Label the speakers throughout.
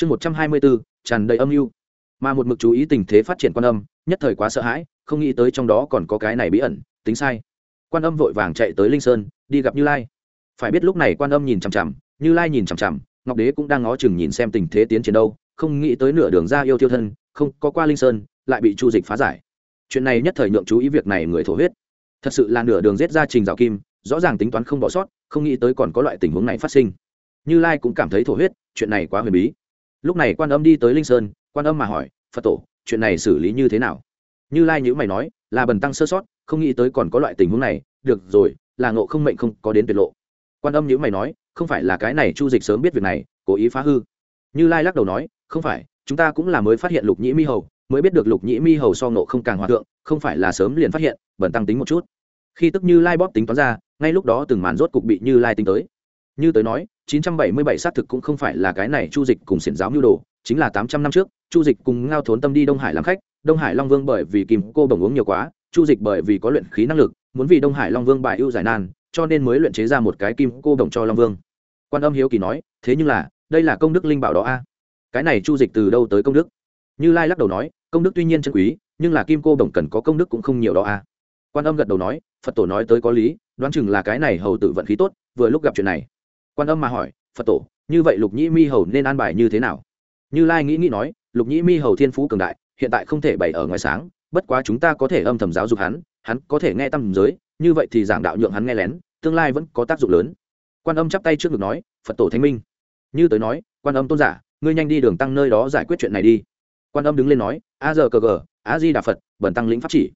Speaker 1: chương một trăm hai mươi bốn, tràn đầy âm mưu. Mà một mực chú ý tình thế phát triển quan âm, nhất thời quá sợ hãi, không nghĩ tới trong đó còn có cái này bí ẩn, tính sai. Quan âm vội vàng chạy tới linh sơn, đi gặp như lai. Phải biết lúc này quan âm nhìn chằm chằm, như lai nhìn chằm chằm, ngọc đế cũng đang ngó chừng nhìn xem tình thế tiến triển đâu, không nghĩ tới nửa đường ra yêu tiêu thân, không có qua linh sơn, lại bị chu dịch phá giải. Chuyện này nhất thời nhượng chú ý việc này người thổ huyết. Thật sự là nửa đường giết ra trình rào kim, rõ ràng tính toán không bỏ sót, không nghĩ tới còn có loại tình huống này phát sinh. Như lai cũng cảm thấy thổ huyết, chuyện này quá huyền bí lúc này quan âm đi tới linh sơn, quan âm mà hỏi, phật tổ, chuyện này xử lý như thế nào? Như lai nhữ mày nói, là bần tăng sơ sót, không nghĩ tới còn có loại tình huống này, được rồi, là ngộ không mệnh không có đến tuyệt lộ. Quan âm nhữ mày nói, không phải là cái này chu dịch sớm biết việc này, cố ý phá hư. Như lai lắc đầu nói, không phải, chúng ta cũng là mới phát hiện lục nhĩ mi hầu, mới biết được lục nhĩ mi hầu so ngộ không càng hòa thượng, không phải là sớm liền phát hiện bẩn tăng tính một chút. Khi tức như lai bóp tính toán ra, ngay lúc đó từng màn rốt cục bị như lai tính tới như tới nói 977 xác thực cũng không phải là cái này chu dịch cùng xiển giáo nhu đồ, chính là 800 năm trước, chu dịch cùng ngao thốn tâm đi đông hải làm khách, đông hải long vương bởi vì kim cô bồng uống nhiều quá, chu dịch bởi vì có luyện khí năng lực, muốn vì đông hải long vương bại ưu giải nan cho nên mới luyện chế ra một cái kim cô đồng cho long vương. Quan âm hiếu kỳ nói, thế nhưng là, đây là công đức linh bảo đó a. Cái này chu dịch từ đâu tới công đức? Như lai lắc đầu nói, công đức tuy nhiên chân quý, nhưng là kim cô đồng cần có công đức cũng không nhiều đó a. Quan âm gật đầu nói, phật tổ nói tới có lý, đoán chừng là cái này hầu tử vận khí tốt, vừa lúc gặp chuyện này quan âm mà hỏi, phật tổ, như vậy lục nhĩ mi hầu nên an bài như thế nào? Như lai nghĩ nghĩ nói, lục nhĩ mi hầu thiên phú cường đại, hiện tại không thể bày ở ngoài sáng, bất quá chúng ta có thể âm thầm giáo dục hắn hắn có thể nghe tâm giới, như vậy thì giảng đạo nhượng hắn nghe lén, tương lai vẫn có tác dụng lớn. Quan âm chắp tay trước ngực nói, phật tổ thanh minh. Như tới nói, quan âm tôn giả, ngươi nhanh đi đường tăng nơi đó giải quyết chuyện này đi. Quan âm đứng lên nói, a giờ cờ gờ, a di đà phật bẩn tăng lĩnh pháp chỉ.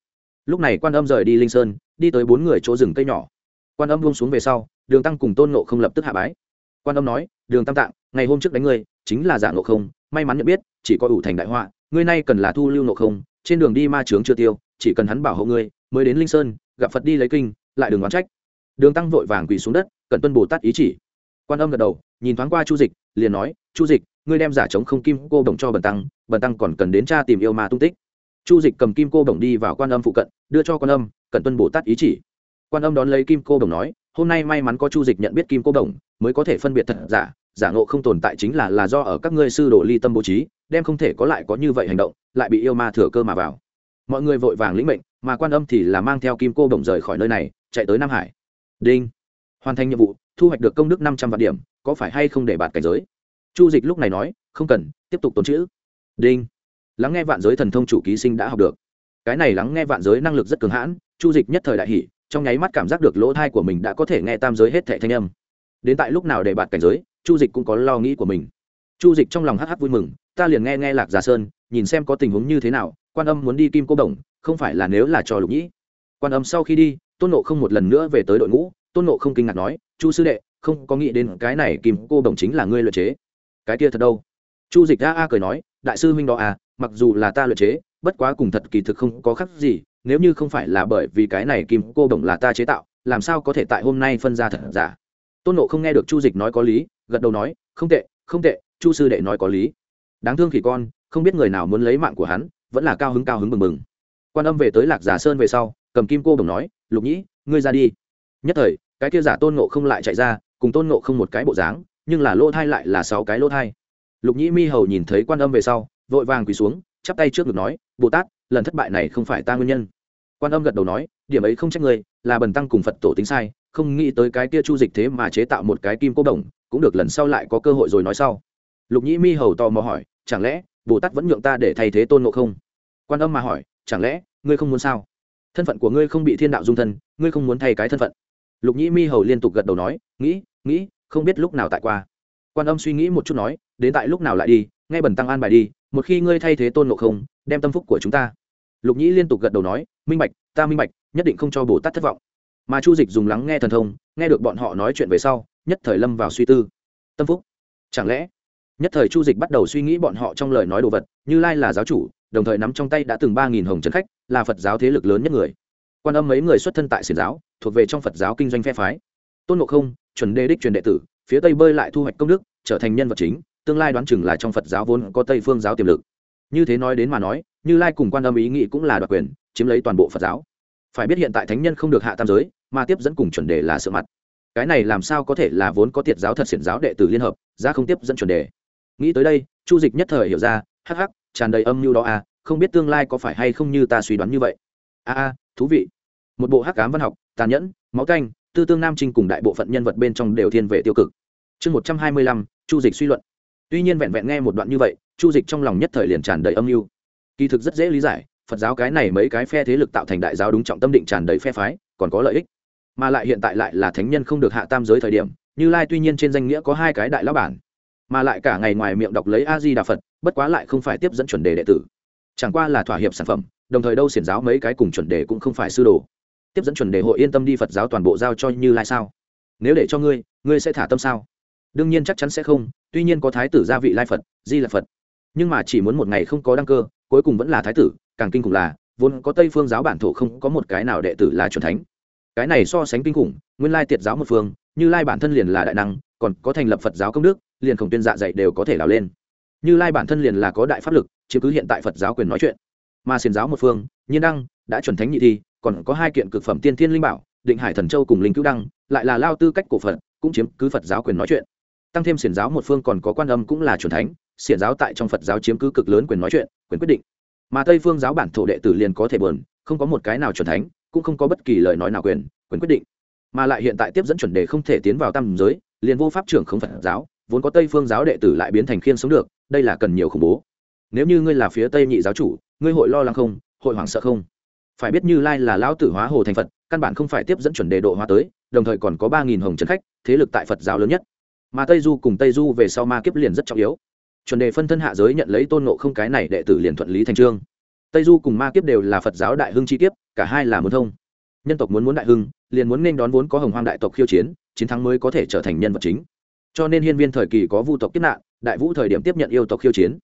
Speaker 1: Lúc này quan âm rời đi linh sơn, đi tới bốn người chỗ rừng cây nhỏ. Quan âm buông xuống về sau đường tăng cùng tôn nộ không lập tức hạ bái. Quan âm nói, đường tam tạng, ngày hôm trước đánh ngươi, chính là giả nộ không, may mắn nhận biết, chỉ có ủ thành đại họa, ngươi nay cần là thu lưu nộ không, trên đường đi ma trướng chưa tiêu, chỉ cần hắn bảo hộ ngươi, mới đến linh sơn, gặp phật đi lấy kinh, lại đừng oán trách. Đường tăng vội vàng quỳ xuống đất cần tuân bồ tát ý chỉ. Quan âm gật đầu, nhìn thoáng qua chu dịch, liền nói, chu dịch, ngươi đem giả chống không kim cô đồng cho bần tăng bần tăng còn cần đến cha tìm yêu ma tung tích. Chu dịch cầm kim cô đồng đi vào quan âm phụ cận, đưa cho quan âm cần tuân bồ tát ý chỉ. Quan âm đón lấy kim cô đồng nói hôm nay may mắn có chu dịch nhận biết kim cô đồng, mới có thể phân biệt thật giả giả ngộ không tồn tại chính là là do ở các ngươi sư đồ ly tâm bố trí, đem không thể có lại có như vậy hành động, lại bị yêu ma thừa cơ mà vào. Mọi người vội vàng lĩnh mệnh, mà quan âm thì là mang theo kim cô đồng rời khỏi nơi này, chạy tới nam hải. Đinh. Hoàn thành nhiệm vụ, thu hoạch được công đức năm trăm vạn điểm, có phải hay không để bạt cảnh giới? Chu dịch lúc này nói, không cần, tiếp tục tồn chữ đinh. Lắng nghe vạn giới thần thông chủ ký sinh đã học được. Cái này lắng nghe vạn giới năng lực rất cường hãn, chu dịch nhất thời đại hỷ trong nháy mắt cảm giác được lỗ thai của mình đã có thể nghe tam giới hết thệ thanh âm. Đến tại lúc nào để bạt cảnh giới, chu dịch cũng có lo nghĩ của mình. Chu dịch trong lòng hh vui mừng, ta liền nghe nghe lạc giả sơn, nhìn xem có tình huống như thế nào, quan âm muốn đi kim cô đồng, không phải là nếu là cho lục nhĩ. Quan âm sau khi đi, tôn nộ không một lần nữa về tới đội ngũ, tôn nộ không kinh ngạc nói, chu sư đệ, không có nghĩ đến cái này kim cô đồng chính là ngươi luyện chế. Cái kia thật đâu? Chu dịch a a cười nói, đại sư huynh đó à mặc dù là ta luyện chế, bất quá cùng thật kỳ thực không có khác gì nếu như không phải là bởi vì cái này kim cô đồng là ta chế tạo, làm sao có thể tại hôm nay phân ra thật giả? Tôn nộ không nghe được chu dịch nói có lý, gật đầu nói, không tệ không tệ, chu sư đệ nói có lý. Đáng thương khỉ con, không biết người nào muốn lấy mạng của hắn, vẫn là cao hứng cao hứng mừng mừng. Quan âm về tới lạc giả sơn về sau, cầm kim cô đồng nói, lục nhĩ, ngươi ra đi. Nhất thời, cái kia giả tôn nộ không lại chạy ra, cùng tôn nộ không một cái bộ dáng, nhưng là lỗ thai lại là sáu cái lỗ thai. Lục nhĩ mi hầu nhìn thấy quan âm về sau, vội vàng quỳ xuống, chắp tay trước ngực nói, bồ tát lần thất bại này không phải ta nguyên nhân. Quan âm gật đầu nói, điểm ấy không trách người là bần tăng cùng phật tổ tính sai, không nghĩ tới cái kia chu dịch thế mà chế tạo một cái kim cô đồng, cũng được lần sau lại có cơ hội rồi nói sau. Lục nhĩ mi hầu tò mò hỏi, chẳng lẽ bồ tát vẫn nhượng ta để thay thế tôn ngộ không? Quan âm mà hỏi, chẳng lẽ ngươi không muốn sao? Thân phận của ngươi không bị thiên đạo dung thân, ngươi không muốn thay cái thân phận. Lục nhĩ mi hầu liên tục gật đầu nói, nghĩ nghĩ, không biết lúc nào tại qua. Quan âm suy nghĩ một chút nói, đến tại lúc nào lại đi, Nghe bần tăng an bài đi, một khi ngươi thay thế tôn ngộ không, đem tâm phúc của chúng ta lục nhĩ liên tục gật đầu nói, minh bạch, ta minh bạch, nhất định không cho bồ tát thất vọng. Mà chu dịch dùng lắng nghe thần thông, nghe được bọn họ nói chuyện về sau, nhất thời lâm vào suy tư. Tâm phúc? Chẳng lẽ? Nhất thời chu dịch bắt đầu suy nghĩ bọn họ trong lời nói đồ vật, như lai là giáo chủ, đồng thời nắm trong tay đã từng ba nghìn hồng trần khách, là phật giáo thế lực lớn nhất người. Quan âm mấy người xuất thân tại xiển giáo, thuộc về trong phật giáo kinh doanh phe phái. Tôn ngộ không, chuẩn đê đích truyền đệ tử, phía tây bơi lại thu hoạch công đức, trở thành nhân vật chính, tương lai đoán chừng là trong phật giáo vốn có tây phương giáo tiềm lực. Như thế nói đến mà nói như lai cùng quan âm ý nghĩ cũng là đoạt quyền, chiếm lấy toàn bộ phật giáo. Phải biết hiện tại thánh nhân không được hạ tam giới, mà tiếp dẫn cùng chuẩn đề là sự mặt. Cái này làm sao có thể là vốn có tiệt giáo thật xiển giáo đệ tử liên hợp, ra không tiếp dẫn chuẩn đề. Nghĩ tới đây, chu dịch nhất thời hiểu ra, hắc hắc, tràn đầy âm mưu đó à không biết tương lai có phải hay không như ta suy đoán như vậy. A a thú vị. Một bộ hắc cám văn học, tàn nhẫn, máu canh, tư tương nam trinh cùng đại bộ phận nhân vật bên trong đều thiên về tiêu cực. Chương một trăm hai mươi lăm, chu dịch suy luận. Tuy nhiên vẹn vẹn nghe một đoạn như vậy, chu dịch trong lòng nhất thời liền tràn đầy âm mưu kỳ thực rất dễ lý giải, phật giáo cái này mấy cái phe thế lực tạo thành đại giáo đúng trọng tâm định tràn đầy phe phái, còn có lợi ích. Mà lại hiện tại lại là thánh nhân không được hạ tam giới thời điểm, như lai tuy nhiên trên danh nghĩa có hai cái đại lão bản, mà lại cả ngày ngoài miệng đọc lấy a di đà phật, bất quá lại không phải tiếp dẫn chuẩn đề đệ tử. Chẳng qua là thỏa hiệp sản phẩm, đồng thời đâu xiển giáo mấy cái cùng chuẩn đề cũng không phải sư đồ. Tiếp dẫn chuẩn đề hội yên tâm đi phật giáo toàn bộ giao cho như lai sao? Nếu để cho ngươi ngươi sẽ thả tâm sao? Đương nhiên chắc chắn sẽ không, tuy nhiên có thái tử gia vị lai phật, di là phật. Nhưng mà chỉ muốn một ngày không có đăng cơ cuối cùng vẫn là thái tử, càng kinh khủng là, vốn có tây phương giáo bản thổ không có một cái nào đệ tử là truyền thánh. Cái này so sánh kinh khủng, nguyên lai tiệt giáo một phương, như lai bản thân liền là đại năng, còn có thành lập phật giáo công đức, liền khổng tuyên dạ dạy đều có thể đào lên. Như lai bản thân liền là có đại pháp lực chứ cứ hiện tại phật giáo quyền nói chuyện. Mà xiền giáo một phương, nhiên đăng, đã chuẩn thánh nhị thi, còn có hai kiện cực phẩm tiên thiên linh bảo, định hải thần châu cùng linh cứu đăng, lại là lao tư cách cổ phật, cũng chiếm cứ phật giáo quyền nói chuyện. Tăng thêm xiển giáo một phương còn có quan âm cũng là chuẩn thánh xiển giáo tại trong phật giáo chiếm cứ cực lớn quyền nói chuyện quyền quyết định. Mà tây phương giáo bản thổ đệ tử liền có thể bờn không có một cái nào chuẩn thánh, cũng không có bất kỳ lời nói nào quyền quyền quyết định. Mà lại hiện tại tiếp dẫn chuẩn đề không thể tiến vào tam giới, liền vô pháp trưởng không phật giáo, vốn có tây phương giáo đệ tử lại biến thành khiên sống được, đây là cần nhiều khủng bố. Nếu như ngươi là phía tây nhị giáo chủ, ngươi hội lo lắng không, hội hoảng sợ không? Phải biết như lai là lão tử hóa hồ thành phật, căn bản không phải tiếp dẫn chuẩn đề độ hóa tới, đồng thời còn có ba nghìn hồng trần khách, thế lực tại phật giáo lớn nhất. Mà tây du cùng tây du về sau ma kiếp liền rất trọng yếu chuẩn đề phân thân hạ giới nhận lấy tôn nộ không cái này đệ tử liền thuận lý thành trương. Tây du cùng ma kiếp đều là phật giáo đại hưng chi kiếp, cả hai là muốn thông. Nhân tộc muốn muốn đại hưng, liền muốn nên đón vốn có hồng hoang đại tộc khiêu chiến chiến thắng mới có thể trở thành nhân vật chính. Cho nên hiên viên thời kỳ có vu tộc kiếp nạn, đại vũ thời điểm tiếp nhận yêu tộc khiêu chiến.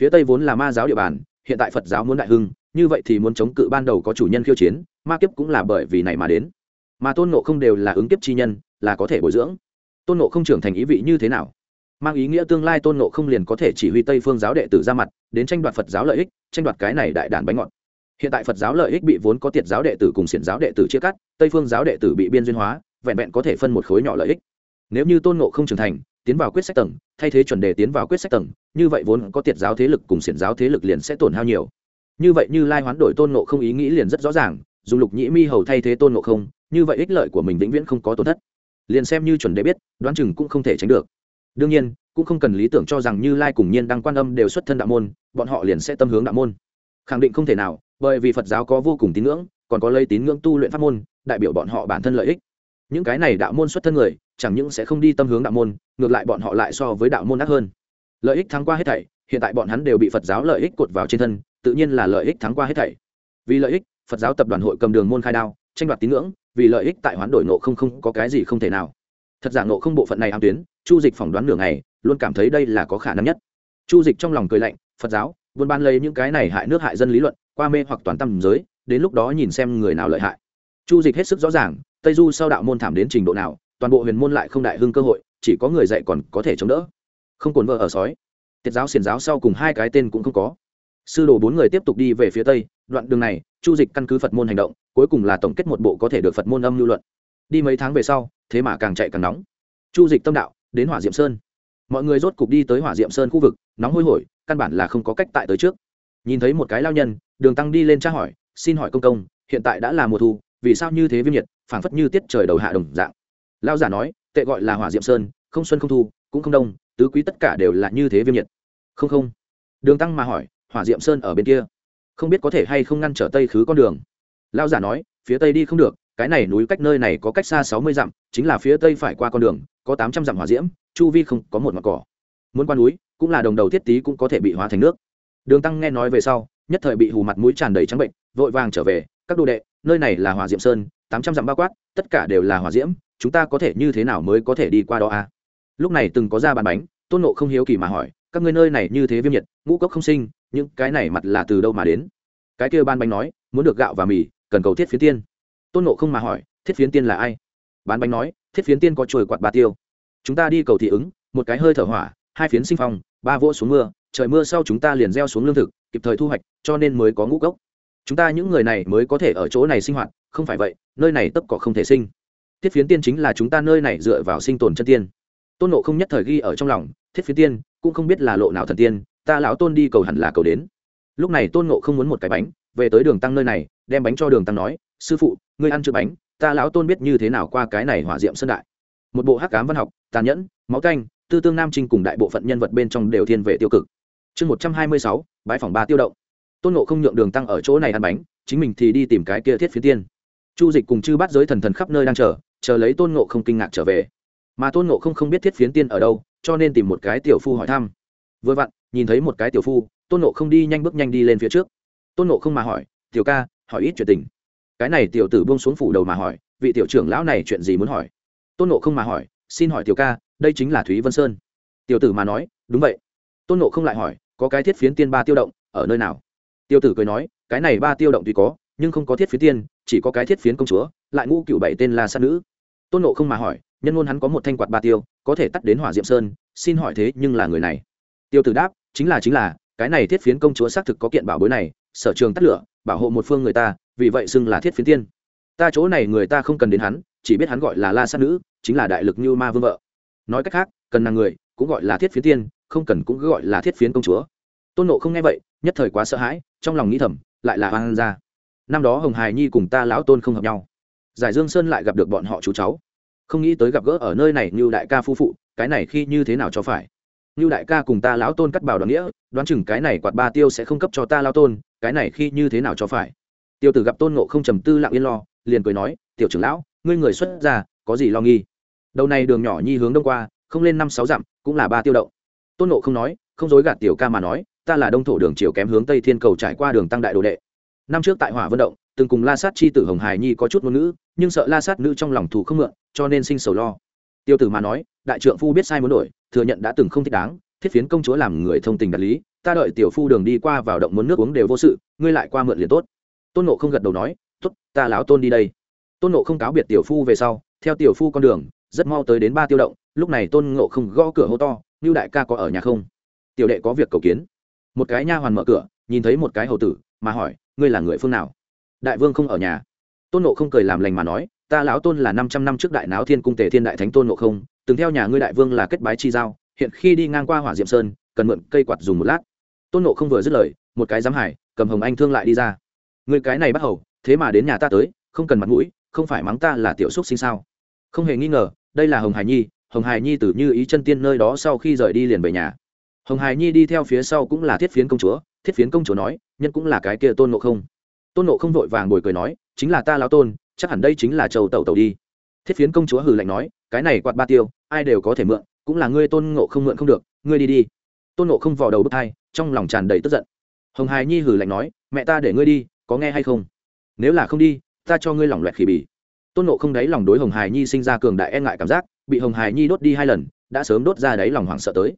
Speaker 1: Phía tây vốn là ma giáo địa bàn, hiện tại phật giáo muốn đại hưng, như vậy thì muốn chống cự ban đầu có chủ nhân khiêu chiến, ma kiếp cũng là bởi vì này mà đến. Mà tôn nộ không đều là ứng kiếp chi nhân, là có thể bồi dưỡng. Tôn nộ không trưởng thành ý vị như thế nào? Mang ý nghĩa tương lai tôn nộ không liền có thể chỉ huy tây phương giáo đệ tử ra mặt, đến tranh đoạt phật giáo lợi ích, tranh đoạt cái này đại đàn bánh ngọt. Hiện tại phật giáo lợi ích bị vốn có tiệt giáo đệ tử cùng xiển giáo đệ tử chia cắt, tây phương giáo đệ tử bị biên duyên hóa, vẹn vẹn có thể phân một khối nhỏ lợi ích. Nếu như tôn nộ không trưởng thành, tiến vào quyết sách tầng, thay thế chuẩn đề tiến vào quyết sách tầng, như vậy vốn có tiệt giáo thế lực cùng xiển giáo thế lực liền sẽ tổn hao nhiều. Như vậy như lai hoán đổi tôn nộ không ý nghĩ liền rất rõ ràng dùng lục nhĩ mi hầu thay thế tôn nộ không, như vậy ích lợi của mình vĩnh viễn không có tổn thất. Liền xem như chuẩn đế biết, đoán chừng cũng không thể tránh được đương nhiên, cũng không cần lý tưởng cho rằng như lai cùng nhiên đang quan âm đều xuất thân đạo môn, bọn họ liền sẽ tâm hướng đạo môn. Khẳng định không thể nào, bởi vì phật giáo có vô cùng tín ngưỡng, còn có lấy tín ngưỡng tu luyện pháp môn, đại biểu bọn họ bản thân lợi ích. Những cái này đạo môn xuất thân người, chẳng những sẽ không đi tâm hướng đạo môn, ngược lại bọn họ lại so với đạo môn đắt hơn. Lợi ích thắng qua hết thảy, hiện tại bọn hắn đều bị phật giáo lợi ích cột vào trên thân, tự nhiên là lợi ích thắng qua hết thảy. Vì lợi ích, phật giáo tập đoàn hội cầm đường môn khai đao, tranh đoạt tín ngưỡng, vì lợi ích tại hoán đổi nộ không không có cái gì không thể nào. Thật giả nộ không bộ phận này am tuyến chu dịch phỏng đoán nửa ngày, luôn cảm thấy đây là có khả năng nhất. Chu dịch trong lòng cười lạnh, phật giáo, buôn ban lấy những cái này hại nước hại dân lý luận, qua mê hoặc toàn tâm giới, đến lúc đó nhìn xem người nào lợi hại. Chu dịch hết sức rõ ràng, tây du sau đạo môn thảm đến trình độ nào, toàn bộ huyền môn lại không đại hưng cơ hội, chỉ có người dạy còn có thể chống đỡ. Không cồn vợ ở sói. Tiết giáo xiền giáo sau cùng hai cái tên cũng không có. Sư đồ bốn người tiếp tục đi về phía tây, đoạn đường này, chu dịch căn cứ phật môn hành động, cuối cùng là tổng kết một bộ có thể được phật môn âm lưu luận. Đi mấy tháng về sau, thế mà càng chạy càng nóng. Chu dịch tâm đạo đến hỏa diệm sơn. Mọi người rốt cục đi tới hỏa diệm sơn khu vực, nóng hôi hổi, căn bản là không có cách tại tới trước. Nhìn thấy một cái lao nhân, đường tăng đi lên tra hỏi, xin hỏi công công, hiện tại đã là mùa thu, vì sao như thế viêm nhiệt, phảng phất như tiết trời đầu hạ đồng dạng? Lao giả nói, tệ gọi là hỏa diệm sơn, không xuân không thu, cũng không đông, tứ quý tất cả đều là như thế viêm nhiệt. Không không. Đường tăng mà hỏi, hỏa diệm sơn ở bên kia, không biết có thể hay không ngăn trở tây khứ con đường? Lao giả nói, phía tây đi không được, cái này núi cách nơi này có cách xa sáu mươi dặm, chính là phía tây phải qua con đường có tám trăm dặm hỏa diễm, chu vi không có một mặt cỏ. Muốn qua núi, cũng là đồng đầu thiết tý cũng có thể bị hóa thành nước. Đường tăng nghe nói về sau, nhất thời bị hù mặt mũi tràn đầy trắng bệnh, vội vàng trở về, các đồ đệ, nơi này là hỏa diệm sơn, tám trăm dặm bao quát, tất cả đều là hỏa diễm, chúng ta có thể như thế nào mới có thể đi qua đó à? lúc này từng có ra bàn bánh, tôn nộ không hiếu kỳ mà hỏi, các ngươi nơi này như thế viêm nhiệt, ngũ cốc không sinh, những cái này mặt là từ đâu mà đến? Cái kia ban bánh nói, muốn được gạo và mì, cần cầu thiết phiến tiên. Tôn nộ không mà hỏi, thiết phiến tiên là ai? Bán bánh nói thiết phiến tiên có trồi quạt ba tiêu. Chúng ta đi cầu thị ứng, một cái hơi thở hỏa, hai phiến sinh phong, ba vỗ xuống mưa, trời mưa sau chúng ta liền gieo xuống lương thực, kịp thời thu hoạch, cho nên mới có ngũ cốc. Chúng ta những người này mới có thể ở chỗ này sinh hoạt, không phải vậy, nơi này tất cỏ không thể sinh. Thiết phiến tiên chính là chúng ta nơi này dựa vào sinh tồn chân tiên. Tôn nộ không nhất thời ghi ở trong lòng, thiết phiến tiên, cũng không biết là lộ nào thần tiên, ta lão tôn đi cầu hẳn là cầu đến. Lúc này tôn nộ không muốn một cái bánh, về tới đường tăng nơi này, đem bánh cho đường tăng nói, sư phụ, ngươi ăn chưa bánh ta lão tôn biết như thế nào qua cái này hỏa diệm sân đại. Một bộ hắc cám văn học, tàn nhẫn, máu canh, tư tương nam trinh cùng đại bộ phận nhân vật bên trong đều thiên về tiêu cực. Chương một trăm hai mươi sáu bãi phòng ba tiêu động. Tôn nộ không nhượng đường tăng ở chỗ này ăn bánh, chính mình thì đi tìm cái kia thiết phía tiên. Chu dịch cùng chư bắt giới thần thần khắp nơi đang chờ chờ lấy tôn nộ không kinh ngạc trở về. Mà tôn nộ không không biết thiết phiến tiên ở đâu, cho nên tìm một cái tiểu phu hỏi thăm. Vừa vặn, nhìn thấy một cái tiểu phu, tôn nộ không đi nhanh bước nhanh đi lên phía trước. Tôn nộ không mà hỏi, tiểu ca, hỏi ít chuyện tình cái này tiểu tử buông xuống phủ đầu mà hỏi, vị tiểu trưởng lão này chuyện gì muốn hỏi? Tôn nộ không mà hỏi, xin hỏi tiểu ca, đây chính là thúy vân sơn. Tiểu tử mà nói, đúng vậy. Tôn nộ không lại hỏi, có cái thiết phiến tiên ba tiêu động, ở nơi nào? Tiêu tử cười nói, cái này ba tiêu động tuy có, nhưng không có thiết phiến tiên, chỉ có cái thiết phiến công chúa, lại ngũ cựu bảy tên là sát nữ. Tôn nộ không mà hỏi, nhân ngôn hắn có một thanh quạt ba tiêu, có thể tắt đến hỏa diệm sơn, xin hỏi thế nhưng là người này. Tiêu tử đáp, chính là chính là, cái này thiết phiến công chúa xác thực có kiện bảo bối này, sở trường tắt lửa, bảo hộ một phương người ta vì vậy xưng là thiết phiến tiên. Ta chỗ này người ta không cần đến hắn, chỉ biết hắn gọi là la sát nữ, chính là đại lực như ma vương vợ. Nói cách khác, cần nàng người, cũng gọi là thiết phiến tiên, không cần cũng gọi là thiết phiến công chúa. Tôn nộ không nghe vậy, nhất thời quá sợ hãi, trong lòng nghĩ thầm, lại là hoang ra năm đó hồng hài nhi cùng ta lão tôn không hợp nhau. Giải dương sơn lại gặp được bọn họ chú cháu. Không nghĩ tới gặp gỡ ở nơi này như đại ca phu phụ, cái này khi như thế nào cho phải? Như đại ca cùng ta lão tôn cắt bảo đoàn nghĩa, đoán chừng cái này quạt ba tiêu sẽ không cấp cho ta lão tôn, cái này khi như thế nào cho phải? Tiêu tử gặp tôn ngộ không trầm tư lặng yên lo, liền cười nói, tiểu trưởng lão, ngươi người xuất ra có gì lo nghi? Đầu này đường nhỏ nhi hướng đông qua, không lên năm sáu dặm, cũng là ba tiêu động. Tôn ngộ không nói, không dối gạt tiểu ca mà nói, ta là đông thổ đường chiều kém hướng tây thiên cầu trải qua đường tăng đại đồ đệ. Năm trước tại hỏa vận động, từng cùng la sát chi tử hồng hải nhi có chút ngôn ngữ, nhưng sợ la sát nữ trong lòng thù không mượn, cho nên sinh sầu lo. Tiêu tử mà nói, đại trượng phu biết sai muốn đổi, thừa nhận đã từng không thích đáng, thiết phiến công chúa làm người thông tình đạt lý, ta đợi tiểu phu đường đi qua vào động muốn nước uống đều vô sự, ngươi lại qua mượn liền tốt tôn nộ không gật đầu nói, tốt, ta láo tôn đi đây. Tôn nộ không cáo biệt tiểu phu về sau, theo tiểu phu con đường, rất mau tới đến ba tiêu động, lúc này tôn ngộ không gõ cửa hô to như đại ca có ở nhà không? Tiểu đệ có việc cầu kiến. Một cái nha hoàn mở cửa, nhìn thấy một cái hầu tử, mà hỏi, ngươi là người phương nào? Đại vương không ở nhà. Tôn nộ không cười làm lành mà nói, ta lão tôn là năm trăm năm trước đại náo thiên cung tề thiên đại thánh tôn nộ không, từng theo nhà ngươi đại vương là kết bái chi giao, hiện khi đi ngang qua hỏa diệm sơn, cần mượn cây quạt dùng một lát. Tôn nộ không vừa dứt lời, một cái giám hải, cầm hồng anh thương lại đi ra người cái này bắt hầu, thế mà đến nhà ta tới, không cần mặt mũi, không phải mắng ta là tiểu xúc sinh sao? Không hề nghi ngờ, đây là hồng hải nhi, hồng hải nhi từ như ý chân tiên nơi đó sau khi rời đi liền về nhà. Hồng hải nhi đi theo phía sau cũng là thiết phiến công chúa, thiết phiến công chúa nói, nhân cũng là cái kia tôn nộ không. Tôn nộ không vội vàng ngồi cười nói, chính là ta lao tôn, chắc hẳn đây chính là châu tẩu tẩu đi. Thiết phiến công chúa hừ lạnh nói, cái này quạt ba tiêu, ai đều có thể mượn, cũng là ngươi tôn ngộ không mượn không được, ngươi đi đi. Tôn ngộ không vò đầu bước thai trong lòng tràn đầy tức giận. Hồng hài nhi hừ lạnh nói, mẹ ta để ngươi đi có nghe hay không? Nếu là không đi, ta cho ngươi lỏng loẹt khỉ bỉ tôn ngộ không đáy lòng đối hồng hài nhi sinh ra cường đại e ngại cảm giác, bị hồng hài nhi đốt đi hai lần, đã sớm đốt ra đáy lòng hoảng sợ tới.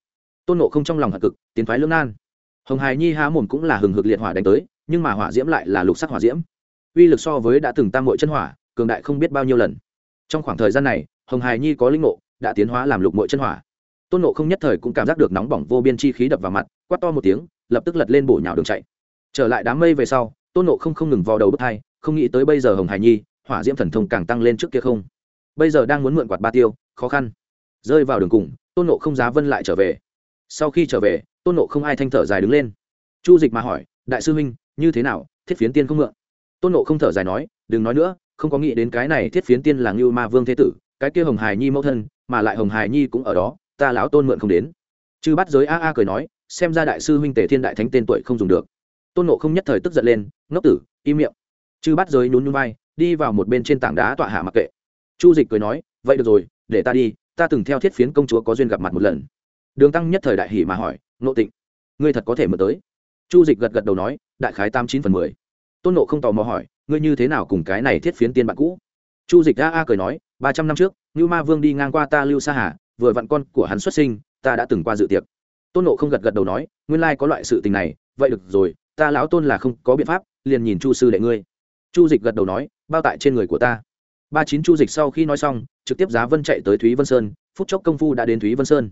Speaker 1: Tôn ngộ không trong lòng hạ cực, tiến thoái lưỡng nan. Hồng hài nhi há mồm cũng là hừng hực liệt hỏa đánh tới, nhưng mà hỏa diễm lại là lục sắc hỏa diễm. Uy lực so với đã từng tam mội chân hỏa, cường đại không biết bao nhiêu lần. Trong khoảng thời gian này, hồng hài nhi có linh ngộ, đã tiến hóa làm lục mội chân hỏa. Tôn nộ không nhất thời cũng cảm giác được nóng bỏng vô biên chi khí đập vào mặt, quát to một tiếng, lập tức lật lên bổ nhào đường chạy. Trở lại đám mây về sau tôn nộ không không ngừng vào đầu bước hai không nghĩ tới bây giờ hồng Hải nhi, hỏa diễm thần thông càng tăng lên trước kia không. Bây giờ đang muốn mượn quạt ba tiêu, khó khăn. Rơi vào đường cùng, tôn nộ không giá vân lại trở về. Sau khi trở về, tôn nộ không ai thanh thở dài đứng lên. Chu dịch mà hỏi, đại sư huynh, như thế nào? Thiết phiến tiên không mượn? Tôn nộ không thở dài nói, đừng nói nữa, không có nghĩ đến cái này thiết phiến tiên là ngưu ma vương thế tử, cái kia hồng Hải nhi mẫu thân, mà lại hồng Hải nhi cũng ở đó, ta lão tôn mượn không đến. Chư bắt giới a a cười nói, xem ra đại sư huynh tề thiên đại thánh tên tuổi không dùng được tôn nộ không nhất thời tức giận lên, ngốc tử, im miệng. Chư bắt giới nhún nhún vai, đi vào một bên trên tảng đá tọa hạ mặc kệ. Chu dịch cười nói, vậy được rồi, để ta đi, ta từng theo thiết phiến công chúa có duyên gặp mặt một lần. Đường tăng nhất thời đại hỉ mà hỏi nộ tịnh, ngươi thật có thể mượn tới? Chu dịch gật gật đầu nói, đại khái tám chín phần mười. Tôn nộ không tò mò hỏi, ngươi như thế nào cùng cái này thiết phiến tiên bạn cũ? Chu dịch a a cười nói, ba trăm năm trước như ma vương đi ngang qua ta lưu sa hà, vừa vặn con của hắn xuất sinh, ta đã từng qua dự tiệc. Tôn nộ không gật gật đầu nói, nguyên lai có loại sự tình này, vậy được rồi ta lão tôn là không có biện pháp, liền nhìn chu sư đệ ngươi. Chu dịch gật đầu nói, bao tại trên người của ta. Ba chín chu dịch sau khi nói xong, trực tiếp giá vân chạy tới thúy vân sơn, phút chốc công phu đã đến thúy vân sơn.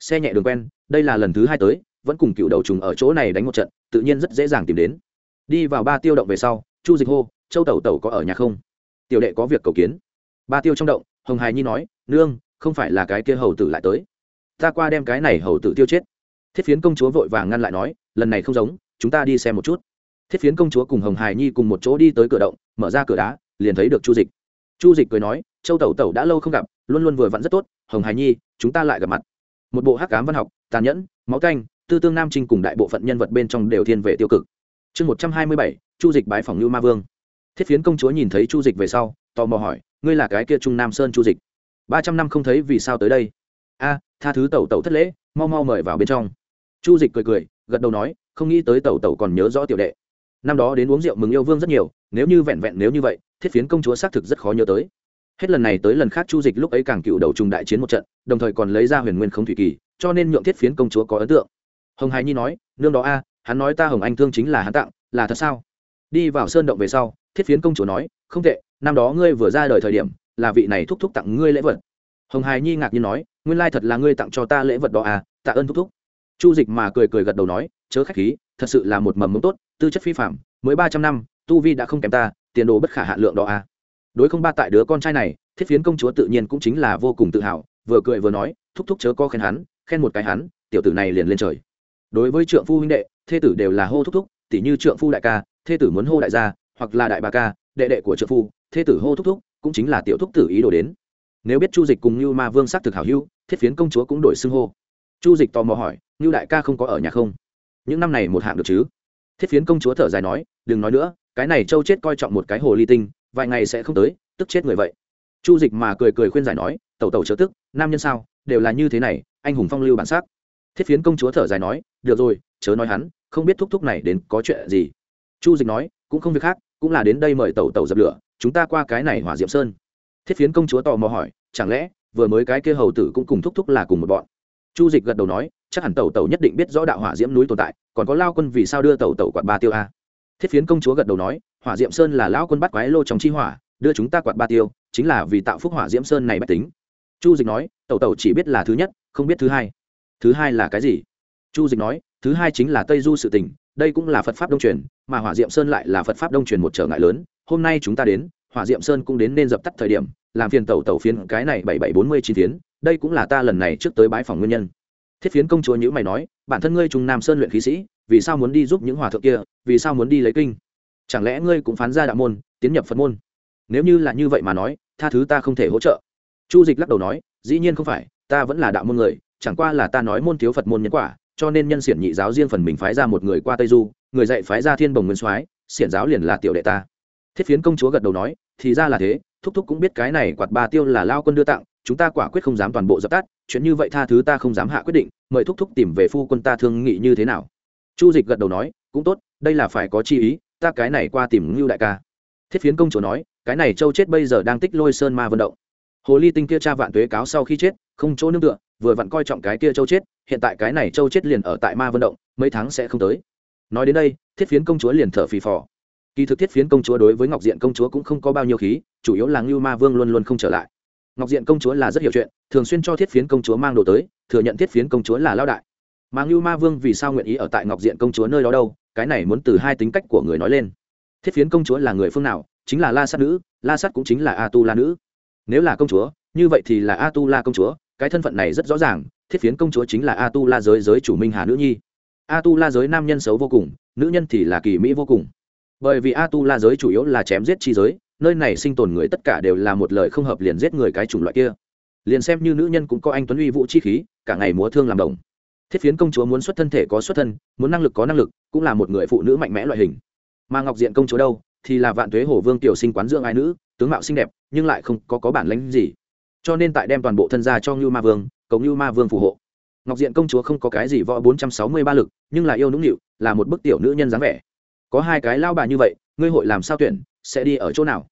Speaker 1: Xe nhẹ đường quen, đây là lần thứ hai tới, vẫn cùng cựu đầu trùng ở chỗ này đánh một trận, tự nhiên rất dễ dàng tìm đến. Đi vào ba tiêu động về sau, chu dịch hô, châu tẩu tẩu có ở nhà không? Tiểu đệ có việc cầu kiến. Ba tiêu trong động, hồng hài nhi nói, nương, không phải là cái kia hầu tử lại tới. Ta qua đem cái này hầu tử tiêu chết. Thiết phiến công chúa vội vàng ngăn lại nói, lần này không giống chúng ta đi xem một chút. Thiết phiến công chúa cùng hồng hải nhi cùng một chỗ đi tới cửa động, mở ra cửa đá, liền thấy được chu dịch. Chu dịch cười nói, châu tẩu tẩu đã lâu không gặp, luôn luôn vừa vặn rất tốt, hồng hải nhi, chúng ta lại gặp mặt. Một bộ hắc cám văn học, tàn nhẫn, máu canh, tư tương nam trinh cùng đại bộ phận nhân vật bên trong đều thiên về tiêu cực. Chương một trăm hai mươi bảy, chu dịch bái phòng lưu ma vương. Thiết phiến công chúa nhìn thấy chu dịch về sau, tò mò hỏi, ngươi là cái kia trung nam sơn chu dịch? Ba trăm năm không thấy vì sao tới đây? A, tha thứ tẩu tẩu thất lễ, mau mau mời vào bên trong. Chu dịch cười cười, gật đầu nói không nghĩ tới tẩu tẩu còn nhớ rõ tiểu đệ. Năm đó đến uống rượu mừng yêu vương rất nhiều, nếu như vẹn vẹn nếu như vậy, thiết phiến công chúa xác thực rất khó nhớ tới. Hết lần này tới lần khác chu dịch lúc ấy càng cựu đầu trùng đại chiến một trận, đồng thời còn lấy ra huyền nguyên không thủy kỳ, cho nên nhượng thiết phiến công chúa có ấn tượng. Hồng hải nhi nói, nương đó a, hắn nói ta hồng anh thương chính là hắn tặng, là thật sao? Đi vào sơn động về sau, thiết phiến công chúa nói, không tệ, năm đó ngươi vừa ra đời thời điểm, là vị này thúc thúc tặng ngươi lễ vật. Hồng hải nhi ngạc nhiên nói, nguyên lai thật là ngươi tặng cho ta lễ vật đó à tạ ơn thúc thúc. Chu dịch mà cười cười gật đầu nói chớ khách khí, thật sự là một mầm mống tốt, tư chất phi phạm mới ba trăm năm, tu vi đã không kém ta, tiền đồ bất khả hạ lượng đó à. Đối không ba tại đứa con trai này, thiết phiến công chúa tự nhiên cũng chính là vô cùng tự hào, vừa cười vừa nói, thúc thúc chớ có khen hắn, khen một cái hắn, tiểu tử này liền lên trời. Đối với trượng phu huynh đệ, thê tử đều là hô thúc thúc, tỉ như trượng phu đại ca, thê tử muốn hô đại gia, hoặc là đại bà ca, đệ đệ của trượng phu, thê tử hô thúc thúc, cũng chính là tiểu thúc tử ý đồ đến. Nếu biết chu dịch cùng như ma vương s c thực hảo hữu, thiết phiến công chúa cũng đổi xưng hô. Chu dịch tò mò hỏi như đại ca không có ở nhà không? Những năm này một hạng được chứ? Thiết phiến công chúa thở dài nói, đừng nói nữa, cái này châu chết coi trọng một cái hồ ly tinh, vài ngày sẽ không tới, tức chết người vậy. Chu dịch mà cười cười khuyên giải nói, tẩu tẩu chớ tức, nam nhân sao, đều là như thế này, anh hùng phong lưu bản sắc. Thiết phiến công chúa thở dài nói, được rồi, chớ nói hắn, không biết thúc thúc này đến có chuyện gì. Chu dịch nói, cũng không việc khác, cũng là đến đây mời tẩu tẩu dập lửa, chúng ta qua cái này hỏa diệm sơn. Thiết phiến công chúa tò mò hỏi, chẳng lẽ, vừa mới cái kia hầu tử cũng cùng thúc thúc là cùng một bọn? Chu dịch gật đầu nói chắc hẳn tẩu tẩu nhất định biết rõ đạo hỏa diễm núi tồn tại, còn có lao quân vì sao đưa tẩu tẩu quạt ba tiêu a? Thiết phiến công chúa gật đầu nói, hỏa diễm sơn là lao quân bắt quái lô trong chi hỏa, đưa chúng ta quạt ba tiêu, chính là vì tạo phúc hỏa diễm sơn này bách tính. Chu dịch nói, tẩu tẩu chỉ biết là thứ nhất, không biết thứ hai. Thứ hai là cái gì? Chu dịch nói, thứ hai chính là tây du sự tình, đây cũng là phật pháp đông truyền, mà hỏa diệm sơn lại là phật pháp đông truyền một trở ngại lớn. Hôm nay chúng ta đến, hỏa diệm sơn cũng đến nên dập tắt thời điểm, làm phiền tẩu tẩu phiến cái này bảy bảy bốn mươi chín phiến đây cũng là ta lần này trước tới bái phòng nguyên nhân thiết phiến công chúa nhữ mày nói, bản thân ngươi trung nam sơn luyện khí sĩ, vì sao muốn đi giúp những hòa thượng kia, vì sao muốn đi lấy kinh? Chẳng lẽ ngươi cũng phán ra đạo môn, tiến nhập phật môn? Nếu như là như vậy mà nói, tha thứ ta không thể hỗ trợ. Chu dịch lắc đầu nói, dĩ nhiên không phải, ta vẫn là đạo môn người, chẳng qua là ta nói môn thiếu phật môn nhân quả, cho nên nhân xiển nhị giáo riêng phần mình phái ra một người qua tây du, người dạy phái ra thiên bồng nguyên soái, xiển giáo liền là tiểu đệ ta. Thiết phiến công chúa gật đầu nói, thì ra là thế, thúc thúc cũng biết cái này quạt ba tiêu là lao quân đưa tặng chúng ta quả quyết không dám toàn bộ dập tắt, chuyện như vậy tha thứ ta không dám hạ quyết định, mời thúc thúc tìm về phu quân ta thương nghị như thế nào. Chu dịch gật đầu nói, cũng tốt, đây là phải có chi ý, ta cái này qua tìm ngưu đại ca. Thiết phiến công chúa nói, cái này châu chết bây giờ đang tích lôi sơn ma vận động. Hồ ly tinh kia cha vạn tuế cáo sau khi chết, không chỗ nương tựa, vừa vặn coi trọng cái kia châu chết, hiện tại cái này châu chết liền ở tại ma vận động, mấy tháng sẽ không tới. Nói đến đây, thiết phiến công chúa liền thở phì phò. Kỳ thực thiết phiến công chúa đối với ngọc diện công chúa cũng không có bao nhiêu khí, chủ yếu là ngưu ma vương luôn luôn không trở lại ngọc diện công chúa là rất hiểu chuyện, thường xuyên cho thiết phiến công chúa mang đồ tới, thừa nhận thiết phiến công chúa là lao đại. Mà ngưu ma vương vì sao nguyện ý ở tại ngọc diện công chúa nơi đó đâu, cái này muốn từ hai tính cách của người nói lên. Thiết phiến công chúa là người phương nào? Chính là la sát nữ, la sát cũng chính là a tu la nữ. Nếu là công chúa, như vậy thì là a tu la công chúa, cái thân phận này rất rõ ràng, thiết phiến công chúa chính là a tu la giới giới chủ minh hà nữ nhi. A tu la giới nam nhân xấu vô cùng, nữ nhân thì là kỳ mỹ vô cùng. Bởi vì a tu la giới chủ yếu là chém giết chi giới nơi này sinh tồn người tất cả đều là một lời không hợp liền giết người cái chủng loại kia. Liền xem như nữ nhân cũng có anh tuấn uy vũ chi khí cả ngày múa thương làm đồng. Thiết phiến công chúa muốn xuất thân thể có xuất thân muốn năng lực có năng lực cũng là một người phụ nữ mạnh mẽ loại hình. Mà ngọc diện công chúa đâu? Thì là vạn tuế hồ vương tiểu sinh quán dưỡng ai nữ tướng mạo xinh đẹp nhưng lại không có, có bản lãnh gì. Cho nên tại đem toàn bộ thân gia cho ngưu ma vương cầu ngưu ma vương phù hộ. Ngọc diện công chúa không có cái gì võ bốn trăm sáu mươi ba lực nhưng là yêu nũng nịu là một bức tiểu nữ nhân dáng vẻ. Có hai cái lao bà như vậy ngươi hội làm sao tuyển sẽ đi ở chỗ nào?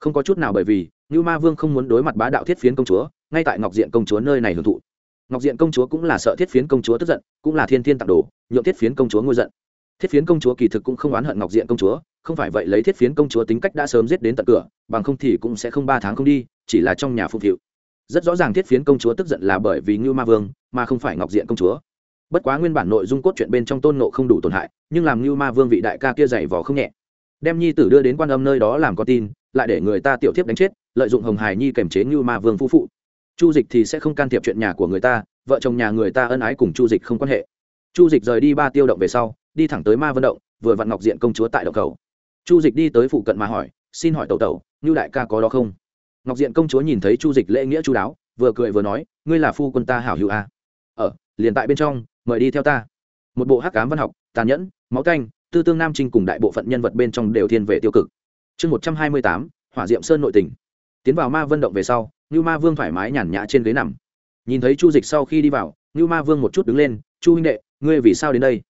Speaker 1: Không có chút nào bởi vì như ma vương không muốn đối mặt bá đạo thiết phiến công chúa, ngay tại ngọc diện công chúa nơi này hưởng thụ. Ngọc diện công chúa cũng là sợ thiết phiến công chúa tức giận, cũng là thiên thiên tặng đồ, nhượng thiết phiến công chúa ngôi giận. Thiết phiến công chúa kỳ thực cũng không oán hận ngọc diện công chúa, không phải vậy lấy thiết phiến công chúa tính cách đã sớm giết đến tận cửa, bằng không thì cũng sẽ không ba tháng không đi, chỉ là trong nhà phục vụ rất rõ ràng thiết phiến công chúa tức giận là bởi vì ngưu ma vương, mà không phải ngọc diện công chúa. Bất quá nguyên bản nội dung cốt truyện bên trong tôn nộ không đủ tổn hại, nhưng làm ngưu ma vương vị đại ca kia dày vò không nhẹ đem nhi tử đưa đến quan âm nơi đó làm con tin, lại để người ta tiểu thiếp đánh chết, lợi dụng hồng hải nhi kềm chế ngưu ma vương phu phụ. Chu dịch thì sẽ không can thiệp chuyện nhà của người ta, vợ chồng nhà người ta ân ái cùng chu dịch không quan hệ. Chu dịch rời đi ba tiêu động về sau, đi thẳng tới ma vân động, vừa vặn ngọc diện công chúa tại động cầu. Chu dịch đi tới phụ cận mà hỏi, xin hỏi tẩu tẩu, như đại ca có đó không? Ngọc diện công chúa nhìn thấy chu dịch lễ nghĩa chú đáo, vừa cười vừa nói, ngươi là phu quân ta hảo hữu a. À? ở liền tại bên trong, mời đi theo ta. Một bộ hắc cám văn học, tàn nhẫn, máu canh tư tương nam trinh cùng đại bộ phận nhân vật bên trong đều thiên về tiêu cực. Chương một trăm hai mươi tám, hỏa diệm sơn nội tình. Tiến vào ma vân động về sau như ma vương thoải mái nhàn nhã trên ghế nằm. Nhìn thấy chu dịch sau khi đi vào như ma vương một chút đứng lên, chu huynh đệ, ngươi vì sao đến đây?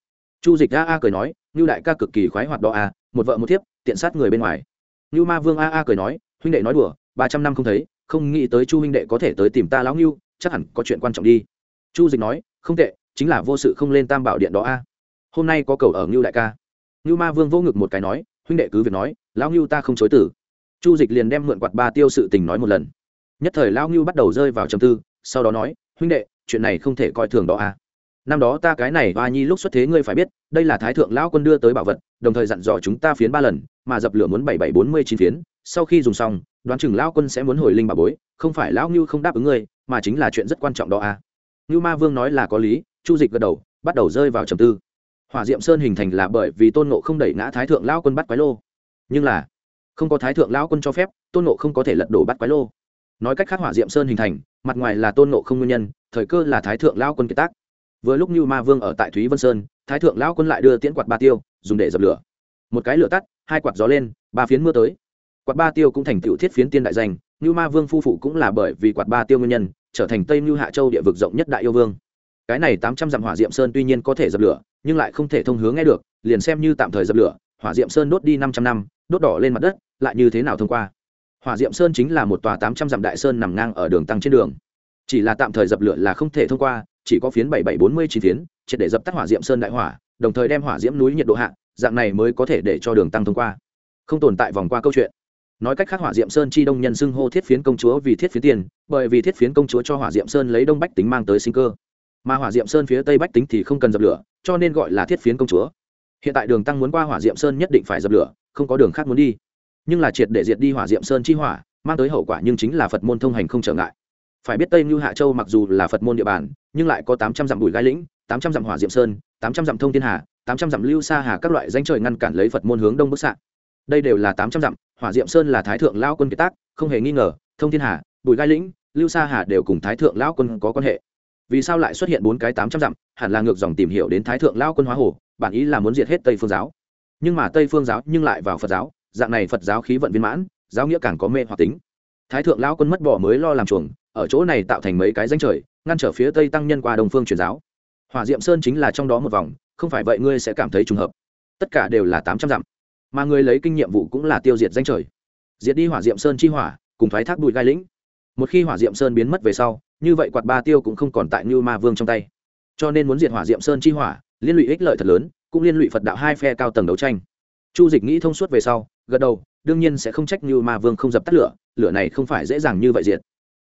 Speaker 1: Chu dịch a a cười nói như đại ca cực kỳ khoái hoạt đó a một vợ một thiếp, tiện sát người bên ngoài. Như ma vương a a cười nói, huynh đệ nói đùa, ba trăm năm không thấy, không nghĩ tới chu huynh đệ có thể tới tìm ta lão ngưu, chắc hẳn có chuyện quan trọng đi. Chu dịch nói, không tệ, chính là vô sự không lên tam bảo điện đó a. Hôm nay có cầu ở ngưu đại ca ngưu ma vương vô ngực một cái nói, huynh đệ cứ việc nói, lão ngưu ta không chối tử chu dịch liền đem mượn quạt ba tiêu sự tình nói một lần. Nhất thời lão ngưu bắt đầu rơi vào trầm tư, sau đó nói, huynh đệ, chuyện này không thể coi thường đó a năm đó ta cái này hoa nhi lúc xuất thế ngươi phải biết, đây là thái thượng lão quân đưa tới bảo vật, đồng thời dặn dò chúng ta phiến ba lần, mà dập lửa muốn bảy bảy bốn mươi chín phiến, sau khi dùng xong, đoán chừng lão quân sẽ muốn hồi linh bà bối, không phải lão ngưu không đáp ứng ngươi, mà chính là chuyện rất quan trọng đó à. Ngưu ma vương nói là có lý, chu dịch gật đầu, bắt đầu rơi vào trầm tư hỏa diệm sơn hình thành là bởi vì tôn nộ không đẩy ngã thái thượng lão quân bắt quái lô. Nhưng là, không có thái thượng lão quân cho phép, tôn nộ không có thể lật đổ bắt quái lô. Nói cách khác hỏa diệm sơn hình thành, mặt ngoài là tôn nộ không nguyên nhân, thời cơ là thái thượng lão quân kiệt tác. Vừa lúc như ma vương ở tại thúy vân sơn, thái thượng lão quân lại đưa tiễn quạt ba tiêu, dùng để dập lửa. Một cái lửa tắt, hai quạt gió lên, ba phiến mưa tới. Quạt ba tiêu cũng thành tựu thiết phiến tiên đại danh, như ma vương phu phụ cũng là bởi vì quạt ba tiêu nguyên nhân, trở thành tây mưu hạ châu địa vực rộng nhất đại yêu vương cái này tám trăm dặm hỏa diệm sơn tuy nhiên có thể dập lửa, nhưng lại không thể thông hướng nghe được, liền xem như tạm thời dập lửa, hỏa diệm sơn đốt đi năm trăm năm, đốt đỏ lên mặt đất, lại như thế nào thông qua? Hỏa diệm sơn chính là một tòa tám trăm dặm đại sơn nằm ngang ở đường tăng trên đường. Chỉ là tạm thời dập lửa là không thể thông qua, chỉ có phiến bảy bảy bốn mươi chín phiến, triệt để dập tắt hỏa diệm sơn đại hỏa, đồng thời đem hỏa diễm núi nhiệt độ hạ, dạng này mới có thể để cho đường tăng thông qua. Không tồn tại vòng qua câu chuyện. Nói cách khác hỏa diệm sơn chi đông nhân xưng hô thiết phiến công chúa vì thiết phiến tiền, bởi vì thiết phiến công chúa cho hỏa diệm sơn lấy đông bách tính mang tới sinh cơ mà hỏa diệm sơn phía tây bách tính thì không cần dập lửa, cho nên gọi là thiết phiến công chúa. Hiện tại đường tăng muốn qua hỏa diệm sơn nhất định phải dập lửa, không có đường khác muốn đi. Nhưng là triệt để diệt đi hỏa diệm sơn chi hỏa, mang tới hậu quả nhưng chính là phật môn thông hành không trở ngại. Phải biết tây như hạ châu mặc dù là phật môn địa bàn, nhưng lại có tám trăm dặm bùi gai lĩnh, tám trăm dặm hỏa diệm sơn, tám trăm dặm thông thiên hà, tám trăm dặm lưu sa hà các loại danh trời ngăn cản lấy phật môn hướng đông bức xạ. Đây đều là tám trăm dặm, hỏa diệm sơn là thái thượng lao quân kiệt tác, không hề nghi ngờ, thông thiên hà bùi gai lĩnh, lưu sa hà đều cùng thái thượng lao quân có quan hệ vì sao lại xuất hiện bốn cái tám trăm dặm, hẳn là ngược dòng tìm hiểu đến thái thượng lao quân hóa hồ, bản ý là muốn diệt hết tây phương giáo. Nhưng mà tây phương giáo nhưng lại vào phật giáo, dạng này phật giáo khí vận viên mãn, giáo nghĩa càng có mê hoặc tính. Thái thượng lao quân mất bỏ mới lo làm chuồng, ở chỗ này tạo thành mấy cái danh trời, ngăn trở phía tây tăng nhân qua đồng phương truyền giáo. Hỏa diệm sơn chính là trong đó một vòng, không phải vậy ngươi sẽ cảm thấy trùng hợp. Tất cả đều là tám trăm dặm. Mà người lấy kinh nghiệm vụ cũng là tiêu diệt danh trời. Diệt đi hỏa diệm sơn chi hỏa, cùng thoái thác bụi gai lĩnh. Một khi hỏa diệm sơn biến mất về sau như vậy quạt ba tiêu cũng không còn tại như ma vương trong tay. Cho nên muốn diệt hỏa diệm sơn chi hỏa, liên lụy ích lợi thật lớn, cũng liên lụy phật đạo hai phe cao tầng đấu tranh. Chu dịch nghĩ thông suốt về sau, gật đầu, đương nhiên sẽ không trách như ma vương không dập tắt lửa lửa này không phải dễ dàng như vậy diệt.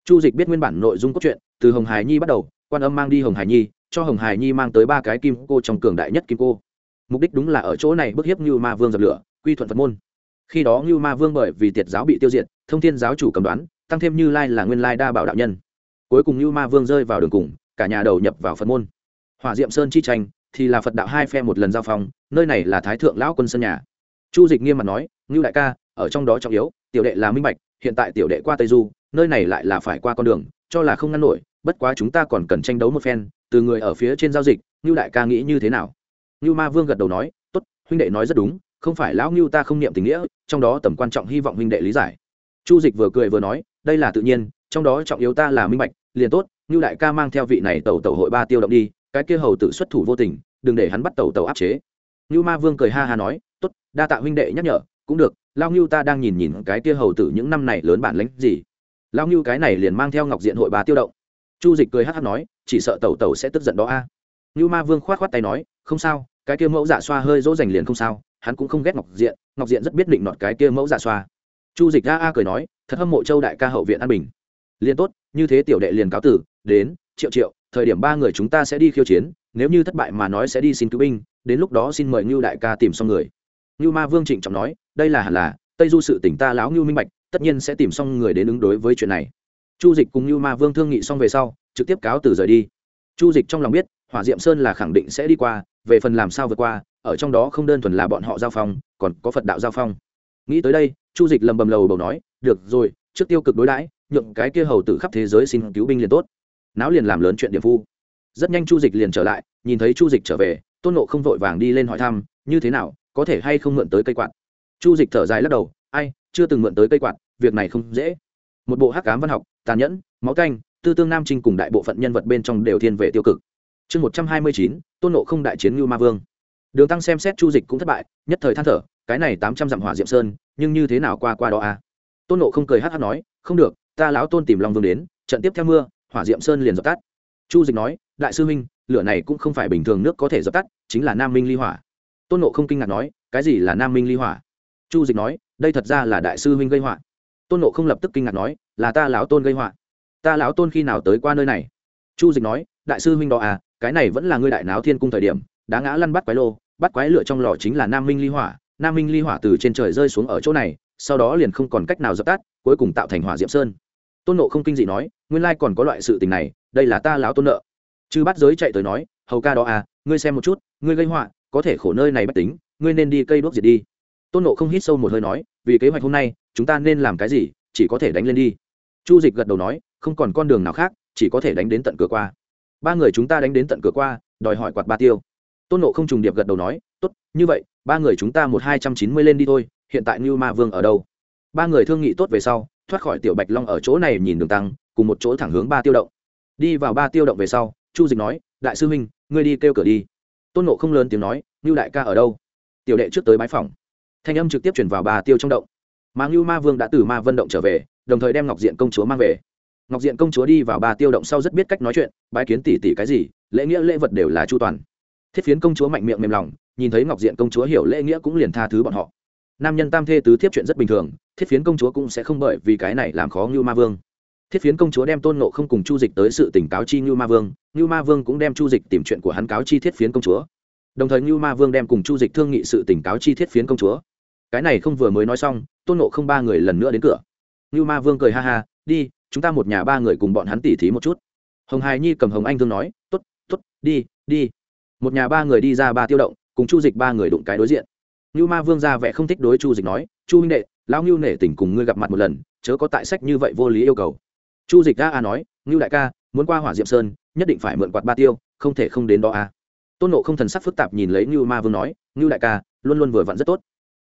Speaker 1: Chu dịch biết nguyên bản nội dung cốt truyện, từ hồng hải nhi bắt đầu, quan âm mang đi hồng hải nhi, cho hồng hải nhi mang tới ba cái kim cô trong cường đại nhất kim cô. Mục đích đúng là ở chỗ này bức hiếp như ma vương dập lửa, quy thuận phật môn. Khi đó như ma vương bởi vì tiệt giáo bị tiêu diệt, thông thiên giáo chủ cầm đoán, tăng thêm như lai là nguyên lai đa bảo đạo nhân cuối cùng như ma vương rơi vào đường cùng, cả nhà đầu nhập vào phật môn. Hỏa diệm sơn chi tranh thì là phật đạo hai phe một lần giao phong, nơi này là thái thượng lão quân sân nhà. Chu dịch nghiêm mặt nói ngưu đại ca, ở trong đó trọng yếu, tiểu đệ là minh bạch, hiện tại tiểu đệ qua tây du, nơi này lại là phải qua con đường, cho là không ngăn nổi, bất quá chúng ta còn cần tranh đấu một phen, từ người ở phía trên giao dịch ngưu đại ca nghĩ như thế nào? Ngưu ma vương gật đầu nói, tốt, huynh đệ nói rất đúng, không phải lão ngưu ta không niệm tình nghĩa, trong đó tầm quan trọng hy vọng huynh đệ lý giải. Chu dịch vừa cười vừa nói, đây là tự nhiên trong đó trọng yếu ta là minh bạch, liền tốt như đại ca mang theo vị này tẩu tẩu hội ba tiêu động đi, cái kia hầu tự xuất thủ vô tình, đừng để hắn bắt tẩu tẩu áp chế. Như ma vương cười ha ha nói, tốt, đa tạ huynh đệ nhắc nhở, cũng được, lao ngưu ta đang nhìn nhìn cái kia hầu tử những năm này lớn bản lánh gì. Lao ngưu cái này liền mang theo ngọc diện hội bà tiêu động. Chu dịch cười hát hát nói, chỉ sợ tẩu tẩu sẽ tức giận đó a. À. ngưu ma vương k h o á t k h o á t tay nói, không sao, cái kia mẫu giả xoa hơi dỗ dành liền không sao, hắn cũng không ghét ngọc diện ngọc diện rất biết định nọt cái kia mẫu giả xoa. Chu dịch a a cười nói, thật hâm mộ châu đại ca hậu viện an bình liền tốt, như thế tiểu đệ liền cáo tử, đến, triệu triệu, thời điểm ba người chúng ta sẽ đi khiêu chiến, nếu như thất bại mà nói sẽ đi xin cứu binh, đến lúc đó xin mời ngưu đại ca tìm xong người. Ngưu ma vương trịnh trọng nói, đây là hẳn là, tây du sự tỉnh ta láo ngưu minh bạch, tất nhiên sẽ tìm xong người đến ứng đối với chuyện này. Chu dịch cùng ngưu ma vương thương nghị xong về sau, trực tiếp cáo từ rời đi. Chu dịch trong lòng biết, hỏa diệm sơn là khẳng định sẽ đi qua, về phần làm sao vượt qua, ở trong đó không đơn thuần là bọn họ giao phong, còn có phật đạo giao phong. Nghĩ tới đây, chu dịch lầm bầm lầu bầu nói, được rồi, trước tiêu cực đối đãi nhượng cái kia hầu tử khắp thế giới xin cứu binh liền tốt. Não liền làm lớn chuyện điểm phu. Rất nhanh chu dịch liền trở lại, nhìn thấy chu dịch trở về, tôn nộ không vội vàng đi lên hỏi thăm, như thế nào, có thể hay không mượn tới cây quạt? Chu dịch thở dài lắc đầu, ai, chưa từng mượn tới cây quạt, việc này không dễ. Một bộ hắc cám văn học, tàn nhẫn, máu canh, tư tương nam trinh cùng đại bộ phận nhân vật bên trong đều thiên về tiêu cực. Chương một trăm hai mươi chín, tôn nộ không đại chiến ngưu ma vương. Đường tăng xem xét chu dịch cũng thất bại, nhất thời than thở, cái này tám trăm dặm hỏa diệm sơn, nhưng như thế nào qua qua đó à? Tôn nộ không cười hát hát nói, không được ta lão tôn tìm long vương đến, trận tiếp theo mưa, hỏa diệm sơn liền dập tắt. Chu dịch nói, đại sư huynh, lửa này cũng không phải bình thường nước có thể dập tắt, chính là nam minh ly hỏa. Tôn nộ không kinh ngạc nói, cái gì là nam minh ly hỏa? Chu dịch nói, đây thật ra là đại sư huynh gây họa. Tôn nộ không lập tức kinh ngạc nói, là ta lão tôn gây họa. Ta lão tôn khi nào tới qua nơi này? Chu dịch nói, đại sư huynh đó à cái này vẫn là ngươi đại náo thiên cung thời điểm, đá ngã lăn bắt quái lô, bắt quái lửa trong lò chính là nam minh ly hỏa. Nam minh ly hỏa từ trên trời rơi xuống ở chỗ này, sau đó liền không còn cách nào dập tắt, cuối cùng tạo thành hỏa diệm sơn tôn nộ không kinh dị nói, nguyên lai còn có loại sự tình này, đây là ta lão tôn nợ. Chư bắt giới chạy tới nói, hầu ca đó à ngươi xem một chút, ngươi gây họa, có thể khổ nơi này bất tính, ngươi nên đi cây đuốc diệt đi. Tôn nộ không hít sâu một hơi nói, vì kế hoạch hôm nay, chúng ta nên làm cái gì, chỉ có thể đánh lên đi. Chu dịch gật đầu nói, không còn con đường nào khác, chỉ có thể đánh đến tận cửa qua. Ba người chúng ta đánh đến tận cửa qua, đòi hỏi quạt ba tiêu. Tôn nộ không trùng điệp gật đầu nói, tốt, như vậy, ba người chúng ta một hai trăm chín mươi lên đi thôi, hiện tại như ma vương ở đâu? Ba người thương nghị tốt về sau thoát khỏi tiểu bạch long ở chỗ này nhìn đường tăng, cùng một chỗ thẳng hướng ba tiêu động. Đi vào ba tiêu động về sau, chu dịch nói, đại sư huynh, ngươi đi kêu cửa đi. Tôn nộ không lớn tiếng nói, ngưu đại ca ở đâu? Tiểu đệ trước tới bãi phòng. Thanh âm trực tiếp chuyển vào ba tiêu trong động. Mà ngưu ma vương đã từ ma vân động trở về, đồng thời đem ngọc diện công chúa mang về. Ngọc diện công chúa đi vào ba tiêu động sau rất biết cách nói chuyện, bái kiến tỷ tỷ cái gì, lễ nghĩa lễ vật đều là chu toàn. Thiết phiến công chúa mạnh miệng mềm lòng, nhìn thấy ngọc diện công chúa hiểu lễ nghĩa cũng liền tha thứ bọn họ nam nhân tam thê tứ thiếp chuyện rất bình thường, thiết phiến công chúa cũng sẽ không bởi vì cái này làm khó như ma vương. Thiết phiến công chúa đem tôn nộ không cùng chu dịch tới sự tỉnh cáo chi như ma vương như ma vương cũng đem chu dịch tìm chuyện của hắn cáo chi thiết phiến công chúa. Đồng thời như ma vương đem cùng chu dịch thương nghị sự tỉnh cáo chi thiết phiến công chúa. Cái này không vừa mới nói xong, tôn nộ không ba người lần nữa đến cửa. Như ma vương cười ha ha, đi, chúng ta một nhà ba người cùng bọn hắn tỉ thí một chút. Hồng hài nhi cầm hồng anh thương nói t ố t t ố t đi đi. Một nhà ba người đi ra ba tiêu động, cùng chu dịch ba người đụng cái đối diện. Nưu ma vương ra vẻ không thích đối chu dịch nói, chu huynh đệ, lão Nưu nể tình cùng ngươi gặp mặt một lần, chớ có tại sách như vậy vô lý yêu cầu. Chu dịch a a nói "Nưu đại ca, muốn qua hỏa diệm sơn, nhất định phải mượn quạt ba tiêu, không thể không đến đó a. Tôn nộ không thần sắc phức tạp nhìn lấy Nưu ma vương nói "Nưu đại ca, luôn luôn vừa vặn rất tốt.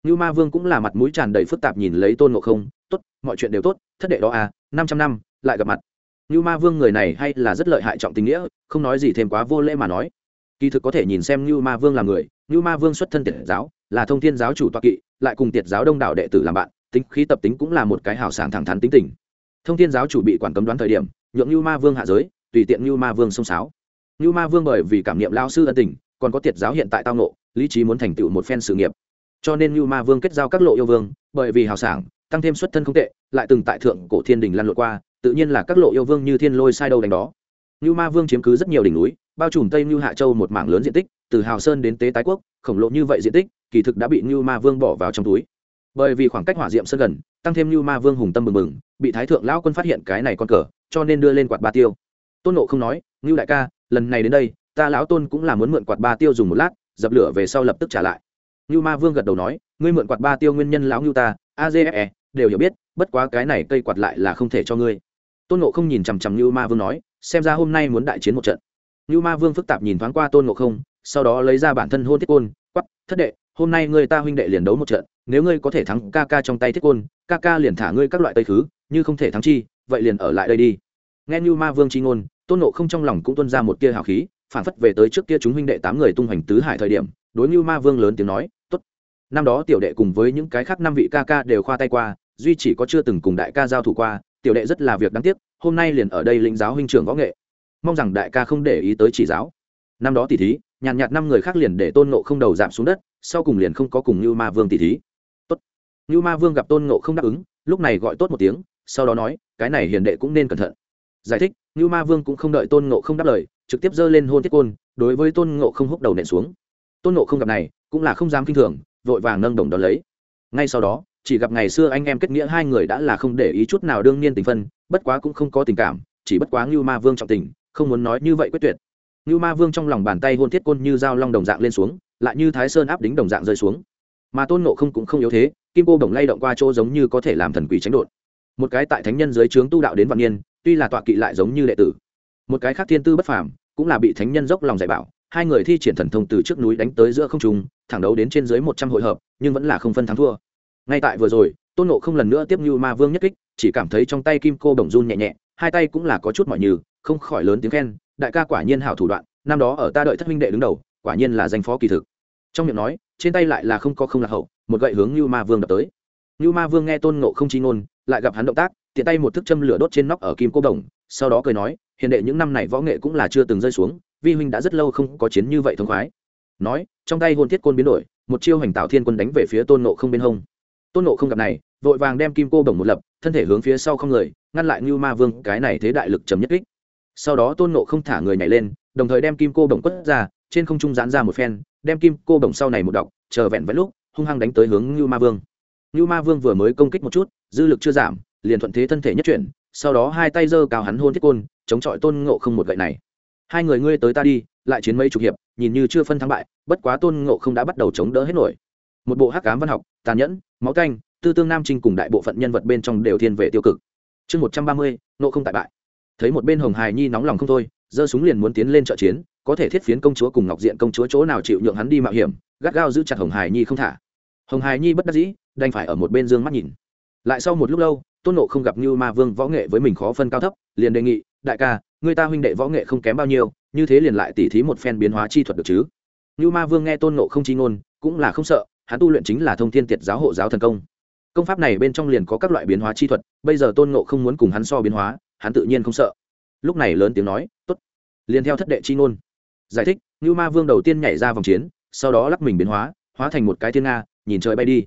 Speaker 1: Nưu ma vương cũng là mặt mũi tràn đầy phức tạp nhìn lấy tôn nộ không, tốt, mọi chuyện đều tốt, thất đệ đó à năm trăm năm, lại gặp mặt. Nưu ma vương người này hay là rất lợi hại trọng tình nghĩa, không nói gì thêm quá vô lễ mà nói. Kỳ thực có thể nhìn xem Nưu ma vương là người Nưu ma vương xuất thân tiệt giáo là thông thiên giáo chủ toa kỵ, lại cùng tiệt giáo đông đảo đệ tử làm bạn, tính khí tập tính cũng là một cái hào sảng thẳng thắn tính tình. Thông thiên giáo chủ bị quản cấm đoán thời điểm, nhượng như ma vương hạ giới, tùy tiện như ma vương xông sáo như ma vương bởi vì cảm niệm lao sư ân tình, còn có tiệt giáo hiện tại tao nộ lý trí muốn thành tựu một phen sự nghiệp. Cho nên như ma vương kết giao các lộ yêu vương, bởi vì hào sảng, tăng thêm xuất thân không tệ, lại từng tại thượng cổ thiên đình lăn lộn qua, tự nhiên là các lộ yêu vương như thiên lôi sai đâu đánh đó. Như ma vương chiếm cứ rất nhiều đỉnh núi, bao trùm tây như hạ châu một mảng lớn diện tích từ hào sơn đến tế tái quốc, khổng lồ như vậy diện tích, kỳ thực đã bị như ma vương bỏ vào trong túi. Bởi vì khoảng cách hỏa diệm sơn gần, tăng thêm như ma vương hùng tâm mừng mừng, bị thái thượng lão quân phát hiện cái này con cờ, cho nên đưa lên quạt ba tiêu. Tôn nộ không nói, ngưu đại ca, lần này đến đây, ta lão tôn cũng là muốn mượn quạt ba tiêu dùng một lát, dập lửa về sau lập tức trả lại. Ngưu ma vương gật đầu nói, ngươi mượn quạt ba tiêu nguyên nhân lão ngưu ta aze đều hiểu biết, bất quá cái này cây quạt lại là không thể cho ngươi. Tôn nộ không nhìn chằm chằm ngưu ma vương nói, xem ra hôm nay muốn đại chiến một trận. Ngưu ma vương phức tạp nhìn thoáng qua tôn nộ không sau đó lấy ra bản thân hôn thiết côn quắp thất đệ, hôm nay ngươi ta huynh đệ liền đấu một trận, nếu ngươi có thể thắng ca ca trong tay thiết côn, ca ca liền thả ngươi các loại tây khứ, như không thể thắng chi, vậy liền ở lại đây đi. Nghe như ma vương c h i ngôn, tôn nộ không trong lòng cũng tuân ra một tia hào khí, phản phất về tới trước kia chúng huynh đệ tám người tung hoành tứ hải thời điểm, đối như ma vương lớn tiếng nói t ố t năm đó tiểu đệ cùng với những cái khác năm vị ca ca đều khoa tay qua, duy chỉ có chưa từng cùng đại ca giao thủ qua, tiểu đệ rất là việc đáng tiếc, hôm nay liền ở đây lĩnh giáo huynh trưởng võ nghệ. Mong rằng đại ca không để ý tới chỉ giáo. Năm đó tỷ thí nhàn nhạt năm người khác liền để tôn nộ không đầu giảm xuống đất, sau cùng liền không có cùng như ma vương tỷ thí. Tốt. Như ma vương gặp tôn nộ không đáp ứng, lúc này gọi tốt một tiếng, sau đó nói, cái này hiền đệ cũng nên cẩn thận. Giải thích như ma vương cũng không đợi tôn nộ không đáp lời, trực tiếp giơ lên hôn thiết côn, đối với tôn ngộ không húc đầu nện xuống. Tôn ngộ không gặp này, cũng là không dám kinh thường, vội vàng nâng đồng đón lấy. Ngay sau đó, chỉ gặp ngày xưa anh em kết nghĩa hai người đã là không để ý chút nào đương nhiên tình phân, bất quá cũng không có tình cảm, chỉ bất quá như ma vương trọng tình, không muốn nói như vậy quyết tuyệt ngưu ma vương trong lòng bàn tay hôn thiết côn như dao long đồng dạng lên xuống, lại như thái sơn áp đính đồng dạng rơi xuống. Mà tôn nộ không cũng không yếu thế, kim cô đồng lay động qua chỗ giống như có thể làm thần quỷ tránh đột. Một cái tại thánh nhân dưới trướng tu đạo đến vạn niên, tuy là tọa kỵ lại giống như đệ tử. Một cái khác thiên tư bất phàm, cũng là bị thánh nhân dốc lòng dạy bảo, hai người thi triển thần thông từ trước núi đánh tới giữa không trung, thẳng đấu đến trên dưới một trăm hội hợp, nhưng vẫn là không phân thắng thua. Ngay tại vừa rồi, tôn nộ không lần nữa tiếp như ma vương nhất kích, chỉ cảm thấy trong tay kim cô bổng run nhẹ nhẹ, hai tay cũng là có chút mỏi như không khỏi lớn tiếng khen đại ca quả nhiên hảo thủ đoạn, năm đó ở ta đợi thất minh đệ đứng đầu, quả nhiên là danh phó kỳ thực. Trong miệng nói, trên tay lại là không có không lạc hậu, một gậy hướng như ma vương đập tới. Như ma vương nghe tôn nộ không chi ngôn, lại gặp hắn động tác, tiện tay một thức châm lửa đốt trên nóc ở kim cô đồng, sau đó cười nói hiện đệ những năm này võ nghệ cũng là chưa từng rơi xuống, vi huynh đã rất lâu không có chiến như vậy thông khoái. Nói, trong tay hôn thiết côn biến đổi, một chiêu hành tạo thiên quân đánh về phía tôn nộ không bên hông. Tôn nộ không gặp này, vội vàng đem kim cô đồng một lập, thân thể hướng phía sau không người, ngăn lại như ma vương, cái này thế đại lực chấm nhất kích sau đó tôn nộ không thả người nhảy lên, đồng thời đem kim cô đồng quất ra, trên không trung giãn ra một phen, đem kim cô đồng sau này một đọc, chờ vẹn vẹn lúc, hung hăng đánh tới hướng như ma vương. Như ma vương vừa mới công kích một chút, dư lực chưa giảm, liền thuận thế thân thể nhất chuyển, sau đó hai tay giơ cao hắn hôn thiết côn, chống chọi tôn ngộ không một gậy này. Hai người ngươi tới ta đi, lại chiến mấy chục hiệp, nhìn như chưa phân thắng bại, bất quá tôn ngộ không đã bắt đầu chống đỡ hết nổi. Một bộ hắc cám văn học, tàn nhẫn, máu canh, tư tương nam trinh cùng đại bộ phận nhân vật bên trong đều thiên về tiêu cực. Chương một trăm ba mươi, nộ không tại bại thấy một bên hồng hài nhi nóng lòng không thôi, giơ súng liền muốn tiến lên trợ chiến, có thể thiết phiến công chúa cùng ngọc diện công chúa chỗ nào chịu nhượng hắn đi mạo hiểm, gắt gao giữ chặt hồng hài nhi không thả. Hồng hài nhi bất đắc dĩ, đành phải ở một bên dương mắt nhìn. Lại sau một lúc lâu, tôn nộ không gặp như ma vương võ nghệ với mình khó phân cao thấp, liền đề nghị, đại ca, người ta huynh đệ võ nghệ không kém bao nhiêu, như thế liền lại tỉ thí một phen biến hóa chi thuật được chứ? Như ma vương nghe tôn nộ không chi ngôn, cũng là không sợ, hắn tu luyện chính là thông thiên tiệt giáo hộ giáo thần công. Công pháp này bên trong liền có các loại biến hóa chi thuật, bây giờ tôn nộ không muốn cùng hắn so biến hóa hắn tự nhiên không sợ. Lúc này lớn tiếng nói t ố t liền theo thất đệ chi ngôn. Giải thích như ma vương đầu tiên nhảy ra vòng chiến, sau đó lắc mình biến hóa hóa thành một cái thiên nga, nhìn trời bay đi.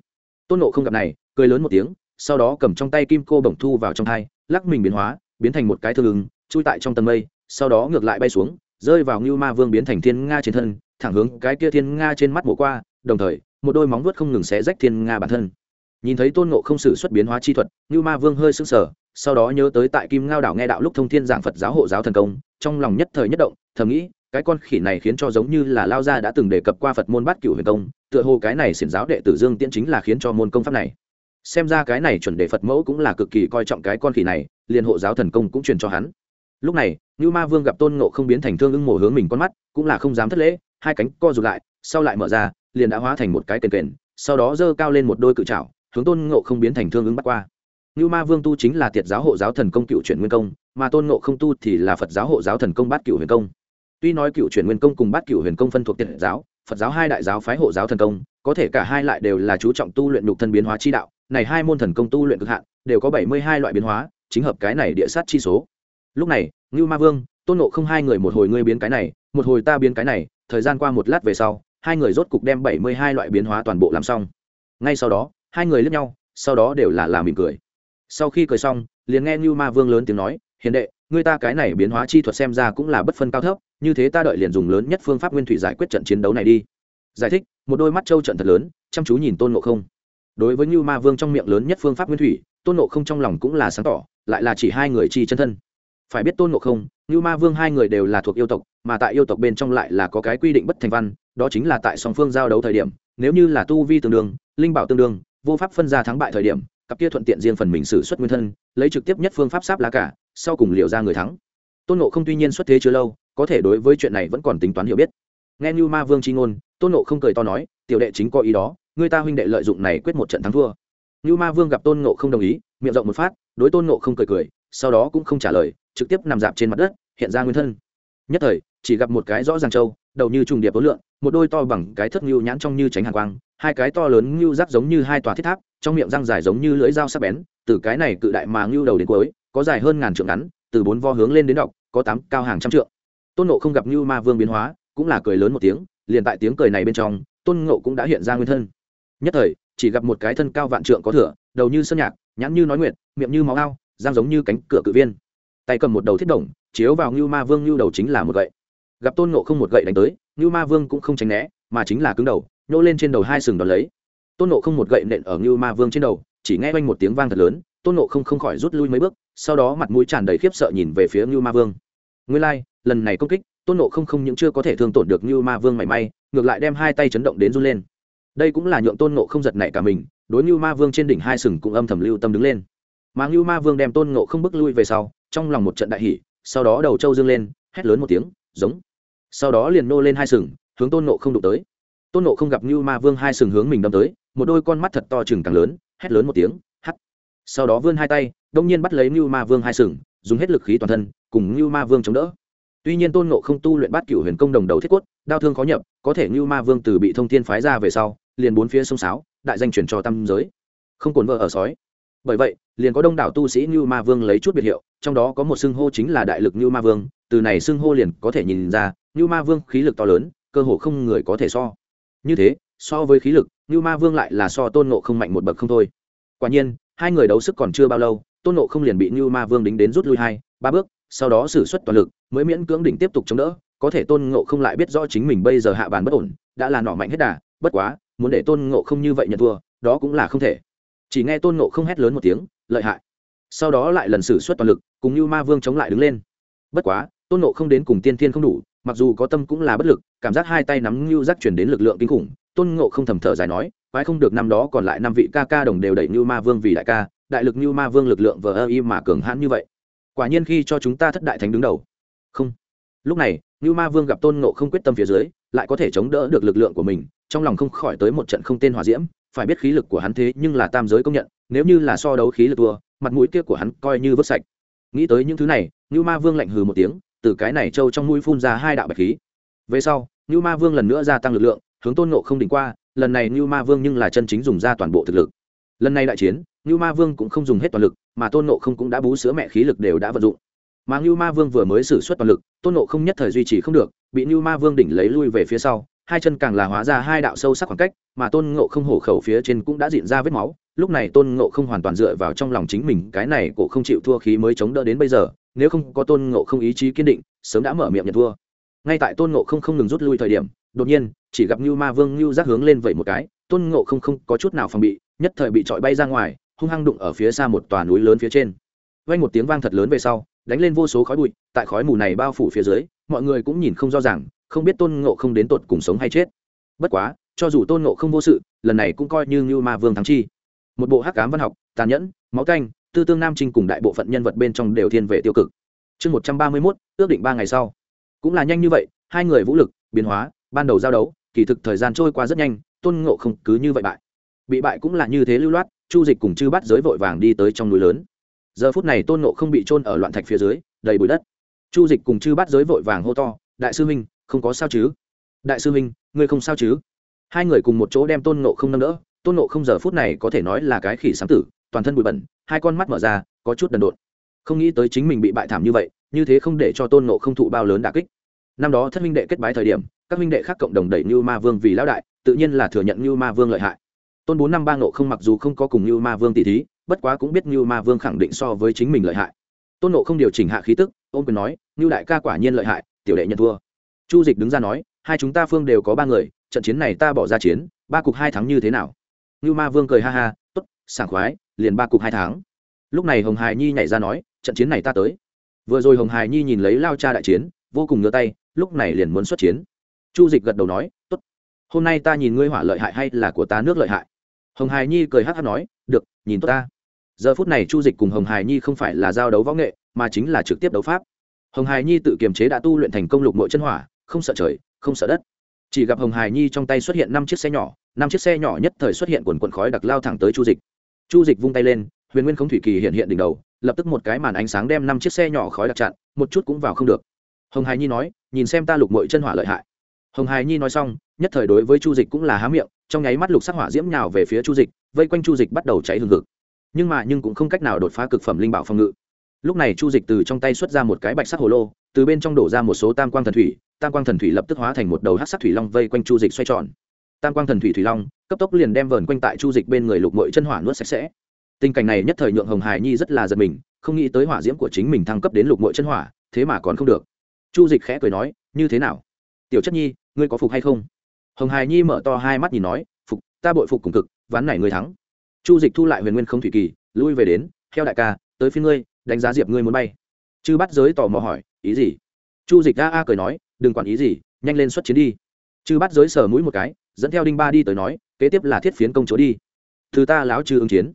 Speaker 1: Tôn nộ không gặp này, cười lớn một tiếng, sau đó cầm trong tay kim cô bổng thu vào trong thai, lắc mình biến hóa, biến thành một cái thương ứng, chui tại trong tầng mây, sau đó ngược lại bay xuống, rơi vào ngưu ma vương biến thành thiên nga trên thân, thẳng hướng cái kia thiên nga trên mắt mổ qua, đồng thời, một đôi móng vuốt không ngừng xé rách thiên nga bản thân. Nhìn thấy tôn ngộ không sử xuất biến hóa chi thuật, ngưu ma vương hơi sững sờ sau đó nhớ tới tại kim ngao đảo nghe đạo lúc thông thiên giảng phật giáo hộ giáo thần công, trong lòng nhất thời nhất động, thầm nghĩ, cái con khỉ này khiến cho giống như là lao gia đã từng đề cập qua phật môn bát cửu huyền công, tựa hồ cái này xiển giáo đệ tử dương tiễn chính là khiến cho môn công pháp này. Xem ra cái này chuẩn đề phật mẫu cũng là cực kỳ coi trọng cái con khỉ này, liền hộ giáo thần công cũng truyền cho hắn. Lúc này, như ma vương gặp tôn ngộ không biến thành thương ưng mổ hướng mình con mắt, cũng là không dám thất lễ, hai cánh co rụt lại, sau lại mở ra, liền đã hóa thành một cái kền kền, sau đó giơ cao lên một đôi cự trảo, hướng tôn ngộ không biến thành thương ưng bắt qua. Nưu ma vương tu chính là tiệt giáo hộ giáo thần công cựu chuyển nguyên công, mà tôn ngộ không tu thì là phật giáo hộ giáo thần công bát cựu huyền công. Tuy nói cựu chuyển nguyên công cùng bát cựu huyền công phân thuộc tiệt giáo, phật giáo hai đại giáo phái hộ giáo thần công, có thể cả hai lại đều là chú trọng tu luyện nhục thân biến hóa chi đạo, này hai môn thần công tu luyện cực hạn, đều có bảy mươi hai loại biến hóa, chính hợp cái này địa sát chi số. Lúc này Nưu ma vương, tôn Ngộ không hai người một hồi ngươi biến cái này, một hồi ta biến cái này, thời gian qua một lát về sau, hai người rốt cục đem bảy mươi hai loại biến hóa toàn bộ làm xong. Ngay sau đó, hai người lướt nhau, sau đó đều là làm mỉm cười sau khi cười xong, liền nghe như ma vương lớn tiếng nói, hiền đệ người ta cái này biến hóa chi thuật xem ra cũng là bất phân cao thấp, như thế ta đợi liền dùng lớn nhất phương pháp nguyên thủy giải quyết trận chiến đấu này đi. Giải thích, một đôi mắt trâu trận thật lớn, chăm chú nhìn tôn ngộ không. Đối với như ma vương trong miệng lớn nhất phương pháp nguyên thủy, tôn ngộ không trong lòng cũng là sáng tỏ, lại là chỉ hai người chi chân thân. Phải biết tôn ngộ không như ma vương hai người đều là thuộc yêu tộc, mà tại yêu tộc bên trong lại là có cái quy định bất thành văn, đó chính là tại song phương giao đấu thời điểm, nếu như là tu vi tương đương, linh bảo tương đương, vô pháp phân ra thắng bại thời điểm cặp kia thuận tiện riêng phần mình xử xuất nguyên thân, lấy trực tiếp nhất phương pháp sáp lá cả, sau cùng liệu ra người thắng. Tôn nộ không tuy nhiên xuất thế chưa lâu, có thể đối với chuyện này vẫn còn tính toán hiểu biết. Nghe như ma vương c h i ngôn, tôn nộ không cười to nói, tiểu đệ chính có ý đó, người ta huynh đệ lợi dụng này quyết một trận thắng thua. Như ma vương gặp tôn nộ không đồng ý, miệng rộng một phát, đối tôn nộ không cười cười, sau đó cũng không trả lời, trực tiếp nằm dạp trên mặt đất, hiện ra nguyên thân. Nhất thời, chỉ gặp một cái rõ ràng trâu đầu như trùng điệp ố lượng, một đôi to bằng cái thất ngưu nhãn trong như tránh hàng quang, hai cái to lớn ngưu rác giống như hai tòa thiết tháp, trong miệng răng dài giống như lưỡi dao sắc bén, từ cái này cự đại mà ngưu đầu đến cuối, có dài hơn ngàn trượng ngắn, từ bốn vo hướng lên đến đọc, có tám, cao hàng trăm trượng. Tôn nộ không gặp ngưu ma vương biến hóa, cũng là cười lớn một tiếng, liền tại tiếng cười này bên trong, tôn ngộ cũng đã hiện ra nguyên thân. Nhất thời, chỉ gặp một cái thân cao vạn trượng có thửa đầu như sơn nhạc, nhãn như nói nguyện miệng như máu ao, răng giống như cánh cửa cự viên. Tay cầm một đầu thiết đồng, chiếu vào ngưu ma vương, ngưu đầu chính là một gậy gặp tôn nộ không một gậy đánh tới như ma vương cũng không tránh né mà chính là cứng đầu nhô lên trên đầu hai sừng đón lấy. Tôn nộ không một gậy nện ở như ma vương trên đầu chỉ nghe quanh một tiếng vang thật lớn tôn nộ không không khỏi rút lui mấy bước sau đó mặt mũi tràn đầy khiếp sợ nhìn về phía như ma vương. Nguyên lai、like, lần này công kích tôn nộ không không những chưa có thể thương tổn được như ma vương mảy may ngược lại đem hai tay chấn động đến run lên. Đây cũng là nhượng tôn nộ không giật nảy cả mình đối như ma vương trên đỉnh hai sừng cũng âm thầm lưu tâm đứng lên. Mà như ma vương đem tôn nộ không bước lui về sau trong lòng một trận đại hỷ sau đó đầu trâu dương lên hét lớn một tiếng giống sau đó liền nô lên hai sừng, hướng tôn nộ không đụng tới. Tôn nộ không gặp như ma vương hai sừng hướng mình đâm tới, một đôi con mắt thật to chừng càng lớn, hét lớn một tiếng hắt sau đó vươn hai tay, đông nhiên bắt lấy như ma vương hai sừng, dùng hết lực khí toàn thân, cùng như ma vương chống đỡ. Tuy nhiên tôn nộ không tu luyện bát cửu huyền công đồng đầu thiết quất đau thương khó nhập, có thể như ma vương từ bị thông thiên phái ra về sau, liền bốn phía sông sáo, đại danh chuyển cho tam giới. Không cồn vợ ở sói. Bởi vậy, liền có đông đảo tu sĩ như ma vương lấy chút biệt hiệu, trong đó có một xưng hô chính là đại lực như ma vương từ này xưng hô liền có thể nhìn ra như ma vương khí lực to lớn, cơ hồ không người có thể so. Như thế, so với khí lực như ma vương lại là so tôn nộ không mạnh một bậc không thôi. Quả nhiên, hai người đấu sức còn chưa bao lâu, tôn nộ không liền bị như ma vương đính đến rút lui hai, ba bước, sau đó xử suất toàn lực, mới miễn cưỡng đỉnh tiếp tục chống đỡ. Có thể tôn ngộ không lại biết rõ chính mình bây giờ hạ bàn bất ổn, đã là nỏ mạnh hết đà, bất quá, muốn để tôn ngộ không như vậy nhận thua, đó cũng là không thể. Chỉ nghe tôn ngộ không hét lớn một tiếng, lợi hại. Sau đó lại lần xử suất toàn lực, cùng như ma vương chống lại đứng lên. Bất quá tôn ngộ không đến cùng tiên thiên không đủ, mặc dù có tâm cũng là bất lực, cảm giác hai tay nắm như giác chuyển đến lực lượng kinh khủng, tôn ngộ không thầm thở dài nói, quái không được năm đó còn lại năm vị ca ca đồng đều đẩy như ma vương vì đại ca, đại lực như ma vương lực lượng vờ ơ y mà cường hãn như vậy. Quả nhiên khi cho chúng ta thất đại thánh đứng đầu. Không. Lúc này, như ma vương gặp tôn ngộ không quyết tâm phía dưới, lại có thể chống đỡ được lực lượng của mình, trong lòng không khỏi tới một trận không tên hòa diễm, phải biết khí lực của hắn thế nhưng là tam giới công nhận, nếu như là so đấu khí lực thua mặt mũi kia của hắn coi như vứt sạch. Nghĩ tới những thứ này, như ma vương lạnh hừ một tiếng từ cái này trâu trong mũi phun ra hai đạo bạch khí. Về sau như ma vương lần nữa gia tăng lực lượng, hướng tôn ngộ không đỉnh qua, lần này như ma vương nhưng là chân chính dùng ra toàn bộ thực lực. Lần này đại chiến như ma vương cũng không dùng hết toàn lực, mà tôn ngộ không cũng đã bú sữa mẹ khí lực đều đã vận dụng. Mà như ma vương vừa mới xử suất toàn lực, tôn ngộ không nhất thời duy trì không được, bị như ma vương đỉnh lấy lui về phía sau, hai chân càng là hóa ra hai đạo sâu sắc khoảng cách, mà tôn ngộ không hổ khẩu phía trên cũng đã diện ra vết máu lúc này tôn ngộ không hoàn toàn dựa vào trong lòng chính mình, cái này cổ không chịu thua khí mới chống đỡ đến bây giờ, nếu không có tôn ngộ không ý chí kiên định, sớm đã mở miệng nhận thua. Ngay tại tôn ngộ không không ngừng rút lui thời điểm, đột nhiên, chỉ gặp như ma vương như giác hướng lên vậy một cái, tôn ngộ không không có chút nào phòng bị, nhất thời bị trọi bay ra ngoài, hung hăng đụng ở phía xa một tòa núi lớn phía trên. Vang một tiếng vang thật lớn về sau, đánh lên vô số khói bụi, tại khói mù này bao phủ phía dưới, mọi người cũng nhìn không rõ ràng, không biết tôn ngộ không đến tột cùng sống hay chết. Bất quá, cho dù tôn ngộ không vô sự, lần này cũng coi như như ma vương thắng chi một bộ hắc cám văn học, tàn nhẫn, máu canh, tư tương nam trinh cùng đại bộ phận nhân vật bên trong đều thiên về tiêu cực. Chương một trăm ba mươi mốt, ước định ba ngày sau. Cũng là nhanh như vậy, hai người vũ lực, biến hóa, ban đầu giao đấu, kỳ thực thời gian trôi qua rất nhanh, tôn ngộ không cứ như vậy bại. Bị bại cũng là như thế lưu loát, chu dịch cùng chư bắt giới vội vàng đi tới trong núi lớn. Giờ phút này tôn ngộ không bị trôn ở loạn thạch phía dưới, đầy bụi đất. Chu dịch cùng chư bắt giới vội vàng hô to, đại sư huynh, không có sao chứ? Đại sư huynh, ngươi không sao chứ? Hai người cùng một chỗ đem tôn ngộ không nâng đỡ tôn Nộ không giờ phút này có thể nói là cái khỉ sáng tử, toàn thân bụi bẩn, hai con mắt mở ra, có chút đần độn. Không nghĩ tới chính mình bị bại thảm như vậy, như thế không để cho tôn Nộ không thụ bao lớn đà kích. Năm đó thất minh đệ kết bái thời điểm, các minh đệ khác cộng đồng đẩy như ma vương vì lão đại, tự nhiên là thừa nhận như ma vương lợi hại. Tôn bốn năm ba Nộ không mặc dù không có cùng như ma vương tỷ thí, bất quá cũng biết như ma vương khẳng định so với chính mình lợi hại. Tôn nộ không điều chỉnh hạ khí tức ôm quyền nói, như đại ca quả nhiên lợi hại, tiểu đệ nhận thua. Chu dịch đứng ra nói, hai chúng ta phương đều có ba người, trận chiến này ta bỏ ra chiến, ba cục hai thắng như thế nào? Nưu ma vương cười ha ha tốt, sảng khoái liền ba cục hai tháng. Lúc này hồng hải nhi nhảy ra nói trận chiến này ta tới. Vừa rồi hồng hải nhi nhìn lấy lao cha đại chiến vô cùng ngửa tay lúc này liền muốn xuất chiến. Chu dịch gật đầu nói tốt, hôm nay ta nhìn ngươi hỏa lợi hại hay là của ta nước lợi hại? Hồng hải nhi cười hắc hắc nói được nhìn tốt ta. Giờ phút này chu dịch cùng hồng hải nhi không phải là giao đấu võ nghệ mà chính là trực tiếp đấu pháp. Hồng hải nhi tự kiềm chế đã tu luyện thành công lục mộ chân hỏa không sợ trời không sợ đất. Chỉ gặp hồng hải nhi trong tay xuất hiện năm chiếc xe nhỏ năm chiếc xe nhỏ nhất thời xuất hiện quần quần khói đặc lao thẳng tới chu dịch. Chu dịch vung tay lên, huyền nguyên không thủy kỳ hiện hiện đỉnh đầu, lập tức một cái màn ánh sáng đem năm chiếc xe nhỏ khói đặc chặn, một chút cũng vào không được. Hồng hải nhi nói, nhìn xem ta lục mội chân hỏa lợi hại. Hồng hải nhi nói xong, nhất thời đối với chu dịch cũng là há miệng, trong nháy mắt lục sắc hỏa diễm nhào về phía chu dịch, vây quanh chu dịch bắt đầu cháy hừng hực. Nhưng mà nhưng cũng không cách nào đột phá cực phẩm linh bảo phòng ngự. Lúc này chu dịch từ trong tay xuất ra một cái bạch sắc hồ lô, từ bên trong đổ ra một số tam quang thần thủy, tam quang thần thủy lập tức hóa thành một đầu hát sắc thủy long vây quanh chu dịch xoay tròn tam quang thần thủy thủy long, cấp tốc liền đem vờn quanh tại chu dịch bên người lục mội chân hỏa nuốt sạch sẽ. Tình cảnh này nhất thời nhượng hồng hải nhi rất là giật mình, không nghĩ tới hỏa diễm của chính mình thăng cấp đến lục mội chân hỏa, thế mà còn không được. Chu dịch khẽ cười nói, như thế nào? Tiểu chất nhi, ngươi có phục hay không? Hồng hải nhi mở to hai mắt nhìn nói, phục, ta bội phục cùng cực, ván này ngươi thắng. Chu dịch thu lại huyền nguyên không thủy kỳ, lui về đến theo đại ca, tới phía ngươi, đánh giá diệp ngươi muốn bay. Chư bắt giới tò mò hỏi, ý gì? Chu dịch a a cười nói, đừng quản ý gì, nhanh lên xuất chiến đi. Chư bắt giới sờ mũi một cái dẫn theo đinh ba đi tới nói, kế tiếp là thiết phiến công chúa đi. Thứ ta láo chư ứng chiến.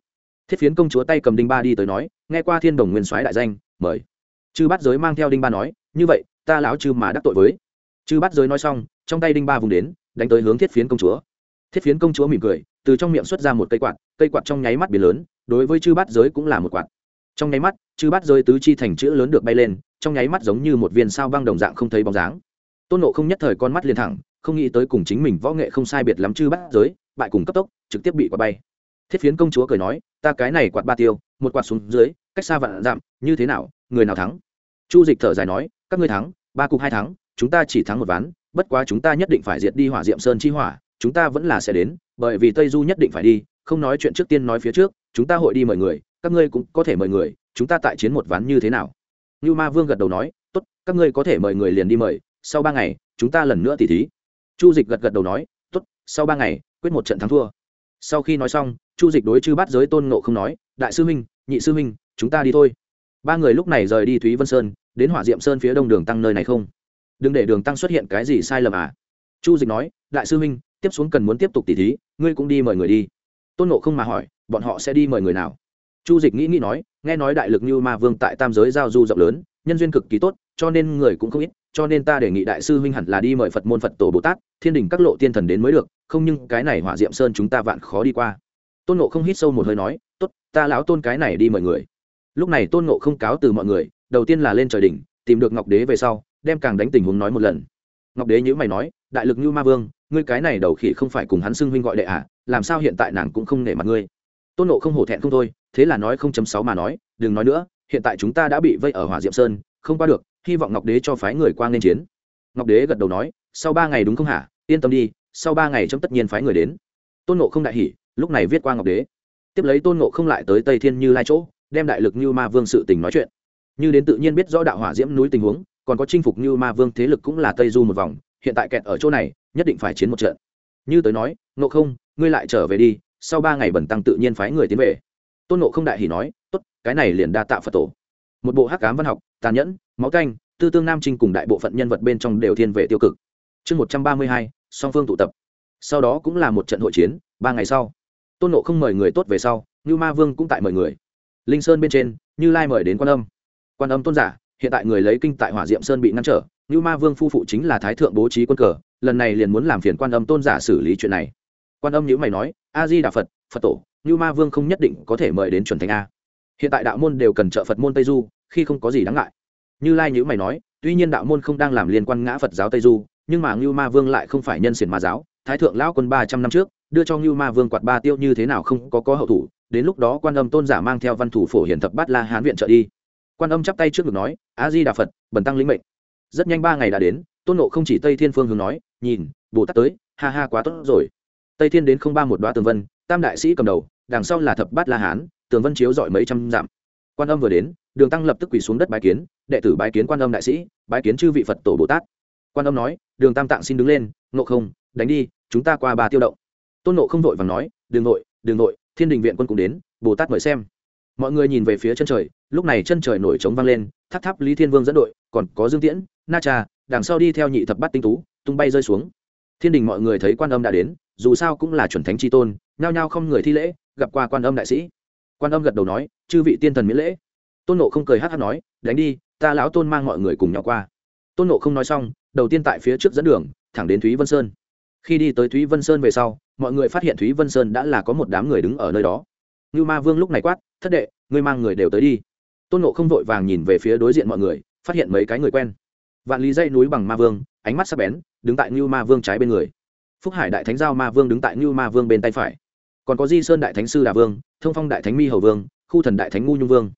Speaker 1: Thiết phiến công chúa tay cầm đinh ba đi tới nói, nghe qua thiên đồng nguyên soái đại danh, mời. Chư bắt giới mang theo đinh ba nói, như vậy, ta láo chư mà đắc tội với. Chư bắt giới nói xong, trong tay đinh ba vùng đến, đánh tới hướng thiết phiến công chúa. Thiết phiến công chúa mỉm cười, từ trong miệng xuất ra một cây quạt cây quạt trong nháy mắt biển lớn, đối với chư bát giới cũng là một quạt. Trong nháy mắt, chư bát giới tứ chi thành chữ lớn được bay lên, trong nháy mắt giống như một viên sao băng đồng dạng không thấy bóng dáng. Tôn nộ không nhất thời con mắt liền thẳng không nghĩ tới cùng chính mình võ nghệ không sai biệt lắm chư bát giới, bại cùng cấp tốc, trực tiếp bị quạt bay. Thiết phiến công chúa cười nói, ta cái này quạt ba tiêu, một quạt xuống dưới, cách xa vạn dặm, như thế nào, người nào thắng? Chu dịch thở dài nói, các ngươi thắng, ba cục hai thắng, chúng ta chỉ thắng một ván, bất quá chúng ta nhất định phải diệt đi hỏa diệm sơn chi hỏa, chúng ta vẫn là sẽ đến, bởi vì tây du nhất định phải đi, không nói chuyện trước tiên nói phía trước, chúng ta hội đi mời người, các ngươi cũng có thể mời người, chúng ta tại chiến một ván như thế nào? Như ma vương gật đầu nói, tốt, các ngươi có thể mời người liền đi mời, sau ba ngày, chúng ta lần nữa tỉ thí chu dịch gật gật đầu nói, tốt, sau ba ngày, quyết một trận thắng thua. Sau khi nói xong, chu dịch đối chư bắt giới tôn nộ không nói, đại sư huynh, nhị sư huynh, chúng ta đi thôi. Ba người lúc này rời đi thúy vân sơn, đến hỏa diệm sơn phía đông đường tăng nơi này không? Đừng để đường tăng xuất hiện cái gì sai lầm à? Chu dịch nói, đại sư huynh, tiếp xuống cần muốn tiếp tục tỉ thí, ngươi cũng đi mời người đi. Tôn nộ không mà hỏi, bọn họ sẽ đi mời người nào? Chu dịch nghĩ nghĩ nói, nghe nói đại lực như ma vương tại tam giới giao du rộng lớn, nhân duyên cực kỳ tốt, cho nên người cũng không ít cho nên ta đề nghị đại sư huynh hẳn là đi mời phật môn phật tổ bồ tát, thiên đình các lộ tiên thần đến mới được, không nhưng cái này hỏa diệm sơn chúng ta vạn khó đi qua. Tôn nộ không hít sâu một hơi nói, tốt, ta lão tôn cái này đi mời người. Lúc này tôn nộ không cáo từ mọi người, đầu tiên là lên trời đỉnh, tìm được ngọc đế về sau, đem càng đánh tình huống nói một lần. Ngọc đế nhữ mày nói, đại lực như ma vương, ngươi cái này đầu khỉ không phải cùng hắn xưng huynh gọi đệ à làm sao hiện tại nàng cũng không nể mặt ngươi? Tôn nộ không hổ thẹn không thôi, thế là nói không chấm sáu mà nói, đừng nói nữa, hiện tại chúng ta đã bị vây ở hỏa diệm sơn, không qua được hy vọng ngọc đế cho phái người qua nên chiến. Ngọc đế gật đầu nói, sau ba ngày đúng không hả? Yên tâm đi, sau ba ngày trong tất nhiên phái người đến. Tôn nộ không đại hỉ, lúc này viết qua ngọc đế. Tiếp lấy tôn nộ không lại tới tây thiên như lai chỗ, đem đại lực như ma vương sự tình nói chuyện. Như đến tự nhiên biết rõ đạo hỏa diễm núi tình huống, còn có chinh phục như ma vương thế lực cũng là tây du một vòng, hiện tại kẹt ở chỗ này, nhất định phải chiến một trận. Như tới nói nộ không, ngươi lại trở về đi, sau ba ngày bẩn tăng tự nhiên phái người tiến về. Tôn nộ không đại hỉ nói, tốt, cái này liền đa tạ phật tổ. Một bộ hắc cám văn học, tàn nhẫn máu canh, tư tương nam trinh cùng đại bộ phận nhân vật bên trong đều thiên về tiêu cực. Chương một trăm ba mươi hai, song phương tụ tập. Sau đó cũng là một trận hội chiến, ba ngày sau. Tôn nộ không mời người tốt về sau như ma vương cũng tại mời người. Linh sơn bên trên, như lai mời đến quan âm. Quan âm tôn giả, hiện tại người lấy kinh tại hỏa diệm sơn bị ngăn trở như ma vương phu phụ chính là thái thượng bố trí quân cờ, lần này liền muốn làm phiền quan âm tôn giả xử lý chuyện này. Quan âm nhữ mày nói, a di đà phật phật tổ như ma vương không nhất định có thể mời đến chuẩn thành a. Hiện tại đạo môn đều cần trợ phật môn tây du, khi không có gì đáng ngại như lai nhữ mày nói, tuy nhiên đạo môn không đang làm liên quan ngã phật giáo tây du, nhưng mà ngưu ma vương lại không phải nhân xiển ma giáo. Thái thượng lão quân ba trăm năm trước, đưa cho ngưu ma vương quạt ba tiêu như thế nào không có có hậu thủ, đến lúc đó quan âm tôn giả mang theo văn thủ phổ hiển thập bát la hán viện trợ đi. Quan âm chắp tay trước ngực nói, a di đà phật, bần tăng lĩnh mệnh. Rất nhanh ba ngày đã đến, tôn nộ không chỉ tây thiên phương hướng nói, nhìn, bồ tát tới, ha ha quá tốt rồi. Tây thiên đến không ba một đoá tường vân, tam đại sĩ cầm đầu, đằng sau là thập bát la hán, tường vân chiếu dọi mấy trăm dặm. Quan âm vừa đến đường tăng lập tức quỳ xuống đất bái kiến, đệ tử bái kiến quan âm đại sĩ, bái kiến chư vị phật tổ bồ tát. Quan âm nói, đường tam tạng xin đứng lên nộ không, đánh đi, chúng ta qua ba tiêu động. Tôn nộ không vội và nói, đường nội đường nội, thiên đình viện quân cũng đến, bồ tát mời xem. Mọi người nhìn về phía chân trời, lúc này chân trời nổi trống vang lên, tháp tháp lý thiên vương dẫn đội, còn có dương tiễn, na cha đằng sau đi theo nhị thập bát tinh tú, tung bay rơi xuống. Thiên đình mọi người thấy quan âm đã đến, dù sao cũng là chuẩn thánh tri tôn, nhao nhao không người thi lễ, gặp qua quan âm đại sĩ. Quan âm gật đầu nói, chư vị tiên thần miễn lễ tôn nộ không cười hát hát nói, đánh đi, ta lão tôn mang mọi người cùng nhau qua. Tôn nộ không nói xong, đầu tiên tại phía trước dẫn đường, thẳng đến thúy vân sơn. Khi đi tới thúy vân sơn về sau, mọi người phát hiện thúy vân sơn đã là có một đám người đứng ở nơi đó. Như ma vương lúc này quát, thất đệ, ngươi mang người đều tới đi. Tôn nộ không vội vàng nhìn về phía đối diện mọi người, phát hiện mấy cái người quen. Vạn lý dây núi bằng ma vương, ánh mắt sắc bén, đứng tại ngưu ma vương trái bên người. Phúc hải đại thánh giao ma vương đứng tại ngưu ma vương bên tay phải. Còn có di sơn đại thánh sư đà vương, thông phong đại thánh mi hầu vương, khu thần đại thánh ngu nhung vương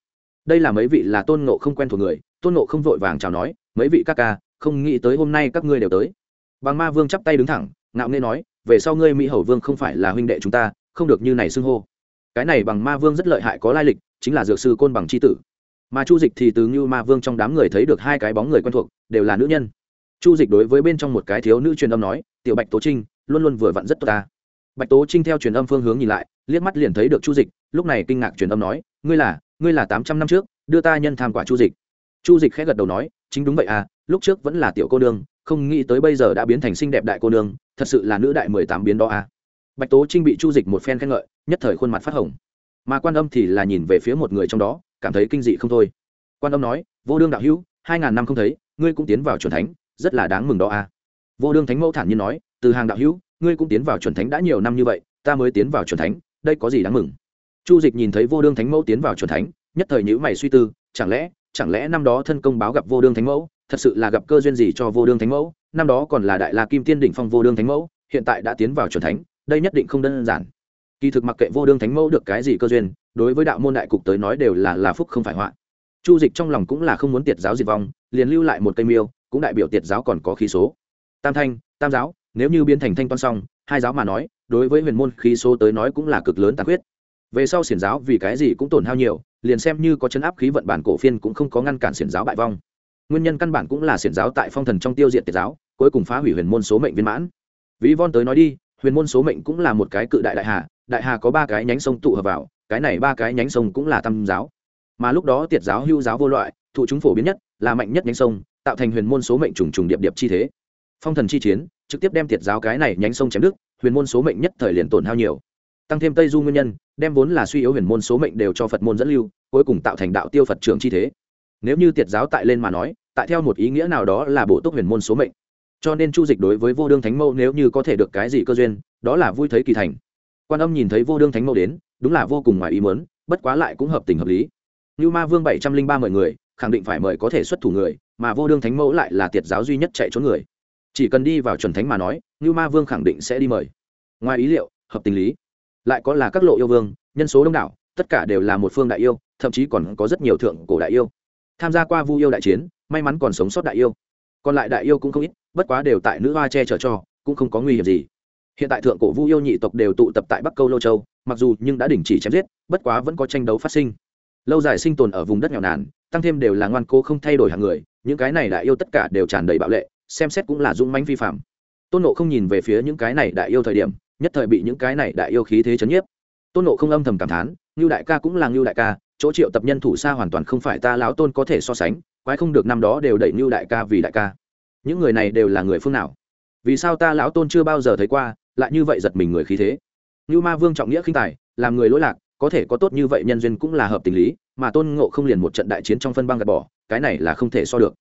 Speaker 1: đây là mấy vị là tôn nộ không quen thuộc người, tôn nộ không vội vàng chào nói, mấy vị các ca, không nghĩ tới hôm nay các ngươi đều tới. Bằng ma vương chắp tay đứng thẳng, ngạo nghê nói, về sau ngươi mỹ hầu vương không phải là huynh đệ chúng ta, không được như này xưng hô. Cái này bằng ma vương rất lợi hại có lai lịch, chính là dược sư côn bằng c h i tử. Mà chu dịch thì từ như ma vương trong đám người thấy được hai cái bóng người quen thuộc, đều là nữ nhân. Chu dịch đối với bên trong một cái thiếu nữ truyền âm nói, tiểu bạch tố trinh, luôn luôn vừa vặn rất tốt ta. Bạch tố trinh theo truyền âm phương hướng nhìn lại, liếc mắt liền thấy được chu dịch, lúc này kinh ngạc truyền âm nói, ngươi là ngươi là tám trăm năm trước, đưa ta nhân tham quả chu dịch. Chu dịch khẽ gật đầu nói, chính đúng vậy à lúc trước vẫn là tiểu cô nương, không nghĩ tới bây giờ đã biến thành xinh đẹp đại cô nương, thật sự là nữ đại mười tám biến đó a bạch tố trinh bị chu dịch một phen khen ngợi, nhất thời khuôn mặt phát hồng. Mà quan âm thì là nhìn về phía một người trong đó, cảm thấy kinh dị không thôi. Quan âm nói, vô đương đạo hữu, hai ngàn năm không thấy, ngươi cũng tiến vào c thánh, rất là đáng mừng đó a vô đương thánh mẫu thản nhiên nói, từ hàng đạo hữu, ngươi cũng tiến vào c thánh đã nhiều năm như vậy, ta mới tiến vào c thánh, đây có gì đáng mừng? Chu dịch nhìn thấy vô đương thánh mẫu tiến vào chuẩn thánh, nhất thời nhữ mày suy tư, chẳng lẽ chẳng lẽ năm đó thân công báo gặp vô đương thánh mẫu, thật sự là gặp cơ duyên gì cho vô đương thánh mẫu? Năm đó còn là đại la kim tiên đỉnh phong vô đương thánh mẫu, hiện tại đã tiến vào c thánh, đây nhất định không đơn giản. Kỳ thực mặc kệ vô đương thánh mẫu được cái gì cơ duyên, đối với đạo môn đại cục tới nói đều là là phúc không phải họa. Chu dịch trong lòng cũng là không muốn tiệt giáo diệt vong, liền lưu lại một cây miêu, cũng đại biểu tiệt giáo còn có khí số. Tam thanh, tam giáo, nếu như biến thành thanh toan xong, hai giáo mà nói, đối với huyền môn khí số tới nói cũng là cực lớn tàn khuyết về sau xiển giáo vì cái gì cũng tổn hao nhiều, liền xem như có chấn áp khí vận bản cổ phiên cũng không có ngăn cản xiển giáo bại vong. Nguyên nhân căn bản cũng là xiển giáo tại phong thần trong tiêu diệt tiệt giáo, cuối cùng phá hủy huyền môn số mệnh viên mãn. Ví von tới nói đi, huyền môn số mệnh cũng là một cái cự đại đại hà đại hà có ba cái nhánh sông tụ hợp vào, cái này ba cái nhánh sông cũng là tam giáo. Mà lúc đó tiệt giáo hưu giáo vô loại, thụ chúng phổ biến nhất là mạnh nhất nhánh sông, tạo thành huyền môn số mệnh trùng trùng điệp điệp chi thế. Phong thần chi chiến, trực tiếp đem tiệt giáo cái này nhánh sông chém đức huyền môn số mệnh nhất thời liền tổn hao nhiều tăng thêm tây du nguyên nhân, đem vốn là suy yếu huyền môn số mệnh đều cho phật môn dẫn lưu, cuối cùng tạo thành đạo tiêu phật trường chi thế. Nếu như tiệt giáo tại lên mà nói, tại theo một ý nghĩa nào đó là bổ túc huyền môn số mệnh. Cho nên chu dịch đối với vô đương thánh mẫu nếu như có thể được cái gì cơ duyên, đó là vui thấy kỳ thành. Quan âm nhìn thấy vô đương thánh mẫu đến, đúng là vô cùng ngoài ý muốn, bất quá lại cũng hợp tình hợp lý. Như ma vương bảy trăm linh ba mời người, khẳng định phải mời có thể xuất thủ người, mà vô đương thánh mẫu lại là tiệt giáo duy nhất chạy trốn người. Chỉ cần đi vào chuẩn thánh mà nói như ma vương khẳng định sẽ đi mời. Ngoài ý liệu, hợp tình lý lại có là các lộ yêu vương, nhân số đông đảo, tất cả đều là một phương đại yêu, thậm chí còn có rất nhiều thượng cổ đại yêu. Tham gia qua vu yêu đại chiến, may mắn còn sống sót đại yêu. Còn lại đại yêu cũng không ít, bất quá đều tại nữ hoa che chở cho, cũng không có nguy hiểm gì. Hiện tại thượng cổ vu yêu nhị tộc đều tụ tập tại bắc câu lô châu, mặc dù nhưng đã đình chỉ chém giết, bất quá vẫn có tranh đấu phát sinh. Lâu dài sinh tồn ở vùng đất nghèo nàn, tăng thêm đều là ngoan cố không thay đổi hàng người, những cái này đại yêu tất cả đều tràn đầy bạo lệ, xem xét cũng là dũng mãnh vi phạm. Tôn nộ không nhìn về phía những cái này đại yêu thời điểm nhất thời bị những cái này đại yêu khí thế chấn nhiếp. Tôn nộ không âm thầm cảm thán, ngưu đại ca cũng là ngưu đại ca, chỗ triệu tập nhân thủ xa hoàn toàn không phải ta lão tôn có thể so sánh, quái không được năm đó đều đẩy ngưu đại ca vì đại ca. Những người này đều là người phương nào? Vì sao ta lão tôn chưa bao giờ thấy qua, lại như vậy giật mình người khí thế? Ngưu ma vương trọng nghĩa khinh tài, làm người lỗi lạc, có thể có tốt như vậy nhân duyên cũng là hợp tình lý, mà tôn ngộ không liền một trận đại chiến trong phân băng gạt bỏ, cái này là không thể so được.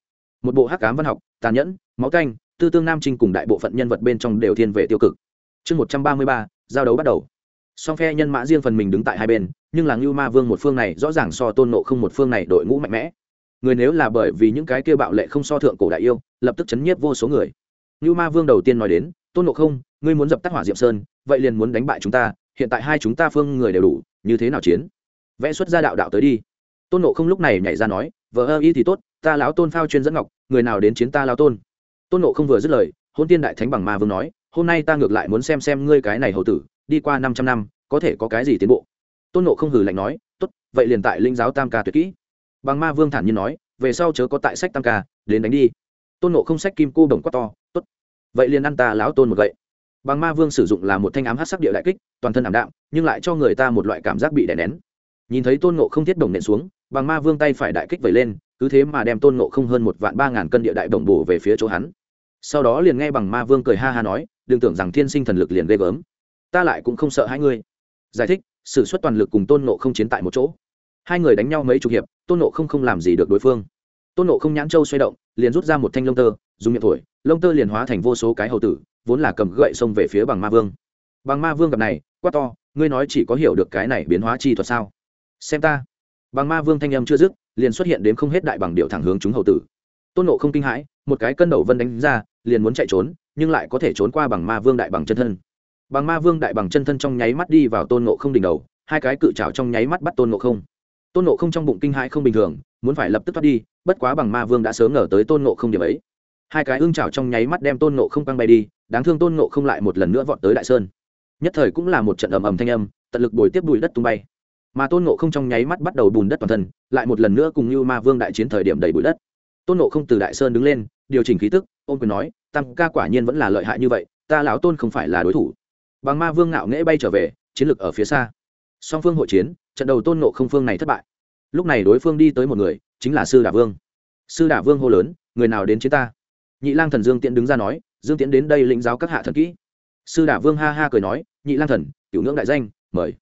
Speaker 1: Một bộ hắc cám văn học, tàn nhẫn, máu canh, tư tương nam trinh cùng đại bộ phận nhân vật bên trong đều thiên về tiêu cực chương một trăm ba mươi ba, giao đấu bắt đầu. Song phe nhân mã riêng phần mình đứng tại hai bên, nhưng là ngưu ma vương một phương này rõ ràng so tôn nộ không một phương này đội ngũ mạnh mẽ. Người nếu là bởi vì những cái kia bạo lệ không so thượng cổ đại yêu, lập tức chấn nhiếp vô số người. Ngưu ma vương đầu tiên nói đến, tôn nộ không, ngươi muốn dập tắt hỏa diệm sơn, vậy liền muốn đánh bại chúng ta, hiện tại hai chúng ta phương người đều đủ, như thế nào chiến? Vẽ xuất ra đạo đạo tới đi. Tôn nộ không lúc này nhảy ra nói vợ ơ y thì tốt, ta lão tôn phao chuyên dẫn ngọc, người nào đến chiến ta lão tôn? Tôn nộ không vừa dứt lời hôn tiên đại thánh bằng ma vương nói hôm nay ta ngược lại muốn xem xem ngươi cái này hầu tử, đi qua năm trăm năm, có thể có cái gì tiến bộ? Tôn nộ không hừ lạnh nói, tốt, vậy liền tại linh giáo tam ca tuyệt kỹ. Bằng ma vương thản nhiên nói, về sau chớ có tại sách tam ca, đến đánh đi. Tôn nộ không sách kim cô đồng quát to, tốt, vậy liền ăn ta lão tôn một gậy. Bằng ma vương sử dụng là một thanh ám hát sắc địa đại kích, toàn thân ảm đạm, nhưng lại cho người ta một loại cảm giác bị đè nén. Nhìn thấy tôn nộ không thiết đồng nện xuống, bằng ma vương tay phải đại kích vẩy lên, cứ thế mà đem tôn nộ không hơn một vạn ba ngàn cân địa đại đồng bổ về phía chỗ hắn. Sau đó liền nghe bằng ma vương cười ha ha nói đừng tưởng rằng thiên sinh thần lực liền ghê gớm. Ta lại cũng không sợ hai ngươi. Giải thích s ử suất toàn lực cùng tôn nộ không chiến tại một chỗ. Hai người đánh nhau mấy chục hiệp, tôn nộ không không làm gì được đối phương. Tôn nộ không nhãn châu xoay động, liền rút ra một thanh lông tơ, dùng miệng thổi, lông tơ liền hóa thành vô số cái hầu tử, vốn là cầm gậy xông về phía bằng ma vương. Bằng ma vương gặp này, quát to, ngươi nói chỉ có hiểu được cái này biến hóa chi thuật sao? Xem ta. Bằng ma vương thanh âm chưa dứt, liền xuất hiện đến không hết đại bằng điệu thẳng hướng chúng hầu tử. Tôn nộ không kinh hãi, một cái cân đầu vân đánh ra, liền muốn chạy trốn nhưng lại có thể trốn qua bằng ma vương đại bằng chân thân. Bằng ma vương đại bằng chân thân trong nháy mắt đi vào tôn nộ không đỉnh đầu, hai cái cự trào trong nháy mắt bắt tôn nộ không. Tôn nộ không trong bụng kinh hãi không bình thường, muốn phải lập tức thoát đi, bất quá bằng ma vương đã sớm ngờ tới tôn nộ không điểm ấy. Hai cái ưng trào trong nháy mắt đem tôn nộ không băng bay đi, đáng thương tôn nộ không lại một lần nữa vọt tới đại sơn. Nhất thời cũng là một trận ầm ầm thanh âm, tận lực bồi tiếp bụi đất tung bay. Mà tôn nộ không trong nháy mắt bắt đầu bùn đất toàn thân, lại một lần nữa cùng như ma vương đại chiến thời điểm đầy bụi đất. Tôn nộ không từ đại sơn đứng lên, điều chỉnh khí tức ôm quyền nói, tam ca quả nhiên vẫn là lợi hại như vậy, ta lão tôn không phải là đối thủ. Bằng ma vương ngạo nghễ bay trở về, chiến lược ở phía xa. Song phương hội chiến, trận đầu tôn nộ không phương này thất bại. Lúc này đối phương đi tới một người, chính là sư đả vương. Sư đả vương hô lớn, người nào đến chiến ta? Nhị lang thần dương tiễn đứng ra nói, dương tiễn đến đây lĩnh giáo các hạ thần kỹ. Sư đả vương ha ha cười nói, nhị lang thần cửu ngưỡng đại danh, mời.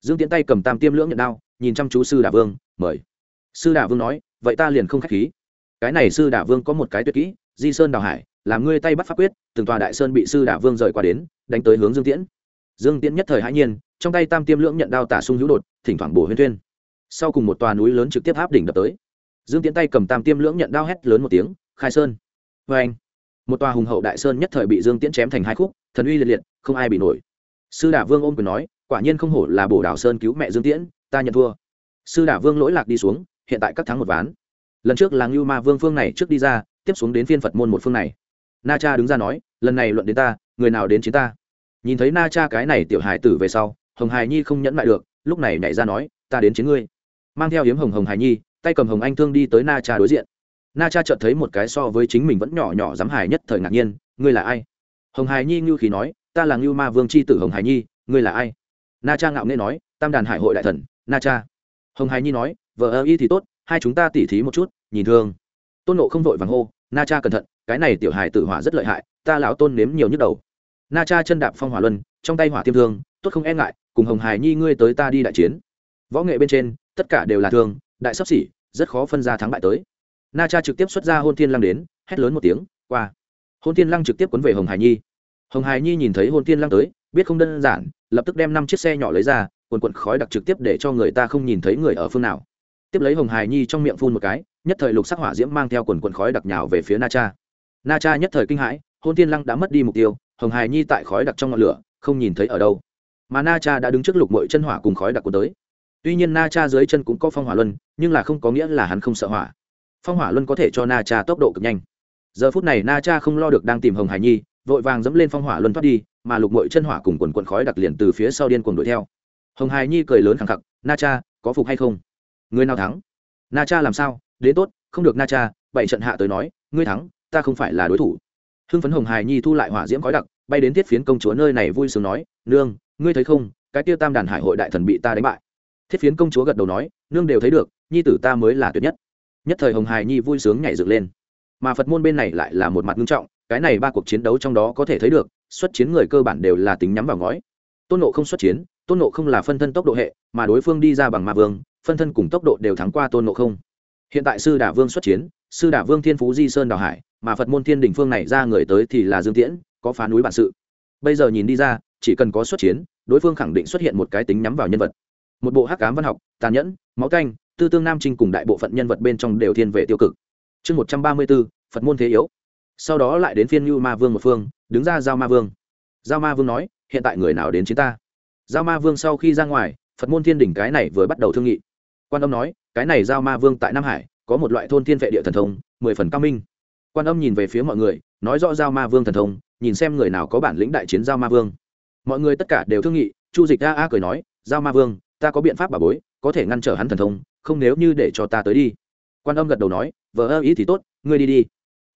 Speaker 1: Dương tiễn tay cầm tam tiêm lưỡng nhận đao, nhìn chăm chú sư đả vương, mời. Sư đả vương nói, vậy ta liền không k h á c h khí. Cái này sư đả vương có một cái tuyệt kỹ di sơn đào hải, làm ngươi tay bắt pháp quyết, từng tòa đại sơn bị sư đả vương rời qua đến, đánh tới hướng dương tiễn. Dương tiễn nhất thời hãi nhiên, trong tay tam tiêm lưỡng nhận đao tả sung hữu đột, thỉnh thoảng bổ huyên tuyên sau cùng một tòa núi lớn trực tiếp áp đỉnh đập tới. Dương tiễn tay cầm tam tiêm lưỡng nhận đao hét lớn một tiếng, khai sơn! Vê anh, một tòa hùng hậu đại sơn nhất thời bị dương tiễn chém thành hai khúc, thần uy liệt liệt, không ai bị nổi. Sư đả vương ôm quyền nói, quả nhiên không hổ là bổ đảo sơn cứu mẹ dương tiễn, ta nhận thua. Sư đả vương lỗi lạc đi xuống, hiện tại các thắng một ván. Lần trước là ngưu ma vương phương này trước đi ra tiếp xuống đến phiên phật môn một phương này. Na cha đứng ra nói, lần này luận đến ta, người nào đến chiến ta? Nhìn thấy na cha cái này tiểu hài tử về sau, hồng hài nhi không nhẫn lại được, lúc này nhảy ra nói, ta đến chiến ngươi. Mang theo hiếm hồng hồng hài nhi, tay cầm hồng anh thương đi tới na cha đối diện. Na cha chợt thấy một cái so với chính mình vẫn nhỏ nhỏ dám hài nhất thời ngạc nhiên, ngươi là ai? Hồng hài nhi ngưu khí nói, ta là ngưu ma vương c h i tử hồng hài nhi, ngươi là ai? Na cha ngạo nghê nói, tam đàn hải hội đại thần, na cha. Hồng hài nhi nói, vợ ơ y thì tốt, hai chúng ta tỉ thí một chút, nhìn thương tôn nộ không vội vàng hô, na cha cẩn thận, cái này tiểu hài tử hỏa rất lợi hại, ta lão tôn nếm nhiều nhức đầu. Na cha chân đạp phong hỏa luân, trong tay hỏa tiêm thương, tốt không e ngại, cùng hồng hài nhi ngươi tới ta đi đại chiến. Võ nghệ bên trên, tất cả đều là thương, đại sắp xỉ, rất khó phân ra thắng bại tới. Na cha trực tiếp xuất ra hôn thiên lăng đến, hét lớn một tiếng, qua. Hôn thiên lăng trực tiếp quấn về hồng hải nhi. Hồng hải nhi nhìn thấy hôn thiên lăng tới, biết không đơn giản, lập tức đem năm chiếc xe nhỏ lấy ra, quần quận khói đặc trực tiếp để cho người ta không nhìn thấy người ở phương nào tiếp lấy hồng hải nhi trong miệng phun một cái, nhất thời lục sắc hỏa diễm mang theo quần quần khói đặc nhào về phía na cha. Na cha nhất thời kinh hãi, hôn thiên lăng đã mất đi mục tiêu, hồng hải nhi tại khói đặc trong ngọn lửa, không nhìn thấy ở đâu. Mà na cha đã đứng trước lục mội chân hỏa cùng khói đặc cuốn tới. Tuy nhiên na cha dưới chân cũng có phong hỏa luân, nhưng là không có nghĩa là hắn không sợ hỏa. Phong hỏa luân có thể cho na cha tốc độ cực nhanh. Giờ phút này na cha không lo được đang tìm hồng hải nhi, vội vàng dẫm lên phong hỏa luân thoát đi, mà lục mội chân hỏa cùng quần quần khói đặc liền từ phía sau điên cuồng đuổi theo. Hồng hải nhi cười lớn khẳng khặc, na cha, có phục hay không? Người nào thắng? Na cha làm sao? Đến tốt, không được na cha, bảy trận hạ tới nói, ngươi thắng, ta không phải là đối thủ. Hưng phấn hồng hải nhi thu lại hỏa diễm khói đặc, bay đến thiết phiến công chúa nơi này vui sướng nói, nương, ngươi thấy không? Cái tiêu tam đàn hải hội đại thần bị ta đánh bại. Thiết phiến công chúa gật đầu nói, nương đều thấy được, nhi tử ta mới là tuyệt nhất. Nhất thời hồng hài nhi vui sướng nhảy dựng lên. Mà phật môn bên này lại là một mặt nghiêm trọng, cái này ba cuộc chiến đấu trong đó có thể thấy được, xuất chiến người cơ bản đều là tính nhắm vào ngói. Tôn nộ không xuất chiến, tôn nộ không là phân thân tốc độ hệ, mà đối phương đi ra bằng ma vương phân thân cùng tốc độ đều thắng qua tôn nộ không. Hiện tại sư đả vương xuất chiến, sư đả vương thiên phú di sơn đào hải, mà phật môn thiên đình phương này ra người tới thì là dương tiễn, có phá núi bản sự. Bây giờ nhìn đi ra, chỉ cần có xuất chiến, đối phương khẳng định xuất hiện một cái tính nhắm vào nhân vật. Một bộ hắc cám văn học, tàn nhẫn, máu canh, tư tương nam trinh cùng đại bộ phận nhân vật bên trong đều thiên về tiêu cực. Chương một trăm ba mươi b ố phật môn thế yếu. Sau đó lại đến phiên như ma vương một phương, đứng ra giao ma vương. Giao ma vương nói, hiện tại người nào đến chiến ta? Giao ma vương sau khi ra ngoài, phật môn thiên đỉnh cái này vừa bắt đầu thương nghị quan âm nói, cái này giao ma vương tại nam hải, có một loại thôn thiên vệ địa thần thông, mười phần cao minh. Quan âm nhìn về phía mọi người, nói rõ giao ma vương thần thông, nhìn xem người nào có bản lĩnh đại chiến giao ma vương. Mọi người tất cả đều thương nghị, chu dịch a a cười nói, giao ma vương, ta có biện pháp bà bối, có thể ngăn trở hắn thần thông, không nếu như để cho ta tới đi. Quan âm gật đầu nói, vờ ơ ý thì tốt, ngươi đi đi.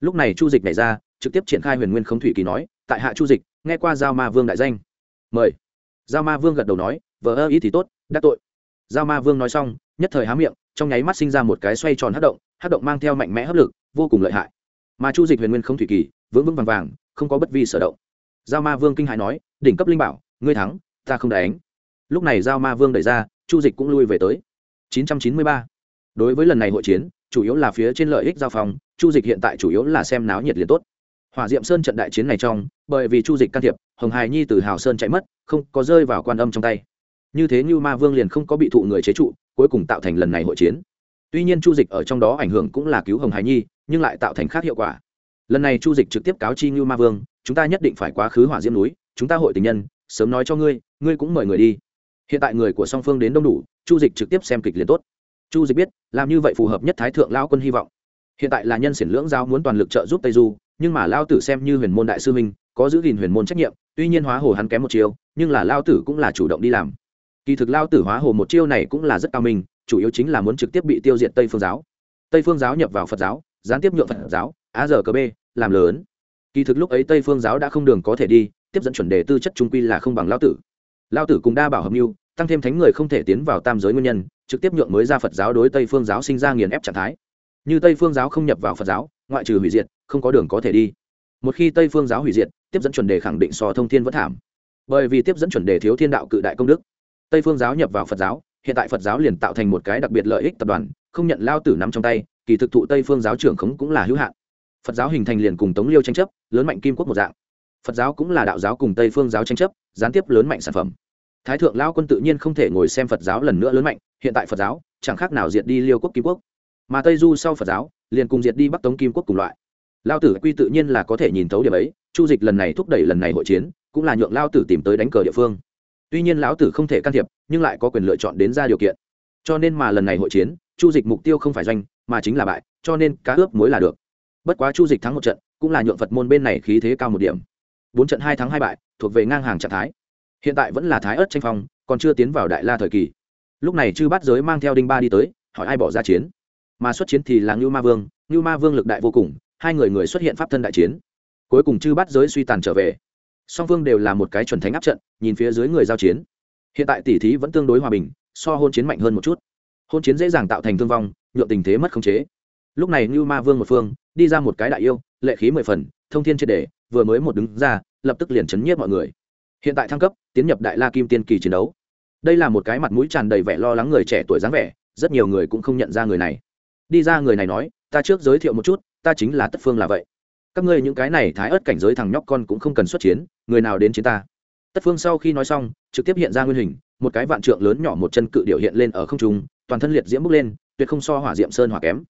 Speaker 1: Lúc này chu dịch nảy ra, trực tiếp triển khai huyền nguyên không thủy kỳ nói, tại hạ chu dịch, nghe qua giao ma vương đại danh. Mời. Giao ma vương gật đầu nói, vờ ơ ý thì tốt, đắc tội. Giao ma vương nói xong nhất thời há miệng, trong nháy mắt sinh ra một cái xoay tròn hát động hát động mang theo mạnh mẽ hấp lực, vô cùng lợi hại. Mà chu dịch huyền nguyên không thủy kỳ, vững vững vàng vàng, không có bất vi sở động. Giao ma vương kinh hãi nói, đỉnh cấp linh bảo, ngươi thắng, ta không đánh. Lúc này giao ma vương đẩy ra, chu dịch cũng lui về tới. 993. đối với lần này hội chiến, chủ yếu là phía trên lợi ích giao phòng, chu dịch hiện tại chủ yếu là xem náo nhiệt liền tốt. Hỏa diệm sơn trận đại chiến này trong, bởi vì chu dịch can thiệp, hồng hài nhi từ hào sơn chạy mất, không có rơi vào quan âm trong tay. Như thế như ma vương liền không có bị thụ người chế trụ cuối cùng tạo thành lần này hội chiến. Tuy nhiên chu dịch ở trong đó ảnh hưởng cũng là cứu hồng Hải nhi, nhưng lại tạo thành khác hiệu quả. Lần này chu dịch trực tiếp cáo chi Ngưu ma vương, chúng ta nhất định phải quá khứ hỏa diễm núi, chúng ta hội tình nhân, sớm nói cho ngươi ngươi cũng mời người đi. Hiện tại người của song phương đến đông đủ, chu dịch trực tiếp xem kịch liền tốt. Chu dịch biết, làm như vậy phù hợp nhất thái thượng lao quân hy vọng. Hiện tại là nhân xiển lưỡng giao muốn toàn lực trợ giúp tây du, nhưng mà lao tử xem như huyền môn đại sư minh có giữ gìn huyền môn trách nhiệm, tuy nhiên hóa hồ hắn kém một chiêu nhưng là lao tử cũng là chủ động đi làm kỳ thực lao tử hóa hồ một chiêu này cũng là rất cao minh, chủ yếu chính là muốn trực tiếp bị tiêu diệt tây phương giáo. Tây phương giáo nhập vào phật giáo, gián tiếp nhượng phật giáo á giờ cơ b, làm lớn. Kỳ thực lúc ấy tây phương giáo đã không đường có thể đi, tiếp dẫn chuẩn đề tư chất trung quy là không bằng lao tử. Lao tử cùng đa bảo hợp mưu, tăng thêm thánh người không thể tiến vào tam giới nguyên nhân, trực tiếp nhượng mới ra phật giáo đối tây phương giáo sinh ra nghiền ép trạng thái. Như tây phương giáo không nhập vào phật giáo, ngoại trừ hủy diệt, không có đường có thể đi. Một khi tây phương giáo hủy diệt, tiếp dẫn chuẩn đề khẳng định so thông thiên vẫn thảm. Bởi vì tiếp dẫn chuẩn đề thiếu thiên đạo cự đại công đức tây phương giáo nhập vào phật giáo, hiện tại phật giáo liền tạo thành một cái đặc biệt lợi ích tập đoàn, không nhận lao tử nắm trong tay, kỳ thực thụ tây phương giáo trưởng khống cũng là hữu hạn. Phật giáo hình thành liền cùng tống liêu tranh chấp, lớn mạnh kim quốc một dạng. Phật giáo cũng là đạo giáo cùng tây phương giáo tranh chấp, gián tiếp lớn mạnh sản phẩm. Thái thượng lao quân tự nhiên không thể ngồi xem phật giáo lần nữa lớn mạnh, hiện tại phật giáo chẳng khác nào diệt đi liêu quốc kim quốc. Mà tây du sau phật giáo liền cùng diệt đi bắc tống kim quốc cùng loại. Lao tử quy tự nhiên là có thể nhìn thấu điểm ấy, chu dịch lần này thúc đẩy lần này hội chiến, cũng là nhượng lao tử tìm tới đánh cờ địa phương tuy nhiên lão tử không thể can thiệp, nhưng lại có quyền lựa chọn đến ra điều kiện. Cho nên mà lần này hội chiến, chu dịch mục tiêu không phải doanh, mà chính là bại, cho nên cá ướp mới là được. Bất quá chu dịch thắng một trận, cũng là nhượng phật môn bên này khí thế cao một điểm. Bốn trận hai thắng hai bại, thuộc về ngang hàng trạng thái. Hiện tại vẫn là thái ớt tranh phong, còn chưa tiến vào đại la thời kỳ. Lúc này chư bát giới mang theo đinh ba đi tới, hỏi ai bỏ ra chiến. Mà xuất chiến thì là ngưu ma vương, ngưu ma vương lực đại vô cùng, hai người người xuất hiện pháp thân đại chiến. Cuối cùng chư bát giới suy tàn trở về song phương đều là một cái chuẩn thánh áp trận, nhìn phía dưới người giao chiến. Hiện tại tỷ thí vẫn tương đối hòa bình, so hôn chiến mạnh hơn một chút. Hôn chiến dễ dàng tạo thành thương vong, nhượng tình thế mất khống chế. Lúc này như ma vương một phương, đi ra một cái đại yêu, lệ khí mười phần, thông thiên triệt đề vừa mới một đứng ra, lập tức liền chấn nhiếp mọi người. Hiện tại thăng cấp, tiến nhập đại la kim tiên kỳ chiến đấu. Đây là một cái mặt mũi tràn đầy vẻ lo lắng người trẻ tuổi dáng vẻ, rất nhiều người cũng không nhận ra người này. Đi ra người này nói, ta trước giới thiệu một chút, ta chính là tất phương là vậy các ngươi những cái này thái ớt cảnh giới thằng nhóc con cũng không cần xuất chiến, người nào đến chiến ta. Tất phương sau khi nói xong, trực tiếp hiện ra nguyên hình, một cái vạn trượng lớn nhỏ một chân cự điệu hiện lên ở không trung, toàn thân liệt diễm bước lên, tuyệt không so hỏa diệm sơn hỏa kém.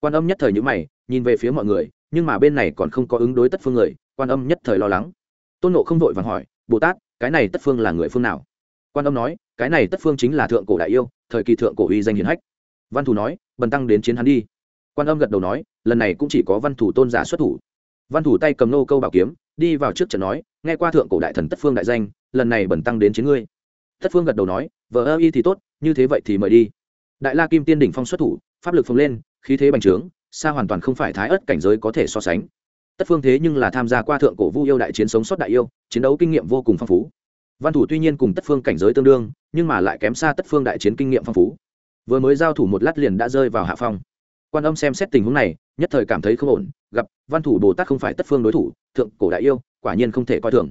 Speaker 1: Quan âm nhất thời nhữ mày, nhìn về phía mọi người, nhưng mà bên này còn không có ứng đối tất phương người, quan âm nhất thời lo lắng. Tôn nộ không vội vàng hỏi, bồ tát, cái này tất phương là người phương nào? Quan âm nói, cái này tất phương chính là thượng cổ đại yêu, thời kỳ thượng cổ uy danh hiển hách. Văn thủ nói, bần tăng đến chiến hắn đi. Quan âm gật đầu nói, lần này cũng chỉ có văn thủ tôn giả xuất thủ văn thủ tay cầm nô câu bảo kiếm, đi vào trước trận nói, nghe qua thượng cổ đại thần tất phương đại danh, lần này bẩn tăng đến chiến ngươi. Tất phương gật đầu nói vợ ơ y thì tốt, như thế vậy thì mời đi. Đại la kim tiên đỉnh phong xuất thủ, pháp lực phồng lên, khí thế bành trướng, xa hoàn toàn không phải thái ớt cảnh giới có thể so sánh. Tất phương thế nhưng là tham gia qua thượng cổ vu yêu đại chiến sống sót đại yêu, chiến đấu kinh nghiệm vô cùng phong phú. Văn thủ tuy nhiên cùng tất phương cảnh giới tương đương, nhưng mà lại kém xa tất phương đại chiến kinh nghiệm phong phú. Vừa mới giao thủ một lát liền đã rơi vào hạ phong. Quan âm xem xét tình huống này, nhất thời cảm thấy không ổn gặp, văn thủ bồ tát không phải tất phương đối thủ, thượng cổ đại yêu, quả nhiên không thể coi thường.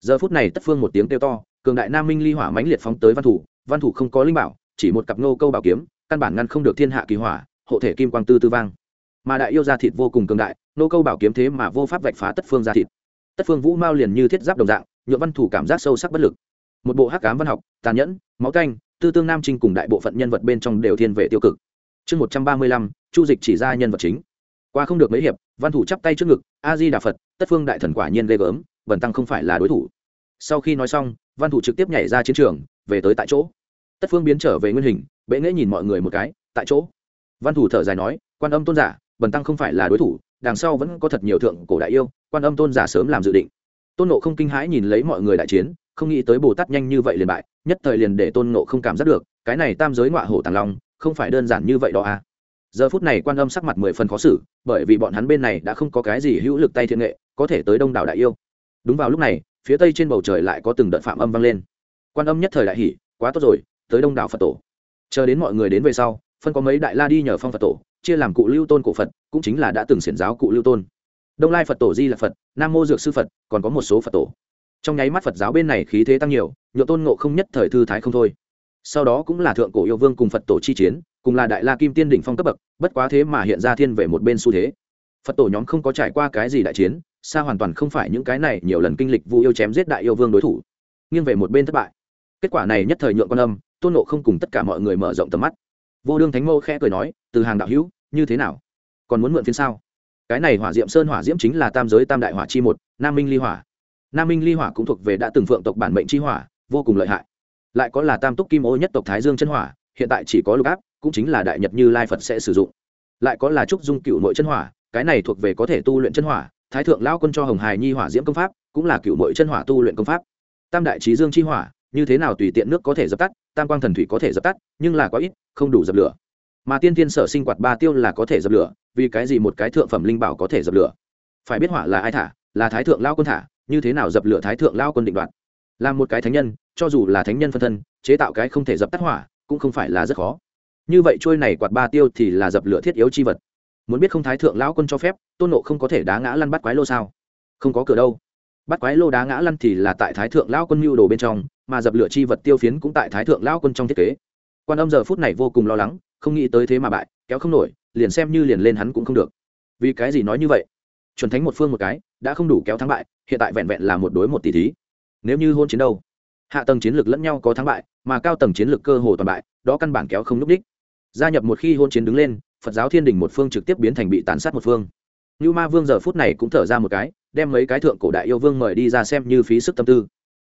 Speaker 1: Giờ phút này tất phương một tiếng kêu to, cường đại nam minh ly hỏa mãnh liệt phóng tới văn thủ văn thủ không có linh bảo, chỉ một cặp nô câu bảo kiếm, căn bản ngăn không được thiên hạ kỳ hỏa, hộ thể kim quang tư tư vang. Mà đại yêu ra thịt vô cùng cường đại nô câu bảo kiếm thế mà vô pháp vạch phá tất phương ra thịt. Tất phương vũ mao liền như thiết giáp đồng dạng nhuộm văn thủ cảm giác sâu sắc bất lực. Một bộ hắc cám văn học, tàn nhẫn, máu canh, tư tương nam trinh cùng đại bộ phận nhân vật bên trong đều thiên về tiêu cực. Chương một trăm ba mươi lăm, chu dịch chỉ ra nhân vật chính qua không được mấy hiệp, văn thủ chắp tay trước ngực a di đà phật, tất phương đại thần quả nhiên ghê gớm vần tăng không phải là đối thủ. Sau khi nói xong, văn thủ trực tiếp nhảy ra chiến trường, về tới tại chỗ. Tất phương biến trở về nguyên hình, bệ nghễ nhìn mọi người một cái, tại chỗ. Văn thủ thở dài nói, quan âm tôn giả, bần tăng không phải là đối thủ, đằng sau vẫn có thật nhiều thượng cổ đại yêu, quan âm tôn giả sớm làm dự định. Tôn nộ không kinh hãi nhìn lấy mọi người đại chiến, không nghĩ tới bồ tát nhanh như vậy liền bại, nhất thời liền để tôn nộ không cảm giác được, cái này tam giới ngọa hổ tàng long, không phải đơn giản như vậy đó à giờ phút này quan âm sắc mặt mười phần khó xử bởi vì bọn hắn bên này đã không có cái gì hữu lực tay thiện nghệ có thể tới đông đảo đại yêu. Đúng vào lúc này phía tây trên bầu trời lại có từng đợt phạm âm vang lên. Quan âm nhất thời đại hỉ, quá tốt rồi tới đông đảo phật tổ. Chờ đến mọi người đến về sau phân có mấy đại la đi nhờ phong phật tổ chia làm cụ lưu tôn cổ phật cũng chính là đã từng xiển giáo cụ lưu tôn. Đông lai phật tổ di là phật nam mô dược sư phật còn có một số phật tổ. Trong nháy mắt phật giáo bên này khí thế tăng nhiều nhựa tôn ngộ không nhất thời thư thái không thôi. Sau đó cũng là thượng cổ yêu vương cùng phật tổ chi chiến cùng là đại la kim tiên đỉnh phong cấp bậc, bất quá thế mà hiện ra thiên về một bên xu thế. Phật tổ nhóm không có trải qua cái gì đại chiến, xa hoàn toàn không phải những cái này nhiều lần kinh lịch vu yêu chém giết đại yêu vương đối thủ. Nghiêng về một bên thất bại. Kết quả này nhất thời nhượng quan âm, tôn nộ không cùng tất cả mọi người mở rộng tầm mắt. Vô đương thánh mô khẽ cười nói, từ hàng đạo hữu, như thế nào? Còn muốn mượn phiên sao? Cái này hỏa diệm sơn hỏa diễm chính là tam giới tam đại hỏa chi một, nam minh ly hỏa. Nam minh ly hỏa cũng thuộc về đã từng phượng tộc bản mệnh chi hỏa, vô cùng lợi hại. Lại có là tam túc kim ô nhất tộc thái dương chân hỏa, hiện tại chỉ có lục áp cũng chính là đại nhật như lai phật sẽ sử dụng. Lại có là trúc dung cựu nội chân hỏa, cái này thuộc về có thể tu luyện chân hỏa, thái thượng lao quân cho hồng hài nhi hỏa diễm công pháp, cũng là cựu nội chân hỏa tu luyện công pháp. Tam đại trí dương chi hỏa, như thế nào tùy tiện nước có thể dập tắt, tam quang thần thủy có thể dập tắt, nhưng là có ít, không đủ dập lửa. Mà tiên tiên sở sinh quạt ba tiêu là có thể dập lửa, vì cái gì một cái thượng phẩm linh bảo có thể dập lửa? Phải biết hỏa là ai thả? Là thái thượng lao quân thả, như thế nào dập lửa thái thượng lao quân định đoạt? Là một cái thánh nhân, cho dù là thánh nhân phân thân, chế tạo cái không thể dập tắt hỏa, cũng không phải là rất khó như vậy trôi này quạt ba tiêu thì là dập lửa thiết yếu chi vật. Muốn biết không thái thượng lão quân cho phép, tôn nộ không có thể đá ngã lăn bắt quái lô sao? Không có cửa đâu. Bắt quái lô đá ngã lăn thì là tại thái thượng lão quân mưu đồ bên trong, mà dập lửa chi vật tiêu phiến cũng tại thái thượng lão quân trong thiết kế. Quan âm giờ phút này vô cùng lo lắng, không nghĩ tới thế mà bại, kéo không nổi, liền xem như liền lên hắn cũng không được. Vì cái gì nói như vậy? Chuẩn thánh một phương một cái, đã không đủ kéo thắng bại, hiện tại vẹn vẹn là một đối một tỷ thí. Nếu như hôn chiến đâu? Hạ tầng chiến lược lẫn nhau có thắng bại, mà cao tầng chiến lược cơ hồ toàn bại, đó căn bản kéo không núp đích gia nhập một khi hôn chiến đứng lên, phật giáo thiên đình một phương trực tiếp biến thành bị tàn sát một phương. Như ma vương giờ phút này cũng thở ra một cái, đem mấy cái thượng cổ đại yêu vương mời đi ra xem như phí sức tâm tư.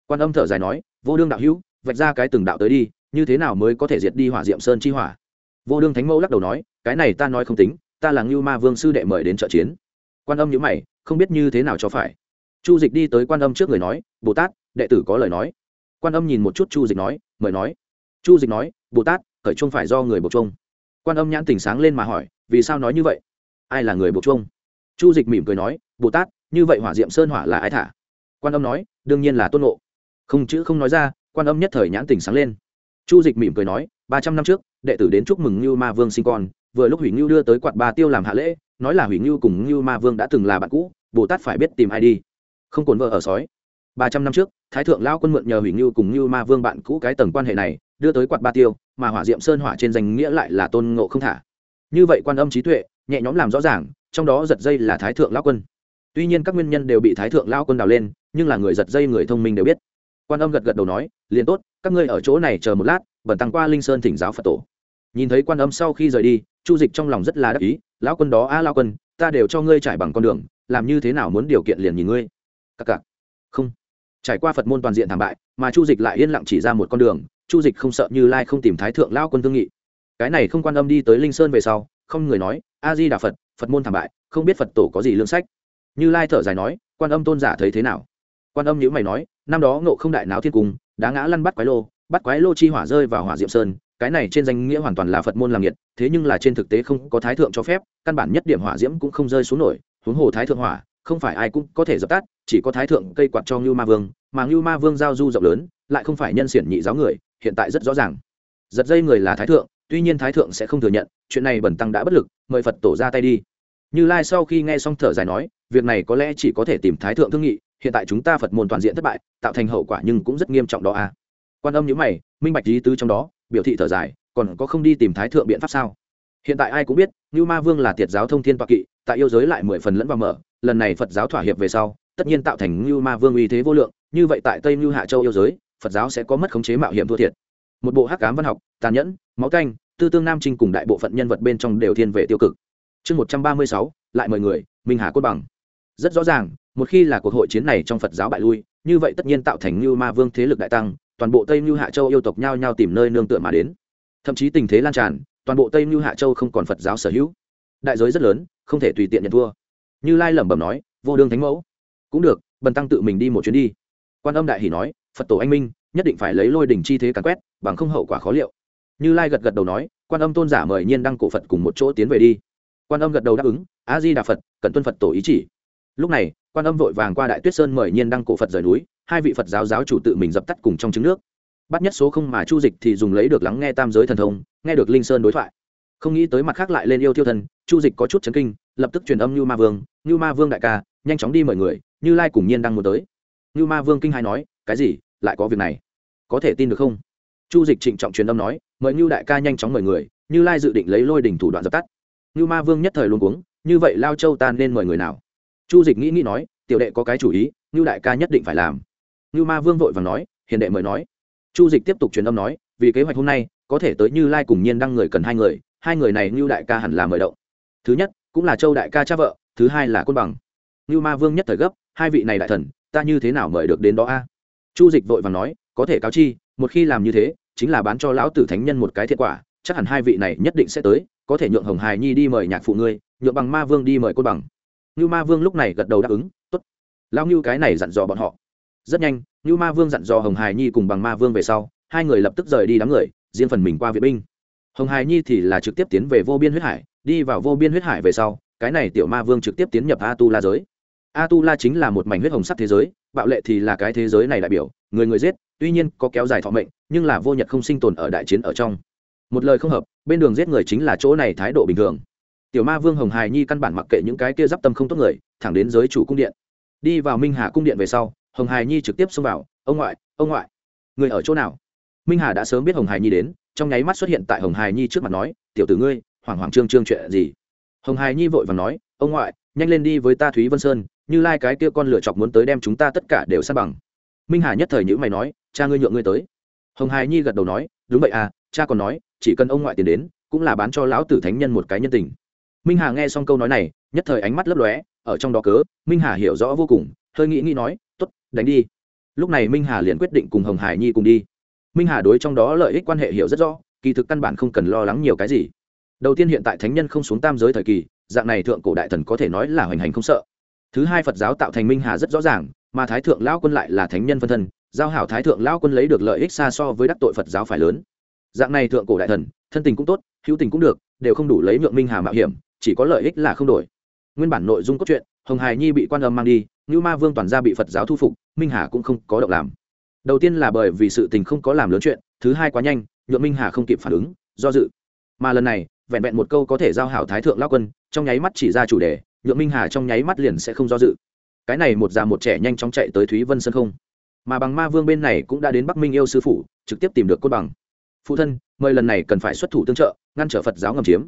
Speaker 1: Quan âm thở dài nói, vô đương đạo hữu, vạch ra cái từng đạo tới đi, như thế nào mới có thể diệt đi hỏa diệm sơn chi hỏa? Vô đương thánh mẫu lắc đầu nói, cái này ta nói không tính, ta là ngưu ma vương sư đệ mời đến trợ chiến. Quan âm nhữ mày, không biết như thế nào cho phải. Chu dịch đi tới quan âm trước người nói, bồ tát, đệ tử có lời nói. Quan âm nhìn một chút chu dịch nói, mời nói. Chu dịch nói, bồ tát cởi chung phải do người buộc chung quan âm nhãn tỉnh sáng lên mà hỏi, vì sao nói như vậy? Ai là người buộc chung chu dịch mỉm cười nói, bồ tát, như vậy hỏa diệm sơn hỏa là ai thả? Quan âm nói, đương nhiên là tôn nộ không chữ không nói ra, quan âm nhất thời nhãn tỉnh sáng lên. Chu dịch mỉm cười nói, ba trăm năm trước, đệ tử đến chúc mừng như ma vương sinh con, vừa lúc hủy ngưu đưa tới quạt ba tiêu làm hạ lễ, nói là hủy ngưu cùng ngưu ma vương đã từng là bạn cũ, bồ tát phải biết tìm ai đi. Không cồn vợ ở sói. Ba trăm năm trước, thái thượng lao quân mượn nhờ hủy ngưu cùng ngưu ma vương bạn cũ cái tầng quan hệ này, đưa tới quạt ba tiêu mà hỏa diệm sơn hỏa trên danh nghĩa lại là tôn ngộ không thả. Như vậy quan âm trí tuệ nhẹ nhõm làm rõ ràng trong đó giật dây là thái thượng lao quân. Tuy nhiên các nguyên nhân đều bị thái thượng lao quân đào lên nhưng là người giật dây người thông minh đều biết. Quan âm gật gật đầu nói liền tốt các ngươi ở chỗ này chờ một lát bẩn tăng qua linh sơn thỉnh giáo phật tổ. Nhìn thấy quan âm sau khi rời đi chu dịch trong lòng rất là đắc ý lão quân đó a à, lao quân ta đều cho ngươi trải bằng con đường làm như thế nào muốn điều kiện liền nhìn ngươi. Cặc cặc không. Trải qua phật môn toàn diện thảm bại mà chu dịch lại yên lặng chỉ ra một con đường chu dịch không sợ như lai không tìm thái thượng lao quân thương nghị. Cái này không quan âm đi tới linh sơn về sau, không người nói, a di đà phật phật môn thảm bại, không biết phật tổ có gì lương sách. Như lai thở dài nói, quan âm tôn giả thấy thế nào? Quan âm nhữ mày nói, năm đó ngộ không đại náo thiên cung đã ngã lăn bắt quái lô, bắt quái lô chi hỏa rơi vào hỏa diệm sơn, cái này trên danh nghĩa hoàn toàn là phật môn làm nhiệt thế nhưng là trên thực tế không có thái thượng cho phép, căn bản nhất điểm hỏa diễm cũng không rơi xuống nổi, huống hồ thái thượng hỏa, không phải ai cũng có thể dập tắt, chỉ có thái thượng cây quạt cho ngưu ma vương, mà ngưu ma vương giao du rộng lớn, lại không phải nhân xiển nhị giáo người hiện tại rất rõ ràng. Giật dây người là thái thượng, tuy nhiên thái thượng sẽ không thừa nhận, chuyện này bẩn tăng đã bất lực, mời phật tổ ra tay đi. Như lai sau khi nghe xong thở dài nói, việc này có lẽ chỉ có thể tìm thái thượng thương nghị, hiện tại chúng ta phật môn toàn diện thất bại, tạo thành hậu quả nhưng cũng rất nghiêm trọng đó à. Quan âm nhữ mày, minh bạch lý tứ trong đó, biểu thị thở dài, còn có không đi tìm thái thượng biện pháp sao? Hiện tại ai cũng biết như ma vương là tiệt giáo thông thiên toa kỵ, tại yêu giới lại mười phần lẫn vào mở, lần này phật giáo thỏa hiệp về sau, tất nhiên tạo thành như ma vương uy thế vô lượng, như vậy tại tây như hạ châu yêu giới phật giáo sẽ có mất khống chế mạo hiểm thua thiệt. Một bộ hắc cám văn học, tàn nhẫn, máu canh, tư tương nam trinh cùng đại bộ phận nhân vật bên trong đều thiên về tiêu cực. Chương một trăm ba mươi sáu, lại mời người, minh hà cốt bằng. Rất rõ ràng, một khi là cuộc hội chiến này trong phật giáo bại lui, như vậy tất nhiên tạo thành như ma vương thế lực đại tăng, toàn bộ tây mưu hạ châu yêu tộc nhau nhau tìm nơi nương tựa mà đến. Thậm chí tình thế lan tràn, toàn bộ tây mưu hạ châu không còn phật giáo sở hữu. Đại giới rất lớn, không thể tùy tiện nhận thua. Như lai lẩm bẩm nói, vô đương thánh mẫu. Cũng được, bần tăng tự mình đi một chuyến đi. Quan âm đại hỷ nói phật tổ anh minh, nhất định phải lấy lôi đỉnh chi thế càn quét, bằng không hậu quả khó liệu. Như lai gật gật đầu nói, quan âm tôn giả mời nhiên đăng cổ phật cùng một chỗ tiến về đi. Quan âm gật đầu đáp ứng, a di đà phật cần tuân phật tổ ý chỉ. Lúc này, quan âm vội vàng qua đại tuyết sơn mời nhiên đăng cổ phật rời núi, hai vị phật giáo giáo chủ tự mình dập tắt cùng trong trứng nước. Bắt nhất số không mà chu dịch thì dùng lấy được lắng nghe tam giới thần thông, nghe được linh sơn đối thoại. Không nghĩ tới mặt khác lại lên yêu thiêu thần, chu dịch có chút chấn kinh, lập tức truyền âm như ma vương như ma vương đại ca, nhanh chóng đi mời người, như lai cùng nhiên đang muốn tới. Như ma vương kinh hai nói, cái gì? Lại có việc này. Có thể tin được không? Chu dịch trịnh trọng truyền âm nói, mời ngưu đại ca nhanh chóng mời người, như lai dự định lấy lôi đình thủ đoạn dập tắt. Ngưu ma vương nhất thời luôn cuống, như vậy lao châu ta nên mời người nào? Chu dịch nghĩ nghĩ nói, tiểu đệ có cái chủ ý, ngưu đại ca nhất định phải làm. Ngưu ma vương vội vàng nói, hiền đệ mời nói. Chu dịch tiếp tục truyền âm nói, vì kế hoạch hôm nay, có thể tới như lai cùng nhiên đăng người cần hai người hai người này ngưu đại ca hẳn là mời động. Thứ nhất, cũng là châu đại ca cha vợ, thứ hai là côn bằng. Ngưu ma vương nhất thời gấp, hai vị này đại thần, ta như thế nào mời được đến đó a? Chu dịch vội vàng nói, có thể cáo chi, một khi làm như thế, chính là bán cho lão tử thánh nhân một cái thiệt quả, chắc hẳn hai vị này nhất định sẽ tới, có thể nhượng hồng hài nhi đi mời nhạc phụ ngươi, nhượng bằng ma vương đi mời côn bằng. Như ma vương lúc này gật đầu đáp ứng, tốt. Lao như cái này dặn dò bọn họ. Rất nhanh như ma vương dặn dò hồng hài nhi cùng bằng ma vương về sau, hai người lập tức rời đi đám người, riêng phần mình qua vệ binh. Hồng hài nhi thì là trực tiếp tiến về vô biên huyết hải, đi vào vô biên huyết hải về sau, cái này tiểu ma vương trực tiếp tiến nhập a tu la giới a tu la chính là một mảnh huyết hồng sắc thế giới, bạo lệ thì là cái thế giới này đại biểu, người người giết, tuy nhiên có kéo dài thọ mệnh, nhưng là vô nhật không sinh tồn ở đại chiến ở trong. Một lời không hợp, bên đường giết người chính là chỗ này thái độ bình thường. Tiểu ma vương hồng hài nhi căn bản mặc kệ những cái kia d i p tâm không tốt người, thẳng đến giới chủ cung điện. Đi vào minh hà cung điện về sau, hồng hài nhi trực tiếp xông vào, ông ngoại ông ngoại, người ở chỗ nào? Minh hà đã sớm biết hồng hài nhi đến, trong nháy mắt xuất hiện tại hồng hài nhi trước mặt nói, tiểu tử ngươi, hoảng hoảng trương trương chuyện gì? Hồng hài nhi vội và nói, ông ngoại, nhanh lên đi với ta thúy vân sơn như lai cái kia con lửa chọc muốn tới đem chúng ta tất cả đều san bằng. Minh hà nhất thời nhữ mày nói, cha ngươi nhượng ngươi tới. Hồng hài nhi gật đầu nói, đúng vậy à cha còn nói, chỉ cần ông ngoại tiền đến, cũng là bán cho lão tử thánh nhân một cái nhân tình. Minh hà nghe xong câu nói này, nhất thời ánh mắt lấp lóe, ở trong đó cớ, minh hà hiểu rõ vô cùng, hơi nghĩ nghĩ nói t ố t đánh đi. Lúc này minh hà liền quyết định cùng hồng hải nhi cùng đi. Minh hà đối trong đó lợi ích quan hệ hiểu rất rõ, kỳ thực căn bản không cần lo lắng nhiều cái gì. Đầu tiên hiện tại thánh nhân không xuống tam giới thời kỳ, dạng này thượng cổ đại thần có thể nói là hoành hành không sợ thứ hai phật giáo tạo thành minh hà rất rõ ràng, mà thái thượng lão quân lại là thánh nhân phân thân, giao hảo thái thượng lão quân lấy được lợi ích xa so với đắc tội phật giáo phải lớn. Dạng này thượng cổ đại thần, thân tình cũng tốt, hữu tình cũng được, đều không đủ lấy nhượng minh hà mạo hiểm, chỉ có lợi ích là không đổi. Nguyên bản nội dung cốt truyện, hồng hải nhi bị quan âm mang đi, ngưu ma vương toàn gia bị phật giáo thu phục, minh hà cũng không có động làm. Đầu tiên là bởi vì sự tình không có làm lớn chuyện, thứ hai quá nhanh, nhượng minh hà không kịp phản ứng, do dự. Mà lần này, vẹn vẹn một câu có thể giao hảo thái thượng lao quân, trong nháy mắt chỉ ra chủ đề nhượng minh hà trong nháy mắt liền sẽ không do dự. Cái này một già một trẻ nhanh chóng chạy tới thúy vân sân không. Mà bằng ma vương bên này cũng đã đến bắc minh yêu sư phủ, trực tiếp tìm được côn bằng. Phụ thân, mời lần này cần phải xuất thủ tương trợ, ngăn trở phật giáo ngầm chiếm.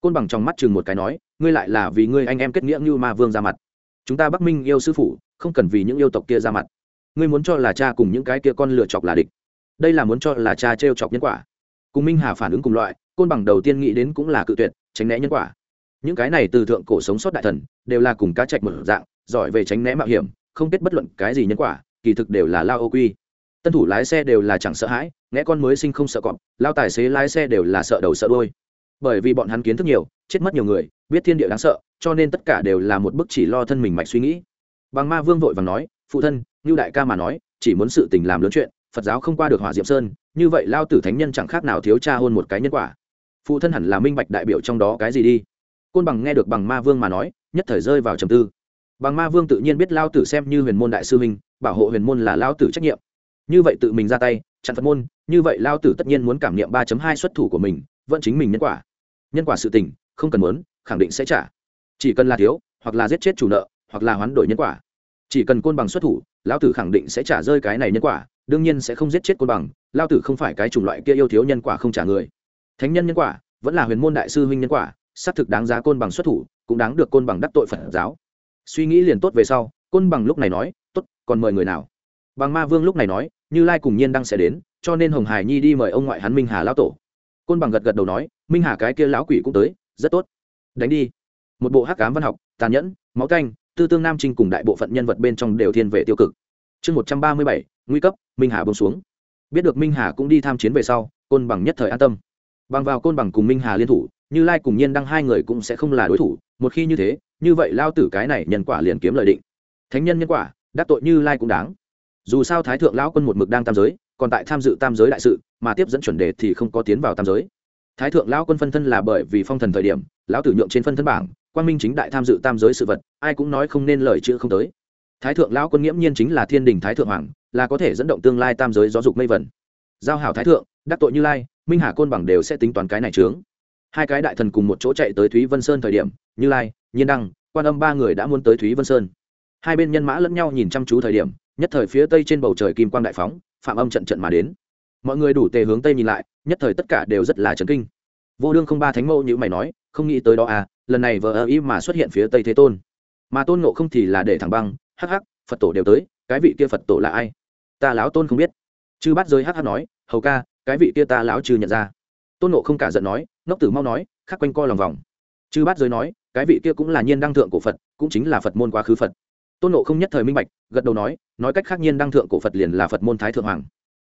Speaker 1: Côn bằng trong mắt chừng một cái nói, ngươi lại là vì ngươi anh em kết nghĩa như ma vương ra mặt. Chúng ta bắc minh yêu sư phụ không cần vì những yêu tộc kia ra mặt. Ngươi muốn cho là cha cùng những cái kia con lựa chọc là địch. Đây là muốn cho là cha t chọc nhân quả. Cùng minh hà phản ứng cùng loại, côn bằng đầu tiên nghĩ đến cũng là cự tuyệt, tránh né nhân quả những cái này từ thượng cổ sống sót đại thần, đều là cùng cá trạch một dạng, giỏi về tránh né mạo hiểm, không kết bất luận cái gì nhân quả, kỳ thực đều là lao ô quy. Tân thủ lái xe đều là chẳng sợ hãi nghe con mới sinh không sợ cọp, lao tài xế lái xe đều là sợ đầu sợ đôi bởi vì bọn hắn kiến thức nhiều, chết mất nhiều người, biết thiên địa đáng sợ, cho nên tất cả đều là một bức chỉ lo thân mình mạch suy nghĩ. Bằng ma vương vội và nói, phụ thân như đại ca mà nói, chỉ muốn sự tình làm lớn chuyện, phật giáo không qua được hỏa diệm sơn, như vậy lao tử thánh nhân chẳng khác nào thiếu cha hôn một cái nhân quả. Phụ thân hẳn là minh bạch đại biểu trong đó cái gì đi côn bằng nghe được bằng ma vương mà nói, nhất thời rơi vào trầm tư. Bằng ma vương tự nhiên biết lao tử xem như huyền môn đại sư minh bảo hộ huyền môn là lao tử trách nhiệm. Như vậy tự mình ra tay, chặn phật môn, như vậy lao tử tất nhiên muốn cảm nghiệm ba hai xuất thủ của mình, vẫn chính mình nhân quả. Nhân quả sự tình, không cần muốn, khẳng định sẽ trả. Chỉ cần là thiếu, hoặc là giết chết chủ nợ, hoặc là hoán đổi nhân quả. Chỉ cần côn bằng xuất thủ, lao tử khẳng định sẽ trả rơi cái này nhân quả, đương nhiên sẽ không giết chết côn bằng, lao tử không phải cái chủng loại kia yêu thiếu nhân quả không trả người. Thánh nhân nhân quả, vẫn là huyền môn đại sư huynh nhân quả xác thực đáng giá côn bằng xuất thủ, cũng đáng được côn bằng đắc tội phật giáo. Suy nghĩ liền tốt về sau, côn bằng lúc này nói, tốt, còn mời người nào? Bằng ma vương lúc này nói, như lai cùng nhiên đăng sẽ đến, cho nên hồng hải nhi đi mời ông ngoại hắn minh hà lão tổ. Côn bằng gật gật đầu nói, minh hà cái kia lão quỷ cũng tới, rất tốt. Đánh đi. Một bộ hắc cám văn học, tàn nhẫn, máu canh, tư tương nam trinh cùng đại bộ phận nhân vật bên trong đều thiên về tiêu cực. Chương một trăm ba mươi bảy, nguy cấp, minh hà bông xuống. Biết được minh hà cũng đi tham chiến về sau, côn bằng nhất thời an tâm. Bằng vào côn bằng cùng minh hà liên thủ như lai cùng nhiên đăng hai người cũng sẽ không là đối thủ, một khi như thế, như vậy lao tử cái này nhân quả liền kiếm lời định. Thánh nhân nhân quả, đắc tội như lai cũng đáng. Dù sao thái thượng lão quân một mực đang tam giới, còn tại tham dự tam giới đại sự, mà tiếp dẫn chuẩn đề thì không có tiến vào tam giới. Thái thượng lão quân phân thân là bởi vì phong thần thời điểm, lão tử nhượng trên phân thân bảng quan minh chính đại tham dự tam giới sự vật, ai cũng nói không nên lời chữ không tới. Thái thượng lão quân nghiễm nhiên chính là thiên đình thái thượng hoàng, là có thể dẫn động tương lai tam giới giáo dục mây vẩn giao hảo thái thượng, đắc tội như lai, minh hà côn bằng đều sẽ tính toán cái này trướng hai cái đại thần cùng một chỗ chạy tới thúy vân sơn thời điểm, như lai, nhiên đăng, quan âm ba người đã muốn tới thúy vân sơn. Hai bên nhân mã lẫn nhau nhìn chăm chú thời điểm, nhất thời phía tây trên bầu trời kim quang đại phóng, phạm âm trận trận mà đến. Mọi người đủ tề hướng tây nhìn lại, nhất thời tất cả đều rất là chấn kinh. Vô đương không ba thánh mẫu như mày nói, không nghĩ tới đó à lần này vợ ơ ý mà xuất hiện phía tây thế tôn. Mà tôn nộ không thì là để thẳng băng, hắc hắc, phật tổ đều tới, cái vị kia phật tổ là ai? Ta lão tôn không biết. Chư bắt giới hắc hắc nói, hầu ca, cái vị kia ta lão chư nhận ra. Tôn nộ không cả giận nói ngốc tử mau nói, khắc quanh co lòng vòng. Chư Bát giới nói, cái vị kia cũng là nhiên đăng thượng của phật, cũng chính là phật môn quá khứ phật. Tôn nộ không nhất thời minh bạch, gật đầu nói nói cách khác nhiên đăng thượng cổ phật liền là phật môn thái thượng hoàng.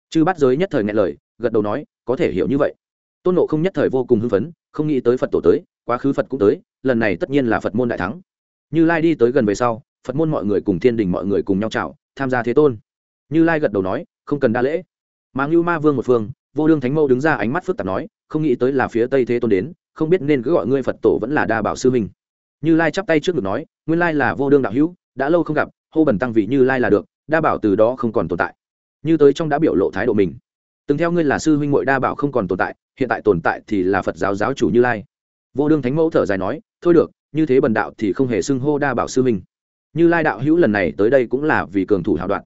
Speaker 1: Chư Bát giới nhất thời nghe lời, gật đầu nói, có thể hiểu như vậy. Tôn nộ không nhất thời vô cùng hưng phấn, không nghĩ tới phật tổ tới, quá khứ phật cũng tới, lần này tất nhiên là phật môn đại thắng. Như lai đi tới gần về sau, phật môn mọi người cùng thiên đình mọi người cùng nhau chào, tham gia thế tôn. Như lai gật đầu nói, không cần đa lễ. Mà ngưu ma vương một phương, vô lương thánh mâu đứng ra ánh mắt phức tạp nói không nghĩ tới là phía tây thế tôn đến, không biết nên cứ gọi ngươi phật tổ vẫn là đa bảo sư minh như lai chắp tay trước ngực nói, nguyên lai là vô đương đạo hữu, đã lâu không gặp, hô bẩn tăng vị như lai là được, đa bảo từ đó không còn tồn tại. Như tới trong đã biểu lộ thái độ mình. Từng theo ngươi là sư huynh ngội đa bảo không còn tồn tại, hiện tại tồn tại thì là phật giáo giáo chủ như lai. Vô đương thánh mẫu thở dài nói, thôi được, như thế bần đạo thì không hề xưng hô đa bảo sư huynh. Như lai đạo hữu lần này tới đây cũng là vì cường thủ hào đoạn.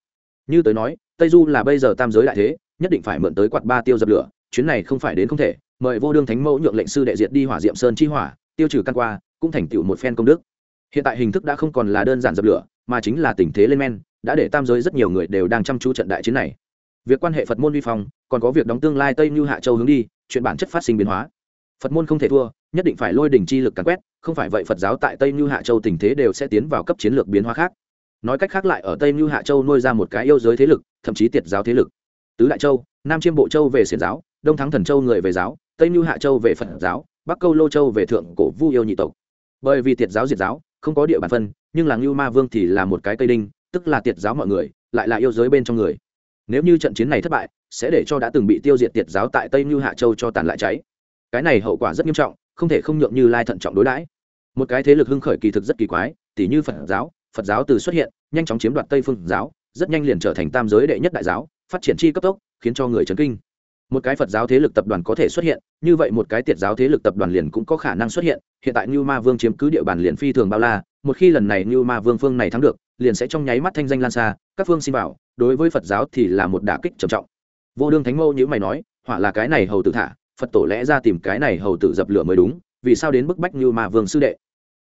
Speaker 1: Như tới nói, tây du là bây giờ tam giới đại thế, nhất định phải mượn tới quạt ba tiêu dập lửa, chuyến này không phải đến không thể mời vô đương thánh mẫu nhượng lệnh sư đệ diệt đi hỏa diệm sơn chi hỏa, tiêu trừ căn qua, cũng thành tựu một phen công đức. Hiện tại hình thức đã không còn là đơn giản dập lửa, mà chính là tình thế lên men, đã để tam giới rất nhiều người đều đang chăm chú trận đại chiến này. Việc quan hệ phật môn vi phong, còn có việc đóng tương lai tây như hạ châu hướng đi, chuyện bản chất phát sinh biến hóa. Phật môn không thể thua, nhất định phải lôi đỉnh chi lực cắn quét, không phải vậy phật giáo tại tây như hạ châu tình thế đều sẽ tiến vào cấp chiến lược biến hóa khác. Nói cách khác lại, ở tây như hạ châu nuôi ra một cái yêu giới thế lực, thậm chí tiệt giáo thế lực. Tứ đại châu, nam chiêm bộ châu về xiển giáo đông thắng thần châu người về giáo, tây mưu hạ châu về phật giáo, bắc câu lô châu về thượng cổ vu yêu nhị tộc. Bởi vì tiệt giáo diệt giáo, không có địa bàn phân, nhưng là ngưu ma vương thì là một cái cây đinh, tức là tiệt giáo mọi người, lại là yêu giới bên trong người. Nếu như trận chiến này thất bại, sẽ để cho đã từng bị tiêu diệt tiệt giáo tại tây mưu hạ châu cho tàn lại cháy. Cái này hậu quả rất nghiêm trọng, không thể không nhượng như lai thận trọng đối đãi. Một cái thế lực hưng khởi kỳ thực rất kỳ quái, tỉ như phật giáo phật giáo từ xuất hiện, nhanh chóng chiếm đoạt tây phương giáo, rất nhanh liền trở thành tam giới đệ nhất đại giáo, phát triển chi cấp tốc, khiến cho người chấn kinh một cái phật giáo thế lực tập đoàn có thể xuất hiện như vậy một cái tiệt giáo thế lực tập đoàn liền cũng có khả năng xuất hiện. Hiện tại như ma vương chiếm cứ địa bàn liền phi thường bao la một khi lần này như ma vương phương này thắng được liền sẽ trong nháy mắt thanh danh lan xa các phương xin bảo, đối với phật giáo thì là một đả kích trầm trọng. Vô đương thánh mẫu như mày nói hỏa là cái này hầu tử thả phật tổ lẽ ra tìm cái này hầu tử dập lửa mới đúng vì sao đến bức bách như ma vương sư đệ?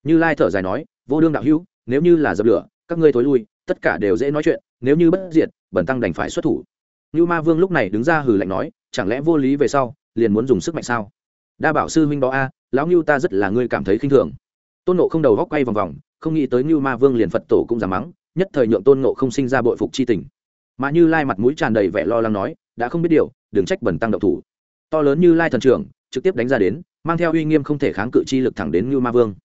Speaker 1: Như lai thở dài nói vô đương đạo hữu nếu như là dập lửa các ngươi thối lui tất cả đều dễ nói chuyện nếu như bất diệt bẩn tăng đành phải xuất thủ. Như ma vương lúc này đứng ra hừ lạnh nói chẳng lẽ vô lý về sau, liền muốn dùng sức mạnh sao? Đa bảo sư huynh đó a, lão ngưu ta rất là ngươi cảm thấy khinh thường. Tôn nộ không đầu góc quay vòng vòng, không nghĩ tới ngưu ma vương liền phật tổ cũng giảm mắng, nhất thời nhượng tôn nộ không sinh ra bội phục c h i tình. Mà như lai mặt mũi tràn đầy vẻ lo lắng nói, đã không biết điều, đừng trách bẩn tăng độc thủ. To lớn như lai thần trưởng, trực tiếp đánh ra đến, mang theo uy nghiêm không thể kháng cự chi lực thẳng đến ngưu ma vương.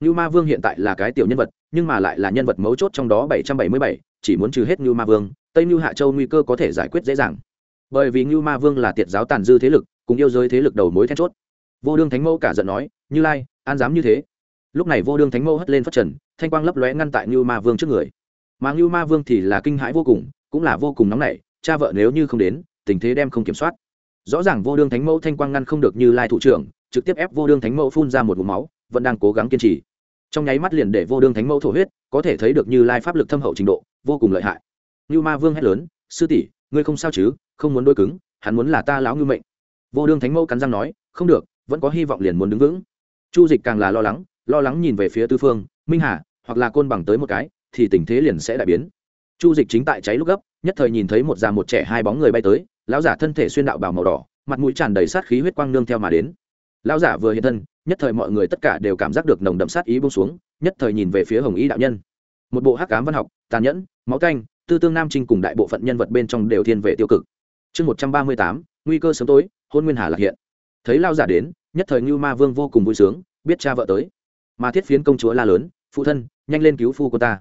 Speaker 1: Ngưu ma vương hiện tại là cái tiểu nhân vật, nhưng mà lại là nhân vật mấu chốt trong đó bảy trăm bảy mươi bảy, chỉ muốn trừ hết ngưu ma vương, tây ngưu hạ châu nguy cơ có thể giải quyết dễ dàng bởi vì ngưu ma vương là tiệt giáo tàn dư thế lực, cùng yêu giới thế lực đầu mối then chốt. Vô đương thánh mẫu cả giận nói, như lai, an dám như thế? Lúc này vô đương thánh mẫu hất lên phát trần, thanh quang lấp lóe ngăn tại ngưu ma vương trước người. Mà ngưu ma vương thì là kinh hãi vô cùng, cũng là vô cùng nóng nảy, cha vợ nếu như không đến, tình thế đem không kiểm soát. Rõ ràng vô đương thánh mẫu thanh quang ngăn không được như lai thủ trưởng, trực tiếp ép vô đương thánh mẫu phun ra một vùng máu, vẫn đang cố gắng kiên trì. Trong nháy mắt liền để vô đương thánh mẫu thổ huyết, có thể thấy được như lai pháp lực thâm hậu trình độ, vô cùng lợi hại. Như ma vương hét lớn, sư tỷ, ngươi không sao chứ? Không muốn đôi cứng, hắn muốn là ta lão ngư mệnh. Vô đương thánh mẫu cắn răng nói, không được, vẫn có hy vọng liền muốn đứng vững. Chu dịch càng là lo lắng lo lắng nhìn về phía tư phương, minh hà, hoặc là côn bằng tới một cái, thì tình thế liền sẽ đại biến. Chu dịch chính tại cháy lúc gấp, nhất thời nhìn thấy một già một trẻ hai bóng người bay tới, lão giả thân thể xuyên đạo bào màu đỏ, mặt mũi tràn đầy sát khí huyết quang nương theo mà đến. Lão giả vừa hiện thân, nhất thời mọi người tất cả đều cảm giác được nồng đậm sát ý bông xuống, nhất thời nhìn về phía hồng y đạo nhân. Một bộ hắc cám văn học, tàn nhẫn, máu canh tư tương nam trinh cùng đại bộ phận nhân vật bên trong đều thiên về tiêu cực chương một trăm ba mươi tám, nguy cơ sớm tối, hôn nguyên hà lạc hiện. Thấy lao giả đến, nhất thời ngưu ma vương vô cùng vui sướng, biết cha vợ tới. Mà thiết phiến công chúa la lớn, phụ thân, nhanh lên cứu phu cô ta.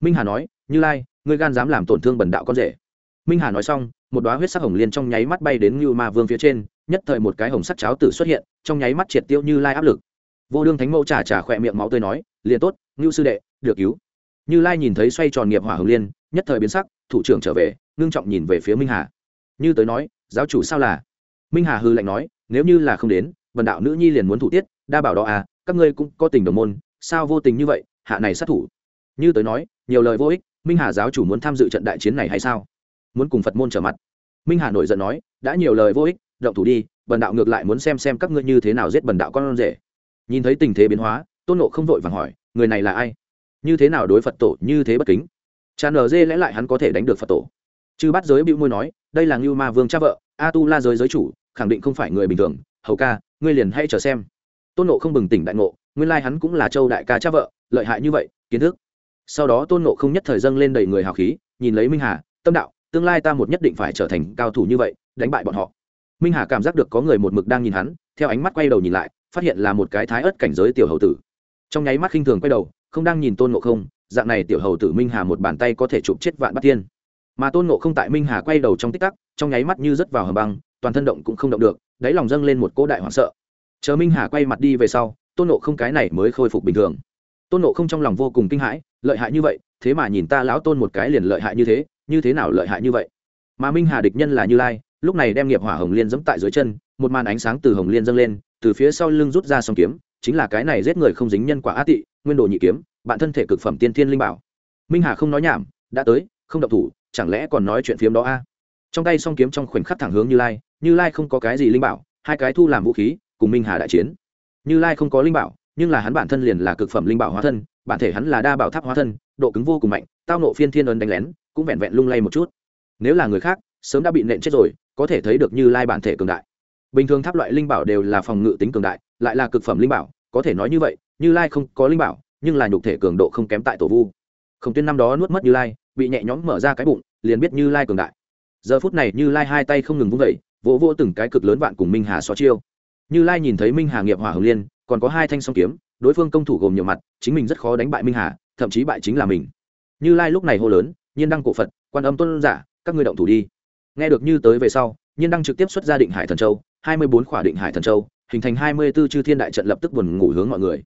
Speaker 1: Minh hà nói, như lai, ngươi gan dám làm tổn thương bần đạo con rể. Minh hà nói xong, một đoá huyết sắc hồng liên trong nháy mắt bay đến ngưu ma vương phía trên, nhất thời một cái hồng sắc cháo tử xuất hiện, trong nháy mắt triệt tiêu như lai áp lực. Vô đương thánh mẫu trà trà khỏe miệng máu tươi nói, liền tốt, ngưu sư đệ, được cứu. Như lai nhìn thấy xoay tròn nghiệp hỏa hồng liên, nhất thời biến sắc, thủ trưởng trở về, ngưng trọng nhìn về phía minh hà như tới nói, giáo chủ sao là? Minh hà hư lạnh nói, nếu như là không đến vần đạo nữ nhi liền muốn thủ tiết, đa bảo đó à các ngươi cũng có tình đồng môn, sao vô tình như vậy, hạ này sát thủ? Như tới nói, nhiều lời vô ích, minh hà giáo chủ muốn tham dự trận đại chiến này hay sao? Muốn cùng phật môn trở mặt. Minh hà nổi giận nói, đã nhiều lời vô ích, động thủ đi, bần đạo ngược lại muốn xem xem các ngươi như thế nào giết bần đạo con rể. Nhìn thấy tình thế biến hóa, tôn nộ không vội vàng hỏi, người này là ai? Như thế nào đối phật tổ như thế bất kính? Cha nở dê lẽ lại hắn có thể đánh được phật tổ? Chư bắt giới bĩu môi nói, đây là ngưu ma vương cha vợ, a tu la giới giới chủ, khẳng định không phải người bình thường. Hầu ca, ngươi liền hay chờ xem. Tôn nộ không bừng tỉnh đại ngộ, nguyên lai hắn cũng là châu đại ca cha vợ, lợi hại như vậy, kiến thức. Sau đó tôn nộ không nhất thời dâng lên đầy người hào khí, nhìn lấy minh hà, tâm đạo, tương lai ta một nhất định phải trở thành cao thủ như vậy, đánh bại bọn họ. Minh hà cảm giác được có người một mực đang nhìn hắn, theo ánh mắt quay đầu nhìn lại, phát hiện là một cái thái ớt cảnh giới tiểu hầu tử. Trong nháy mắt khinh thường quay đầu, không đang nhìn tôn nộ không, dạng này tiểu hầu tử minh hà một bàn tay có thể chụp chết vạn bát tiên mà tôn ngộ không tại minh hà quay đầu trong tích tắc, trong nháy mắt như rớt vào hầm băng, toàn thân động cũng không động được, đáy lòng dâng lên một cỗ đại hoảng sợ. Chờ minh hà quay mặt đi về sau, tôn nộ không cái này mới khôi phục bình thường. Tôn nộ không trong lòng vô cùng kinh hãi, lợi hại như vậy, thế mà nhìn ta lão tôn một cái liền lợi hại như thế như thế nào lợi hại như vậy? Mà minh hà địch nhân là như lai, lúc này đem nghiệp hỏa hồng liên dẫm tại dưới chân, một màn ánh sáng từ hồng liên dâng lên, từ phía sau lưng rút ra song kiếm, chính là cái này giết người không dính nhân quả á tị, nguyên đồ nhị kiếm, bạn thân thể cực phẩm tiên thiên linh bảo. Minh hà không nói nhảm, đã tới, không động thủ chẳng lẽ còn nói chuyện phiếm đó a? Trong tay song kiếm trong khoảnh khắc thẳng hướng như lai như lai không có cái gì linh bảo, hai cái thu làm vũ khí, cùng minh hà đại chiến. Như lai không có linh bảo, nhưng là hắn bản thân liền là cực phẩm linh bảo hóa thân, bản thể hắn là đa bảo tháp hóa thân, độ cứng vô cùng mạnh, tao nộ phiên thiên ấn đánh lén, cũng vẹn vẹn lung lay một chút. Nếu là người khác, sớm đã bị nện chết rồi, có thể thấy được như lai bản thể cường đại. Bình thường tháp loại linh bảo đều là phòng ngự tính cường đại, lại là cực phẩm linh bảo, có thể nói như vậy, như lai không có linh bảo, nhưng là nhục thể cường độ không kém tại tổ vu. Khổng tuyên năm đó nuốt mất như lai bị nhẹ nhõm mở ra cái bụng, liền biết như lai cường đại. Giờ phút này như lai hai tay không ngừng vung vẩy vỗ vỗ từng cái cực lớn vạn cùng minh hà xó chiêu. Như lai nhìn thấy minh hà nghiệp hỏa hồng liên, còn có hai thanh song kiếm, đối phương công thủ gồm nhiều mặt, chính mình rất khó đánh bại minh hà, thậm chí bại chính là mình. Như lai lúc này hô lớn, nhiên đăng cổ phật, quan âm tuân giả, các ngươi động thủ đi. Nghe được như tới về sau, nhiên đăng trực tiếp xuất ra định hải thần châu, hai mươi bốn khỏa định hải thần châu, hình thành hai mươi b ố chư thiên đại trận lập tức buồn ngủ hướng mọi người.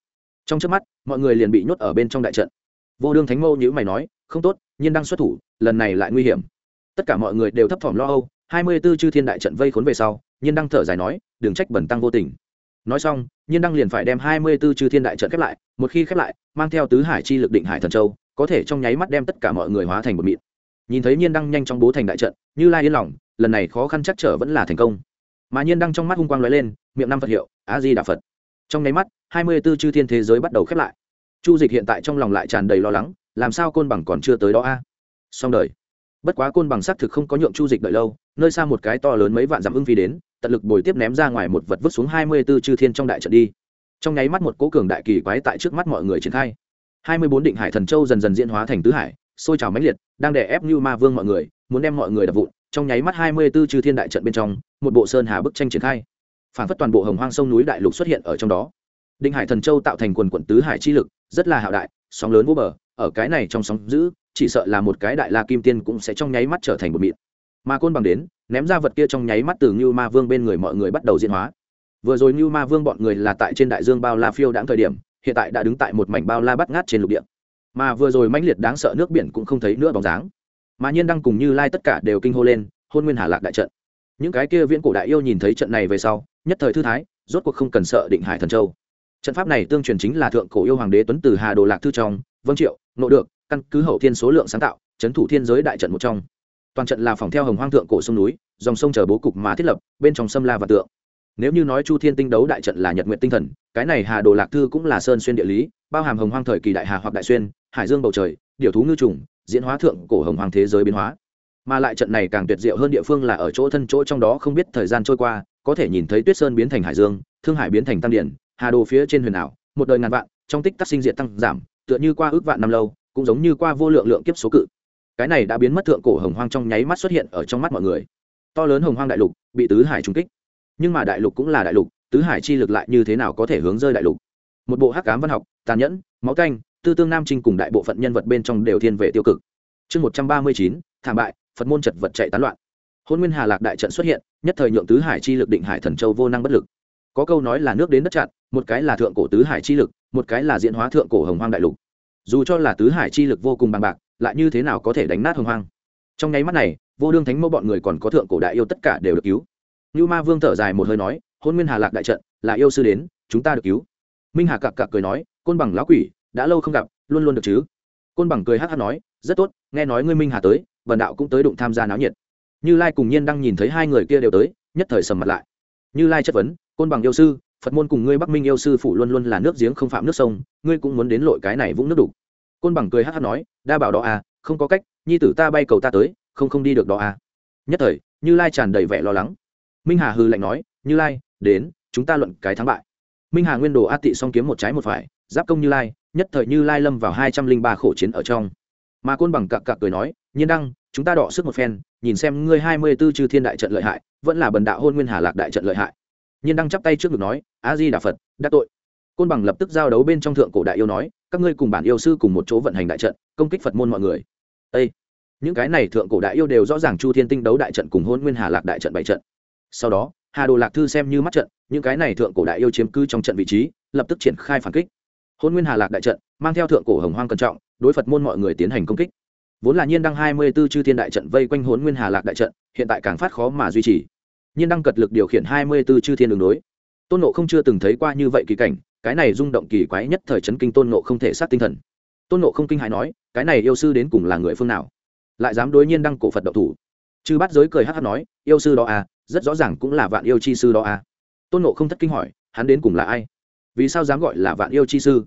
Speaker 1: Trong trước mắt, mọi người liền bị nhốt ở bên trong đại trận. Vô đương thánh mâu nhữ mày nói không tốt, nhiên đăng xuất thủ, lần này lại nguy hiểm. Tất cả mọi người đều thấp thỏm lo âu, hai mươi b ố chư thiên đại trận vây khốn về sau, nhiên đăng thở dài nói, đừng trách bẩn tăng vô tình. Nói xong, nhiên đăng liền phải đem hai mươi b ố chư thiên đại trận khép lại, một khi khép lại, mang theo tứ hải chi lực định hải thần châu, có thể trong nháy mắt đem tất cả mọi người hóa thành một mịn. Nhìn thấy nhiên đăng nhanh trong bố thành đại trận, như lai yên lòng, lần này khó khăn chắc trở vẫn là thành công. Mà nhiên đăng trong mắt hung quang lóe lên, miệng năm phật hiệu, a di đà phật. Trong nháy mắt, hai mươi b ố chư thiên thế giới bắt đầu khép lại. Chu dịch hiện tại trong lòng lại tràn đầy lo lắng làm sao côn bằng còn chưa tới đó a à? xong đời bất quá côn bằng xác thực không có nhượng chu dịch đợi lâu nơi xa một cái to lớn mấy vạn dặm ưng phi đến tận lực bồi tiếp ném ra ngoài một vật vứt xuống hai mươi b ố chư thiên trong đại trận đi trong nháy mắt một cố cường đại kỳ quái tại trước mắt mọi người triển khai hai mươi bốn định hải thần châu dần dần diễn hóa thành tứ hải sôi trào mãnh liệt đang đè ép như ma vương mọi người muốn đem mọi người đập vụn trong nháy mắt hai mươi 24 chư thiên đại trận bên trong, một bộ sơn hà bức tranh triển khai. Phản phất toàn bộ hồng hoang sông núi đại lục xuất hiện ở trong đó. định Hải Thần Châu tạo thành quần quần tứ hải chi lực, rất là hạo đại, sóng lớn vô bờ, ở cái này trong sóng dữ, chỉ sợ là một cái đại la kim tiên cũng sẽ trong nháy mắt trở thành một mịn. Mà côn bằng đến, ném ra vật kia trong nháy mắt từ Như Ma Vương bên người mọi người bắt đầu diễn hóa. Vừa rồi Như Ma Vương bọn người là tại trên đại dương bao la phiêu đáng thời điểm, hiện tại đã đứng tại một mảnh bao la bắt ngát trên lục địa. Mà vừa rồi mãnh liệt đáng sợ nước biển cũng không thấy nữa bóng dáng mà nhiên đăng cùng như lai tất cả đều kinh hô lên hôn nguyên hà lạc đại trận những cái kia viễn cổ đại yêu nhìn thấy trận này về sau nhất thời thư thái rốt cuộc không cần sợ định hải thần châu trận pháp này tương truyền chính là thượng cổ yêu hoàng đế tuấn từ hà đồ lạc thư trong vâng triệu nộ được, căn cứ hậu thiên số lượng sáng tạo trấn thủ thiên giới đại trận một trong. Toàn trận là phòng theo hồng hoang thượng cổ sông núi, dòng sông chờ bố cục mà thiết lập, bên trong sâm la và tượng. Nếu như nói chu thiên tinh đấu đại trận là nhật nguyện tinh thần, cái này hà đồ lạc thư cũng là sơn xuyên địa lý, bao hàm hồng hoang thời kỳ đại hà hoặc đại xuyên, hải dương bầu trời, điều thú ngư trùng, diễn hóa thượng cổ hồng hoàng thế giới biến hóa. Mà lại trận này càng tuyệt diệu hơn địa phương là ở chỗ thân chỗ trong đó không biết thời gian trôi qua, có thể nhìn thấy tuyết sơn biến thành hải dương, thương hải biến thành tăng điển, hà đồ phía trên huyền ảo, một đời ngàn vạn, trong tích tắc sinh diện tăng giảm tựa như qua ước vạn năm lâu, cũng giống như qua vô lượng lượng kiếp số cự. Cái này đã biến mất thượng cổ hồng hoang trong nháy mắt xuất hiện ở trong mắt mọi người. To lớn hồng hoang đại lục bị tứ hải trung kích. Nhưng mà đại lục cũng là đại lục, tứ hải chi lực lại như thế nào có thể hướng rơi đại lục? Một bộ hắc cám văn học, tàn nhẫn, máu canh, tư tương nam trinh cùng đại bộ phận nhân vật bên trong đều thiên về tiêu cực. Chương một trăm ba mươi chín, thảm bại, phật môn chật vật chạy tán loạn. Hôn nguyên hà lạc đại trận xuất hiện, nhất thời nhượng tứ hải chi lực định hải thần châu vô năng bất lực. Có câu nói là nước đến đất chặn, một cái là thượng cổ tứ hải chi lực một cái là diễn hóa thượng cổ hồng hoang đại lục. Dù cho là tứ hải chi lực vô cùng bằng bạc, lại như thế nào có thể đánh nát hồng hoang? Trong nháy mắt này, vô đương thánh mẫu bọn người còn có thượng cổ đại yêu tất cả đều được cứu. Như ma vương thở dài một hơi nói, hôn nguyên hà lạc đại trận, là yêu sư đến, chúng ta được cứu. Minh hà cặc cặc cười nói, côn bằng lão quỷ, đã lâu không gặp, luôn luôn được chứ? Côn bằng cười hát hát nói, rất tốt, nghe nói ngươi minh hà tới, vần đạo cũng tới đụng tham gia náo nhiệt. Như lai cùng nhiên đang nhìn thấy hai người kia đều tới, nhất thời sầm mặt lại. Như lai chất vấn, côn bằng yêu sư phật môn cùng ngươi bắc minh yêu sư phụ luôn luôn là nước giếng không phạm nước sông, ngươi cũng muốn đến lội cái này vũng nước đục. Côn bằng cười hát hát nói, đa bảo đó à không có cách, nhi tử ta bay cầu ta tới, không không đi được đó à. Nhất thời, như lai tràn đầy vẻ lo lắng. Minh hà hư lạnh nói, như lai, đến, chúng ta luận cái thắng bại. Minh hà nguyên đồ a tị song kiếm một trái một phải, giáp công như lai, nhất thời như lai lâm vào hai trăm linh ba khổ chiến ở trong. Mà côn bằng cặc cặc cười nói, nhiên đăng, chúng ta đọ sức một phen, nhìn xem ngươi hai mươi b ố chư thiên đại trận lợi hại, vẫn là bần đạo hôn nguyên hà lạc đại trận lợi hại nhiên đăng chắp tay trước ngực nói a di đà phật đắc tội. Côn bằng lập tức giao đấu bên trong thượng cổ đại yêu nói, các ngươi cùng bản yêu sư cùng một chỗ vận hành đại trận, công kích phật môn mọi người. Ê! những cái này thượng cổ đại yêu đều rõ ràng chu thiên tinh đấu đại trận cùng hôn nguyên hà lạc đại trận bảy trận. Sau đó, hà đồ lạc thư xem như mắt trận, những cái này thượng cổ đại yêu chiếm cư trong trận vị trí, lập tức triển khai phản kích. Hôn nguyên hà lạc đại trận, mang theo thượng cổ hồng hoang cẩn trọng, đối phật môn mọi người tiến hành công kích. Vốn là nhiên đăng hai mươi b ố chư thiên đại trận vây quanh hôn nguyên hà lạc đại trận, hiện tại càng phát khó mà duy trì nhiên đăng cật lực điều khiển hai mươi b ố chư thiên đường đối. Tôn nộ không chưa từng thấy qua như vậy kỳ cảnh, cái này rung động kỳ quái nhất thời chấn kinh tôn nộ không thể sát tinh thần. Tôn nộ không kinh hãi nói, cái này yêu sư đến cùng là người phương nào? Lại dám đối nhiên đăng cổ phật độc thủ? Chư bắt giới cười hát hát nói, yêu sư đó à rất rõ ràng cũng là vạn yêu chi sư đó à. Tôn nộ không thất kinh hỏi, hắn đến cùng là ai? Vì sao dám gọi là vạn yêu chi sư?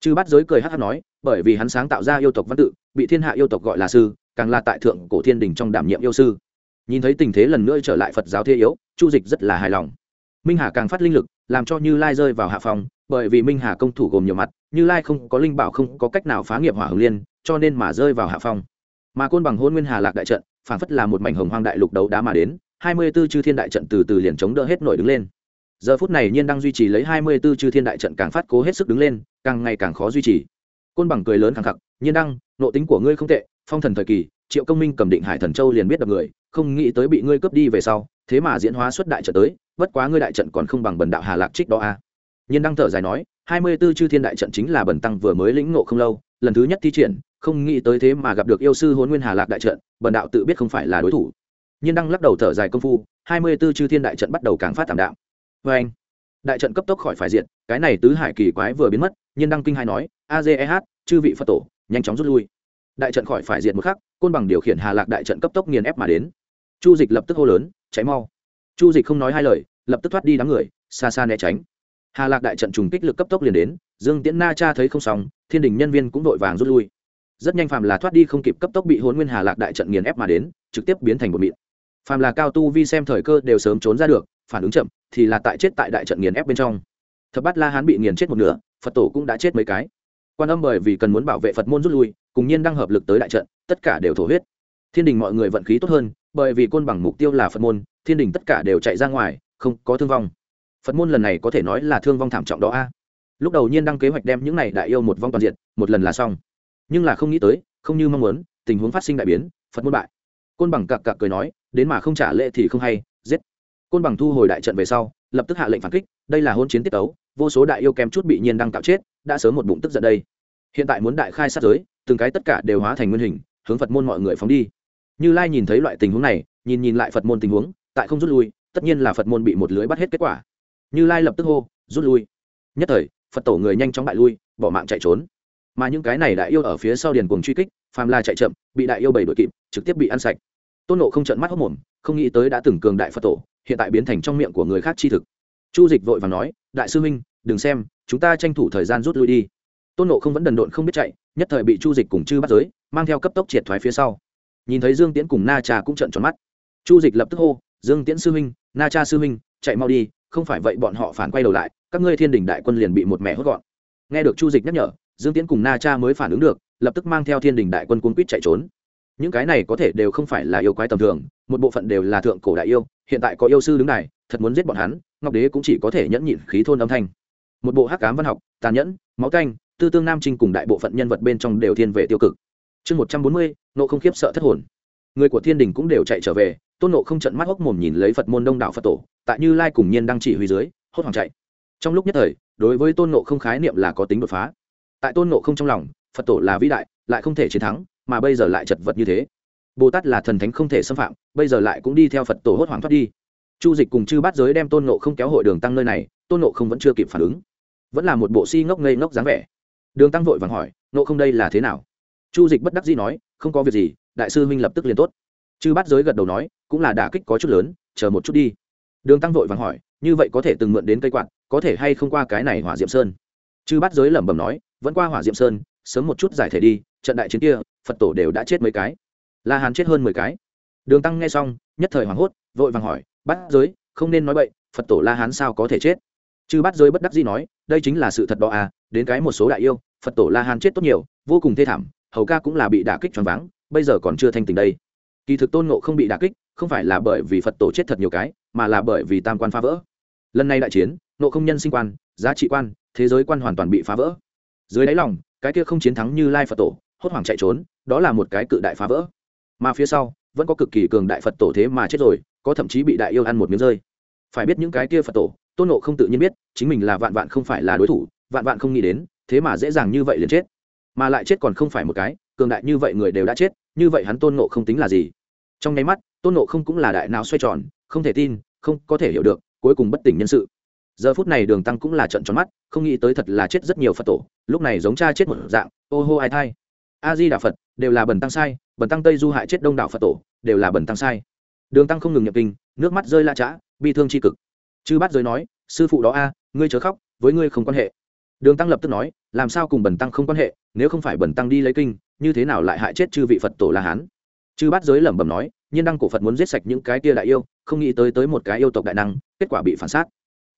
Speaker 1: Chư bắt giới cười hát hát nói, bởi vì hắn sáng tạo ra yêu tộc văn tự, bị thiên hạ yêu tộc gọi là sư, càng là tại thượng cổ thiên đình trong đảm nhiệm yêu sư nhìn thấy tình thế lần nữa trở lại phật giáo thế yếu, chu dịch rất là hài lòng. Minh hà càng phát linh lực, làm cho như lai rơi vào hạ phòng bởi vì minh hà công thủ gồm nhiều mặt, như lai không có linh bảo không có cách nào phá nghiệp hỏa hồng liên, cho nên mà rơi vào hạ phong. Mà côn bằng hôn nguyên hà lạc đại trận phản phất là một mảnh hồng hoang đại lục đấu đá mà đến, hai mươi 24 chư thiên đại trận từ từ liền chống đỡ hết nổi đứng lên. Giờ phút này nhiên đang duy trì lấy hai mươi 24 chư thiên đại trận càng phát cố hết sức đứng lên, càng ngày càng khó duy trì. Côn bằng cười lớn khẳng khặc, nhiên đăng nộ tính của ngươi không tệ phong thần thời kỳ, triệu công minh cầm định hải thần châu liền biết đập người, không nghĩ tới bị ngươi cướp đi về sau, thế mà diễn hóa xuất đại trận tới, bất quá ngươi đại trận còn không bằng bần đạo hà lạc trích đó a à. nhiên đăng thở dài nói, hai mươi 24 chư thiên đại trận chính là bần tăng vừa mới lĩnh ngộ không lâu, lần thứ nhất thi triển, không nghĩ tới thế mà gặp được yêu sư hôn nguyên hà lạc đại trận, bần đạo tự biết không phải là đối thủ. Nhiên đăng lắc đầu thở dài công phu, hai mươi 24 chư thiên đại trận bắt đầu càng phát thảm đạo vê vâng. anh đại trận cấp tốc khỏi phải diện cái này tứ hải kỳ quái vừa biến mất, nhiên đăng kinh hai nói, a Z e h, chư vị phật tổ, nhanh chóng rút lui đại trận khỏi phải diệt một khắc, côn bằng điều khiển hà lạc đại trận cấp tốc nghiền ép mà đến. Chu dịch lập tức hô lớn cháy mau. Chu dịch không nói hai lời, lập tức thoát đi đám người, xa xa né tránh. Hà lạc đại trận trùng kích lực cấp tốc liền đến, dương tiễn na cha thấy không xong, thiên đình nhân viên cũng vội vàng rút lui. Rất nhanh phàm là thoát đi không kịp cấp tốc bị hôn nguyên hà lạc đại trận nghiền ép mà đến, trực tiếp biến thành một mịn. Phàm là cao tu vi xem thời cơ đều sớm trốn ra được, phản ứng chậm, thì là tại chết tại đại trận nghiền ép bên trong. Thập bát la hán bị nghiền chết một nửa, phật tổ cũng đã chết mấy cái quan âm bởi vì cần muốn bảo vệ phật môn rút lui cùng nhiên đang hợp lực tới đại trận tất cả đều thổ huyết thiên đình mọi người vận khí tốt hơn bởi vì côn bằng mục tiêu là phật môn thiên đình tất cả đều chạy ra ngoài không có thương vong phật môn lần này có thể nói là thương vong thảm trọng đó a lúc đầu nhiên đăng kế hoạch đem những này đại yêu một vong toàn diện một lần là xong nhưng là không nghĩ tới không như mong muốn tình huống phát sinh đại biến phật môn bại côn bằng cặc cặc cười nói đến mà không trả lệ thì không hay giết côn bằng thu hồi đại trận về sau lập tức hạ lệnh phản kích đây là hôn chiến tiết tấu vô số đại yêu kém chút bị nhiên đăng cạo chết đã sớm một bụng tức giận đây. Hiện tại muốn đại khai sát giới, từng cái tất cả đều hóa thành nguyên hình, hướng phật môn mọi người phóng đi. Như lai nhìn thấy loại tình huống này, nhìn nhìn lại phật môn tình huống, tại không rút lui, tất nhiên là phật môn bị một lưới bắt hết kết quả. Như lai lập tức hô, rút lui. Nhất thời, phật tổ người nhanh chóng bại lui, bỏ mạng chạy trốn. Mà những cái này đại yêu ở phía sau điền cuồng truy kích, phàm la chạy chậm, bị đại yêu bảy đội kịp, trực tiếp bị ăn sạch. Tôn nộ không trận mắt hốc mồm, không nghĩ tới đã từng cường đại phật tổ, hiện tại biến thành trong miệng của người khác chi thực. Chu dịch vội và nói, đại sư huynh, đừng xem chúng ta tranh thủ thời gian rút lui đi. Tôn nộ không vẫn đần độn không biết chạy, nhất thời bị chu dịch cùng chư bắt giới mang theo cấp tốc triệt thoái phía sau. Nhìn thấy dương tiễn cùng na cha cũng trận tròn mắt. Chu dịch lập tức hô, dương tiễn sư huynh, na cha sư huynh, chạy mau đi, không phải vậy bọn họ phản quay đầu lại, các ngươi thiên đình đại quân liền bị một mẻ hốt gọn. Nghe được chu dịch nhắc nhở, dương tiễn cùng na cha mới phản ứng được, lập tức mang theo thiên đình đại quân cuốn quýt chạy trốn. Những cái này có thể đều không phải là yêu quái tầm thường, một bộ phận đều là thượng cổ đại yêu, hiện tại có yêu sư đứng này thật muốn giết bọn hắn, ngọc đế cũng chỉ có thể nhẫn nhịn khí thôn âm thanh một bộ hắc cám văn học, tàn nhẫn, máu canh, tư tương nam trinh cùng đại bộ phận nhân vật bên trong đều thiên về tiêu cực. Chương một trăm bốn mươi, nộ không khiếp sợ thất hồn. Người của thiên đình cũng đều chạy trở về, tôn nộ không trận mắt hốc mồm nhìn lấy phật môn đông đạo phật tổ, tại như lai cùng nhiên đang chỉ huy dưới, hốt hoảng chạy. Trong lúc nhất thời, đối với tôn nộ không khái niệm là có tính đột phá. Tại tôn nộ không trong lòng, phật tổ là vĩ đại, lại không thể chiến thắng, mà bây giờ lại chật vật như thế. Bồ tát là thần thánh không thể xâm phạm, bây giờ lại cũng đi theo phật tổ hốt hoảng thoát đi. Chu dịch cùng chư bát giới đem tôn nộ không kéo hội đường tăng nơi này, tôn nộ không vẫn chưa kịp phản ứng vẫn là một bộ si ngốc ngây ngốc dáng vẻ. Đường tăng vội vàng hỏi nộ không đây là thế nào? Chu dịch bất đắc dĩ nói, không có việc gì, đại sư huynh lập tức liền tốt. Chư bát giới gật đầu nói, cũng là đả kích có chút lớn, chờ một chút đi. Đường tăng vội vàng hỏi, như vậy có thể từng mượn đến cây quạt, có thể hay không qua cái này hỏa diệm sơn? Chư bát giới lẩm bẩm nói, vẫn qua hỏa diệm sơn, sớm một chút giải thể đi, trận đại chiến kia, phật tổ đều đã chết mấy cái. La hán chết hơn mười cái. Đường tăng nghe xong, nhất thời hoảng hốt, vội vàng hỏi, bát giới, không nên nói bậy, phật tổ la hán sao có thể chết? Chư bát giới bất đắc dĩ nói, đây chính là sự thật đó à đến cái một số đại yêu, phật tổ la hán chết tốt nhiều, vô cùng thê thảm, hầu ca cũng là bị đả kích choáng váng, bây giờ còn chưa thanh tình đây. Kỳ thực tôn ngộ không bị đả kích, không phải là bởi vì phật tổ chết thật nhiều cái, mà là bởi vì tam quan phá vỡ. Lần này đại chiến nộ không nhân sinh quan, giá trị quan, thế giới quan hoàn toàn bị phá vỡ. Dưới đáy lòng, cái kia không chiến thắng như lai phật tổ, hốt hoảng chạy trốn, đó là một cái cự đại phá vỡ. Mà phía sau, vẫn có cực kỳ cường đại phật tổ thế mà chết rồi, có thậm chí bị đại yêu ăn một miếng rơi phải biết những cái kia phật tổ, tôn nộ không tự nhiên biết, chính mình là vạn vạn không phải là đối thủ, vạn vạn không nghĩ đến, thế mà dễ dàng như vậy liền chết. Mà lại chết còn không phải một cái, cường đại như vậy người đều đã chết, như vậy hắn tôn nộ không tính là gì? Trong nháy mắt, tôn nộ không cũng là đại nào xoay tròn, không thể tin, không có thể hiểu được, cuối cùng bất tỉnh nhân sự. Giờ phút này đường tăng cũng là trận tròn mắt, không nghĩ tới thật là chết rất nhiều phật tổ, lúc này giống cha chết một dạng, ô hô ai thai. A di đà phật, đều là bần tăng sai, bần tăng tây du hại chết đông đảo phật tổ, đều là bần tăng sai. Đường tăng không ngừng nhập kinh, nước mắt rơi la trã bi thương tri cực. Chư bát giới nói, sư phụ đó a, ngươi chớ khóc, với ngươi không quan hệ. Đường tăng lập tức nói, làm sao cùng bần tăng không quan hệ, nếu không phải bần tăng đi lấy kinh, như thế nào lại hại chết chư vị phật tổ la hán? Chư bát giới lẩm bẩm nói, nhiên đăng cổ phật muốn giết sạch những cái tia đại yêu, không nghĩ tới tới một cái yêu tộc đại năng, kết quả bị phản sát.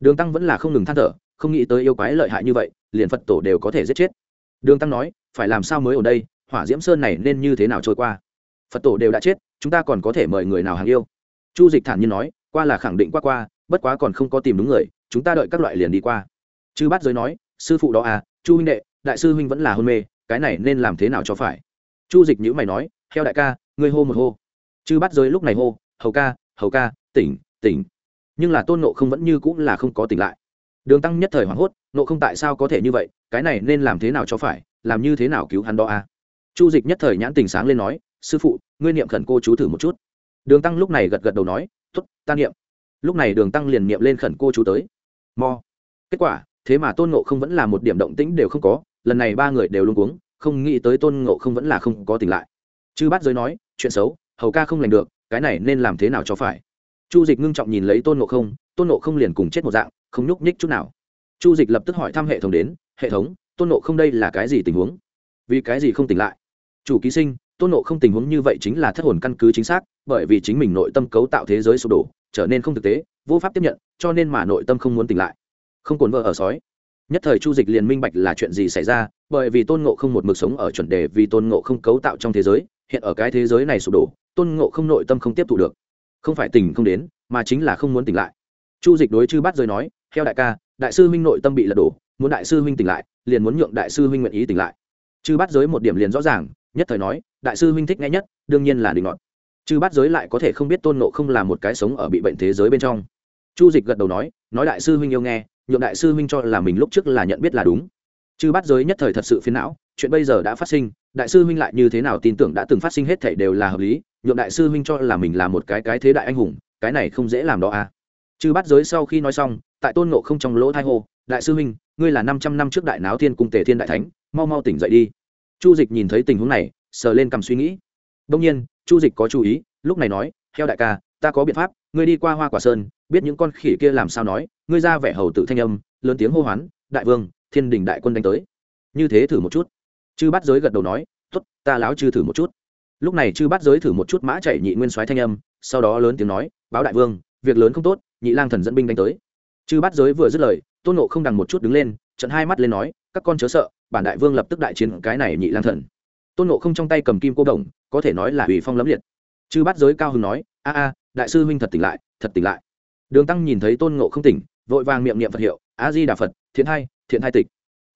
Speaker 1: Đường tăng vẫn là không ngừng than thở, không nghĩ tới yêu quái lợi hại như vậy, liền phật tổ đều có thể giết chết. Đường tăng nói, phải làm sao mới ở đây, hỏa diễm sơn này nên như thế nào trôi qua? Phật tổ đều đã chết, chúng ta còn có thể mời người nào hàng yêu? Chu dịch thản nhiên nói qua là khẳng định qua qua, bất quá còn không có tìm đúng người, chúng ta đợi các loại liền đi qua. Chư bát giới nói, sư phụ đó à chu huynh đệ, đại sư huynh vẫn là hôn mê, cái này nên làm thế nào cho phải? Chu dịch nhữ mày nói theo đại ca, ngươi hô một hô. Chư bát giới lúc này hô, hầu ca hầu ca, tỉnh tỉnh. Nhưng là tôn nộ không vẫn như cũng là không có tỉnh lại. Đường tăng nhất thời hoảng hốt nộ không tại sao có thể như vậy, cái này nên làm thế nào cho phải, làm như thế nào cứu hắn đó à? Chu dịch nhất thời nhãn tình sáng lên nói, sư phụ, ngươi niệm khẩn cô chú thử một chút. Đường tăng lúc này gật gật đầu nói ta niệm. Lúc này đường tăng liền niệm lên khẩn cô chú tới. Mo. Kết quả, thế mà tôn ngộ không vẫn là một điểm động tĩnh đều không có, lần này ba người đều luôn cuống, không nghĩ tới tôn ngộ không vẫn là không có tỉnh lại. Chư bát giới nói, chuyện xấu, hầu ca không lành được, cái này nên làm thế nào cho phải? Chu dịch ngưng trọng nhìn lấy tôn ngộ không, tôn ngộ không liền cùng chết một dạng, không nhúc nhích chút nào. Chu dịch lập tức hỏi thăm hệ thống đến, hệ thống, tôn ngộ không đây là cái gì tình huống? Vì cái gì không tỉnh lại? Chủ ký sinh, tôn nộ không tình huống như vậy chính là thất hồn căn cứ chính xác, bởi vì chính mình nội tâm cấu tạo thế giới sụp đổ trở nên không thực tế, vô pháp tiếp nhận, cho nên mà nội tâm không muốn tỉnh lại. Không cồn vợ ở sói. Nhất thời chu dịch liền minh bạch là chuyện gì xảy ra, bởi vì tôn ngộ không một mực sống ở chuẩn đề vì tôn ngộ không cấu tạo trong thế giới, hiện ở cái thế giới này sụp đổ, tôn ngộ không nội tâm không tiếp thu được. Không phải tỉnh không đến, mà chính là không muốn tỉnh lại. Chu dịch đối chư bắt Giới nói theo đại ca, đại sư huynh nội tâm bị lật đổ, muốn đại sư huynh tỉnh lại, liền muốn nhượng đại sư huynh nguyện ý tỉnh lại. Chư bắt giới một điểm liền rõ ràng, nhất thời nói, đại sư huynh thích nghe nhất, đương nhiên là định ngọn chư bát giới lại có thể không biết tôn nộ không là một cái sống ở bị bệnh thế giới bên trong. Chu dịch gật đầu nói nói đại sư huynh yêu nghe, nhượng đại sư huynh cho là mình lúc trước là nhận biết là đúng. Chư bát giới nhất thời thật sự phiến não, chuyện bây giờ đã phát sinh, đại sư huynh lại như thế nào tin tưởng đã từng phát sinh hết thể đều là hợp lý, nhượng đại sư huynh cho là mình là một cái cái thế đại anh hùng, cái này không dễ làm đó à. Chư bát giới sau khi nói xong, tại tôn nộ không trong lỗ thai hô, đại sư huynh, ngươi là năm trăm năm trước đại náo thiên cung tề thiên đại thánh, mau mau tỉnh dậy đi. Chu dịch nhìn thấy tình huống này, sờ lên cầm suy nghĩ. Đông nhiên chu dịch có chú ý, lúc này nói theo đại ca, ta có biện pháp, ngươi đi qua hoa quả sơn, biết những con khỉ kia làm sao nói, ngươi ra vẻ hầu tử thanh âm, lớn tiếng hô hoán, đại vương, thiên đình đại quân đánh tới. Như thế thử một chút. Chư bắt giới gật đầu nói t ố t ta láo chư thử một chút. Lúc này chư bắt giới thử một chút mã chạy nhị nguyên soái thanh âm, sau đó lớn tiếng nói, báo đại vương, việc lớn không tốt, nhị lang thần dẫn binh đánh tới. Chư bắt giới vừa dứt lời, tôn nộ không đằng một chút đứng lên, trận hai mắt lên nói, các con chớ sợ, bản đại vương lập tức đại chiến cái này nhị lang thần. Tôn nộ không trong tay cầm kim cô đồng có thể nói là ủy phong lẫm liệt. Chư bắt giới cao hưng nói, a a, đại sư huynh thật tỉnh lại, thật tỉnh lại. Đường tăng nhìn thấy tôn ngộ không tỉnh, vội vàng miệng niệm phật hiệu, a di đà phật, thiện hai thiện hai tịch.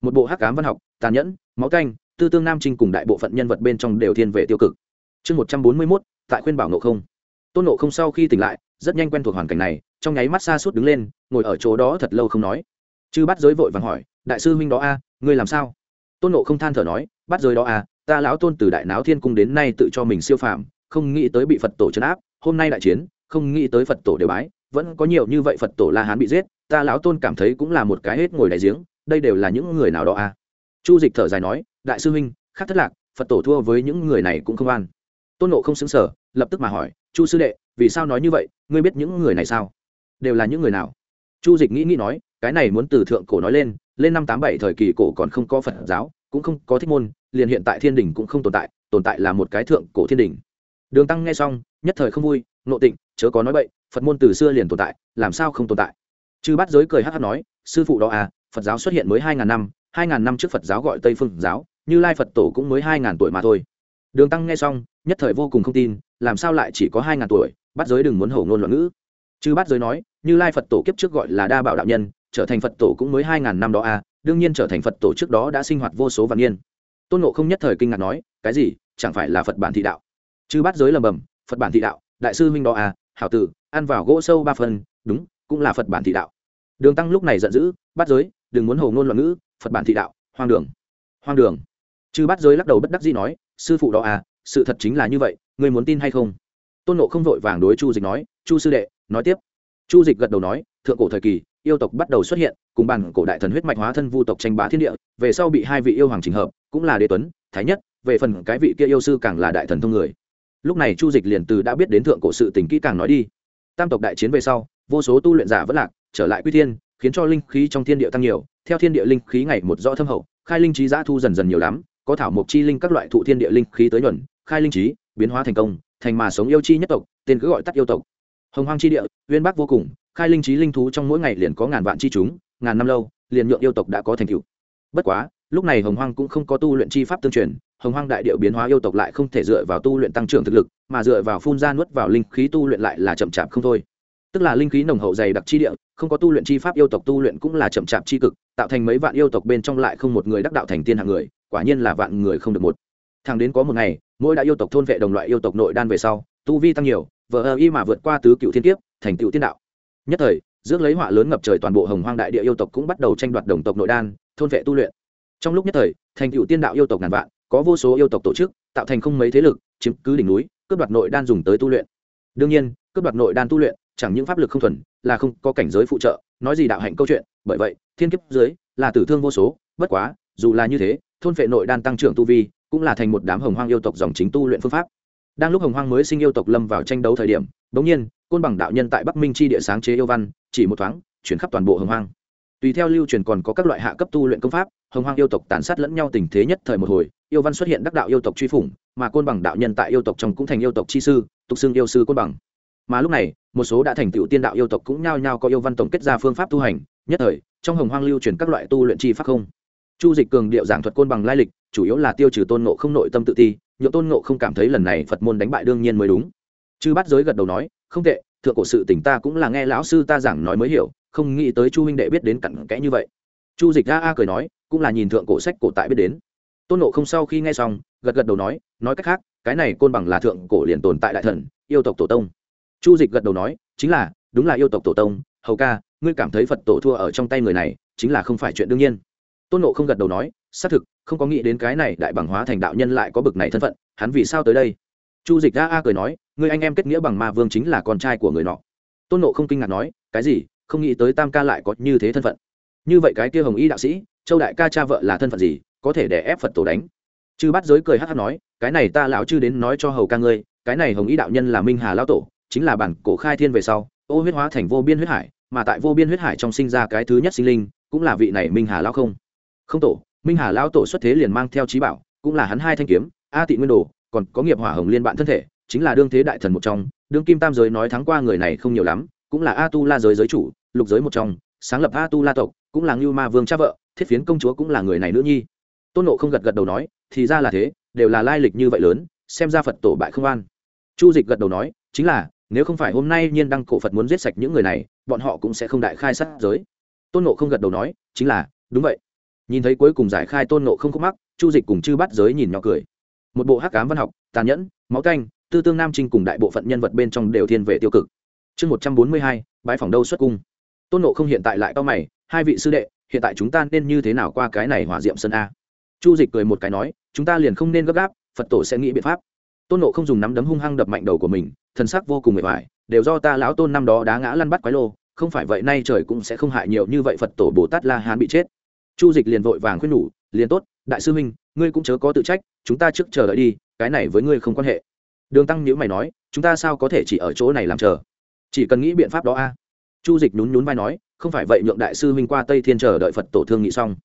Speaker 1: Một bộ hắc cám văn học, tàn nhẫn, máu canh, tư tương nam trinh cùng đại bộ phận nhân vật bên trong đều thiên về tiêu cực. Chương một trăm bốn mươi mốt, tại khuyên bảo ngộ không. Tôn Ngộ không sau khi tỉnh lại, rất nhanh quen thuộc hoàn cảnh này, trong nháy mắt xa suốt đứng lên, ngồi ở chỗ đó thật lâu không nói. Chư bắt giới vội vàng hỏi, đại sư huynh đó a, ngươi làm sao? Tôn nộ không than thở nói bắt giới đó a ta lão tôn từ đại náo thiên cung đến nay tự cho mình siêu phàm, không nghĩ tới bị phật tổ chấn áp, hôm nay đại chiến, không nghĩ tới phật tổ đều bái, vẫn có nhiều như vậy phật tổ la hán bị giết, ta lão tôn cảm thấy cũng là một cái hết ngồi đại giếng, đây đều là những người nào đó à? Chu dịch thở dài nói, đại sư huynh, khác thất lạc, phật tổ thua với những người này cũng không an. Tôn nộ không xứng sở lập tức mà hỏi, chu sư đệ, vì sao nói như vậy, ngươi biết những người này sao? Đều là những người nào? Chu dịch nghĩ nghĩ nói, cái này muốn từ thượng cổ nói lên lên năm tám bảy thời kỳ cổ còn không có phật giáo, cũng không có thích môn liền hiện tại thiên đình cũng không tồn tại tồn tại là một cái thượng cổ thiên đình. Đường tăng nghe xong, nhất thời không vui, nộ tịnh, chớ có nói bậy, phật môn từ xưa liền tồn tại, làm sao không tồn tại? Chư bắt giới cười hát hát nói, sư phụ đó à phật giáo xuất hiện mới hai ngàn năm, hai ngàn năm trước phật giáo gọi tây phương giáo, như lai phật tổ cũng mới hai ngàn tuổi mà thôi. Đường tăng nghe xong, nhất thời vô cùng không tin, làm sao lại chỉ có hai ngàn tuổi bắt giới đừng muốn hổ ngôn loạn ngữ. Chư bắt giới nói, như lai phật tổ kiếp trước gọi là đa bảo đạo nhân, trở thành phật tổ cũng mới hai ngàn năm đó à đương nhiên trở thành phật tổ trước đó đã sinh hoạt vô số vạn niên tôn nộ không nhất thời kinh ngạc nói, cái gì, chẳng phải là phật bản thị đạo? Chư bắt giới lầm bầm, phật bản thị đạo, đại sư huynh đó à hảo tử, ăn vào gỗ sâu ba phần, đúng, cũng là phật bản thị đạo. Đường tăng lúc này giận dữ bắt giới, đừng muốn hồ ngôn loạn ngữ, phật bản thị đạo, hoang đường. Hoang đường. Chư bắt giới lắc đầu bất đắc dĩ nói, sư phụ đó à sự thật chính là như vậy, ngươi muốn tin hay không? Tôn nộ không vội vàng đối chu dịch nói, chu sư đệ, nói tiếp. Chu dịch gật đầu nói, thượng cổ thời kỳ yêu tộc bắt đầu xuất hiện, cùng bản cổ đại thần huyết mạch hóa thân vu tộc tranh bá thiên địa, về sau bị hai vị yêu hoàng trình hợp, cũng là đế tuấn, thái nhất, về phần cái vị kia yêu sư càng là đại thần thông người. Lúc này chu dịch liền từ đã biết đến thượng cổ sự tình kỹ càng nói đi. Tam tộc đại chiến về sau, vô số tu luyện giả vẫn lạc, trở lại quy thiên, khiến cho linh khí trong thiên địa tăng nhiều, theo thiên địa linh khí ngày một rõ thâm hậu, khai linh trí giã thu dần dần nhiều lắm, có thảo mộc chi linh các loại thụ thiên địa linh khí tới nhuần khai linh trí, biến hóa thành công, thành mà sống yêu chi nhất tộc, tên cứ gọi tắt yêu tộc. Hồng hoang chi địa, uyên bác vô cùng khai linh trí linh thú trong mỗi ngày liền có ngàn vạn chi chúng, ngàn năm lâu, liền nhượng yêu tộc đã có thành tựu. Bất quá, lúc này hồng hoang cũng không có tu luyện chi pháp tương truyền, hồng hoang đại điệu biến hóa yêu tộc lại không thể dựa vào tu luyện tăng trưởng thực lực, mà dựa vào phun ra nuốt vào linh khí tu luyện lại là chậm chạp không thôi. Tức là linh khí nồng hậu dày đặc chi địa, không có tu luyện chi pháp yêu tộc tu luyện cũng là chậm chạp chi cực, tạo thành mấy vạn yêu tộc bên trong lại không một người đắc đạo thành tiên hạng người, quả nhiên là vạn người không được một. Thằng đến có một ngày, mỗi đại yêu tộc thôn vệ đồng loại yêu tộc nội đan về sau, tu vi tăng nhiều vợ ơ y mà vượt qua tứ cựu thiên kiếp, thành tựu tiên đạo nhất thời, rước lấy họa lớn ngập trời toàn bộ hồng hoang đại địa yêu tộc cũng bắt đầu tranh đoạt đồng tộc nội đan, thôn vệ tu luyện. Trong lúc nhất thời, thành cựu tiên đạo yêu tộc ngàn vạn, có vô số yêu tộc tổ chức, tạo thành không mấy thế lực, chiếm cứ đỉnh núi, cướp đoạt nội đan dùng tới tu luyện. Đương nhiên, cướp đoạt nội đan tu luyện, chẳng những pháp lực không thuần, là không có cảnh giới phụ trợ, nói gì đạo hạnh câu chuyện, bởi vậy, thiên kiếp dưới, là tử thương vô số, bất quá, dù là như thế, thôn vệ nội đan tăng trưởng tu vi, cũng là thành một đám hồng hoang yêu tộc dòng chính tu luyện phương pháp đang lúc hồng hoang mới sinh yêu tộc lâm vào tranh đấu thời điểm bỗng nhiên, côn bằng đạo nhân tại bắc minh chi địa sáng chế yêu văn, chỉ một thoáng, chuyển khắp toàn bộ hồng hoang. Tùy theo lưu truyền còn có các loại hạ cấp tu luyện công pháp, hồng hoang yêu tộc tàn sát lẫn nhau tình thế nhất thời một hồi, yêu văn xuất hiện đắc đạo yêu tộc truy phủng, mà côn bằng đạo nhân tại yêu tộc trong cũng thành yêu tộc chi sư, tục xưng yêu sư côn bằng. Mà lúc này, một số đã thành tựu tiên đạo yêu tộc cũng nhao nhao có yêu văn tổng kết ra phương pháp tu hành, nhất thời, trong hồng hoang lưu truyền các loại tu luyện chi pháp không. Chu dịch cường điệu giảng thuật côn bằng lai lịch, chủ yếu là tiêu trừ tôn nộ không nội tâm tự ti nhựa tôn ngộ không cảm thấy lần này phật môn đánh bại đương nhiên mới đúng chư bắt giới gật đầu nói không tệ thượng cổ sự tỉnh ta cũng là nghe lão sư ta giảng nói mới hiểu không nghĩ tới chu huynh đệ biết đến cặn kẽ như vậy chu dịch a a cười nói cũng là nhìn thượng cổ sách cổ tại biết đến tôn nộ không sau khi nghe xong gật gật đầu nói nói cách khác cái này côn bằng là thượng cổ liền tồn tại đại thần yêu tộc tổ tông chu dịch gật đầu nói chính là đúng là yêu tộc tổ tông hầu ca ngươi cảm thấy phật tổ thua ở trong tay người này chính là không phải chuyện đương nhiên tôn nộ không gật đầu nói, xác thực, không có nghĩ đến cái này đại bằng hóa thành đạo nhân lại có bực này thân phận, hắn vì sao tới đây? Chu dịch a a cười nói người anh em kết nghĩa bằng ma vương chính là con trai của người nọ. Tôn nộ không kinh ngạc nói, cái gì? Không nghĩ tới tam ca lại có như thế thân phận. Như vậy cái kia hồng y đạo sĩ, châu đại ca cha vợ là thân phận gì, có thể để ép phật tổ đánh? Chư bắt giới cười hát hát nói, cái này ta lão chư đến nói cho hầu ca ngươi, cái này hồng y đạo nhân là minh hà lao tổ, chính là bản cổ khai thiên về sau, ô huyết hóa thành vô biên huyết hải, mà tại vô biên huyết hải trong sinh ra cái thứ nhất sinh linh, cũng là vị này minh hà lao không không tổ, minh hà lao tổ xuất thế liền mang theo trí bảo, cũng là hắn hai thanh kiếm, a tị nguyên đồ, còn có nghiệp hỏa hồng liên bạn thân thể, chính là đương thế đại thần một trong, đương kim tam giới nói thắng qua người này không nhiều lắm, cũng là a tu la giới giới chủ, lục giới một trong, sáng lập a tu la tộc, cũng là ngưu ma vương cha vợ, thiết phiến công chúa cũng là người này nữ nhi. Tôn nộ không gật gật đầu nói, thì ra là thế, đều là lai lịch như vậy lớn, xem ra phật tổ bại không an chu dịch gật đầu nói, chính là, nếu không phải hôm nay nhiên đăng cổ phật muốn giết sạch những người này, bọn họ cũng sẽ không đại khai sát giới. Tôn nộ không gật đầu nói, chính là, đúng vậy nhìn thấy cuối cùng giải khai tôn nộ không khúc mắc, chu dịch cùng chư bắt giới nhìn nhỏ cười. Một bộ hắc cám văn học, tàn nhẫn, máu canh tư tương nam trinh cùng đại bộ phận nhân vật bên trong đều thiên về tiêu cực. Chương một trăm bốn mươi hai bãi phòng đâu xuất cung. Tôn nộ không hiện tại lại cao mày, hai vị sư đệ, hiện tại chúng ta nên như thế nào qua cái này hỏa diệm sân a? Chu dịch cười một cái nói, chúng ta liền không nên gấp gáp, phật tổ sẽ nghĩ biện pháp. Tôn nộ không dùng nắm đấm hung hăng đập mạnh đầu của mình, thân sắc vô cùng mệt mỏi đều do ta lão tôn năm đó đá ngã lăn bắt quái lô, không phải vậy nay trời cũng sẽ không hại nhiều như vậy phật tổ bồ tát la hán bị chết chu dịch liền vội vàng khuyên nhủ, liền tốt, đại sư huynh, ngươi cũng chớ có tự trách, chúng ta trước chờ đợi đi, cái này với ngươi không quan hệ. Đường tăng nhữ mày nói, chúng ta sao có thể chỉ ở chỗ này làm chờ? Chỉ cần nghĩ biện pháp đó a. À. Chu dịch nhún nhún vai nói, không phải vậy, nhượng đại sư huynh qua tây thiên chờ đợi phật tổ thương nghị xong.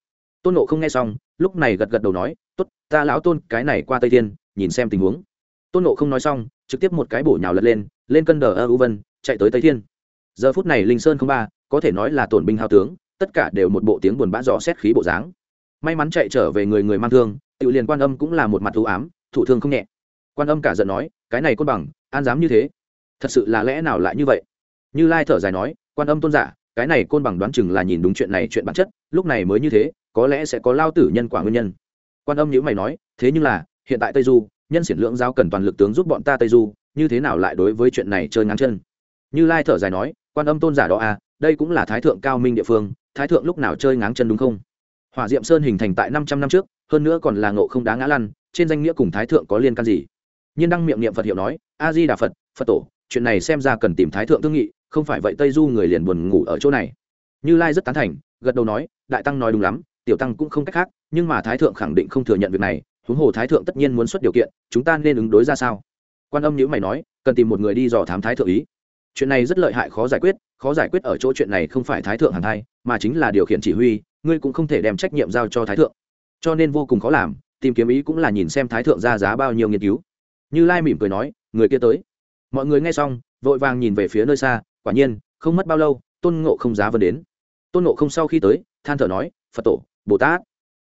Speaker 1: Tôn nộ không nghe xong, lúc này gật gật đầu nói, tốt, ta lão tôn, cái này qua tây thiên, nhìn xem tình huống. Tôn nộ không nói xong, trực tiếp một cái bổ nhào lật lên lên cân đờ ơ u vân, chạy tới tây thiên. Giờ phút này linh sơn không ba, có thể nói là tổn binh hao tướng tất cả đều một bộ tiếng buồn bã dò xét khí bộ dáng. May mắn chạy trở về người người mang thương tự liền quan âm cũng là một mặt thú ám thủ thương không nhẹ. Quan âm cả giận nói, cái này côn bằng, an dám như thế? Thật sự là lẽ nào lại như vậy? Như lai thở dài nói, quan âm tôn giả, cái này côn bằng đoán chừng là nhìn đúng chuyện này chuyện bản chất, lúc này mới như thế, có lẽ sẽ có lao tử nhân quả nguyên nhân. Quan âm nhữ mày nói, thế nhưng là, hiện tại tây du, nhân xiển lượng giao cần toàn lực tướng giúp bọn ta tây du, như thế nào lại đối với chuyện này chơi ngang chân? Như lai thở dài nói, quan âm tôn giả đó à đây cũng là thái thượng cao minh địa phương thái thượng lúc nào chơi ngáng chân đúng không? Hỏa diệm sơn hình thành tại năm trăm năm trước, hơn nữa còn là ngộ không đá ngã lăn, trên danh nghĩa cùng thái thượng có liên can gì? Nhiên đăng miệng niệm phật hiệu nói a di đà phật phật tổ, chuyện này xem ra cần tìm thái thượng thương nghị, không phải vậy tây du người liền buồn ngủ ở chỗ này. Như lai rất tán thành, gật đầu nói, đại tăng nói đúng lắm, tiểu tăng cũng không cách khác, nhưng mà thái thượng khẳng định không thừa nhận việc này, huống hồ thái thượng tất nhiên muốn xuất điều kiện, chúng ta nên ứng đối ra sao? Quan âm nhữ mày nói, cần tìm một người đi dò thám thái thượng ý chuyện này rất lợi hại, khó giải quyết, khó giải quyết ở chỗ chuyện này không phải thái thượng hàng thai, mà chính là điều khiển chỉ huy, ngươi cũng không thể đem trách nhiệm giao cho thái thượng. Cho nên vô cùng khó làm, tìm kiếm ý cũng là nhìn xem thái thượng ra giá bao nhiêu nghiên cứu. Như lai mỉm cười nói, người kia tới. Mọi người nghe xong, vội vàng nhìn về phía nơi xa, quả nhiên, không mất bao lâu, tôn ngộ không giá vân đến. Tôn ngộ không sau khi tới, than thở nói, phật tổ, bồ tát,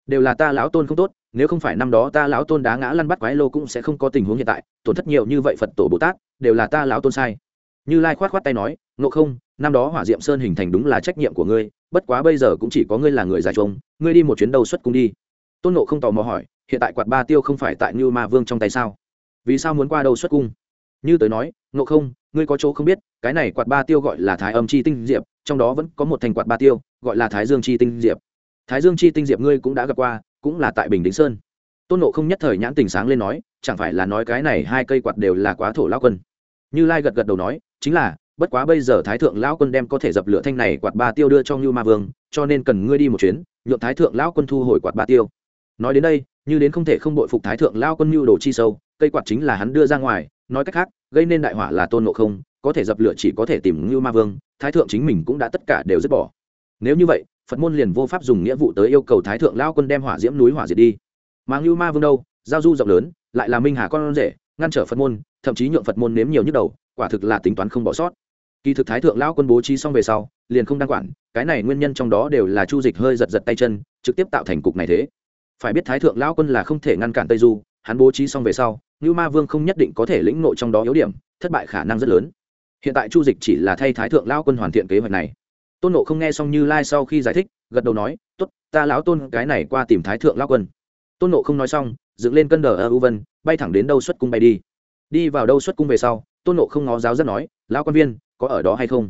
Speaker 1: đều là ta lão tôn không tốt, nếu không phải năm đó ta lão tôn đá ngã lăn bắt quái lô cũng sẽ không có tình huống hiện tại, tổn thất nhiều như vậy phật tổ bồ tát, đều là ta lão tôn sai như lai khoát khoát tay nói, ngộ không, năm đó hỏa diệm sơn hình thành đúng là trách nhiệm của ngươi, bất quá bây giờ cũng chỉ có ngươi là người giải trông ngươi đi một chuyến đầu xuất cung đi. Tôn nộ không tò mò hỏi, hiện tại quạt ba tiêu không phải tại như ma vương trong tay sao? Vì sao muốn qua đầu xuất cung? Như tới nói, Ngộ không, ngươi có chỗ không biết, cái này quạt ba tiêu gọi là thái âm chi tinh diệp, trong đó vẫn có một thành quạt ba tiêu, gọi là thái dương chi tinh diệp. Thái dương chi tinh diệp ngươi cũng đã gặp qua, cũng là tại bình đính sơn. Tôn nộ không nhất thời nhãn tình sáng lên nói, chẳng phải là nói cái này hai cây quạt đều là quá thổ lao quân? Như lai gật gật đầu nói, chính là, bất quá bây giờ thái thượng lão quân đem có thể dập lửa thanh này quạt ba tiêu đưa cho ngưu ma vương, cho nên cần ngươi đi một chuyến, nhượng thái thượng lão quân thu hồi quạt ba tiêu. Nói đến đây, như đến không thể không bội phục thái thượng lão quân mưu đồ chi sâu, cây quạt chính là hắn đưa ra ngoài, nói cách khác, gây nên đại hỏa là tôn ngộ không, có thể dập lửa chỉ có thể tìm ngưu ma vương, thái thượng chính mình cũng đã tất cả đều dứt bỏ. Nếu như vậy, phật môn liền vô pháp dùng nghĩa vụ tới yêu cầu thái thượng lão quân đem hỏa diễm núi hỏa diệt đi. Mà ngưu ma vương đâu? Giao du rộng lớn, lại là minh hà con rể ngăn trở phật môn, thậm chí nhượng phật môn nếm nhiều nhức đầu, quả thực là tính toán không bỏ sót. Kỳ thực thái thượng lão quân bố trí xong về sau, liền không đăng quản, cái này nguyên nhân trong đó đều là chu dịch hơi giật giật tay chân, trực tiếp tạo thành cục này thế. Phải biết thái thượng lão quân là không thể ngăn cản tây du, hắn bố trí xong về sau như ma vương không nhất định có thể lĩnh nội trong đó yếu điểm, thất bại khả năng rất lớn. Hiện tại chu dịch chỉ là thay thái thượng lão quân hoàn thiện kế hoạch này. Tôn nộ không nghe xong như lai sau khi giải thích, gật đầu nói t ố t ta lão tôn cái này qua tìm thái thượng lão quân tôn nộ không nói xong, dựng lên cân đờ ơ u vân, bay thẳng đến đâu xuất cung bay đi. Đi vào đâu xuất cung về sau, tôn nộ không ngó giáo rất nói, lão quan viên, có ở đó hay không?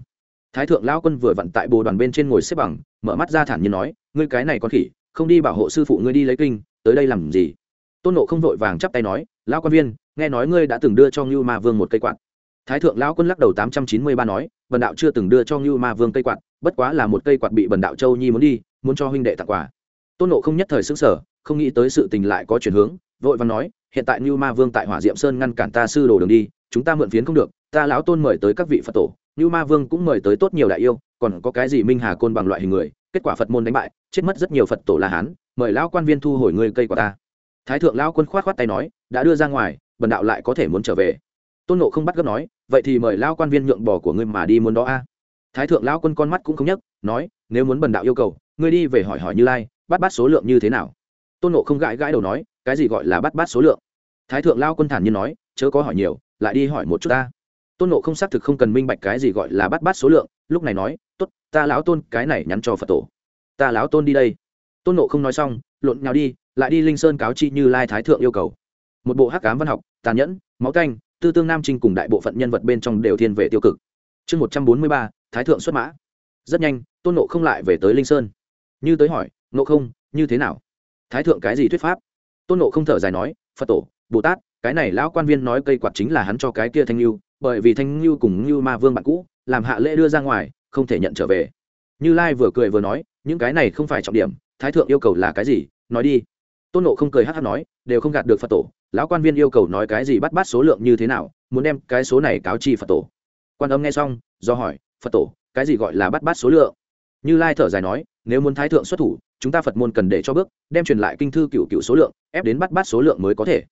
Speaker 1: Thái thượng lão quân vừa vặn tại bồ đoàn bên trên ngồi xếp bằng, mở mắt ra thản như nói, ngươi cái này con khỉ, không đi bảo hộ sư phụ ngươi đi lấy kinh, tới đây làm gì? Tôn nộ không vội vàng chắp tay nói, lão quan viên, nghe nói ngươi đã từng đưa cho ngưu ma vương một cây quạt. Thái thượng lão quân lắc đầu tám trăm chín mươi ba nói, bần đạo chưa từng đưa cho ngưu ma vương cây quạt, bất quá là một cây quạt bị bần đạo châu nhi muốn đi, muốn cho huynh đệ tặng quà. Tôn nộ không nhất thời xứng sở không nghĩ tới sự tình lại có chuyển hướng, vội vàng nói, hiện tại như ma vương tại hỏa diệm sơn ngăn cản ta sư đồ đường đi, chúng ta mượn phiến không được, ta lão tôn mời tới các vị phật tổ như ma vương cũng mời tới tốt nhiều đại yêu, còn có cái gì minh hà côn bằng loại hình người, kết quả phật môn đánh bại, chết mất rất nhiều phật tổ la hán, mời lão quan viên thu hồi ngươi cây của ta. Thái thượng lão quân khoát khoát tay nói, đã đưa ra ngoài, bần đạo lại có thể muốn trở về. Tôn nộ không bắt gấp nói, vậy thì mời lão quan viên nhượng bỏ của ngươi mà đi muốn đó a. Thái thượng lão quân con mắt cũng không nhấc, nói, nếu muốn bần đạo yêu cầu, ngươi đi về hỏi hỏi như lai, bắt bắt số lượng như thế nào tôn nộ không gãi gãi đầu nói, cái gì gọi là bắt bát số lượng? Thái thượng lao quân thản nhiên nói, chớ có hỏi nhiều, lại đi hỏi một chút ta. Tôn nộ không xác thực không cần minh bạch cái gì gọi là bắt bát số lượng, lúc này nói t ố t ta lão tôn cái này nhắn cho phật tổ. Ta lão tôn đi đây. Tôn nộ không nói xong, lộn nhào đi, lại đi linh sơn cáo chi như lai thái thượng yêu cầu. Một bộ hắc cám văn học, tàn nhẫn, máu canh tư tương nam trinh cùng đại bộ phận nhân vật bên trong đều thiên về tiêu cực. Chương một trăm bốn mươi ba, thái thượng xuất mã. Rất nhanh, tôn nộ không lại về tới linh sơn. Như tới hỏi nộ không, như thế nào? Thái thượng cái gì thuyết pháp? Tôn nộ không thở dài nói, phật tổ, bồ tát, cái này lão quan viên nói cây quạt chính là hắn cho cái kia thanh lưu bởi vì thanh lưu cùng lưu ma vương bạn cũ, làm hạ lễ đưa ra ngoài, không thể nhận trở về. Như lai vừa cười vừa nói, những cái này không phải trọng điểm, thái thượng yêu cầu là cái gì? Nói đi. Tôn nộ không cười hát hát nói, đều không gạt được phật tổ, lão quan viên yêu cầu nói cái gì bắt bắt số lượng như thế nào, muốn đem cái số này cáo chi phật tổ. Quan âm nghe xong, do hỏi, phật tổ, cái gì gọi là bắt bắt số lượng? Như lai thở dài nói, nếu muốn thái thượng xuất thủ chúng ta phật môn cần để cho bước, đem truyền lại kinh thư cựu cựu số lượng, ép đến bắt bắt số lượng mới có thể.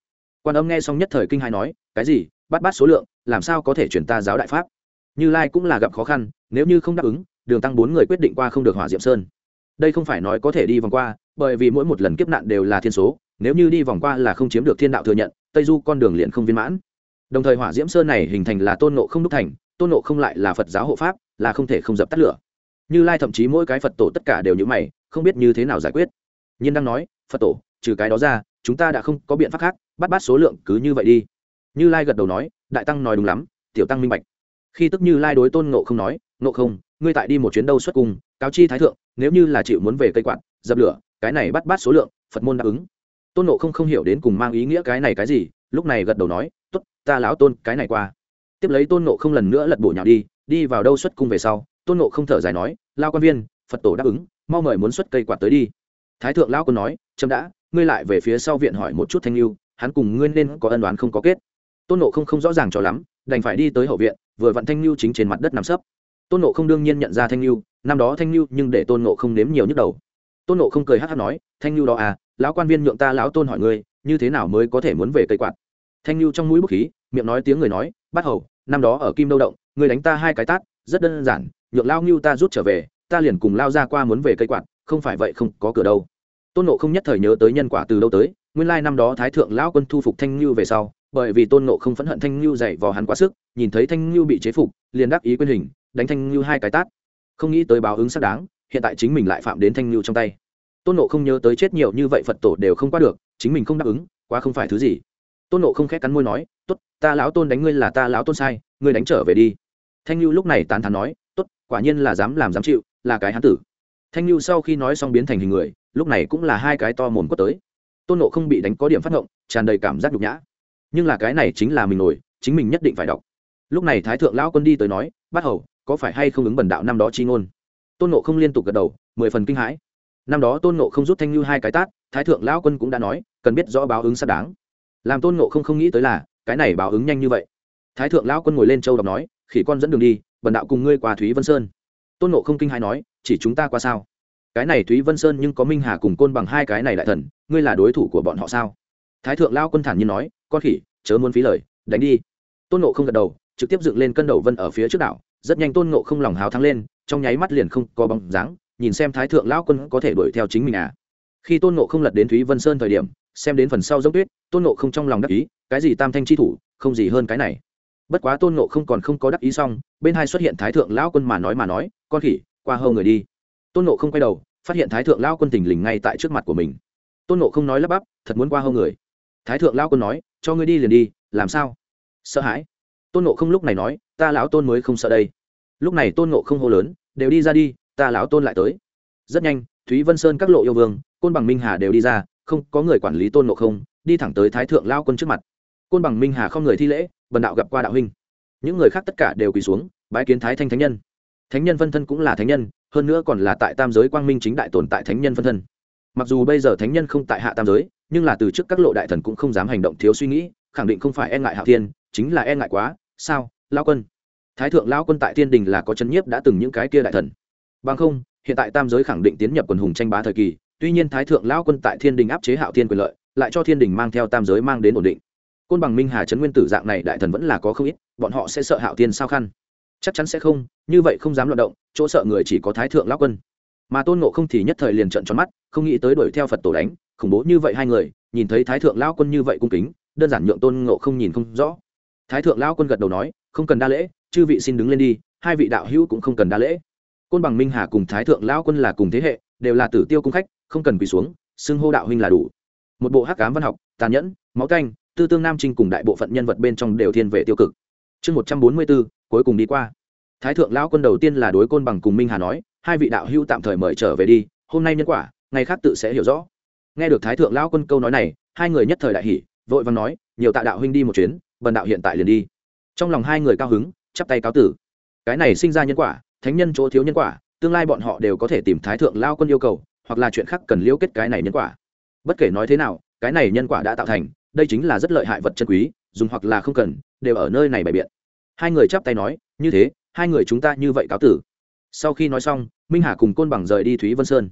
Speaker 1: Quan âm nghe xong nhất thời kinh hai nói, cái gì, bắt bắt số lượng, làm sao có thể chuyển ta giáo đại pháp? Như lai cũng là gặp khó khăn, nếu như không đáp ứng, đường tăng bốn người quyết định qua không được hỏa diệm sơn. Đây không phải nói có thể đi vòng qua, bởi vì mỗi một lần kiếp nạn đều là thiên số, nếu như đi vòng qua là không chiếm được thiên đạo thừa nhận, tây du con đường liền không viên mãn. Đồng thời hỏa diễm sơn này hình thành là tôn nộ không đúc thành, tôn nộ không lại là phật giáo hộ pháp, là không thể không dập tắt lửa như lai thậm chí mỗi cái phật tổ tất cả đều như mày, không biết như thế nào giải quyết. Nhiên đang nói, phật tổ, trừ cái đó ra, chúng ta đã không có biện pháp khác, bắt bắt số lượng cứ như vậy đi. Như lai gật đầu nói, đại tăng nói đúng lắm, tiểu tăng minh bạch. Khi tức như lai đối tôn nộ không nói nộ không, ngươi tại đi một chuyến đâu xuất cung, cáo chi thái thượng, nếu như là chịu muốn về cây quạt, dập lửa, cái này bắt bắt số lượng, phật môn đáp ứng. Tôn nộ không không hiểu đến cùng mang ý nghĩa cái này cái gì, lúc này gật đầu nói t ố t ta lão tôn, cái này qua. Tiếp lấy tôn nộ không lần nữa lật bổ nhào đi đi vào đâu xuất cung về sau tôn nộ không thở dài nói, lao quan viên, phật tổ đáp ứng, mau mời muốn xuất cây quạt tới đi. Thái thượng lao còn nói, chấm đã, ngươi lại về phía sau viện hỏi một chút thanh lưu, hắn cùng ngươi nên có ân đoán không có kết. Tôn nộ không không rõ ràng cho lắm, đành phải đi tới hậu viện, vừa vặn thanh lưu chính trên mặt đất nằm sấp. Tôn nộ không đương nhiên nhận ra thanh lưu, năm đó thanh lưu nhưng để tôn nộ không nếm nhiều nhức đầu. Tôn nộ không cười hát hát nói, thanh lưu đó à lão quan viên nhượng ta lão tôn hỏi ngươi, như thế nào mới có thể muốn về cây quạt? Thanh lưu trong mũi bức khí, miệng nói tiếng người nói bắt hầu, năm đó ở kim đâu động, ngươi đánh ta hai cái tát, rất đơn giản nhượng lao ngưu ta rút trở về, ta liền cùng lao ra qua muốn về cây quạt, không phải vậy không có cửa đâu. Tôn nộ không nhất thời nhớ tới nhân quả từ đâu tới, nguyên lai năm đó thái thượng lão quân thu phục thanh ngưu về sau, bởi vì tôn nộ không phẫn hận thanh ngưu dạy vào hắn quá sức, nhìn thấy thanh ngưu bị chế phục, liền đắc ý quyền hình, đánh thanh ngưu hai cái tát. Không nghĩ tới báo ứng xác đáng, hiện tại chính mình lại phạm đến thanh ngưu trong tay. Tôn nộ không nhớ tới chết nhiều như vậy phật tổ đều không qua được, chính mình không đáp ứng, quá không phải thứ gì. Tôn nộ không khét cắn môi nói t ố t ta lão tôn đánh ngươi là ta lão tôn sai, ngươi đánh trở về đi. Thanh lưu lúc này tán thán nói quả nhiên là dám làm dám chịu, là cái hán tử. Thanh lưu sau khi nói xong biến thành hình người, lúc này cũng là hai cái to mồm quất tới. Tôn nộ không bị đánh có điểm phát ngộng, tràn đầy cảm giác nhục nhã. Nhưng là cái này chính là mình nổi, chính mình nhất định phải đọc. Lúc này thái thượng lão quân đi tới nói bắt hầu, có phải hay không ứng bần đạo năm đó chi ngôn? Tôn nộ không liên tục gật đầu, mười phần kinh hãi. Năm đó tôn nộ không rút thanh lưu hai cái tát, thái thượng lão quân cũng đã nói, cần biết rõ báo ứng xác đáng. Làm tôn nộ không không nghĩ tới là, cái này báo ứng nhanh như vậy. Thái thượng lão quân ngồi lên châu đọc nói, khỉ con dẫn đường đi bần đạo cùng ngươi qua thúy vân sơn tôn nộ không kinh hai nói chỉ chúng ta qua sao cái này thúy vân sơn nhưng có minh hà cùng côn bằng hai cái này đại thần ngươi là đối thủ của bọn họ sao thái thượng lao quân thản nhiên nói con khỉ chớ muốn phí lời đánh đi tôn nộ không gật đầu trực tiếp dựng lên cân đầu vân ở phía trước đảo rất nhanh tôn nộ không lòng hào thắng lên trong nháy mắt liền không có bóng dáng nhìn xem thái thượng lão quân có thể đuổi theo chính mình à khi tôn nộ không lật đến thúy vân sơn thời điểm xem đến phần sau dốc tuyết tôn nộ không trong lòng đắc ý cái gì tam thanh chi thủ không gì hơn cái này bất quá tôn nộ không còn không có đắc ý xong, bên hai xuất hiện thái thượng lão quân mà nói mà nói, con khỉ, qua hâu người đi. Tôn nộ không quay đầu, phát hiện thái thượng lão quân tình lình ngay tại trước mặt của mình. Tôn nộ không nói lắp bắp, thật muốn qua hâu người. Thái thượng lão quân nói, cho ngươi đi liền đi, làm sao? Sợ hãi. Tôn nộ không lúc này nói, ta lão tôn mới không sợ đây. Lúc này tôn nộ không hô lớn, đều đi ra đi, ta lão tôn lại tới. Rất nhanh, thúy vân sơn các lộ yêu vương, côn bằng minh hà đều đi ra, không có người quản lý tôn nộ không, đi thẳng tới thái thượng lao quân trước mặt côn bằng minh hà không người thi lễ, bần đạo gặp qua đạo huynh. Những người khác tất cả đều quỳ xuống, bái kiến thái thanh thánh nhân. Thánh nhân phân thân cũng là thánh nhân, hơn nữa còn là tại tam giới quang minh chính đại tồn tại thánh nhân phân thân. Mặc dù bây giờ thánh nhân không tại hạ tam giới, nhưng là từ trước các lộ đại thần cũng không dám hành động thiếu suy nghĩ, khẳng định không phải e ngại hạo thiên, chính là e ngại quá, sao, lao quân? Thái thượng lao quân tại thiên đình là có chân nhiếp đã từng những cái kia đại thần. Bằng không, hiện tại tam giới khẳng định tiến nhập quần hùng tranh bá thời kỳ, tuy nhiên thái thượng lão quân tại thiên đình áp chế hạo thiên quyền lợi, lại cho thiên đình mang theo tam giới mang đến ổn định côn bằng minh hà trấn nguyên tử dạng này đại thần vẫn là có không ít, bọn họ sẽ sợ hạo thiên sao khăn? Chắc chắn sẽ không, như vậy không dám loạt động, chỗ sợ người chỉ có thái thượng lão quân. Mà tôn ngộ không thì nhất thời liền trận tròn mắt, không nghĩ tới đuổi theo phật tổ đánh, khủng bố như vậy hai người, nhìn thấy thái thượng lão quân như vậy cung kính, đơn giản nhượng tôn ngộ không nhìn không rõ. Thái thượng lão quân gật đầu nói, không cần đa lễ, chư vị xin đứng lên đi, hai vị đạo hữu cũng không cần đa lễ. Côn bằng minh hà cùng thái thượng lão quân là cùng thế hệ, đều là tử tiêu cung khách, không cần quỳ xuống, xưng hô đạo huynh là đủ. Một bộ hắc cám văn học, tàn nhẫn, máu canh tư tương nam trinh cùng đại bộ phận nhân vật bên trong đều thiên về tiêu cực. Chương một trăm bốn mươi bốn, cuối cùng đi qua. Thái thượng lão quân đầu tiên là đối côn bằng cùng minh hà nói, hai vị đạo hữu tạm thời mời trở về đi, hôm nay nhân quả, ngày khác tự sẽ hiểu rõ. Nghe được thái thượng lão quân câu nói này, hai người nhất thời đại hỉ, vội vàng nói, nhiều tạ đạo huynh đi một chuyến bần đạo hiện tại liền đi. Trong lòng hai người cao hứng, chắp tay cáo tử. Cái này sinh ra nhân quả, thánh nhân chỗ thiếu nhân quả, tương lai bọn họ đều có thể tìm thái thượng lao quân yêu cầu, hoặc là chuyện khác cần liễu kết cái này nhân quả. Bất kể nói thế nào, cái này nhân quả đã tạo thành đây chính là rất lợi hại vật chân quý, dùng hoặc là không cần, đều ở nơi này bày biện. Hai người chắp tay nói, như thế, hai người chúng ta như vậy cáo tử. Sau khi nói xong, minh hà cùng côn bằng rời đi thúy vân sơn.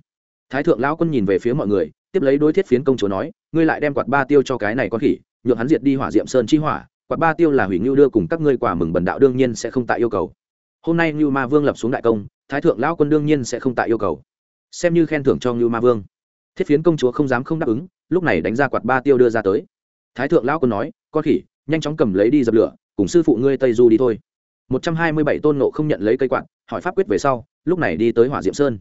Speaker 1: Thái thượng lão quân nhìn về phía mọi người, tiếp lấy đối thiết phiến công chúa nói, ngươi lại đem quạt ba tiêu cho cái này con khỉ, nhượng hắn diệt đi hỏa diệm sơn chi hỏa, quạt ba tiêu là hủy ngưu đưa cùng các ngươi quả mừng bần đạo đương nhiên sẽ không tại yêu cầu. Hôm nay ngưu ma vương lập xuống đại công, thái thượng lão quân đương nhiên sẽ không tại yêu cầu. Xem như khen thưởng cho ngưu ma vương. Thiết phiến công chúa không dám không đáp ứng, lúc này đánh ra quạt ba tiêu đưa ra tới thái thượng lão quân nói, con khỉ, nhanh chóng cầm lấy đi dập lửa, cùng sư phụ ngươi tây du đi thôi. Một trăm hai mươi bảy tôn nộ không nhận lấy cây quạt, hỏi pháp quyết về sau, lúc này đi tới hỏa diệm sơn.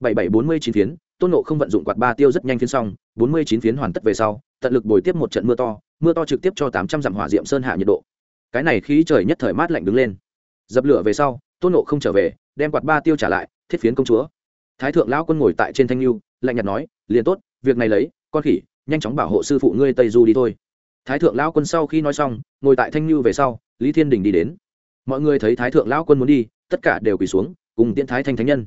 Speaker 1: Bảy bảy bốn mươi chín phiến, tôn nộ không vận dụng quạt ba tiêu rất nhanh phiến xong, bốn mươi chín phiến hoàn tất về sau, tận lực bồi tiếp một trận mưa to mưa to trực tiếp cho tám trăm dặm hỏa diệm sơn hạ nhiệt độ. Cái này khí trời nhất thời mát lạnh đứng lên. Dập lửa về sau, tôn nộ không trở về, đem quạt ba tiêu trả lại, thiết phiến công chúa. Thái thượng lão quân ngồi tại trên thanh lưu, lạnh nhạt nói, liền tốt, việc này lấy, con khỉ, nhanh chóng bảo hộ sư phụ ngươi tây du đi thôi thái thượng lão quân sau khi nói xong ngồi tại thanh lưu về sau lý thiên đình đi đến. Mọi người thấy thái thượng lão quân muốn đi tất cả đều quỳ xuống cùng tiễn thái thanh thánh nhân.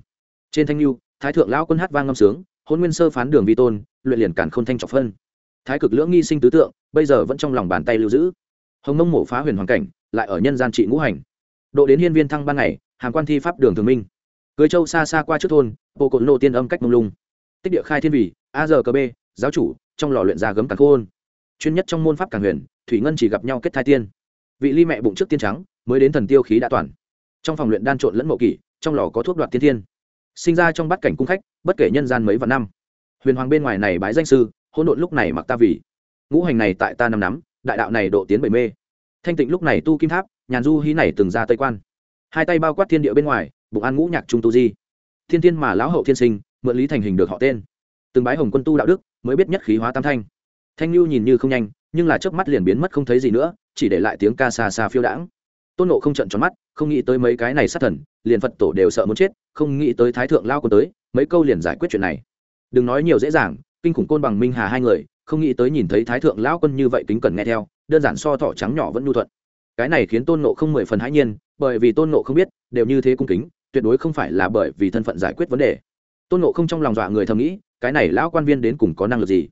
Speaker 1: Trên thanh lưu thái thượng lão quân hát vang ngâm sướng hôn nguyên sơ phán đường vi tôn luyện liền cản k h ô n thanh trọc phân. Thái cực lưỡng nghi sinh tứ tượng bây giờ vẫn trong lòng bàn tay lưu giữ. Hồng mông mổ phá huyền hoàn cảnh lại ở nhân gian trị ngũ hành. Độ đến hiên viên thăng ban ngày hàng quan thi pháp đường thường minh. Cưới châu xa xa qua trước thôn bộ cồn nô tiên âm cách mông lung. Tích địa khai thiên vị a giờ B, giáo chủ trong lò luyện ra gấm càng khôn chuyên nhất trong môn pháp càng huyền, thủy ngân chỉ gặp nhau kết thai tiên. Vị ly mẹ bụng trước tiên trắng, mới đến thần tiêu khí đã toàn. Trong phòng luyện đan trộn lẫn mộ kỷ, trong lò có thuốc đoạt tiên thiên. Sinh ra trong bát cảnh cung khách, bất kể nhân gian mấy vạn năm. Huyền hoàng bên ngoài này bái danh sư, hỗn độn lúc này mặc ta vì. Ngũ hành này tại ta năm nắm, đại đạo này độ tiến bảy mê. Thanh tịnh lúc này tu kim tháp, nhàn du hí này từng ra tây quan. Hai tay bao quát thiên địa bên ngoài, bụng an ngũ nhạc trung tu di. Thiên thiên mà lão hậu thiên sinh, mượn lý thành hình được họ tên. Từng bái hồng quân tu đạo đức, mới biết nhất khí hóa tam thanh thanh lưu nhìn như không nhanh, nhưng là chớp mắt liền biến mất không thấy gì nữa, chỉ để lại tiếng ca xa xa phiêu đãng. Tôn nộ không trận tròn mắt, không nghĩ tới mấy cái này sát thần, liền phật tổ đều sợ muốn chết, không nghĩ tới thái thượng lao còn tới, mấy câu liền giải quyết chuyện này. Đừng nói nhiều dễ dàng, kinh khủng côn bằng minh hà hai người, không nghĩ tới nhìn thấy thái thượng lão quân như vậy kính cần nghe theo, đơn giản so thọ trắng nhỏ vẫn nhu thuận. Cái này khiến tôn nộ không mười phần hãi nhiên, bởi vì tôn nộ không biết, đều như thế cung kính, tuyệt đối không phải là bởi vì thân phận giải quyết vấn đề. Tôn nộ không trong lòng dọa người thầm nghĩ, cái này lão quan viên đến cùng có năng lực gì?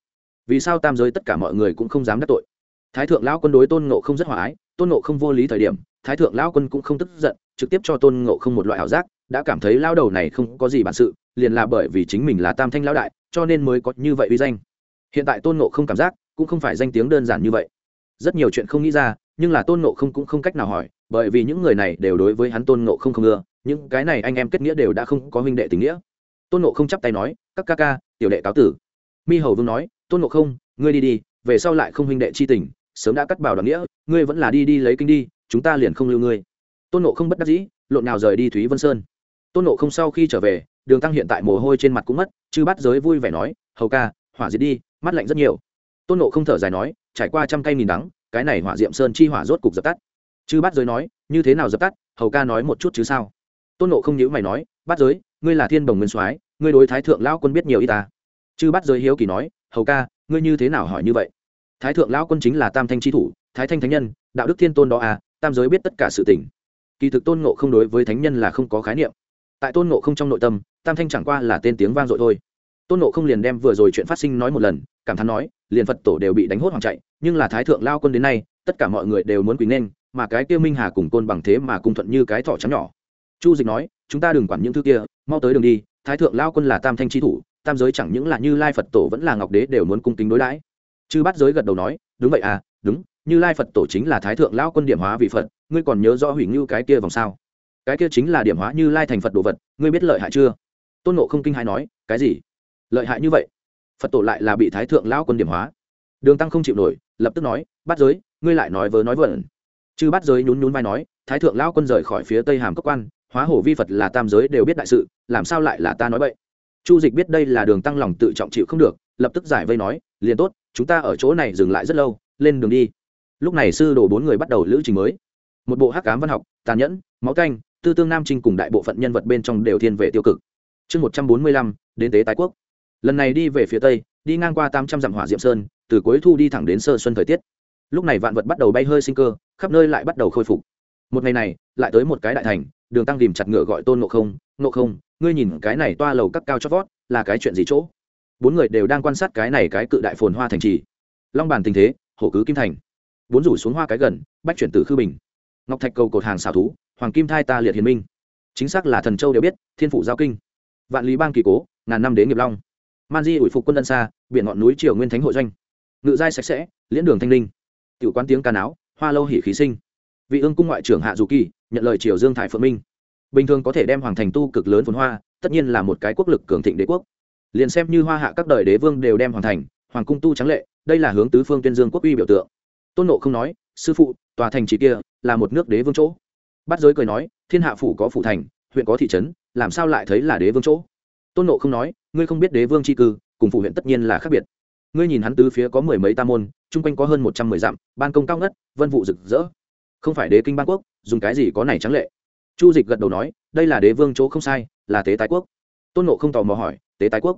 Speaker 1: Vì sao tam giới tất cả mọi người cũng không dám đắc tội? Thái thượng lão quân đối tôn ngộ không rất hòa ái, tôn ngộ không vô lý thời điểm, thái thượng lão quân cũng không tức giận, trực tiếp cho tôn ngộ không một loại ảo giác, đã cảm thấy lao đầu này không có gì bản sự, liền là bởi vì chính mình là tam thanh lão đại, cho nên mới có như vậy uy danh. Hiện tại tôn ngộ không cảm giác, cũng không phải danh tiếng đơn giản như vậy. Rất nhiều chuyện không nghĩ ra, nhưng là tôn ngộ không cũng không cách nào hỏi, bởi vì những người này đều đối với hắn tôn ngộ không không ưa, những cái này anh em kết nghĩa đều đã không có huynh đệ tình nghĩa. Tôn ngộ không chắp tay nói, các ca ca, tiểu đệ cáo tử. Mi hầu vương nói tôn ngộ không, ngươi đi đi, về sau lại không huynh đệ chi tình, sớm đã cắt bảo đoàn nghĩa, ngươi vẫn là đi đi lấy kinh đi, chúng ta liền không lưu ngươi. Tôn nộ không bất đắc dĩ, lộn nào rời đi thúy vân sơn. Tôn nộ không sau khi trở về, đường tăng hiện tại mồ hôi trên mặt cũng mất chứ bắt giới vui vẻ nói, hầu ca, hỏa diệt đi, mắt lạnh rất nhiều. Tôn nộ không thở dài nói, trải qua trăm cây nghìn đắng, cái này hỏa diệm sơn chi hỏa rốt cục dập tắt. Chư bắt giới nói, như thế nào dập tắt, hầu ca nói một chút chứ sao? Tôn nộ không nhữ mày nói bắt giới, ngươi là thiên đồng nguyên soái, ngươi đối thái thượng lão quân biết nhiều y ta. Chư bắt giới hiếu kỳ nói hầu ca, ngươi như thế nào hỏi như vậy? Thái thượng lão quân chính là tam thanh tri thủ, thái thanh thánh nhân, đạo đức thiên tôn đó à tam giới biết tất cả sự tình. Kỳ thực tôn ngộ không đối với thánh nhân là không có khái niệm. Tại tôn ngộ không trong nội tâm, tam thanh chẳng qua là tên tiếng vang dội thôi. Tôn ngộ không liền đem vừa rồi chuyện phát sinh nói một lần, cảm thán nói, liền phật tổ đều bị đánh hốt hoảng chạy, nhưng là thái thượng lao quân đến nay, tất cả mọi người đều muốn quỳ nên, mà cái kia minh hà cùng côn bằng thế mà cùng thuận như cái thỏ trắng nhỏ. Chu dịch nói, chúng ta đừng quản những thứ kia, mau tới đường đi, thái thượng lao quân là tam thanh tri thủ tam giới chẳng những là như lai phật tổ vẫn là ngọc đế đều muốn cung kính đối đãi. Chư Bát giới gật đầu nói, đúng vậy à đúng, như lai phật tổ chính là thái thượng lão quân điểm hóa vị phật, ngươi còn nhớ rõ hủy ngưu cái kia vòng sao? Cái kia chính là điểm hóa như lai thành phật đồ vật, ngươi biết lợi hại chưa? Tôn nộ không kinh hãi nói, cái gì? Lợi hại như vậy? Phật tổ lại là bị thái thượng lão quân điểm hóa. Đường tăng không chịu nổi, lập tức nói bắt giới, ngươi lại nói vớ nói vẩn. Chư bắt giới nhún nhún vai nói, thái thượng lão quân rời khỏi phía tây hàm cốc quan, hóa hổ vi phật là tam giới đều biết đại sự, làm sao lại là ta nói vậy chu dịch biết đây là đường tăng lòng tự trọng chịu không được, lập tức giải vây nói, liền tốt, chúng ta ở chỗ này dừng lại rất lâu, lên đường đi. Lúc này sư đồ bốn người bắt đầu lữ trình mới. Một bộ hắc cám văn học, tàn nhẫn, máu canh, tư tương nam trinh cùng đại bộ phận nhân vật bên trong đều thiên về tiêu cực. Chương một trăm bốn mươi lăm, đến tế tái quốc. Lần này đi về phía tây, đi ngang qua tám trăm dặm hỏa diệm sơn, từ cuối thu đi thẳng đến sơ xuân thời tiết. Lúc này vạn vật bắt đầu bay hơi sinh cơ, khắp nơi lại bắt đầu khôi phục. Một ngày này, lại tới một cái đại thành, đường tăng tìm chặt ngựa gọi tôn ngộ không ngộ không ngươi nhìn cái này toa lầu các cao chót vót, là cái chuyện gì chỗ? Bốn người đều đang quan sát cái này cái cự đại phồn hoa thành trì. Long bàn tình thế, hổ cứ kim thành. Bốn rủ xuống hoa cái gần, bách chuyển từ khư bình. Ngọc thạch cầu cột hàng xào thú, hoàng kim thai ta liệt hiền minh. Chính xác là thần châu đều biết, thiên phủ giao kinh. Vạn lý bang kỳ cố, ngàn năm đến nghiệp long. Man di ủi phục quân ân xa, biển ngọn núi triều nguyên thánh hội doanh. Ngự giai sạch sẽ, liễn đường thanh linh. Tiểu quán tiếng ca náo, hoa lâu hỉ khí sinh. Vị ương cung ngoại trưởng hạ dù kỳ, nhận lời triều dương thải phượng minh bình thường có thể đem hoàng thành tu cực lớn phồn hoa, tất nhiên là một cái quốc lực cường thịnh đế quốc. Liền xem như hoa hạ các đời đế vương đều đem hoàng thành, hoàng cung tu trắng lệ, đây là hướng tứ phương tuyên dương quốc uy biểu tượng. Tôn nộ không nói, sư phụ, tòa thành trì kia là một nước đế vương chỗ. Bắt giới cười nói, thiên hạ phủ có phủ thành, huyện có thị trấn, làm sao lại thấy là đế vương chỗ? Tôn nộ không nói, ngươi không biết đế vương tri cư, cùng phủ huyện tất nhiên là khác biệt. Ngươi nhìn hắn tứ phía có mười mấy tam môn, chung quanh có hơn một trăm mười dặm, ban công cao ngất, vân vụ rực rỡ. Không phải đế kinh ban quốc, dùng cái gì có này trắng lệ? Chu dịch gật đầu nói, đây là đế vương chỗ không sai, là tế tái quốc. Tôn nộ không tò mò hỏi, tế tái quốc?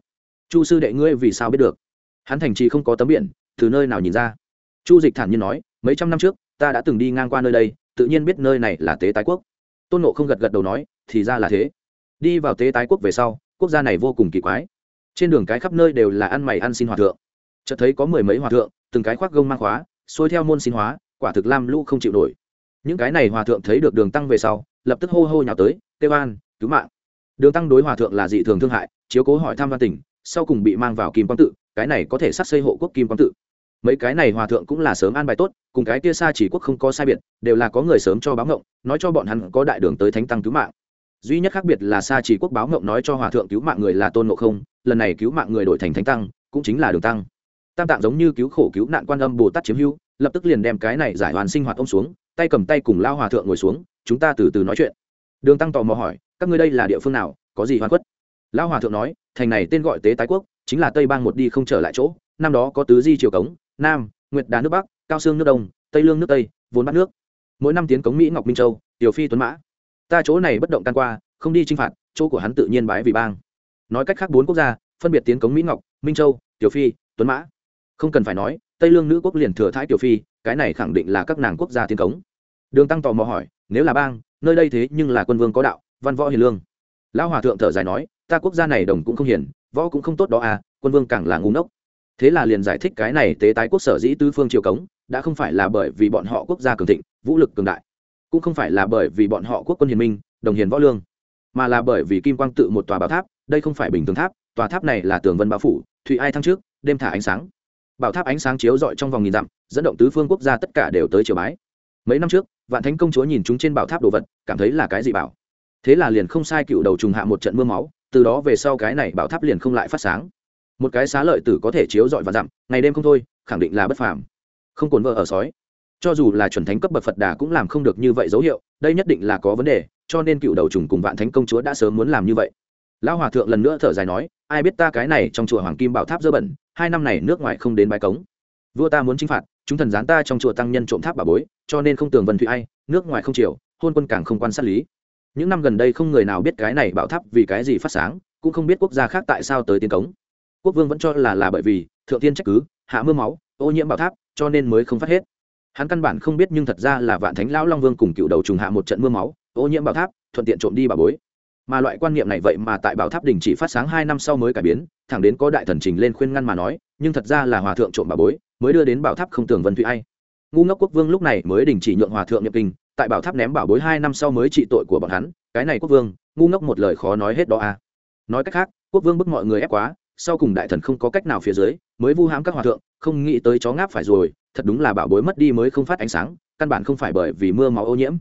Speaker 1: Chu sư đệ ngươi vì sao biết được? Hắn thành trì không có tấm biển, từ nơi nào nhìn ra? Chu dịch thản nhiên nói, mấy trăm năm trước, ta đã từng đi ngang qua nơi đây, tự nhiên biết nơi này là tế tái quốc. Tôn nộ không gật gật đầu nói, thì ra là thế. Đi vào tế tái quốc về sau, quốc gia này vô cùng kỳ quái. Trên đường cái khắp nơi đều là ăn mày ăn xin hòa thượng. Chợt thấy có mười mấy hòa thượng, từng cái khoác gông mang khóa xuôi theo môn xin hóa, quả thực lam lũ không chịu nổi những cái này hòa thượng thấy được đường tăng về sau, lập tức hô hô nhào tới tê oan cứu mạng. Đường tăng đối hòa thượng là dị thường thương hại, chiếu cố hỏi tham văn tỉnh sau cùng bị mang vào kim quang tự, cái này có thể sát xây hộ quốc kim quang tự. Mấy cái này hòa thượng cũng là sớm an bài tốt, cùng cái kia xa chỉ quốc không có sai biệt, đều là có người sớm cho báo ngộng, nói cho bọn hắn có đại đường tới thánh tăng cứu mạng. Duy nhất khác biệt là xa chỉ quốc báo ngộng nói cho hòa thượng cứu mạng người là tôn ngộ không, lần này cứu mạng người đổi thành thánh tăng, cũng chính là đường tăng. Tam tạng giống như cứu khổ cứu nạn quan âm bồ tát chiếm hưu lập tức liền đem cái này giải hoàn sinh hoạt ông xuống tay cầm tay cùng lao hòa thượng ngồi xuống, chúng ta từ từ nói chuyện. Đường tăng tò mò hỏi, các ngươi đây là địa phương nào, có gì hoàn quất lao hòa thượng nói, thành này tên gọi tế tái quốc, chính là tây bang một đi không trở lại chỗ, năm đó có tứ di triều cống, nam, nguyệt đá nước bắc, cao sương nước đông, tây lương nước tây, vốn bắt nước. Mỗi năm tiến cống mỹ ngọc minh châu, tiểu phi tuấn mã. Ta chỗ này bất động tan qua, không đi chinh phạt, chỗ của hắn tự nhiên bái vì bang. Nói cách khác bốn quốc gia, phân biệt tiến cống mỹ ngọc, minh châu, tiểu phi, tuấn mã. Không cần phải nói tây lương nữ quốc liền thừa thái tiểu phi, cái này khẳng định là các nàng quốc gia thiên cống. Đường tăng tò mò hỏi, nếu là bang, nơi đây thế nhưng là quân vương có đạo, văn võ hiền lương. Lão hòa thượng thở dài nói, ta quốc gia này đồng cũng không hiền, võ cũng không tốt đó à quân vương càng là ngu ngốc. Thế là liền giải thích cái này tế tái quốc sở dĩ tứ phương triều cống, đã không phải là bởi vì bọn họ quốc gia cường thịnh, vũ lực cường đại, cũng không phải là bởi vì bọn họ quốc quân hiền minh, đồng hiền võ lương, mà là bởi vì kim quang tự một tòa bảo tháp, đây không phải bình thường tháp, tòa tháp này là tường vân bao phủ thụy ai thăng trước, đêm thả ánh sáng bảo tháp ánh sáng chiếu rọi trong vòng nghìn dặm, dẫn động tứ phương quốc gia tất cả đều tới triều bái. Mấy năm trước, vạn thánh công chúa nhìn chúng trên bảo tháp đồ vật, cảm thấy là cái gì bảo? Thế là liền không sai cựu đầu trùng hạ một trận mưa máu, từ đó về sau cái này bảo tháp liền không lại phát sáng. Một cái xá lợi tử có thể chiếu rọi và dặm, ngày đêm không thôi, khẳng định là bất phàm. Không cồn vợ ở sói. Cho dù là chuẩn thánh cấp bậc phật đà cũng làm không được như vậy dấu hiệu, đây nhất định là có vấn đề, cho nên cựu đầu trùng cùng vạn thánh công chúa đã sớm muốn làm như vậy. Lão hòa thượng lần nữa thở dài nói, ai biết ta cái này trong chùa hoàng kim bảo tháp dơ bẩn hai năm này nước ngoài không đến bãi cống. Vua ta muốn chinh phạt, chúng thần gián ta trong chùa tăng nhân trộm tháp bà bối, cho nên không tường vân thụy ai, nước ngoài không chịu, hôn quân càng không quan sát lý. Những năm gần đây không người nào biết cái này bảo tháp vì cái gì phát sáng, cũng không biết quốc gia khác tại sao tới tiến cống. Quốc vương vẫn cho là là bởi vì, thượng tiên trách cứ, hạ mưa máu, ô nhiễm bảo tháp, cho nên mới không phát hết. Hắn căn bản không biết nhưng thật ra là vạn thánh lão long vương cùng cựu đầu trùng hạ một trận mưa máu, ô nhiễm bảo tháp, thuận tiện trộm đi bà bối mà loại quan niệm này vậy mà tại bảo tháp đình chỉ phát sáng hai năm sau mới cải biến, thẳng đến có đại thần trình lên khuyên ngăn mà nói, nhưng thật ra là hòa thượng trộm bà bối, mới đưa đến bảo tháp không tưởng vân thụy hay ngu ngốc quốc vương lúc này mới đình chỉ nhượng hòa thượng nhập kinh, tại bảo tháp ném bảo bối hai năm sau mới trị tội của bọn hắn, cái này quốc vương, ngu ngốc một lời khó nói hết đó à. Nói cách khác, quốc vương bức mọi người ép quá, sau cùng đại thần không có cách nào phía dưới, mới vu hãm các hòa thượng, không nghĩ tới chó ngáp phải rồi, thật đúng là bảo bối mất đi mới không phát ánh sáng, căn bản không phải bởi vì mưa máu ô nhiễm.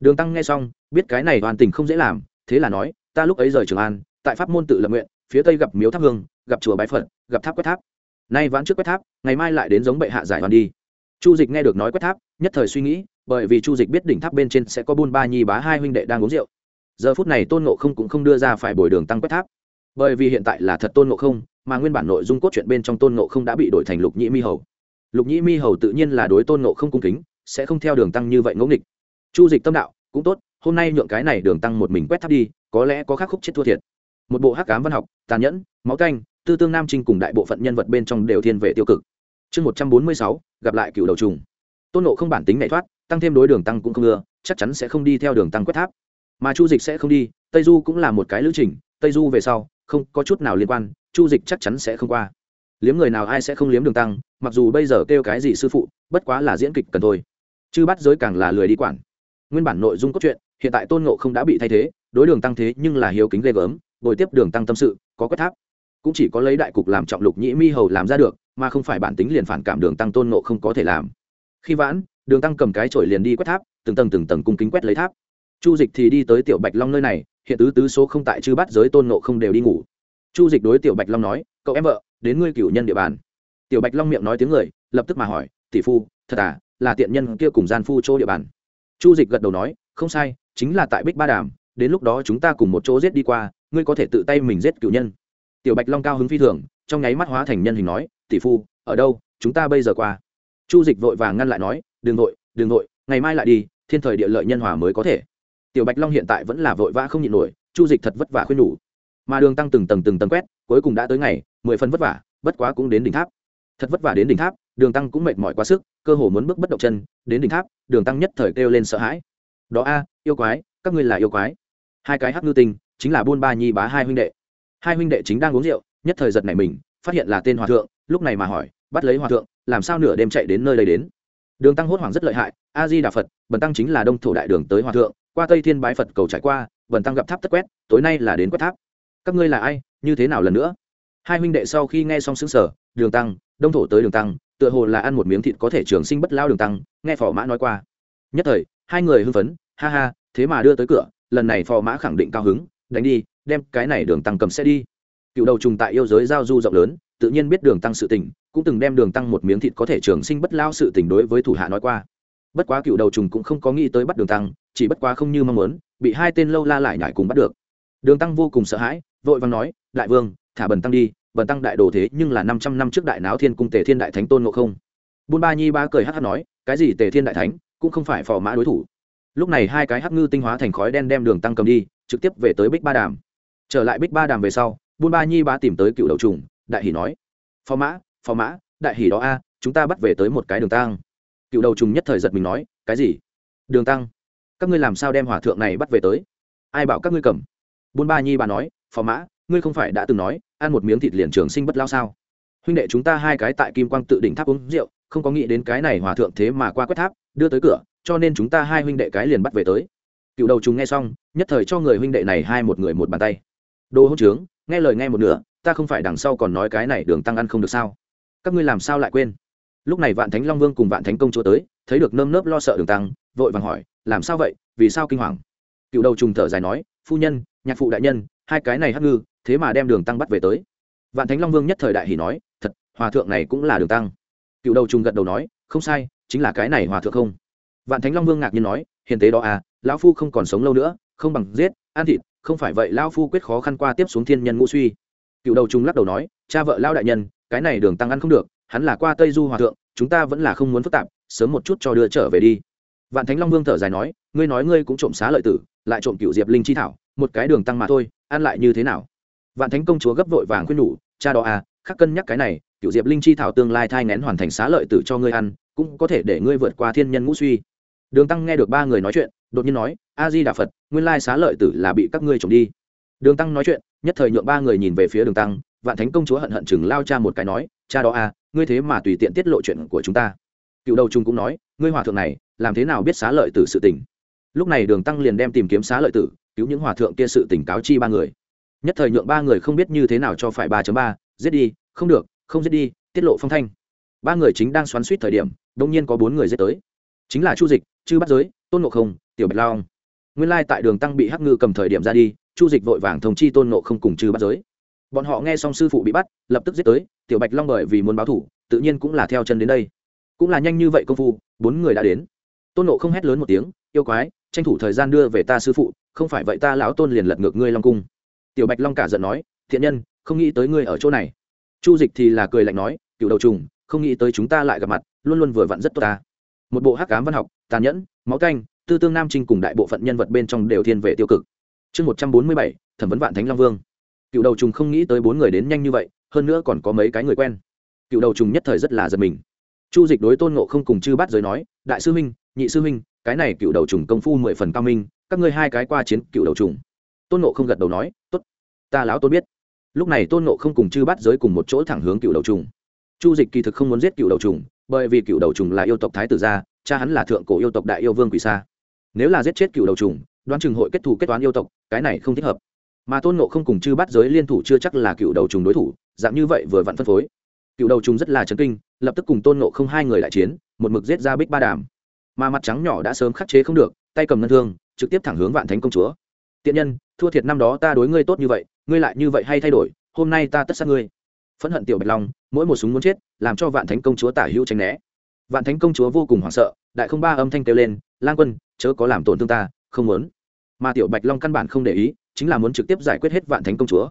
Speaker 1: Đường tăng nghe xong, biết cái này hoàn tình không dễ làm thế là nói, ta lúc ấy rời trường an, tại pháp môn tự lập nguyện, phía tây gặp miếu tháp hương, gặp chùa bái phật, gặp tháp quét tháp. Nay vãn trước quét tháp, ngày mai lại đến giống bệ hạ giải hoàn đi. Chu dịch nghe được nói quét tháp, nhất thời suy nghĩ, bởi vì chu dịch biết đỉnh tháp bên trên sẽ có buôn ba nhi bá hai huynh đệ đang uống rượu. Giờ phút này tôn nộ không cũng không đưa ra phải bồi đường tăng quét tháp. Bởi vì hiện tại là thật tôn nộ không, mà nguyên bản nội dung cốt truyện bên trong tôn nộ không đã bị đổi thành lục nhĩ mi hầu. Lục nhĩ mi hầu tự nhiên là đối tôn nộ không cung kính, sẽ không theo đường tăng như vậy ngẫu nghịch. Chu dịch tâm đạo, cũng tốt hôm nay nhượng cái này đường tăng một mình quét tháp đi, có lẽ có khắc khúc chết thua thiệt. Một bộ hắc cám văn học, tàn nhẫn, máu canh, tư tương nam trinh cùng đại bộ phận nhân vật bên trong đều thiên về tiêu cực. Chương một trăm bốn mươi sáu, gặp lại cựu đầu trùng. Tôn nộ không bản tính nhảy thoát, tăng thêm đối đường tăng cũng không ưa, chắc chắn sẽ không đi theo đường tăng quét tháp. Mà chu dịch sẽ không đi, tây du cũng là một cái lữ trình, tây du về sau, không có chút nào liên quan, chu dịch chắc chắn sẽ không qua. Liếm người nào ai sẽ không liếm đường tăng, mặc dù bây giờ kêu cái gì sư phụ, bất quá là diễn kịch cần thôi. Chứ bắt giới càng là lười đi quản. Nguyên bản nội dung cốt truyện hiện tại tôn ngộ không đã bị thay thế, đối đường tăng thế nhưng là hiếu kính ghê gớm, bồi tiếp đường tăng tâm sự, có quét tháp. Cũng chỉ có lấy đại cục làm trọng lục nhĩ mi hầu làm ra được, mà không phải bản tính liền phản cảm đường tăng tôn ngộ không có thể làm. Khi vãn, đường tăng cầm cái chổi liền đi quét tháp, từng tầng từng tầng cung kính quét lấy tháp. Chu dịch thì đi tới tiểu bạch long nơi này, hiện tứ tứ số không tại chư bắt giới tôn ngộ không đều đi ngủ. Chu dịch đối tiểu bạch long nói, cậu em vợ, đến ngươi cửu nhân địa bàn. Tiểu bạch long miệng nói tiếng người, lập tức mà hỏi, tỷ phu, thật à là tiện nhân kia cùng gian phu chỗ địa bàn? Chu dịch gật đầu nói, không sai chính là tại bích ba đàm, đến lúc đó chúng ta cùng một chỗ giết đi qua, ngươi có thể tự tay mình giết cựu nhân. Tiểu bạch long cao hứng phi thường, trong nháy mắt hóa thành nhân hình nói, tỷ phu, ở đâu? Chúng ta bây giờ qua. Chu dịch vội vàng ngăn lại nói, đừng vội đừng vội, ngày mai lại đi, thiên thời địa lợi nhân hòa mới có thể. Tiểu bạch long hiện tại vẫn là vội vã không nhịn nổi, chu dịch thật vất vả khuyên nhủ. Mà đường tăng từng tầng từng tầng quét, cuối cùng đã tới ngày, mười phân vất vả, bất quá cũng đến đỉnh tháp. Thật vất vả đến đỉnh tháp, đường tăng cũng mệt mỏi quá sức, cơ hồ muốn bước bất động chân, đến đỉnh tháp, đường tăng nhất thời kêu lên sợ hãi. Đó a yêu quái, các ngươi là yêu quái. Hai cái hắc ngư tinh, chính là buôn ba nhi bá hai huynh đệ. Hai huynh đệ chính đang uống rượu, nhất thời giật này mình, phát hiện là tên hòa thượng, lúc này mà hỏi, bắt lấy hòa thượng, làm sao nửa đêm chạy đến nơi đây đến? Đường tăng hốt hoảng rất lợi hại, a di đà phật, bần tăng chính là đông thổ đại đường tới hòa thượng, qua tây thiên bái phật cầu trải qua, bần tăng gặp tháp tất quét, tối nay là đến quét tháp. Các ngươi là ai, như thế nào lần nữa? Hai huynh đệ sau khi nghe xong xứng sở đường tăng, đông thổ tới đường tăng, tựa hồ là ăn một miếng thịt có thể trường sinh bất lao đường tăng, nghe phò mã nói qua. Nhất thời, hai người hưng phấn ha ha, thế mà đưa tới cửa, lần này phò mã khẳng định cao hứng, đánh đi, đem cái này đường tăng cầm xe đi. Cựu đầu trùng tại yêu giới giao du rộng lớn, tự nhiên biết đường tăng sự tình, cũng từng đem đường tăng một miếng thịt có thể trường sinh bất lao sự tình đối với thủ hạ nói qua. Bất quá cựu đầu trùng cũng không có nghĩ tới bắt đường tăng, chỉ bất quá không như mong muốn, bị hai tên lâu la lại nhải cùng bắt được. Đường tăng vô cùng sợ hãi, vội vàng nói, đại vương, thả bần tăng đi, bần tăng đại đồ thế nhưng là năm trăm năm trước đại náo thiên cung tề thiên đại thánh tôn ngộ không? Buôn ba nhi ba cười hát hát nói, cái gì tề thiên đại thánh, cũng không phải phò mã đối thủ lúc này hai cái hắc ngư tinh hóa thành khói đen đem đường tăng cầm đi, trực tiếp về tới bích ba đàm. Trở lại bích ba đàm về sau buôn ba nhi ba tìm tới cựu đầu trùng, đại hỷ nói phò mã phò mã, đại hỷ đó a, chúng ta bắt về tới một cái đường tăng. Cựu đầu trùng nhất thời giật mình nói, cái gì? Đường tăng? Các ngươi làm sao đem hòa thượng này bắt về tới? Ai bảo các ngươi cầm? Buôn ba nhi bà nói phò mã, ngươi không phải đã từng nói, ăn một miếng thịt liền trường sinh bất lao sao? Huynh đệ chúng ta hai cái tại kim quang tự đỉnh tháp uống rượu, không có nghĩ đến cái này hòa thượng thế mà qua quét tháp đưa tới cửa, cho nên chúng ta hai huynh đệ cái liền bắt về tới. Cựu đầu chúng nghe xong, nhất thời cho người huynh đệ này hai một người một bàn tay. Đồ hỗn trướng, nghe lời nghe một nửa, ta không phải đằng sau còn nói cái này đường tăng ăn không được sao? Các ngươi làm sao lại quên? Lúc này vạn thánh long vương cùng vạn thánh công chúa tới, thấy được nơm nớp lo sợ đường tăng, vội vàng hỏi, làm sao vậy? Vì sao kinh hoàng? Cựu đầu trùng thở dài nói, phu nhân, nhạc phụ đại nhân, hai cái này hắc ngư, thế mà đem đường tăng bắt về tới. Vạn thánh long vương nhất thời đại hỉ nói, thật, hòa thượng này cũng là đường tăng. Cựu đầu trùng gật đầu nói, không sai chính là cái này hòa thượng không? Vạn thánh long vương ngạc nhiên nói, hiền tế đó à lão phu không còn sống lâu nữa, không bằng giết, ăn thịt, không phải vậy lão phu quyết khó khăn qua tiếp xuống thiên nhân ngũ suy. Cựu đầu trùng lắc đầu nói, cha vợ lao đại nhân, cái này đường tăng ăn không được, hắn là qua tây du hòa thượng, chúng ta vẫn là không muốn phức tạp, sớm một chút cho đưa trở về đi. Vạn thánh long vương thở dài nói, ngươi nói ngươi cũng trộm xá lợi tử, lại trộm cựu diệp linh chi thảo, một cái đường tăng mà thôi, ăn lại như thế nào? Vạn thánh công chúa gấp vội vàng khuyên nhủ, cha đó à khắc cân nhắc cái này cựu diệp linh chi thảo tương lai thai ngén hoàn thành xá lợi tử cho ngươi ăn, cũng có thể để ngươi vượt qua thiên nhân ngũ suy. Đường tăng nghe được ba người nói chuyện, đột nhiên nói a di đà phật, nguyên lai xá lợi tử là bị các ngươi trộm đi. Đường tăng nói chuyện, nhất thời nhượng ba người nhìn về phía đường tăng, vạn thánh công chúa hận hận chừng lao cha một cái nói, cha đó à ngươi thế mà tùy tiện tiết lộ chuyện của chúng ta. Cựu đầu trung cũng nói, ngươi hòa thượng này, làm thế nào biết xá lợi tử sự tình? Lúc này đường tăng liền đem tìm kiếm xá lợi tử, cứu những hòa thượng kia sự tỉnh cáo chi ba người. Nhất thời nhượng ba người không biết như thế nào cho phải ba ba, giết đi, không được không giết đi, tiết lộ phong thanh. Ba người chính đang xoắn suýt thời điểm đông nhiên có bốn người giết tới. Chính là chu dịch, chư bắt giới, tôn ngộ không, tiểu bạch long. nguyên lai tại đường tăng bị hắc ngư cầm thời điểm ra đi, chu dịch vội vàng thông chi tôn ngộ không cùng chư bắt giới. Bọn họ nghe xong sư phụ bị bắt, lập tức giết tới, tiểu bạch long bởi vì muốn báo thủ, tự nhiên cũng là theo chân đến đây. Cũng là nhanh như vậy công phu, bốn người đã đến. Tôn nộ không hét lớn một tiếng, yêu quái, tranh thủ thời gian đưa về ta sư phụ, không phải vậy ta lão tôn liền lật ngược ngươi long cung. Tiểu bạch long cả giận nói, thiện nhân, không nghĩ tới ngươi ở chỗ này chu dịch thì là cười lạnh nói cựu đầu trùng, không nghĩ tới chúng ta lại gặp mặt, luôn luôn vừa vặn rất tốt ta. Một bộ hắc cám văn học, tàn nhẫn, máu canh, tư tương nam trinh cùng đại bộ phận nhân vật bên trong đều thiên về tiêu cực. Chương một trăm bốn mươi bảy, thẩm vấn vạn thánh long vương. Cựu đầu trùng không nghĩ tới bốn người đến nhanh như vậy, hơn nữa còn có mấy cái người quen. Cựu đầu trùng nhất thời rất là giật mình. Chu dịch đối tôn nộ không cùng chư bát giới nói, đại sư huynh, nhị sư huynh, cái này cựu đầu trùng công phu mười phần cao minh, các ngươi hai cái qua chiến cựu đầu trùng. Tôn nộ không gật đầu nói t ố t ta lão tôn biết lúc này tôn nộ không cùng chư bát giới cùng một chỗ thẳng hướng cựu đầu trùng. Chu dịch kỳ thực không muốn giết cựu đầu trùng, bởi vì cựu đầu trùng là yêu tộc thái tử gia, cha hắn là thượng cổ yêu tộc đại yêu vương quỷ sa. Nếu là giết chết cựu đầu trùng, đoán chừng hội kết thù kết toán yêu tộc, cái này không thích hợp. Mà tôn nộ không cùng chư bát giới liên thủ chưa chắc là cựu đầu trùng đối thủ, dạng như vậy vừa vặn phân phối. Cựu đầu trùng rất là chấn kinh, lập tức cùng tôn nộ không hai người đại chiến, một mực giết ra bích ba đàm. Mà mặt trắng nhỏ đã sớm khắc chế không được, tay cầm ngân thương, trực tiếp thẳng hướng vạn thánh công chúa. Tiện nhân, thua thiệt năm đó ta đối ngươi tốt như vậy ngươi lại như vậy hay thay đổi, hôm nay ta tất sát ngươi. Phẫn hận tiểu bạch long, mỗi một súng muốn chết, làm cho vạn thánh công chúa tả hữu tránh né. Vạn thánh công chúa vô cùng hoảng sợ, đại không ba âm thanh kêu lên, lang quân, chớ có làm tổn thương ta, không muốn. Mà tiểu bạch long căn bản không để ý, chính là muốn trực tiếp giải quyết hết vạn thánh công chúa.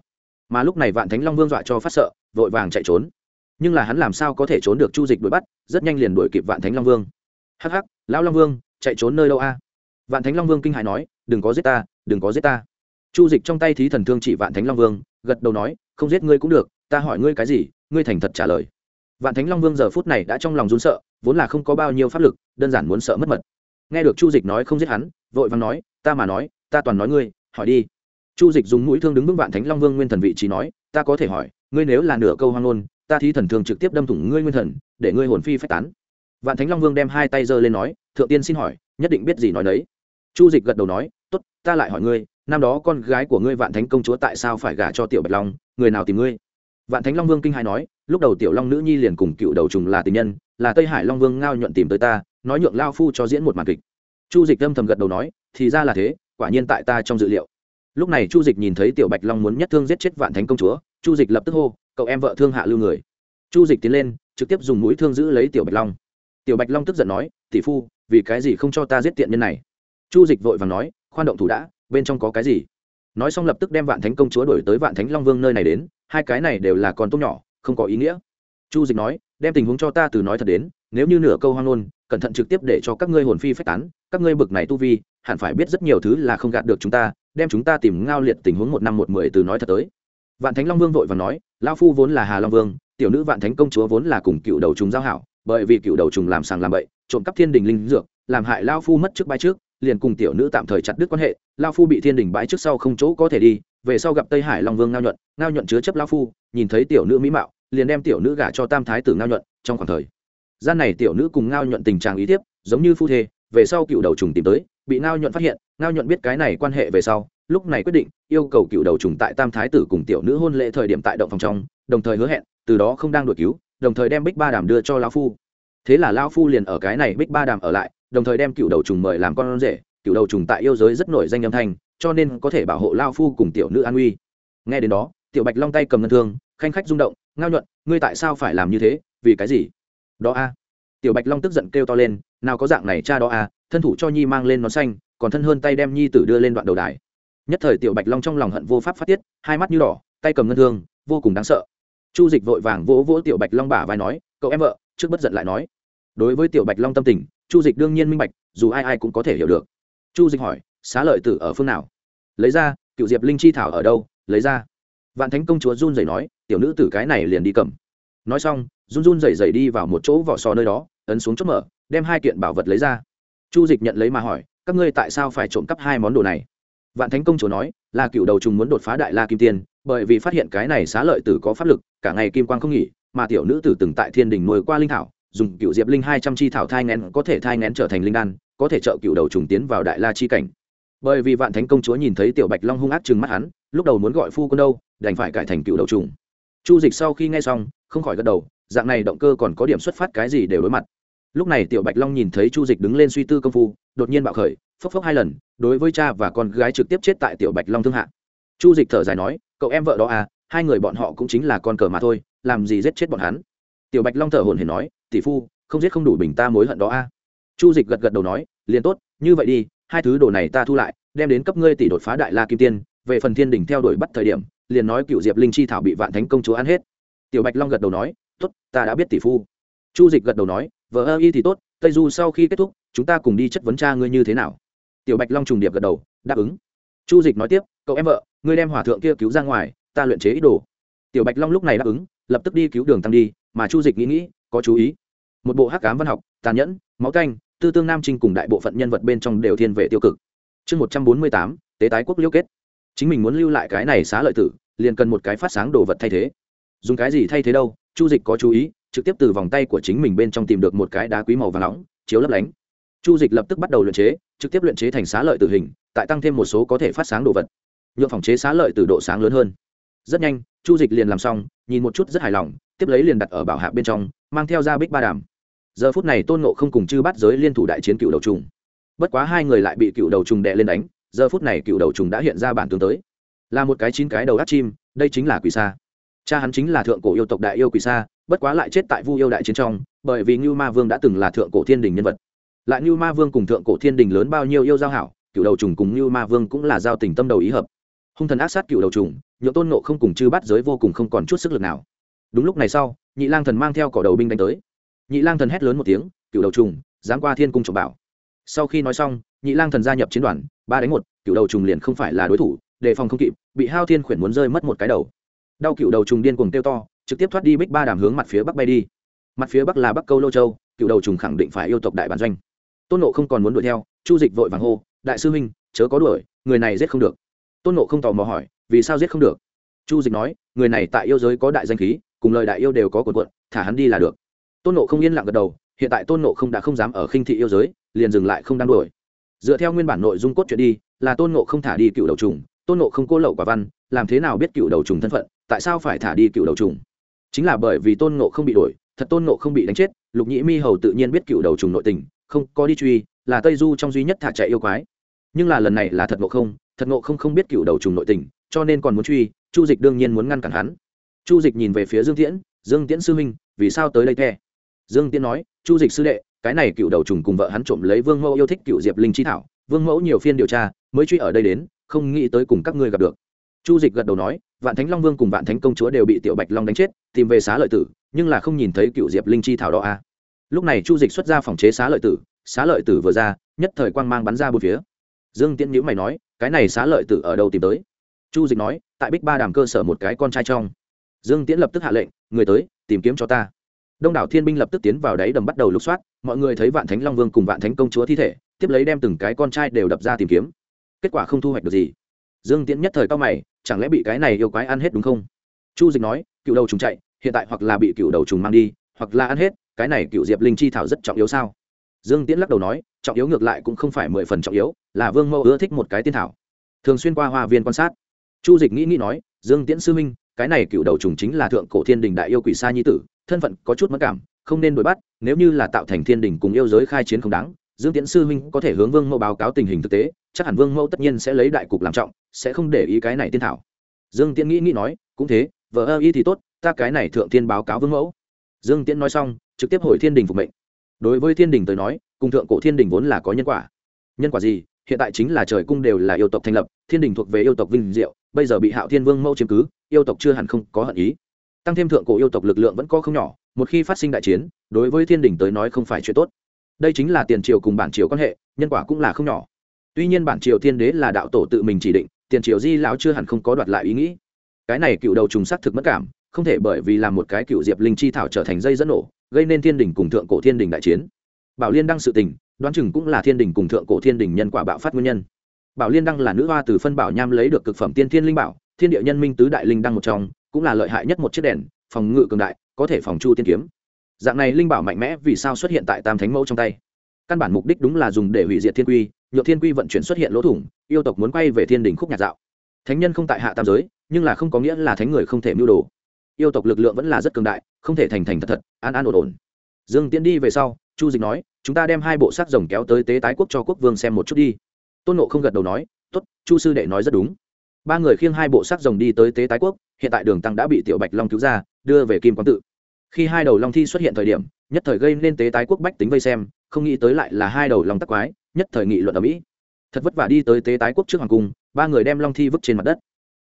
Speaker 1: Mà lúc này vạn thánh long vương dọa cho phát sợ, vội vàng chạy trốn. Nhưng là hắn làm sao có thể trốn được chu dịch đuổi bắt, rất nhanh liền đuổi kịp vạn thánh long vương. Hắc hắc, lão long vương, chạy trốn nơi đâu a? Vạn thánh long vương kinh hãi nói, đừng có giết ta, đừng có giết ta chu dịch trong tay thí thần thương chỉ vạn thánh long vương, gật đầu nói, không giết ngươi cũng được, ta hỏi ngươi cái gì, ngươi thành thật trả lời. Vạn thánh long vương giờ phút này đã trong lòng run sợ, vốn là không có bao nhiêu pháp lực, đơn giản muốn sợ mất mật. Nghe được chu dịch nói không giết hắn, vội vàng nói, ta mà nói, ta toàn nói ngươi, hỏi đi. Chu dịch dùng mũi thương đứng vững vạn thánh long vương nguyên thần vị trí nói, ta có thể hỏi, ngươi nếu là nửa câu hoang ngôn, ta thi thần thường trực tiếp đâm thủng ngươi nguyên thần, để ngươi hồn phi phách tán. Vạn thánh long vương đem hai tay giơ lên nói, thượng tiên xin hỏi, nhất định biết gì nói đấy. Chu dịch gật đầu nói t ố t ta lại hỏi ngươi năm đó con gái của ngươi vạn thánh công chúa tại sao phải gả cho tiểu bạch long? Người nào tìm ngươi? Vạn thánh long vương kinh hài nói, lúc đầu tiểu long nữ nhi liền cùng cựu đầu trùng là tình nhân, là tây hải long vương ngao nhuận tìm tới ta, nói nhượng lao phu cho diễn một màn kịch. Chu dịch âm thầm gật đầu nói, thì ra là thế, quả nhiên tại ta trong dự liệu. Lúc này chu dịch nhìn thấy tiểu bạch long muốn nhất thương giết chết vạn thánh công chúa, chu dịch lập tức hô, cậu em vợ thương hạ lưu người. Chu dịch tiến lên, trực tiếp dùng mũi thương giữ lấy tiểu bạch long. Tiểu bạch long tức giận nói, tỷ phu, vì cái gì không cho ta giết tiện nhân này? Chu dịch vội và nói, khoan động thủ đã bên trong có cái gì? Nói xong lập tức đem vạn thánh công chúa đổi tới vạn thánh long vương nơi này đến, hai cái này đều là con tôm nhỏ, không có ý nghĩa. Chu dịch nói, đem tình huống cho ta từ nói thật đến, nếu như nửa câu hoang ngôn, cẩn thận trực tiếp để cho các ngươi hồn phi phách tán, các ngươi bực này tu vi, hẳn phải biết rất nhiều thứ là không gạt được chúng ta, đem chúng ta tìm ngao liệt tình huống một năm một mười từ nói thật tới. Vạn thánh long vương vội và nói lao phu vốn là hà long vương, tiểu nữ vạn thánh công chúa vốn là cùng cựu đầu trùng giao hảo, bởi vì cựu đầu trùng làm sàng làm bậy, trộm cắp thiên đình linh dược, làm hại lao phu mất trước bay trước liền cùng tiểu nữ tạm thời chặt đứt quan hệ, lao phu bị thiên đình bãi trước sau không chỗ có thể đi, về sau gặp tây hải long vương ngao nhuận ngao nhuận chứa chấp lao phu, nhìn thấy tiểu nữ mỹ mạo, liền đem tiểu nữ gả cho tam thái tử ngao nhuận, trong khoảng thời gian này tiểu nữ cùng ngao nhuận tình trạng ý tiếp, giống như phu thê, về sau cựu đầu trùng tìm tới, bị ngao nhuận phát hiện, ngao nhuận biết cái này quan hệ về sau, lúc này quyết định yêu cầu cựu đầu trùng tại tam thái tử cùng tiểu nữ hôn lễ thời điểm tại động phòng trong, đồng thời hứa hẹn, từ đó không đang đuổi cứu, đồng thời đem bích ba đàm đưa cho lão phu thế là lão phu liền ở cái này bích ba đàm ở lại, đồng thời đem cựu đầu trùng mời làm con rể, cựu đầu trùng tại yêu giới rất nổi danh âm thanh, cho nên có thể bảo hộ lao phu cùng tiểu nữ an uy nghe đến đó, tiểu bạch long tay cầm ngân thương, khanh khách rung động, ngao nhuận, ngươi tại sao phải làm như thế? Vì cái gì? Đó a. Tiểu bạch long tức giận kêu to lên, nào có dạng này cha đó a, thân thủ cho nhi mang lên nón xanh, còn thân hơn tay đem nhi tử đưa lên đoạn đầu đài. Nhất thời tiểu bạch long trong lòng hận vô pháp phát tiết, hai mắt như đỏ, tay cầm ngân thương, vô cùng đáng sợ. Chu dịch vội vàng vỗ vỗ tiểu bạch long bả vai nói, cậu em vợ, trước bất giận lại nói đối với tiểu bạch long tâm tình, chu dịch đương nhiên minh bạch, dù ai ai cũng có thể hiểu được. Chu dịch hỏi, xá lợi tử ở phương nào? Lấy ra, cựu diệp linh chi thảo ở đâu? Lấy ra. Vạn thánh công chúa run rẩy nói, tiểu nữ tử cái này liền đi cầm. Nói xong, run run rẩy rẩy đi vào một chỗ vỏ sò nơi đó, ấn xuống chốt mở, đem hai kiện bảo vật lấy ra. Chu dịch nhận lấy mà hỏi, các ngươi tại sao phải trộm cắp hai món đồ này? Vạn thánh công chúa nói, là cựu đầu trùng muốn đột phá đại la kim tiên, bởi vì phát hiện cái này xá lợi tử có pháp lực, cả ngày kim quang không nghỉ, mà tiểu nữ tử từng tại thiên đình nuôi qua linh thảo dùng cựu diệp linh hai trăm chi thảo thai ngén có thể thai ngén trở thành linh đan, có thể trợ cựu đầu trùng tiến vào đại la chi cảnh. Bởi vì vạn thánh công chúa nhìn thấy tiểu bạch long hung ác chừng mắt hắn, lúc đầu muốn gọi phu quân đâu, đành phải cải thành cựu đầu trùng. Chu dịch sau khi nghe xong, không khỏi gật đầu, dạng này động cơ còn có điểm xuất phát cái gì đều đối mặt. Lúc này tiểu bạch long nhìn thấy chu dịch đứng lên suy tư công phu, đột nhiên bạo khởi, phốc phốc hai lần, đối với cha và con gái trực tiếp chết tại tiểu bạch long thương hạ. Chu dịch thở dài nói, cậu em vợ đó à hai người bọn họ cũng chính là con cờ mà thôi, làm gì giết chết bọn hắn? Tiểu bạch long thở hồn hển nói tỷ phu, không giết không đủ bình ta mối hận đó à chu dịch gật gật đầu nói, liền tốt, như vậy đi, hai thứ đồ này ta thu lại, đem đến cấp ngươi tỷ đột phá đại la kim tiên, về phần thiên đình theo đuổi bắt thời điểm, liền nói cựu diệp linh chi thảo bị vạn thánh công chúa ăn hết. Tiểu bạch long gật đầu nói, tốt, ta đã biết tỷ phu. Chu dịch gật đầu nói, vợ ơ y thì tốt, tây du sau khi kết thúc, chúng ta cùng đi chất vấn cha ngươi như thế nào. Tiểu bạch long trùng điệp gật đầu, đáp ứng. Chu dịch nói tiếp, cậu em vợ, ngươi đem hòa thượng kia cứu ra ngoài, ta luyện chế ít đồ. Tiểu bạch long lúc này đáp ứng, lập tức đi cứu đường tăng đi, mà chu dịch nghĩ nghĩ có chú ý. Một bộ hắc cám văn học, tàn nhẫn, máu canh, tư tương nam trinh cùng đại bộ phận nhân vật bên trong đều thiên về tiêu cực. Chương một trăm bốn mươi tám, tế tái quốc liêu kết. Chính mình muốn lưu lại cái này xá lợi tử, liền cần một cái phát sáng đồ vật thay thế. Dùng cái gì thay thế đâu, chu dịch có chú ý, trực tiếp từ vòng tay của chính mình bên trong tìm được một cái đá quý màu và nóng, chiếu lấp lánh. Chu dịch lập tức bắt đầu luyện chế, trực tiếp luyện chế thành xá lợi tử hình, tại tăng thêm một số có thể phát sáng đồ vật. Nhuộm phòng chế xá lợi từ độ sáng lớn hơn rất nhanh, chu dịch liền làm xong, nhìn một chút rất hài lòng, tiếp lấy liền đặt ở bảo hạ bên trong, mang theo ra bích ba đàm. Giờ phút này tôn nộ không cùng chư bắt giới liên thủ đại chiến cựu đầu trùng. Bất quá hai người lại bị cựu đầu trùng đè lên đánh, giờ phút này cựu đầu trùng đã hiện ra bản tướng tới. Là một cái chín cái đầu ác chim, đây chính là quỷ sa. Cha hắn chính là thượng cổ yêu tộc đại yêu quỷ sa, bất quá lại chết tại vu yêu đại chiến trong, bởi vì ngưu ma vương đã từng là thượng cổ thiên đình nhân vật. Lại ngưu ma vương cùng thượng cổ thiên đình lớn bao nhiêu yêu giao hảo, cựu đầu trùng cùng ngưu ma vương cũng là giao tình tâm đầu ý hợp. Hung thần ác sát cựu đầu trùng nhượng tôn nộ không cùng chư bắt giới vô cùng không còn chút sức lực nào. Đúng lúc này sau, nhị lang thần mang theo cỏ đầu binh đánh tới. Nhị lang thần hét lớn một tiếng cựu đầu trùng, dám qua thiên cung trọng bảo. Sau khi nói xong, nhị lang thần gia nhập chiến đoàn, ba đánh một cựu đầu trùng liền không phải là đối thủ, đề phòng không kịp, bị hao thiên khuyển muốn rơi mất một cái đầu. Đau cựu đầu trùng điên cuồng tiêu to, trực tiếp thoát đi bích ba đàm hướng mặt phía bắc bay đi. Mặt phía bắc là bắc câu lô châu cựu đầu trùng khẳng định phải yêu tộc đại bản doanh. Tôn nộ không còn muốn đuổi theo, chu dịch vội vàng hô, đại sư huynh, chớ có đuổi, người này giết không được. Tôn nộ không tò mò hỏi vì sao giết không được? Chu dịch nói, người này tại yêu giới có đại danh khí, cùng lời đại yêu đều có cuộn cuộn, thả hắn đi là được. Tôn nộ không yên lặng gật đầu, hiện tại tôn nộ không đã không dám ở khinh thị yêu giới, liền dừng lại không đang đuổi. Dựa theo nguyên bản nội dung cốt truyện đi, là tôn nộ không thả đi cựu đầu trùng, tôn nộ không cô lậu quả văn, làm thế nào biết cựu đầu trùng thân phận, tại sao phải thả đi cựu đầu trùng? Chính là bởi vì tôn nộ không bị đuổi, thật tôn nộ không bị đánh chết, lục nhĩ mi hầu tự nhiên biết cựu đầu trùng nội tình, không có đi truy, là tây du trong duy nhất thả chạy yêu quái. Nhưng là lần này là thật nộ không, thật nộ không không biết cựu đầu trùng nội tình cho nên còn muốn truy, chu dịch đương nhiên muốn ngăn cản hắn. Chu dịch nhìn về phía dương tiễn dương tiễn sư huynh, vì sao tới đây the dương tiễn nói, chu dịch sư đệ, cái này cựu đầu trùng cùng vợ hắn trộm lấy vương mẫu yêu thích cựu diệp linh chi thảo, vương mẫu nhiều phiên điều tra, mới truy ở đây đến, không nghĩ tới cùng các ngươi gặp được. Chu dịch gật đầu nói, vạn thánh long vương cùng vạn thánh công chúa đều bị tiểu bạch long đánh chết, tìm về xá lợi tử, nhưng là không nhìn thấy cựu diệp linh chi thảo đó a à. lúc này chu dịch xuất ra phòng chế xá lợi tử, xá lợi tử vừa ra, nhất thời quang mang bắn ra bốn phía. Dương tiễn nhữ mày nói, cái này xá lợi tử ở đâu tìm tới? Chu dịch nói, tại bích ba đàm cơ sở một cái con trai trong. Dương tiễn lập tức hạ lệnh, người tới, tìm kiếm cho ta. Đông đảo thiên binh lập tức tiến vào đáy đầm bắt đầu lục soát, mọi người thấy vạn thánh long vương cùng vạn thánh công chúa thi thể, tiếp lấy đem từng cái con trai đều đập ra tìm kiếm. Kết quả không thu hoạch được gì. Dương tiễn nhất thời cao mày, chẳng lẽ bị cái này yêu quái ăn hết đúng không? Chu dịch nói, cựu đầu trùng chạy, hiện tại hoặc là bị cựu đầu trùng mang đi, hoặc là ăn hết, cái này cựu diệp linh chi thảo rất trọng yếu sao? Dương tiễn lắc đầu nói, trọng yếu ngược lại cũng không phải mười phần trọng yếu, là vương mẫu ưa thích một cái tiên thảo. Thường xuyên qua hoa viên quan sát chu dịch nghĩ nghĩ nói, dương tiễn sư minh, cái này cựu đầu trùng chính là thượng cổ thiên đình đại yêu quỷ sa nhi tử, thân phận có chút mất cảm, không nên đuổi bắt, nếu như là tạo thành thiên đình cùng yêu giới khai chiến không đáng, dương tiễn sư minh có thể hướng vương mẫu báo cáo tình hình thực tế, chắc hẳn vương mẫu tất nhiên sẽ lấy đại cục làm trọng, sẽ không để ý cái này tiên thảo. Dương tiễn nghĩ nghĩ nói, cũng thế, vợ ơ y thì tốt, ta cái này thượng tiên báo cáo vương mẫu. Dương tiễn nói xong, trực tiếp hồi thiên đình phục mệnh. Đối với thiên đình tới nói, cùng thượng cổ thiên đình vốn là có nhân quả. Nhân quả gì? Hiện tại chính là trời cung đều là yêu tộc thành lập thiên đình thuộc về yêu tộc vinh diệu, bây giờ bị hạo thiên vương mẫu chiếm cứ, yêu tộc chưa hẳn không có hận ý. Tăng thêm thượng cổ yêu tộc lực lượng vẫn có không nhỏ, một khi phát sinh đại chiến, đối với thiên đình tới nói không phải chuyện tốt. Đây chính là tiền triều cùng bản triều quan hệ, nhân quả cũng là không nhỏ. Tuy nhiên bản triều thiên đế là đạo tổ tự mình chỉ định, tiền triều di lão chưa hẳn không có đoạt lại ý nghĩ. Cái này cựu đầu trùng sắc thực mất cảm, không thể bởi vì làm một cái cựu diệp linh chi thảo trở thành dây dẫn nổ, gây nên thiên đình cùng thượng cổ thiên đình đại chiến. Bảo liên đăng sự tình, đoán chừng cũng là thiên đình cùng thượng cổ thiên đình nhân quả bạo phát nguyên nhân bảo liên đăng là nữ hoa từ phân bảo nham lấy được cực phẩm tiên thiên linh bảo, thiên địa nhân minh tứ đại linh đăng một trong, cũng là lợi hại nhất một chiếc đèn, phòng ngự cường đại, có thể phòng chu tiên kiếm. Dạng này linh bảo mạnh mẽ vì sao xuất hiện tại tam thánh mẫu trong tay? Căn bản mục đích đúng là dùng để hủy diệt thiên quy nhựa thiên quy vận chuyển xuất hiện lỗ thủng, yêu tộc muốn quay về thiên đình khúc nhạc dạo. Thánh nhân không tại hạ tam giới, nhưng là không có nghĩa là thánh người không thể mưu đồ. Yêu tộc lực lượng vẫn là rất cường đại, không thể thành thành thật thật, an an ổn ổn. Dương tiến đi về sau, chu dịch nói, chúng ta đem hai bộ xác rồng kéo tới tế tái quốc cho quốc vương xem một chút đi tôn nộ không gật đầu nói t ố t chu sư đệ nói rất đúng. Ba người khiêng hai bộ xác rồng đi tới tế tái quốc, hiện tại đường tăng đã bị tiểu bạch long cứu ra, đưa về kim quang tự. Khi hai đầu long thi xuất hiện thời điểm, nhất thời gây nên tế tái quốc bách tính vây xem, không nghĩ tới lại là hai đầu long tắc quái, nhất thời nghị luận ở mỹ thật vất vả đi tới tế tái quốc trước hoàng cung, ba người đem long thi vứt trên mặt đất.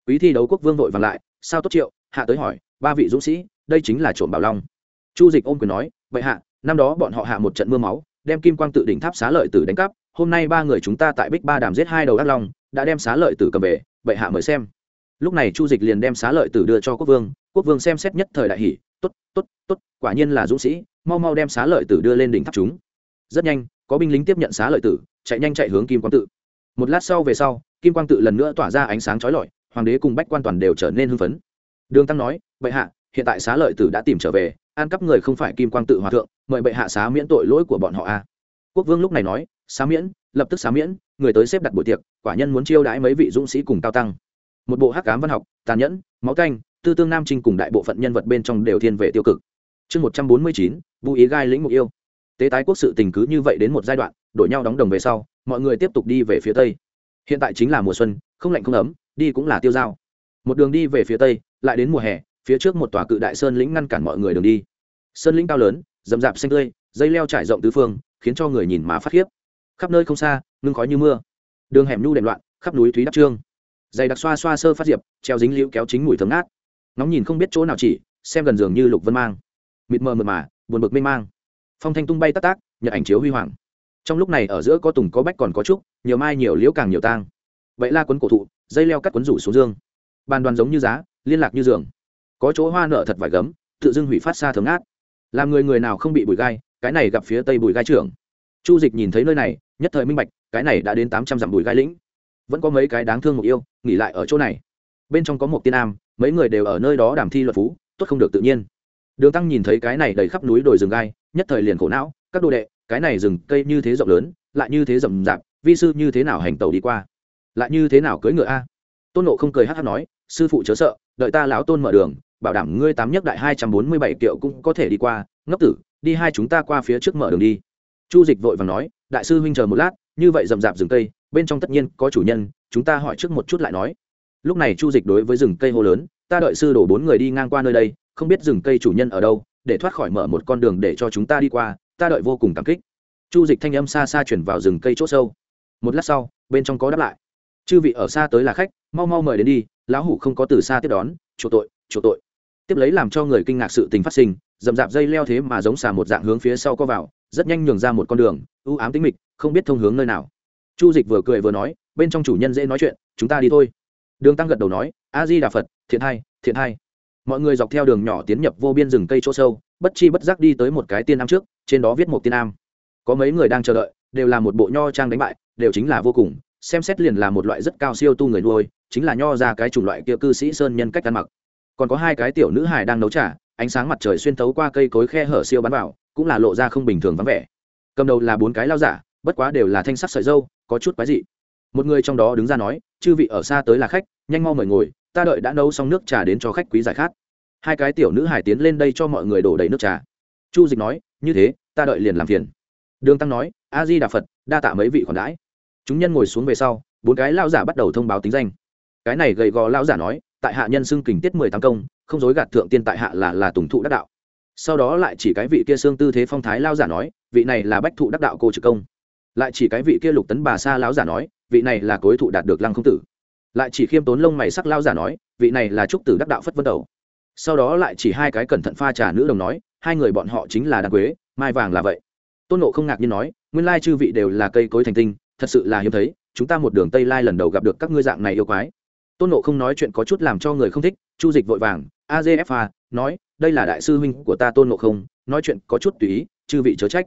Speaker 1: Quý thi đấu quốc vương vội vàng lại, sao tốt triệu? Hạ tới hỏi, ba vị dũng sĩ, đây chính là trộm bảo long. Chu dịch ôm quyền nói, vậy hạ, năm đó bọn họ hạ một trận mưa máu đem kim quang tự đỉnh tháp xá lợi tử đánh cắp, hôm nay ba người chúng ta tại bích ba đàm giết hai đầu ác long, đã đem xá lợi tử cầm về bệ hạ mời xem. Lúc này chu dịch liền đem xá lợi tử đưa cho quốc vương quốc vương xem xét nhất thời đại hỷ t ố t t ố t t ố t quả nhiên là dũng sĩ, mau mau đem xá lợi tử đưa lên đỉnh tháp chúng. Rất nhanh, có binh lính tiếp nhận xá lợi tử, chạy nhanh chạy hướng kim quang tự. Một lát sau về sau, kim quang tự lần nữa tỏa ra ánh sáng trói lọi, hoàng đế cùng bách quan toàn đều trở nên hưng phấn. Đường tăng nói, bệ hạ, hiện tại xá lợi tử đã tìm trở về, an cắp người không phải kim quang tự hòa thượng mời bệ hạ xá miễn tội lỗi của bọn họ a. Quốc vương lúc này nói, xá miễn, lập tức xá miễn, người tới xếp đặt buổi tiệc, quả nhân muốn chiêu đãi mấy vị dũng sĩ cùng cao tăng. Một bộ hắc cám văn học, tàn nhẫn, máu canh, tư tương nam trinh cùng đại bộ phận nhân vật bên trong đều thiên về tiêu cực. Chương một trăm bốn mươi chín vũ ý gai lĩnh mục yêu. Tế tái quốc sự tình cứ như vậy đến một giai đoạn, đổi nhau đóng đồng về sau, mọi người tiếp tục đi về phía tây. Hiện tại chính là mùa xuân, không lạnh không ấm, đi cũng là tiêu dao. Một đường đi về phía tây, lại đến mùa hè, phía trước một tòa cự đại sơn lĩnh ngăn cản mọi người đường đi. Sơn lĩnh cao lớn rậm rạp xanh tươi, dây leo trải rộng tứ phương, khiến cho người nhìn mà phát khiếp. Khắp nơi không xa, ngưng khói như mưa. Đường hẻm nhu đèn loạn, khắp núi thúy đắp trương. Dày đặc xoa xoa sơ phát diệp, treo dính liễu kéo chính mùi thấm ngát. Nóng nhìn không biết chỗ nào chỉ, xem gần giường như lục vân mang. Mịt mờ mượt mà, buồn bực mê mang. Phong thanh tung bay tắc tác nhật ảnh chiếu huy hoàng. Trong lúc này ở giữa có tùng, có bách còn có trúc, nhiều mai, nhiều liễu càng nhiều tang. Vậy la quấn cổ thụ, dây leo cắt quấn rủ xuống dương. Bàn đoàn giống như giá, liên lạc như giường. Có chỗ hoa nợ thật vải gấm, tự dưng hủy phát xa thấm ngát làm người người nào không bị bụi gai, cái này gặp phía tây bụi gai trưởng. Chu dịch nhìn thấy nơi này, nhất thời minh bạch, cái này đã đến tám trăm dặm bụi gai lĩnh. Vẫn có mấy cái đáng thương mục yêu, nghỉ lại ở chỗ này. Bên trong có một tiên am, mấy người đều ở nơi đó đảm thi luật phú, tốt không được tự nhiên. Đường tăng nhìn thấy cái này đầy khắp núi đồi rừng gai, nhất thời liền khổ não, các đồ đệ, cái này rừng cây như thế rộng lớn, lại như thế rậm rạp, vi sư như thế nào hành tàu đi qua? Lại như thế nào cưỡi ngựa a? Tôn nộ không cười hát hát nói, sư phụ chớ sợ, đợi ta lão tôn mở đường bảo đảm ngươi tám nhất đại hai trăm bốn mươi bảy kiệu cũng có thể đi qua. Ngốc tử, đi hai chúng ta qua phía trước mở đường đi. Chu dịch vội và nói, đại sư huynh chờ một lát, như vậy rậm rạp rừng cây, bên trong tất nhiên có chủ nhân, chúng ta hỏi trước một chút lại nói. Lúc này chu dịch đối với rừng cây hô lớn, ta đợi sư đổ bốn người đi ngang qua nơi đây, không biết rừng cây chủ nhân ở đâu, để thoát khỏi mở một con đường để cho chúng ta đi qua, ta đợi vô cùng cảm kích. Chu dịch thanh âm xa xa chuyển vào rừng cây c h ỗ sâu. Một lát sau, bên trong có đáp lại. Chư vị ở xa tới là khách, mau mau mời đến đi, lão hủ không có từ xa tiếp đón. Chủ tội chủ tội tiếp lấy làm cho người kinh ngạc sự tình phát sinh d ầ m dây leo thế mà giống xà một dạng hướng phía sau có vào, rất nhanh nhường ra một con đường ưu ám tính mịch, không biết thông hướng nơi nào. Chu dịch vừa cười vừa nói, bên trong chủ nhân dễ nói chuyện, chúng ta đi thôi. Đường tăng gật đầu nói, a di đà phật, thiện hai thiện hai. Mọi người dọc theo đường nhỏ tiến nhập vô biên rừng cây chỗ sâu, bất chi bất giác đi tới một cái tiên nam trước, trên đó viết một tiên nam có mấy người đang chờ đợi, đều là một bộ nho trang đánh bại, đều chính là vô cùng, xem xét liền là một loại rất cao siêu tu người nuôi, chính là nho ra cái chủng loại kia cư sĩ sơn nhân cách ăn mặc còn có hai cái tiểu nữ hài đang nấu trà, ánh sáng mặt trời xuyên thấu qua cây cối khe hở siêu bắn vào, cũng là lộ ra không bình thường vắng vẻ. Cầm đầu là bốn cái lao giả, bất quá đều là thanh sắc sợi dâu, có chút quái dị. Một người trong đó đứng ra nói, chư vị ở xa tới là khách, nhanh mau mời ngồi, ta đợi đã nấu xong nước trà đến cho khách quý giải khát. Hai cái tiểu nữ hải tiến lên đây cho mọi người đổ đầy nước trà. Chu dịch nói, như thế, ta đợi liền làm phiền. Đường tăng nói, a di đà phật, đa tạ mấy vị khoản đãi. Chúng nhân ngồi xuống về sau, bốn cái lao giả bắt đầu thông báo tính danh. Cái này gầy gò lao giả nói tại hạ nhân xưng kình tiết mười tám công, không dối gạt thượng tiên tại hạ là là tùng thụ đắc đạo. Sau đó lại chỉ cái vị kia xương tư thế phong thái lao giả nói, vị này là bách thụ đắc đạo cô trực công. Lại chỉ cái vị kia lục tấn bà sa lão giả nói, vị này là cối thụ đạt được lăng không tử. Lại chỉ khiêm tốn lông mày sắc lao giả nói, vị này là trúc tử đắc đạo phất vân đầu. Sau đó lại chỉ hai cái cẩn thận pha trà nữ đồng nói, hai người bọn họ chính là đàn quế, mai vàng là vậy. Tôn nộ không ngạc nhiên nói, nguyên lai chư vị đều là cây cối thành tinh, thật sự là hiếm thấy, chúng ta một đường tây lai lần đầu gặp được các ngươi dạng này yêu quái tôn nộ không nói chuyện có chút làm cho người không thích, chu dịch vội vàng azfa nói, đây là đại sư huynh của ta tôn nộ không, nói chuyện có chút tùy ý, chư vị chớ trách.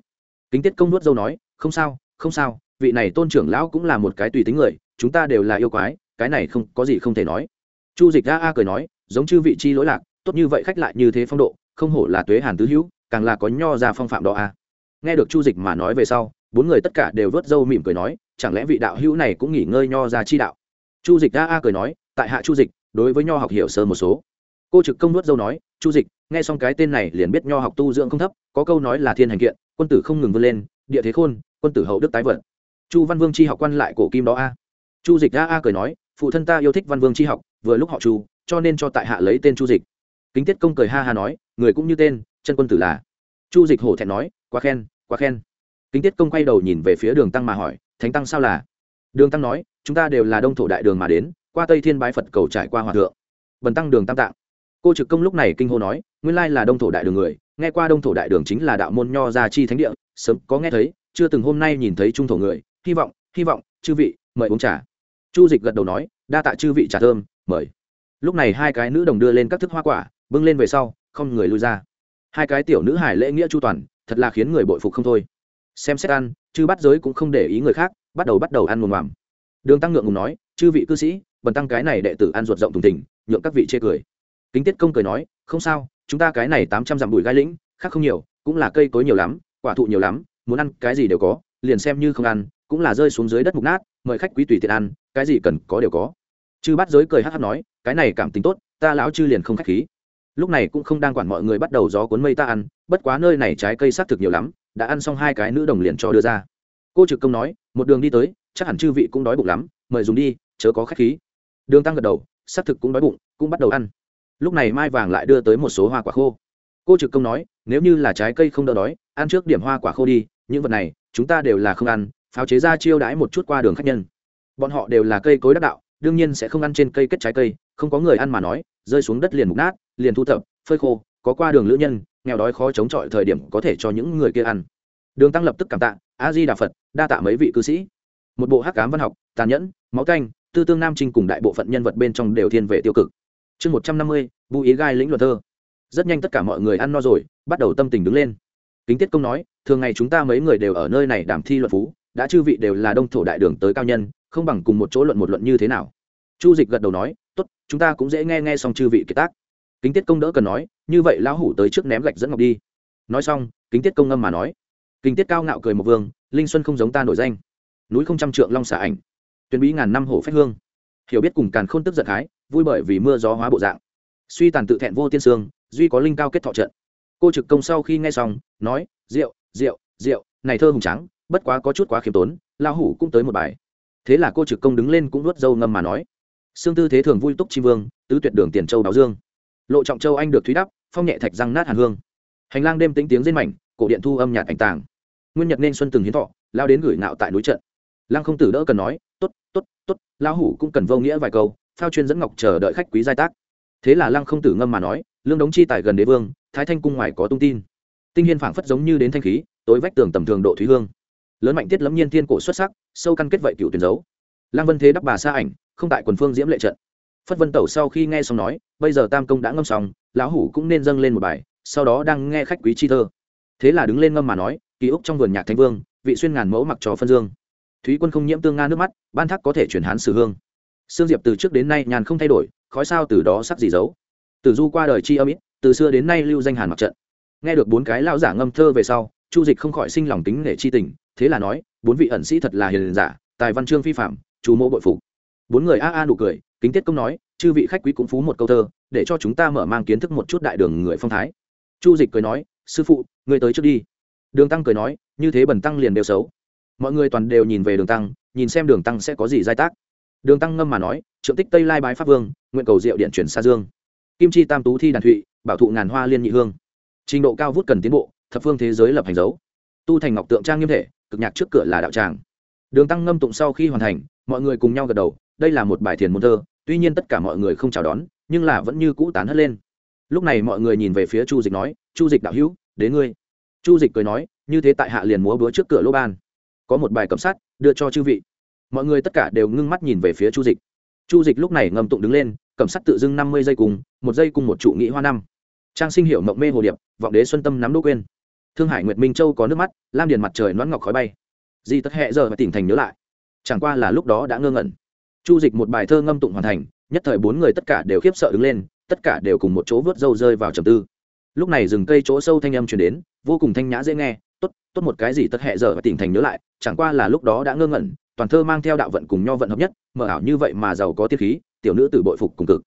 Speaker 1: Kính tiết công nuốt dâu nói, không sao không sao, vị này tôn trưởng lão cũng là một cái tùy tính người, chúng ta đều là yêu quái, cái này không, có gì không thể nói. Chu dịch a a cười nói, giống chư vị chi lỗi lạc, tốt như vậy khách lại như thế phong độ, không hổ là tuế hàn tứ hữu, càng là có nho ra phong phạm đó a. Nghe được chu dịch mà nói về sau, bốn người tất cả đều vớt râu mỉm cười nói, chẳng lẽ vị đạo hữu này cũng nghỉ ngơi nho ra chi đạo? Chu dịch a a cười nói, tại hạ chu dịch, đối với nho học hiểu sơ một số. Cô trực công nuốt dâu nói, chu dịch, nghe xong cái tên này liền biết nho học tu dưỡng không thấp, có câu nói là thiên hành kiện, quân tử không ngừng vươn lên, địa thế khôn, quân tử hậu đức tái vận. Chu văn vương chi học quan lại cổ kim đó a. Chu dịch a a cười nói, phụ thân ta yêu thích văn vương chi học, vừa lúc họ chu, cho nên cho tại hạ lấy tên chu dịch. Kính tiết công cười ha ha nói, người cũng như tên, chân quân tử là. Chu dịch hổ thẹn nói, quá khen quá khen. Kính tiết công quay đầu nhìn về phía đường tăng mà hỏi, thánh tăng sao là? Đường tăng nói chúng ta đều là đông thổ đại đường mà đến, qua tây thiên bái phật cầu trải qua hòa thượng. Bần tăng đường tam tạng. Cô trực công lúc này kinh hô nói, nguyên lai là đông thổ đại đường người, nghe qua đông thổ đại đường chính là đạo môn nho gia chi thánh địa, sớm có nghe thấy, chưa từng hôm nay nhìn thấy trung thổ người, hy vọng hy vọng, chư vị, mời uống trà. Chu dịch gật đầu nói, đa tạ chư vị trà thơm, mời. Lúc này hai cái nữ đồng đưa lên các thức hoa quả, bưng lên về sau, không người lui ra. Hai cái tiểu nữ hải lễ nghĩa chu toàn, thật là khiến người bội phục không thôi. Xem xét ăn, chư bắt giới cũng không để ý người khác, bắt đầu bắt đầu ăn mồm mòm đường tăng ngượng ngùng nói, chư vị cư sĩ, bần tăng cái này đệ tử ăn ruột rộng thùng thỉnh nhượng các vị chê cười. Kính tiết công cười nói, không sao, chúng ta cái này tám trăm dặm bụi gai lĩnh, khác không nhiều, cũng là cây cối nhiều lắm, quả thụ nhiều lắm, muốn ăn cái gì đều có, liền xem như không ăn, cũng là rơi xuống dưới đất mục nát, mời khách quý tùy tiện ăn, cái gì cần có đều có. Chư bát giới cười hát hát nói, cái này cảm tính tốt, ta lão chư liền không khách khí. Lúc này cũng không đang quản mọi người bắt đầu gió cuốn mây ta ăn, bất quá nơi này trái cây xác thực nhiều lắm, đã ăn xong hai cái nữ đồng liền cho đưa ra. Cô trực công nói, một đường đi tới chắc hẳn chư vị cũng đói bụng lắm, mời dùng đi, chớ có khách khí. Đường tăng gật đầu, xác thực cũng đói bụng, cũng bắt đầu ăn. Lúc này mai vàng lại đưa tới một số hoa quả khô. Cô trực công nói, nếu như là trái cây không đỡ đói, ăn trước điểm hoa quả khô đi, những vật này, chúng ta đều là không ăn, pháo chế ra chiêu đãi một chút qua đường khách nhân. Bọn họ đều là cây cối đắc đạo, đương nhiên sẽ không ăn trên cây kết trái cây, không có người ăn mà nói, rơi xuống đất liền mục nát, liền thu thập, phơi khô, có qua đường lữ nhân, nghèo đói khó chống chọi thời điểm có thể cho những người kia ăn. Đường tăng lập tức cảm tạ, a di đà phật, đa tạ mấy vị cư sĩ một bộ hắc cám văn học, tàn nhẫn, máu canh, tư tương nam trinh cùng đại bộ phận nhân vật bên trong đều thiên về tiêu cực. Chương một trăm năm mươi vũ ý gai lĩnh luật thơ. Rất nhanh tất cả mọi người ăn no rồi, bắt đầu tâm tình đứng lên. Kính tiết công nói, thường ngày chúng ta mấy người đều ở nơi này đảm thi luận phú, đã chư vị đều là đông thổ đại đường tới cao nhân, không bằng cùng một chỗ luận một luận như thế nào. Chu dịch gật đầu nói, tốt, chúng ta cũng dễ nghe nghe xong chư vị kiệt tác. Kính tiết công đỡ cần nói, như vậy lão hủ tới trước ném gạch dẫn ngọc đi. Nói xong, kính tiết công ngâm mà nói, kính tiết cao ngạo cười một vương, linh xuân không giống ta nổi danh núi không trăm trượng long xả ảnh tuyến bí ngàn năm hổ phách hương. Hiểu biết cùng càn khôn tức giận hái, vui bởi vì mưa gió hóa bộ dạng. Suy tàn tự thẹn vô tiên sương duy có linh cao kết thọ trận. Cô trực công sau khi nghe xong nói rượu rượu rượu này thơ hùng trắng bất quá có chút quá khiêm tốn lao hủ cũng tới một bài. Thế là cô trực công đứng lên cũng nuốt dâu ngâm mà nói xương tư thế thường vui túc chi vương tứ tuyệt đường tiền châu báo dương. Lộ trọng châu anh được thúy đắp phong nhẹ thạch răng nát hàn hương. Hành lang đêm tĩnh tiếng rên mảnh cổ điện thu âm nhạt ảnh tàng. Nguyên nhật nên xuân từng hiến thọ lao đến gửi nạo tại núi trận lăng không tử đỡ cần nói t ố t t ố t t ố t lão hủ cũng cần vô nghĩa vài câu, phao chuyên dẫn ngọc chờ đợi khách quý giai tác. Thế là lăng không tử ngâm mà nói, lương đống chi tài gần đế vương, thái thanh cung ngoài có tung tin. Tinh hiên phảng phất giống như đến thanh khí, tối vách tường tầm thường độ thúy hương. Lớn mạnh tiết lẫm nhiên thiên cổ xuất sắc, sâu căn kết vậy cựu tuyển dấu. Lăng vân thế đắp bà xa ảnh, không tại quần phương diễm lệ trận. Phất vân tẩu sau khi nghe xong nói, bây giờ tam công đã ngâm xong, lão hủ cũng nên dâng lên một bài, sau đó đang nghe khách quý chi thơ. Thế là đứng lên ngâm mà nói, ký ức trong vườn nhạc thánh vương, vị xuyên ngàn mẫu mặc trò phân dương thúy quân không nhiễm tương nga nước mắt, ban thác có thể chuyển hán sử hương. Sương diệp từ trước đến nay nhàn không thay đổi, khói sao từ đó sắc gì giấu. Từ du qua đời chi âm ít, từ xưa đến nay lưu danh hàn mặc trận. Nghe được bốn cái lao giả ngâm thơ về sau, chu dịch không khỏi sinh lòng tính nể chi tình, thế là nói, bốn vị ẩn sĩ thật là hiền giả, tài văn chương phi phạm, chú mộ bội phục. Bốn người a a nụ cười, kính tiết công nói, chư vị khách quý cũng phú một câu thơ, để cho chúng ta mở mang kiến thức một chút đại đường người phong thái. Chu dịch cười nói, sư phụ người tới trước đi. Đường tăng cười nói, như thế bần tăng liền đều xấu mọi người toàn đều nhìn về đường tăng, nhìn xem đường tăng sẽ có gì giai tác. Đường tăng ngâm mà nói, trượng tích tây lai bái pháp vương, nguyện cầu diệu điện chuyển xa dương. Kim chi tam tú thi đàn thụy, bảo thụ ngàn hoa liên nhị hương. Trình độ cao vút cần tiến bộ, thập phương thế giới lập hành dấu. Tu thành ngọc tượng trang nghiêm thể, cực nhạc trước cửa là đạo tràng. Đường tăng ngâm tụng sau khi hoàn thành, mọi người cùng nhau gật đầu, đây là một bài thiền môn thơ, tuy nhiên tất cả mọi người không chào đón, nhưng là vẫn như cũ tán hất lên. Lúc này mọi người nhìn về phía chu dịch nói, chu dịch đạo hữu, đến ngươi. Chu dịch cười nói, như thế tại hạ liền múa búa trước cửa lô ban có một bài cẩm sát, đưa cho chư vị. Mọi người tất cả đều ngưng mắt nhìn về phía chu dịch. Chu dịch lúc này ngâm tụng đứng lên, cẩm sát tự dưng năm mươi giây cùng, một giây cùng một trụ nghĩ hoa năm. Trang sinh hiệu mộng mê hồ điệp, vọng đế xuân tâm nắm đỗ quên. Thương hải nguyệt minh châu có nước mắt, lam điền mặt trời nón ngọc khói bay. Di tất hẹ giờ và tỉnh thành nhớ lại. Chẳng qua là lúc đó đã ngơ ngẩn. Chu dịch một bài thơ ngâm tụng hoàn thành, nhất thời bốn người tất cả đều khiếp sợ đứng lên, tất cả đều cùng một chỗ vớt râu rơi vào trầm tư. Lúc này rừng cây chỗ sâu thanh âm truyền đến, vô cùng thanh nhã dễ nghe tốt một cái gì tất hệ giờ và tỉnh thành nhớ lại, chẳng qua là lúc đó đã ngơ ngẩn, toàn thơ mang theo đạo vận cùng nho vận hợp nhất mở ảo như vậy mà giàu có tiết khí, tiểu nữ tử bội phục cùng cực.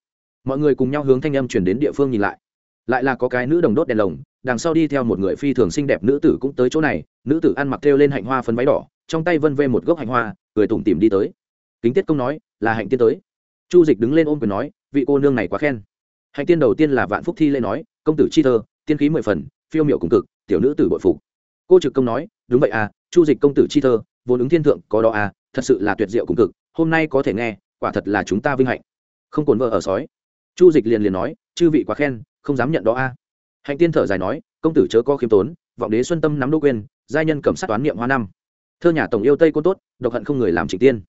Speaker 1: Mọi người cùng nhau hướng thanh âm truyền đến địa phương nhìn lại. Lại là có cái nữ đồng đốt đèn lồng, đằng sau đi theo một người phi thường xinh đẹp nữ tử cũng tới chỗ này, nữ tử ăn mặc thêu lên hạnh hoa phấn váy đỏ, trong tay vân vê một gốc hạnh hoa, cười tủm tìm đi tới. Kính tiết công nói, là hạnh tiên tới. Chu dịch đứng lên ôm quyền nói, vị cô nương này quá khen. Hạnh tiên đầu tiên là vạn phúc thi lê nói, công tử chi thơ, tiên khí mười phần, phiêu miệu cùng cực, tiểu nữ tử bội phục cô trực công nói, đúng vậy à chu dịch công tử chi thơ, vốn ứng thiên thượng có đó à thật sự là tuyệt diệu cùng cực, hôm nay có thể nghe, quả thật là chúng ta vinh hạnh. Không cồn vợ ở sói. Chu dịch liền liền nói, chư vị quá khen, không dám nhận đó a hạnh tiên thở dài nói, công tử chớ có khiêm tốn, vọng đế xuân tâm nắm đô quên giai nhân cầm sát toán niệm hoa năm. Thơ nhà tổng yêu tây côn tốt, độc hận không người làm trịnh tiên.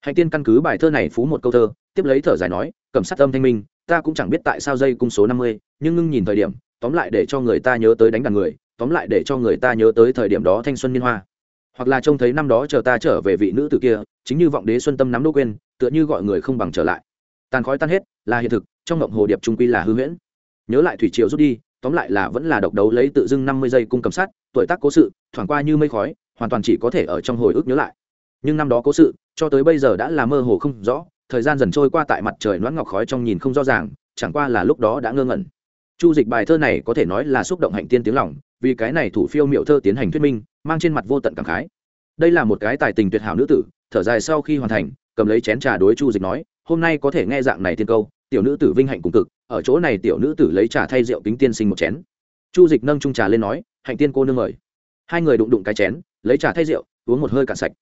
Speaker 1: Hạnh tiên căn cứ bài thơ này phú một câu thơ, tiếp lấy thở dài nói cầm sát âm thanh minh, ta cũng chẳng biết tại sao dây cung số năm mươi, nhưng ngưng nhìn thời điểm, tóm lại để cho người ta nhớ tới đánh đàn người tóm lại để cho người ta nhớ tới thời điểm đó thanh xuân niên hoa. Hoặc là trông thấy năm đó chờ ta trở về vị nữ tử kia, chính như vọng đế xuân tâm nắm đô quên tựa như gọi người không bằng trở lại. Tàn khói tan hết, là hiện thực, trong ngộng hồ điệp trung quy là hư huyễn. Nhớ lại thủy triều rút đi, tóm lại là vẫn là độc đấu lấy tự dưng năm mươi giây cung cầm sát, tuổi tác cố sự, thoảng qua như mây khói, hoàn toàn chỉ có thể ở trong hồi ức nhớ lại. Nhưng năm đó cố sự, cho tới bây giờ đã là mơ hồ không rõ, thời gian dần trôi qua tại mặt trời loãng ngọc khói trong nhìn không rõ ràng, chẳng qua là lúc đó đã ngơ ngẩn chu dịch bài thơ này có thể nói là xúc động hạnh tiên tiếng lòng, vì cái này thủ phiêu miệu thơ tiến hành thuyết minh, mang trên mặt vô tận cảm khái. Đây là một cái tài tình tuyệt hảo nữ tử, thở dài sau khi hoàn thành, cầm lấy chén trà đối chu dịch nói, hôm nay có thể nghe dạng này tiên câu, tiểu nữ tử vinh hạnh cùng cực, ở chỗ này tiểu nữ tử lấy trà thay rượu kính tiên sinh một chén. Chu dịch nâng trung trà lên nói, hạnh tiên cô nương mời hai người đụng đụng cái chén, lấy trà thay rượu, uống một hơi cạn sạch.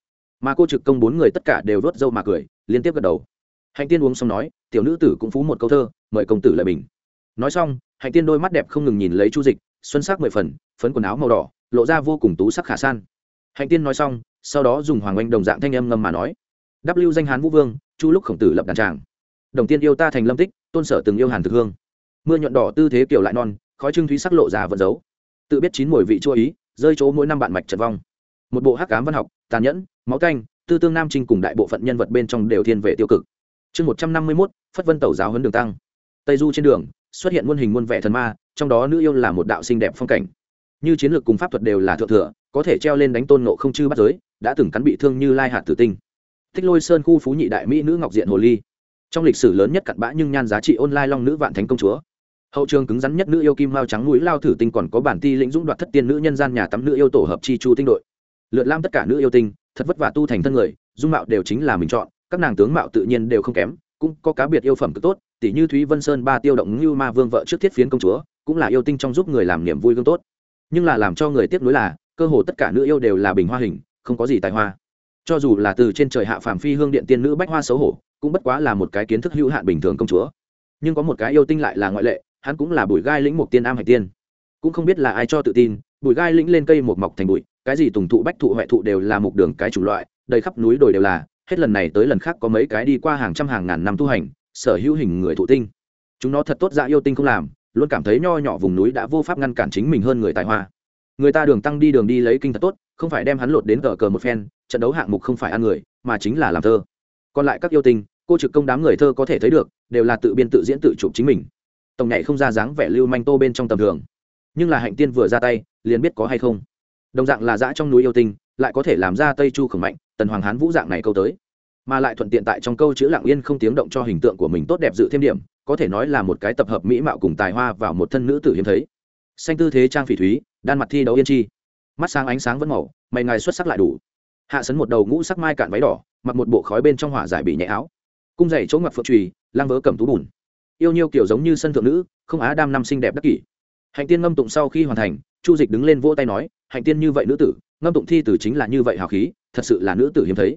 Speaker 1: Mà cô trực công bốn người tất cả đều vớt râu mà cười, liên tiếp gật đầu. Hạnh tiên uống xong nói, tiểu nữ tử cũng phú một câu thơ, mời công tử lại bình. Nói xong hạnh tiên đôi mắt đẹp không ngừng nhìn lấy chu dịch, xuân sắc mười phần, phấn quần áo màu đỏ, lộ ra vô cùng tú sắc khả san. Hạnh tiên nói xong, sau đó dùng hoàng oanh đồng dạng thanh âm ngâm mà nói đắp lưu danh hán vũ vương, chu lúc khổng tử lập đàn tràng. Đồng tiên yêu ta thành lâm tích, tôn sở từng yêu hàn thực hương. Mưa nhuận đỏ tư thế kiểu lại non, khói trưng thúy sắc lộ già vận giấu tự biết chín mùi vị chua ý, rơi chỗ mỗi năm bạn mạch trật vong. Một bộ hắc cám văn học, tàn nhẫn, máu canh, tư tương nam trinh cùng đại bộ phận nhân vật bên trong đều thiên về tiêu cực. Chương một trăm năm mươi mốt, phất vân tẩu giáo huấn đường tăng. Tây du trên đường xuất hiện muôn hình muôn vẻ thần ma, trong đó nữ yêu là một đạo xinh đẹp phong cảnh. Như chiến lược cùng pháp thuật đều là thượng thừa, có thể treo lên đánh tôn nộ không chư bắt giới, đã từng cắn bị thương như lai hạt tử tinh. Thích lôi sơn khu phú nhị đại mỹ nữ ngọc diện hồ ly. Trong lịch sử lớn nhất cặn bã nhưng nhan giá trị ôn lai long nữ vạn thánh công chúa. Hậu trường cứng rắn nhất nữ yêu kim mao trắng núi lao thử tinh còn có bản ti lĩnh dũng đoạt thất tiên nữ nhân gian nhà tắm nữ yêu tổ hợp chi chu tinh đội. Lượt lam tất cả nữ yêu tinh, thật vất vả tu thành thân người, dung mạo đều chính là mình chọn, các nàng tướng mạo tự nhiên đều không kém, cũng có cá biệt yêu phẩm cực tốt tỷ như thúy vân sơn ba tiêu động như ma vương vợ trước thiết phiến công chúa, cũng là yêu tinh trong giúp người làm niềm vui gương tốt. Nhưng là làm cho người tiếp nối là, cơ hồ tất cả nữ yêu đều là bình hoa hình, không có gì tài hoa. Cho dù là từ trên trời hạ phàm phi hương điện tiên nữ bách hoa xấu hổ, cũng bất quá là một cái kiến thức hữu hạn bình thường công chúa. Nhưng có một cái yêu tinh lại là ngoại lệ, hắn cũng là bùi gai lĩnh một tiên am hạch tiên. Cũng không biết là ai cho tự tin, bùi gai lĩnh lên cây một mọc thành bụi, cái gì tùng thụ bách thụ huệ thụ đều là một đường cái chủng loại, đầy khắp núi đồi đều là, hết lần này tới lần khác có mấy cái đi qua hàng trăm hàng ngàn năm tu hành sở hữu hình người thụ tinh. Chúng nó thật tốt dạ yêu tinh không làm, luôn cảm thấy nho nhỏ vùng núi đã vô pháp ngăn cản chính mình hơn người tài hoa. Người ta đường tăng đi đường đi lấy kinh thật tốt, không phải đem hắn lột đến cờ cờ một phen, trận đấu hạng mục không phải ăn người, mà chính là làm thơ. Còn lại các yêu tinh, cô trực công đám người thơ có thể thấy được, đều là tự biên tự diễn tự chụp chính mình. Tổng nhảy không ra dáng vẻ lưu manh tô bên trong tầm thường. Nhưng là hạnh tiên vừa ra tay, liền biết có hay không. Đồng dạng là dã trong núi yêu tinh, lại có thể làm ra tây chu khẩn mạnh, tần hoàng hán vũ dạng này câu tới mà lại thuận tiện tại trong câu chữ lặng yên không tiếng động cho hình tượng của mình tốt đẹp dự thêm điểm, có thể nói là một cái tập hợp mỹ mạo cùng tài hoa vào một thân nữ tử hiếm thấy. Xanh tư thế trang phỉ thúy, đan mặt thi đấu yên chi. Mắt sáng ánh sáng vẫn màu, mày ngài xuất sắc lại đủ. Hạ sấn một đầu ngũ sắc mai cạn váy đỏ, mặc một bộ khói bên trong hỏa giải bị nhẹ áo. Cung dày chỗ ngọc phượng trùy, lang vớ cầm tú bùn. Yêu nhiêu kiểu giống như sân thượng nữ, không á đam năm xinh đẹp đắc kỷ. Hạnh tiên ngâm tụng sau khi hoàn thành, chu dịch đứng lên vỗ tay nói, hạnh tiên như vậy nữ tử, ngâm tụng thi tử chính là như vậy hào khí, thật sự là nữ tử hiếm thấy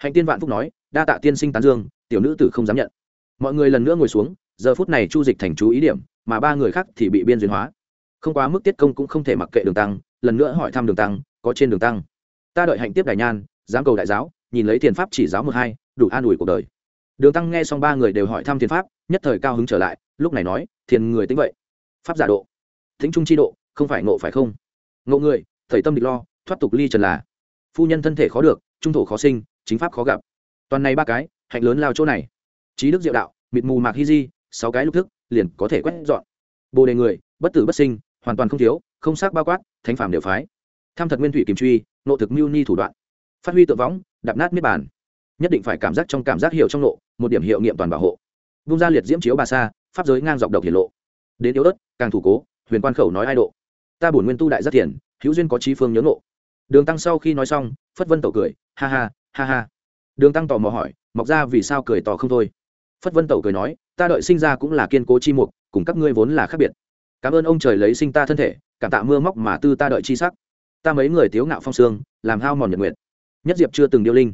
Speaker 1: hạnh tiên vạn phúc nói, đa tạ tiên sinh tán dương, tiểu nữ tử không dám nhận. Mọi người lần nữa ngồi xuống, giờ phút này chu dịch thành chú ý điểm, mà ba người khác thì bị biên duyên hóa. Không quá mức tiết công cũng không thể mặc kệ đường tăng, lần nữa hỏi thăm đường tăng, có trên đường tăng? Ta đợi hạnh tiếp đại nhan giám cầu đại giáo, nhìn lấy thiền pháp chỉ giáo một hai, đủ an ủi cuộc đời. Đường tăng nghe xong ba người đều hỏi thăm thiền pháp, nhất thời cao hứng trở lại, lúc này nói, thiền người tính vậy. Pháp giả độ. Thính trung chi độ, không phải ngộ phải không? Ngộ người, thầy tâm địch lo, thoát tục ly trần là. Phu nhân thân thể khó được, trung thổ khó sinh chính pháp khó gặp. Toàn này ba cái hạnh lớn lao chỗ này. Trí đức diệu đạo mịt mù mạc hy di sáu cái lục thức liền có thể quét dọn. Bồ đề người bất tử bất sinh hoàn toàn không thiếu không xác bao quát thánh phàm đều phái. Tham thật nguyên thủy kim truy nộ thực mưu ni thủ đoạn. Phát huy tự võng đạp nát miết bàn. Nhất định phải cảm giác trong cảm giác hiệu trong nộ một điểm hiệu nghiệm toàn bảo hộ. Vung ra liệt diễm chiếu bà sa pháp giới ngang dọc độc hiển lộ. Đến yếu đất, càng thủ cố huyền quan khẩu nói ai độ. Ta bổn nguyên tu đại rất thiền hữu duyên có trí phương nhớ nộ. Đường tăng sau khi nói xong phất vân tẩu cười ha ha ha ha. Đường tăng tò mò hỏi, mọc ra vì sao cười tỏ không thôi? Phất vân tẩu cười nói, ta đợi sinh ra cũng là kiên cố chi mục, cùng các ngươi vốn là khác biệt. Cảm ơn ông trời lấy sinh ta thân thể, cảm tạ mưa móc mà tư ta đợi chi sắc. Ta mấy người tiếu ngạo phong sương, làm hao mòn nhật nguyện nhất diệp chưa từng điêu linh,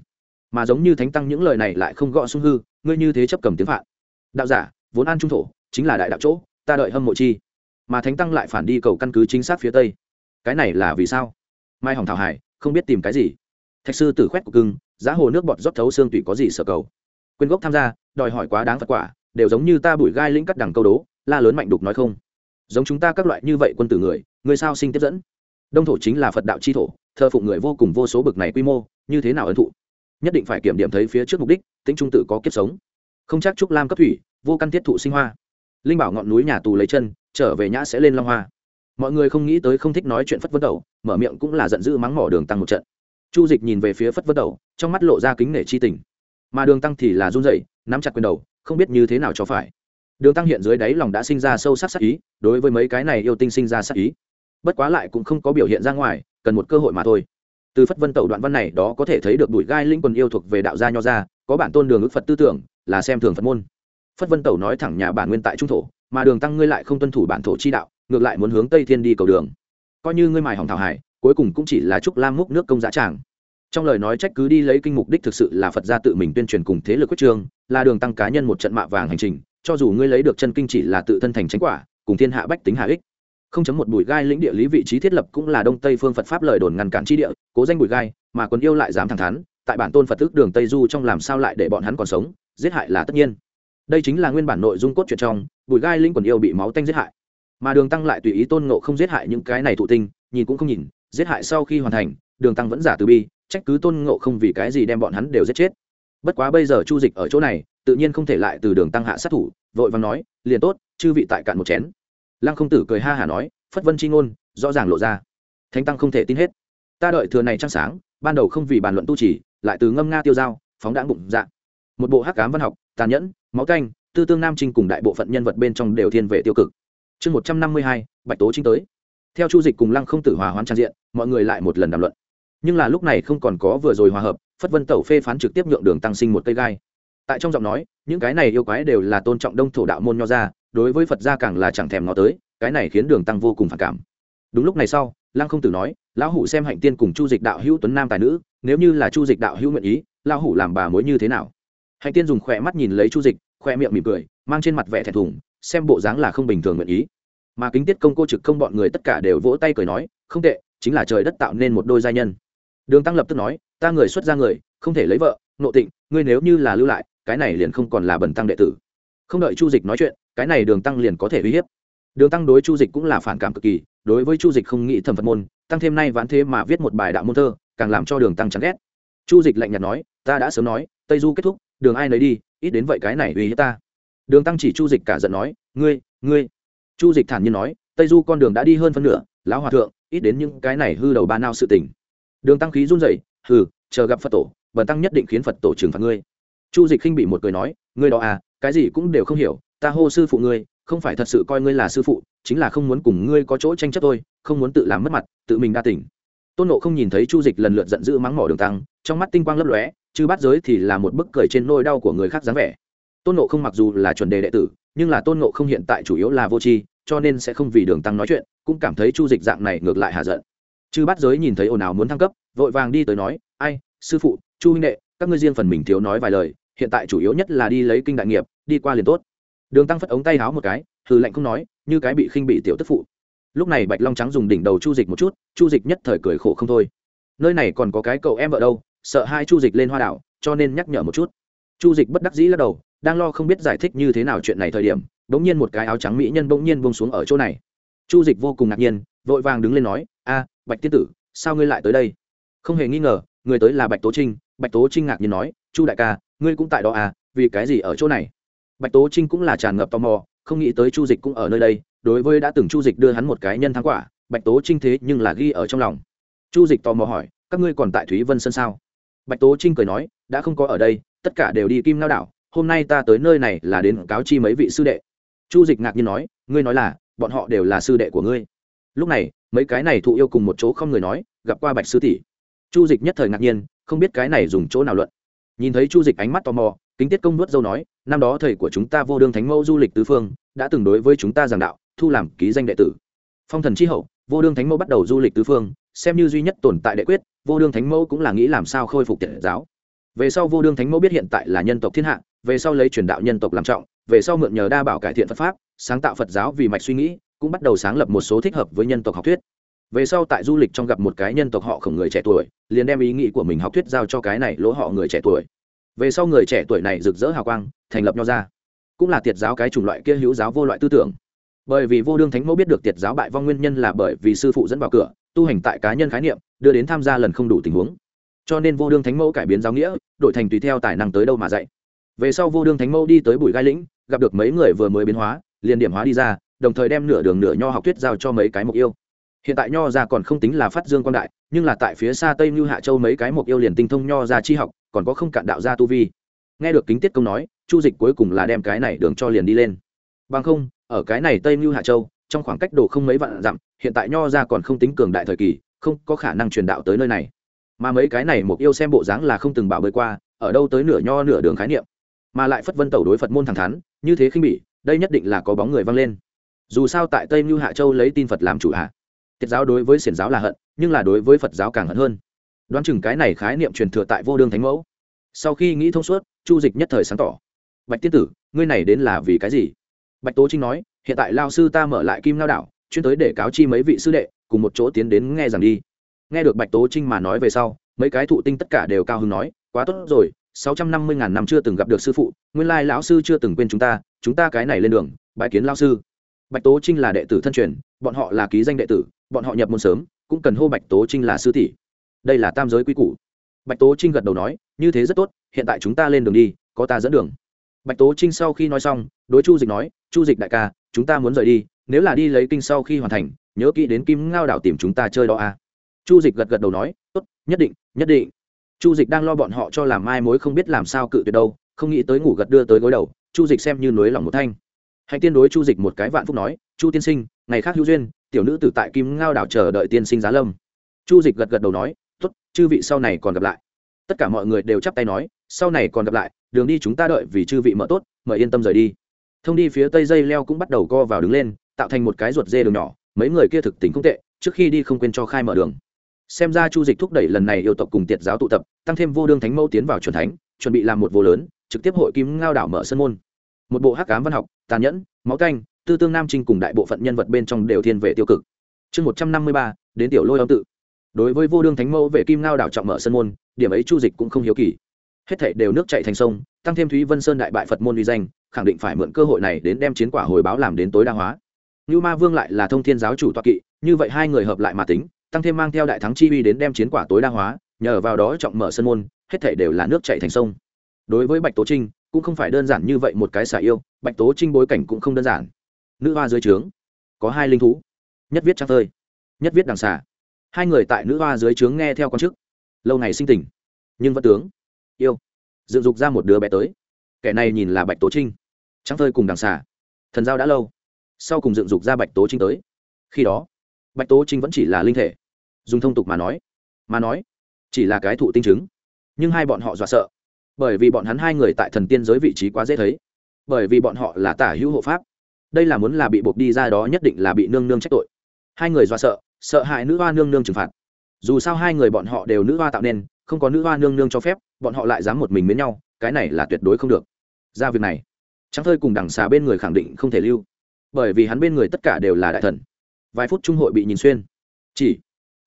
Speaker 1: mà giống như thánh tăng những lời này lại không gõ sung hư, ngươi như thế chấp cầm tiếng phạn. Đạo giả, vốn an trung thổ, chính là đại đạo chỗ, ta đợi hâm mộ chi. Mà thánh tăng lại phản đi cầu căn cứ chính xác phía tây. Cái này là vì sao? Mai hỏng thảo hải, không biết tìm cái gì. Thạch sư tử khoét của cưng giá hồ nước bọt rót thấu xương tùy có gì sở cầu? Quyên gốc tham gia, đòi hỏi quá đáng phật quả, đều giống như ta bụi gai lĩnh cắt đằng câu đố, la lớn mạnh đục nói không. Giống chúng ta các loại như vậy quân tử người người sao sinh tiếp dẫn? Đông thổ chính là phật đạo chi thổ, thờ phụng người vô cùng vô số bực này quy mô, như thế nào ấn thụ? Nhất định phải kiểm điểm thấy phía trước mục đích, tính trung tự có kiếp sống. Không chắc trúc lam cấp thủy, vô căn thiết thụ sinh hoa. Linh bảo ngọn núi nhà tù lấy chân, trở về nhã sẽ lên long hoa. Mọi người không nghĩ tới không thích nói chuyện phất vân đầu, mở miệng cũng là giận dữ mắng mỏ đường tăng một trận chu dịch nhìn về phía phất vân đầu, trong mắt lộ ra kính nể chi tình. Mà đường tăng thì là run rẩy, nắm chặt quyền đầu, không biết như thế nào cho phải. Đường tăng hiện dưới đáy lòng đã sinh ra sâu sắc sắc ý, đối với mấy cái này yêu tinh sinh ra sắc ý. Bất quá lại cũng không có biểu hiện ra ngoài, cần một cơ hội mà thôi. Từ phất vân tẩu đoạn văn này đó có thể thấy được đùi gai linh quần yêu thuộc về đạo gia nho gia, có bản tôn đường ước phật tư tưởng, là xem thường phật môn. Phất vân tẩu nói thẳng nhà bản nguyên tại trung thổ, mà đường tăng ngươi lại không tuân thủ bản thổ chi đạo, ngược lại muốn hướng tây thiên đi cầu đường. Coi như ngươi mài hỏng thảo hải cuối cùng cũng chỉ là chúc lam múc nước công giá tràng. Trong lời nói trách cứ đi lấy kinh mục đích thực sự là phật gia tự mình tuyên truyền cùng thế lực quyết trương là đường tăng cá nhân một trận mạ vàng hành trình, cho dù ngươi lấy được chân kinh chỉ là tự thân thành tránh quả, cùng thiên hạ bách tính hạ ích. Không chấm một bụi gai lĩnh địa lý vị trí thiết lập cũng là đông tây phương phật pháp lời đồn ngăn cản chi địa, cố danh bụi gai, mà còn yêu lại dám thẳng thắn, tại bản tôn phật tức đường tây du trong làm sao lại để bọn hắn còn sống, giết hại là tất nhiên. Đây chính là nguyên bản nội dung cốt truyện trong, bụi gai linh quần yêu bị máu tanh giết hại. Mà đường tăng lại tùy ý tôn ngộ không giết hại những cái này thụ tinh, nhìn cũng không nhìn giết hại sau khi hoàn thành, đường tăng vẫn giả từ bi, trách cứ tôn ngộ không vì cái gì đem bọn hắn đều giết chết. Bất quá bây giờ chu dịch ở chỗ này, tự nhiên không thể lại từ đường tăng hạ sát thủ, vội vàng nói, liền tốt, chư vị tại cạn một chén. Lăng không tử cười ha hả nói, phất vân c h i ngôn, rõ ràng lộ ra. Thánh tăng không thể tin hết. Ta đợi thừa này trăng sáng, ban đầu không vì bàn luận tu trì lại từ ngâm nga tiêu dao phóng đãng bụng dạ. Một bộ hắc cám văn học, tàn nhẫn, máu canh, tư tương nam trinh cùng đại bộ phận nhân vật bên trong đều thiên về tiêu cực. Chương một trăm năm mươi hai, bạch tố chính tới theo chu dịch cùng lăng không tử hòa hoán trang diện, mọi người lại một lần đàm luận. Nhưng là lúc này không còn có vừa rồi hòa hợp, phất vân tẩu phê phán trực tiếp nhượng đường tăng sinh một cây gai. Tại trong giọng nói, những cái này yêu quái đều là tôn trọng đông thổ đạo môn nho ra đối với phật gia càng là chẳng thèm ngó tới, cái này khiến đường tăng vô cùng phản cảm. Đúng lúc này sau, lăng không tử nói, lão hủ xem hạnh tiên cùng chu dịch đạo hữu tuấn nam tài nữ, nếu như là chu dịch đạo hữu nguyện ý, lão hủ làm bà mối như thế nào? Hạnh tiên dùng khỏe mắt nhìn lấy chu dịch khoe miệng mỉm cười, mang trên mặt vẻ thẹn thùng, xem bộ dáng là không bình thường nguyện ý mà kính tiết công cô trực không bọn người tất cả đều vỗ tay cười nói, không tệ, chính là trời đất tạo nên một đôi gia nhân. Đường tăng lập tức nói, ta người xuất ra người, không thể lấy vợ, nộ tịnh, ngươi nếu như là lưu lại, cái này liền không còn là bần tăng đệ tử. Không đợi chu dịch nói chuyện, cái này đường tăng liền có thể uy hiếp. Đường tăng đối chu dịch cũng là phản cảm cực kỳ, đối với chu dịch không nghĩ thẩm phật môn, tăng thêm nay ván thế mà viết một bài đạo môn thơ, càng làm cho đường tăng chán ghét. Chu dịch lạnh nhạt nói, ta đã sớm nói, tây du kết thúc, đường ai nấy đi, ít đến vậy cái này uy hiếp ta. Đường tăng chỉ chu dịch cả giận nói, ngươi ngươi chu dịch thản nhiên nói, tây du con đường đã đi hơn phân nửa, lão hòa thượng, ít đến những cái này hư đầu ba nao sự tình. Đường tăng khí run rẩy, hừ, chờ gặp phật tổ, bần tăng nhất định khiến phật tổ trừng phạt ngươi. Chu dịch khinh bị một cười nói, ngươi đó à cái gì cũng đều không hiểu, ta hô sư phụ ngươi, không phải thật sự coi ngươi là sư phụ, chính là không muốn cùng ngươi có chỗ tranh chấp tôi không muốn tự làm mất mặt, tự mình đa tỉnh tôn nộ không nhìn thấy chu dịch lần lượt giận dữ mắng mỏ đường tăng, trong mắt tinh quang lấp lóe chứ bắt giới thì là một bức cười trên nôi đau của người khác dáng vẻ. Tôn nộ không mặc dù là chuẩn đề đệ tử nhưng là tôn ngộ không hiện tại chủ yếu là vô tri, cho nên sẽ không vì đường tăng nói chuyện, cũng cảm thấy chu dịch dạng này ngược lại hạ giận. Chư bắt giới nhìn thấy ồn ào muốn thăng cấp, vội vàng đi tới nói, ai, sư phụ, chu huynh đệ, các ngươi riêng phần mình thiếu nói vài lời, hiện tại chủ yếu nhất là đi lấy kinh đại nghiệp, đi qua liền tốt. Đường tăng phất ống tay háo một cái, hừ lạnh không nói, như cái bị khinh bị tiểu tức phụ. Lúc này bạch long trắng dùng đỉnh đầu chu dịch một chút, chu dịch nhất thời cười khổ không thôi. Nơi này còn có cái cậu em vợ đâu, sợ hai chu dịch lên hoa đảo, cho nên nhắc nhở một chút chu dịch bất đắc dĩ lắc đầu, đang lo không biết giải thích như thế nào chuyện này thời điểm, bỗng nhiên một cái áo trắng mỹ nhân bỗng nhiên bông xuống ở chỗ này. Chu dịch vô cùng ngạc nhiên, vội vàng đứng lên nói, a, bạch tiên tử, sao ngươi lại tới đây? Không hề nghi ngờ, người tới là bạch tố trinh. Bạch tố trinh ngạc nhiên nói, chu đại ca, ngươi cũng tại đó à vì cái gì ở chỗ này? Bạch tố trinh cũng là tràn ngập tò mò, không nghĩ tới chu dịch cũng ở nơi đây, đối với đã từng chu dịch đưa hắn một cái nhân thắng quả, bạch tố trinh thế nhưng là ghi ở trong lòng. Chu dịch tò mò hỏi, các ngươi còn tại thúy vân sơn sao? Bạch tố trinh cười nói, đã không có ở đây tất cả đều đi kim lao đảo, hôm nay ta tới nơi này là đến cáo chi mấy vị sư đệ. Chu dịch ngạc nhiên nói, ngươi nói là, bọn họ đều là sư đệ của ngươi. Lúc này, mấy cái này thụ yêu cùng một chỗ không người nói, gặp qua bạch sư tỷ. Chu dịch nhất thời ngạc nhiên, không biết cái này dùng chỗ nào luận. Nhìn thấy chu dịch ánh mắt tò mò, kính tiết công nuốt dâu nói, năm đó thầy của chúng ta vô đương thánh mẫu du lịch tứ phương, đã từng đối với chúng ta giảng đạo, thu làm ký danh đệ tử. Phong thần tri hậu, vô đương thánh mẫu bắt đầu du lịch tứ phương, xem như duy nhất tồn tại đệ quyết, vô đương thánh mẫu cũng là nghĩ làm sao khôi phục tiện giáo về sau vô đương thánh mẫu biết hiện tại là nhân tộc thiên hạ, về sau lấy truyền đạo nhân tộc làm trọng, về sau mượn nhờ đa bảo cải thiện phật pháp, sáng tạo phật giáo vì mạch suy nghĩ, cũng bắt đầu sáng lập một số thích hợp với nhân tộc học thuyết. Về sau tại du lịch trong gặp một cái nhân tộc họ khổng người trẻ tuổi, liền đem ý nghĩ của mình học thuyết giao cho cái này lỗ họ người trẻ tuổi. Về sau người trẻ tuổi này rực rỡ hào quang, thành lập nho ra cũng là tiệt giáo cái chủng loại kia hữu giáo vô loại tư tưởng. Bởi vì vô đương thánh mẫu biết được tiệt giáo bại vong nguyên nhân là bởi vì sư phụ dẫn vào cửa, tu hành tại cá nhân khái niệm, đưa đến tham gia lần không đủ tình huống cho nên vô đương thánh mẫu cải biến giáo nghĩa, đổi thành tùy theo tài năng tới đâu mà dạy. Về sau vô đương thánh mẫu đi tới bụi gai lĩnh, gặp được mấy người vừa mới biến hóa, liền điểm hóa đi ra, đồng thời đem nửa đường nửa nho học thuyết giao cho mấy cái mục yêu. Hiện tại nho ra còn không tính là phát dương quan đại, nhưng là tại phía xa tây như hạ châu mấy cái mục yêu liền tinh thông nho ra chi học, còn có không cạn đạo ra tu vi. Nghe được kính tiết công nói, chu dịch cuối cùng là đem cái này đường cho liền đi lên. Bằng không, ở cái này tây như hạ châu, trong khoảng cách đồ không mấy vạn dặm, hiện tại nho ra còn không tính cường đại thời kỳ, không có khả năng truyền đạo tới nơi này mà mấy cái này mục yêu xem bộ dáng là không từng bảo bơi qua, ở đâu tới nửa nho nửa đường khái niệm. Mà lại phất vân tẩu đối phật môn thẳng thắn, như thế khinh bỉ, đây nhất định là có bóng người văng lên. Dù sao tại tây mưu hạ châu lấy tin phật làm chủ hạ. Tiết giáo đối với xiển giáo là hận, nhưng là đối với phật giáo càng hận hơn. Đoán chừng cái này khái niệm truyền thừa tại vô đương thánh mẫu. Sau khi nghĩ thông suốt, chu dịch nhất thời sáng tỏ. Bạch tiên tử, ngươi này đến là vì cái gì? Bạch tố trinh nói, hiện tại lao sư ta mở lại kim lao đảo chuyên tới để cáo chi mấy vị sư đệ, cùng một chỗ tiến đến nghe rằng đi nghe được bạch tố trinh mà nói về sau, mấy cái thụ tinh tất cả đều cao hứng nói, quá tốt rồi, sáu trăm năm mươi ngàn năm chưa từng gặp được sư phụ, nguyên lai lão sư chưa từng quên chúng ta chúng ta cái này lên đường bãi kiến lao sư. Bạch tố trinh là đệ tử thân truyền, bọn họ là ký danh đệ tử, bọn họ nhập môn sớm, cũng cần hô bạch tố trinh là sư tỷ. Đây là tam giới quy củ. Bạch tố trinh gật đầu nói, như thế rất tốt, hiện tại chúng ta lên đường đi, có ta dẫn đường. Bạch tố trinh sau khi nói xong, đối chu dịch nói, chu dịch đại ca, chúng ta muốn rời đi, nếu là đi lấy kinh sau khi hoàn thành, nhớ kỹ đến kim ngao đảo tìm chúng ta chơi đó à chu dịch gật gật đầu nói tốt nhất định nhất định. Chu dịch đang lo bọn họ cho làm mai mối không biết làm sao cự tuyệt đâu không nghĩ tới ngủ gật đưa tới gối đầu chu dịch xem như nối lòng một thanh. Hạnh tiên đối chu dịch một cái vạn phúc nói chu tiên sinh ngày khác hữu duyên tiểu nữ tử tại kim ngao đảo chờ đợi tiên sinh giá lâm. Chu dịch gật gật đầu nói tốt, chư vị sau này còn gặp lại. Tất cả mọi người đều chắp tay nói sau này còn gặp lại đường đi chúng ta đợi vì chư vị mở tốt mời yên tâm rời đi. Thông đi phía tây dây leo cũng bắt đầu co vào đứng lên tạo thành một cái ruột dê đường nhỏ mấy người kia thực tình không tệ trước khi đi không quên cho khai mở đường xem ra chu dịch thúc đẩy lần này yêu tộc cùng tiệt giáo tụ tập, tăng thêm vô đương thánh mẫu tiến vào c thánh, chuẩn bị làm một vô lớn, trực tiếp hội kim ngao đảo mở sân môn. Một bộ hắc cám văn học, tàn nhẫn, máu canh, tư tương nam trinh cùng đại bộ phận nhân vật bên trong đều thiên về tiêu cực. Chương một trăm năm mươi ba, đến tiểu lôi âm tự. Đối với vô đương thánh mẫu về kim ngao đảo trọng mở sân môn, điểm ấy chu dịch cũng không hiếu kỳ. Hết thảy đều nước chạy thành sông, tăng thêm thúy vân sơn đại bại phật môn uy danh, khẳng định phải mượn cơ hội này đến đem chiến quả hồi báo làm đến tối đa hóa. Như ma vương lại là thông thiên giáo chủ toa kỵ, như vậy hai người hợp lại mà tính tăng thêm mang theo đại thắng chi uy đến đem chiến quả tối đa hóa, nhờ vào đó trọng mở sân môn, hết thảy đều là nước chạy thành sông. Đối với bạch tố trinh, cũng không phải đơn giản như vậy một cái xả yêu, bạch tố trinh bối cảnh cũng không đơn giản. Nữ hoa dưới trướng, có hai linh thú, nhất viết trang phơi, nhất viết đằng xả hai người tại nữ hoa dưới trướng nghe theo con chức, lâu ngày sinh tình, nhưng vẫn tướng, yêu, dựng dục ra một đứa bé tới. Kẻ này nhìn là bạch tố trinh, trắng phơi cùng đằng xả thần giao đã lâu, sau cùng dựng dục ra bạch tố trinh tới. Khi đó bạch tố trinh vẫn chỉ là linh thể. Dùng thông tục mà nói mà nói, chỉ là cái thụ tinh chứng. Nhưng hai bọn họ dọa sợ, bởi vì bọn hắn hai người tại thần tiên giới vị trí quá dễ thấy, bởi vì bọn họ là tả hữu hộ pháp. Đây là muốn là bị buộc đi ra đó nhất định là bị nương nương trách tội. Hai người dọa sợ sợ hại nữ hoa nương nương trừng phạt. Dù sao hai người bọn họ đều nữ hoa tạo nên, không có nữ hoa nương nương cho phép, bọn họ lại dám một mình mến nhau, cái này là tuyệt đối không được. Ra việc này trắng thơi cùng đằng xà bên người khẳng định không thể lưu, bởi vì hắn bên người tất cả đều là đại thần vài phút trung hội bị nhìn xuyên. Chỉ,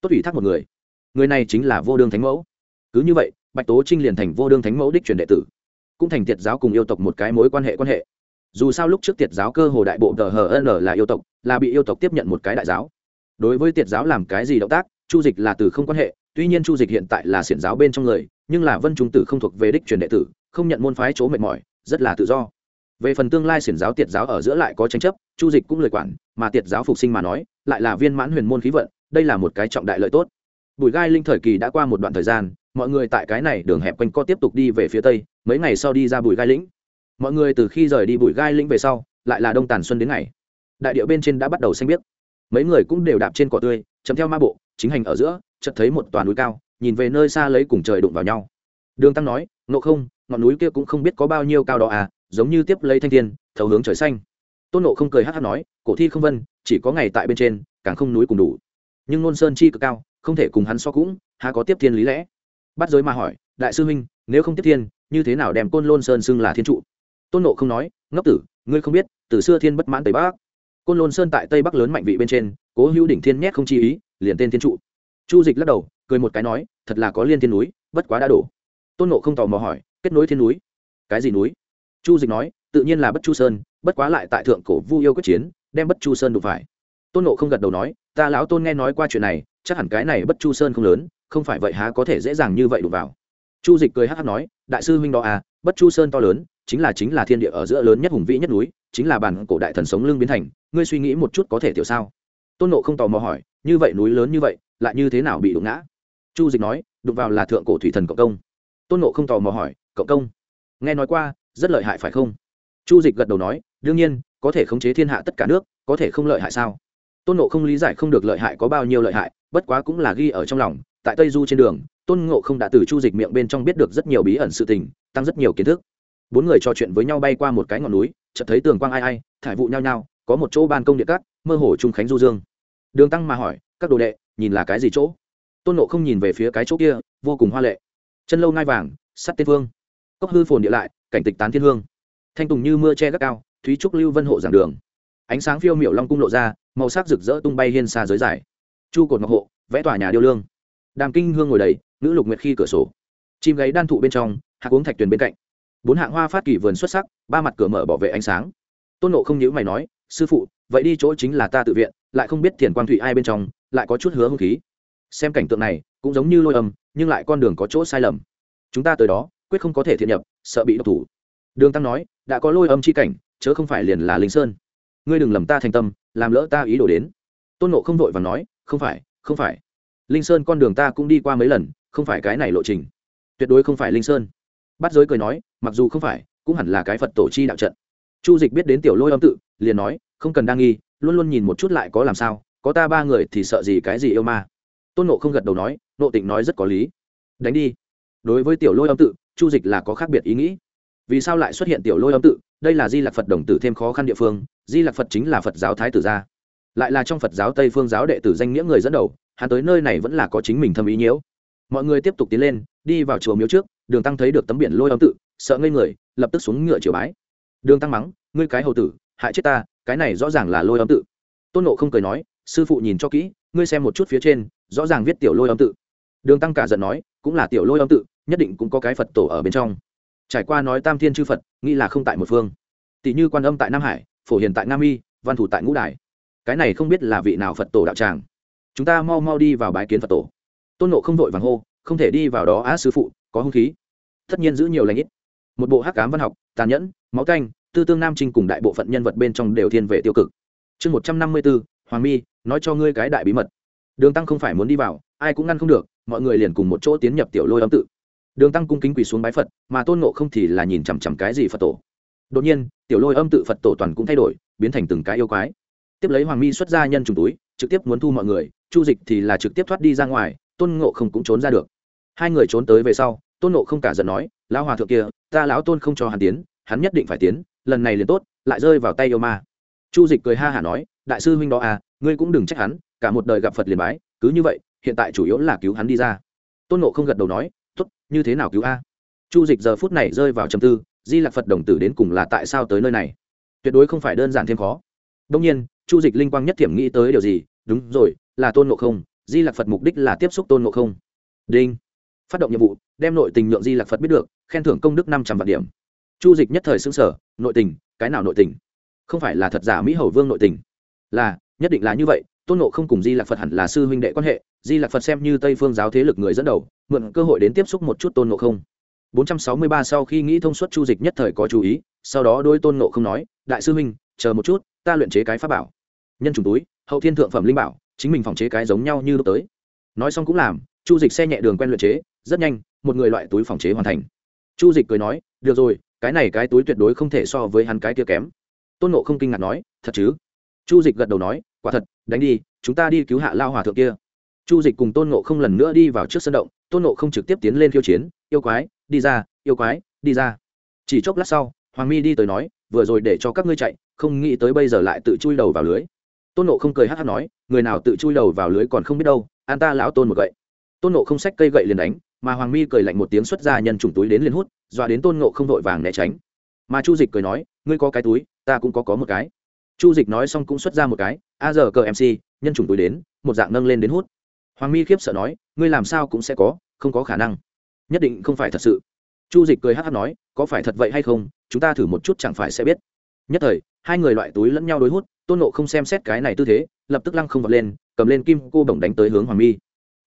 Speaker 1: tốt ủy thác một người. Người này chính là vô đương thánh mẫu. Cứ như vậy, bạch tố trinh liền thành vô đương thánh mẫu đích truyền đệ tử. Cũng thành tiệt giáo cùng yêu tộc một cái mối quan hệ quan hệ. Dù sao lúc trước tiệt giáo cơ hồ đại bộ tờ hn là yêu tộc, là bị yêu tộc tiếp nhận một cái đại giáo. Đối với tiệt giáo làm cái gì động tác, chu dịch là từ không quan hệ, tuy nhiên chu dịch hiện tại là xiển giáo bên trong người, nhưng là vân trung tử không thuộc về đích truyền đệ tử, không nhận môn phái chỗ mệt mỏi, rất là tự do. Về phần tương lai xiển giáo tiệt giáo ở giữa lại có tranh chấp, chu dịch cũng lời quản, mà tiệt giáo phục sinh mà nói lại là viên mãn huyền môn khí vận, đây là một cái trọng đại lợi tốt. Bùi gai linh thời kỳ đã qua một đoạn thời gian, mọi người tại cái này đường hẹp quanh co tiếp tục đi về phía tây, mấy ngày sau đi ra bùi gai lĩnh mọi người từ khi rời đi bùi gai lĩnh về sau, lại là đông tàn xuân đến ngày. Đại điệu bên trên đã bắt đầu xanh biếc. Mấy người cũng đều đạp trên cỏ tươi chấm theo ma bộ, chính hành ở giữa, chợt thấy một toàn núi cao, nhìn về nơi xa lấy cùng trời đụng vào nhau. Đường tăng nói, ngộ không, ngọn núi kia cũng không biết có bao nhiêu cao đó à giống như tiếp lấy thanh thiên, thấu hướng trời xanh tôn nộ không cười hát hát nói, cổ thi không vân, chỉ có ngày tại bên trên, càng không núi cùng đủ. Nhưng nôn sơn chi cực cao, không thể cùng hắn so cũng, há có tiếp thiên lý lẽ? Bắt giới mà hỏi, đại sư huynh, nếu không tiếp thiên, như thế nào đem côn lôn sơn xưng là thiên trụ? Tôn nộ không nói, ngốc tử, ngươi không biết, từ xưa thiên bất mãn tây bắc. Côn lôn sơn tại tây bắc lớn mạnh vị bên trên, cố hữu đỉnh thiên nhét không chi ý, liền tên thiên trụ. Chu dịch lắc đầu, cười một cái nói, thật là có liên thiên núi, bất quá đã đổ. Tôn nộ không tò mò hỏi, kết nối thiên núi? Cái gì núi? Chu dịch nói tự nhiên là bất chu sơn, bất quá lại tại thượng cổ vu yêu quyết chiến, đem bất chu sơn đụng phải. Tôn nộ không gật đầu nói, ta lão tôn nghe nói qua chuyện này, chắc hẳn cái này bất chu sơn không lớn, không phải vậy há có thể dễ dàng như vậy đụng vào. Chu dịch cười hát hát nói, đại sư huynh đó à bất chu sơn to lớn, chính là chính là thiên địa ở giữa lớn nhất hùng vĩ nhất núi, chính là bản cổ đại thần sống lưng biến thành, ngươi suy nghĩ một chút có thể tiểu sao? Tôn nộ không tò mò hỏi, như vậy núi lớn như vậy, lại như thế nào bị đụng ngã? Chu dịch nói, đụng vào là thượng cổ thủy thần cộng công. Tôn nộ không tò mò hỏi, cộng công? Nghe nói qua, rất lợi hại phải không? Chu dịch gật đầu nói, đương nhiên, có thể khống chế thiên hạ tất cả nước, có thể không lợi hại sao? Tôn nộ không lý giải không được lợi hại có bao nhiêu lợi hại, bất quá cũng là ghi ở trong lòng, tại tây du trên đường, tôn ngộ không đã từ chu dịch miệng bên trong biết được rất nhiều bí ẩn sự tình, tăng rất nhiều kiến thức. Bốn người trò chuyện với nhau bay qua một cái ngọn núi, chợt thấy tường quang ai ai, thải vụ nhau nhau có một chỗ ban công địa cát, mơ hồ trung khánh du dương. Đường tăng mà hỏi, các đồ đệ, nhìn là cái gì chỗ? Tôn nộ không nhìn về phía cái chỗ kia, vô cùng hoa lệ. Chân lâu ngai vàng, sắt tiên vương. Cốc hư phồn địa lại, cảnh tịch tán thiên hương thanh tùng như mưa che gắt cao, thúy trúc lưu vân hộ giảng đường. Ánh sáng phiêu miểu long cung lộ ra, màu sắc rực rỡ tung bay hiên xa giới dài chu cột ngọc hộ, vẽ tòa nhà điêu lương. Đàm kinh hương ngồi đầy, nữ lục nguyệt khi cửa sổ. Chim gáy đan thụ bên trong hạc uống thạch tuyền bên cạnh. Bốn hạng hoa phát kỳ vườn xuất sắc, ba mặt cửa mở bảo vệ ánh sáng. Tôn nộ không nhữ mày nói, sư phụ, vậy đi chỗ chính là ta tự viện, lại không biết thiền quang thụy ai bên trong, lại có chút hứa hung khí. Xem cảnh tượng này, cũng giống như lôi âm, nhưng lại con đường có chỗ sai lầm. Chúng ta tới đó, quyết không có thể thiện nhập, sợ bị độc thủ. Đường tăng nói đã có lôi âm chi cảnh, chớ không phải liền là linh sơn. Ngươi đừng lầm ta thành tâm, làm lỡ ta ý đồ đến. Tôn nộ không vội và nói, không phải không phải. Linh sơn con đường ta cũng đi qua mấy lần, không phải cái này lộ trình. Tuyệt đối không phải linh sơn. Bắt giới cười nói, mặc dù không phải, cũng hẳn là cái phật tổ chi đạo trận. Chu dịch biết đến tiểu lôi âm tự, liền nói, không cần đa nghi, luôn luôn nhìn một chút lại có làm sao, có ta ba người thì sợ gì cái gì yêu ma. Tôn nộ không gật đầu nói nộ tịnh nói rất có lý. Đánh đi. Đối với tiểu lôi âm tự, chu dịch là có khác biệt ý nghĩ vì sao lại xuất hiện tiểu lôi âm tự? Đây là di lạc phật đồng tử thêm khó khăn địa phương, di lạc phật chính là phật giáo thái tử gia. Lại là trong phật giáo tây phương giáo đệ tử danh nghĩa người dẫn đầu, hắn tới nơi này vẫn là có chính mình thâm ý nhiễu. Mọi người tiếp tục tiến lên, đi vào chùa miếu trước, đường tăng thấy được tấm biển lôi âm tự, sợ ngây người, lập tức xuống ngựa chiều bái. Đường tăng mắng, ngươi cái hầu tử, hại chết ta, cái này rõ ràng là lôi âm tự. Tôn nộ không cười nói, sư phụ nhìn cho kỹ, ngươi xem một chút phía trên, rõ ràng viết tiểu lôi âm tự. Đường tăng cả giận nói, cũng là tiểu lôi âm tự, nhất định cũng có cái phật tổ ở bên trong trải qua nói tam thiên chư phật nghĩ là không tại một phương tỷ như quan âm tại nam hải phổ hiền tại nam y văn thủ tại ngũ đài cái này không biết là vị nào phật tổ đạo tràng chúng ta mau mau đi vào bái kiến phật tổ tôn nộ không vội vàng hô không thể đi vào đó á sư phụ có hung khí tất nhiên giữ nhiều lãnh ít một bộ hắc cám văn học tàn nhẫn máu canh tư tương nam trinh cùng đại bộ phận nhân vật bên trong đều thiên về tiêu cực chương một trăm năm mươi bốn hoàng mi nói cho ngươi cái đại bí mật đường tăng không phải muốn đi vào ai cũng ngăn không được mọi người liền cùng một chỗ tiến nhập tiểu lôi âm tự đường tăng cung kính quỳ xuống bái phật, mà tôn nộ không thì là nhìn chằm chằm cái gì phật tổ. Đột nhiên, tiểu lôi âm tự phật tổ toàn cũng thay đổi, biến thành từng cái yêu quái. Tiếp lấy hoàng mi xuất ra nhân trùng túi, trực tiếp muốn thu mọi người, chu dịch thì là trực tiếp thoát đi ra ngoài, tôn ngộ không cũng trốn ra được. Hai người trốn tới về sau, tôn ngộ không cả giận nói, lão hòa thượng kia, ta lão tôn không cho hắn tiến, hắn nhất định phải tiến, lần này liền tốt, lại rơi vào tay yêu ma. Chu dịch cười ha hả nói, đại sư huynh đó à ngươi cũng đừng trách hắn, cả một đời gặp phật liền bái, cứ như vậy, hiện tại chủ yếu là cứu hắn đi ra. Tôn ngộ không gật đầu nói như thế nào cứu a? Chu dịch giờ phút này rơi vào trầm tư, di lạc phật đồng tử đến cùng là tại sao tới nơi này? Tuyệt đối không phải đơn giản thêm khó. Đông nhiên, chu dịch linh quang nhất thiểm nghĩ tới điều gì? Đúng rồi, là tôn ngộ không, di lạc phật mục đích là tiếp xúc tôn ngộ không. Đinh. Phát động nhiệm vụ, đem nội tình nhượng di lạc phật biết được, khen thưởng công đức năm trăm vạn điểm. Chu dịch nhất thời xứng sở nội tình, cái nào nội tình? Không phải là thật giả mỹ hầu vương nội tình. Là, nhất định là như vậy tôn nộ không cùng di lạc phật hẳn là sư huynh đệ quan hệ, di lạc phật xem như tây phương giáo thế lực người dẫn đầu, mượn cơ hội đến tiếp xúc một chút tôn nộ không. 463 sau khi nghĩ thông suốt chu dịch nhất thời có chú ý, sau đó đôi tôn nộ không nói, đại sư huynh, chờ một chút, ta luyện chế cái pháp bảo. Nhân trùng túi, hậu thiên thượng phẩm linh bảo, chính mình phòng chế cái giống nhau như lúc tới. Nói xong cũng làm, chu dịch xe nhẹ đường quen luyện chế, rất nhanh, một người loại túi phòng chế hoàn thành. Chu dịch cười nói, được rồi, cái này cái túi tuyệt đối không thể so với hắn cái kia kém. Tôn nộ không kinh ngạc nói, thật chứ? Chu dịch gật đầu nói quả thật, đánh đi, chúng ta đi cứu hạ lao hòa thượng kia. Chu dịch cùng tôn nộ không lần nữa đi vào trước sân động, tôn nộ không trực tiếp tiến lên khiêu chiến, yêu quái, đi ra, yêu quái, đi ra. Chỉ chốc lát sau, hoàng mi đi tới nói, vừa rồi để cho các ngươi chạy, không nghĩ tới bây giờ lại tự chui đầu vào lưới. Tôn nộ không cười hát hát nói, người nào tự chui đầu vào lưới còn không biết đâu, an ta lão tôn một gậy. Tôn nộ không xách cây gậy liền đánh, mà hoàng mi cười lạnh một tiếng xuất ra nhân trùng túi đến liền hút, dọa đến tôn nộ không vội vàng né tránh. Mà chu dịch cười nói, ngươi có cái túi, ta cũng có có một cái chu dịch nói xong cũng xuất ra một cái, a giờ cờ mc nhân trùng túi đến, một dạng nâng lên đến hút. Hoàng mi khiếp sợ nói, ngươi làm sao cũng sẽ có, không có khả năng. Nhất định không phải thật sự. Chu dịch cười hát hát nói, có phải thật vậy hay không, chúng ta thử một chút chẳng phải sẽ biết. Nhất thời, hai người loại túi lẫn nhau đối hút, tôn nộ không xem xét cái này tư thế, lập tức lăng không vọt lên, cầm lên kim cô bổng đánh tới hướng hoàng mi.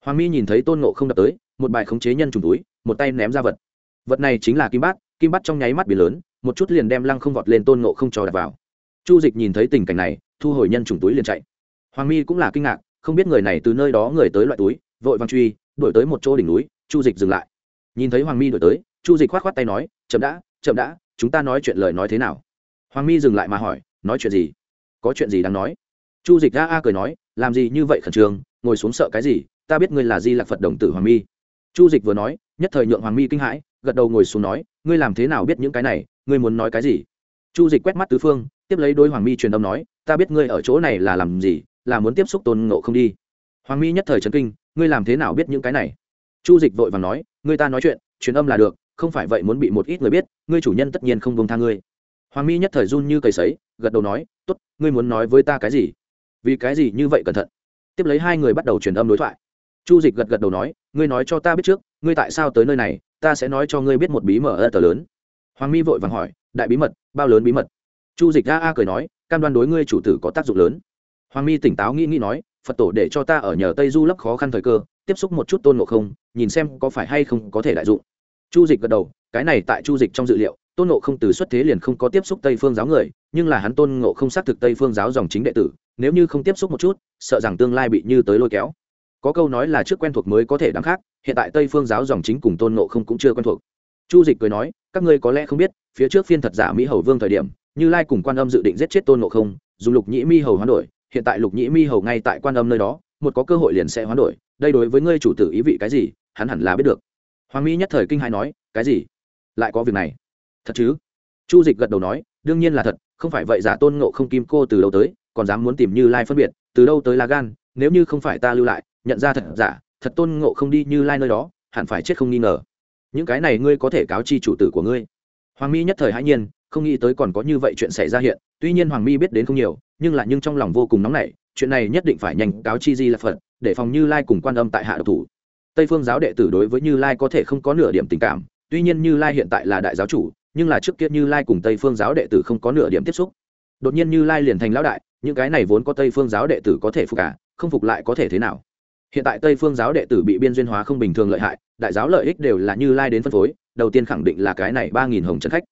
Speaker 1: Hoàng mi nhìn thấy tôn nộ không đập tới, một bài khống chế nhân trùng túi, một tay ném ra vật. Vật này chính là kim bát kim bát trong nháy mắt biển lớn, một chút liền đem lăng không vọt lên tôn nộ không cho đặt vào chu dịch nhìn thấy tình cảnh này, thu hồi nhân trùng túi liền chạy. Hoàng mi cũng là kinh ngạc, không biết người này từ nơi đó người tới loại túi, vội văng truy đổi tới một chỗ đỉnh núi, chu dịch dừng lại. Nhìn thấy hoàng mi đổi tới, chu dịch k h o á t k h o á t tay nói, chậm đã chậm đã, chúng ta nói chuyện lời nói thế nào? Hoàng mi dừng lại mà hỏi, nói chuyện gì? Có chuyện gì đáng nói? Chu dịch ra a cười nói, làm gì như vậy khẩn trương, ngồi xuống sợ cái gì, ta biết ngươi là di lạc phật đồng tử hoàng mi. Chu dịch vừa nói, nhất thời nhượng hoàng mi kinh hãi, gật đầu ngồi xuống nói, ngươi làm thế nào biết những cái này, ngươi muốn nói cái gì? Chu dịch quét mắt tứ phương, tiếp lấy đôi hoàng mi truyền âm nói, ta biết ngươi ở chỗ này là làm gì, là muốn tiếp xúc tôn ngộ không đi. Hoàng mi nhất thời trấn kinh, ngươi làm thế nào biết những cái này? Chu dịch vội và nói, ngươi ta nói chuyện, truyền âm là được, không phải vậy muốn bị một ít người biết, ngươi chủ nhân tất nhiên không bông tha ngươi. Hoàng mi nhất thời run như cầy sấy, gật đầu nói t ố t ngươi muốn nói với ta cái gì? Vì cái gì như vậy cẩn thận? Tiếp lấy hai người bắt đầu truyền âm đối thoại. Chu dịch gật gật đầu nói, ngươi nói cho ta biết trước, ngươi tại sao tới nơi này, ta sẽ nói cho ngươi biết một bí mật ơ tờ lớn. Hoàng mi vội vàng hỏi đại bí mật, bao lớn bí mật. Chu dịch a a cười nói, cam đoan đối ngươi chủ tử có tác dụng lớn. Hoàng mi tỉnh táo nghĩ nghĩ nói, phật tổ để cho ta ở nhờ tây du lấp khó khăn thời cơ, tiếp xúc một chút tôn ngộ không, nhìn xem có phải hay không có thể đại dụng. Chu dịch gật đầu, cái này tại chu dịch trong dự liệu, tôn ngộ không từ xuất thế liền không có tiếp xúc tây phương giáo người, nhưng là hắn tôn ngộ không xác thực tây phương giáo dòng chính đệ tử, nếu như không tiếp xúc một chút, sợ rằng tương lai bị như tới lôi kéo. Có câu nói là trước quen thuộc mới có thể đáng khác, hiện tại tây phương giáo dòng chính cùng tôn ngộ không cũng chưa quen thuộc. Chu dịch cười nói, các ngươi có lẽ không biết phía trước phiên thật giả mỹ hầu vương thời điểm, như lai cùng quan âm dự định giết chết tôn ngộ không, dùng lục nhĩ mi hầu hoán đổi, hiện tại lục nhĩ mi hầu ngay tại quan âm nơi đó, một có cơ hội liền sẽ hoán đổi, đây đối với ngươi chủ tử ý vị cái gì, hắn hẳn là biết được. Hoàng mỹ nhất thời kinh hai nói, cái gì? Lại có việc này? Thật chứ? Chu dịch gật đầu nói, đương nhiên là thật, không phải vậy giả tôn ngộ không kim cô từ đâu tới, còn dám muốn tìm như lai phân biệt, từ đâu tới là gan, nếu như không phải ta lưu lại, nhận ra thật giả, thật tôn ngộ không đi như lai nơi đó, hẳn phải chết không nghi ngờ. Những cái này ngươi có thể cáo chi chủ tử của ngươi hoàng mi nhất thời hãi nhiên, không nghĩ tới còn có như vậy chuyện xảy ra hiện, tuy nhiên hoàng mi biết đến không nhiều, nhưng là nhưng trong lòng vô cùng nóng nảy, chuyện này nhất định phải nhanh cáo chi di là phật, để phòng như lai cùng quan âm tại hạ độc thủ. Tây phương giáo đệ tử đối với như lai có thể không có nửa điểm tình cảm, tuy nhiên như lai hiện tại là đại giáo chủ, nhưng là trước kia như lai cùng tây phương giáo đệ tử không có nửa điểm tiếp xúc. Đột nhiên như lai liền thành lão đại, những cái này vốn có tây phương giáo đệ tử có thể phục cả không phục lại có thể thế nào? Hiện tại tây phương giáo đệ tử bị biên duyên hóa không bình thường lợi hại, đại giáo lợi ích đều là như lai đến phân phối, đầu tiên khẳng định là cái này ba nghìn hồng trần khách.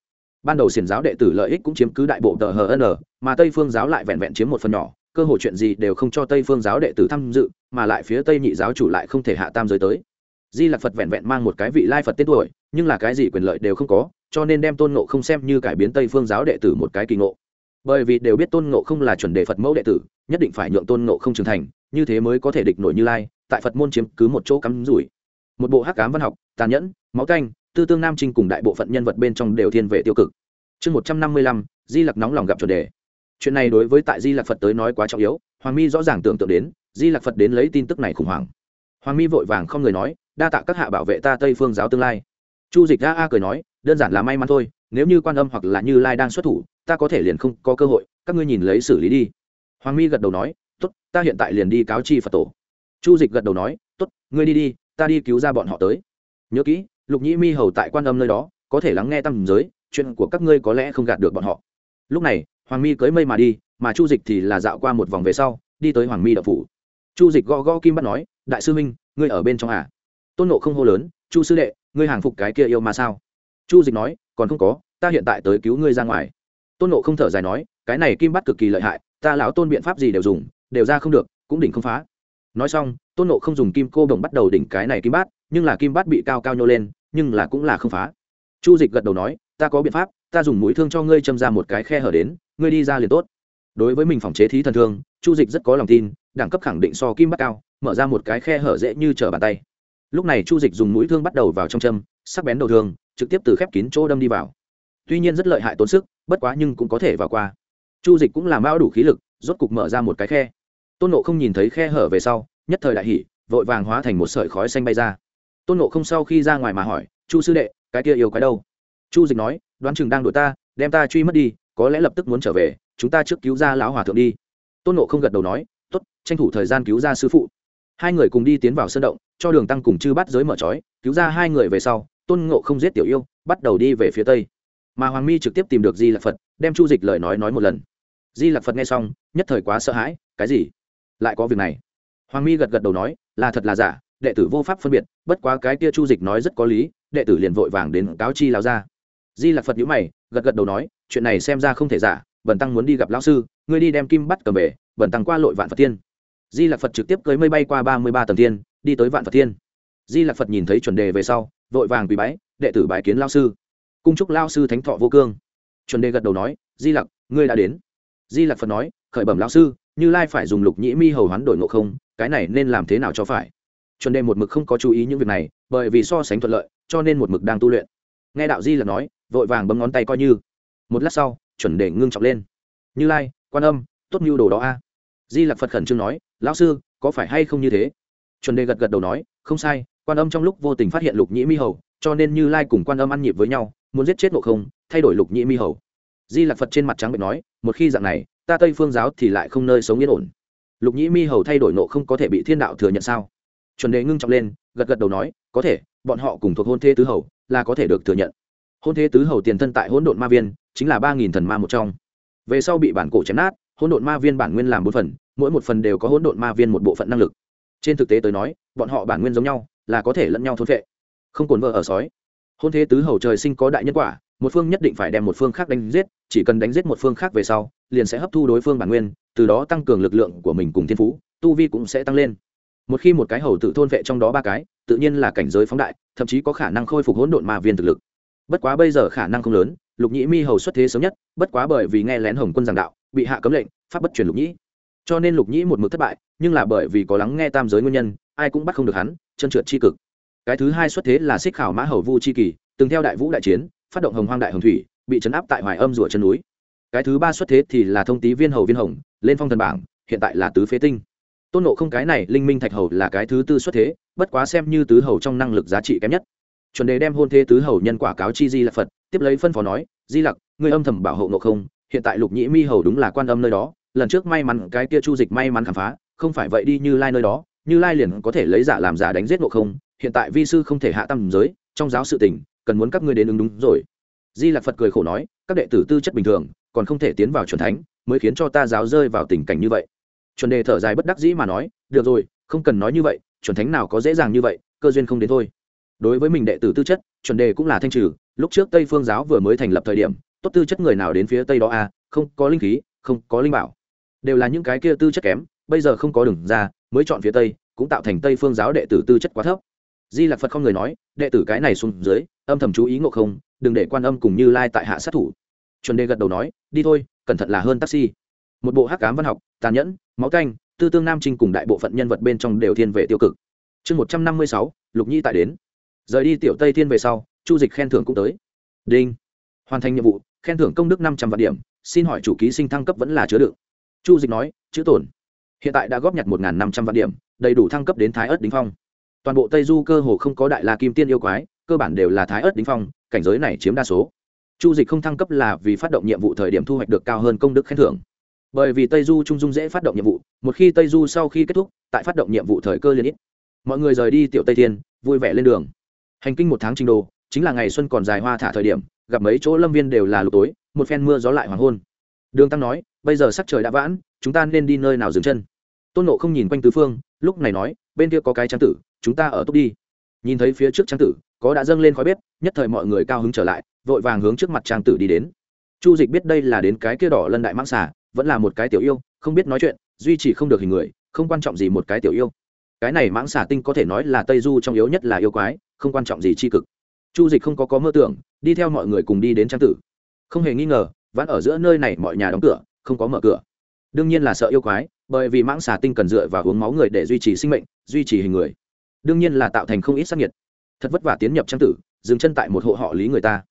Speaker 1: Ban đầu xiển giáo đệ tử lợi ích cũng chiếm cứ đại bộ tờ hn mà tây phương giáo lại vẹn vẹn chiếm một phần nhỏ, cơ hội chuyện gì đều không cho tây phương giáo đệ tử tham dự, mà lại phía tây nhị giáo chủ lại không thể hạ tam giới tới. Di lạc phật vẹn vẹn mang một cái vị lai phật tên tuổi, nhưng là cái gì quyền lợi đều không có, cho nên đem tôn nộ không xem như cải biến tây phương giáo đệ tử một cái kỳ ngộ bởi vì đều biết tôn ngộ không là chuẩn đề phật mẫu đệ tử, nhất định phải nhượng tôn ngộ không trưởng thành, như thế mới có thể địch nổi như lai, tại phật môn chiếm cứ một chỗ cắm rủi. Một bộ hắc cám văn học, tàn nhẫn, máu canh, tư tương nam trinh cùng đại bộ phận nhân vật bên trong đều thiên về tiêu cực. Chương một trăm năm mươi lăm, di lặc nóng lòng gặp chuẩn đề. Chuyện này đối với tại di lặc phật tới nói quá trọng yếu, hoàng mi rõ ràng tưởng tượng đến, di lặc phật đến lấy tin tức này khủng hoảng. Hoàng mi vội vàng không người nói, đa tạ các hạ bảo vệ ta tây phương giáo tương lai. Chu dịch a a cười nói, đơn giản là may mắn thôi, nếu như quan âm hoặc là như lai đang xuất thủ ta có thể liền không có cơ hội, các ngươi nhìn lấy xử lý đi. Hoàng mi gật đầu nói t ố t ta hiện tại liền đi cáo chi phật tổ. Chu dịch gật đầu nói t ố t ngươi đi đi, ta đi cứu ra bọn họ tới. Nhớ kỹ, lục nhĩ mi hầu tại quan âm nơi đó, có thể lắng nghe tâm giới, chuyện của các ngươi có lẽ không gạt được bọn họ. Lúc này, hoàng mi cưới mây mà đi, mà chu dịch thì là dạo qua một vòng về sau, đi tới hoàng mi đập phủ. Chu dịch gõ gõ kim bắt nói, đại sư minh, ngươi ở bên trong à? Tôn nộ không hô lớn, chu sư đệ, ngươi hàng phục cái kia yêu mà sao? Chu dịch nói, còn không có, ta hiện tại tới cứu ngươi ra ngoài tôn nộ không thở dài nói, cái này kim bắt cực kỳ lợi hại, ta lão tôn biện pháp gì đều dùng, đều ra không được, cũng đỉnh không phá. Nói xong, tôn nộ không dùng kim cô đồng bắt đầu đỉnh cái này kim bát, nhưng là kim bát bị cao cao nhô lên, nhưng là cũng là không phá. Chu dịch gật đầu nói, ta có biện pháp, ta dùng mũi thương cho ngươi châm ra một cái khe hở đến, ngươi đi ra liền tốt. Đối với mình phòng chế thí thần thương, chu dịch rất có lòng tin, đẳng cấp khẳng định so kim bát cao, mở ra một cái khe hở dễ như trở bàn tay. Lúc này chu dịch dùng mũi thương bắt đầu vào trong châm, sắc bén đầu thương, trực tiếp từ khép kín chỗ đâm đi vào. Tuy nhiên rất lợi hại tốn sức bất quá nhưng cũng có thể vào qua. Chu dịch cũng làm bao đủ khí lực, rốt cục mở ra một cái khe. Tôn nộ không nhìn thấy khe hở về sau, nhất thời đại hỷ vội vàng hóa thành một sợi khói xanh bay ra. Tôn nộ không sau khi ra ngoài mà hỏi, chu sư đệ, cái kia yêu cái đâu? Chu dịch nói, đoán chừng đang đuổi ta, đem ta truy mất đi, có lẽ lập tức muốn trở về, chúng ta trước cứu ra lão hòa thượng đi. Tôn nộ không gật đầu nói t ố t tranh thủ thời gian cứu ra sư phụ. Hai người cùng đi tiến vào sân động, cho đường tăng cùng chư bắt giới mở trói, cứu ra hai người về sau, tôn ngộ không giết tiểu yêu, bắt đầu đi về phía tây mà hoàng mi trực tiếp tìm được di lạc phật đem chu dịch lời nói nói một lần di lạc phật nghe xong nhất thời quá sợ hãi cái gì lại có việc này hoàng mi gật gật đầu nói là thật là giả đệ tử vô pháp phân biệt bất quá cái kia chu dịch nói rất có lý đệ tử liền vội vàng đến cáo chi lao ra di lạc phật nhữ mày gật gật đầu nói chuyện này xem ra không thể giả bần tăng muốn đi gặp lão sư ngươi đi đem kim bắt cầm về bần tăng qua lội vạn phật tiên di lạc phật trực tiếp cưới mây bay qua ba mươi ba tầng tiên đi tới vạn phật tiên di lạc phật nhìn thấy chuẩn đề về sau vội vàng quỳ bái đệ tử bái kiến lao sư cung trúc lao sư thánh thọ vô cương. Chuẩn đề gật đầu nói, di lặc, ngươi đã đến. Di lặc phật nói, khởi bẩm lao sư, như lai phải dùng lục nhĩ mi hầu hoán đổi ngộ không, cái này nên làm thế nào cho phải? Chuẩn đề một mực không có chú ý những việc này, bởi vì so sánh thuận lợi, cho nên một mực đang tu luyện. Nghe đạo di lặc nói, vội vàng bấm ngón tay coi như. Một lát sau, chuẩn đề ngưng trọng lên. Như lai, quan âm, tốt mưu đồ đó a. Di lặc phật khẩn trương nói, lão sư, có phải hay không như thế? Chuẩn đề gật gật đầu nói, không sai, quan âm trong lúc vô tình phát hiện lục nhĩ mi hầu, cho nên như lai cùng quan âm ăn nhịp với nhau muốn giết chết ngộ không, thay đổi lục nhĩ mi hầu. Di lạc phật trên mặt trắng bệnh nói, một khi dạng này, ta tây phương giáo thì lại không nơi sống yên ổn. Lục nhĩ mi hầu thay đổi nộ không có thể bị thiên đạo thừa nhận sao? Chuẩn đề ngưng trọng lên, gật gật đầu nói, có thể, bọn họ cùng thuộc hôn thế tứ hầu là có thể được thừa nhận. Hôn thế tứ hầu tiền thân tại hỗn độn ma viên, chính là ba nghìn thần ma một trong. Về sau bị bản cổ chém nát, hỗn độn ma viên bản nguyên làm bốn phần, mỗi một phần đều có hỗn độn ma viên một bộ phận năng lực. Trên thực tế tới nói, bọn họ bản nguyên giống nhau, là có thể lẫn nhau thôn vệ không cồn vợ ở sói hôn thế tứ hầu trời sinh có đại nhân quả, một phương nhất định phải đem một phương khác đánh giết, chỉ cần đánh giết một phương khác về sau, liền sẽ hấp thu đối phương bản nguyên, từ đó tăng cường lực lượng của mình cùng thiên phú, tu vi cũng sẽ tăng lên. Một khi một cái hầu tự thôn vệ trong đó ba cái, tự nhiên là cảnh giới phóng đại, thậm chí có khả năng khôi phục hỗn độn ma viên thực lực. Bất quá bây giờ khả năng không lớn, lục nhĩ mi hầu xuất thế sớm nhất, bất quá bởi vì nghe lén hồng quân giảng đạo, bị hạ cấm lệnh, pháp bất truyền lục nhĩ. Cho nên lục nhĩ một mực thất bại, nhưng là bởi vì có lắng nghe tam giới nguyên nhân, ai cũng bắt không được hắn, chân trượt c h i cực cái thứ hai xuất thế là xích khảo mã hầu vu Chi kỳ, từng theo đại vũ đại chiến, phát động hồng hoang đại hồng thủy, bị chấn áp tại hoài âm rủa chân núi. Cái thứ ba xuất thế thì là thông tý viên hầu viên hồng, lên phong thần bảng, hiện tại là tứ phế tinh. Tôn nộ không cái này, linh minh thạch hầu là cái thứ tư xuất thế, bất quá xem như tứ hầu trong năng lực giá trị kém nhất. Chuẩn đề đem hôn thế tứ hầu nhân quả cáo chi di lạc phật, tiếp lấy phân phó nói, di lặc, ngươi âm thầm bảo hộ nộ không, hiện tại lục nhĩ mi hầu đúng là quan âm nơi đó, lần trước may mắn cái kia chu dịch may mắn khám phá, không phải vậy đi như lai nơi đó, như lai liền có thể lấy giả làm giả đánh giết nộ không hiện tại vi sư không thể hạ tâm giới, trong giáo sự tình, cần muốn các ngươi đến ứng đúng rồi. Di lạc phật cười khổ nói, các đệ tử tư chất bình thường, còn không thể tiến vào c thánh, mới khiến cho ta giáo rơi vào tình cảnh như vậy. Chuẩn đề thở dài bất đắc dĩ mà nói, được rồi, không cần nói như vậy, chuẩn thánh nào có dễ dàng như vậy, cơ duyên không đến thôi. Đối với mình đệ tử tư chất, chuẩn đề cũng là thanh trừ, lúc trước tây phương giáo vừa mới thành lập thời điểm, tốt tư chất người nào đến phía tây đó à không có linh khí, không có linh bảo. Đều là những cái kia tư chất kém, bây giờ không có đường ra, mới chọn phía tây, cũng tạo thành tây phương giáo đệ tử tư chất quá thấp di lạc phật không người nói, đệ tử cái này xuống dưới, âm thầm chú ý ngộ không, đừng để quan âm cùng như lai tại hạ sát thủ. Chuẩn đề gật đầu nói, đi thôi, cẩn thận là hơn taxi. Một bộ hắc cám văn học, tàn nhẫn, máu canh, tư tương nam trinh cùng đại bộ phận nhân vật bên trong đều thiên về tiêu cực. Chương một trăm năm mươi sáu, lục nhi tại đến. Rời đi tiểu tây thiên về sau, chu dịch khen thưởng cũng tới. Đinh. Hoàn thành nhiệm vụ, khen thưởng công đức năm trăm vạn điểm, xin hỏi chủ ký sinh thăng cấp vẫn là chứa đựng? Chu dịch nói, chữ tổn. Hiện tại đã góp nhặt một năm trăm vạn điểm, đầy đủ thăng cấp đến thái ớt đính phong toàn bộ tây du cơ hồ không có đại la kim tiên yêu quái, cơ bản đều là thái ớt đính phong, cảnh giới này chiếm đa số. Chu dịch không thăng cấp là vì phát động nhiệm vụ thời điểm thu hoạch được cao hơn công đức khen thưởng. Bởi vì tây du trung dung dễ phát động nhiệm vụ, một khi tây du sau khi kết thúc, tại phát động nhiệm vụ thời cơ liên ít. Mọi người rời đi tiểu tây thiên, vui vẻ lên đường. Hành kinh một tháng trình đồ, chính là ngày xuân còn dài hoa thả thời điểm, gặp mấy chỗ lâm viên đều là lục tối, một phen mưa gió lại hoàng hôn. Đường tăng nói, bây giờ sắc trời đã vãn, chúng ta nên đi nơi nào dừng chân? Tôn nộ không nhìn quanh tứ phương lúc này nói, bên kia có cái trang tử, chúng ta ở túc đi. Nhìn thấy phía trước trang tử, có đã dâng lên khói bếp, nhất thời mọi người cao hứng trở lại, vội vàng hướng trước mặt trang tử đi đến. Chu dịch biết đây là đến cái kia đỏ lân đại mãng xà, vẫn là một cái tiểu yêu, không biết nói chuyện, duy trì không được hình người, không quan trọng gì một cái tiểu yêu. Cái này mãng xà tinh có thể nói là tây du trong yếu nhất là yêu quái, không quan trọng gì c h i cực. Chu dịch không có có mơ tưởng, đi theo mọi người cùng đi đến trang tử. Không hề nghi ngờ, vãn ở giữa nơi này mọi nhà đóng cửa, không có mở cửa. Đương nhiên là sợ yêu quái bởi vì mãng xà tinh cần dựa vào uống máu người để duy trì sinh mệnh, duy trì hình người. Đương nhiên là tạo thành không ít sắc nhiệt. Thật vất vả tiến nhập trang tử, dừng chân tại một hộ họ lý người ta.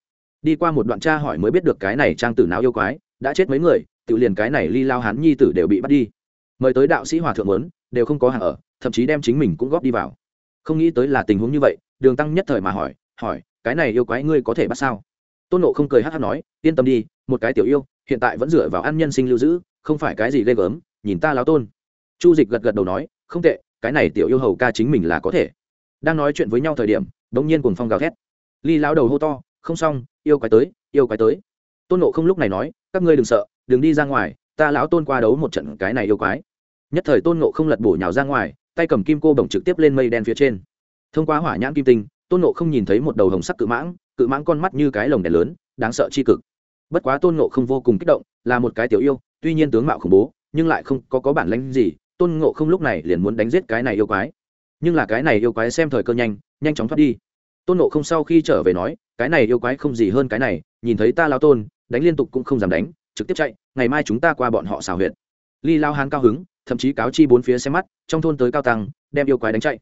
Speaker 1: Đi qua một đoạn tra hỏi mới biết được cái này trang tử nào yêu quái, đã chết mấy người, tự liền cái này ly lao hán nhi tử đều bị bắt đi. Mời tới đạo sĩ hòa thượng lớn đều không có hàng ở, thậm chí đem chính mình cũng góp đi vào. Không nghĩ tới là tình huống như vậy, đường tăng nhất thời mà hỏi hỏi, cái này yêu quái ngươi có thể bắt sao? Tôn nộ không cười hát hát nói, yên tâm đi, một cái tiểu yêu, hiện tại vẫn dựa vào ăn nhân sinh lưu giữ, không phải cái gì ghê gớm nhìn ta láo tôn. Chu dịch gật gật đầu nói, không tệ, cái này tiểu yêu hầu ca chính mình là có thể. Đang nói chuyện với nhau thời điểm đ ỗ n g nhiên cùng phong gào thét. Ly lão đầu hô to, không xong, yêu quái tới, yêu quái tới. Tôn nộ không lúc này nói, các ngươi đừng sợ, đừng đi ra ngoài, ta lão tôn qua đấu một trận cái này yêu quái. Nhất thời tôn nộ không lật bổ nhào ra ngoài, tay cầm kim cô bổng trực tiếp lên mây đen phía trên. Thông qua hỏa nhãn kim tinh, tôn nộ không nhìn thấy một đầu hồng sắc cự mãng cự mãng con mắt như cái lồng đèn lớn, đáng sợ c cực. Bất quá tôn nộ không vô cùng kích động, là một cái tiểu yêu, tuy nhiên tướng mạo khủng bố nhưng lại không có, có bản lãnh gì tôn ngộ không lúc này liền muốn đánh giết cái này yêu quái. Nhưng là cái này yêu quái xem thời cơ nhanh nhanh chóng thoát đi. Tôn ngộ không sau khi trở về nói cái này yêu quái không gì hơn cái này nhìn thấy ta lao tôn đánh liên tục cũng không dám đánh trực tiếp chạy ngày mai chúng ta qua bọn họ xào huyện ly lao hán cao hứng thậm chí cáo chi bốn phía xem mắt trong thôn tới cao tăng đem yêu quái đánh chạy.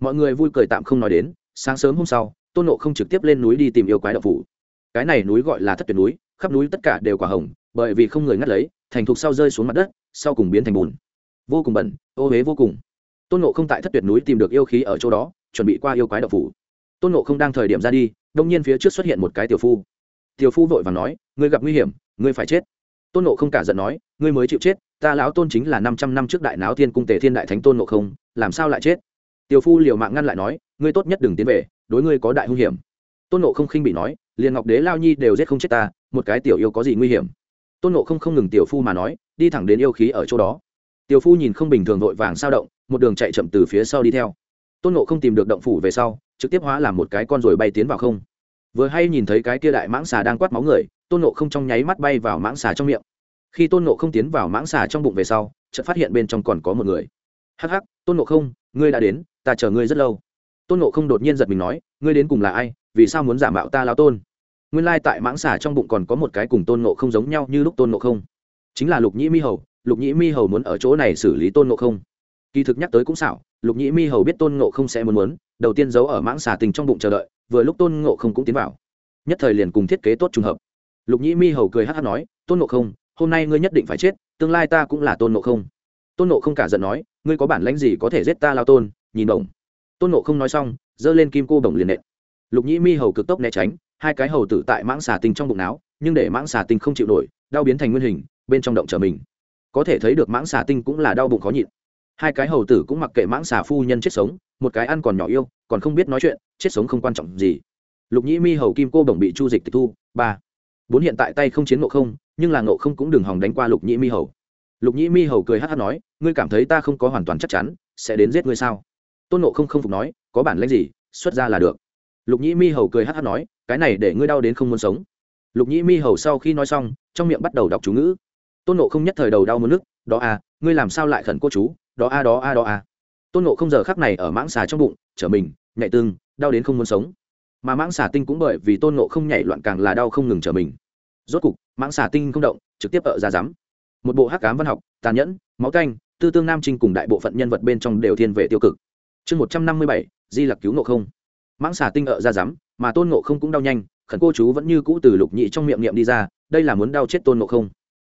Speaker 1: Mọi người vui cười tạm không nói đến sáng sớm hôm sau tôn nộ không trực tiếp lên núi đi tìm yêu quái đậu phủ. Cái này núi gọi là thất tuyệt núi khắp núi tất cả đều quả hồng bởi vì không người ngắt lấy thành thục sau rơi xuống mặt đất sau cùng biến thành bùn. Vô cùng bẩn, ô huế vô cùng. Tôn nộ không tại thất tuyệt núi tìm được yêu khí ở chỗ đó, chuẩn bị qua yêu quái độc phủ. Tôn nộ không đang thời điểm ra đi, đông nhiên phía trước xuất hiện một cái tiểu phu. Tiểu phu vội và nói, ngươi gặp nguy hiểm, ngươi phải chết. Tôn nộ không cả giận nói, ngươi mới chịu chết, ta lão tôn chính là năm trăm năm trước đại náo thiên cung tề thiên đại thánh tôn nộ không, làm sao lại chết? Tiểu phu liều mạng ngăn lại nói, ngươi tốt nhất đừng tiến về, đối ngươi có đại hung hiểm. Tôn nộ không khinh bị nói liền ngọc đế, lao nhi đều giết không chết ta, một cái tiểu yêu có gì nguy hiểm? Tôn nộ không không ngừng tiểu phu mà nói, đi thẳng đến yêu khí ở chỗ đó. Tiểu phu nhìn không bình thường vội vàng sao động, một đường chạy chậm từ phía sau đi theo. Tôn nộ không tìm được động phủ về sau, trực tiếp hóa làm một cái con rồi bay tiến vào không. Vừa hay nhìn thấy cái kia đại mãng xà đang quát máu người, tôn nộ không trong nháy mắt bay vào mãng xà trong miệng. Khi tôn nộ không tiến vào mãng xà trong bụng về sau, chợt phát hiện bên trong còn có một người. Hắc hắc, tôn nộ không, ngươi đã đến, ta chờ ngươi rất lâu. Tôn nộ không đột nhiên giật mình nói, ngươi đến cùng là ai, vì sao muốn giả mạo ta lao tôn? Nguyên lai tại mãng xà trong bụng còn có một cái cùng tôn nộ không giống nhau như lúc tôn nộ không. Chính là lục nhĩ mi hầu, lục nhĩ mi hầu muốn ở chỗ này xử lý tôn nộ không. Kỳ thực nhắc tới cũng xảo, lục nhĩ mi hầu biết tôn nộ không sẽ muốn muốn, đầu tiên giấu ở mãng xà tình trong bụng chờ đợi, vừa lúc tôn nộ không cũng tiến vào. Nhất thời liền cùng thiết kế tốt trùng hợp. Lục nhĩ mi hầu cười hát hát nói, tôn nộ không, hôm nay ngươi nhất định phải chết, tương lai ta cũng là tôn nộ không. Tôn nộ không cả giận nói, ngươi có bản lãnh gì có thể giết ta lao tôn, nhìn đồng tôn nộ không nói xong, giơ lên kim cô bổng liền nện. Lục nhĩ mi hầu cực tốc né tránh hai cái hầu tử tại mãng xà tinh trong bụng não nhưng để mãng xà tinh không chịu nổi, đau biến thành nguyên hình, bên trong động trở mình. Có thể thấy được mãng xà tinh cũng là đau bụng khó nhịn. Hai cái hầu tử cũng mặc kệ mãng xà phu nhân chết sống, một cái ăn còn nhỏ yêu, còn không biết nói chuyện, chết sống không quan trọng gì. Lục nhĩ mi, hầu kim cô bổng bị chu dịch tịch thu, ba. Bốn hiện tại tay không chiến ngộ không, nhưng là ngộ không cũng đừng hòng đánh qua lục nhĩ mi, hầu. Lục nhĩ mi, hầu cười hát hát nói, ngươi cảm thấy ta không có hoàn toàn chắc chắn, sẽ đến giết ngươi sao? Tôn ngộ không không phục nói, có bản lãnh gì, xuất ra là được. Lục nhĩ mi, hầu cười hát hát nói cái này để ngươi đau đến không muốn sống. Lục nhĩ mi hầu sau khi nói xong, trong miệng bắt đầu đọc chú ngữ. Tôn nộ không nhất thời đầu đau muốn nước, đó a ngươi làm sao lại khẩn cô chú? Đó a đó a đó a tôn nộ không giờ khắc này ở mãng xà trong bụng, trở mình nhạy tương đau đến không muốn sống. Mà mãng xà tinh cũng bởi vì tôn nộ không nhảy loạn càng là đau không ngừng trở mình. Rốt cục, mãng xà tinh không động, trực tiếp ở ra rắm một bộ hắc cám văn học, tàn nhẫn, máu canh, tư tương nam trinh cùng đại bộ phận nhân vật bên trong đều thiên về tiêu cực. Chương một trăm năm mươi bảy, di lặc cứu nộ không mãng xà tinh ở ra rắm, mà tôn ngộ không cũng đau nhanh, khẩn cô chú vẫn như cũ từ lục nhị trong miệng niệm đi ra, đây là muốn đau chết tôn ngộ không.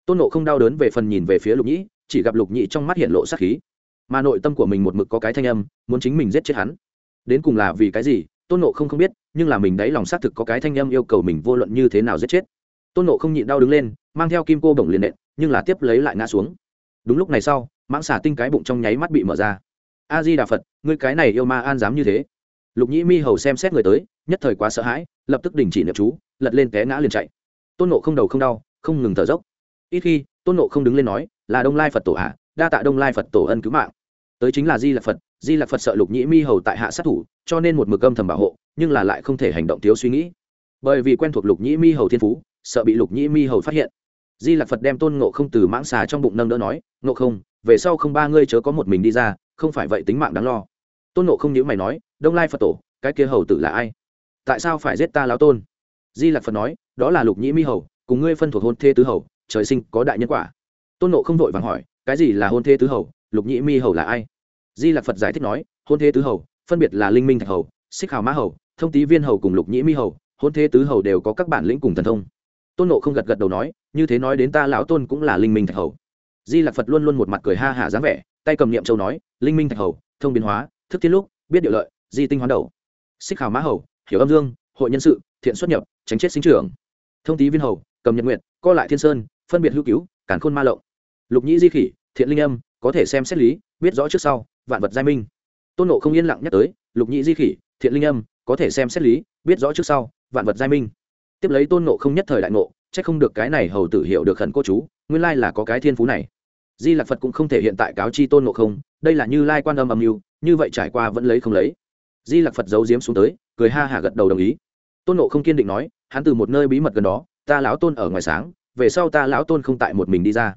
Speaker 1: Tôn nộ không đau đớn về phần nhìn về phía lục nhĩ chỉ gặp lục nhị trong mắt hiện lộ sát khí. Mà nội tâm của mình một mực có cái thanh âm, muốn chính mình giết chết hắn. Đến cùng là vì cái gì, tôn nộ không không biết, nhưng là mình đáy lòng xác thực có cái thanh âm yêu cầu mình vô luận như thế nào giết chết. Tôn nộ không nhịn đau đứng lên, mang theo kim cô bổng liền nện, nhưng là tiếp lấy lại ngã xuống. Đúng lúc này sau, mãng xả tinh cái bụng trong nháy mắt bị mở ra. A di đà phật, ngươi cái này yêu ma an dám như thế lục nhĩ mi hầu xem xét người tới, nhất thời quá sợ hãi, lập tức đình chỉ niệm chú, lật lên té ngã liền chạy. Tôn nộ không đầu không đau, không ngừng thở dốc. Ít khi, tôn nộ không đứng lên nói, là đông lai phật tổ hạ đa tạ đông lai phật tổ ân cứu mạng. Tới chính là di lạc phật, di lạc phật sợ lục nhĩ mi hầu tại hạ sát thủ, cho nên một mực âm thầm bảo hộ, nhưng là lại không thể hành động thiếu suy nghĩ. Bởi vì quen thuộc lục nhĩ mi hầu thiên phú, sợ bị lục nhĩ mi hầu phát hiện. Di lạc phật đem tôn ngộ không từ mãng xà trong bụng nâng đỡ nói, ngộ không, về sau không ba ngươi chớ có một mình đi ra, không phải vậy tính mạng đáng lo tôn ngộ không nhữ mày nói, đông lai phật tổ, cái kia hầu tử là ai? Tại sao phải giết ta lão tôn? Di lạc phật nói, đó là lục nhĩ mi hầu, cùng ngươi phân thuộc hôn thê tứ hầu, trời sinh có đại nhân quả. Tôn nộ không vội vàng hỏi, cái gì là hôn thê tứ hầu? Lục nhĩ mi hầu là ai? Di lạc phật giải thích nói, hôn thê tứ hầu, phân biệt là linh minh thạch hầu, xích hào mã hầu, thông tý viên hầu cùng lục nhĩ mi hầu, hôn thê tứ hầu đều có các bản lĩnh cùng thần thông. Tôn nộ không gật gật đầu nói, như thế nói đến ta lão tôn cũng là linh minh thạch hầu. Di lạc phật luôn luôn một mặt cười ha hả dáng vẻ, tay cầm niệm châu nói, linh minh thạch hầu, thông biến hóa thức thiên lúc, biết điệu lợi, di tinh hoán đầu. Xích hào mã hầu, hiểu âm dương, hội nhân sự, thiện xuất nhập, tránh chết sinh trưởng. Thông tý viên hầu, cầm nhật nguyện co lại thiên sơn, phân biệt hữu cứu cản khôn ma lộng. Lục nhĩ di khỉ, thiện linh âm, có thể xem xét lý, biết rõ trước sau, vạn vật giai minh. Tôn nộ không yên lặng nhắc tới, lục nhĩ di khỉ, thiện linh âm, có thể xem xét lý, biết rõ trước sau, vạn vật giai minh. Tiếp lấy tôn nộ không nhất thời đại nộ c h ắ c không được cái này hầu tử hiệu được khẩn cô chú, nguyên lai là có cái thiên phú này. Di lạc phật cũng không thể hiện tại cáo chi tôn nộ không đây là như lai quan âm âm mưu, như vậy trải qua vẫn lấy không lấy. Di lạc phật giấu diếm xuống tới, cười ha hả gật đầu đồng ý. Tôn nộ không kiên định nói, hắn từ một nơi bí mật gần đó, ta lão tôn ở ngoài sáng, về sau ta lão tôn không tại một mình đi ra.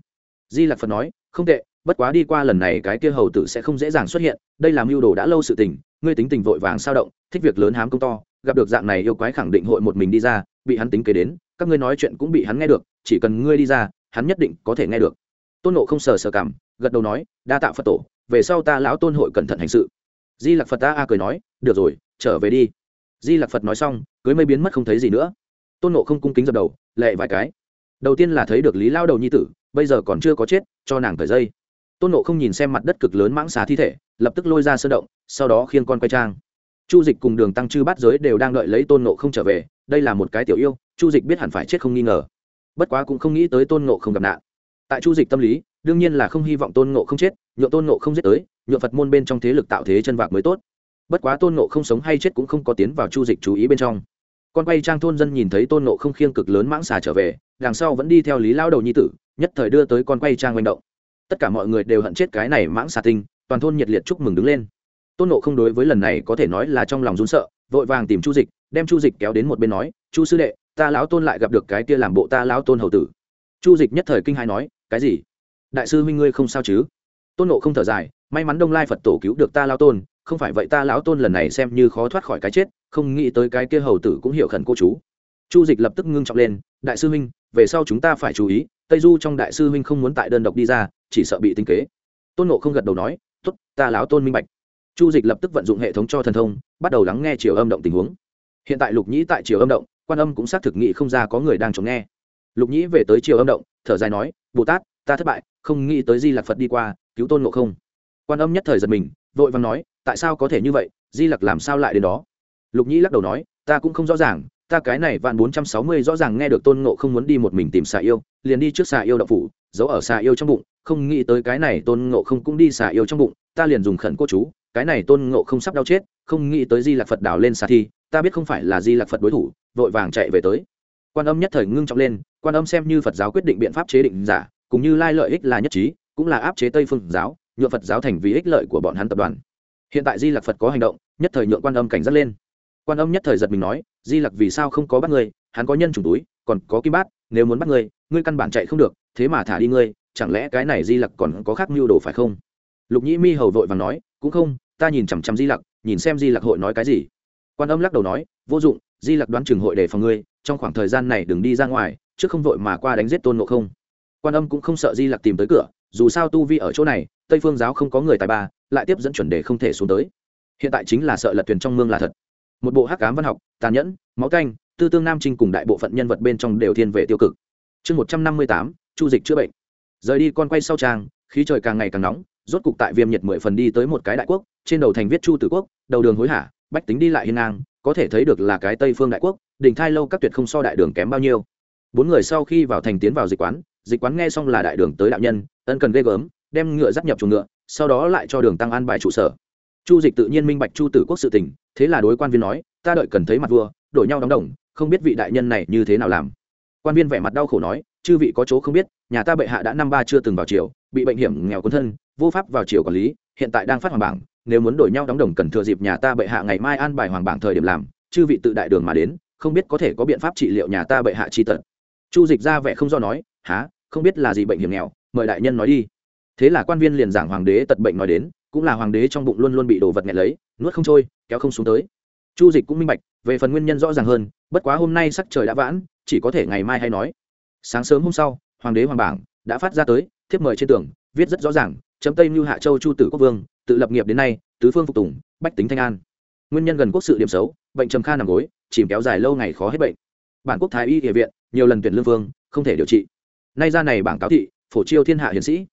Speaker 1: Di lạc phật nói, không tệ, bất quá đi qua lần này cái kia hầu tử sẽ không dễ dàng xuất hiện, đây là mưu đồ đã lâu sự tình, ngươi tính tình vội vàng sao động, thích việc lớn hám công to, gặp được dạng này yêu quái khẳng định hội một mình đi ra, bị hắn tính kế đến, các ngươi nói chuyện cũng bị hắn nghe được, chỉ cần ngươi đi ra, hắn nhất định có thể nghe được. Tôn nộ không sờ sờ cảm gật đầu nói, đa tạo phật tổ về sau ta lão tôn hội cẩn thận hành sự. Di lạc phật ta a cười nói, được rồi, trở về đi. Di lạc phật nói xong, cưới mây biến mất không thấy gì nữa. Tôn nộ không cung kính dập đầu, lệ vài cái. Đầu tiên là thấy được lý lao đầu nhi tử, bây giờ còn chưa có chết, cho nàng thời dây. Tôn nộ không nhìn xem mặt đất cực lớn mãng xà thi thể, lập tức lôi ra sơ động, sau đó khiêng con quay trang. Chu dịch cùng đường tăng chư bát giới đều đang đợi lấy tôn nộ không trở về, đây là một cái tiểu yêu, chu dịch biết hẳn phải chết không nghi ngờ. Bất quá cũng không nghĩ tới tôn nộ không gặp nạn. Tại chu dịch tâm lý, đương nhiên là không hy vọng tôn nộ không chết nhượng tôn nộ không giết tới, nhượng phật môn bên trong thế lực tạo thế chân vạc mới tốt. Bất quá tôn nộ không sống hay chết cũng không có tiến vào chu dịch chú ý bên trong. Con quay trang thôn dân nhìn thấy tôn nộ không khiêng cực lớn mãng xà trở về, đằng sau vẫn đi theo lý lao đầu nhi tử, nhất thời đưa tới con quay trang manh động. Tất cả mọi người đều hận chết cái này mãng xà tinh, toàn thôn nhiệt liệt chúc mừng đứng lên. Tôn nộ không đối với lần này có thể nói là trong lòng run sợ, vội vàng tìm chu dịch, đem chu dịch kéo đến một bên nói, chu sư đệ, ta lão tôn lại gặp được cái kia làm bộ ta lão tôn hầu tử. Chu dịch nhất thời kinh hai nói, cái gì? Đại sư huynh ngươi không sao chứ? Tôn nộ không thở dài, may mắn đông lai phật tổ cứu được ta lão tôn, không phải vậy ta lão tôn lần này xem như khó thoát khỏi cái chết, không nghĩ tới cái kia hầu tử cũng hiểu khẩn cô chú. Chu dịch lập tức ngưng trọng lên, đại sư huynh, về sau chúng ta phải chú ý, tây du trong đại sư huynh không muốn tại đơn độc đi ra, chỉ sợ bị tinh kế. Tôn nộ không gật đầu nói t ố t ta lão tôn minh bạch. Chu dịch lập tức vận dụng hệ thống cho thần thông, bắt đầu lắng nghe chiều âm động tình huống. Hiện tại lục nhĩ tại chiều âm động, quan âm cũng xác thực nghị không ra có người đang chống nghe. Lục nhĩ về tới chiều âm động, thở dài nói, bồ tát, ta thất bại, không nghĩ tới di lạc phật đi qua cứu tôn ngộ không? Quan âm nhất thời giật mình, vội vàng nói, tại sao có thể như vậy? Di lặc làm sao lại đến đó? Lục nhĩ lắc đầu nói, ta cũng không rõ ràng, ta cái này vạn bốn trăm sáu mươi rõ ràng nghe được tôn ngộ không muốn đi một mình tìm xà yêu, liền đi trước xà yêu đậu phủ, giấu ở xà yêu trong bụng, không nghĩ tới cái này tôn ngộ không cũng đi xà yêu trong bụng, ta liền dùng khẩn cô chú, cái này tôn ngộ không sắp đau chết, không nghĩ tới di lạc phật đảo lên xà thi, ta biết không phải là di lạc phật đối thủ, vội vàng chạy về tới. Quan âm nhất thời ngưng trọng lên, quan âm xem như phật giáo quyết định biện pháp chế định giả, cũng như lai lợi ích là nhất trí cũng là áp chế tây phương giáo nhuộm phật giáo thành vì ích lợi của bọn hắn tập đoàn. Hiện tại di lạc phật có hành động, nhất thời nhượng quan âm cảnh giác lên. Quan âm nhất thời giật mình nói, di lặc vì sao không có bắt ngươi? Hắn có nhân trùng túi, còn có kim bát, nếu muốn bắt ngươi ngươi căn bản chạy không được, thế mà thả đi ngươi, chẳng lẽ cái này di lặc còn có khác mưu đồ phải không? Lục nhĩ mi hầu vội và nói, cũng không, ta nhìn chằm chằm di lặc, nhìn xem di lặc hội nói cái gì. Quan âm lắc đầu nói, vô dụng, di lặc đoán chừng hội để phòng ngươi, trong khoảng thời gian này đừng đi ra ngoài, chứ không vội mà qua đánh giết tôn ngộ không. Quan âm cũng không sợ di lặc tìm tới cửa dù sao tu vi ở chỗ này, tây phương giáo không có người tài ba, lại tiếp dẫn chuẩn đề không thể xuống tới. Hiện tại chính là sợ lật thuyền trong mương là thật. Một bộ hắc cám văn học, tàn nhẫn, máu canh, tư tương nam trinh cùng đại bộ phận nhân vật bên trong đều thiên về tiêu cực. Chương một trăm năm mươi tám, chu dịch chữa bệnh. Rời đi con quay sau trang, khí trời càng ngày càng nóng, rốt cục tại viêm nhiệt mười phần đi tới một cái đại quốc, trên đầu thành viết chu tử quốc, đầu đường hối hả, bách tính đi lại hiên ngang, có thể thấy được là cái tây phương đại quốc đình thai lâu các tuyệt không so đại đường kém bao nhiêu. Bốn người sau khi vào thành tiến vào dịch quán dịch quán nghe xong là đại đường tới đạo nhân, ân cần ghê gớm, đem ngựa dắt nhập chuồng ngựa, sau đó lại cho đường tăng an bài trụ sở. Chu dịch tự nhiên minh bạch chu tử quốc sự tình, thế là đối quan viên nói, ta đợi cần thấy mặt vua, đổi nhau đóng đồng, không biết vị đại nhân này như thế nào làm. Quan viên vẻ mặt đau khổ nói, chư vị có chỗ không biết, nhà ta bệ hạ đã năm ba chưa từng vào triều, bị bệnh hiểm nghèo cuốn thân, vô pháp vào triều quản lý, hiện tại đang phát hoàng bảng, nếu muốn đổi nhau đóng đồng cần thừa dịp nhà ta bệ hạ ngày mai an bài hoàng bảng thời điểm làm, chư vị tự đại đường mà đến, không biết có thể có biện pháp trị liệu nhà ta bệ hạ chi tật. Chu dịch ra vẻ không do nói há không biết là gì bệnh hiểm nghèo, mời đại nhân nói đi. Thế là quan viên liền giảng hoàng đế tật bệnh nói đến, cũng là hoàng đế trong bụng luôn luôn bị đồ vật nghẹn lấy, nuốt không trôi, kéo không xuống tới. Chu dịch cũng minh bạch, về phần nguyên nhân rõ ràng hơn, bất quá hôm nay sắc trời đã vãn, chỉ có thể ngày mai hay nói. Sáng sớm hôm sau, hoàng đế hoàng bảng đã phát ra tới, thiếp mời trên tường, viết rất rõ ràng, chấm tây mưu hạ châu chu tử quốc vương, tự lập nghiệp đến nay, tứ phương phục tùng, bách tính thanh an. Nguyên nhân gần quốc sự điểm xấu, bệnh trầm kha nằm gối, chìm kéo dài lâu ngày khó hết bệnh. Bản quốc thái y địa viện, nhiều lần tuyển lương vương, không thể điều trị nay ra này bảng cáo thị, phổ chiêu thiên hạ hiền sĩ.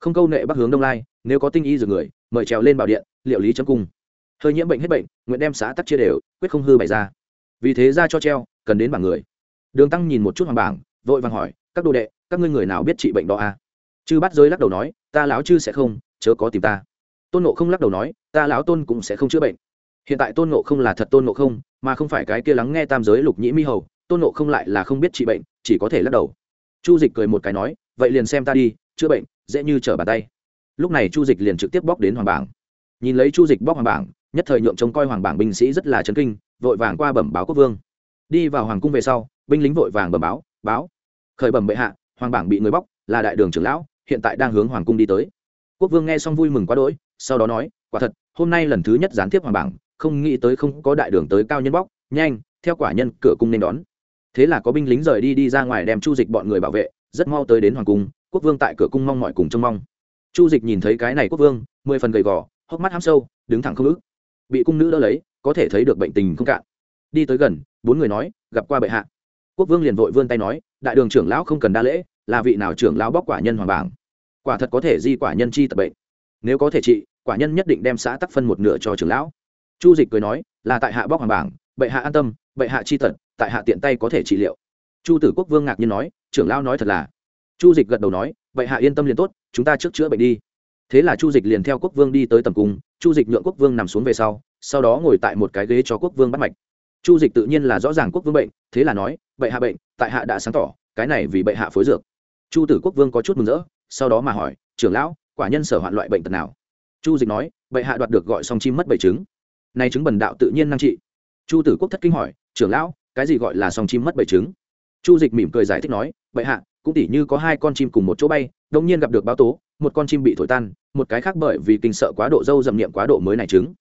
Speaker 1: Không câu nệ bắc hướng đông lai, nếu có tinh y dược người, mời trèo lên bảo điện, liệu lý chấm cung. Hơi nhiễm bệnh hết bệnh, nguyện đem xã tắc chia đều, quyết không hư bày ra. Vì thế ra cho treo, cần đến bảng người. Đường tăng nhìn một chút hoàng bảng, vội vàng hỏi, các đồ đệ, các ngươi người nào biết trị bệnh đó à? chư bắt giới lắc đầu nói, ta lão chư sẽ không, chớ có tìm ta. Tôn nộ không lắc đầu nói, ta lão tôn cũng sẽ không chữa bệnh. Hiện tại tôn nộ không là thật tôn nộ không, mà không phải cái kia lắng nghe tam giới lục nhĩ mi hầu, tôn nộ không lại là không biết trị bệnh, chỉ có thể lắc đầu chu dịch cười một cái nói, vậy liền xem ta đi, chữa bệnh, dễ như trở bàn tay. Lúc này chu dịch liền trực tiếp bóc đến hoàng bảng. Nhìn lấy chu dịch bóc hoàng bảng, nhất thời nhượng trông coi hoàng bảng binh sĩ rất là chấn kinh, vội vàng qua bẩm báo quốc vương. Đi vào hoàng cung về sau, binh lính vội vàng bẩm báo báo. Khởi bẩm bệ hạ, hoàng bảng bị người bóc, là đại đường trưởng lão, hiện tại đang hướng hoàng cung đi tới. Quốc vương nghe xong vui mừng quá đỗi, sau đó nói, quả thật, hôm nay lần thứ nhất gián tiếp hoàng bảng, không nghĩ tới không có đại đường tới cao nhân bóc, nhanh, theo quả nhân cửa cung nên đón thế là có binh lính rời đi đi ra ngoài đem chu dịch bọn người bảo vệ, rất mau tới đến hoàng cung, quốc vương tại cửa cung mong mọi cùng trông mong. Chu dịch nhìn thấy cái này quốc vương, mười phần gầy gò, hốc mắt hám sâu, đứng thẳng không ức. Bị cung nữ đỡ lấy, có thể thấy được bệnh tình không cạn. Đi tới gần, bốn người nói, gặp qua bệ hạ. Quốc vương liền vội vươn tay nói, đại đường trưởng lão không cần đa lễ, là vị nào trưởng lão bóc quả nhân hoàng bảng. Quả thật có thể di quả nhân chi tập bệnh. Nếu có thể trị, quả nhân nhất định đem xã tắc phân một nửa cho trưởng lão. Chu dịch cười nói, là tại hạ bóc hoàng bảng, bệ hạ an tâm bệ hạ chi tật, tại hạ tiện tay có thể trị liệu. Chu tử quốc vương ngạc nhiên nói, trưởng lão nói thật là. Chu dịch gật đầu nói, bệ hạ yên tâm liền tốt, chúng ta trước chữa bệnh đi. Thế là chu dịch liền theo quốc vương đi tới tầm cung, chu dịch nhượng quốc vương nằm xuống về sau sau đó ngồi tại một cái ghế cho quốc vương bắt mạch. Chu dịch tự nhiên là rõ ràng quốc vương bệnh, thế là nói, bệ hạ bệnh, tại hạ đã sáng tỏ, cái này vì bệ hạ phối dược. Chu tử quốc vương có chút mừng rỡ, sau đó mà hỏi, trưởng lão, quả nhân sở hoạn loại bệnh tật nào? Chu dịch nói, bệ hạ đoạt được gọi song chim mất bảy trứng. Nay trứng bần đạo tự nhiên năng trị. Chu tử quốc thất kinh hỏi trưởng lão, cái gì gọi là song chim mất bảy trứng? Chu dịch mỉm cười giải thích nói, bệ hạ, cũng tỉ như có hai con chim cùng một chỗ bay đông nhiên gặp được báo tố, một con chim bị thổi tan, một cái khác bởi vì kinh sợ quá độ dâu dầm niệm quá độ mới này trứng.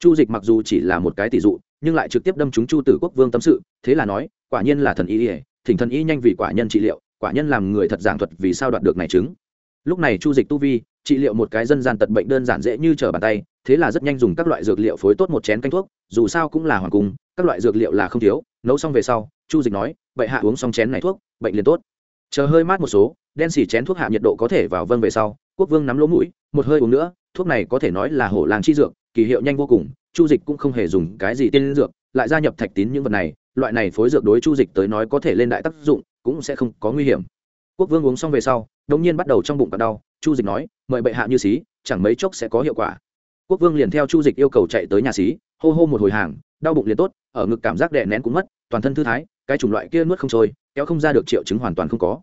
Speaker 1: Chu dịch mặc dù chỉ là một cái tỷ dụ, nhưng lại trực tiếp đâm trúng chu tử quốc vương tâm sự, thế là nói, quả nhiên là thần y ỉa thỉnh thần y nhanh vì quả nhân trị liệu, quả nhân làm người thật giảng thuật vì sao đoạt được này trứng. Lúc này chu dịch tu vi, trị liệu một cái dân gian tật bệnh đơn giản dễ như trở bàn tay, thế là rất nhanh dùng các loại dược liệu phối tốt một chén canh thuốc, dù sao cũng là hoàng cung các loại dược liệu là không thiếu, nấu xong về sau, chu dịch nói, vậy hạ uống xong chén này thuốc, bệnh liền tốt. Chờ hơi mát một số, đen xì chén thuốc hạ nhiệt độ có thể vào vâng về sau, quốc vương nắm lỗ mũi, một hơi uống nữa, thuốc này có thể nói là hổ làng chi dược, kỳ hiệu nhanh vô cùng, chu dịch cũng không hề dùng cái gì tiên dược, lại gia nhập thạch tín những vật này, loại này phối dược đối chu dịch tới nói có thể lên đại tác dụng, cũng sẽ không có nguy hiểm. Quốc vương uống xong về sau, đống nhiên bắt đầu trong bụng cặn đau, chu dịch nói, mời bệ hạ như xí, chẳng mấy chốc sẽ có hiệu quả. Quốc vương liền theo chu dịch yêu cầu chạy tới nhà xí, hô hô một hồi hàng đau bụng liền tốt, ở ngực cảm giác đè nén cũng mất, toàn thân thư thái, cái chủng loại kia nuốt không trôi, kéo không ra được triệu chứng hoàn toàn không có.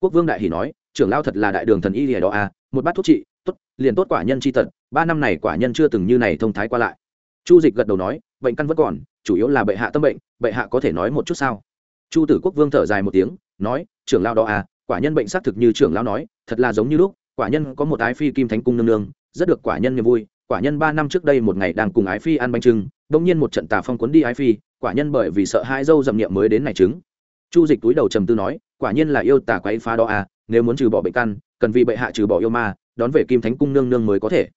Speaker 1: Quốc vương đại hỉ nói, trưởng lao thật là đại đường thần y lìa đó à một bát thuốc trị, tốt, liền tốt quả nhân chi tật, ba năm này quả nhân chưa từng như này thông thái qua lại. Chu dịch gật đầu nói, bệnh căn vẫn còn, chủ yếu là bệ hạ tâm bệnh, bệ hạ có thể nói một chút sao? Chu tử quốc vương thở dài một tiếng, nói, trưởng lao đó à quả nhân bệnh xác thực như trưởng lao nói, thật là giống như lúc, quả nhân có một ái phi kim thánh cung nương nương, rất được quả nhân niềm vui quả nhân ba năm trước đây một ngày đang cùng ái phi ăn bánh trưng đông nhiên một trận tà phong cuốn đi ái phi, quả nhân bởi vì sợ hai dâu dậm niệm mới đến này trứng. Chu dịch túi đầu trầm tư nói, quả nhiên là yêu tà quấy phá đó à nếu muốn trừ bỏ bệnh căn, cần vì bệ hạ trừ bỏ yêu ma, đón về kim thánh cung nương nương mới có thể.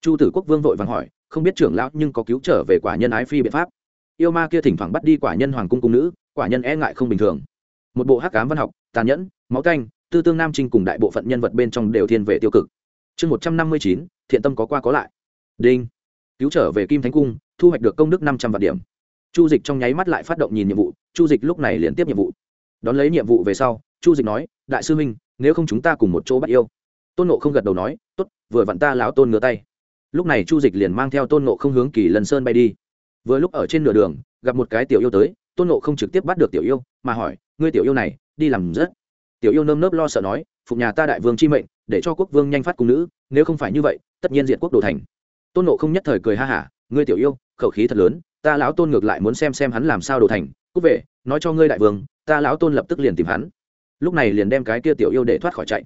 Speaker 1: Chu tử quốc vương vội vàng hỏi, không biết trưởng lão nhưng có cứu trở về quả nhân ái phi biện pháp. Yêu ma kia thỉnh thoảng bắt đi quả nhân hoàng cung cung nữ, quả nhân e ngại không bình thường. Một bộ hắc cám văn học, tàn nhẫn, máu canh, tư tương nam trinh cùng đại bộ phận nhân vật bên trong đều thiên về tiêu cực. Chương một trăm năm mươi chín, thiện tâm có qua có lại đinh. Cứu trở về kim thánh cung, thu hoạch được công đức năm trăm vạn điểm. Chu dịch trong nháy mắt lại phát động nhìn nhiệm vụ, chu dịch lúc này liền tiếp nhiệm vụ. Đón lấy nhiệm vụ về sau, chu dịch nói, đại sư minh nếu không chúng ta cùng một chỗ bắt yêu. Tôn nộ không gật đầu nói t ố t vừa vặn ta lão tôn ngửa tay. Lúc này chu dịch liền mang theo tôn nộ không hướng kỳ lần sơn bay đi. Vừa lúc ở trên nửa đường, gặp một cái tiểu yêu tới, tôn nộ không trực tiếp bắt được tiểu yêu, mà hỏi, ngươi tiểu yêu này, đi làm rất tiểu yêu nơm nớp lo sợ nói, phục nhà ta đại vương chi mệnh, để cho quốc vương nhanh phát cung nữ, nếu không phải như vậy, tất nhiên diện quốc đồ thành tôn nộ không nhất thời cười ha hả, ngươi tiểu yêu, khẩu khí thật lớn, ta lão tôn ngược lại muốn xem xem hắn làm sao đồ thành cúc về, nói cho ngươi đại vương, ta lão tôn lập tức liền tìm hắn. Lúc này liền đem cái kia tiểu yêu để thoát khỏi chạy.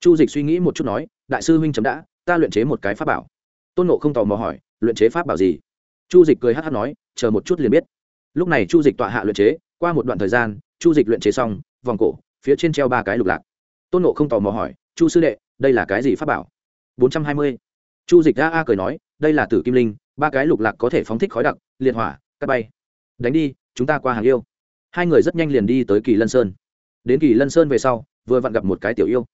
Speaker 1: Chu dịch suy nghĩ một chút nói, đại sư huynh chấm đã, ta luyện chế một cái pháp bảo. Tôn nộ không tò mò hỏi, luyện chế pháp bảo gì? Chu dịch cười hát hát nói, chờ một chút liền biết. Lúc này chu dịch tọa hạ luyện chế, qua một đoạn thời gian, chu dịch luyện chế xong, vòng cổ, phía trên treo ba cái lục lạc. Tôn nộ không tò mò hỏi, chu sư đệ, đây là cái gì pháp bảo? Bốn trăm hai mươi chu dịch a a cười nói, đây là tử kim linh, ba cái lục lạc có thể phóng thích khói đặc, liệt hỏa cắt bay. Đánh đi, chúng ta qua hàng yêu. Hai người rất nhanh liền đi tới kỳ lân sơn. Đến kỳ lân sơn về sau, vừa vặn gặp một cái tiểu yêu.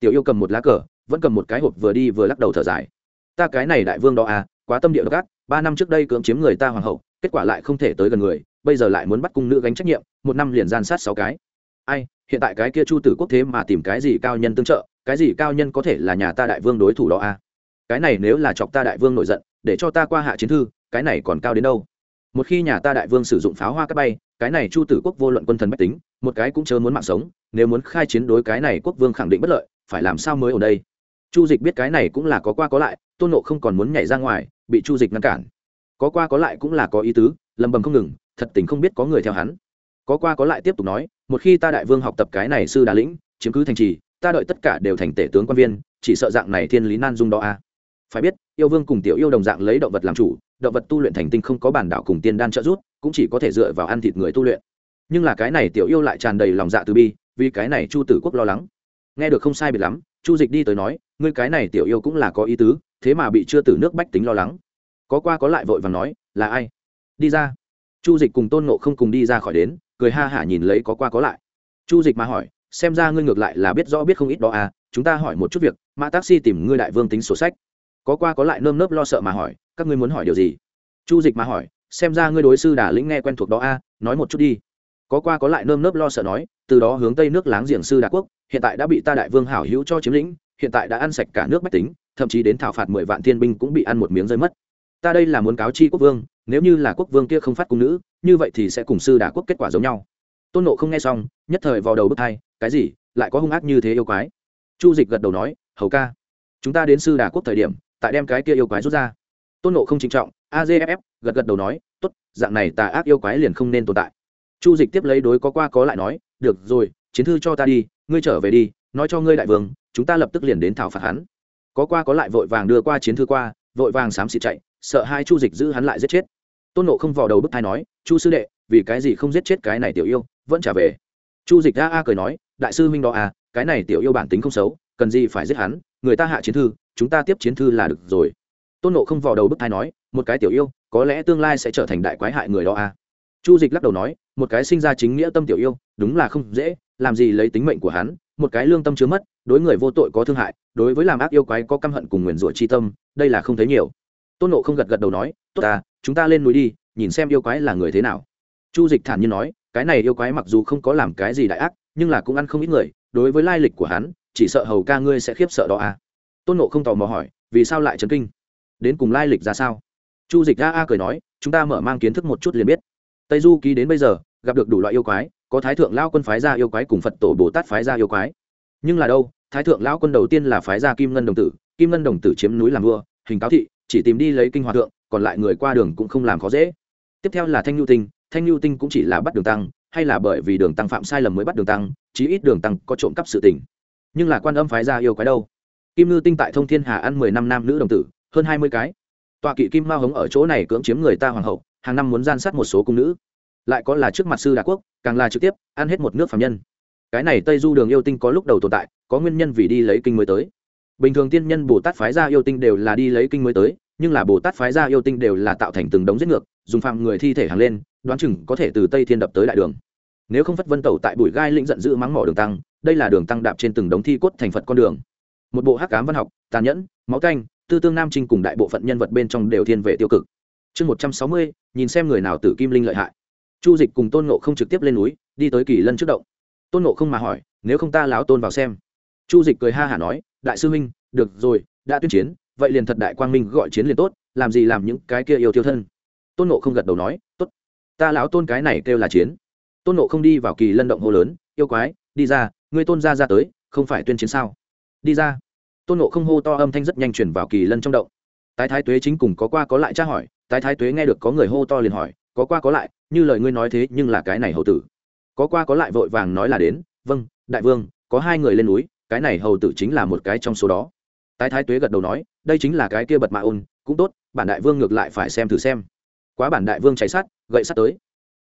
Speaker 1: Tiểu yêu cầm một lá cờ, vẫn cầm một cái hộp vừa đi vừa lắc đầu thở dài. Ta cái này đại vương đó à quá tâm địa độc ác, ba năm trước đây cưỡng chiếm người ta hoàng hậu, kết quả lại không thể tới gần người, bây giờ lại muốn bắt cung nữ gánh trách nhiệm, một năm liền gian sát sáu cái. Ai, hiện tại cái kia chu tử quốc thế mà tìm cái gì cao nhân tương trợ, cái gì cao nhân có thể là nhà ta đại vương đối thủ đó à? Cái này nếu là chọc ta đại vương nổi giận, để cho ta qua hạ chiến thư, cái này còn cao đến đâu? Một khi nhà ta đại vương sử dụng pháo hoa cắt bay, cái này chu tử quốc vô luận quân thần bách tính, một cái cũng chớ muốn mạng sống, nếu muốn khai chiến đối cái này quốc vương khẳng định bất lợi, phải làm sao mới ở đây? Chu dịch biết cái này cũng là có qua có lại, tôn nộ không còn muốn nhảy ra ngoài, bị chu dịch ngăn cản. Có qua có lại cũng là có ý tứ, lầm bầm không ngừng, thật tình không biết có người theo hắn. Có qua có lại tiếp tục nói, một khi ta đại vương học tập cái này sư đà lĩnh, chiếm cứ thành trì, ta đợi tất cả đều thành tể tướng quan viên, chỉ sợ dạng này thiên lý nan dung đó a à phải biết, yêu vương cùng tiểu yêu đồng dạng lấy động vật làm chủ, động vật tu luyện thành tinh không có bản đạo cùng tiên đan trợ giúp, cũng chỉ có thể dựa vào ăn thịt người tu luyện. Nhưng là cái này tiểu yêu lại tràn đầy lòng dạ từ bi, vì cái này chu tử quốc lo lắng. Nghe được không sai biệt lắm, chu dịch đi tới nói, ngươi cái này tiểu yêu cũng là có ý tứ, thế mà bị chưa tử nước bách tính lo lắng. Có qua có lại vội và nói, là ai? Đi ra. Chu dịch cùng tôn nộ không cùng đi ra khỏi đến, cười ha hả nhìn lấy có qua có lại. Chu dịch mà hỏi, xem ra ngươi ngược lại là biết rõ biết không ít đó à chúng ta hỏi một chút việc, mã taxi tìm ngươi đại vương tính sổ sách có qua có lại nơm nớp lo sợ mà hỏi các ngươi muốn hỏi điều gì? Chu dịch mà hỏi xem ra ngươi đối sư đà lĩnh nghe quen thuộc đó a à, nói một chút đi. Có qua có lại nơm nớp lo sợ nói từ đó hướng tây nước láng giềng sư đà quốc hiện tại đã bị ta đại vương hảo hữu cho chiếm lĩnh hiện tại đã ăn sạch cả nước bách tính thậm chí đến thảo phạt mười vạn thiên binh cũng bị ăn một miếng rơi mất. Ta đây là muốn cáo chi quốc vương nếu như là quốc vương kia không phát cung nữ như vậy thì sẽ cùng sư đà quốc kết quả giống nhau. Tôn nộ không nghe xong nhất thời vào đầu bức thai cái gì lại có hung ác như thế yêu quái. Chu dịch gật đầu nói hầu ca chúng ta đến sư đà quốc thời điểm tại đem cái kia yêu quái rút ra. Tôn nộ không trinh trọng azff gật gật đầu nói t ố t dạng này tà ác yêu quái liền không nên tồn tại. Chu dịch tiếp lấy đối có qua có lại nói, được rồi, chiến thư cho ta đi, ngươi trở về đi, nói cho ngươi đại vương, chúng ta lập tức liền đến thảo phạt hắn. Có qua có lại vội vàng đưa qua chiến thư qua, vội vàng xám xịt chạy, sợ hai chu dịch giữ hắn lại giết chết. Tôn nộ không vào đầu bức thai nói, chu sư đệ, vì cái gì không giết chết cái này tiểu yêu, vẫn trả về. Chu dịch a a cười nói, đại sư minh đó à cái này tiểu yêu bản tính không xấu, cần gì phải giết hắn người ta hạ chiến thư, chúng ta tiếp chiến thư là được rồi. Tôn nộ không vào đầu bức thai nói, một cái tiểu yêu, có lẽ tương lai sẽ trở thành đại quái hại người đó à. Chu dịch lắc đầu nói, một cái sinh ra chính nghĩa tâm tiểu yêu, đúng là không dễ, làm gì lấy tính mệnh của hắn, một cái lương tâm chứa mất, đối người vô tội có thương hại, đối với làm ác yêu quái có căm hận cùng nguyền rủa chi tâm, đây là không thấy nhiều. Tôn nộ không gật gật đầu nói, tốt ta chúng ta lên núi đi, nhìn xem yêu quái là người thế nào. Chu dịch thản nhiên nói, cái này yêu quái mặc dù không có làm cái gì đại ác, nhưng là cũng ăn không ít người, đối với lai lịch của hắn chỉ sợ hầu ca ngươi sẽ khiếp sợ đó à? Tôn nộ không tò mò hỏi, vì sao lại chấn kinh? Đến cùng lai lịch ra sao? Chu dịch a a cười nói, chúng ta mở mang kiến thức một chút liền biết. Tây du ký đến bây giờ, gặp được đủ loại yêu quái, có thái thượng lao quân phái ra yêu quái cùng phật tổ bồ tát phái ra yêu quái. Nhưng là đâu, thái thượng lao quân đầu tiên là phái ra kim ngân đồng tử, kim ngân đồng tử chiếm núi làm vua, hình cáo thị, chỉ tìm đi lấy kinh hòa thượng, còn lại người qua đường cũng không làm khó dễ. Tiếp theo là thanh nhu tinh, thanh nhu tinh cũng chỉ là bắt đường tăng, hay là bởi vì đường tăng phạm sai lầm mới bắt đường tăng, chí ít đường tăng có trộm cắp sự tình nhưng là quan âm phái ra yêu quái đâu? Kim ngư tinh tại thông thiên hà ăn mười năm nam nữ đồng tử, hơn hai mươi cái. Tọa kỵ kim ma hống ở chỗ này cưỡng chiếm người ta hoàng hậu, hàng năm muốn gian sát một số cung nữ. Lại có là trước mặt sư đà quốc, càng là trực tiếp, ăn hết một nước phạm nhân. Cái này tây du đường yêu tinh có lúc đầu tồn tại, có nguyên nhân vì đi lấy kinh mới tới. Bình thường tiên nhân bồ tát phái ra yêu tinh đều là đi lấy kinh mới tới, nhưng là bồ tát phái ra yêu tinh đều là tạo thành từng đống giết ngược, dùng phạm người thi thể hàng lên, đoán chừng có thể từ tây thiên đập tới đại đường. Nếu không phất vân tẩu tại bụi gai lĩnh giận dữ mắng mỏ đường tăng đây là đường tăng đạp trên từng đống thi cốt thành phật con đường. Một bộ hắc cám văn học, tàn nhẫn, máu canh, tư tương nam trinh cùng đại bộ phận nhân vật bên trong đều thiên về tiêu cực. Chương một trăm sáu mươi, nhìn xem người nào tử kim linh lợi hại. Chu dịch cùng tôn nộ không trực tiếp lên núi, đi tới kỳ lân trước động. Tôn nộ không mà hỏi, nếu không ta láo tôn vào xem? Chu dịch cười ha hả nói, đại sư minh được rồi, đã tuyên chiến, vậy liền thật đại quang minh gọi chiến liền tốt, làm gì làm những cái kia yêu tiêu thân? Tôn nộ không gật đầu nói, tốt, ta lão tôn cái này kêu là chiến. Tôn nộ không đi vào kỳ lân động hô lớn, yêu quái, đi ra ngươi tôn gia ra tới, không phải tuyên chiến sao? Đi ra. Tôn nộ không hô to âm thanh rất nhanh chuyển vào kỳ lân trong động. Tái thái tuế chính cùng có qua có lại tra hỏi, tái thái tuế nghe được có người hô to liền hỏi, có qua có lại, như lời ngươi nói thế nhưng là cái này hầu tử. Có qua có lại vội vàng nói là đến vâng đại vương, có hai người lên núi, cái này hầu tử chính là một cái trong số đó. Tái thái tuế gật đầu nói, đây chính là cái kia bật mạ ôn, cũng tốt, bản đại vương ngược lại phải xem thử xem. Quá bản đại vương cháy sát gậy sắt tới.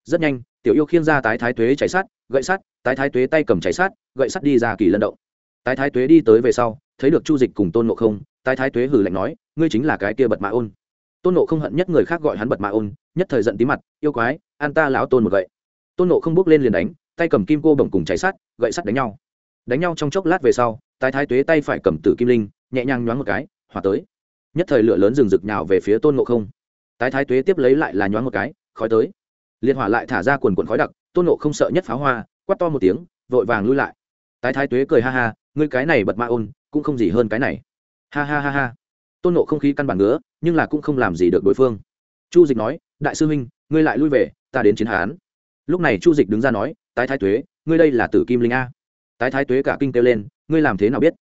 Speaker 1: Rất nhanh tiểu yêu khiêng ra tái thái tuế cháy sát gậy sắt, tái thái tuế tay cầm cháy sát gậy sắt đi ra kỳ lân động. Tái thái tuế đi tới về sau, thấy được chu dịch cùng tôn nộ không, tái thái tuế hử lạnh nói, ngươi chính là cái kia bật mạ ôn. Tôn nộ không hận nhất người khác gọi hắn bật mạ ôn, nhất thời giận tí mặt, yêu quái an ta lão tôn một gậy. Tôn nộ không bước lên liền đánh, tay cầm kim cô bồng cùng cháy sắt, gậy sắt đánh nhau. Đánh nhau trong chốc lát về sau, tái thái tuế tay phải cầm tử kim linh, nhẹ nhàng nhoáng một cái, hòa tới. Nhất thời lửa lớn rừng rực nhào về phía tôn nộ không. Tái thái tuế tiếp lấy lại là nhoáng một cái, khói tới liệt hỏa lại thả ra quần quần khói đặc, tôn nộ không sợ nhất pháo hoa quắt to một tiếng, vội vàng lui lại. Tái thái tuế cười ha ha, ngươi cái này bật ma ôn, cũng không gì hơn cái này. Ha ha ha ha. Tôn nộ không khí căn bản ngứa, nhưng là cũng không làm gì được đối phương. Chu dịch nói, đại sư huynh, ngươi lại lui về, ta đến chiến hán. Lúc này chu dịch đứng ra nói, tái thái tuế, ngươi đây là tử kim linh a. Tái thái tuế cả kinh kêu lên, ngươi làm thế nào biết?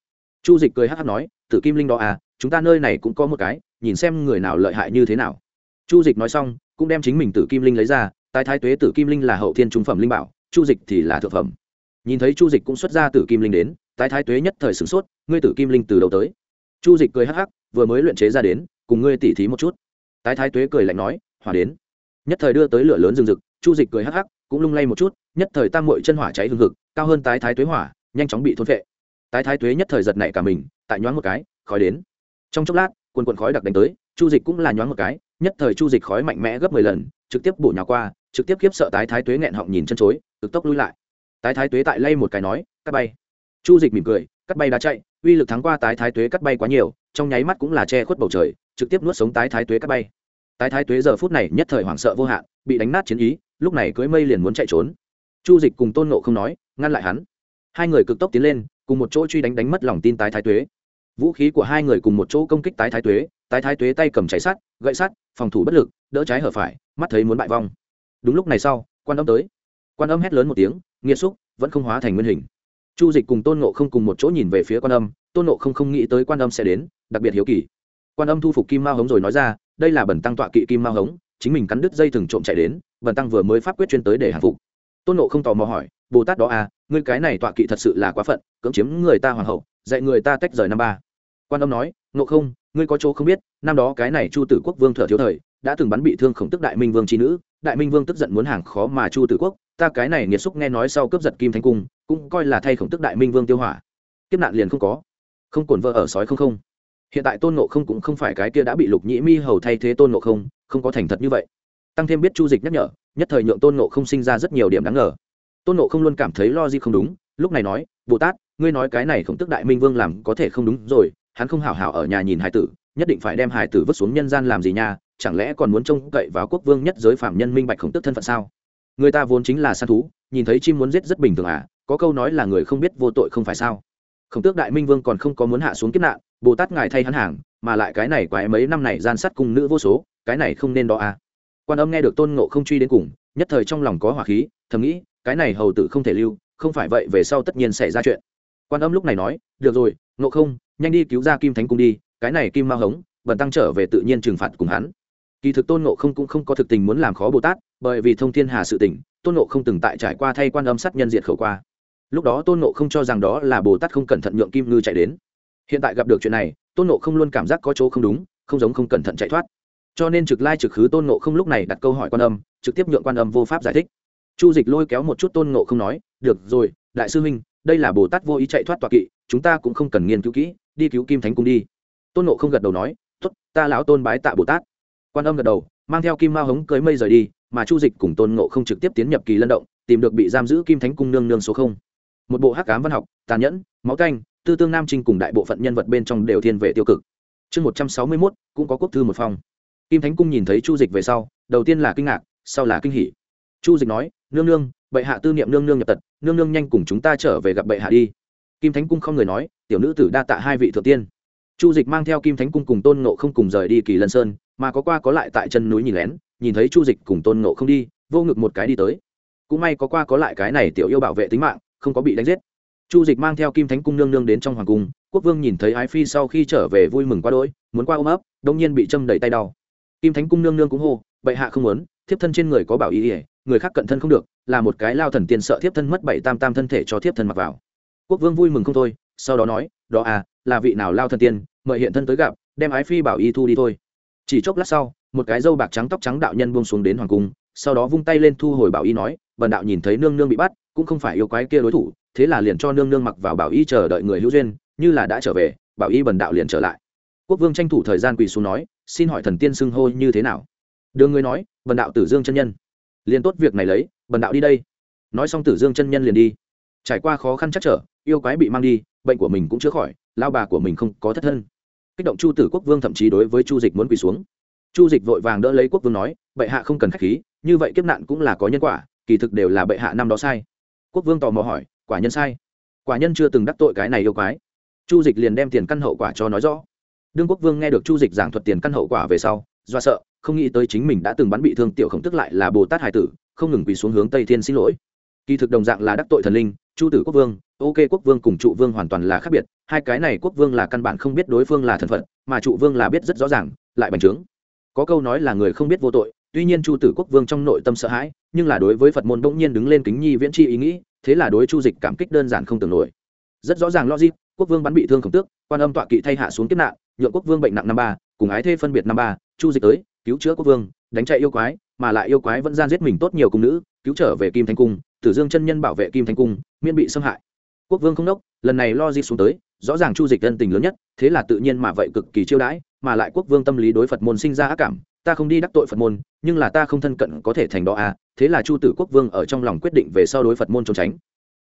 Speaker 1: Chu dịch cười hát hát nói, tử kim linh đó à chúng ta nơi này cũng có một cái, nhìn xem người nào lợi hại như thế nào. Chu dịch nói xong, cũng đem chính mình tử kim linh lấy ra tái thái tuế tử kim linh là hậu thiên trung phẩm linh bảo, chu dịch thì là thượng phẩm. Nhìn thấy chu dịch cũng xuất ra tử kim linh đến, tái thái tuế nhất thời sửng sốt, ngươi tử kim linh từ đầu tới? Chu dịch cười hắc hắc, vừa mới luyện chế ra đến, cùng ngươi tỉ thí một chút. Tái thái tuế cười lạnh nói, hỏa đến. Nhất thời đưa tới lửa lớn rừng rực, chu dịch cười hắc hắc, cũng lung lay một chút, nhất thời tam mội chân hỏa cháy hừng hực, cao hơn tái thái tuế hỏa, nhanh chóng bị thôn vệ tái thái tuế nhất thời giật nảy cả mình, tại nhoáng một cái, khói đến. Trong chốc lát quần quần khói đặc đánh tới, chu dịch cũng là nhoáng một cái, nhất thời chu dịch khói mạnh mẽ gấp mười lần, trực tiếp bổ nhào qua trực tiếp kiếp sợ tái thái tuế nghẹn họng nhìn chân chối, cực tốc lui lại. Tái thái tuế tại lay một cái nói, cắt bay. Chu dịch mỉm cười, cắt bay đã chạy, uy lực thắng qua tái thái tuế cắt bay quá nhiều, trong nháy mắt cũng là che khuất bầu trời, trực tiếp nuốt sống tái thái tuế cắt bay. Tái thái tuế giờ phút này nhất thời hoảng sợ vô hạn, bị đánh nát chiến ý, lúc này cưới mây liền muốn chạy trốn. Chu dịch cùng tôn nộ không nói, ngăn lại hắn. Hai người cực tốc tiến lên, cùng một chỗ truy đánh đánh mất lòng tin tái thái tuế. Vũ khí của hai người cùng một chỗ công kích tái thái tuế, tái thái tuế tay cầm cháy sắt, gậy sắt, phòng thủ bất lực, đỡ trái hở phải, mắt thấy muốn bại vong đúng lúc này sau, quan âm tới. Quan âm hét lớn một tiếng, nghiệt xúc, vẫn không hóa thành nguyên hình. Chu dịch cùng tôn nộ không cùng một chỗ nhìn về phía quan âm, tôn nộ không không nghĩ tới quan âm sẽ đến, đặc biệt hiếu kỳ. Quan âm thu phục kim mao hống rồi nói ra, đây là bẩn tăng tọa kỵ kim mao hống, chính mình cắn đứt dây thừng trộm chạy đến, bẩn tăng vừa mới pháp quyết chuyên tới để hàng phục. Tôn nộ không tò mò hỏi, bồ tát đó à ngươi cái này tọa kỵ thật sự là quá phận, cưỡng chiếm người ta hoàng hậu, dạy người ta tách rời năm ba. Quan âm nói nộ không, ngươi có chỗ không biết, năm đó cái này chu tử quốc vương thở thiếu thời, đã từng bắn bị thương khổng tức đại minh vương trí nữ đại minh vương tức giận muốn hàng khó mà chu tử quốc, ta cái này nghiệt xúc nghe nói sau cướp giật kim thanh cung, cũng coi là thay khổng tức đại minh vương tiêu hỏa. Kiếp nạn liền không có. Không cồn vợ ở sói không không. Hiện tại tôn nộ không cũng không phải cái kia đã bị lục nhĩ mi hầu thay thế tôn nộ không không có thành thật như vậy. Tăng thêm biết chu dịch nhắc nhở, nhất thời nhượng tôn nộ không sinh ra rất nhiều điểm đáng ngờ. Tôn nộ không luôn cảm thấy lo gì không đúng, lúc này nói, bồ tát, ngươi nói cái này khổng tức đại minh vương làm có thể không đúng rồi, hắn không hảo hảo ở nhà nhìn hải tử nhất định phải đem hải tử vứt xuống nhân gian làm gì nha, chẳng lẽ còn muốn trông cậy vào quốc vương nhất giới phạm nhân minh bạch khổng tức thân phận sao? Người ta vốn chính là săn thú, nhìn thấy chim muốn giết rất bình thường à có câu nói là người không biết vô tội không phải sao? Khổng tước đại minh vương còn không có muốn hạ xuống kiếp nạn, bồ tát ngài thay hắn hàng, mà lại cái này quái mấy năm này gian sát cung nữ vô số, cái này không nên đó à. Quan âm nghe được tôn ngộ không truy đến cùng, nhất thời trong lòng có hỏa khí, thầm nghĩ, cái này hầu tử không thể lưu, không phải vậy về sau tất nhiên xảy ra chuyện. Quan âm lúc này nói, được rồi, ngộ không, nhanh đi cứu ra kim thánh cung đi cái này kim ma hống, bần tăng trở về tự nhiên trừng phạt cùng hắn. Kỳ thực tôn ngộ không cũng không có thực tình muốn làm khó bồ tát, bởi vì thông thiên hà sự tỉnh tôn ngộ không từng tại trải qua thay quan âm sát nhân diện khẩu qua. Lúc đó tôn ngộ không cho rằng đó là bồ tát không cẩn thận nhượng kim ngư chạy đến. Hiện tại gặp được chuyện này, tôn ngộ không luôn cảm giác có chỗ không đúng, không giống không cẩn thận chạy thoát. Cho nên trực lai trực khứ tôn ngộ không lúc này đặt câu hỏi quan âm, trực tiếp nhượng quan âm vô pháp giải thích. Chu dịch lôi kéo một chút tôn ngộ không nói, được rồi, đại sư huynh, đây là bồ tát vô ý chạy thoát tọa kỵ, chúng ta cũng không cần nghiên cứu kỹ, đi cứu kim thánh cung đi tôn ngộ không gật đầu nói t ố t ta lão tôn bái tạ bồ tát. Quan âm gật đầu, mang theo kim mao hống cưới mây rời đi, mà chu dịch cùng tôn ngộ không trực tiếp tiến nhập kỳ lân động, tìm được bị giam giữ kim thánh cung nương nương số không. Một bộ hắc cám văn học, tàn nhẫn, máu canh, tư tương nam trinh cùng đại bộ phận nhân vật bên trong đều thiên về tiêu cực. Chương một trăm sáu mươi mốt, cũng có quốc thư một phong. Kim thánh cung nhìn thấy chu dịch về sau, đầu tiên là kinh ngạc, sau là kinh hỉ. Chu dịch nói, nương nương, bệ hạ tư niệm nương nương nhập tật, nương nương nhanh cùng chúng ta trở về gặp bệ hạ đi. Kim thánh cung không người nói, tiểu nữ tử đa tạ hai vị thượng tiên chu dịch mang theo kim thánh cung cùng tôn nộ không cùng rời đi kỳ lân sơn, mà có qua có lại tại chân núi nhìn lén, nhìn thấy chu dịch cùng tôn nộ không đi, vô ngực một cái đi tới. Cũng may có qua có lại cái này tiểu yêu bảo vệ tính mạng, không có bị đánh giết. Chu dịch mang theo kim thánh cung nương nương đến trong hoàng cung, quốc vương nhìn thấy ái phi sau khi trở về vui mừng qua đôi muốn qua ôm ấp, đông nhiên bị châm đầy tay đau. Kim thánh cung nương nương cũng hô, bệ hạ không muốn, thiếp thân trên người có bảo ý ỉa người khác cận thân không được, là một cái lao thần tiên sợ thiếp thân mất bảy tam tam thân thể cho thiếp thân mặc vào. Quốc vương vui mừng không thôi sau đó nói, đó à là vị nào lao thần tiên, mời hiện thân tới gặp, đem ái phi bảo y thu đi thôi. Chỉ chốc lát sau, một cái dâu bạc trắng tóc trắng đạo nhân buông xuống đến hoàng cung, sau đó vung tay lên thu hồi bảo y nói vần đạo nhìn thấy nương nương bị bắt, cũng không phải yêu quái kia đối thủ, thế là liền cho nương nương mặc vào bảo y chờ đợi người hữu duyên, như là đã trở về, bảo y bần đạo liền trở lại. Quốc vương tranh thủ thời gian quỳ xuống nói, xin hỏi thần tiên xưng hô như thế nào? Đường người nói bần đạo tử dương chân nhân. Liền tốt việc này lấy bần đạo đi đây. Nói xong tử dương chân nhân liền đi. Trải qua khó khăn chắc trở, yêu quái bị mang đi bệnh của mình cũng chữa khỏi, lao bà của mình không có thất thân. Kích động chu tử quốc vương thậm chí đối với chu dịch muốn quỳ xuống. Chu dịch vội vàng đỡ lấy quốc vương nói, bệ hạ không cần k h á c h khí, như vậy kiếp nạn cũng là có nhân quả, kỳ thực đều là bệ hạ năm đó sai. Quốc vương tò mò hỏi, quả nhân sai? Quả nhân chưa từng đắc tội cái này yêu quái. Chu dịch liền đem tiền căn hậu quả cho nói rõ. Đương quốc vương nghe được chu dịch giảng thuật tiền căn hậu quả về sau, do sợ, không nghĩ tới chính mình đã từng bắn bị thương tiểu khổng tức lại là bồ tát hải tử, không ngừng quỳ xuống hướng tây thiên xin lỗi kỳ thực đồng dạng là đắc tội thần linh, chu tử quốc vương, ok quốc vương cùng trụ vương hoàn toàn là khác biệt, hai cái này quốc vương là căn bản không biết đối phương là thần phận, mà trụ vương là biết rất rõ ràng, lại bành trướng. Có câu nói là người không biết vô tội, tuy nhiên chu tử quốc vương trong nội tâm sợ hãi, nhưng là đối với phật môn bỗng nhiên đứng lên kính nhi viễn chi ý nghĩ, thế là đối chu dịch cảm kích đơn giản không tưởng nổi. Rất rõ ràng logic, quốc vương bắn bị thương khổng tước, quan âm tọa kỵ thay hạ xuống kiếp nạn, nhượng quốc vương bệnh nặng năm ba, cùng ái thê phân biệt năm ba, chu dịch tới, cứu chữa quốc vương, đánh chạy yêu quái, mà lại yêu quái vẫn gian giết mình tốt nhiều cung nữ, cứu trở về kim thanh cung tử dương chân nhân bảo vệ kim thanh cung, miễn bị xâm hại. Quốc vương không đốc, lần này lo di xuống tới, rõ ràng chu dịch ân tình lớn nhất, thế là tự nhiên mà vậy cực kỳ chiêu đãi, mà lại quốc vương tâm lý đối phật môn sinh ra ác cảm, ta không đi đắc tội phật môn, nhưng là ta không thân cận có thể thành đó à thế là chu tử quốc vương ở trong lòng quyết định về sau đối phật môn trốn tránh.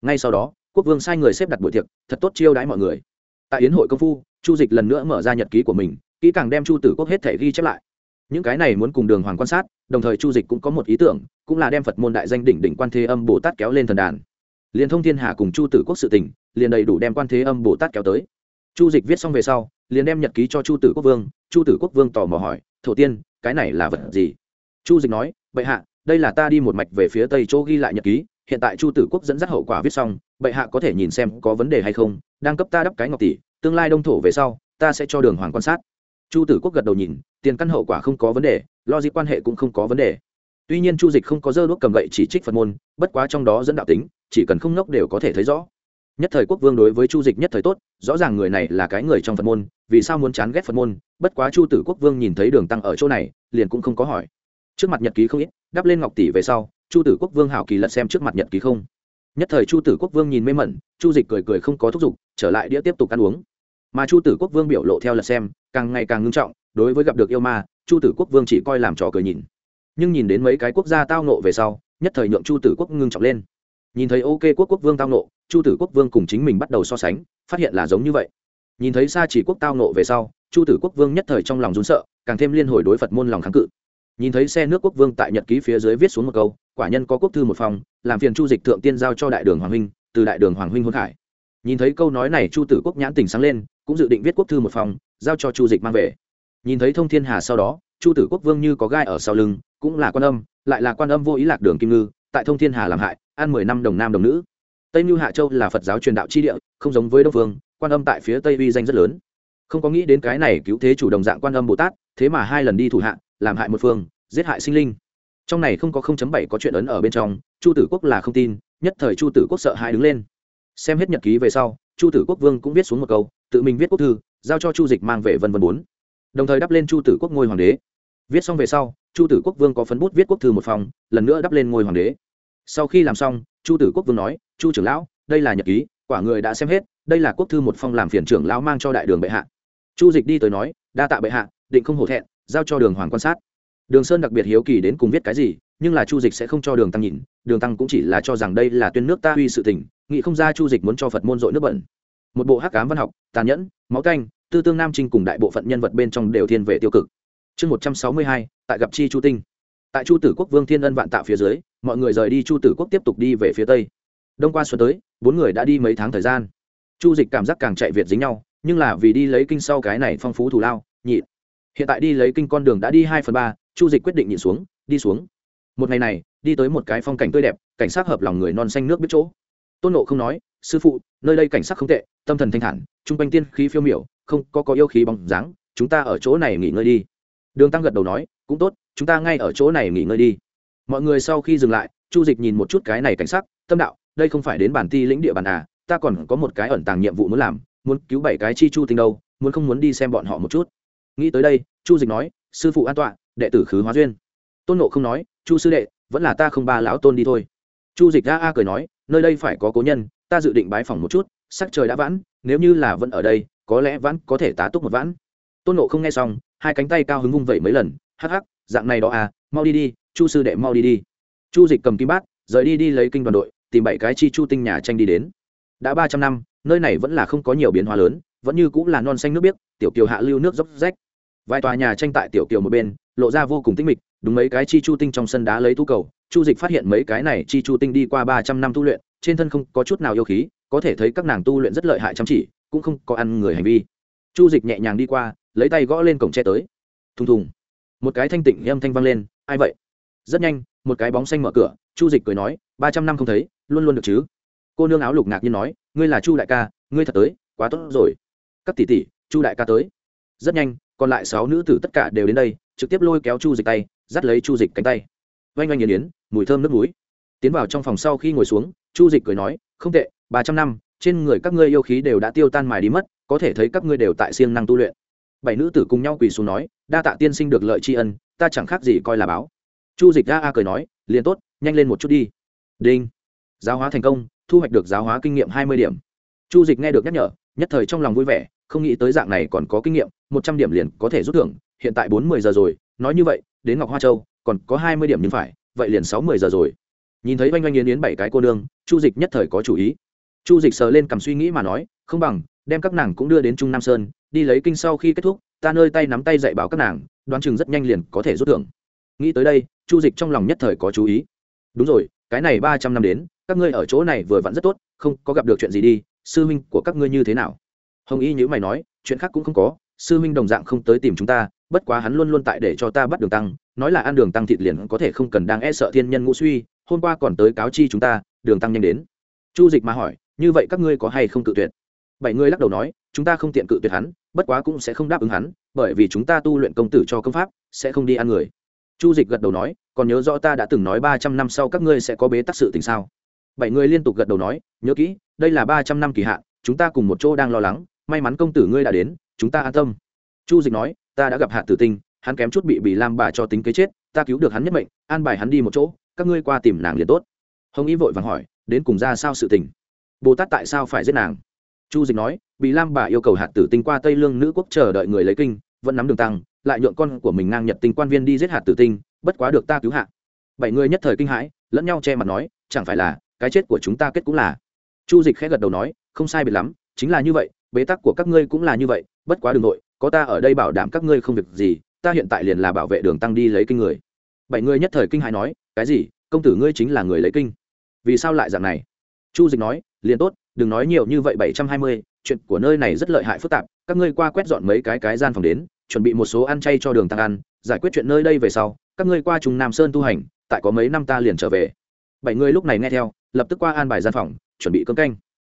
Speaker 1: Ngay sau đó, quốc vương sai người xếp đặt buổi tiệc, thật tốt chiêu đãi mọi người. Tại yến hội công phu, chu dịch lần nữa mở ra nhật ký của mình, kỹ càng đem chu tử quốc hết thể ghi chép lại. Những cái này muốn cùng đường hoàng quan sát đồng thời chu dịch cũng có một ý tưởng, cũng là đem phật môn đại danh đỉnh đỉnh quan thế âm bồ tát kéo lên thần đàn. Liền thông thiên hà cùng chu tử quốc sự tỉnh liền đầy đủ đem quan thế âm bồ tát kéo tới. Chu dịch viết xong về sau, liền đem nhật ký cho chu tử quốc vương, chu tử quốc vương tò mò hỏi, thổ tiên, cái này là vật gì? Chu dịch nói, bệ hạ, đây là ta đi một mạch về phía tây chỗ ghi lại nhật ký, hiện tại chu tử quốc dẫn dắt hậu quả viết xong, bệ hạ có thể nhìn xem có vấn đề hay không, đang cấp ta đắp cái ngọc tỷ, tương lai đông thổ về sau, ta sẽ cho đường hoàng quan sát. Chu tử quốc gật đầu nhìn, tiền căn hậu quả không có vấn đề lo gì quan hệ cũng không có vấn đề. Tuy nhiên chu dịch không có dơ đuốc cầm gậy chỉ trích phật môn, bất quá trong đó dẫn đạo tính, chỉ cần không ngốc đều có thể thấy rõ. Nhất thời quốc vương đối với chu dịch nhất thời tốt, rõ ràng người này là cái người trong phật môn, vì sao muốn chán ghét phật môn, bất quá chu tử quốc vương nhìn thấy đường tăng ở chỗ này, liền cũng không có hỏi. Trước mặt nhật ký không ít, đắp lên ngọc tỷ về sau, chu tử quốc vương hảo kỳ lật xem trước mặt nhật ký không. Nhất thời chu tử quốc vương nhìn mê mẩn, chu dịch cười cười không có thúc giục, trở lại đĩa tiếp tục ăn uống. Mà chu tử quốc vương biểu lộ theo lật xem, càng ngày càng ngưng trọng, đối với gặp được yêu ma chu tử quốc vương chỉ coi làm trò cười nhìn. Nhưng nhìn đến mấy cái quốc gia tao nộ về sau, nhất thời nhượng chu tử quốc ngưng trọng lên. Nhìn thấy ok quốc quốc vương tao nộ chu tử quốc vương cùng chính mình bắt đầu so sánh, phát hiện là giống như vậy. Nhìn thấy xa chỉ quốc tao nộ về sau, chu tử quốc vương nhất thời trong lòng rún sợ, càng thêm liên hồi đối phật môn lòng kháng cự. Nhìn thấy xe nước quốc vương tại nhật ký phía dưới viết xuống một câu, quả nhân có quốc thư một phòng, làm phiền chu dịch thượng tiên giao cho đại đường hoàng huynh, từ đại đường hoàng huynh hôn khải. Nhìn thấy câu nói này, chu tử quốc nhãn tình sáng lên, cũng dự định viết quốc thư một phòng, giao cho chu dịch mang về nhìn thấy thông thiên hà sau đó, chu tử quốc vương như có gai ở sau lưng, cũng là quan âm, lại là quan âm vô ý lạc đường kim ngư, tại thông thiên hà làm hại, ăn mười năm đồng nam đồng nữ. Tây mưu hạ châu là phật giáo truyền đạo chi địa, không giống với đông phương quan âm tại phía tây uy danh rất lớn. Không có nghĩ đến cái này cứu thế chủ đồng dạng quan âm bồ tát, thế mà hai lần đi thủ hạ, làm hại một phương, giết hại sinh linh. Trong này không có không chấm bảy có chuyện ấn ở bên trong, chu tử quốc là không tin, nhất thời chu tử quốc sợ hãi đứng lên. Xem hết nhật ký về sau, chu tử quốc vương cũng viết xuống một câu, tự mình viết quốc thư, giao cho chu dịch mang về vân vân bốn đồng thời đắp lên chu tử quốc ngôi hoàng đế. Viết xong về sau, chu tử quốc vương có phấn bút viết quốc thư một phòng, lần nữa đắp lên ngôi hoàng đế. Sau khi làm xong, chu tử quốc vương nói, chu trưởng lão, đây là nhật ký, quả người đã xem hết, đây là quốc thư một phong làm phiền trưởng lão mang cho đại đường bệ hạ. Chu dịch đi tới nói, đa tạ bệ hạ, định không hổ thẹn, giao cho đường hoàng quan sát. Đường sơn đặc biệt hiếu kỳ đến cùng viết cái gì, nhưng là chu dịch sẽ không cho đường tăng nhìn, đường tăng cũng chỉ là cho rằng đây là tuyên nước ta uy sự tình nghị không ra chu dịch muốn cho phật môn dội nước bẩn. Một bộ hắc cám văn học, tàn nhẫn, máu canh tư tương nam trinh cùng đại bộ phận nhân vật bên trong đều thiên về tiêu cực. Chương một trăm sáu mươi hai, tại gặp chi chu tinh. Tại chu tử quốc vương thiên ân vạn tạo phía dưới, mọi người rời đi chu tử quốc tiếp tục đi về phía tây. Đông qua xuân tới, bốn người đã đi mấy tháng thời gian. Chu dịch cảm giác càng chạy việt dính nhau, nhưng là vì đi lấy kinh sau cái này phong phú thù lao nhị hiện tại đi lấy kinh con đường đã đi hai phần ba, chu dịch quyết định nhịn xuống, đi xuống. Một ngày này, đi tới một cái phong cảnh tươi đẹp, cảnh sát hợp lòng người non xanh nước biết chỗ tôn nộ không nói, sư phụ, nơi đây cảnh sắc không tệ, tâm thần thanh thản chung quanh tiên khí phiêu miểu, không có có yêu khí bóng dáng, chúng ta ở chỗ này nghỉ ngơi đi. Đường tăng gật đầu nói, cũng tốt, chúng ta ngay ở chỗ này nghỉ ngơi đi. Mọi người sau khi dừng lại, chu dịch nhìn một chút cái này cảnh sắc, tâm đạo, đây không phải đến bản ti lĩnh địa bàn à ta còn có một cái ẩn tàng nhiệm vụ muốn làm, muốn cứu bảy cái chi chu tinh đâu, muốn không muốn đi xem bọn họ một chút. Nghĩ tới đây, chu dịch nói, sư phụ an tọa, đệ tử khứ hóa duyên. Tôn nộ không nói, chu sư đệ, vẫn là ta không ba lão tôn đi thôi. Chu dịch ra a cười nói nơi đây phải có cố nhân, ta dự định bái phỏng một chút, sắc trời đã vãn, nếu như là vẫn ở đây, có lẽ vãn có thể tá túc một vãn. Tôn nộ không nghe xong, hai cánh tay cao hứng vung vẩy mấy lần, hắc hắc, dạng này đó à mau đi đi, chu sư đệ mau đi đi. Chu dịch cầm kim bát, rời đi đi lấy kinh đoàn đội, tìm bảy cái chi chu tinh nhà tranh đi đến. Đã ba trăm năm, nơi này vẫn là không có nhiều biến hóa lớn, vẫn như cũng là non xanh nước biếc, tiểu kiều hạ lưu nước dốc rách. Vài tòa nhà tranh tại tiểu kiều một bên, lộ ra vô cùng tinh mịch đúng mấy cái chi chu tinh trong sân đá lấy tu cầu, chu dịch phát hiện mấy cái này chi chu tinh đi qua ba trăm năm tu luyện, trên thân không có chút nào yêu khí, có thể thấy các nàng tu luyện rất lợi hại chăm chỉ, cũng không có ăn người hành vi. Chu dịch nhẹ nhàng đi qua, lấy tay gõ lên cổng tre tới. Thùng thùng. Một cái thanh tịnh âm thanh vang lên, ai vậy? Rất nhanh, một cái bóng xanh mở cửa, chu dịch cười nói, ba trăm năm không thấy, luôn luôn được chứ? Cô nương áo lục ngạc nhiên nói, ngươi là chu đại ca, ngươi thật tới, quá tốt rồi. Các tỷ tỷ, chu đại ca tới. Rất nhanh, còn lại sáu nữ tử tất cả đều đến đây, trực tiếp lôi kéo chu dịch tay dắt lấy chu dịch cánh tay. Oanh oanh nghiền yến mùi thơm nước núi tiến vào trong phòng sau khi ngồi xuống, chu dịch cười nói, không tệ, ba trăm năm, trên người các ngươi yêu khí đều đã tiêu tan mài đi mất, có thể thấy các ngươi đều tại siêng năng tu luyện. Bảy nữ tử cùng nhau quỳ xuống nói, đa tạ tiên sinh được lợi tri ân, ta chẳng khác gì coi là báo. Chu dịch a a cười nói, liền tốt, nhanh lên một chút đi. Đinh. Giáo hóa thành công, thu hoạch được giáo hóa kinh nghiệm hai mươi điểm. Chu dịch nghe được nhắc nhở, nhất thời trong lòng vui vẻ, không nghĩ tới dạng này còn có kinh nghiệm, một trăm điểm liền có thể rút thưởng, hiện tại bốn mươi giờ rồi, nói như vậy đến ngọc hoa châu, còn có hai mươi điểm nhưng phải, vậy liền sáu mươi giờ rồi. Nhìn thấy oanh oanh yến yến bảy cái cô nương, chu dịch nhất thời có chủ ý. Chu dịch sờ lên cầm suy nghĩ mà nói, không bằng, đem các nàng cũng đưa đến trung nam sơn, đi lấy kinh sau khi kết thúc, ta nơi tay nắm tay dạy bảo các nàng, đoán chừng rất nhanh liền có thể rút thưởng. Nghĩ tới đây, chu dịch trong lòng nhất thời có chú ý. Đúng rồi, cái này ba trăm năm đến, các ngươi ở chỗ này vừa vặn rất tốt, không có gặp được chuyện gì đi, sư huynh của các ngươi như thế nào? Hồng y nhữ mày nói, chuyện khác cũng không có, sư huynh đồng dạng không tới tìm chúng ta bất quá hắn luôn luôn tại để cho ta bắt đường tăng, nói là ăn đường tăng thịt liền có thể không cần đang e sợ thiên nhân ngũ suy, hôm qua còn tới cáo chi chúng ta, đường tăng nhanh đến. Chu dịch mà hỏi, như vậy các ngươi có hay không cự tuyệt? Bảy người lắc đầu nói, chúng ta không tiện cự tuyệt hắn, bất quá cũng sẽ không đáp ứng hắn, bởi vì chúng ta tu luyện công tử cho công pháp, sẽ không đi ăn người. Chu dịch gật đầu nói, còn nhớ rõ ta đã từng nói ba trăm năm sau các ngươi sẽ có bế tắc sự tình sao? Bảy người liên tục gật đầu nói, nhớ kỹ, đây là ba trăm năm kỳ hạn, chúng ta cùng một chỗ đang lo lắng, may mắn công tử ngươi đã đến, chúng ta an tâm. Chu dịch nói ta đã gặp hạ tử tinh, hắn kém chút bị bị lam bà cho tính kế chết, ta cứu được hắn nhất mệnh, an bài hắn đi một chỗ, các ngươi qua tìm nàng liền tốt. Hồng y vội vàng hỏi, đến cùng ra sao sự tình? Bồ tát tại sao phải giết nàng? Chu dịch nói bị lam bà yêu cầu hạt tử tinh qua tây lương nữ quốc chờ đợi người lấy kinh, vẫn nắm đường tăng, lại nhượng con của mình ngang nhật tinh quan viên đi giết hạt tử tinh, bất quá được ta cứu hạ. Bảy người nhất thời kinh hãi, lẫn nhau che mặt nói, chẳng phải là, cái chết của chúng ta kết cũng là. Chu dịch khẽ gật đầu nói, không sai biệt lắm, chính là như vậy, bế tắc của các ngươi cũng là như vậy, bất quá đường nội có ta ở đây bảo đảm các ngươi không việc gì, ta hiện tại liền là bảo vệ đường tăng đi lấy kinh người. Bảy người nhất thời kinh hãi nói, cái gì, công tử ngươi chính là người lấy kinh? Vì sao lại dạng này? Chu dịch nói, liền tốt, đừng nói nhiều như vậy bảy trăm hai mươi, chuyện của nơi này rất lợi hại phức tạp, các ngươi qua quét dọn mấy cái cái gian phòng đến, chuẩn bị một số ăn chay cho đường tăng ăn, giải quyết chuyện nơi đây về sau, các ngươi qua Trùng nam sơn tu hành, tại có mấy năm ta liền trở về. Bảy người lúc này nghe theo, lập tức qua an bài gian phòng, chuẩn bị cơm canh.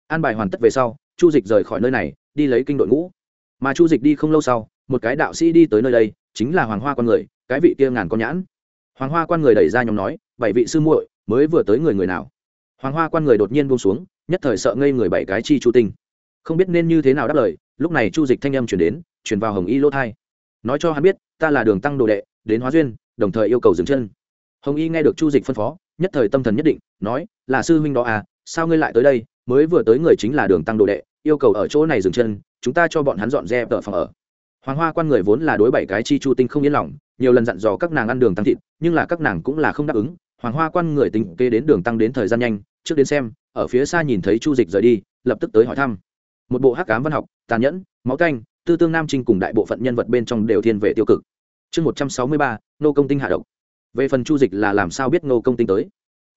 Speaker 1: An bài hoàn tất về sau, chu dịch rời khỏi nơi này, đi lấy kinh đội ngũ mà chu dịch đi không lâu sau, một cái đạo sĩ đi tới nơi đây, chính là hoàng hoa con người, cái vị kia ngàn con nhãn. Hoàng hoa quan người đẩy ra nhóm nói, bảy vị sư muội, mới vừa tới người người nào? Hoàng hoa quan người đột nhiên buông xuống, nhất thời sợ ngây người bảy cái chi chu tinh. Không biết nên như thế nào đáp lời, lúc này chu dịch thanh âm chuyển đến, chuyển vào hồng y lỗ thai. Nói cho hắn biết, ta là đường tăng đồ đệ, đến hóa duyên, đồng thời yêu cầu dừng chân. Hồng y nghe được chu dịch phân phó, nhất thời tâm thần nhất định, nói, là sư huynh đó à sao ngươi lại tới đây, mới vừa tới người chính là đường tăng đồ đệ, yêu cầu ở chỗ này dừng chân chúng ta cho bọn hắn dọn dẹp tờ phòng ở. Hoàng hoa quan người vốn là đối bảy cái chi chu tinh không yên lòng, nhiều lần dặn dò các nàng ăn đường tăng thịt, nhưng là các nàng cũng là không đáp ứng. Hoàng hoa quan người tính kê đến đường tăng đến thời gian nhanh, trước đến xem, ở phía xa nhìn thấy chu dịch rời đi, lập tức tới hỏi thăm. Một bộ hắc cám văn học, tàn nhẫn, máu canh, tư tương nam trinh cùng đại bộ phận nhân vật bên trong đều thiên về tiêu cực. Chương một trăm sáu mươi ba nô công tinh hạ độc. Về phần chu dịch là làm sao biết nô công tinh tới?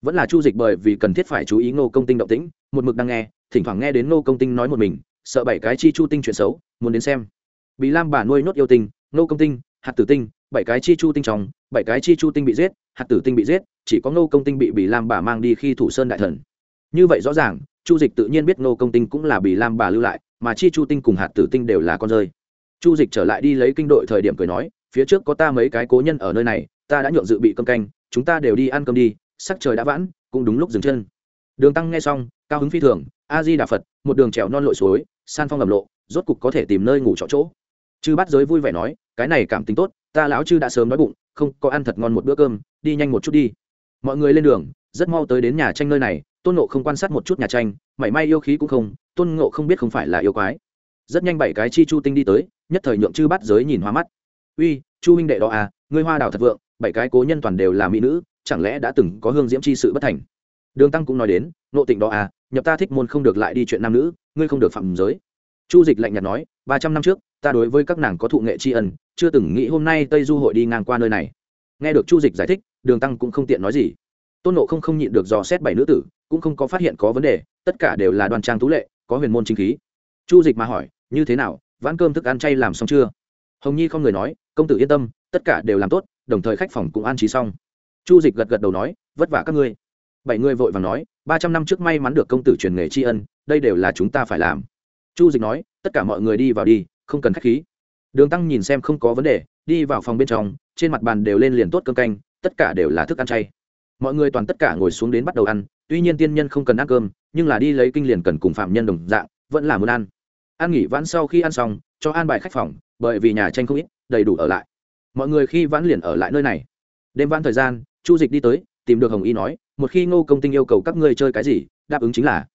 Speaker 1: Vẫn là chu dịch bởi vì cần thiết phải chú ý nô công tinh động tĩnh, một mực đang nghe, thỉnh thoảng nghe đến nô công tinh nói một mình sợ bảy cái chi chu tinh chuyện xấu, muốn đến xem. Bị lam bà nuôi nốt yêu tinh nô công tinh, hạt tử tinh, bảy cái chi chu tinh trong, bảy cái chi chu tinh bị giết, hạt tử tinh bị giết, chỉ có nô công tinh bị bị lam bà mang đi khi thủ sơn đại thần. Như vậy rõ ràng, chu dịch tự nhiên biết nô công tinh cũng là bị lam bà lưu lại, mà chi chu tinh cùng hạt tử tinh đều là con rơi. Chu dịch trở lại đi lấy kinh đội thời điểm cười nói, phía trước có ta mấy cái cố nhân ở nơi này, ta đã nhượng dự bị cơm canh, chúng ta đều đi ăn cơm đi, sắc trời đã vãn, cũng đúng lúc dừng chân. Đường tăng nghe xong, cao hứng phi thường a di đà phật, một đường trèo non lội suối, san phong lầm lộ, rốt cục có thể tìm nơi ngủ trọ chỗ. Chư bắt giới vui vẻ nói, cái này cảm tính tốt, ta lão chư đã sớm đói bụng, không, có ăn thật ngon một bữa cơm, đi nhanh một chút đi. Mọi người lên đường, rất mau tới đến nhà tranh nơi này, tôn nộ không quan sát một chút nhà tranh, mảy may yêu khí cũng không, tôn ngộ không biết không phải là yêu quái. Rất nhanh bảy cái chi chu tinh đi tới, nhất thời nhượng chư bắt giới nhìn hoa mắt. Uy, chu huynh đệ đó à ngươi hoa đào thật vượng, bảy cái cố nhân toàn đều là mỹ nữ, chẳng lẽ đã từng có hương diễm chi sự bất thành? Đường tăng cũng nói đến, nộ tịnh đó à nhập ta thích môn không được lại đi chuyện nam nữ, ngươi không được phạm giới. Chu dịch lạnh nhạt nói, ba trăm năm trước, ta đối với các nàng có thụ nghệ tri ân, chưa từng nghĩ hôm nay tây du hội đi ngang qua nơi này. Nghe được chu dịch giải thích, đường tăng cũng không tiện nói gì. Tôn nộ không không nhịn được dò xét bảy nữ tử, cũng không có phát hiện có vấn đề, tất cả đều là đoàn trang tú lệ, có huyền môn chính khí. Chu dịch mà hỏi, như thế nào, vãn cơm thức ăn chay làm xong chưa? Hồng nhi không người nói, công tử yên tâm, tất cả đều làm tốt, đồng thời khách phòng cũng an trí xong. Chu dịch gật gật đầu nói, vất vả các ngươi bảy người vội vàng nói, ba trăm năm trước may mắn được công tử truyền nghề tri ân, đây đều là chúng ta phải làm. Chu dịch nói, tất cả mọi người đi vào đi, không cần k h á c h khí. Đường tăng nhìn xem không có vấn đề, đi vào phòng bên trong, trên mặt bàn đều lên liền tốt cơm canh, tất cả đều là thức ăn chay. Mọi người toàn tất cả ngồi xuống đến bắt đầu ăn, tuy nhiên tiên nhân không cần ăn cơm, nhưng là đi lấy kinh liền cần cùng phạm nhân đồng dạng, vẫn là muốn ăn. Ăn nghỉ vãn sau khi ăn xong, cho an bài khách phòng, bởi vì nhà tranh không ít, đầy đủ ở lại. Mọi người khi vãn liền ở lại nơi này. Đêm vãn thời gian, chu dịch đi tới, tìm được hồng y nói một khi ngô công tinh yêu cầu các ngươi chơi cái gì, đáp ứng chính là.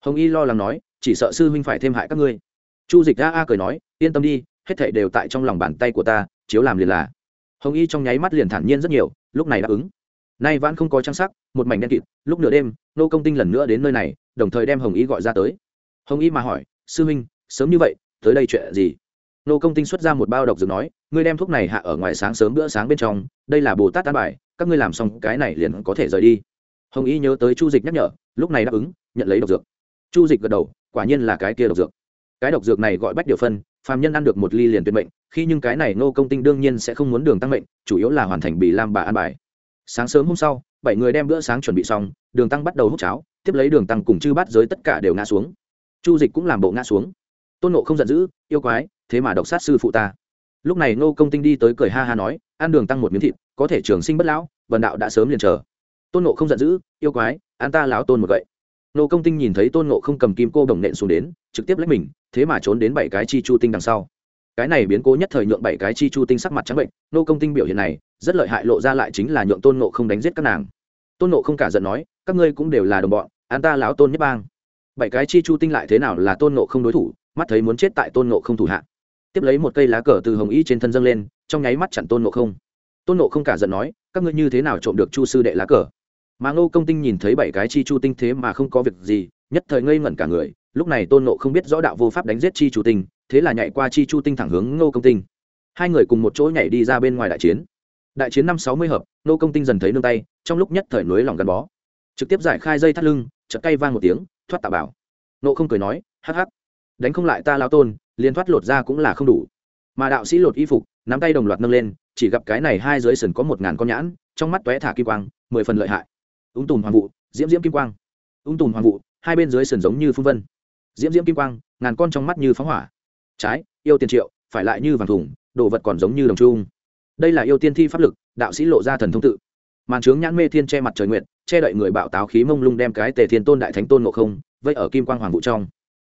Speaker 1: Hồng y lo lắng nói, chỉ sợ sư huynh phải thêm hại các ngươi. Chu dịch a a cười nói, yên tâm đi, hết thảy đều tại trong lòng bàn tay của ta, chiếu làm liền là. Hồng y trong nháy mắt liền thản nhiên rất nhiều, lúc này đáp ứng. Nay vãn không có trang sắc, một mảnh đen kịt, lúc nửa đêm nô công tinh lần nữa đến nơi này, đồng thời đem hồng y gọi ra tới. Hồng y mà hỏi, sư huynh, sớm như vậy, tới đây chuyện gì? Nô công tinh xuất ra một bao độc dược nói, ngươi đem thuốc này hạ ở ngoài sáng sớm bữa sáng bên trong, đây là bồ tát tan bài, các ngươi làm xong cái này liền có thể rời đi hồng y nhớ tới chu dịch nhắc nhở lúc này đáp ứng nhận lấy độc dược chu dịch gật đầu quả nhiên là cái kia độc dược cái độc dược này gọi bách điều phân phàm nhân ăn được một ly liền tuyệt mệnh khi nhưng cái này nô công tinh đương nhiên sẽ không muốn đường tăng mệnh chủ yếu là hoàn thành bị lam bà ăn bài sáng sớm hôm sau bảy người đem bữa sáng chuẩn bị xong đường tăng bắt đầu hút cháo tiếp lấy đường tăng cùng chư bắt giới tất cả đều ngã xuống chu dịch cũng làm bộ ngã xuống tôn nộ không giận dữ yêu quái thế mà độc sát sư phụ ta lúc này nô công tinh đi tới cười ha ha nói ăn đường tăng một miếng thịt có thể trường sinh bất lão vần đạo đã sớm liền chờ tôn nộ không giận dữ, yêu quái an ta láo tôn một gậy. Nô công tinh nhìn thấy tôn nộ không cầm kim cô đồng nện xuống đến, trực tiếp lấy mình, thế mà trốn đến bảy cái chi chu tinh đằng sau. Cái này biến cố nhất thời nhượng bảy cái chi chu tinh sắc mặt trắng bệnh nô công tinh biểu hiện này, rất lợi hại lộ ra lại chính là nhượng tôn nộ không đánh giết các nàng. Tôn nộ không cả giận nói, các ngươi cũng đều là đồng bọn an ta láo tôn nhất bang. Bảy cái chi chu tinh lại thế nào là tôn nộ không đối thủ, mắt thấy muốn chết tại tôn nộ không thủ hạ. Tiếp lấy một cây lá cờ từ hồng y trên thân dâng lên, trong nháy mắt chặn tôn nộ không. Tôn nộ không cả giận nói, các ngươi như thế nào trộm được chu sư đệ lá cờ? Mà ngô công tinh nhìn thấy bảy cái chi chu tinh thế mà không có việc gì, nhất thời ngây ngẩn cả người, lúc này tôn nộ không biết rõ đạo vô pháp đánh giết chi chu tinh, thế là nhảy qua chi chu tinh thẳng hướng ngô công tinh. Hai người cùng một chỗ nhảy đi ra bên ngoài đại chiến. Đại chiến năm sáu mươi hợp, ngô công tinh dần thấy nương tay, trong lúc nhất thời nối lòng gắn bó. Trực tiếp giải khai dây thắt lưng, chợt cay vang một tiếng, thoát tạ bảo. Nộ không cười nói, hắc hắc, đánh không lại ta lao tôn liên thoát lột ra cũng là không đủ. Mà đạo sĩ lột y phục, nắm tay đồng loạt nâng lên, chỉ gặp cái này hai dưới sườn có một ngàn con nhãn, trong mắt tóe thả kim quang, mười phần lợi hại ung tùn hoàng vụ, diễm diễm kim quang. Ung tùn hoàng vụ, hai bên dưới sườn giống như phương vân. Diễm diễm kim quang, ngàn con trong mắt như phóng hỏa. Trái, yêu tiền triệu, phải lại như vàng thùng, đồ vật còn giống như đồng trung. Đây là yêu tiên thi pháp lực, đạo sĩ lộ ra thần thông tự. Màn trướng nhãn mê thiên che mặt trời nguyện, che đậy người bạo táo khí mông lung đem cái tề thiên tôn đại thánh tôn ngộ không, vây ở kim quang hoàng vụ trong.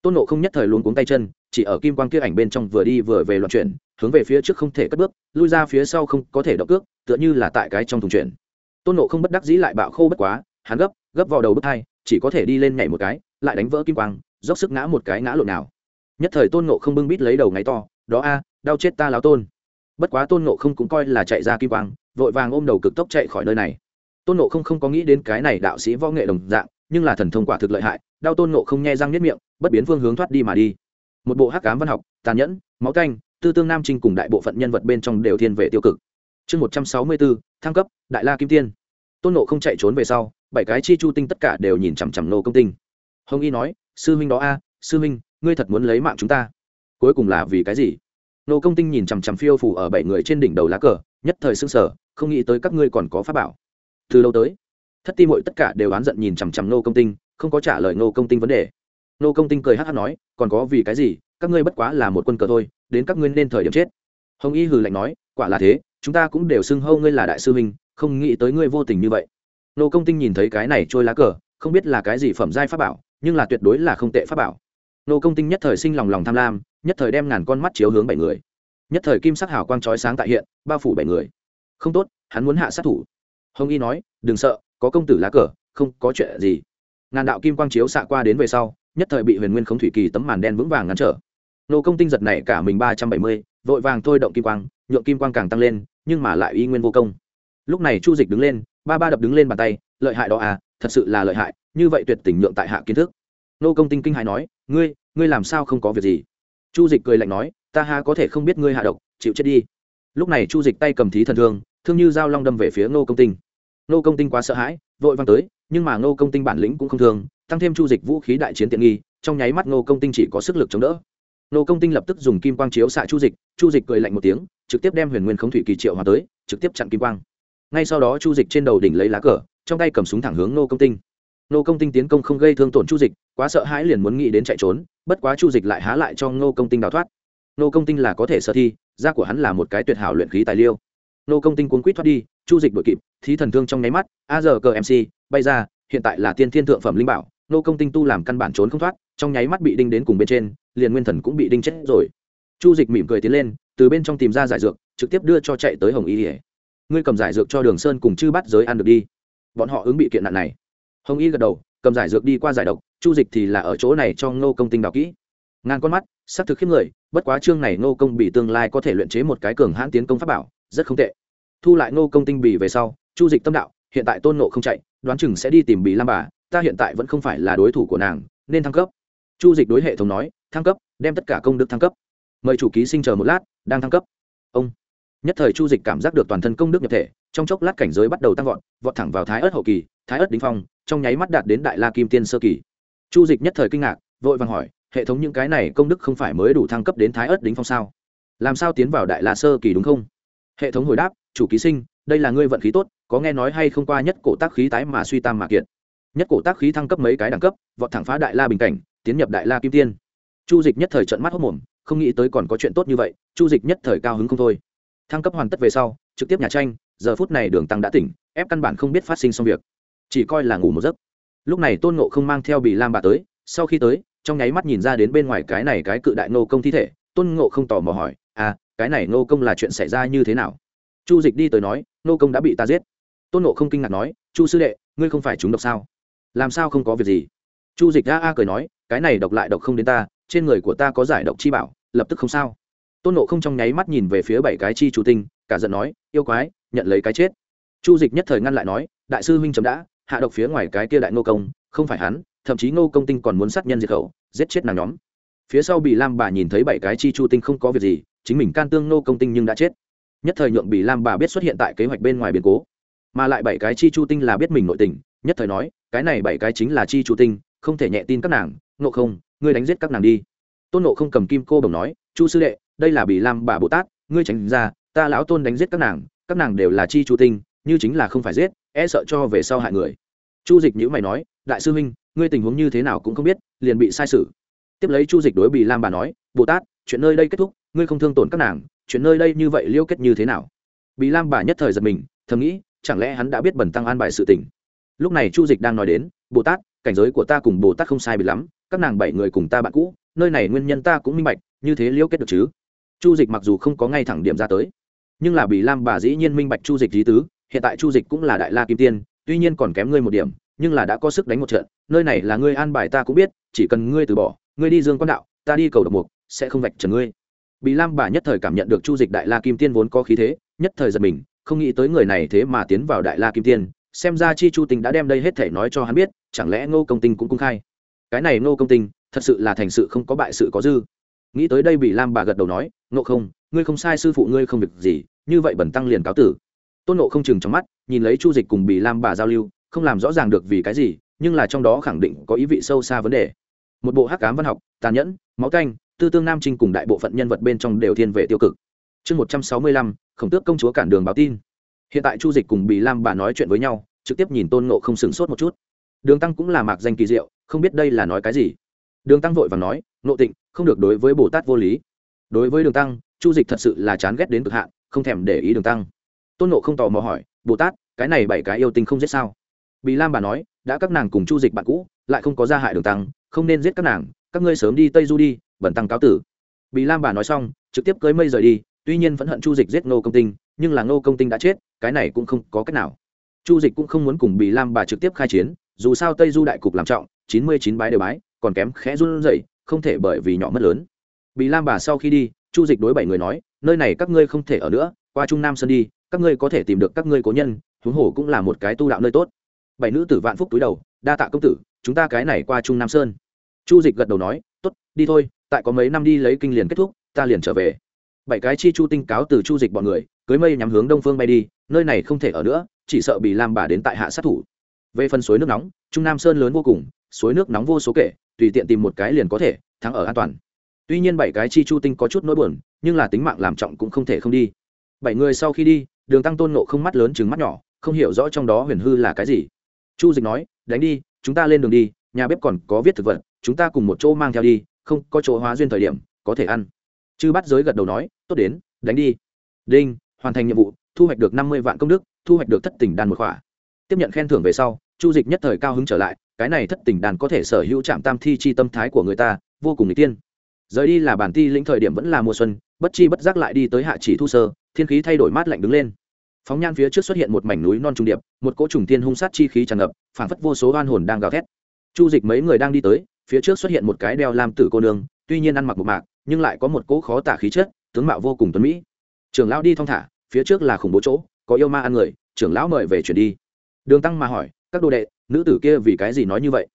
Speaker 1: Tôn ngộ không nhất thời luôn cuống tay chân, chỉ ở kim quang kia ảnh bên trong vừa đi vừa về loạn chuyển, hướng về phía trước không thể cất bước, lui ra phía sau không có thể động cước, tựa như là tại cái trong thùng chuyển tôn ngộ không bất đắc dĩ lại bạo khô bất quá, hắn gấp gấp vào đầu bước hai, chỉ có thể đi lên nhảy một cái, lại đánh vỡ kim quang, dốc sức ngã một cái ngã lộn nào. Nhất thời tôn ngộ không bưng bít lấy đầu ngáy to, đó a, đau chết ta láo tôn. Bất quá tôn ngộ không cũng coi là chạy ra kim quang, vội vàng ôm đầu cực tốc chạy khỏi nơi này. Tôn nộ không không có nghĩ đến cái này đạo sĩ võ nghệ đồng dạng, nhưng là thần thông quả thực lợi hại, đau tôn nộ không nghe răng nhất miệng, bất biến phương hướng thoát đi mà đi. Một bộ hắc cám văn học, tàn nhẫn, máu canh, tư tương nam trinh cùng đại bộ phận nhân vật bên trong đều thiên về tiêu cực. Chương một trăm sáu mươi bốn thăng cấp, đại la kim tiên. Tôn nộ không chạy trốn về sau, bảy cái chi chu tinh tất cả đều nhìn chằm chằm nô công tinh. Hồng y nói, sư huynh đó a, sư huynh, ngươi thật muốn lấy mạng chúng ta. Cuối cùng là vì cái gì? Nô công tinh nhìn chằm chằm phiêu phủ ở bảy người trên đỉnh đầu lá cờ, nhất thời xương sở không nghĩ tới các ngươi còn có pháp bảo. Từ lâu tới, thất ti mội tất cả đều oán giận nhìn chằm chằm nô công tinh, không có trả lời nô công tinh vấn đề. Nô công tinh cười hát hát nói, còn có vì cái gì? Các ngươi bất quá là một quân cờ thôi, đến các ngươi nên thời điểm chết. Hồng y hừ lạnh nói, quả là thế chúng ta cũng đều xưng hâu ngươi là đại sư huynh, không nghĩ tới ngươi vô tình như vậy. Nô công tinh nhìn thấy cái này trôi lá cờ, không biết là cái gì phẩm giai pháp bảo, nhưng là tuyệt đối là không tệ pháp bảo. Nô công tinh nhất thời sinh lòng lòng tham lam, nhất thời đem ngàn con mắt chiếu hướng bảy người. Nhất thời kim sắc hào quang trói sáng tại hiện, bao phủ bảy người. Không tốt, hắn muốn hạ sát thủ. Hồng y nói, đừng sợ, có công tử lá cờ, không có chuyện gì. Ngàn đạo kim quang chiếu xạ qua đến về sau, nhất thời bị huyền nguyên không thủy kỳ tấm màn đen vững vàng ngăn trở. Nô công tinh giật này cả mình ba trăm bảy mươi, vội vàng thôi động kim quang, nhượng kim quang càng tăng lên nhưng mà lại y nguyên vô công. Lúc này chu dịch đứng lên, ba ba đập đứng lên bàn tay, lợi hại đó à thật sự là lợi hại, như vậy tuyệt tình nhượng tại hạ kiến thức. Nô công tinh kinh hài nói, ngươi ngươi làm sao không có việc gì? Chu dịch cười lạnh nói, ta ha có thể không biết ngươi hạ độc, chịu chết đi. Lúc này chu dịch tay cầm thí thần thương thương như dao long đâm về phía nô công tinh. Nô công tinh quá sợ hãi, vội văng tới, nhưng mà nô công tinh bản lĩnh cũng không thường tăng thêm chu dịch vũ khí đại chiến tiện nghi, trong nháy mắt nô công tinh chỉ có sức lực chống đỡ nô công tinh lập tức dùng kim quang chiếu xạ chu dịch chu dịch cười lạnh một tiếng, trực tiếp đem huyền nguyên khống thủy kỳ triệu hòa tới, trực tiếp chặn kim quang. Ngay sau đó chu dịch trên đầu đỉnh lấy lá cờ, trong tay cầm súng thẳng hướng nô công tinh. Nô công tinh tiến công không gây thương tổn chu dịch, quá sợ hãi liền muốn nghĩ đến chạy trốn, bất quá chu dịch lại há lại cho nô công tinh đào thoát. Nô công tinh là có thể sợ thi, da của hắn là một cái tuyệt hảo luyện khí tài liêu. Nô công tinh cuốn quýt thoát đi, chu dịch đội kịp, thí thần thương trong nháy mắt, a giờ cờ mc bay ra, hiện tại là tiên thiên thượng phẩm linh bảo, nô công tinh tu làm căn bản trốn không thoát trong nháy mắt bị đinh đến cùng bên trên, liền nguyên thần cũng bị đinh chết rồi. Chu dịch mỉm cười tiến lên, từ bên trong tìm ra giải dược, trực tiếp đưa cho chạy tới hồng y ỉa ngươi cầm giải dược cho đường sơn cùng chư bắt giới ăn được đi. Bọn họ ứng bị kiện nạn này. Hồng y gật đầu, cầm giải dược đi qua giải độc, chu dịch thì là ở chỗ này cho ngô công tinh đào kỹ. Ngàn con mắt s ắ c thực khiếp người, bất quá chương này ngô công bị tương lai có thể luyện chế một cái cường hãn tiến công pháp bảo, rất không tệ. Thu lại ngô công tinh bì về sau, chu dịch tâm đạo, hiện tại tôn nộ không chạy, đoán chừng sẽ đi tìm bì lam bà, ta hiện tại vẫn không phải là đối thủ của nàng, nên thăng cấp chu dịch đối hệ thống nói, thăng cấp, đem tất cả công đức thăng cấp. Mời chủ ký sinh chờ một lát, đang thăng cấp. Ông. Nhất thời chu dịch cảm giác được toàn thân công đức nhập thể, trong chốc lát cảnh giới bắt đầu tăng vọt vọt thẳng vào thái ớt hậu kỳ, thái ớt đính phong, trong nháy mắt đạt đến đại la kim tiên sơ kỳ. Chu dịch nhất thời kinh ngạc, vội vàng hỏi, hệ thống những cái này công đức không phải mới đủ thăng cấp đến thái ớt đính phong sao? Làm sao tiến vào đại la sơ kỳ đúng không? Hệ thống hồi đáp, chủ ký sinh, đây là ngươi vận khí tốt, có nghe nói hay không qua nhất cổ tác khí tái mà suy tam mà kiện nhất cổ tác khí thăng cấp mấy cái đẳng cấp, vọt thẳng phá đại la bình cảnh tiến nhập đại la kim tiên. Chu dịch nhất thời trận mắt hốc mồm, không nghĩ tới còn có chuyện tốt như vậy, chu dịch nhất thời cao hứng không thôi. Thăng cấp hoàn tất về sau, trực tiếp nhà tranh, giờ phút này đường tăng đã tỉnh, ép căn bản không biết phát sinh xong việc. Chỉ coi là ngủ một giấc. Lúc này tôn ngộ không mang theo bị lam bà tới, sau khi tới, trong nháy mắt nhìn ra đến bên ngoài cái này cái cự đại nô công thi thể, tôn ngộ không tò mò hỏi à cái này nô công là chuyện xảy ra như thế nào? Chu dịch đi tới nói nô công đã bị ta giết. Tôn ngộ không kinh ngạc nói, chu sư đệ, ngươi không phải chúng độc sao? Làm sao không có việc gì? Chu dịch a a cười nói cái này độc lại độc không đến ta, trên người của ta có giải độc chi bảo, lập tức không sao. Tôn nộ không trong nháy mắt nhìn về phía bảy cái chi chủ tinh, cả giận nói, yêu quái, nhận lấy cái chết. Chu dịch nhất thời ngăn lại nói, đại sư huynh chấm đã, hạ độc phía ngoài cái kia đại ngô công, không phải hắn, thậm chí ngô công tinh còn muốn sát nhân diệt khẩu, giết chết nàng nhóm. Phía sau bị lam bà nhìn thấy bảy cái chi chu tinh không có việc gì, chính mình can tương ngô công tinh nhưng đã chết. Nhất thời nhượng bị lam bà biết xuất hiện tại kế hoạch bên ngoài biến cố. Mà lại bảy cái chi chu tinh là biết mình nội tình, nhất thời nói, cái này bảy cái chính là chi chu tinh, không thể nhẹ tin các nàng nộ không, ngươi đánh giết các nàng đi. Tôn nộ không cầm kim cô bồng nói, chu sư đệ, đây là bị lam bà bồ tát, ngươi tránh ra, ta lão tôn đánh giết các nàng các nàng đều là chi chu tinh, như chính là không phải giết e sợ cho về sau hại người. Chu dịch nhữ mày nói, đại sư huynh, ngươi tình huống như thế nào cũng không biết, liền bị sai sự tiếp lấy chu dịch đối bị lam bà nói, bồ tát, chuyện nơi đây kết thúc, ngươi không thương tổn các nàng, chuyện nơi đây như vậy liêu kết như thế nào? Bị lam bà nhất thời giật mình, thầm nghĩ, chẳng lẽ hắn đã biết bẩn tăng an bài sự tình? Lúc này chu dịch đang nói đến, bồ tát, cảnh giới của ta cùng bồ tát không sai bị lắm các nàng bảy người cùng ta bạn cũ, nơi này nguyên nhân ta cũng minh bạch, như thế liễu kết được chứ? Chu dịch mặc dù không có ngay thẳng điểm ra tới, nhưng là bị lam bà dĩ nhiên minh bạch chu dịch lý tứ, hiện tại chu dịch cũng là đại la kim tiên, tuy nhiên còn kém ngươi một điểm, nhưng là đã có sức đánh một trận, nơi này là ngươi an bài ta cũng biết, chỉ cần ngươi từ bỏ, ngươi đi dương quan đạo, ta đi cầu độc mục, sẽ không vạch trần ngươi. Bị lam bà nhất thời cảm nhận được chu dịch đại la kim tiên vốn có khí thế, nhất thời giật mình, không nghĩ tới người này thế mà tiến vào đại la kim tiên, xem ra chi chu tình đã đem đây hết thể nói cho hắn biết, chẳng lẽ ngô công tinh cũng cung khai? Cái này nô công tinh, thật sự là thành sự không có bại sự có dư. Nghĩ tới đây bị lam bà gật đầu nói nộ không, ngươi không sai sư phụ ngươi không việc gì, như vậy bẩn tăng liền cáo tử. Tôn nộ không chừng trong mắt, nhìn lấy chu dịch cùng bị lam bà giao lưu, không làm rõ ràng được vì cái gì, nhưng là trong đó khẳng định có ý vị sâu xa vấn đề. Một bộ hắc cám văn học, tàn nhẫn, máu canh, tư tương nam trinh cùng đại bộ phận nhân vật bên trong đều thiên về tiêu cực. Chương một trăm sáu mươi lăm, khổng tước công chúa cản đường báo tin. Hiện tại chu dịch cùng bị lam bà nói chuyện với nhau, trực tiếp nhìn tôn nộ không sửng sốt một chút đường tăng cũng là mạc danh kỳ diệu, không biết đây là nói cái gì. Đường tăng vội và nói nộ tịnh, không được đối với bồ tát vô lý. Đối với đường tăng, chu dịch thật sự là chán ghét đến cực hạn, không thèm để ý đường tăng. Tôn nộ không tò mò hỏi, bồ tát, cái này bảy cái yêu tinh không giết sao? Bị lam bà nói, đã các nàng cùng chu dịch bạn cũ, lại không có gia hại đường tăng, không nên giết các nàng, các ngươi sớm đi tây du đi, bẩn tăng cáo tử. Bị lam bà nói xong, trực tiếp cưới mây rời đi, tuy nhiên vẫn hận chu dịch giết ngô công tinh, nhưng là ngô công tinh đã chết, cái này cũng không có cách nào. Chu dịch cũng không muốn cùng bị lam bà trực tiếp khai chiến dù sao tây du đại cục làm trọng, chín mươi chín bái đều bái, còn kém khẽ run dậy không thể bởi vì nhỏ mất lớn. Bị lam bà sau khi đi, chu dịch đối bảy người nói, nơi này các ngươi không thể ở nữa, qua trung nam sơn đi, các ngươi có thể tìm được các ngươi cố nhân, huống hồ cũng là một cái tu đạo nơi tốt. Bảy nữ tử vạn phúc túi đầu, đa tạ công tử, chúng ta cái này qua trung nam sơn. Chu dịch gật đầu nói t ố t đi thôi, tại có mấy năm đi lấy kinh liền kết thúc, ta liền trở về. Bảy cái chi chu tinh cáo từ chu dịch bọn người, cưới mây nhắm hướng đông phương bay đi, nơi này không thể ở nữa, chỉ sợ bị lam bà đến tại hạ sát thủ về phần suối nước nóng, trung nam sơn lớn vô cùng, suối nước nóng vô số kể, tùy tiện tìm một cái liền có thể, thắng ở an toàn. Tuy nhiên bảy cái chi chu tinh có chút nỗi buồn, nhưng là tính mạng làm trọng cũng không thể không đi. Bảy người sau khi đi, đường tăng tôn nộ không mắt lớn chừng mắt nhỏ, không hiểu rõ trong đó huyền hư là cái gì. Chu dịch nói, đánh đi, chúng ta lên đường đi, nhà bếp còn có viết thực vật, chúng ta cùng một chỗ mang theo đi, không có chỗ hóa duyên thời điểm, có thể ăn. Chư bắt giới gật đầu nói, tốt đến, đánh đi. Đinh, hoàn thành nhiệm vụ, thu hoạch được năm mươi vạn công đức, thu hoạch được thất tỉnh đàn một khỏa. Tiếp nhận khen thưởng về sau chu dịch nhất thời cao hứng trở lại, cái này thất tình đàn có thể sở hữu trạm tam thi chi tâm thái của người ta, vô cùng n tiên. Rời đi là bản ti lĩnh thời điểm vẫn là mùa xuân, bất chi bất giác lại đi tới hạ chỉ thu sơ, thiên khí thay đổi mát lạnh đứng lên. Phóng nhan phía trước xuất hiện một mảnh núi non trung điệp, một cỗ trùng tiên hung sát chi khí tràn ngập, phản phất vô số oan hồn đang gào thét. Chu dịch mấy người đang đi tới, phía trước xuất hiện một cái đeo lam tử cô nương, tuy nhiên ăn mặc một mạc, nhưng lại có một cỗ khó tả khí chất, tướng mạo vô cùng tuấn mỹ. Trưởng lão đi thong thả, phía trước là khủng bố chỗ, có yêu ma ăn người, trưởng lão mời về chuyển đi. Đường tăng mà hỏi các đồ đệ, nữ tử kia vì cái gì nói như vậy?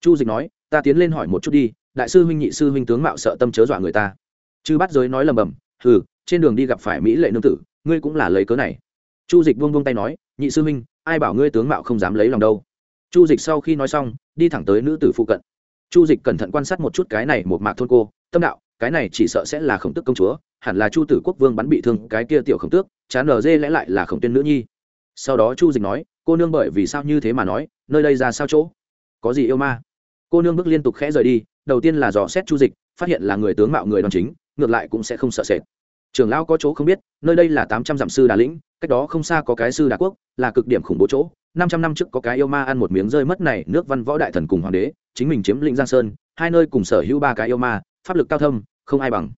Speaker 1: Chu dịch nói, ta tiến lên hỏi một chút đi, đại sư huynh nhị sư huynh tướng mạo sợ tâm chớ dọa người ta. Chư bắt giới nói lầm bầm, hừ, trên đường đi gặp phải mỹ lệ nương tử, ngươi cũng là lấy cớ này. Chu dịch buông buông tay nói, nhị sư huynh, ai bảo ngươi tướng mạo không dám lấy lòng đâu. Chu dịch sau khi nói xong, đi thẳng tới nữ tử phụ cận. Chu dịch cẩn thận quan sát một chút cái này một mạc thôn cô, tâm đạo, cái này chỉ sợ sẽ là khổng tước công chúa, hẳn là chu tử quốc vương bắn bị thương cái kia tiểu khổng tước, chán nở dê lẽ lại là khổng tuyên nữ nhi sau đó chu dịch nói, cô nương bởi vì sao như thế mà nói, nơi đây ra sao chỗ? Có gì yêu ma? Cô nương bước liên tục khẽ rời đi, đầu tiên là dò xét chu dịch, phát hiện là người tướng mạo người đoàn chính, ngược lại cũng sẽ không sợ sệt. Trưởng lão có chỗ không biết, nơi đây là tám trăm dặm sư đà lĩnh, cách đó không xa có cái sư đà quốc, là cực điểm khủng bố chỗ. Năm trăm năm trước có cái yêu ma ăn một miếng rơi mất này, nước văn võ đại thần cùng hoàng đế, chính mình chiếm lĩnh giang sơn, hai nơi cùng sở hữu ba cái yêu ma, pháp lực cao thâm, không ai bằng.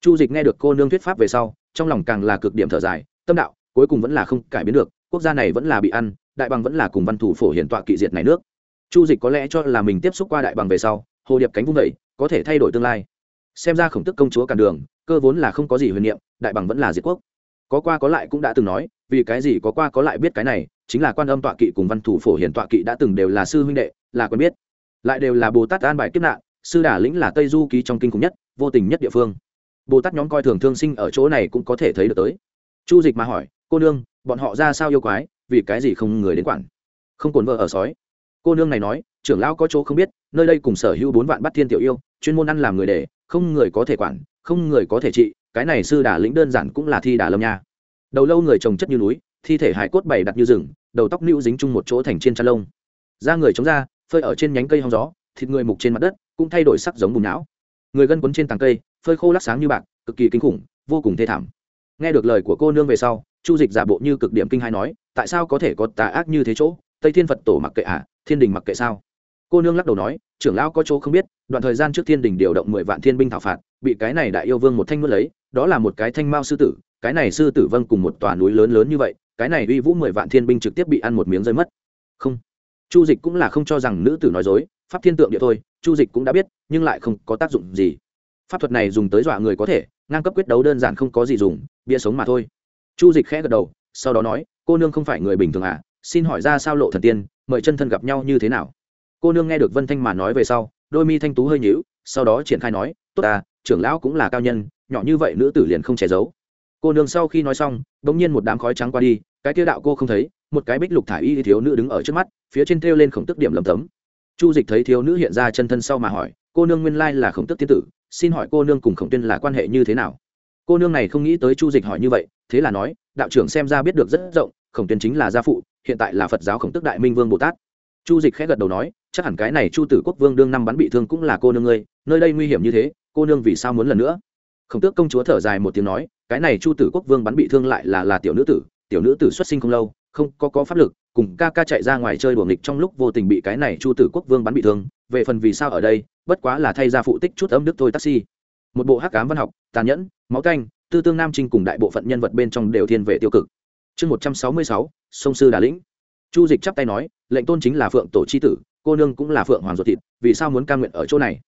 Speaker 1: Chu dịch nghe được cô nương thuyết pháp về sau, trong lòng càng là cực điểm thở dài, tâm đạo cuối cùng vẫn là không cải biến được quốc gia này vẫn là bị ăn, đại bằng vẫn là cùng văn thủ phổ hiển tọa kỵ diệt này nước. Chu dịch có lẽ cho là mình tiếp xúc qua đại bằng về sau, hồ điệp cánh vung vẩy có thể thay đổi tương lai. Xem ra khổng tức công chúa cản đường, cơ vốn là không có gì huyền niệm, đại bằng vẫn là diệt quốc. Có qua có lại cũng đã từng nói, vì cái gì có qua có lại biết cái này, chính là quan âm tọa kỵ cùng văn thủ phổ hiển tọa kỵ đã từng đều là sư huynh đệ, là quen biết. Lại đều là bồ tát an bài kiếp nạn, sư đả lĩnh là tây du ký trong kinh khủng nhất, vô tình nhất địa phương. Bồ tát nhóm coi thường thương sinh ở chỗ này cũng có thể thấy được tới. Chu dịch mà hỏi, cô nương bọn họ ra sao yêu quái, vì cái gì không người đến quản? Không cồn vợ ở sói. Cô nương này nói, trưởng lão có chỗ không biết, nơi đây cùng sở hữu bốn vạn bắt thiên tiểu yêu, chuyên môn ăn làm người để, không người có thể quản, không người có thể trị, cái này sư đà lĩnh đơn giản cũng là thi đà lâm nha. Đầu lâu người trồng chất như núi, thi thể hải cốt bày đặt như rừng, đầu tóc nữu dính chung một chỗ thành trên chăn lông. Da người chống ra phơi ở trên nhánh cây hong gió, thịt người mục trên mặt đất, cũng thay đổi sắc giống bùn não. Người gân quấn trên tàng cây, phơi khô lắc sáng như bạc, cực kỳ kinh khủng, vô cùng thê thảm. Nghe được lời của cô nương về sau chu dịch giả bộ như cực điểm kinh hai nói, tại sao có thể có tà ác như thế chỗ? Tây thiên phật tổ mặc kệ à? Thiên đình mặc kệ sao? Cô nương lắc đầu nói, trưởng lão có chỗ không biết, đoạn thời gian trước thiên đình điều động mười vạn thiên binh thảo phạt, bị cái này đại yêu vương một thanh nuốt lấy, đó là một cái thanh mao sư tử, cái này sư tử vâng cùng một tòa núi lớn lớn như vậy, cái này uy vũ mười vạn thiên binh trực tiếp bị ăn một miếng rơi mất. Không. Chu dịch cũng là không cho rằng nữ tử nói dối, pháp thiên tượng địa thôi, chu dịch cũng đã biết, nhưng lại không có tác dụng gì. Pháp thuật này dùng tới dọa người có thể, ngang cấp quyết đấu đơn giản không có gì dùng, bia sống mà thôi chu dịch khẽ gật đầu, sau đó nói, cô nương không phải người bình thường à? Xin hỏi ra sao lộ thần tiên, mời chân thân gặp nhau như thế nào? Cô nương nghe được vân thanh mà nói về sau, đôi mi thanh tú hơi nhíu, sau đó triển khai nói, tốt à trưởng lão cũng là cao nhân, nhỏ như vậy nữ tử liền không che giấu. Cô nương sau khi nói xong đ ỗ n g nhiên một đám khói trắng qua đi, cái tiêu đạo cô không thấy, một cái bích lục thả y thiếu nữ đứng ở trước mắt, phía trên thêu lên khổng tức điểm lầm tấm. Chu dịch thấy thiếu nữ hiện ra chân thân sau mà hỏi, cô nương nguyên lai là khổng tức tiên tử, xin hỏi cô nương cùng khổng tuyên là quan hệ như thế nào? Cô nương này không nghĩ tới chu dịch hỏi như vậy, thế là nói, đạo trưởng xem ra biết được rất rộng, khổng tuyên chính là gia phụ, hiện tại là phật giáo khổng tức đại minh vương bồ tát. Chu dịch khẽ gật đầu nói, chắc hẳn cái này chu tử quốc vương đương năm bắn bị thương cũng là cô nương ngươi, nơi đây nguy hiểm như thế, cô nương vì sao muốn lần nữa? Khổng tước công chúa thở dài một tiếng nói, cái này chu tử quốc vương bắn bị thương lại là là tiểu nữ tử, tiểu nữ tử xuất sinh không lâu, không có có pháp lực, cùng ca ca chạy ra ngoài chơi đùa nghịch trong lúc vô tình bị cái này chu tử quốc vương bắn bị thương, về phần vì sao ở đây, bất quá là thay ra phụ tích chút âm đức thôi taxi một bộ hắc cám văn học, tàn nhẫn, máu canh, tư tương nam trinh cùng đại bộ phận nhân vật bên trong đều thiên về tiêu cực. Chương một trăm sáu mươi sáu, sông sư đà lĩnh. Chu dịch chắp tay nói, lệnh tôn chính là phượng tổ c h i tử, cô nương cũng là phượng hoàng ruột thịt, vì sao muốn ca nguyện ở chỗ này?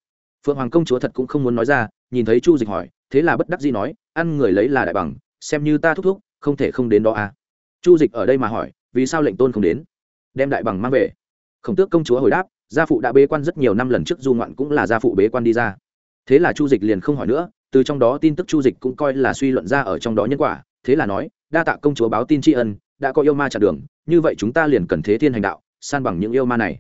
Speaker 1: Phượng hoàng công chúa thật cũng không muốn nói ra, nhìn thấy chu dịch hỏi, thế là bất đắc dĩ nói, ăn người lấy là đại bằng, xem như ta thúc thúc, không thể không đến đó à. Chu dịch ở đây mà hỏi, vì sao lệnh tôn không đến? Đem đại bằng mang về. Khổng tước công chúa hồi đáp, gia phụ đã bế quan rất nhiều năm lần trước du ngoạn cũng là gia phụ bế quan đi ra thế là chu dịch liền không hỏi nữa, từ trong đó tin tức chu dịch cũng coi là suy luận ra ở trong đó nhân quả. Thế là nói, đa tạ công chúa báo tin tri ân, đã có yêu ma chặn đường, như vậy chúng ta liền cần thế thiên hành đạo, san bằng những yêu ma này.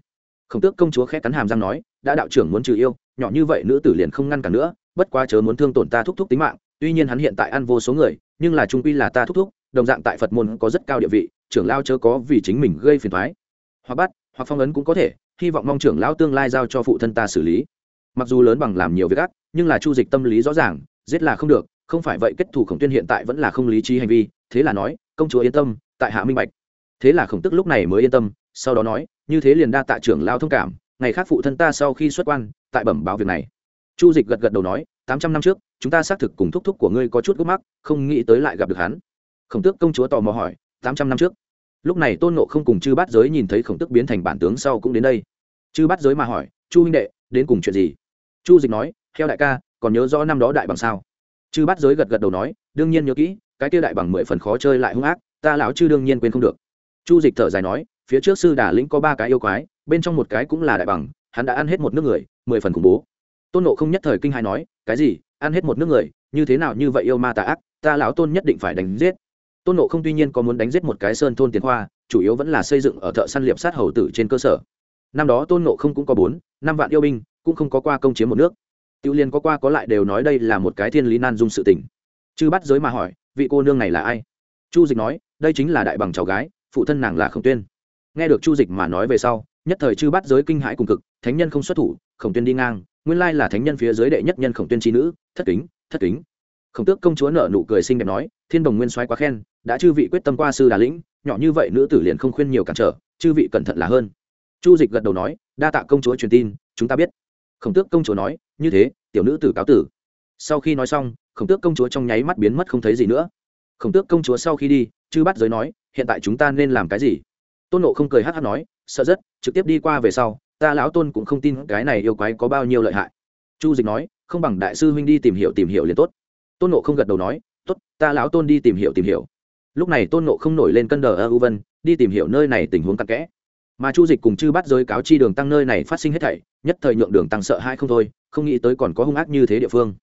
Speaker 1: Khổng tước công chúa khẽ cắn hàm răng nói, đã đạo trưởng muốn trừ yêu, nhỏ như vậy nữ tử liền không ngăn cản nữa, bất quá chớ muốn thương tổn ta thúc thúc tính mạng, tuy nhiên hắn hiện tại ăn vô số người, nhưng là trung quy là ta thúc thúc, đồng dạng tại phật môn có rất cao địa vị, trưởng lao chớ có vì chính mình gây phiền thoái hoặc bắt, hoặc phong ấn cũng có thể, hy vọng mong trưởng lao tương lai giao cho phụ thân ta xử lý mặc dù lớn bằng làm nhiều việc ác, nhưng là chu dịch tâm lý rõ ràng, giết là không được, không phải vậy kết thủ khổng tuyên hiện tại vẫn là không lý trí hành vi, thế là nói, công chúa yên tâm, tại hạ minh bạch. Thế là khổng tức lúc này mới yên tâm, sau đó nói, như thế liền đa tạ trưởng lao thông cảm, ngày khác phụ thân ta sau khi xuất quan, tại bẩm báo việc này. Chu dịch gật gật đầu nói, tám trăm năm trước, chúng ta xác thực cùng thúc thúc của ngươi có chút gốc mắc, không nghĩ tới lại gặp được hắn. Khổng tước công chúa tò mò hỏi, tám trăm năm trước? Lúc này tôn nộ không cùng chư bát giới nhìn thấy khổng tước biến thành bản tướng sau cũng đến đây. Chư bát giới mà hỏi, chu huynh đệ, đến cùng chuyện gì? Chu dịch nói theo đại ca còn nhớ rõ năm đó đại bằng sao? Chư bát giới gật gật đầu nói đương nhiên nhớ kỹ cái kia đại bằng mười phần khó chơi lại hung ác ta lão chư đương nhiên quên không được. Chu dịch thở dài nói phía trước sư đà lĩnh có ba cái yêu quái bên trong một cái cũng là đại bằng hắn đã ăn hết một nước người mười phần khủng bố. Tôn nộ không nhất thời kinh hai nói cái gì? Ăn hết một nước người? Như thế nào như vậy yêu ma tà ác ta lão tôn nhất định phải đánh giết. Tôn nộ không tuy nhiên có muốn đánh giết một cái sơn thôn tiền hoa, chủ yếu vẫn là xây dựng ở thợ săn liệp sát hầu tử trên cơ sở năm đó tôn nộ không cũng có bốn, năm vạn yêu binh, cũng không có qua công chiếm một nước. Tiêu liên có qua có lại đều nói đây là một cái thiên lý nan dung sự tình. Chư bắt giới mà hỏi, vị cô nương này là ai? Chu dịch nói, đây chính là đại bằng cháu gái, phụ thân nàng là khổng tuyên. Nghe được chu dịch mà nói về sau, nhất thời chư bắt giới kinh hãi cùng cực, thánh nhân không xuất thủ, khổng tuyên đi ngang, nguyên lai là thánh nhân phía dưới đệ nhất nhân khổng tuyên trí nữ, thất kính thất kính. Khổng tước công chúa nợ nụ cười xinh đẹp nói, thiên đồng nguyên soái quá khen, đã chư vị quyết tâm qua sư đà lĩnh, nhỏ như vậy nữ tử liền không khuyên nhiều cản trở, chư vị cẩn thận là hơn chu dịch gật đầu nói, đa tạ công chúa truyền tin, chúng ta biết. Khổng tước công chúa nói, như thế, tiểu nữ tử cáo tử. Sau khi nói xong, khổng tước công chúa trong nháy mắt biến mất không thấy gì nữa. Khổng tước công chúa sau khi đi, chư bắt giới nói, hiện tại chúng ta nên làm cái gì? Tôn nộ không cười hát hát nói, sợ rất, trực tiếp đi qua về sau, ta lão tôn cũng không tin cái này yêu quái có bao nhiêu lợi hại. Chu dịch nói, không bằng đại sư huynh đi tìm hiểu tìm hiểu liền tốt. Tôn nộ không gật đầu nói, tốt, ta lão tôn đi tìm hiểu tìm hiểu. Lúc này tôn nộ không nổi lên cân đờ ơ u vân, đi tìm hiểu nơi này tình huống tắc kẽ mà chu dịch cùng chư bắt giới cáo chi đường tăng nơi này phát sinh hết thảy, nhất thời nhượng đường tăng sợ hai không thôi, không nghĩ tới còn có hung ác như thế địa phương.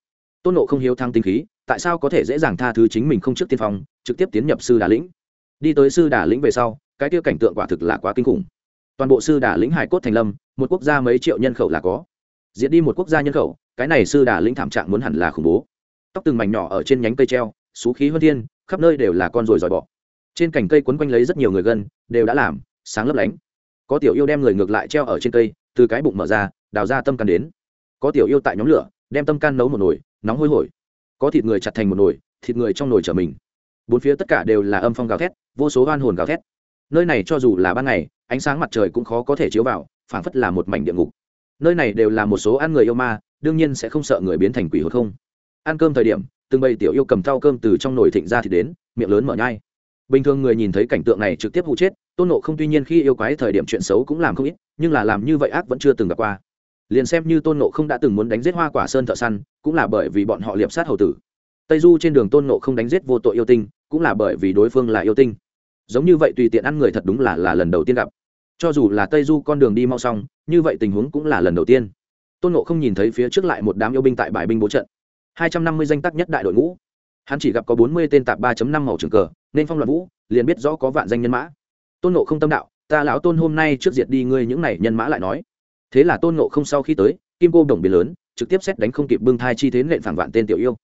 Speaker 1: Tôn nộ không hiếu thăng tinh khí, tại sao có thể dễ dàng tha thứ chính mình không trước tiên phong, trực tiếp tiến nhập sư đà lĩnh? Đi tới sư đà lĩnh về sau, cái tiêu cảnh tượng quả thực là quá kinh khủng. Toàn bộ sư đà lĩnh hải cốt thành lâm, một quốc gia mấy triệu nhân khẩu là có. Diễn đi một quốc gia nhân khẩu, cái này sư đà lĩnh thảm trạng muốn hẳn là khủng bố. Tóc từng mảnh nhỏ ở trên nhánh cây treo, xú khí hơn thiên, khắp nơi đều là con ruồi dòi bọ. Trên cành cây quấn quanh lấy rất nhiều người gân, đều đã làm, sáng lấp lánh có tiểu yêu đem người ngược lại treo ở trên cây, từ cái bụng mở ra, đào ra tâm can đến. Có tiểu yêu tại nhóm lửa, đem tâm can nấu một nồi, nóng hôi hổi. Có thịt người chặt thành một nồi, thịt người trong nồi trở mình. Bốn phía tất cả đều là âm phong gào thét, vô số oan hồn gào thét. Nơi này cho dù là ban ngày, ánh sáng mặt trời cũng khó có thể chiếu vào, phảng phất là một mảnh địa ngục. Nơi này đều là một số ăn người yêu ma, đương nhiên sẽ không sợ người biến thành quỷ hột không. Ăn cơm thời điểm, từng bầy tiểu yêu cầm thau cơm từ trong nồi thịnh ra thì đến, miệng lớn mở nhai bình thường người nhìn thấy cảnh tượng này trực tiếp hụ chết, tôn nộ không tuy nhiên khi yêu quái thời điểm chuyện xấu cũng làm không ít, nhưng là làm như vậy ác vẫn chưa từng gặp qua. Liền xem như tôn nộ không đã từng muốn đánh giết hoa quả sơn thợ săn, cũng là bởi vì bọn họ liệp sát hầu tử. Tây du trên đường tôn nộ không đánh giết vô tội yêu tinh, cũng là bởi vì đối phương là yêu tinh. Giống như vậy tùy tiện ăn người thật đúng là là lần đầu tiên gặp. Cho dù là tây du con đường đi mau xong, như vậy tình huống cũng là lần đầu tiên. Tôn nộ không nhìn thấy phía trước lại một đám yêu binh tại bài binh bố trận. Hai trăm năm mươi danh tắc nhất đại đội ngũ hắn chỉ gặp có bốn mươi tên tạp ba năm màu trường cờ, nên phong loạn vũ, liền biết rõ có vạn danh nhân mã. Tôn nộ không tâm đạo, ta lão tôn hôm nay trước diệt đi ngươi những này nhân mã lại nói. Thế là tôn nộ không sau khi tới, kim cô đồng biến lớn, trực tiếp xét đánh không kịp bưng thai chi thế nện phản vạn tên tiểu yêu.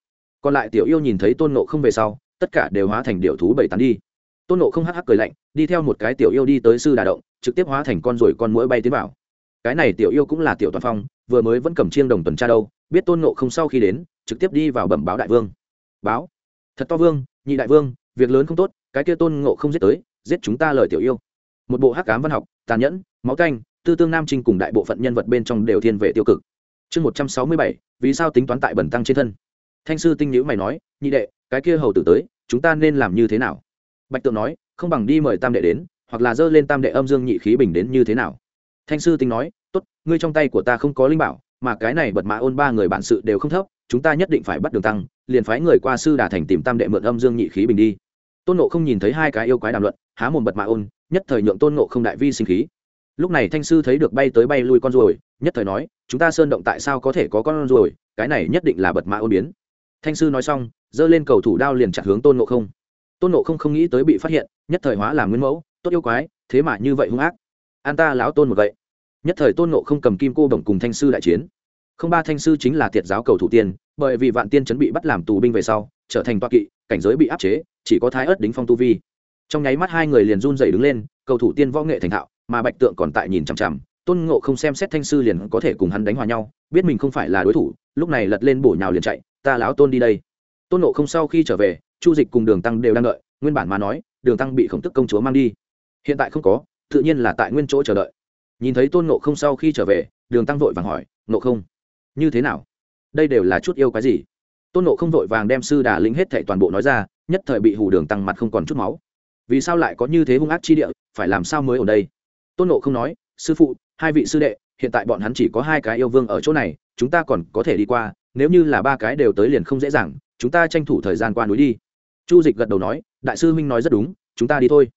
Speaker 1: Còn lại tiểu yêu nhìn thấy tôn nộ không về sau, tất cả đều hóa thành điệu thú bảy tán đi. Tôn nộ không hắc hắc cười lạnh, đi theo một cái tiểu yêu đi tới sư đà động, trực tiếp hóa thành con rồi con mũi bay tiến vào. Cái này tiểu yêu cũng là tiểu toàn phong, vừa mới vẫn cầm chiêng đồng tuần tra đâu, biết tôn nộ không sau khi đến, trực tiếp đi vào bẩm báo đại vương. Báo thật to vương, nhị đại vương, việc lớn không tốt, cái kia tôn ngộ không giết tới, giết chúng ta lời tiểu yêu. Một bộ hắc cám văn học, tàn nhẫn, máu canh, tư tương nam trinh cùng đại bộ phận nhân vật bên trong đều thiên về tiêu cực. Chương một trăm sáu mươi bảy, vì sao tính toán tại bẩn tăng trên thân? Thanh sư tinh nhữ mày nói, nhị đệ, cái kia hầu tử tới, chúng ta nên làm như thế nào? Bạch tượng nói, không bằng đi mời tam đệ đến, hoặc là dơ lên tam đệ âm dương nhị khí bình đến như thế nào? Thanh sư tinh nói, tốt, ngươi trong tay của ta không có linh bảo, mà cái này bật mã ôn ba người bản sự đều không thấp, chúng ta nhất định phải bắt đường tăng liền phái người qua sư đà thành tìm tam đệ mượn âm dương nhị khí bình đi. Tôn nộ không nhìn thấy hai cái yêu quái đàm luận, há mồm bật mã ôn, nhất thời nhượng tôn nộ không đại vi sinh khí. Lúc này thanh sư thấy được bay tới bay lui con ruồi, nhất thời nói, chúng ta sơn động tại sao có thể có con ruồi? Cái này nhất định là bật mã ôn biến. Thanh sư nói xong, giơ lên cầu thủ đao liền chặt hướng tôn nộ không. Tôn nộ không không nghĩ tới bị phát hiện, nhất thời hóa làm nguyên mẫu, tốt yêu quái, thế mà như vậy hung ác. An ta lão tôn một vậy nhất thời tôn nộ không cầm kim cô đồng cùng thanh sư đại chiến. Không ba thanh sư chính là thiệt giáo cầu thủ tiên bởi vì vạn tiên chuẩn bị bắt làm tù binh về sau, trở thành toa kỵ, cảnh giới bị áp chế, chỉ có thái ớt đính phong tu vi. Trong nháy mắt hai người liền run dày đứng lên, cầu thủ tiên võ nghệ thành thạo, mà bạch tượng còn tại nhìn chằm chằm, tôn ngộ không xem xét thanh sư liền có thể cùng hắn đánh hòa nhau, biết mình không phải là đối thủ, lúc này lật lên bổ nhào liền chạy, ta lão tôn đi đây. Tôn ngộ không sau khi trở về, chu dịch cùng đường tăng đều đang đợi, nguyên bản mà nói, đường tăng bị khổng tức công chúa mang đi. Hiện tại không có, tự nhiên là tại nguyên chỗ chờ đợi. Nhìn thấy tôn ngộ không sau khi trở về, đường tăng vội vàng hỏi, ngộ không, như thế nào? Đây đều là chút yêu cái gì? Tôn nộ không vội vàng đem sư đà lĩnh hết thệ toàn bộ nói ra, nhất thời bị hủ đường tăng mặt không còn chút máu. Vì sao lại có như thế hung ác chi địa, phải làm sao mới ở đây? Tôn nộ không nói, sư phụ, hai vị sư đệ, hiện tại bọn hắn chỉ có hai cái yêu vương ở chỗ này, chúng ta còn có thể đi qua, nếu như là ba cái đều tới liền không dễ dàng, chúng ta tranh thủ thời gian qua núi đi. Chu dịch gật đầu nói, đại sư huynh nói rất đúng, chúng ta đi thôi.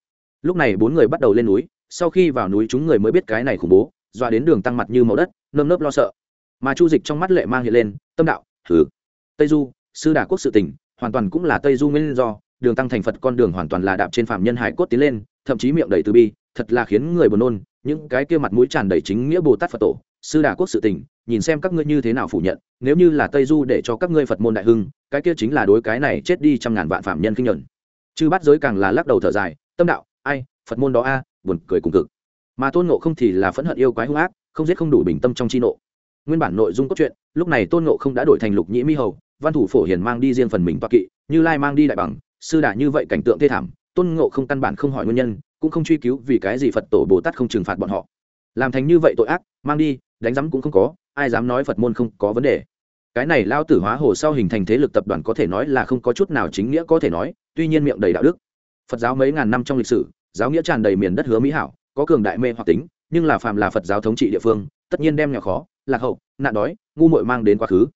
Speaker 1: Lúc này bốn người bắt đầu lên núi, sau khi vào núi chúng người mới biết cái này khủng bố, dọa đến đường tăng mặt như màu đất, nơm nớp lo sợ mà chu dịch trong mắt lệ mang hiện lên, tâm đạo thử tây du, sư đà quốc sự tỉnh hoàn toàn cũng là tây du nguyên do, đường tăng thành phật con đường hoàn toàn là đạp trên phạm nhân hải cốt tiến lên, thậm chí miệng đầy từ bi, thật là khiến người buồn nôn, những cái kia mặt mũi tràn đầy chính nghĩa bồ tát phật tổ, sư đà quốc sự tỉnh nhìn xem các ngươi như thế nào phủ nhận, nếu như là tây du để cho các ngươi phật môn đại hưng, cái kia chính là đối cái này chết đi trăm ngàn vạn phạm nhân kinh nhuận. Chư bắt giới càng là lắc đầu thở dài, tâm đạo, ai, phật môn đó a, buồn cười cùng cực. Mà tôn nộ không thì là phẫn hận yêu quái hung ác, không giết không đủ bình tâm trong chi nộ nguyên bản nội dung cốt truyện, lúc này tôn ngộ không đã đổi thành lục nhĩ mi hầu, văn thủ phổ hiền mang đi riêng phần mình toa kỵ, như lai mang đi đại bằng, sư đà như vậy cảnh tượng thê thảm, tôn ngộ không căn bản không hỏi nguyên nhân, cũng không truy cứu vì cái gì phật tổ bồ tát không trừng phạt bọn họ. Làm thành như vậy tội ác, mang đi, đánh giám cũng không có, ai dám nói phật môn không có vấn đề. Cái này lao tử hóa hồ sau hình thành thế lực tập đoàn có thể nói là không có chút nào chính nghĩa có thể nói, tuy nhiên miệng đầy đạo đức. Phật giáo mấy ngàn năm trong lịch sử, giáo nghĩa tràn đầy miền đất hứa mỹ hảo, có cường đại mê hoặc tính, nhưng là phàm là phật giáo thống trị địa phương tất nhiên đem nhỏ khó, lạc hậu, nạn đói, ngu muội mang đến quá khứ.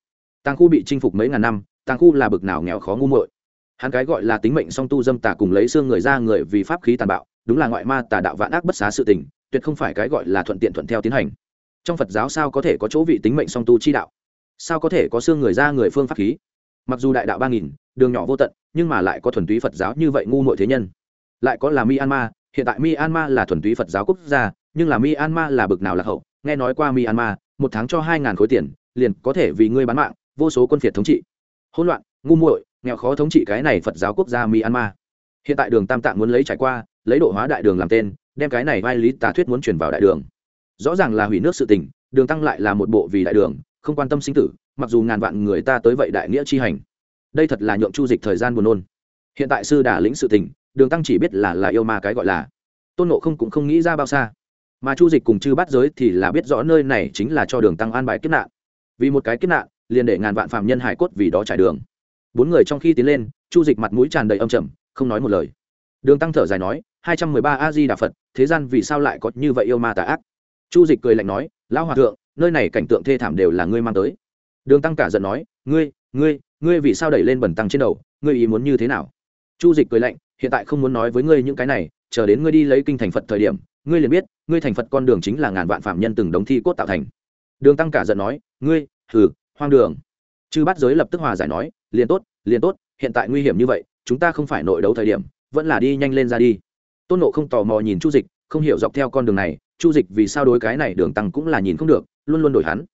Speaker 1: Tàng khu bị chinh phục mấy ngàn năm, tàng khu là bực nào nghèo khó ngu muội. Hắn cái gọi là tính mệnh song tu dâm tà cùng lấy xương người ra người vì pháp khí tàn bạo, đúng là ngoại ma tà đạo vạn ác bất xá sự tình, tuyệt không phải cái gọi là thuận tiện thuận theo tiến hành. Trong phật giáo sao có thể có chỗ vị tính mệnh song tu chi đạo? Sao có thể có xương người ra người phương pháp khí? Mặc dù đại đạo ba nghìn, đường nhỏ vô tận, nhưng mà lại có thuần túy phật giáo như vậy ngu muội thế nhân. Lại có là myanmar, hiện tại myanmar là thuần túy phật giáo quốc gia, nhưng là myanmar là bực nào lạc hậu nghe nói qua myanmar, một tháng cho hai ngàn khối tiền, liền có thể vì ngươi bán mạng, vô số quân phiệt thống trị. Hỗn loạn, ngu muội, nghèo khó thống trị cái này phật giáo quốc gia myanmar. Hiện tại đường tam tạng muốn lấy trải qua, lấy độ hóa đại đường làm tên, đem cái này vai lý tà thuyết muốn chuyển vào đại đường. Rõ ràng là hủy nước sự tình, đường tăng lại là một bộ vì đại đường, không quan tâm sinh tử, mặc dù ngàn vạn người ta tới vậy đại nghĩa chi hành. Đây thật là nhượng chu dịch thời gian buồn nôn. Hiện tại sư đà lĩnh sự tình, đường tăng chỉ biết là là yêu ma cái gọi là. Tôn nộ không cũng không nghĩ ra bao xa mà chu dịch cùng chư bắt giới thì là biết rõ nơi này chính là cho đường tăng an bài kiếp nạn. Vì một cái kiếp nạn, liền để ngàn vạn phạm nhân hải cốt vì đó trải đường. Bốn người trong khi tiến lên, chu dịch mặt mũi tràn đầy âm trầm, không nói một lời. Đường tăng thở dài nói, hai trăm mười ba a di đà phật, thế gian vì sao lại có như vậy yêu ma tà ác? Chu dịch cười lạnh nói, lão hòa thượng, nơi này cảnh tượng thê thảm đều là ngươi mang tới. Đường tăng cả giận nói, ngươi ngươi ngươi vì sao đẩy lên bẩn tăng trên đầu, ngươi ý muốn như thế nào? Chu dịch cười lạnh, hiện tại không muốn nói với ngươi những cái này, chờ đến ngươi đi lấy kinh thành phật thời điểm, ngươi liền biết ngươi thành phật con đường chính là ngàn vạn phạm nhân từng đống thi cốt tạo thành. Đường tăng cả giận nói, ngươi thử hoang đường. Chư bắt giới lập tức hòa giải nói, liền tốt liền tốt, hiện tại nguy hiểm như vậy, chúng ta không phải nội đấu thời điểm, vẫn là đi nhanh lên ra đi. Tôn nộ không tò mò nhìn chu dịch, không hiểu dọc theo con đường này, chu dịch vì sao đối cái này đường tăng cũng là nhìn không được, luôn luôn đổi hắn.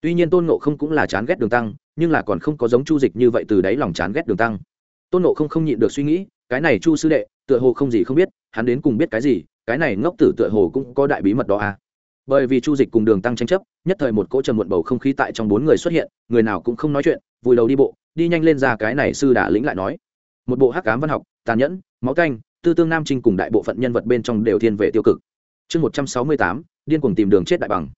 Speaker 1: Tuy nhiên tôn nộ không cũng là chán ghét đường tăng, nhưng là còn không có giống chu dịch như vậy từ đáy lòng chán ghét đường tăng. Tôn nộ không không nhịn được suy nghĩ, cái này chu sư đệ, tựa hồ không gì không biết, hắn đến cùng biết cái gì cái này ngốc tử tựa hồ cũng có đại bí mật đó à. Bởi vì chu dịch cùng đường tăng tranh chấp, nhất thời một cỗ trầm muộn bầu không khí tại trong bốn người xuất hiện, người nào cũng không nói chuyện, vùi đầu đi bộ, đi nhanh lên ra cái này sư đà lĩnh lại nói. Một bộ hắc cám văn học, tàn nhẫn, máu canh, tư tương nam trinh cùng đại bộ phận nhân vật bên trong đều thiên về tiêu cực. Chương một trăm sáu mươi tám, điên cuồng tìm đường chết đại bằng.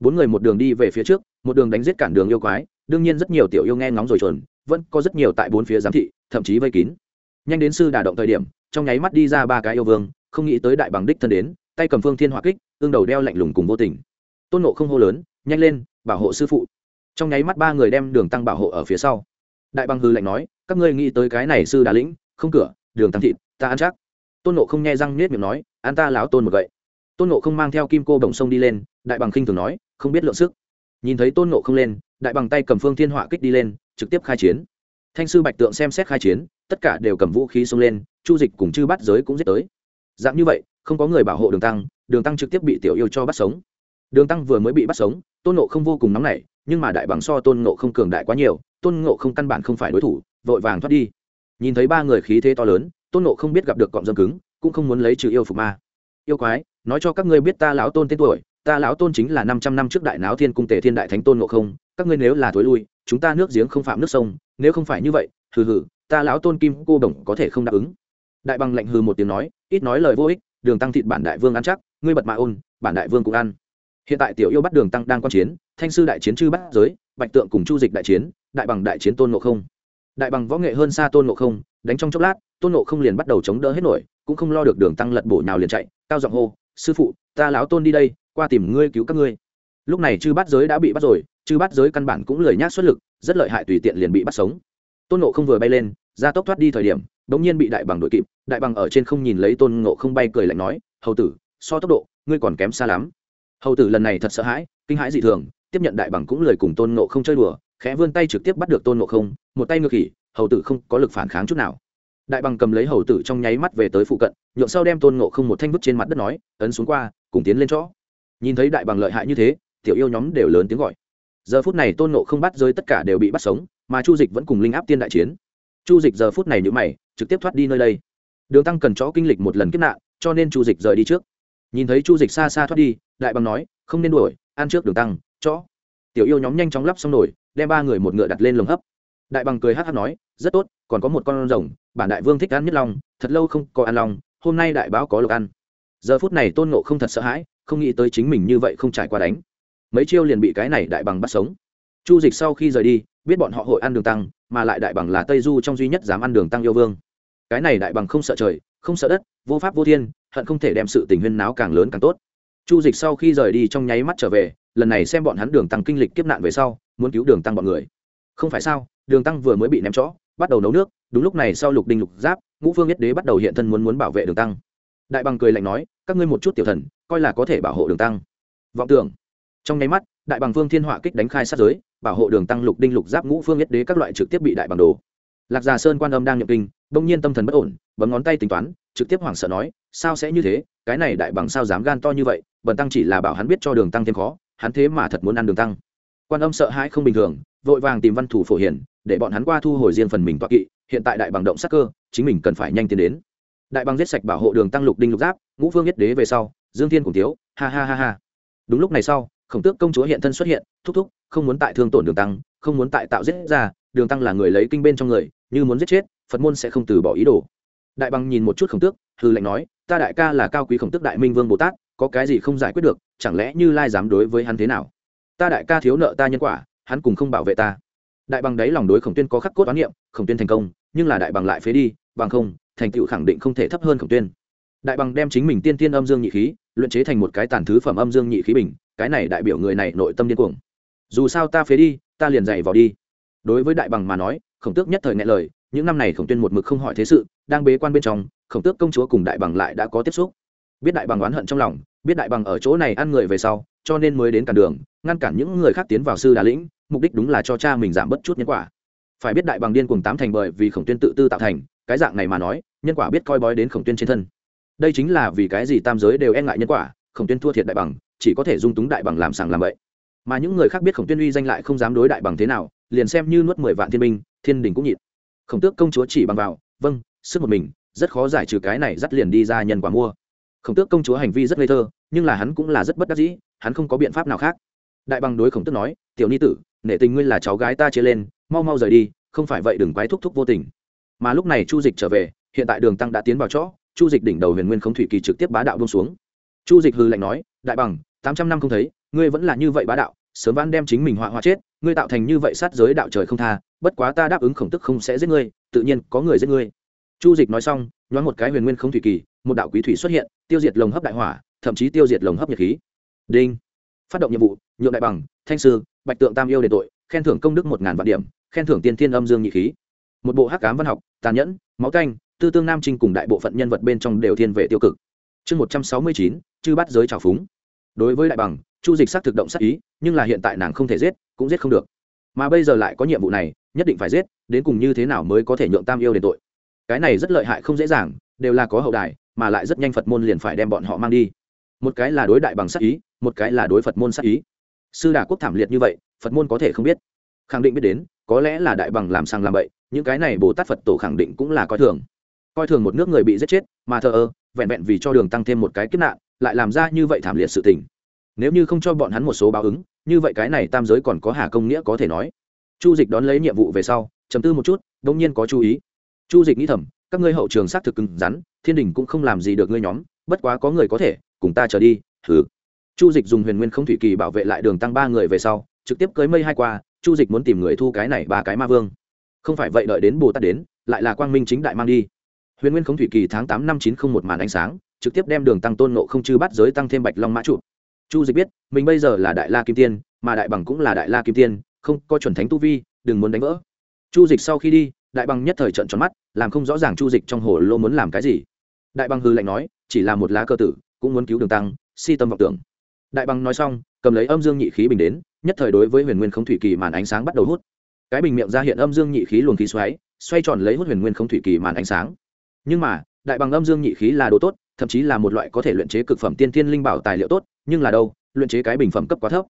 Speaker 1: Bốn người một đường đi về phía trước, một đường đánh giết cản đường yêu quái, đương nhiên rất nhiều tiểu yêu nghe ngóng rồi chuẩn, vẫn có rất nhiều tại bốn phía giám thị, thậm chí vây kín. Nhanh đến sư đà động thời điểm, trong nháy mắt đi ra ba cái yêu vương không nghĩ tới đại bằng đích thân đến, tay cầm phương thiên hỏa kích, ương đầu đeo lạnh lùng cùng vô tình. Tôn nộ không hô lớn, nhanh lên, bảo hộ sư phụ. Trong nháy mắt ba người đem đường tăng bảo hộ ở phía sau. Đại bằng hư lạnh nói, các ngươi nghĩ tới cái này sư đà lĩnh, không cửa, đường tăng thịt, ta ăn chắc. Tôn nộ không nghe răng nết miệng nói ăn ta láo tôn một gậy. Tôn nộ không mang theo kim cô bồng sông đi lên, đại bằng khinh thường nói, không biết lượng sức. Nhìn thấy tôn nộ không lên, đại bằng tay cầm phương thiên họa kích đi lên, trực tiếp khai chiến. Thanh sư bạch tượng xem xét khai chiến, tất cả đều cầm vũ khí xông lên, chu dịch cùng chư bắt giới cũng giết tới dạng như vậy, không có người bảo hộ đường tăng đường tăng trực tiếp bị tiểu yêu cho bắt sống. Đường tăng vừa mới bị bắt sống, tôn nộ không vô cùng nóng nảy, nhưng mà đại bằng so tôn nộ không cường đại quá nhiều, tôn nộ không căn bản không phải đối thủ, vội vàng thoát đi. Nhìn thấy ba người khí thế to lớn, tôn nộ không biết gặp được cọng dâm cứng, cũng không muốn lấy trừ yêu phục ma. Yêu quái, nói cho các ngươi biết ta lão tôn tên tuổi, ta lão tôn chính là năm trăm năm trước đại náo thiên cung tề thiên đại thánh tôn nộ không, các ngươi nếu là thối lui, chúng ta nước giếng không phạm nước sông, nếu không phải như vậy, hừ hừ, ta lão tôn kim cô đồng có thể không đáp ứng. Đại bằng lệnh hừ một tiếng nói ít nói lời vô ích, đường tăng thịt bản đại vương ăn chắc, ngươi bật mạ ôn, bản đại vương cũng ăn. Hiện tại tiểu yêu bắt đường tăng đang quan chiến, thanh sư đại chiến chư bắt giới, bạch tượng cùng chu dịch đại chiến, đại bằng đại chiến tôn ngộ không. Đại bằng võ nghệ hơn xa tôn ngộ không, đánh trong chốc lát, tôn ngộ không liền bắt đầu chống đỡ hết nổi, cũng không lo được đường tăng lật bổ nào liền chạy, cao giọng hô, sư phụ, ta láo tôn đi đây, qua tìm ngươi cứu các ngươi. Lúc này chư bắt giới đã bị bắt rồi, chư bắt giới căn bản cũng lười nhác xuất lực, rất lợi hại tùy tiện liền bị bắt sống tôn ngộ không vừa bay lên ra tốc thoát đi thời điểm bỗng nhiên bị đại bằng đội kịp. Đại bằng ở trên không nhìn lấy tôn ngộ không bay cười lạnh nói, hầu tử, so tốc độ, ngươi còn kém xa lắm. Hầu tử lần này thật sợ hãi, kinh hãi dị thường, tiếp nhận đại bằng cũng lời cùng tôn ngộ không chơi đùa, khẽ vươn tay trực tiếp bắt được tôn ngộ không, một tay ngược khỉ, hầu tử không có lực phản kháng chút nào. Đại bằng cầm lấy hầu tử trong nháy mắt về tới phụ cận nhộn sau đem tôn ngộ không một thanh vứt trên mặt đất nói, ấn xuống qua, cùng tiến lên chỗ. Nhìn thấy đại bằng lợi hại như thế, tiểu yêu nhóm đều lớn tiếng gọi. Giờ phút này tôn nộ không bắt rơi tất cả đều bị bắt sống mà chu dịch vẫn cùng linh áp tiên đại chiến. Chu dịch giờ phút này nhữ mày, trực tiếp thoát đi nơi đây. Đường tăng cần chó kinh lịch một lần kiếp nạn, cho nên chu dịch rời đi trước. Nhìn thấy chu dịch xa xa thoát đi, đại bằng nói, không nên đuổi, ăn trước đường tăng, chó. Tiểu yêu nhóm nhanh chóng lắp xong nổi đem ba người một ngựa đặt lên lồng hấp. Đại bằng cười hát hát nói, rất tốt, còn có một con rồng, bản đại vương thích ăn nhất lòng thật lâu không có ăn lòng hôm nay đại báo có lộc ăn. Giờ phút này tôn nộ không thật sợ hãi, không nghĩ tới chính mình như vậy không trải qua đánh. Mấy chiêu liền bị cái này đại bằng bắt sống chu dịch sau khi rời đi, biết bọn họ hội ăn đường tăng, mà lại đại bằng là tây du trong duy nhất dám ăn đường tăng yêu vương. Cái này đại bằng không sợ trời, không sợ đất, vô pháp vô thiên, hận không thể đem sự tình huyên náo càng lớn càng tốt. Chu dịch sau khi rời đi trong nháy mắt trở về, lần này xem bọn hắn đường tăng kinh lịch kiếp nạn về sau, muốn cứu đường tăng bọn người. Không phải sao, đường tăng vừa mới bị ném chó, bắt đầu nấu nước, đúng lúc này sau lục đinh lục giáp, ngũ phương nhất đế bắt đầu hiện thân muốn muốn bảo vệ đường tăng. Đại bằng cười lạnh nói, các ngươi một chút tiểu thần, coi là có thể bảo hộ đường tăng. Vọng tưởng. Trong nháy mắt đại bằng Vương thiên họa kích đánh khai sát giới, bảo hộ đường tăng lục đinh lục giáp ngũ phương nhất đế các loại trực tiếp bị đại bằng đồ. Lạc già sơn quan âm đang nhập kinh, bỗng nhiên tâm thần bất ổn, bấm ngón tay tính toán, trực tiếp hoảng sợ nói, sao sẽ như thế? Cái này đại bằng sao dám gan to như vậy? Bần tăng chỉ là bảo hắn biết cho đường tăng thêm khó, hắn thế mà thật muốn ăn đường tăng. Quan âm sợ hãi không bình thường, vội vàng tìm văn thủ phổ hiển, để bọn hắn qua thu hồi riêng phần mình toạ kỵ, hiện tại đại bằng động sắc cơ, chính mình cần phải nhanh tiến đến. Đại bằng giết sạch bảo hộ đường tăng lục đinh lục giáp, ngũ phương nhất đế về sau, dương thiên cùng thiếu. ha ha ha ha. Đúng lúc này sau khổng tước công chúa hiện thân xuất hiện, thúc thúc, không muốn tại thương tổn đường tăng, không muốn tại tạo giết ra, đường tăng là người lấy kinh bên trong người, như muốn giết chết, phật môn sẽ không từ bỏ ý đồ. Đại bằng nhìn một chút khổng tước hư lệnh nói, ta đại ca là cao quý khổng tước đại minh vương bồ tát, có cái gì không giải quyết được, chẳng lẽ như lai dám đối với hắn thế nào? Ta đại ca thiếu nợ ta nhân quả, hắn cùng không bảo vệ ta. Đại bằng đấy lòng đối khổng tuyên có khắc cốt oán niệm, khổng tuyên thành công, nhưng là đại bằng lại phế đi, bằng không, thành tựu khẳng định không thể thấp hơn khổng tuyên đại bằng đem chính mình tiên tiên âm dương nhị khí, luyện chế thành một cái tàn thứ phẩm âm dương nhị khí bình, cái này đại biểu người này nội tâm điên cuồng. Dù sao ta phế đi, ta liền dạy vào đi. Đối với đại bằng mà nói, khổng tước nhất thời nghe lời, những năm này khổng tuyên một mực không hỏi thế sự, đang bế quan bên trong, khổng tước công chúa cùng đại bằng lại đã có tiếp xúc. Biết đại bằng oán hận trong lòng, biết đại bằng ở chỗ này ăn người về sau, cho nên mới đến cản đường, ngăn cản những người khác tiến vào sư đà lĩnh, mục đích đúng là cho cha mình giảm bớt chút nhân quả. Phải biết đại bằng điên cùng tám thành bởi vì khổng tuyên tự tư tạo thành, cái dạng này mà nói, nhân quả biết coi bói đến khổng tuyên trên thân đây chính là vì cái gì tam giới đều e ngại nhân quả, khổng tuyên thua thiệt đại bằng, chỉ có thể dung túng đại bằng làm sàng làm vậy mà những người khác biết khổng tuyên uy danh lại không dám đối đại bằng thế nào, liền xem như nuốt mười vạn thiên binh, thiên đình cũng nhịn. Khổng tước công chúa chỉ bằng vào vâng sức một mình, rất khó giải trừ cái này dắt liền đi ra nhân quả mua. Khổng tước công chúa hành vi rất ngây thơ, nhưng là hắn cũng là rất bất đắc dĩ, hắn không có biện pháp nào khác. Đại bằng đối khổng tước nói, tiểu ni tử, nể tình ngươi là cháu gái ta chia lên, mau mau rời đi, không phải vậy đừng quái thúc thúc vô tình. Mà lúc này chu dịch trở về, hiện tại đường tăng đã tiến vào chỗ chu dịch đỉnh đầu huyền nguyên không thủy kỳ trực tiếp bá đạo bông xuống. Chu dịch hư lạnh nói, đại bằng, tám trăm năm không thấy, ngươi vẫn là như vậy bá đạo, sớm vãn đem chính mình họa hoa chết, ngươi tạo thành như vậy sát giới đạo trời không tha, bất quá ta đáp ứng khổng tức không sẽ giết ngươi, tự nhiên có người giết ngươi. Chu dịch nói xong, nhoáng một cái huyền nguyên không thủy kỳ, một đạo quý thủy xuất hiện, tiêu diệt lồng hấp đại hỏa, thậm chí tiêu diệt lồng hấp nhiệt khí. Đinh. Phát động nhiệm vụ, nhượng đại bằng, thanh sư, bạch tượng tam yêu đền tội, khen thưởng công đức một ngàn vạn điểm, khen thưởng tiên thiên âm dương nhị khí. Một bộ hắc cám văn học, tàn nhẫn, máu canh tư tương nam trinh cùng đại bộ phận nhân vật bên trong đều thiên về tiêu cực. Chương một trăm sáu mươi chín chư bắt giới trào phúng. Đối với đại bằng chu dịch xác thực động sát ý nhưng là hiện tại nàng không thể giết cũng giết không được. Mà bây giờ lại có nhiệm vụ này nhất định phải giết đến cùng như thế nào mới có thể nhượng tam yêu đền tội. Cái này rất lợi hại không dễ dàng đều là có hậu đài mà lại rất nhanh phật môn liền phải đem bọn họ mang đi. Một cái là đối đại bằng sát ý một cái là đối phật môn sát ý. Sư đà quốc thảm liệt như vậy phật môn có thể không biết. Khẳng định biết đến có lẽ là đại bằng làm sang làm bậy, những cái này bồ tát phật tổ khẳng định cũng là coi thường coi thường một nước người bị giết chết, mà thờ ơ, vẹn vẹn vì cho đường tăng thêm một cái kiếp nạn, lại làm ra như vậy thảm liệt sự tình. Nếu như không cho bọn hắn một số báo ứng, như vậy cái này tam giới còn có hà công nghĩa có thể nói. Chu dịch đón lấy nhiệm vụ về sau chấm tư một chút đ ỗ n g nhiên có chú ý. Chu dịch nghĩ thầm, các ngươi hậu trường xác thực cứng rắn, thiên đình cũng không làm gì được ngươi nhóm, bất quá có người có thể, cùng ta trở đi, thử. Chu dịch dùng huyền nguyên không thủy kỳ bảo vệ lại đường tăng ba người về sau, trực tiếp cưới mây hai qua, chu dịch muốn tìm người thu cái này ba cái ma vương. Không phải vậy đợi đến bồ tát đến, lại là quang minh chính đại mang đi huyền nguyên không thủy kỳ tháng tám năm chín không một màn ánh sáng, trực tiếp đem đường tăng tôn nộ không chư bắt giới tăng thêm bạch long mã trụ. Chu dịch biết, mình bây giờ là đại la kim tiên, mà đại bằng cũng là đại la kim tiên, không có chuẩn thánh tu vi, đừng muốn đánh vỡ. Chu dịch sau khi đi, đại bằng nhất thời trận tròn mắt, làm không rõ ràng chu dịch trong hồ lô muốn làm cái gì. Đại bằng hư lạnh nói, chỉ là một lá cơ tử, cũng muốn cứu đường tăng, si tâm vọng tưởng. Đại bằng nói xong, cầm lấy âm dương nhị khí bình đến, nhất thời đối với huyền nguyên không thủy kỳ màn ánh sáng bắt đầu hút. Cái bình miệng ra hiện âm dương nhị khí luồng khí xoáy, xoay tròn lấy hút huyền nguyên không thủy kỳ màn ánh sáng nhưng mà, đại bằng âm dương nhị khí là đồ tốt, thậm chí là một loại có thể luyện chế cực phẩm tiên thiên linh bảo tài liệu tốt, nhưng là đâu, luyện chế cái bình phẩm cấp quá thấp.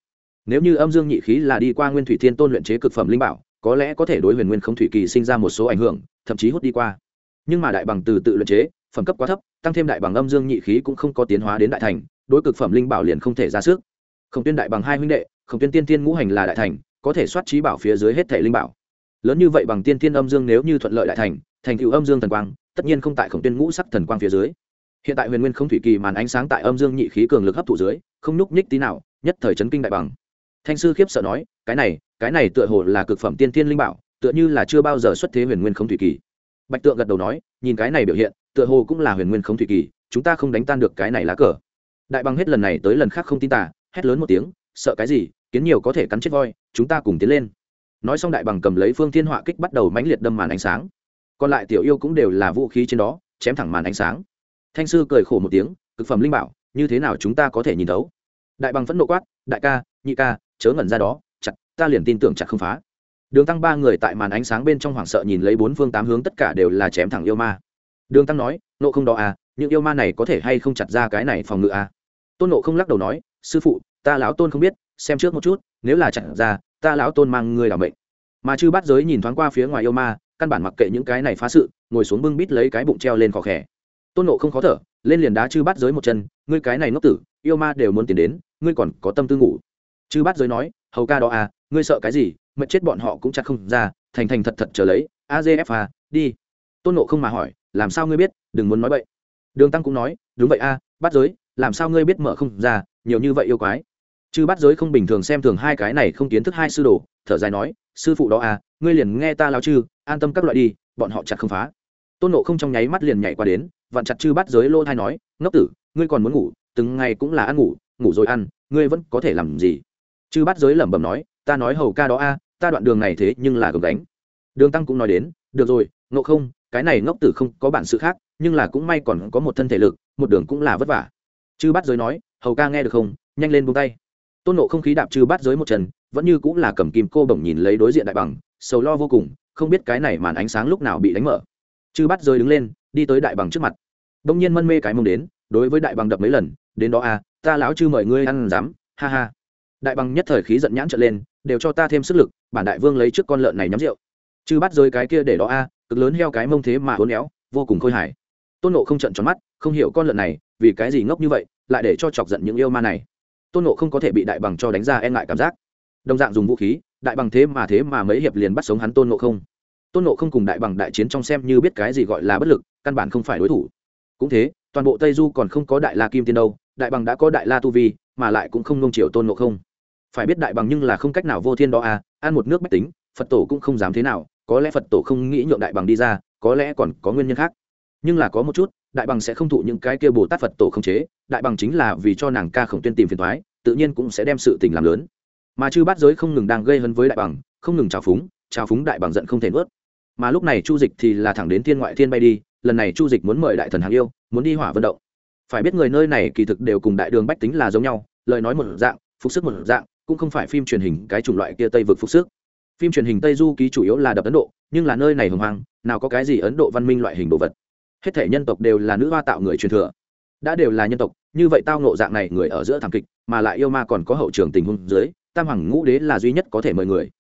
Speaker 1: Nếu như âm dương nhị khí là đi qua nguyên thủy thiên tôn luyện chế cực phẩm linh bảo, có lẽ có thể đối huyền nguyên không thủy kỳ sinh ra một số ảnh hưởng, thậm chí hút đi qua. Nhưng mà đại bằng từ tự luyện chế, phẩm cấp quá thấp, tăng thêm đại bằng âm dương nhị khí cũng không có tiến hóa đến đại thành, đối cực phẩm linh bảo liền không thể ra sức. Khổng tuyên đại bằng hai huynh đệ, khổng tuyên tiên tiên ngũ hành là đại thành, có thể soát trí bảo phía dưới hết thể linh bảo. Lớn như vậy bằng tiên tiên âm dương nếu như thuận lợi đại thành thành cựu âm dương thần quang tất nhiên không tại khổng tuyên ngũ sắc thần quang phía dưới. Hiện tại huyền nguyên không thủy kỳ màn ánh sáng tại âm dương nhị khí cường lực hấp thụ dưới, không nhúc nhích tí nào, nhất thời chấn kinh đại bằng. Thanh sư khiếp sợ nói, cái này cái này tựa hồ là cực phẩm tiên thiên linh bảo, tựa như là chưa bao giờ xuất thế huyền nguyên không thủy kỳ. Bạch tượng gật đầu nói, nhìn cái này biểu hiện, tựa hồ cũng là huyền nguyên không thủy kỳ, chúng ta không đánh tan được cái này lá cờ. Đại bằng hết lần này tới lần khác không tin tả hét lớn một tiếng, sợ cái gì, kiến nhiều có thể cắn chết voi, chúng ta cùng tiến lên. Nói xong đại bằng cầm lấy phương thiên họa kích bắt đầu mãnh liệt đâm màn ánh sáng còn lại tiểu yêu cũng đều là vũ khí trên đó, chém thẳng màn ánh sáng. Thanh sư cười khổ một tiếng, cực phẩm linh bảo, như thế nào chúng ta có thể nhìn thấu? Đại bằng phẫn nộ quát, đại ca, nhị ca, chớ ngẩn ra đó, chặt, ta liền tin tưởng chặt không phá. Đường tăng ba người tại màn ánh sáng bên trong hoảng sợ nhìn lấy bốn phương tám hướng tất cả đều là chém thẳng yêu ma. Đường tăng nói, nộ không đó à những yêu ma này có thể hay không chặt ra cái này phòng ngự à? Tôn nộ không lắc đầu nói, sư phụ, ta lão tôn không biết, xem trước một chút, nếu là chặt ra, ta lão tôn mang người làm bệnh mà chư bắt giới nhìn thoáng qua phía ngoài yêu ma căn bản mặc kệ những cái này phá sự, ngồi xuống bưng bít lấy cái bụng treo lên khó khẽ tôn nộ không khó thở, lên liền đá chư bắt giới một chân, ngươi cái này ngốc tử, yêu ma đều muốn tiến đến, ngươi còn có tâm tư ngủ. Chư bắt giới nói, hầu ca đó à ngươi sợ cái gì, mệt chết bọn họ cũng chặt không ra, thành thành thật thật trở lấy azfa đi. Tôn nộ không mà hỏi, làm sao ngươi biết, đừng muốn nói vậy đường tăng cũng nói, đúng vậy a bắt giới, làm sao ngươi biết mở không ra, nhiều như vậy yêu quái. Chứ bắt giới không bình thường xem thường hai cái này không kiến thức hai sư đồ, thở dài nói, sư phụ đó à ngươi liền nghe ta lao chư, an tâm các loại đi, bọn họ chặt không phá. Tôn nộ không trong nháy mắt liền nhảy qua đến, vặn chặt chư bắt giới lô thai nói, ngốc tử, ngươi còn muốn ngủ, từng ngày cũng là ăn ngủ ngủ rồi ăn, ngươi vẫn có thể làm gì? Chư bắt giới lẩm bẩm nói, ta nói hầu ca đó a, ta đoạn đường này thế nhưng là gồng đánh đường tăng cũng nói đến, được rồi, ngộ không, cái này ngốc tử không có bản sự khác, nhưng là cũng may còn có một thân thể lực, một đường cũng là vất vả. Chư bắt giới nói, hầu ca nghe được không? Nhanh lên buông tay tôn nộ không khí đạp trừ bát giới một chân, vẫn như cũng là cầm kim cô bổng nhìn lấy đối diện đại bằng, sầu lo vô cùng, không biết cái này màn ánh sáng lúc nào bị đánh mở. Chư bát giới đứng lên, đi tới đại bằng trước mặt. Đông nhiên mân mê cái mông đến, đối với đại bằng đập mấy lần, đến đó à ta lão chư mời ngươi ăn dám, ha ha. Đại bằng nhất thời khí giận nhãn trở lên, đều cho ta thêm sức lực, bản đại vương lấy trước con lợn này nhắm rượu. Chư bắt rơi cái kia để đó a cực lớn heo cái mông thế mà hôn éo, vô cùng khôi hài. Tôn nộ không trận tròn mắt, không hiểu con lợn này, vì cái gì ngốc như vậy, lại để cho chọc giận những yêu ma này tôn nộ không có thể bị đại bằng cho đánh ra e ngại cảm giác. Đồng dạng dùng vũ khí, đại bằng thế mà thế mà mấy hiệp liền bắt sống hắn tôn nộ không. Tôn nộ không cùng đại bằng đại chiến trong xem như biết cái gì gọi là bất lực, căn bản không phải đối thủ. Cũng thế, toàn bộ tây du còn không có đại la kim tiên đâu, đại bằng đã có đại la tu vi, mà lại cũng không nông chiều tôn nộ không. Phải biết đại bằng nhưng là không cách nào vô thiên đó à ăn một nước bách tính, phật tổ cũng không dám thế nào, có lẽ phật tổ không nghĩ nhượng đại bằng đi ra, có lẽ còn có nguyên nhân khác. Nhưng là có một chút đại bằng sẽ không thụ những cái kia bồ tát phật tổ không chế, đại bằng chính là vì cho nàng ca khổng tuyên tìm phiền thoái tự nhiên cũng sẽ đem sự tình làm lớn. Mà chư bát giới không ngừng đang gây hấn với đại bằng, không ngừng trào phúng trào phúng đại bằng giận không thể nuốt. Mà lúc này chu dịch thì là thẳng đến thiên ngoại thiên bay đi, lần này chu dịch muốn mời đại thần hàng yêu, muốn đi hỏa vận động. Phải biết người nơi này kỳ thực đều cùng đại đường bách tính là giống nhau, lời nói một dạng, phục sức một dạng, cũng không phải phim truyền hình cái chủng loại kia tây vực phục sức. Phim truyền hình tây du ký chủ yếu là đập ấn độ, nhưng là nơi này hồng hoang nào có cái gì ấn độ văn minh loại hình đồ vật hết thể nhân tộc đều là nữ hoa tạo người truyền thừa. Đã đều là nhân tộc, như vậy tao nộ dạng này người ở giữa thảm kịch, mà lại yêu ma còn có hậu trường tình huống dưới, tam hoàng ngũ đế là duy nhất có thể mời người.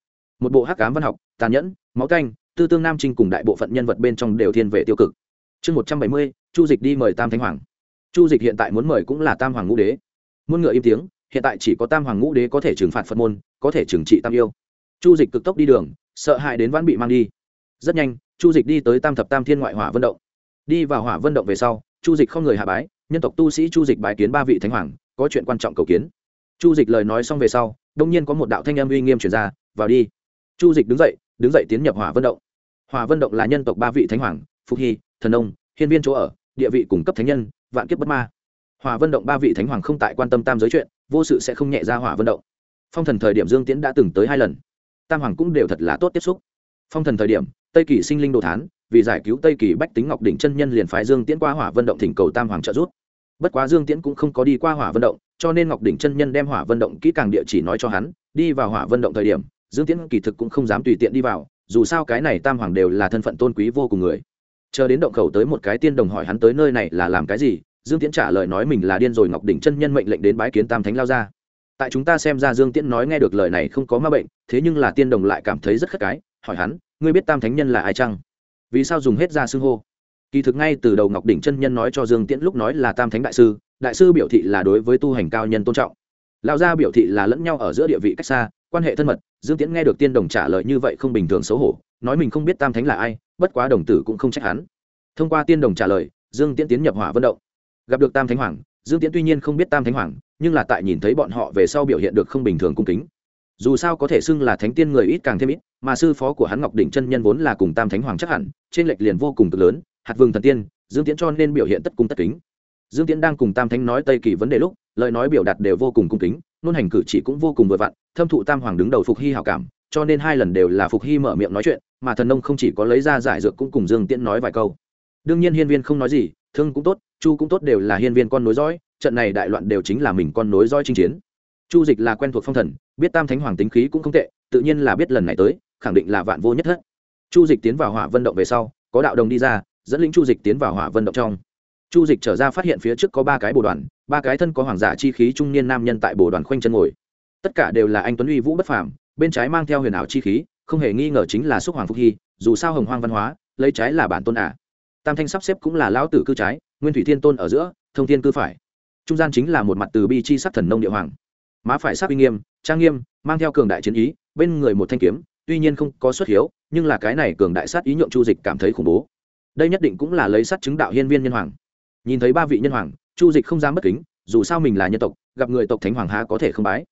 Speaker 1: Một bộ hắc cám văn học, tàn nhẫn, máu canh, tư tương nam trinh cùng đại bộ phận nhân vật bên trong đều thiên về tiêu cực. Chương một trăm bảy mươi, chu dịch đi mời tam thánh hoàng. Chu dịch hiện tại muốn mời cũng là tam hoàng ngũ đế. Muôn ngựa im tiếng, hiện tại chỉ có tam hoàng ngũ đế có thể trừng phạt phật môn, có thể trừng trị tam yêu. Chu dịch cực tốc đi đường, sợ hãi đến vãn bị mang đi. Rất nhanh, chu dịch đi tới tam thập tam thiên ngoại hỏa vân động đi vào hỏa vân động về sau, chu dịch không người hạ bái, nhân tộc tu sĩ chu dịch bái kiến ba vị thánh hoàng, có chuyện quan trọng cầu kiến. Chu dịch lời nói xong về sau, đông nhiên có một đạo thanh âm uy nghiêm chuyển ra, vào đi. Chu dịch đứng dậy đứng dậy tiến nhập hỏa vân động. Hỏa vân động là nhân tộc ba vị thánh hoàng phúc hy, thần ông hiên viên chỗ ở, địa vị cung cấp thánh nhân, vạn kiếp bất ma. Hỏa vân động ba vị thánh hoàng không tại quan tâm tam giới chuyện, vô sự sẽ không nhẹ ra hỏa vân động. Phong thần thời điểm dương tiễn đã từng tới hai lần. Tam hoàng cũng đều thật là tốt tiếp xúc. Phong thần thời điểm, tây kỳ sinh linh đồ thán vì giải cứu tây kỳ bách tính ngọc đỉnh chân nhân liền phái dương tiễn qua hỏa vân động thỉnh cầu tam hoàng trợ giúp. Bất quá dương tiễn cũng không có đi qua hỏa vân động, cho nên ngọc đỉnh chân nhân đem hỏa vân động kỹ càng địa chỉ nói cho hắn, đi vào hỏa vân động thời điểm, dương tiễn kỳ thực cũng không dám tùy tiện đi vào, dù sao cái này tam hoàng đều là thân phận tôn quý vô cùng người. Chờ đến động khẩu tới một cái tiên đồng hỏi hắn tới nơi này là làm cái gì, dương tiễn trả lời nói mình là điên rồi ngọc đỉnh chân nhân mệnh lệnh đến bái kiến tam thánh lao ra tại chúng ta xem ra dương tiễn nói nghe được lời này không có ma bệnh, thế nhưng là tiên đồng lại cảm thấy rất khất cái, hỏi hắn, ngươi biết tam thánh nhân là ai chăng? Vì sao dùng hết ra xưng hô? Kỳ thực ngay từ đầu ngọc đỉnh chân nhân nói cho dương tiễn lúc nói là tam thánh đại sư đại sư biểu thị là đối với tu hành cao nhân tôn trọng. Lão gia biểu thị là lẫn nhau ở giữa địa vị cách xa, quan hệ thân mật, dương tiễn nghe được tiên đồng trả lời như vậy không bình thường xấu hổ, nói mình không biết tam thánh là ai, bất quá đồng tử cũng không trách hắn. Thông qua tiên đồng trả lời, dương tiễn tiến nhập hỏa vận động. Gặp được tam thánh hoàng, dương tiễn tuy nhiên không biết tam thánh hoàng, nhưng là tại nhìn thấy bọn họ về sau biểu hiện được không bình thường cung kính. Dù sao có thể xưng là thánh tiên người ít càng thêm ít mà sư phó của hắn ngọc đỉnh chân nhân vốn là cùng tam thánh hoàng chắc hẳn, trên lệch liền vô cùng cực lớn, hạt vừng thần tiên, dương tiễn cho nên biểu hiện tất cung tất kính. Dương tiễn đang cùng tam thánh nói tây kỳ vấn đề lúc, lời nói biểu đạt đều vô cùng cung kính, nôn hành cử chỉ cũng vô cùng vừa vặn, thâm thụ tam hoàng đứng đầu phục hy hảo cảm, cho nên hai lần đều là phục hy mở miệng nói chuyện, mà thần nông không chỉ có lấy ra giải dược cũng cùng dương tiễn nói vài câu. Đương nhiên hiên viên không nói gì, thương cũng tốt, chu cũng tốt đều là hiên viên con nối dõi, trận này đại loạn đều chính là mình con nối dõi chinh chiến. Chu dịch là quen thuộc phong thần, biết tam thánh hoàng tính khí cũng không tệ, tự nhiên là biết lần này tới khẳng định là vạn vô nhất thất. Chu dịch tiến vào hỏa vận động về sau, có đạo đồng đi ra, dẫn lĩnh chu dịch tiến vào hỏa vận động trong. Chu dịch trở ra phát hiện phía trước có ba cái bồ đoàn, ba cái thân có hoàng giả chi khí trung niên nam nhân tại bồ đoàn khoanh chân ngồi. Tất cả đều là anh tuấn uy vũ bất phàm, bên trái mang theo huyền ảo chi khí, không hề nghi ngờ chính là xúc hoàng phúc hy, dù sao hồng hoang văn hóa, lấy trái là bản tôn ả à. tam thanh sắp xếp cũng là lão tử cư trái, nguyên thủy thiên tôn ở giữa, thông thiên cư phải. Trung gian chính là một mặt từ bi chi sắc thần nông địa hoàng. Má phải sắc uy nghiêm, trang nghiêm, mang theo cường đại chiến ý, bên người một thanh kiếm tuy nhiên không có xuất hiếu, nhưng là cái này cường đại sát ý nhượng chu dịch cảm thấy khủng bố. Đây nhất định cũng là lấy sát chứng đạo hiên viên nhân hoàng. Nhìn thấy ba vị nhân hoàng, chu dịch không dám bất kính, dù sao mình là nhân tộc, gặp người tộc thánh hoàng há có thể không bái.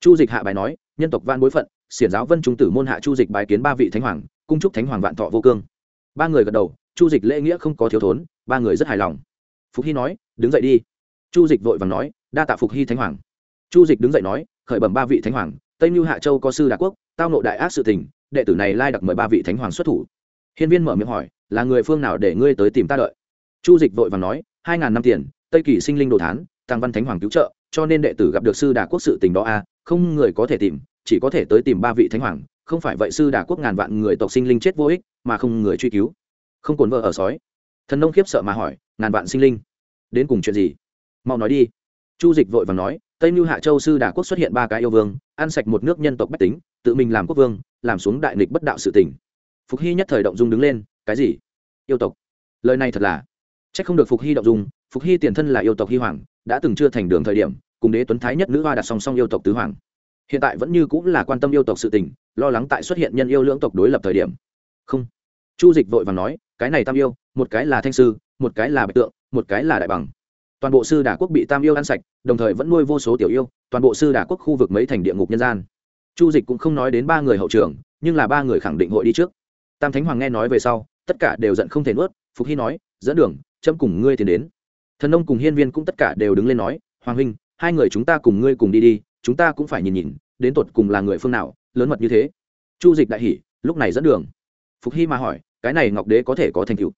Speaker 1: Chu dịch hạ bài nói, nhân tộc van bối phận, xiển giáo vân trung tử môn hạ chu dịch bài kiến ba vị thánh hoàng, cung chúc thánh hoàng vạn thọ vô cương. Ba người gật đầu, chu dịch lễ nghĩa không có thiếu thốn, ba người rất hài lòng. Phục hy nói, đứng dậy đi. Chu dịch vội vàng nói, đa tạ phục hy thánh hoàng. Chu dịch đứng dậy nói, khởi bẩm ba vị thánh hoàng tây mưu hạ châu có sư đà quốc, tao nộ đại ác sự tình, đệ tử này lai đặc mời ba vị thánh hoàng xuất thủ. Hiên viên mở miệng hỏi, là người phương nào để ngươi tới tìm ta đợi? Chu dịch vội vàng nói, hai ngàn năm tiền, tây kỳ sinh linh đồ thán tăng văn thánh hoàng cứu trợ, cho nên đệ tử gặp được sư đà quốc sự tình đó a không người có thể tìm, chỉ có thể tới tìm ba vị thánh hoàng, không phải vậy sư đà quốc ngàn vạn người tộc sinh linh chết vô ích, mà không người truy cứu. Không cồn vợ ở sói. Thần nông khiếp sợ mà hỏi, ngàn vạn sinh linh? Đến cùng chuyện gì? Mau nói đi. Chu dịch vội vàng nói tây mưu hạ châu sư đà quốc xuất hiện ba cái yêu vương, ăn sạch một nước nhân tộc bách tính, tự mình làm quốc vương, làm xuống đại nghịch bất đạo sự tỉnh phục hy nhất thời động dung đứng lên, cái gì? Yêu tộc. Lời này thật là c h ắ c không được phục hy động dung, phục hy tiền thân là yêu tộc hy hoàng, đã từng chưa thành đường thời điểm, cùng đế tuấn thái nhất nữ hoa đặt song song yêu tộc tứ hoàng. Hiện tại vẫn như cũng là quan tâm yêu tộc sự tình, lo lắng tại xuất hiện nhân yêu lưỡng tộc đối lập thời điểm. Không. Chu dịch vội và nói, cái này tam yêu, một cái là thanh sư, một cái là bạch tượng, một cái là đại bằng toàn bộ sư đà quốc bị tam yêu ăn sạch, đồng thời vẫn nuôi vô số tiểu yêu, toàn bộ sư đà quốc khu vực mấy thành địa ngục nhân gian. Chu dịch cũng không nói đến ba người hậu trưởng nhưng là ba người khẳng định hội đi trước. Tam thánh hoàng nghe nói về sau, tất cả đều giận không thể nuốt, phục hy nói, dẫn đường châm cùng ngươi tiến đến. Thần nông cùng hiên viên cũng tất cả đều đứng lên nói, hoàng huynh, hai người chúng ta cùng ngươi cùng đi đi, chúng ta cũng phải nhìn nhìn, đến tột cùng là người phương nào, lớn mật như thế. Chu dịch đại hỉ, lúc này dẫn đường. Phục hy mà hỏi, cái này ngọc đế có thể có thành tựu?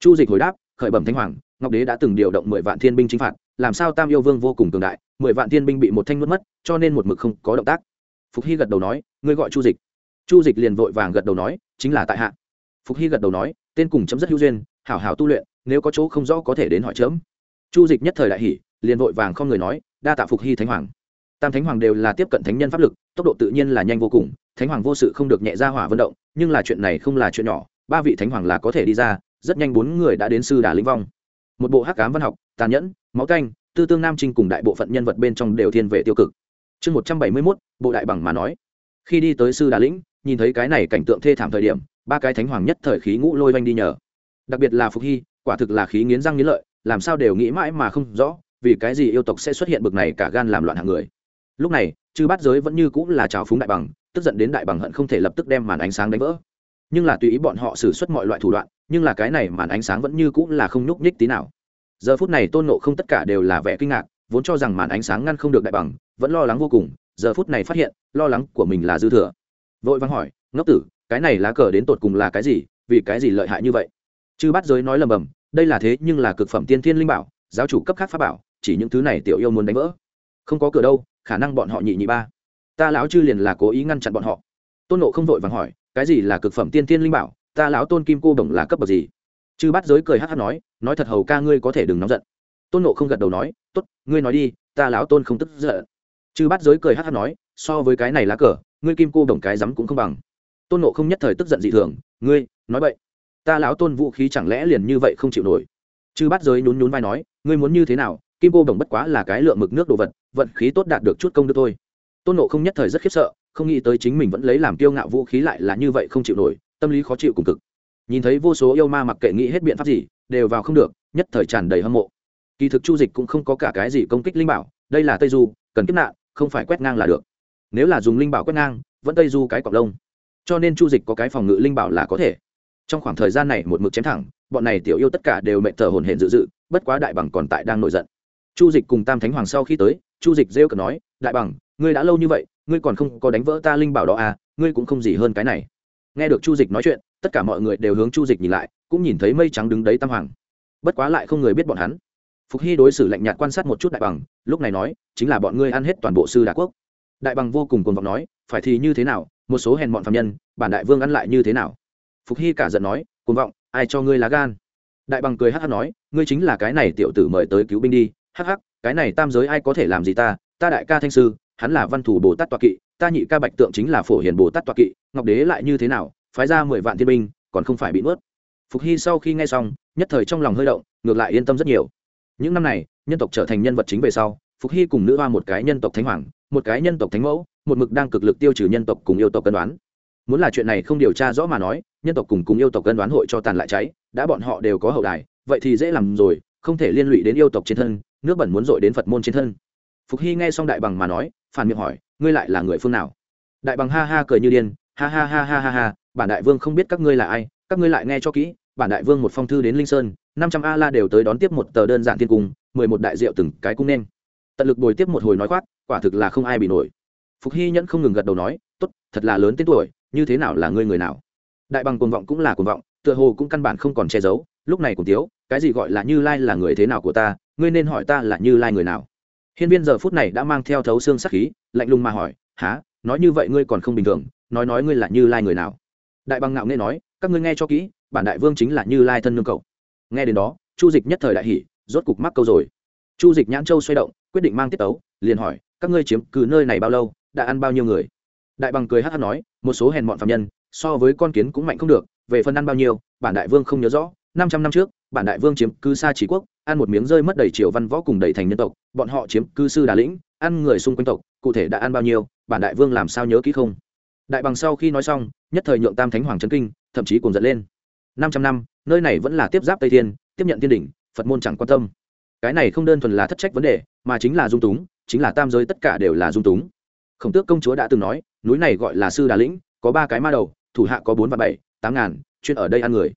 Speaker 1: Chu dịch hồi đáp, khởi bẩm thánh hoàng ngọc đế đã từng điều động mười vạn thiên binh chinh phạt, làm sao tam yêu vương vô cùng cường đại, mười vạn thiên binh bị một thanh mất mất, cho nên một mực không có động tác. Phục hy gật đầu nói, ngươi gọi chu dịch. Chu dịch liền vội vàng gật đầu nói, chính là tại hạ. Phục hy gật đầu nói, tên cùng chấm dứt hữu duyên, hảo hảo tu luyện, nếu có chỗ không rõ có thể đến hỏi chớm chu dịch nhất thời đại hỷ liền vội vàng không người nói, đa tạ phục hy thánh hoàng. Tam thánh hoàng đều là tiếp cận thánh nhân pháp lực, tốc độ tự nhiên là nhanh vô cùng, thánh hoàng vô sự không được nhẹ ra hỏa vận động, nhưng là chuyện này không là chuyện nhỏ, ba vị thánh hoàng là có thể đi ra, rất nhanh bốn người đã đến sư đà linh vong một bộ hắc ám văn học, tàn nhẫn, máu canh, tư tương nam trinh cùng đại bộ phận nhân vật bên trong đều thiên về tiêu cực. Chương một trăm bảy mươi mốt, bộ đại bằng mà nói. Khi đi tới sư đà lĩnh, nhìn thấy cái này cảnh tượng thê thảm thời điểm, ba cái thánh hoàng nhất thời khí ngũ lôi oanh đi nhờ. Đặc biệt là phục hy, quả thực là khí nghiến răng nghiến lợi, làm sao đều nghĩ mãi mà không rõ, vì cái gì yêu tộc sẽ xuất hiện bực này cả gan làm loạn hạng người. Lúc này, chư bát giới vẫn như cũng là trào phúng đại bằng, tức giận đến đại bằng hận không thể lập tức đem màn ánh sáng đánh vỡ nhưng là tùy ý bọn họ xử suất mọi loại thủ đoạn, nhưng là cái này màn ánh sáng vẫn như cũng là không nhúc nhích tí nào. Giờ phút này tôn nộ không tất cả đều là vẻ kinh ngạc, vốn cho rằng màn ánh sáng ngăn không được đại bằng, vẫn lo lắng vô cùng, giờ phút này phát hiện, lo lắng của mình là dư thừa. Vội vắng hỏi, ngốc tử, cái này lá cờ đến tột cùng là cái gì, vì cái gì lợi hại như vậy? Chư bắt giới nói lầm bầm, đây là thế nhưng là cực phẩm tiên thiên linh bảo, giáo chủ cấp khác pháp bảo, chỉ những thứ này tiểu yêu muốn đánh vỡ. Không có cửa đâu, khả năng bọn họ nhị nhị ba. Ta lão chư liền là cố ý ngăn chặn bọn họ. Tôn nộ không vội vàng hỏi cái gì là cực phẩm tiên thiên linh bảo, ta lão tôn kim cô đồng là cấp bậc gì? Chư bắt giới cười hát hát nói nói thật hầu ca ngươi có thể đừng nóng giận. Tôn nộ không gật đầu nói t ố t ngươi nói đi, ta lão tôn không tức giận. Chư bắt giới cười hát hát nói, so với cái này lá cờ, ngươi kim cô đồng cái rắm cũng không bằng. Tôn nộ không nhất thời tức giận dị thường, ngươi, nói vậy ta lão tôn vũ khí chẳng lẽ liền như vậy không chịu nổi? Chư bắt giới nhún nhún vai nói, ngươi muốn như thế nào, kim cô đồng bất quá là cái lượng mực nước đồ vật, vận khí tốt đạt được chút công đức thôi. Tôn nộ không nhất thời rất khiếp sợ không nghĩ tới chính mình vẫn lấy làm kiêu ngạo vũ khí lại là như vậy không chịu nổi, tâm lý khó chịu cùng cực. Nhìn thấy vô số yêu ma mặc kệ nghĩ hết biện pháp gì, đều vào không được, nhất thời tràn đầy hâm mộ. Kỳ thực chu dịch cũng không có cả cái gì công kích linh bảo, đây là tây du, cần kiếp nạn, không phải quét ngang là được. Nếu là dùng linh bảo quét ngang, vẫn tây du cái cọc lông. Cho nên chu dịch có cái phòng ngự linh bảo là có thể. Trong khoảng thời gian này một mực chém thẳng, bọn này tiểu yêu tất cả đều mệnh thờ hồn hển dự dự, bất quá đại bằng còn tại đang nổi giận. Chu dịch cùng tam thánh hoàng sau khi tới, chu dịch rêu cờ nói, đại bằng, ngươi đã lâu như vậy ngươi còn không có đánh vỡ ta linh bảo đó à ngươi cũng không gì hơn cái này. Nghe được chu dịch nói chuyện, tất cả mọi người đều hướng chu dịch nhìn lại, cũng nhìn thấy mây trắng đứng đấy tam hoàng. Bất quá lại không người biết bọn hắn. Phục hy đối xử lạnh nhạt quan sát một chút đại bằng, lúc này nói, chính là bọn ngươi ăn hết toàn bộ sư đà quốc. Đại bằng vô cùng cuồng vọng nói, phải thì như thế nào, một số hèn bọn phạm nhân, bản đại vương ăn lại như thế nào? Phục hy cả giận nói, cuồng vọng, ai cho ngươi lá gan? Đại bằng cười hắc hắc nói, ngươi chính là cái này tiểu tử mời tới cứu binh đi, hắc hắc, cái này tam giới ai có thể làm gì ta? Ta đại ca thanh sư hắn là văn thủ bồ tát toa kỵ, ta nhị ca bạch tượng chính là phổ hiền bồ tát toa kỵ, ngọc đế lại như thế nào, phái ra mười vạn thiên binh, còn không phải bị nuốt. Phục hy sau khi nghe xong, nhất thời trong lòng hơi động, ngược lại yên tâm rất nhiều. Những năm này, nhân tộc trở thành nhân vật chính về sau, phục hy cùng nữ hoa một cái nhân tộc thánh hoàng, một cái nhân tộc thánh mẫu, một mực đang cực lực tiêu trừ nhân tộc cùng yêu tộc cân đoán. Muốn là chuyện này không điều tra rõ mà nói, nhân tộc cùng cùng yêu tộc cân đoán hội cho tàn lại cháy, đã bọn họ đều có hậu đài, vậy thì dễ làm rồi, không thể liên lụy đến yêu tộc trên thân, nước bẩn muốn dội đến phật môn trên thân. Phục hy nghe xong đại bằng mà nói phản miệng hỏi, ngươi lại là người phương nào? Đại bằng ha ha cười như điên, ha ha ha ha ha ha, bản đại vương không biết các ngươi là ai, các ngươi lại nghe cho kỹ, bản đại vương một phong thư đến linh sơn, năm trăm a la đều tới đón tiếp một tờ đơn giản thiên cung, mười một đại diệu từng cái cung nên. Tận lực bồi tiếp một hồi nói khoác, quả thực là không ai bị nổi. Phục hy nhẫn không ngừng gật đầu nói, tốt, thật là lớn tên tuổi, như thế nào là ngươi người nào? Đại bằng cuồng vọng cũng là cuồng vọng, tựa hồ cũng căn bản không còn che giấu, lúc này cùng tiếu, cái gì gọi là như lai là người thế nào của ta? Ngươi nên hỏi ta là như lai người nào? Hiên viên giờ phút này đã mang theo thấu xương sắc khí lạnh lùng mà hỏi há nói như vậy ngươi còn không bình thường nói nói ngươi là như lai người nào? Đại bằng ngạo nghe nói các ngươi nghe cho kỹ bản đại vương chính là như lai thân nương cậu. Nghe đến đó chu dịch nhất thời đại hỷ rốt cục mắc câu rồi. Chu dịch nhãn châu xoay động quyết định mang tiết tấu, liền hỏi các ngươi chiếm cứ nơi này bao lâu đã ăn bao nhiêu người? Đại bằng cười hát hát nói một số hèn mọn phạm nhân so với con kiến cũng mạnh không được về phần ăn bao nhiêu bản đại vương không nhớ rõ năm trăm năm trước bản đại vương chiếm cứ xa chỉ quốc ăn một miếng rơi mất đầy triều văn võ cùng đầy thành nhân tộc, bọn họ chiếm cư sư đà lĩnh, ăn người xung quanh tộc, cụ thể đã ăn bao nhiêu, bản đại vương làm sao nhớ kỹ không? Đại bằng sau khi nói xong, nhất thời nhượng tam thánh hoàng trấn kinh, thậm chí cùng dẫn lên. Năm trăm năm, nơi này vẫn là tiếp giáp tây thiên, tiếp nhận thiên đỉnh, phật môn chẳng quan tâm. Cái này không đơn thuần là thất trách vấn đề, mà chính là dung túng, chính là tam giới tất cả đều là dung túng. Khổng tước công chúa đã từng nói, núi này gọi là sư đà lĩnh, có ba cái ma đầu, thủ hạ có bốn và bảy, tám ngàn, chuyên ở đây ăn người.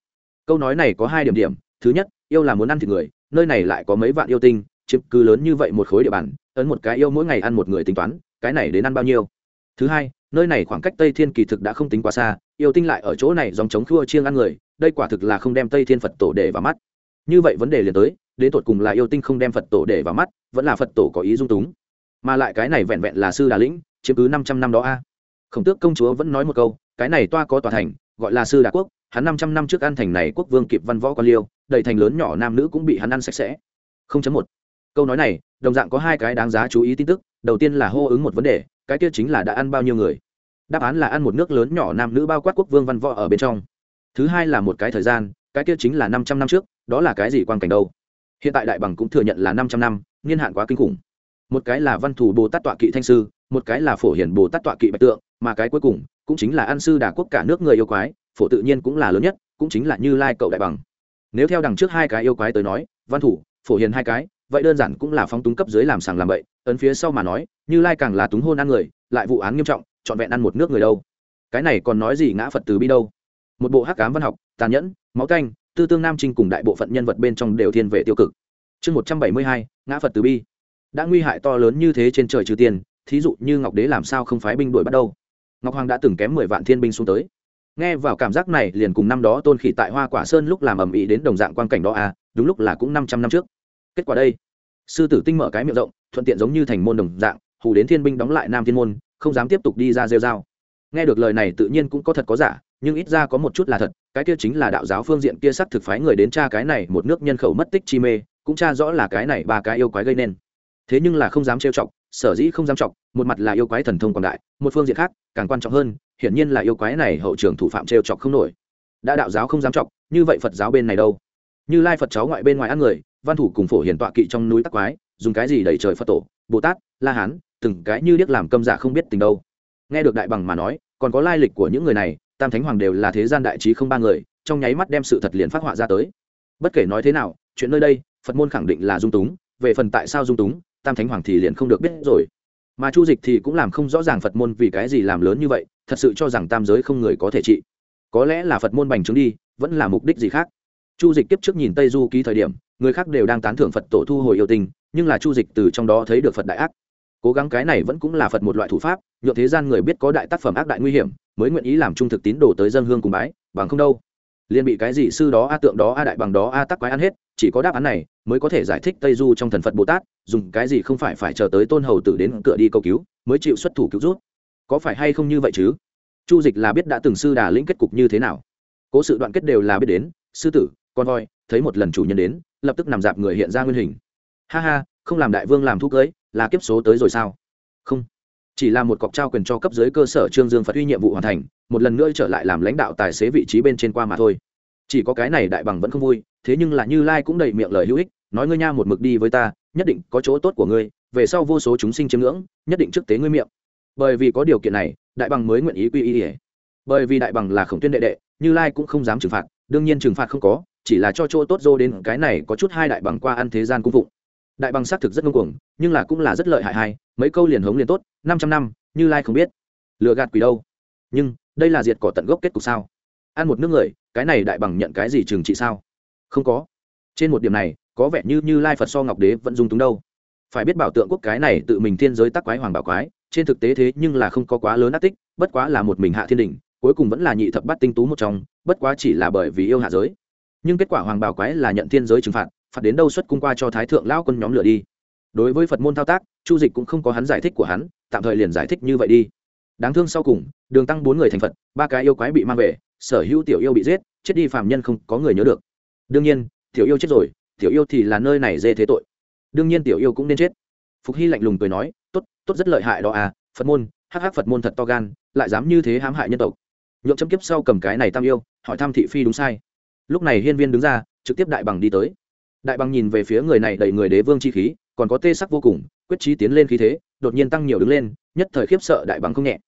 Speaker 1: Câu nói này có hai điểm điểm, thứ nhất, yêu là muốn ăn thịt người nơi này lại có mấy vạn yêu tinh, chiếm cứ lớn như vậy một khối địa bàn, ấn một cái yêu mỗi ngày ăn một người tính toán, cái này đến ăn bao nhiêu? Thứ hai, nơi này khoảng cách tây thiên kỳ thực đã không tính quá xa, yêu tinh lại ở chỗ này dòng chống khua chiêng ăn người, đây quả thực là không đem tây thiên phật tổ để vào mắt. Như vậy vấn đề liền tới, đến tột cùng là yêu tinh không đem phật tổ để vào mắt, vẫn là phật tổ có ý dung túng. Mà lại cái này vẹn vẹn là sư đà lĩnh, chiếm cứ năm trăm năm đó a. Khổng tước công chúa vẫn nói một câu, cái này toa có tòa thành, gọi là sư đà quốc hắn năm trăm năm trước ăn thành này quốc vương kịp văn võ quan liêu, đầy thành lớn nhỏ nam nữ cũng bị hắn ăn sạch sẽ. Không chấm một. Câu nói này, đồng dạng có hai cái đáng giá chú ý tin tức, đầu tiên là hô ứng một vấn đề, cái kia chính là đã ăn bao nhiêu người. Đáp án là ăn một nước lớn nhỏ nam nữ bao quát quốc vương văn võ ở bên trong. Thứ hai là một cái thời gian, cái kia chính là năm trăm năm trước, đó là cái gì quan cảnh đâu? Hiện tại đại bằng cũng thừa nhận là năm trăm năm, niên hạn quá kinh khủng. Một cái là văn thủ bồ tát tọa kỵ thanh sư, một cái là phổ hiển bồ tát tọa kỵ bạch tượng, mà cái cuối cùng cũng chính là an sư đà quốc cả nước người yêu quái phổ tự nhiên cũng là lớn nhất, cũng chính là như lai cậu đại bằng. Nếu theo đằng trước hai cái yêu quái tới nói, văn thủ, phổ hiền hai cái, vậy đơn giản cũng là phóng túng cấp dưới làm sàng làm bậy, ấn phía sau mà nói, như lai càng là túng hôn ăn người, lại vụ án nghiêm trọng, trọn vẹn ăn một nước người đâu. Cái này còn nói gì ngã phật từ bi đâu. Một bộ hắc cám văn học, tàn nhẫn, máu canh, tư tương nam trinh cùng đại bộ phận nhân vật bên trong đều thiên về tiêu cực. Chương một trăm bảy mươi hai, ngã phật từ bi. Đã nguy hại to lớn như thế trên trời trừ tiền, thí dụ như ngọc đế làm sao không phái binh đuổi bắt đâu. Ngọc hoàng đã từng kém mười vạn thiên binh xuống tới nghe vào cảm giác này, liền cùng năm đó tôn khỉ tại hoa quả sơn lúc làm ầm ĩ đến đồng dạng quan cảnh đó à đúng lúc là cũng năm trăm năm trước. Kết quả đây, sư tử tinh mở cái miệng rộng, thuận tiện giống như thành môn đồng dạng, hù đến thiên binh đóng lại nam thiên môn, không dám tiếp tục đi ra rêu dao nghe được lời này tự nhiên cũng có thật có giả, nhưng ít ra có một chút là thật, cái kia chính là đạo giáo phương diện kia sắc thực phái người đến tra cái này một nước nhân khẩu mất tích chi mê, cũng tra rõ là cái này ba cái yêu quái gây nên. Thế nhưng là không dám trêu chọc, sở dĩ không dám chọc, một mặt là yêu quái thần thông quảng đại, một phương diện khác, càng quan trọng hơn hiển nhiên là yêu quái này hậu trường thủ phạm trêu chọc không nổi. Đã đạo giáo không dám chọc, như vậy phật giáo bên này đâu? Như lai phật cháu ngoại bên ngoài ăn người, văn thủ cùng phổ hiền tọa kỵ trong núi tắc quái, dùng cái gì đẩy trời phật tổ, bồ tát, la hán, từng cái như điếc làm câm giả không biết tình đâu. Nghe được đại bằng mà nói, còn có lai lịch của những người này, tam thánh hoàng đều là thế gian đại trí không ba người, trong nháy mắt đem sự thật liền phát họa ra tới. Bất kể nói thế nào, chuyện nơi đây, phật môn khẳng định là dung túng, về phần tại sao dung túng, tam thánh hoàng thì liền không được biết rồi. Mà chu dịch thì cũng làm không rõ ràng phật môn vì cái gì làm lớn như vậy thật sự cho rằng tam giới không người có thể trị. Có lẽ là phật môn bành trướng đi, vẫn là mục đích gì khác. Chu dịch tiếp trước nhìn tây du ký thời điểm, người khác đều đang tán thưởng phật tổ thu hồi yêu tình, nhưng là chu dịch từ trong đó thấy được phật đại ác. Cố gắng cái này vẫn cũng là phật một loại thủ pháp nhộn thế gian người biết có đại tác phẩm ác đại nguy hiểm, mới nguyện ý làm trung thực tín đồ tới dân hương cùng bái, bằng không đâu. Liền bị cái gì sư đó a tượng đó a đại bằng đó a tắc quái ăn hết, chỉ có đáp án này mới có thể giải thích tây du trong thần phật bồ tát, dùng cái gì không phải phải chờ tới tôn hầu tử đến cửa đi cầu cứu, mới chịu xuất thủ cứu rút có phải hay không như vậy chứ? Chu dịch là biết đã từng sư đà lĩnh kết cục như thế nào. Cố sự đoạn kết đều là biết đến, sư tử, con voi, thấy một lần chủ nhân đến, lập tức nằm dạp người hiện ra nguyên hình. Ha ha, không làm đại vương làm thu cưới, là kiếp số tới rồi sao? Không. Chỉ là một cọc trao quyền cho cấp dưới cơ sở trương dương phát huy nhiệm vụ hoàn thành, một lần nữa trở lại làm lãnh đạo tài xế vị trí bên trên qua mà thôi. Chỉ có cái này đại bằng vẫn không vui, thế nhưng là như lai cũng đầy miệng lời hữu ích, nói ngươi nha một mực đi với ta, nhất định có chỗ tốt của ngươi, về sau vô số chúng sinh chiếm ngưỡng, nhất định trước tế ngươi miệng bởi vì có điều kiện này, đại bằng mới nguyện ý quy y ỉa bởi vì đại bằng là khổng tuyên đệ đệ, như lai cũng không dám trừng phạt, đương nhiên trừng phạt không có, chỉ là cho chỗ tốt dô đến cái này có chút hai đại bằng qua ăn thế gian cung phụng. Đại bằng xác thực rất ngông cuồng, nhưng là cũng là rất lợi hại hai mấy câu liền hống liền tốt, năm trăm năm, như lai không biết. Lừa gạt quỷ đâu? Nhưng, đây là diệt cỏ tận gốc kết cục sao? Ăn một nước người, cái này đại bằng nhận cái gì trừng trị sao? Không có. Trên một điểm này, có vẻ như như lai phật so ngọc đế vẫn dung túng đâu. Phải biết bảo tượng quốc cái này tự mình thiên giới tắc quái hoàng bảo quái trên thực tế thế nhưng là không có quá lớn ác tích, bất quá là một mình hạ thiên đình, cuối cùng vẫn là nhị thập bắt tinh tú một trong, bất quá chỉ là bởi vì yêu hạ giới. Nhưng kết quả hoàng bảo quái là nhận thiên giới trừng phạt phạt đến đâu xuất cung qua cho thái thượng lao quân nhóm lửa đi. Đối với phật môn thao tác, chu dịch cũng không có hắn giải thích của hắn, tạm thời liền giải thích như vậy đi. Đáng thương sau cùng, đường tăng bốn người thành phật, ba cái yêu quái bị mang về, sở hữu tiểu yêu bị giết, chết đi phạm nhân không có người nhớ được. Đương nhiên, tiểu yêu chết rồi, tiểu yêu thì là nơi này dê thế tội. Đương nhiên tiểu yêu cũng nên chết. Phục hy lạnh lùng cười nói tốt tốt rất lợi hại đó à phật môn, hắc hắc phật môn thật to gan, lại dám như thế hãm hại nhân tộc. Nhượng chấm kiếp sau cầm cái này tam yêu, hỏi thăm thị phi đúng sai. Lúc này hiên viên đứng ra, trực tiếp đại bằng đi tới. Đại bằng nhìn về phía người này đầy người đế vương chi khí, còn có tê sắc vô cùng, quyết trí tiến lên khí thế, đột nhiên tăng nhiều đứng lên, nhất thời khiếp sợ đại bằng không nhẹ.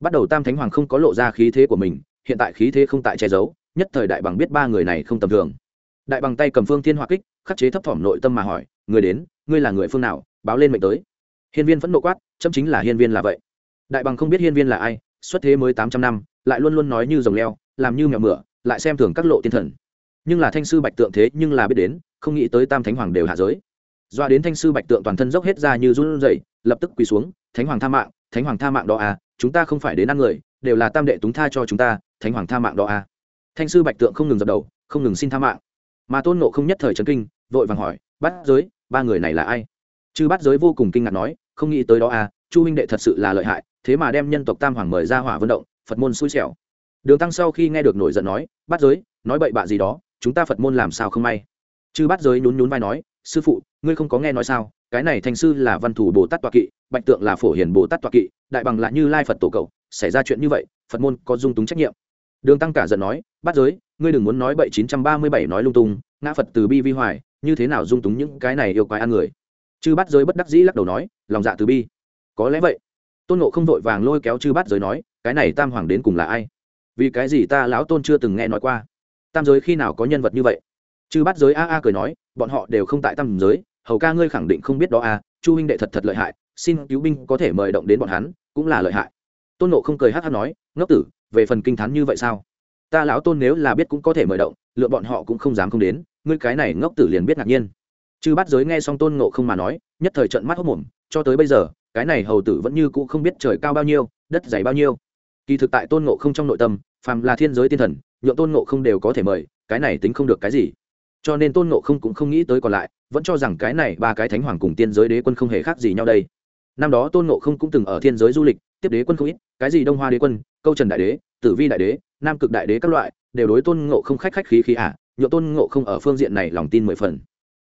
Speaker 1: Bắt đầu tam thánh hoàng không có lộ ra khí thế của mình, hiện tại khí thế không tại che giấu, nhất thời đại bằng biết ba người này không tầm thường. Đại bằng tay cầm phương thiên Hoa kích, khắc chế thấp thỏm nội tâm mà hỏi, người đến, ngươi là người phương nào? Báo lên mệnh tới hiên viên phẫn nộ quát, chấm chính là hiên viên là vậy. Đại bằng không biết hiên viên là ai, xuất thế mới tám trăm năm, lại luôn luôn nói như rồng leo, làm như mèo mửa, lại xem thường các lộ tiên thần. Nhưng là thanh sư bạch tượng thế nhưng là biết đến, không nghĩ tới tam thánh hoàng đều hạ giới. Doa đến thanh sư bạch tượng toàn thân dốc hết ra như run rẩy, lập tức quỳ xuống, thánh hoàng tha mạng, thánh hoàng tha mạng đó à chúng ta không phải đến ăn người, đều là tam đệ túng tha cho chúng ta, thánh hoàng tha mạng đó à. Thanh sư bạch tượng không ngừng dập đầu, không ngừng xin tha mạng. Mà tôn nộ không nhất thời trấn kinh, vội vàng hỏi bắt giới, ba người này là ai? Chư bắt giới vô cùng kinh ngạc nói không nghĩ tới đó à chu huynh đệ thật sự là lợi hại, thế mà đem nhân tộc tam hoàng mời ra hỏa vận động, phật môn xui xẻo. Đường tăng sau khi nghe được nổi giận nói bắt giới, nói bậy bạ gì đó, chúng ta phật môn làm sao không may? Chư bắt giới nhún nhún vai nói, sư phụ, ngươi không có nghe nói sao, cái này thành sư là văn thủ bồ tát toa kỵ, bạch tượng là phổ hiền bồ tát toa kỵ, đại bằng là như lai phật tổ cậu xảy ra chuyện như vậy, phật môn có dung túng trách nhiệm. Đường tăng cả giận nói bắt giới, ngươi đừng muốn nói bậy chín trăm ba mươi bảy nói lung tung, ngã phật từ bi vi hoài, như thế nào dung túng những cái này yêu quái ăn người? Chư bắt giới bất đắc dĩ lắc đầu nói, lòng dạ từ bi. Có lẽ vậy. Tôn nộ không vội vàng lôi kéo chư bắt giới nói, cái này tam hoàng đến cùng là ai? Vì cái gì ta lão tôn chưa từng nghe nói qua? Tam giới khi nào có nhân vật như vậy? Chư bắt giới a a cười nói, bọn họ đều không tại tam giới, hầu ca ngươi khẳng định không biết đó a, chu huynh đệ thật thật lợi hại, xin cứu binh có thể mời động đến bọn hắn, cũng là lợi hại. Tôn nộ không cười hát hát nói, ngốc tử, về phần kinh t h á n như vậy sao? Ta lão tôn nếu là biết cũng có thể mời động, lựa bọn họ cũng không dám không đến, ngươi cái này ngốc tử liền biết ngạc nhiên chư bắt giới nghe xong tôn ngộ không mà nói nhất thời trận mắt hốc mồm cho tới bây giờ cái này hầu tử vẫn như cũ không biết trời cao bao nhiêu đất dày bao nhiêu. Kỳ thực tại tôn ngộ không trong nội tâm phàm là thiên giới tiên thần nhượng tôn ngộ không đều có thể mời cái này tính không được cái gì. Cho nên tôn ngộ không cũng không nghĩ tới còn lại vẫn cho rằng cái này ba cái thánh hoàng cùng tiên giới đế quân không hề khác gì nhau đây. Năm đó tôn ngộ không cũng từng ở thiên giới du lịch tiếp đế quân không ít cái gì đông hoa đế quân câu trần đại đế tử vi đại đế nam cực đại đế các loại đều đối tôn ngộ không khách khách khí khí ả à, nhựa tôn ngộ không ở phương diện này lòng tin mười phần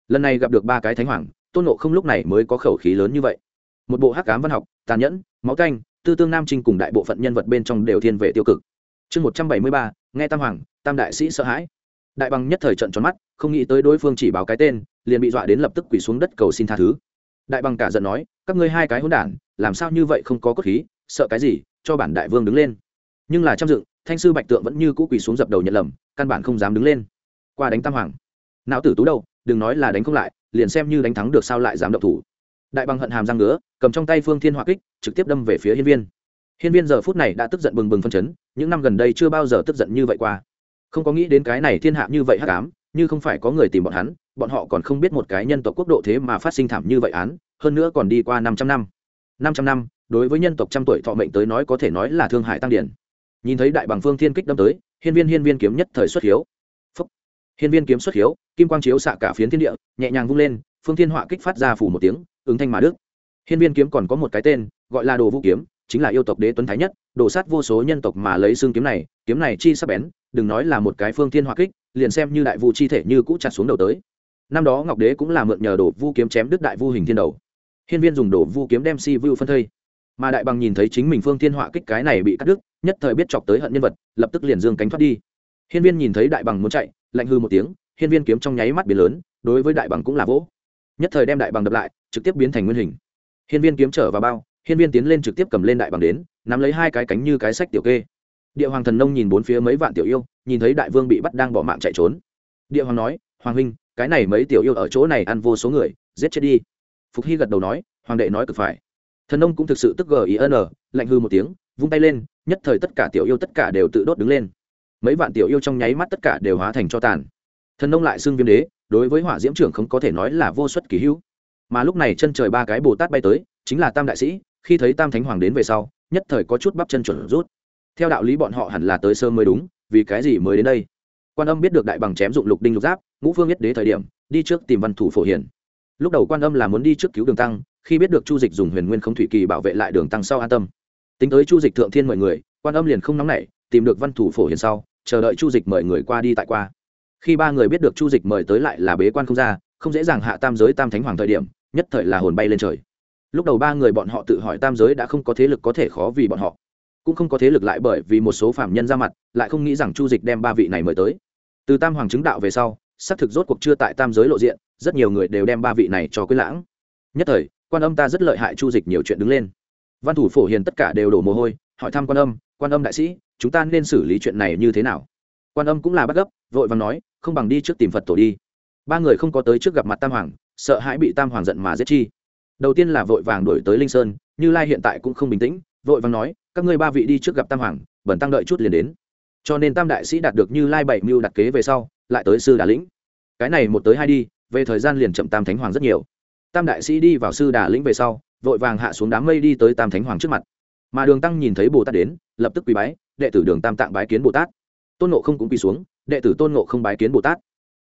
Speaker 1: lần này gặp được ba cái thánh hoàng, tôn ngộ không lúc này mới có khẩu khí lớn như vậy. Một bộ hắc cám văn học, tàn nhẫn, máu canh, tư tương nam trinh cùng đại bộ phận nhân vật bên trong đều thiên về tiêu cực. Chương một trăm bảy mươi ba, nghe tam hoàng, tam đại sĩ sợ hãi. Đại bằng nhất thời trận tròn mắt, không nghĩ tới đối phương chỉ báo cái tên, liền bị dọa đến lập tức quỳ xuống đất cầu xin tha thứ. Đại bằng cả giận nói, các ngươi hai cái hỗn đản, làm sao như vậy không có cốt khí, sợ cái gì, cho bản đại vương đứng lên. Nhưng là trăm dựng, thanh sư bạch tượng vẫn như cũ quỳ xuống dập đầu nhận lầm, căn bản không dám đứng lên. Qua đánh tam hoàng. Não tử tú đâu đừng nói là đánh không lại, liền xem như đánh thắng được sao lại dám động thủ. Đại bằng hận hàm răng ngứa, cầm trong tay phương thiên hỏa kích, trực tiếp đâm về phía hiên viên. Hiên viên giờ phút này đã tức giận bừng bừng phân chấn, những năm gần đây chưa bao giờ tức giận như vậy qua. Không có nghĩ đến cái này thiên hạ như vậy hắc ám, như không phải có người tìm bọn hắn, bọn họ còn không biết một cái nhân tộc quốc độ thế mà phát sinh thảm như vậy án, hơn nữa còn đi qua năm trăm năm. Năm trăm năm, đối với nhân tộc trăm tuổi thọ mệnh tới nói có thể nói là thương hại tăng điển. Nhìn thấy đại bằng phương thiên kích đâm tới, hiên viên hiên viên kiếm nhất thời xuất hiếu hiên viên kiếm xuất hiếu, kim quang chiếu xạ cả phiến thiên địa, nhẹ nhàng vung lên, phương thiên họa kích phát ra phủ một tiếng, ứng thanh mà đức. Hiên viên kiếm còn có một cái tên, gọi là đồ vũ kiếm, chính là yêu tộc đế tuấn thái nhất đổ sát vô số nhân tộc mà lấy xương kiếm này kiếm này chi sắp bén, đừng nói là một cái phương thiên hỏa kích, liền xem như đại vu chi thể như cũ chặt xuống đầu tới. Năm đó ngọc đế cũng là mượn nhờ đổ vu kiếm chém đứt đại vu hình thiên đầu. Hiên viên dùng đổ vu kiếm đem si vu phân thây. Mà đại bằng nhìn thấy chính mình phương thiên hỏa kích cái này bị cắt đứt, nhất thời biết chọc tới hận nhân vật, lập tức liền dương cánh thoát đi. Hiên viên nhìn thấy đại bằng muốn chạy lạnh hư một tiếng, hiên viên kiếm trong nháy mắt biến lớn, đối với đại bằng cũng là vỗ. Nhất thời đem đại bằng đập lại, trực tiếp biến thành nguyên hình. Hiên viên kiếm trở vào bao, hiên viên tiến lên trực tiếp cầm lên đại bằng đến, nắm lấy hai cái cánh như cái sách tiểu kê. Địa hoàng thần nông nhìn bốn phía mấy vạn tiểu yêu, nhìn thấy đại vương bị bắt đang bỏ mạng chạy trốn. Địa hoàng nói, hoàng huynh, cái này mấy tiểu yêu ở chỗ này ăn vô số người, giết chết đi. Phục hy gật đầu nói, hoàng đệ nói cực phải. Thần nông cũng thực sự tức gin lạnh hư một tiếng, vung tay lên, nhất thời tất cả tiểu yêu tất cả đều tự đốt đứng lên mấy vạn tiểu yêu trong nháy mắt tất cả đều hóa thành cho tàn. Thần nông lại xưng viêm đế, đối với hỏa diễm trưởng không có thể nói là vô suất kỳ hữu. Mà lúc này chân trời ba cái bồ tát bay tới, chính là tam đại sĩ, khi thấy tam thánh hoàng đến về sau, nhất thời có chút bắp chân chuẩn rút. Theo đạo lý bọn họ hẳn là tới sơ mới đúng, vì cái gì mới đến đây? Quan âm biết được đại bằng chém dụng lục đinh lục giáp, ngũ phương nhất đế thời điểm, đi trước tìm văn thủ phổ hiển lúc đầu quan âm là muốn đi trước cứu đường tăng, khi biết được chu dịch dùng huyền nguyên không thủy kỳ bảo vệ lại đường tăng sau an tâm. Tính tới chu dịch thượng thiên mọi người, quan âm liền không nóng nảy tìm được văn thủ phổ hiền sau, chờ đợi chu dịch mời người qua đi tại qua. Khi ba người biết được chu dịch mời tới lại là bế quan không ra, không dễ dàng hạ tam giới tam thánh hoàng thời điểm, nhất thời là hồn bay lên trời. Lúc đầu ba người bọn họ tự hỏi tam giới đã không có thế lực có thể khó vì bọn họ, cũng không có thế lực lại bởi vì một số phạm nhân ra mặt, lại không nghĩ rằng chu dịch đem ba vị này mời tới. Từ tam hoàng chứng đạo về sau, xác thực rốt cuộc chưa tại tam giới lộ diện, rất nhiều người đều đem ba vị này cho quyết lãng. Nhất thời, quan âm ta rất lợi hại chu dịch nhiều chuyện đứng lên. Văn thủ phổ hiền tất cả đều đổ mồ hôi, hỏi thăm quan âm quan âm đại sĩ, chúng ta nên xử lý chuyện này như thế nào? Quan âm cũng là bắt gấp, vội vàng nói, không bằng đi trước tìm phật tổ đi. Ba người không có tới trước gặp mặt tam hoàng, sợ hãi bị tam hoàng giận mà giết chi. Đầu tiên là vội vàng đổi tới linh sơn, như lai hiện tại cũng không bình tĩnh, vội vàng nói, các ngươi ba vị đi trước gặp tam hoàng, bẩn tăng đợi chút liền đến. Cho nên tam đại sĩ đạt được như lai bảy mưu đặt kế về sau, lại tới sư đà lĩnh. Cái này một tới hai đi, về thời gian liền chậm tam thánh hoàng rất nhiều. Tam đại sĩ đi vào sư đà lĩnh về sau, vội vàng hạ xuống đám mây đi tới tam thánh hoàng trước mặt mà đường tăng nhìn thấy bồ tát đến, lập tức quỳ bái, đệ tử đường tam tạng bái kiến bồ tát. Tôn nộ không cũng quỳ xuống, đệ tử tôn nộ không bái kiến bồ tát.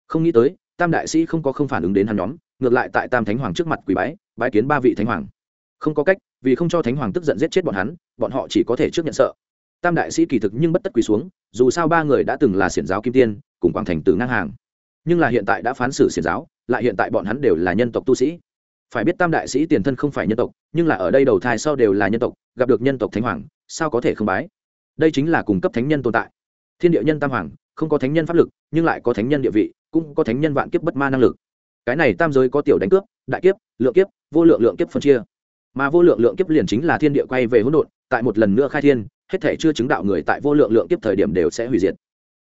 Speaker 1: Không nghĩ tới, tam đại sĩ không có không phản ứng đến hắn nhóm, ngược lại tại tam thánh hoàng trước mặt quỳ bái bái kiến ba vị thánh hoàng. Không có cách, vì không cho thánh hoàng tức giận giết chết bọn hắn, bọn họ chỉ có thể trước nhận sợ. Tam đại sĩ kỳ thực nhưng bất tất quỳ xuống, dù sao ba người đã từng là xiển giáo kim tiên, cùng quảng thành từ ngang hàng. Nhưng là hiện tại đã phán xử xiển giáo, lại hiện tại bọn hắn đều là nhân tộc tu sĩ. Phải biết tam đại sĩ tiền thân không phải nhân tộc nhưng là ở đây đầu thai sau đều là nhân tộc, gặp được nhân tộc thánh hoàng, sao có thể không bái? Đây chính là cung cấp thánh nhân tồn tại. Thiên địa nhân tam hoàng, không có thánh nhân pháp lực, nhưng lại có thánh nhân địa vị, cũng có thánh nhân vạn kiếp bất ma năng lực. Cái này tam giới có tiểu đánh cướp, đại kiếp, lượng kiếp, vô lượng lượng kiếp phân chia. Mà vô lượng lượng kiếp liền chính là thiên địa quay về hỗn độn, tại một lần nữa khai thiên, hết thể chưa chứng đạo người tại vô lượng lượng kiếp thời điểm đều sẽ hủy diệt.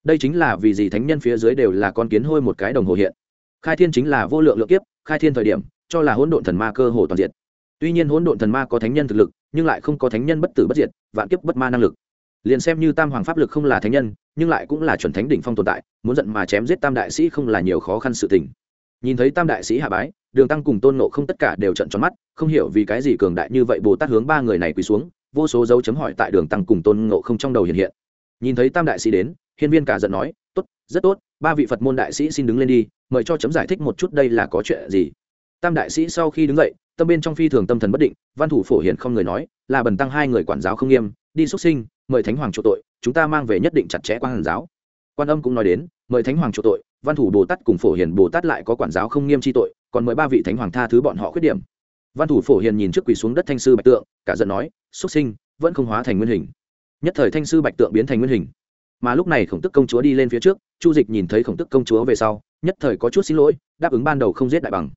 Speaker 1: Đây chính là vì gì thánh nhân phía dưới đều là con kiến hôi một cái đồng hồ hiện. Khai thiên chính là vô lượng lượng kiếp, khai thiên thời điểm, cho là hỗn độn thần ma cơ hồ toàn diệt tuy nhiên hỗn độn thần ma có thánh nhân thực lực, nhưng lại không có thánh nhân bất tử bất diệt, vạn kiếp bất ma năng lực. Liền xem như tam hoàng pháp lực không là thánh nhân, nhưng lại cũng là chuẩn thánh đỉnh phong tồn tại, muốn giận mà chém giết tam đại sĩ không là nhiều khó khăn sự tình. Nhìn thấy tam đại sĩ hạ bái, đường tăng cùng tôn nộ không tất cả đều trận tròn mắt, không hiểu vì cái gì cường đại như vậy bồ tát hướng ba người này quỳ xuống, vô số dấu chấm hỏi tại đường tăng cùng tôn nộ không trong đầu hiện hiện. Nhìn thấy tam đại sĩ đến, hiên viên cả giận nói, tốt, rất tốt, ba vị phật môn đại sĩ xin đứng lên đi, mời cho chấm giải thích một chút đây là có chuyện gì. Tam đại sĩ sau khi đứng dậy tâm bên trong phi thường tâm thần bất định, văn thủ phổ hiển không người nói, là bần tăng hai người quản giáo không nghiêm, đi xuất sinh, mời thánh hoàng chỗ tội, chúng ta mang về nhất định chặt chẽ quan hàn giáo. Quan âm cũng nói đến, mời thánh hoàng chỗ tội, văn thủ bồ tát cùng phổ hiền bồ tát lại có quản giáo không nghiêm chi tội, còn mời ba vị thánh hoàng tha thứ bọn họ khuyết điểm. Văn thủ phổ hiền nhìn trước quỳ xuống đất thanh sư bạch tượng, cả giận nói, xuất sinh, vẫn không hóa thành nguyên hình. Nhất thời thanh sư bạch tượng biến thành nguyên hình. Mà lúc này khổng tức công chúa đi lên phía trước, chu dịch nhìn thấy khổng tức công chúa về sau, nhất thời có chút xin lỗi, đáp ứng ban đầu không giết đại bằng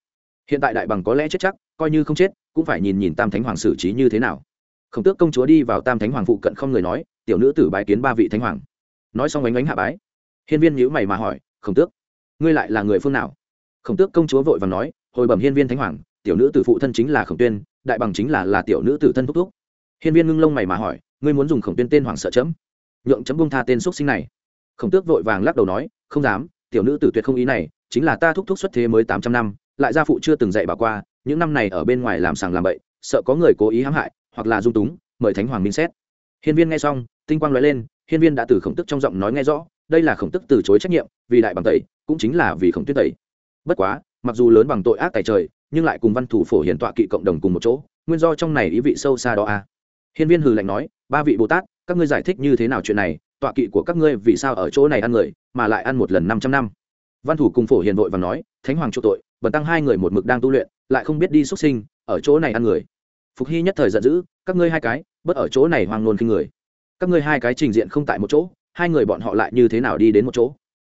Speaker 1: hiện tại đại bằng có lẽ chết chắc, coi như không chết, cũng phải nhìn nhìn tam thánh hoàng xử trí như thế nào. Khổng tước công chúa đi vào tam thánh hoàng phụ cận không người nói, tiểu nữ tử bái kiến ba vị thánh hoàng. Nói xong ánh ánh hạ bái. Hiên viên nhữ mày mà hỏi, khổng tước, ngươi lại là người phương nào? Khổng tước công chúa vội và nói, hồi bẩm hiên viên thánh hoàng, tiểu nữ tử phụ thân chính là khổng tuyên, đại bằng chính là là tiểu nữ tử thân thúc thúc. Hiên viên ngưng lông mày mà hỏi, ngươi muốn dùng khổng tuyên tên hoàng sợ chấm? Nhượng chấm bông tha tên xúc sinh này. Khổng tước vội vàng lắc đầu nói, không dám, tiểu nữ tử tuyệt không ý này, chính là ta thúc thúc xuất thế mới tám trăm năm lại gia phụ chưa từng dạy bà qua, những năm này ở bên ngoài làm sàng làm bậy, sợ có người cố ý hãm hại, hoặc là dung túng, mời thánh hoàng minh xét. Hiên viên nghe xong, tinh quang nói lên, hiên viên đã từ khổng tức trong giọng nói nghe rõ, đây là khổng tức từ chối trách nhiệm, vì đại bằng tẩy, cũng chính là vì khổng tuyết tẩy. Bất quá, mặc dù lớn bằng tội ác tài trời, nhưng lại cùng văn thủ phổ hiền tọa kỵ cộng đồng cùng một chỗ, nguyên do trong này ý vị sâu xa đó a à. hiên viên hừ lạnh nói, ba vị bồ tát, các ngươi giải thích như thế nào chuyện này? Tọa kỵ của các ngươi vì sao ở chỗ này ăn người, mà lại ăn một lần năm trăm năm? Văn thủ cùng phổ hiền vội và nói, thánh hoàng chỗ tội bần tăng hai người một mực đang tu luyện, lại không biết đi xuất sinh, ở chỗ này ăn người. Phục hy nhất thời giận dữ, các ngươi hai cái bất ở chỗ này hoang nôn khi người. Các ngươi hai cái trình diện không tại một chỗ, hai người bọn họ lại như thế nào đi đến một chỗ?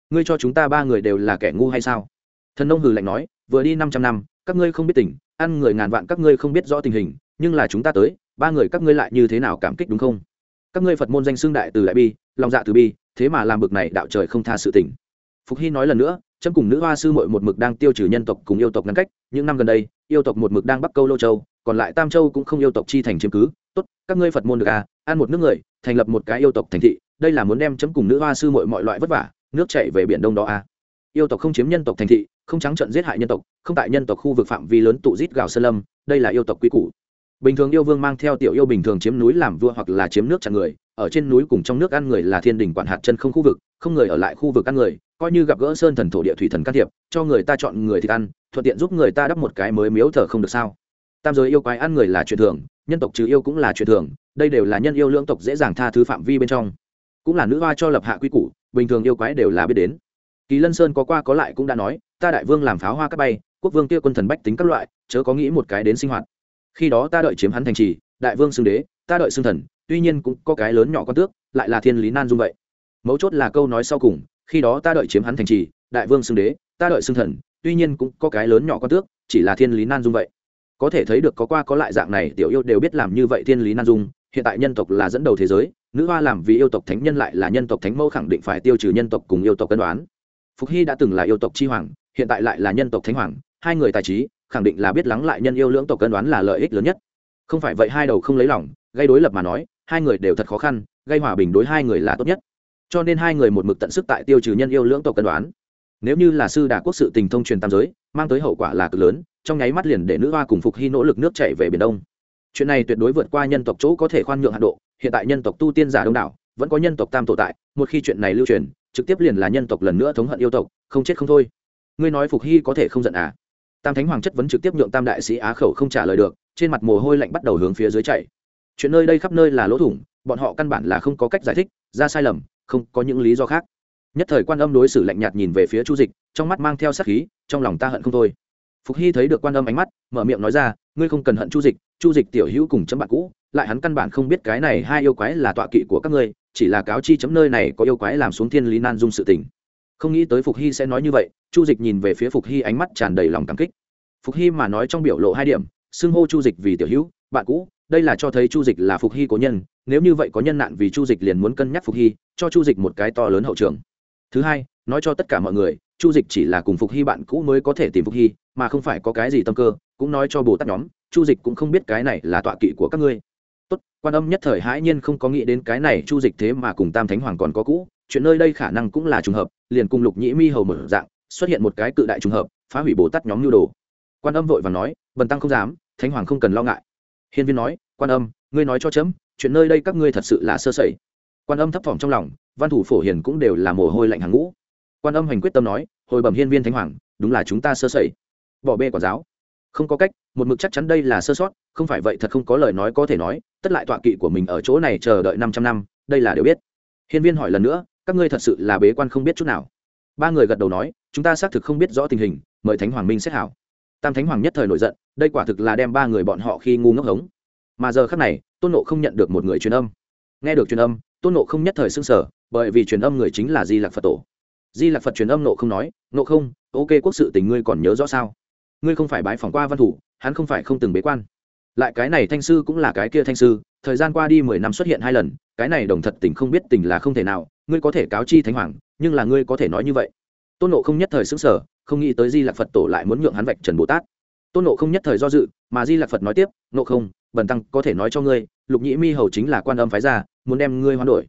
Speaker 1: Ngươi cho chúng ta ba người đều là kẻ ngu hay sao? Thần nông hừ lạnh nói, vừa đi năm trăm năm, các ngươi không biết tình, ăn người ngàn vạn các ngươi không biết rõ tình hình, nhưng là chúng ta tới, ba người các ngươi lại như thế nào cảm kích đúng không? Các ngươi phật môn danh xương đại từ đại bi, lòng dạ từ bi, thế mà làm bực này đạo trời không tha sự tình. Phục hy nói lần nữa chấm cùng nữ hoa sư mội một mực đang tiêu trừ nhân tộc cùng yêu tộc ngăn cách, những năm gần đây, yêu tộc một mực đang bắt câu lô châu, còn lại tam châu cũng không yêu tộc chi thành chiếm cứ. Tốt, các ngươi phật môn được à ăn một nước người, thành lập một cái yêu tộc thành thị, đây là muốn đem chấm cùng nữ hoa sư mội mọi loại vất vả, nước chạy về biển đông đó à. Yêu tộc không chiếm nhân tộc thành thị, không trắng trận giết hại nhân tộc, không tại nhân tộc khu vực phạm vi lớn tụ giết gào sơn lâm, đây là yêu tộc quy củ bình thường yêu vương mang theo tiểu yêu bình thường chiếm núi làm vua hoặc là chiếm nước chặn người, ở trên núi cùng trong nước ăn người là thiên đình quản hạt chân không khu vực, không người ở lại khu vực ăn người, coi như gặp gỡ sơn thần thổ địa thủy thần can thiệp, cho người ta chọn người thì ăn, thuận tiện giúp người ta đắp một cái mới miếu thờ không được sao? Tam giới yêu quái ăn người là chuyện thường, nhân tộc trừ yêu cũng là chuyện thường, đây đều là nhân yêu lưỡng tộc dễ dàng tha thứ phạm vi bên trong. Cũng là nữ hoa cho lập hạ quy củ, bình thường yêu quái đều là biết đến. Kỳ lân sơn có qua có lại cũng đã nói, ta đại vương làm pháo hoa các bay, quốc vương kia quân thần bách tính các loại, chớ có nghĩ một cái đến sinh hoạt khi đó ta đợi chiếm hắn thành trì, đại vương xưng đế, ta đợi xưng thần, tuy nhiên cũng có cái lớn nhỏ con tước, lại là thiên lý nan dung vậy. Mấu chốt là câu nói sau cùng, khi đó ta đợi chiếm hắn thành trì, đại vương xưng đế, ta đợi xưng thần, tuy nhiên cũng có cái lớn nhỏ con tước, chỉ là thiên lý nan dung vậy. Có thể thấy được có qua có lại dạng này, tiểu yêu đều biết làm như vậy thiên lý nan dung, hiện tại nhân tộc là dẫn đầu thế giới, nữ hoa làm vì yêu tộc thánh nhân lại là nhân tộc thánh mẫu khẳng định phải tiêu trừ nhân tộc cùng yêu tộc cân đoán. Phục hy đã từng là yêu tộc chi hoàng, hiện tại lại là nhân tộc thánh hoàng, hai người tài trí khẳng định là biết lắng lại nhân yêu lưỡng tộc cân đoán là lợi ích lớn nhất. Không phải vậy hai đầu không lấy lòng, gây đối lập mà nói, hai người đều thật khó khăn, gây hòa bình đối hai người là tốt nhất. Cho nên hai người một mực tận sức tại tiêu trừ nhân yêu lưỡng tộc cân đoán. Nếu như là sư đà quốc sự tình thông truyền tam giới, mang tới hậu quả là cực lớn, trong nháy mắt liền để nữ hoa cùng phục hy nỗ lực nước chảy về biển đông. Chuyện này tuyệt đối vượt qua nhân tộc chỗ có thể khoan nhượng hạ độ, hiện tại nhân tộc tu tiên giả đông đảo, vẫn có nhân tộc tam tổ tại, một khi chuyện này lưu truyền, trực tiếp liền là nhân tộc lần nữa thống hận yêu tộc, không chết không thôi. Ngươi nói phục hy có thể không giận à? Tam thánh hoàng chất vấn trực tiếp nhượng tam đại sĩ á khẩu không trả lời được, trên mặt mồ hôi lạnh bắt đầu hướng phía dưới chạy chuyện nơi đây khắp nơi là lỗ thủng, bọn họ căn bản là không có cách giải thích, ra sai lầm, không có những lý do khác. Nhất thời quan âm đối xử lạnh nhạt nhìn về phía chu dịch, trong mắt mang theo sát khí, trong lòng ta hận không thôi. Phục hy thấy được quan âm ánh mắt, mở miệng nói ra, ngươi không cần hận chu dịch chu dịch tiểu hữu cùng chấm bạn cũ, lại hắn căn bản không biết cái này hai yêu quái là tọa kỵ của các ngươi, chỉ là cáo chi chấm nơi này có yêu quái làm xuống thiên lý nan dung sự tình không nghĩ tới phục hy sẽ nói như vậy, chu dịch nhìn về phía phục hy ánh mắt tràn đầy lòng cảm kích. Phục hy mà nói trong biểu lộ hai điểm, xưng hô chu dịch vì tiểu hữu, bạn cũ, đây là cho thấy chu dịch là phục hy cố nhân, nếu như vậy có nhân nạn vì chu dịch liền muốn cân nhắc phục hy, cho chu dịch một cái to lớn hậu trường. Thứ hai, nói cho tất cả mọi người, chu dịch chỉ là cùng phục hy bạn cũ mới có thể tìm phục hy, mà không phải có cái gì tâm cơ, cũng nói cho bồ tát nhóm, chu dịch cũng không biết cái này là tọa kỵ của các ngươi. Tốt, quan âm nhất thời hãi nhiên không có nghĩ đến cái này chu dịch thế mà cùng tam thánh hoàng còn có cũ chuyện nơi đây khả năng cũng là trùng hợp, liền cùng lục nhĩ mi hầu mở dạng, xuất hiện một cái cự đại trùng hợp, phá hủy bồ tát nhóm nhu đồ. Quan âm vội và nói, bần tăng không dám, thánh hoàng không cần lo ngại. Hiên viên nói, quan âm, ngươi nói cho chấm, chuyện nơi đây các ngươi thật sự là sơ sẩy. Quan âm thấp thỏm trong lòng, văn thủ phổ hiền cũng đều là mồ hôi lạnh hàng ngũ. Quan âm hành quyết tâm nói, hồi bẩm hiên viên thánh hoàng, đúng là chúng ta sơ sẩy. Bỏ bê quả giáo. Không có cách, một mực chắc chắn đây là sơ sót, không phải vậy thật không có lời nói có thể nói, tất lại tọa kỵ của mình ở chỗ này chờ đợi năm trăm năm, đây là đều biết. Hiên viên hỏi lần nữa các ngươi thật sự là bế quan không biết chút nào. Ba người gật đầu nói, chúng ta xác thực không biết rõ tình hình, mời thánh hoàng minh xét hảo. Tam thánh hoàng nhất thời nổi giận, đây quả thực là đem ba người bọn họ khi ngu ngốc hống. Mà giờ khác này, tôn nộ không nhận được một người truyền âm. Nghe được truyền âm, tôn nộ không nhất thời s ư n g sở bởi vì truyền âm người chính là di lạc phật tổ. Di lạc phật truyền âm nộ không nói nộ không, ok quốc sự tình ngươi còn nhớ rõ sao? Ngươi không phải bái phỏng qua văn thủ, hắn không phải không từng bế quan lại cái này thanh sư cũng là cái kia thanh sư, thời gian qua đi mười năm xuất hiện hai lần, cái này đồng thật tình không biết tình là không thể nào, ngươi có thể cáo chi thánh hoàng, nhưng là ngươi có thể nói như vậy. Tôn nộ không nhất thời xứng sở không nghĩ tới di lạc phật tổ lại muốn nhượng hắn vạch trần bồ tát. Tôn nộ không nhất thời do dự, mà di lạc phật nói tiếp nộ không, bần tăng có thể nói cho ngươi, lục nhĩ mi hầu chính là quan âm phái gia, muốn đem ngươi hoán đổi.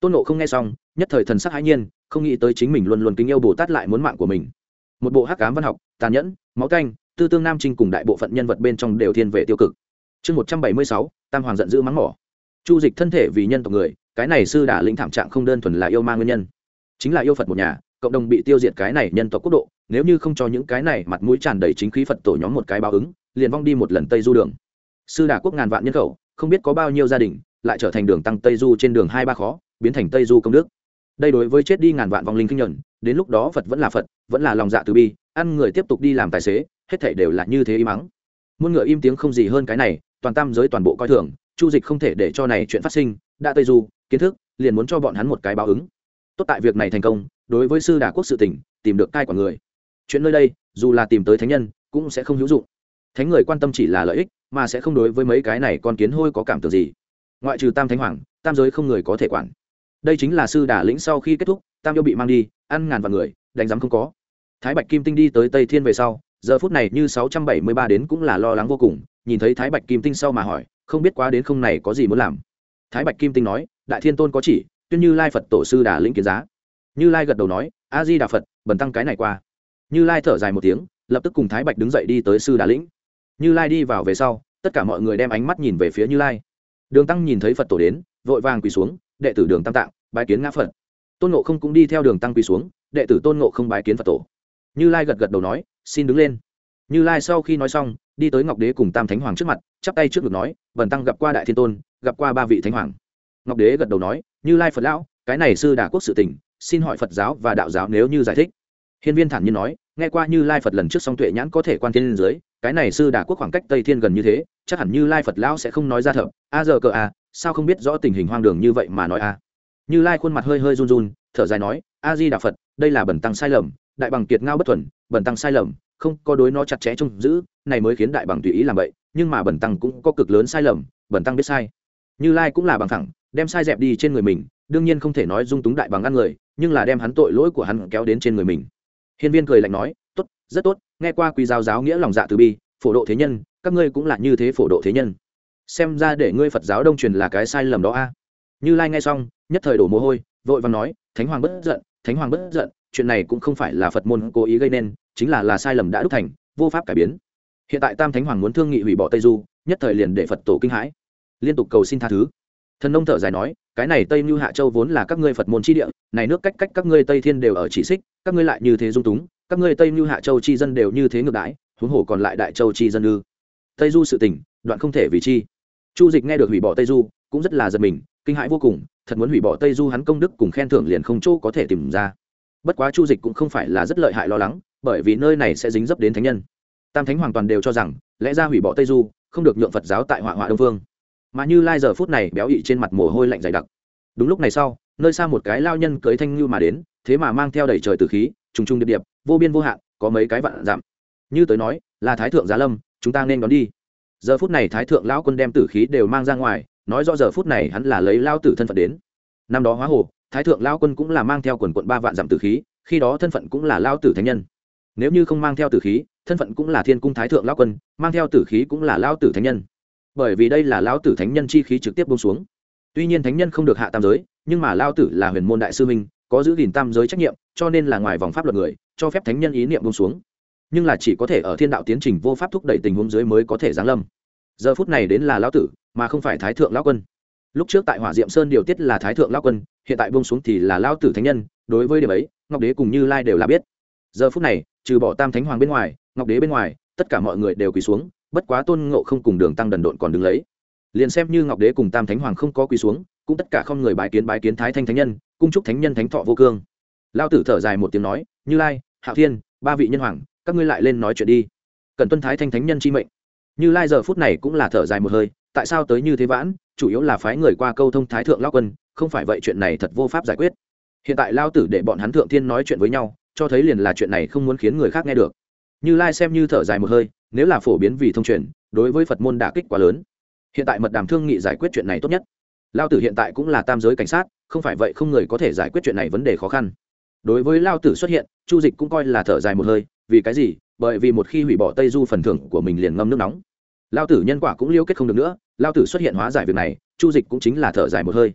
Speaker 1: Tôn nộ không nghe xong, nhất thời thần sắc hãi nhiên, không nghĩ tới chính mình luôn luôn kính yêu bồ tát lại muốn mạng của mình. Một bộ hắc cám văn học, tàn nhẫn, máu canh, tư tương nam trinh cùng đại bộ phận nhân vật bên trong đều thiên về tiêu cực chương một trăm bảy mươi sáu, tam hoàng giận dữ mắng mỏ. Chu dịch thân thể vì nhân tộc người, cái này sư đả lĩnh thảm trạng không đơn thuần là yêu ma nguyên nhân. Chính là yêu phật một nhà, cộng đồng bị tiêu diệt cái này nhân tộc quốc độ, nếu như không cho những cái này mặt mũi tràn đầy chính khí phật tổ nhóm một cái báo ứng, liền vong đi một lần tây du đường. Sư đà quốc ngàn vạn nhân khẩu, không biết có bao nhiêu gia đình, lại trở thành đường tăng tây du trên đường hai ba khó, biến thành tây du công đức. Đây đối với chết đi ngàn vạn vong linh kinh nhuận, đến lúc đó phật vẫn là phật, vẫn là lòng dạ từ bi, ăn người tiếp tục đi làm tài xế, hết thể đều là như thế im mắng muôn ngựa im tiếng không gì hơn cái này toàn tam giới toàn bộ coi thường, chu dịch không thể để cho này chuyện phát sinh, đã tây du, kiến thức, liền muốn cho bọn hắn một cái báo ứng. Tốt tại việc này thành công, đối với sư đà quốc sự tỉnh tìm được cai quản người. Chuyện nơi đây, dù là tìm tới thánh nhân, cũng sẽ không hữu dụng. Thánh người quan tâm chỉ là lợi ích, mà sẽ không đối với mấy cái này con kiến hôi có cảm tưởng gì. Ngoại trừ tam thánh hoàng, tam giới không người có thể quản. Đây chính là sư đà lĩnh sau khi kết thúc, tam yêu bị mang đi, ăn ngàn vạn người, đánh giám không có. Thái bạch kim tinh đi tới tây thiên về sau giờ phút này như sáu trăm bảy mươi ba đến cũng là lo lắng vô cùng, nhìn thấy thái bạch kim tinh sau mà hỏi, không biết quá đến không này có gì muốn làm. Thái bạch kim tinh nói, đại thiên tôn có chỉ, tuyên như lai phật tổ sư đà lĩnh kiến giá. Như lai gật đầu nói, a di đà phật, bần tăng cái này qua. Như lai thở dài một tiếng, lập tức cùng thái bạch đứng dậy đi tới sư đà lĩnh. Như lai đi vào về sau, tất cả mọi người đem ánh mắt nhìn về phía như lai. Đường tăng nhìn thấy phật tổ đến, vội vàng quỳ xuống, đệ tử đường tam tạng, bái kiến ngã phật. Tôn nộ không cũng đi theo đường tăng quỳ xuống, đệ tử tôn nộ không bái kiến phật tổ. Như lai gật gật đầu nói xin đứng lên. Như lai sau khi nói xong, đi tới ngọc đế cùng tam thánh hoàng trước mặt, chắp tay trước ngực nói, bần tăng gặp qua đại thiên tôn, gặp qua ba vị thánh hoàng. Ngọc đế gật đầu nói, như lai phật lão, cái này sư đà quốc sự tỉnh xin hỏi phật giáo và đạo giáo nếu như giải thích. Hiên viên thản nhiên nói, nghe qua như lai phật lần trước song tuệ nhãn có thể quan thiên lên dưới, cái này sư đà quốc khoảng cách tây thiên gần như thế, chắc hẳn như lai phật lão sẽ không nói ra thở a giờ cờ a, sao không biết rõ tình hình hoang đường như vậy mà nói a? Như lai khuôn mặt hơi hơi run run, thở dài nói, a di đà phật, đây là bẩn tăng sai lầm đại bằng kiệt ngao bất thuần bẩn tăng sai lầm, không có đối nó chặt chẽ trông giữ, này mới khiến đại bằng tùy ý làm vậy, nhưng mà bẩn tăng cũng có cực lớn sai lầm bẩn tăng biết sai. Như lai cũng là bằng thẳng, đem sai dẹp đi trên người mình, đương nhiên không thể nói dung túng đại bằng ăn người, nhưng là đem hắn tội lỗi của hắn kéo đến trên người mình. Hiên viên cười lạnh nói, tốt, rất tốt, nghe qua quý giáo giáo nghĩa lòng dạ từ bi, phổ độ thế nhân, các ngươi cũng là như thế phổ độ thế nhân. Xem ra để ngươi phật giáo đông truyền là cái sai lầm đó a. Như lai nghe xong, nhất thời đổ mồ hôi, vội vàng nói, thánh hoàng bất giận, thánh hoàng bất giận chuyện này cũng không phải là phật môn cố ý gây nên, chính là là sai lầm đã đúc thành, vô pháp cải biến. Hiện tại tam thánh hoàng muốn thương nghị hủy bỏ tây du, nhất thời liền để phật tổ kinh hãi. Liên tục cầu xin tha thứ. Thần nông thở dài nói, cái này tây mưu hạ châu vốn là các ngươi phật môn chi địa, này nước cách cách các ngươi tây thiên đều ở chỉ xích, các ngươi lại như thế dung túng, các ngươi tây mưu hạ châu chi dân đều như thế ngược đãi, huống hồ còn lại đại châu chi dân ư? Tây du sự tỉnh đoạn không thể vì chi. Chu dịch nghe được hủy bỏ tây du, cũng rất là giật mình, kinh hãi vô cùng, thật muốn hủy bỏ tây du hắn công đức cùng khen thưởng liền không chỗ có thể tìm ra bất quá chu dịch cũng không phải là rất lợi hại lo lắng, bởi vì nơi này sẽ dính dấp đến thánh nhân. Tam thánh hoàn toàn đều cho rằng, lẽ ra hủy bỏ tây du, không được nhượng phật giáo tại họa họa đông phương mà như lai giờ phút này béo ị trên mặt mồ hôi lạnh dày đặc. Đúng lúc này sau, nơi xa một cái lao nhân cưới thanh như mà đến, thế mà mang theo đầy trời từ khí, trùng trùng điệp điệp, vô biên vô hạn, có mấy cái vạn giảm như tới nói, là thái thượng giá lâm, chúng ta nên đón đi. Giờ phút này thái thượng lão quân đem tử khí đều mang ra ngoài, nói rõ giờ phút này hắn là lấy lao tử thân phận đến. Năm đó hóa hồ thái thượng lao quân cũng là mang theo quần quận ba vạn giảm tử khí, khi đó thân phận cũng là lao tử thánh nhân. Nếu như không mang theo tử khí, thân phận cũng là thiên cung thái thượng lao quân, mang theo tử khí cũng là lao tử thánh nhân. Bởi vì đây là lao tử thánh nhân chi khí trực tiếp bông xuống. Tuy nhiên thánh nhân không được hạ tam giới, nhưng mà lao tử là huyền môn đại sư minh có giữ gìn tam giới trách nhiệm, cho nên là ngoài vòng pháp luật người, cho phép thánh nhân ý niệm bông xuống. Nhưng là chỉ có thể ở thiên đạo tiến trình vô pháp thúc đẩy tình huống dưới mới có thể giáng lâm. Giờ phút này đến là lão tử, mà không phải thái thượng lão quân lúc trước tại hỏa diệm sơn điều tiết là thái thượng lão quân, hiện tại bông xuống thì là lão tử thánh nhân, đối với điểm ấy, ngọc đế cùng như lai đều là biết. Giờ phút này, trừ bỏ tam thánh hoàng bên ngoài, ngọc đế bên ngoài, tất cả mọi người đều quỳ xuống, bất quá tôn ngộ không cùng đường tăng đần độn còn đứng lấy. Liền xem như ngọc đế cùng tam thánh hoàng không có quỳ xuống, cũng tất cả không người bái kiến bái kiến thái thanh thánh nhân, cung chúc thánh nhân thánh thọ vô cương. Lao tử thở dài một tiếng nói, như lai, hạo thiên, ba vị nhân hoàng, các ngươi lại lên nói chuyện đi. Cần tuân thái thanh thánh nhân chi mệnh. Như lai giờ phút này cũng là thở dài một hơi, tại sao tới như thế vãn? Chủ yếu là phái người qua câu thông thái thượng lao quân, không phải vậy chuyện này thật vô pháp giải quyết. Hiện tại lao tử để bọn hắn thượng thiên nói chuyện với nhau, cho thấy liền là chuyện này không muốn khiến người khác nghe được. Như lai xem như thở dài một hơi, nếu là phổ biến vì thông truyền, đối với phật môn đả kích quá lớn. Hiện tại mật đàm thương nghị giải quyết chuyện này tốt nhất. Lao tử hiện tại cũng là tam giới cảnh sát, không phải vậy không người có thể giải quyết chuyện này vấn đề khó khăn. Đối với lao tử xuất hiện, chu dịch cũng coi là thở dài một hơi, vì cái gì? Bởi vì một khi hủy bỏ tây du phần thưởng của mình liền ngâm nước nóng lao tử nhân quả cũng liêu kết không được nữa, lao tử xuất hiện hóa giải việc này, chu dịch cũng chính là thở dài một hơi.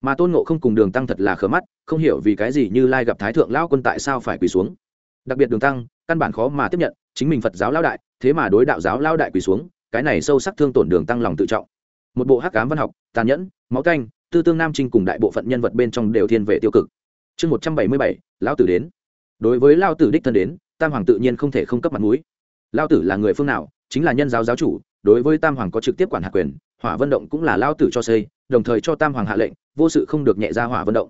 Speaker 1: Mà tôn nộ không cùng đường tăng thật là khờ mắt, không hiểu vì cái gì như lai gặp thái thượng lao quân tại sao phải quỳ xuống. Đặc biệt đường tăng, căn bản khó mà tiếp nhận, chính mình phật giáo lao đại, thế mà đối đạo giáo lao đại quỳ xuống, cái này sâu sắc thương tổn đường tăng lòng tự trọng. Một bộ hắc cám văn học, tàn nhẫn, máu canh, tư tương nam trinh cùng đại bộ phận nhân vật bên trong đều thiên về tiêu cực. Chương một trăm bảy mươi bảy, lao tử đến. Đối với lao tử đích thân đến, tam hoàng tự nhiên không thể không cấp mặt mũi. Lao tử là người phương nào, chính là nhân giáo giáo chủ đối với tam hoàng có trực tiếp quản hạ quyền, hỏa vận động cũng là lao tử cho xây, đồng thời cho tam hoàng hạ lệnh, vô sự không được nhẹ ra hỏa vận động.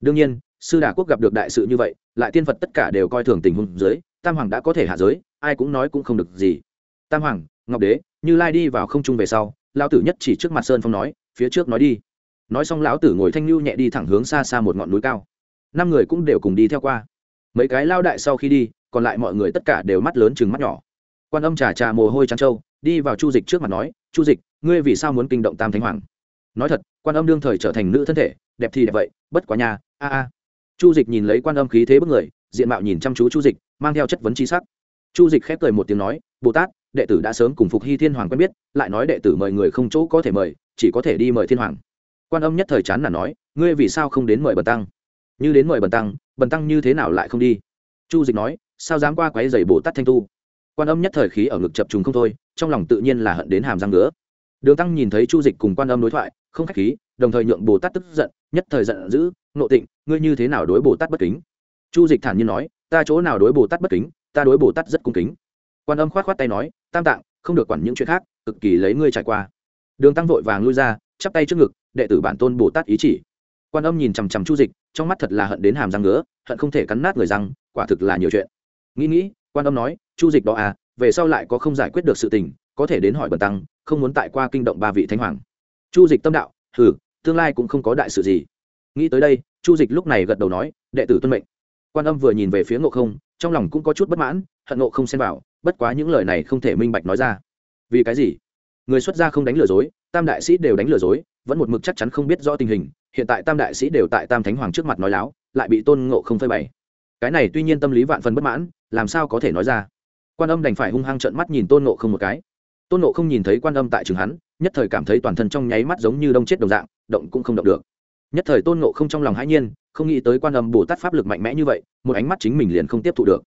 Speaker 1: Đương nhiên, sư đà quốc gặp được đại sự như vậy, lại tiên phật tất cả đều coi thường tình huống dưới, tam hoàng đã có thể hạ giới, ai cũng nói cũng không được gì. Tam hoàng, ngọc đế, như lai đi vào không trung về sau, lao tử nhất chỉ trước mặt sơn phong nói, phía trước nói đi. Nói xong lão tử ngồi thanh lưu nhẹ đi thẳng hướng xa xa một ngọn núi cao. Năm người cũng đều cùng đi theo qua. Mấy cái lao đại sau khi đi, còn lại mọi người tất cả đều mắt lớn chừng mắt nhỏ. Quan âm trà trà mồ hôi trắng trâu đi vào chu dịch trước mặt nói, chu dịch, ngươi vì sao muốn kinh động tam thánh hoàng? Nói thật, quan âm đương thời trở thành nữ thân thể, đẹp thì đẹp vậy, bất quá nhà a a. Chu dịch nhìn lấy quan âm khí thế bức người, diện mạo nhìn chăm chú chu dịch, mang theo chất vấn c sắc. Chu dịch khép cười một tiếng nói, bồ tát, đệ tử đã sớm cùng phục hy thiên hoàng quen biết, lại nói đệ tử mời người không chỗ có thể mời, chỉ có thể đi mời thiên hoàng. Quan âm nhất thời chán là nói, ngươi vì sao không đến mời bần tăng? Như đến mời bần tăng bần tăng như thế nào lại không đi? Chu dịch nói, sao dám qua quáy dày bồ tát thanh tu? Quan âm nhất thời khí ở ngực chập trùng không thôi trong lòng tự nhiên là hận đến hàm răng nữa đường tăng nhìn thấy chu dịch cùng quan âm đối thoại, không k h á c h khí, đồng thời nhượng bồ tát tức giận, nhất thời giận dữ nộ tịnh, ngươi như thế nào đối bồ tát bất kính? Chu dịch thản nhiên nói, ta chỗ nào đối bồ tát bất kính, ta đối bồ tát rất cung kính. Quan âm k h o á t k h o á t tay nói, tam tạng, không được quản những chuyện khác, cực kỳ lấy ngươi trải qua. Đường tăng vội vàng lui ra, chắp tay trước ngực, đệ tử bản tôn bồ tát ý chỉ. Quan âm nhìn chằm chằm chu dịch, trong mắt thật là hận đến hàm răng ngứa, hận không thể cắn nát người răng, quả thực là nhiều chuyện. Nghĩ nghĩ, quan âm nói, chu dịch đó à về sau lại có không giải quyết được sự tình, có thể đến hỏi bần tăng, không muốn tại qua kinh động ba vị thánh hoàng. Chu dịch tâm đạo, hừ, tương lai cũng không có đại sự gì. Nghĩ tới đây, chu dịch lúc này gật đầu nói, đệ tử tuân mệnh. Quan âm vừa nhìn về phía ngộ không, trong lòng cũng có chút bất mãn, hận ngộ không xem vào, bất quá những lời này không thể minh bạch nói ra. Vì cái gì? Người xuất gia không đánh lừa dối, tam đại sĩ đều đánh lừa dối, vẫn một mực chắc chắn không biết rõ tình hình, hiện tại tam đại sĩ đều tại tam thánh hoàng trước mặt nói láo, lại bị tôn ngộ không phơi bày. Cái này tuy nhiên tâm lý vạn phần bất mãn, làm sao có thể nói ra? Quan âm đành phải hung hăng trợn mắt nhìn tôn ngộ không một cái. Tôn ngộ không nhìn thấy quan âm tại trường hắn, nhất thời cảm thấy toàn thân trong nháy mắt giống như đông chết đồng dạng, động cũng không động được. Nhất thời tôn ngộ không trong lòng hãi nhiên, không nghĩ tới quan âm bồ tát pháp lực mạnh mẽ như vậy, một ánh mắt chính mình liền không tiếp thụ được.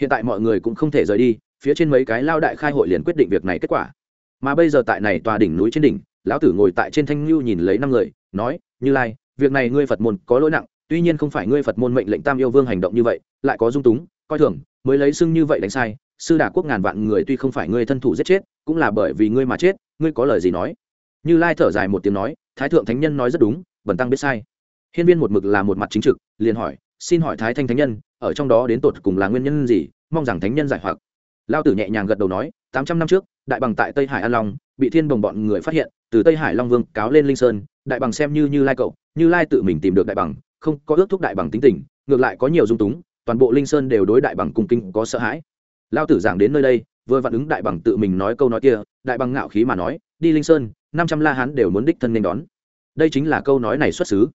Speaker 1: Hiện tại mọi người cũng không thể rời đi, phía trên mấy cái lao đại khai hội liền quyết định việc này kết quả. Mà bây giờ tại này tòa đỉnh núi trên đỉnh, lão tử ngồi tại trên thanh lưu nhìn lấy năm người, nói, như lai, việc này ngươi phật môn có lỗi nặng, tuy nhiên không phải ngươi phật môn mệnh lệnh tam yêu vương hành động như vậy, lại có dung túng, coi thường, mới lấy xưng như vậy đánh sai sư đà quốc ngàn vạn người tuy không phải ngươi thân thủ giết chết, cũng là bởi vì ngươi mà chết, ngươi có lời gì nói? Như lai thở dài một tiếng nói, thái thượng thánh nhân nói rất đúng, bần tăng biết sai. Hiên viên một mực là một mặt chính trực, liền hỏi, xin hỏi thái thanh thánh nhân, ở trong đó đến tột cùng là nguyên nhân gì, mong rằng thánh nhân giải hoặc. Lao tử nhẹ nhàng gật đầu nói, tám trăm năm trước, đại bằng tại tây hải an long, bị thiên bồng bọn người phát hiện, từ tây hải long vương cáo lên linh sơn, đại bằng xem như như lai cậu, như lai tự mình tìm được đại bằng, không có ước thúc đại bằng tính tình, ngược lại có nhiều dung túng, toàn bộ linh sơn đều đối đại bằng cung kinh có sợ hãi lao tử giảng đến nơi đây, vừa vặn ứng đại bằng tự mình nói câu nói kia, đại bằng ngạo khí mà nói, đi linh sơn, năm trăm la hán đều muốn đích thân nên đón. Đây chính là câu nói này xuất xứ.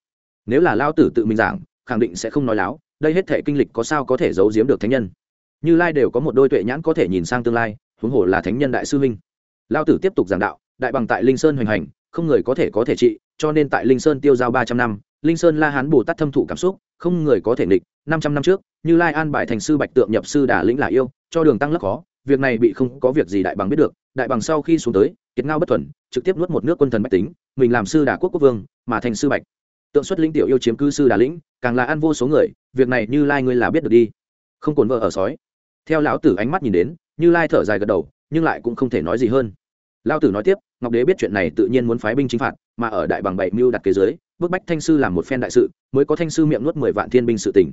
Speaker 1: Nếu là lao tử tự mình giảng, khẳng định sẽ không nói láo, đây hết thể kinh lịch có sao có thể giấu giếm được thánh nhân. Như lai đều có một đôi tuệ nhãn có thể nhìn sang tương lai, huống hồ là thánh nhân đại sư huynh. Lao tử tiếp tục giảng đạo, đại bằng tại linh sơn hoành hành, không người có thể có thể trị, cho nên tại linh sơn tiêu giao ba trăm năm, linh sơn la hán bồ tát thâm thụ cảm xúc, không người có thể nghịch, năm trăm năm trước như lai an bài thành sư bạch tượng nhập sư đà lĩnh là yêu, cho đường tăng lắc khó, việc này bị không có việc gì đại bằng biết được. Đại bằng sau khi xuống tới, kiệt ngao bất thuần, trực tiếp nuốt một nước quân thần bách tính, mình làm sư đà quốc quốc vương, mà thành sư bạch. Tượng xuất linh tiểu yêu chiếm cư sư đà lĩnh, càng là ăn vô số người, việc này như lai ngươi là biết được đi. Không cồn vợ ở sói. Theo lão tử ánh mắt nhìn đến, như lai thở dài gật đầu, nhưng lại cũng không thể nói gì hơn. Lão tử nói tiếp, ngọc đế biết chuyện này tự nhiên muốn phái binh chính phạt, mà ở đại bằng bảy mưu đặt kế giới, bức bách thanh sư làm một phen đại sự, mới có thanh sư miệng nuốt mười vạn thiên binh sự tỉnh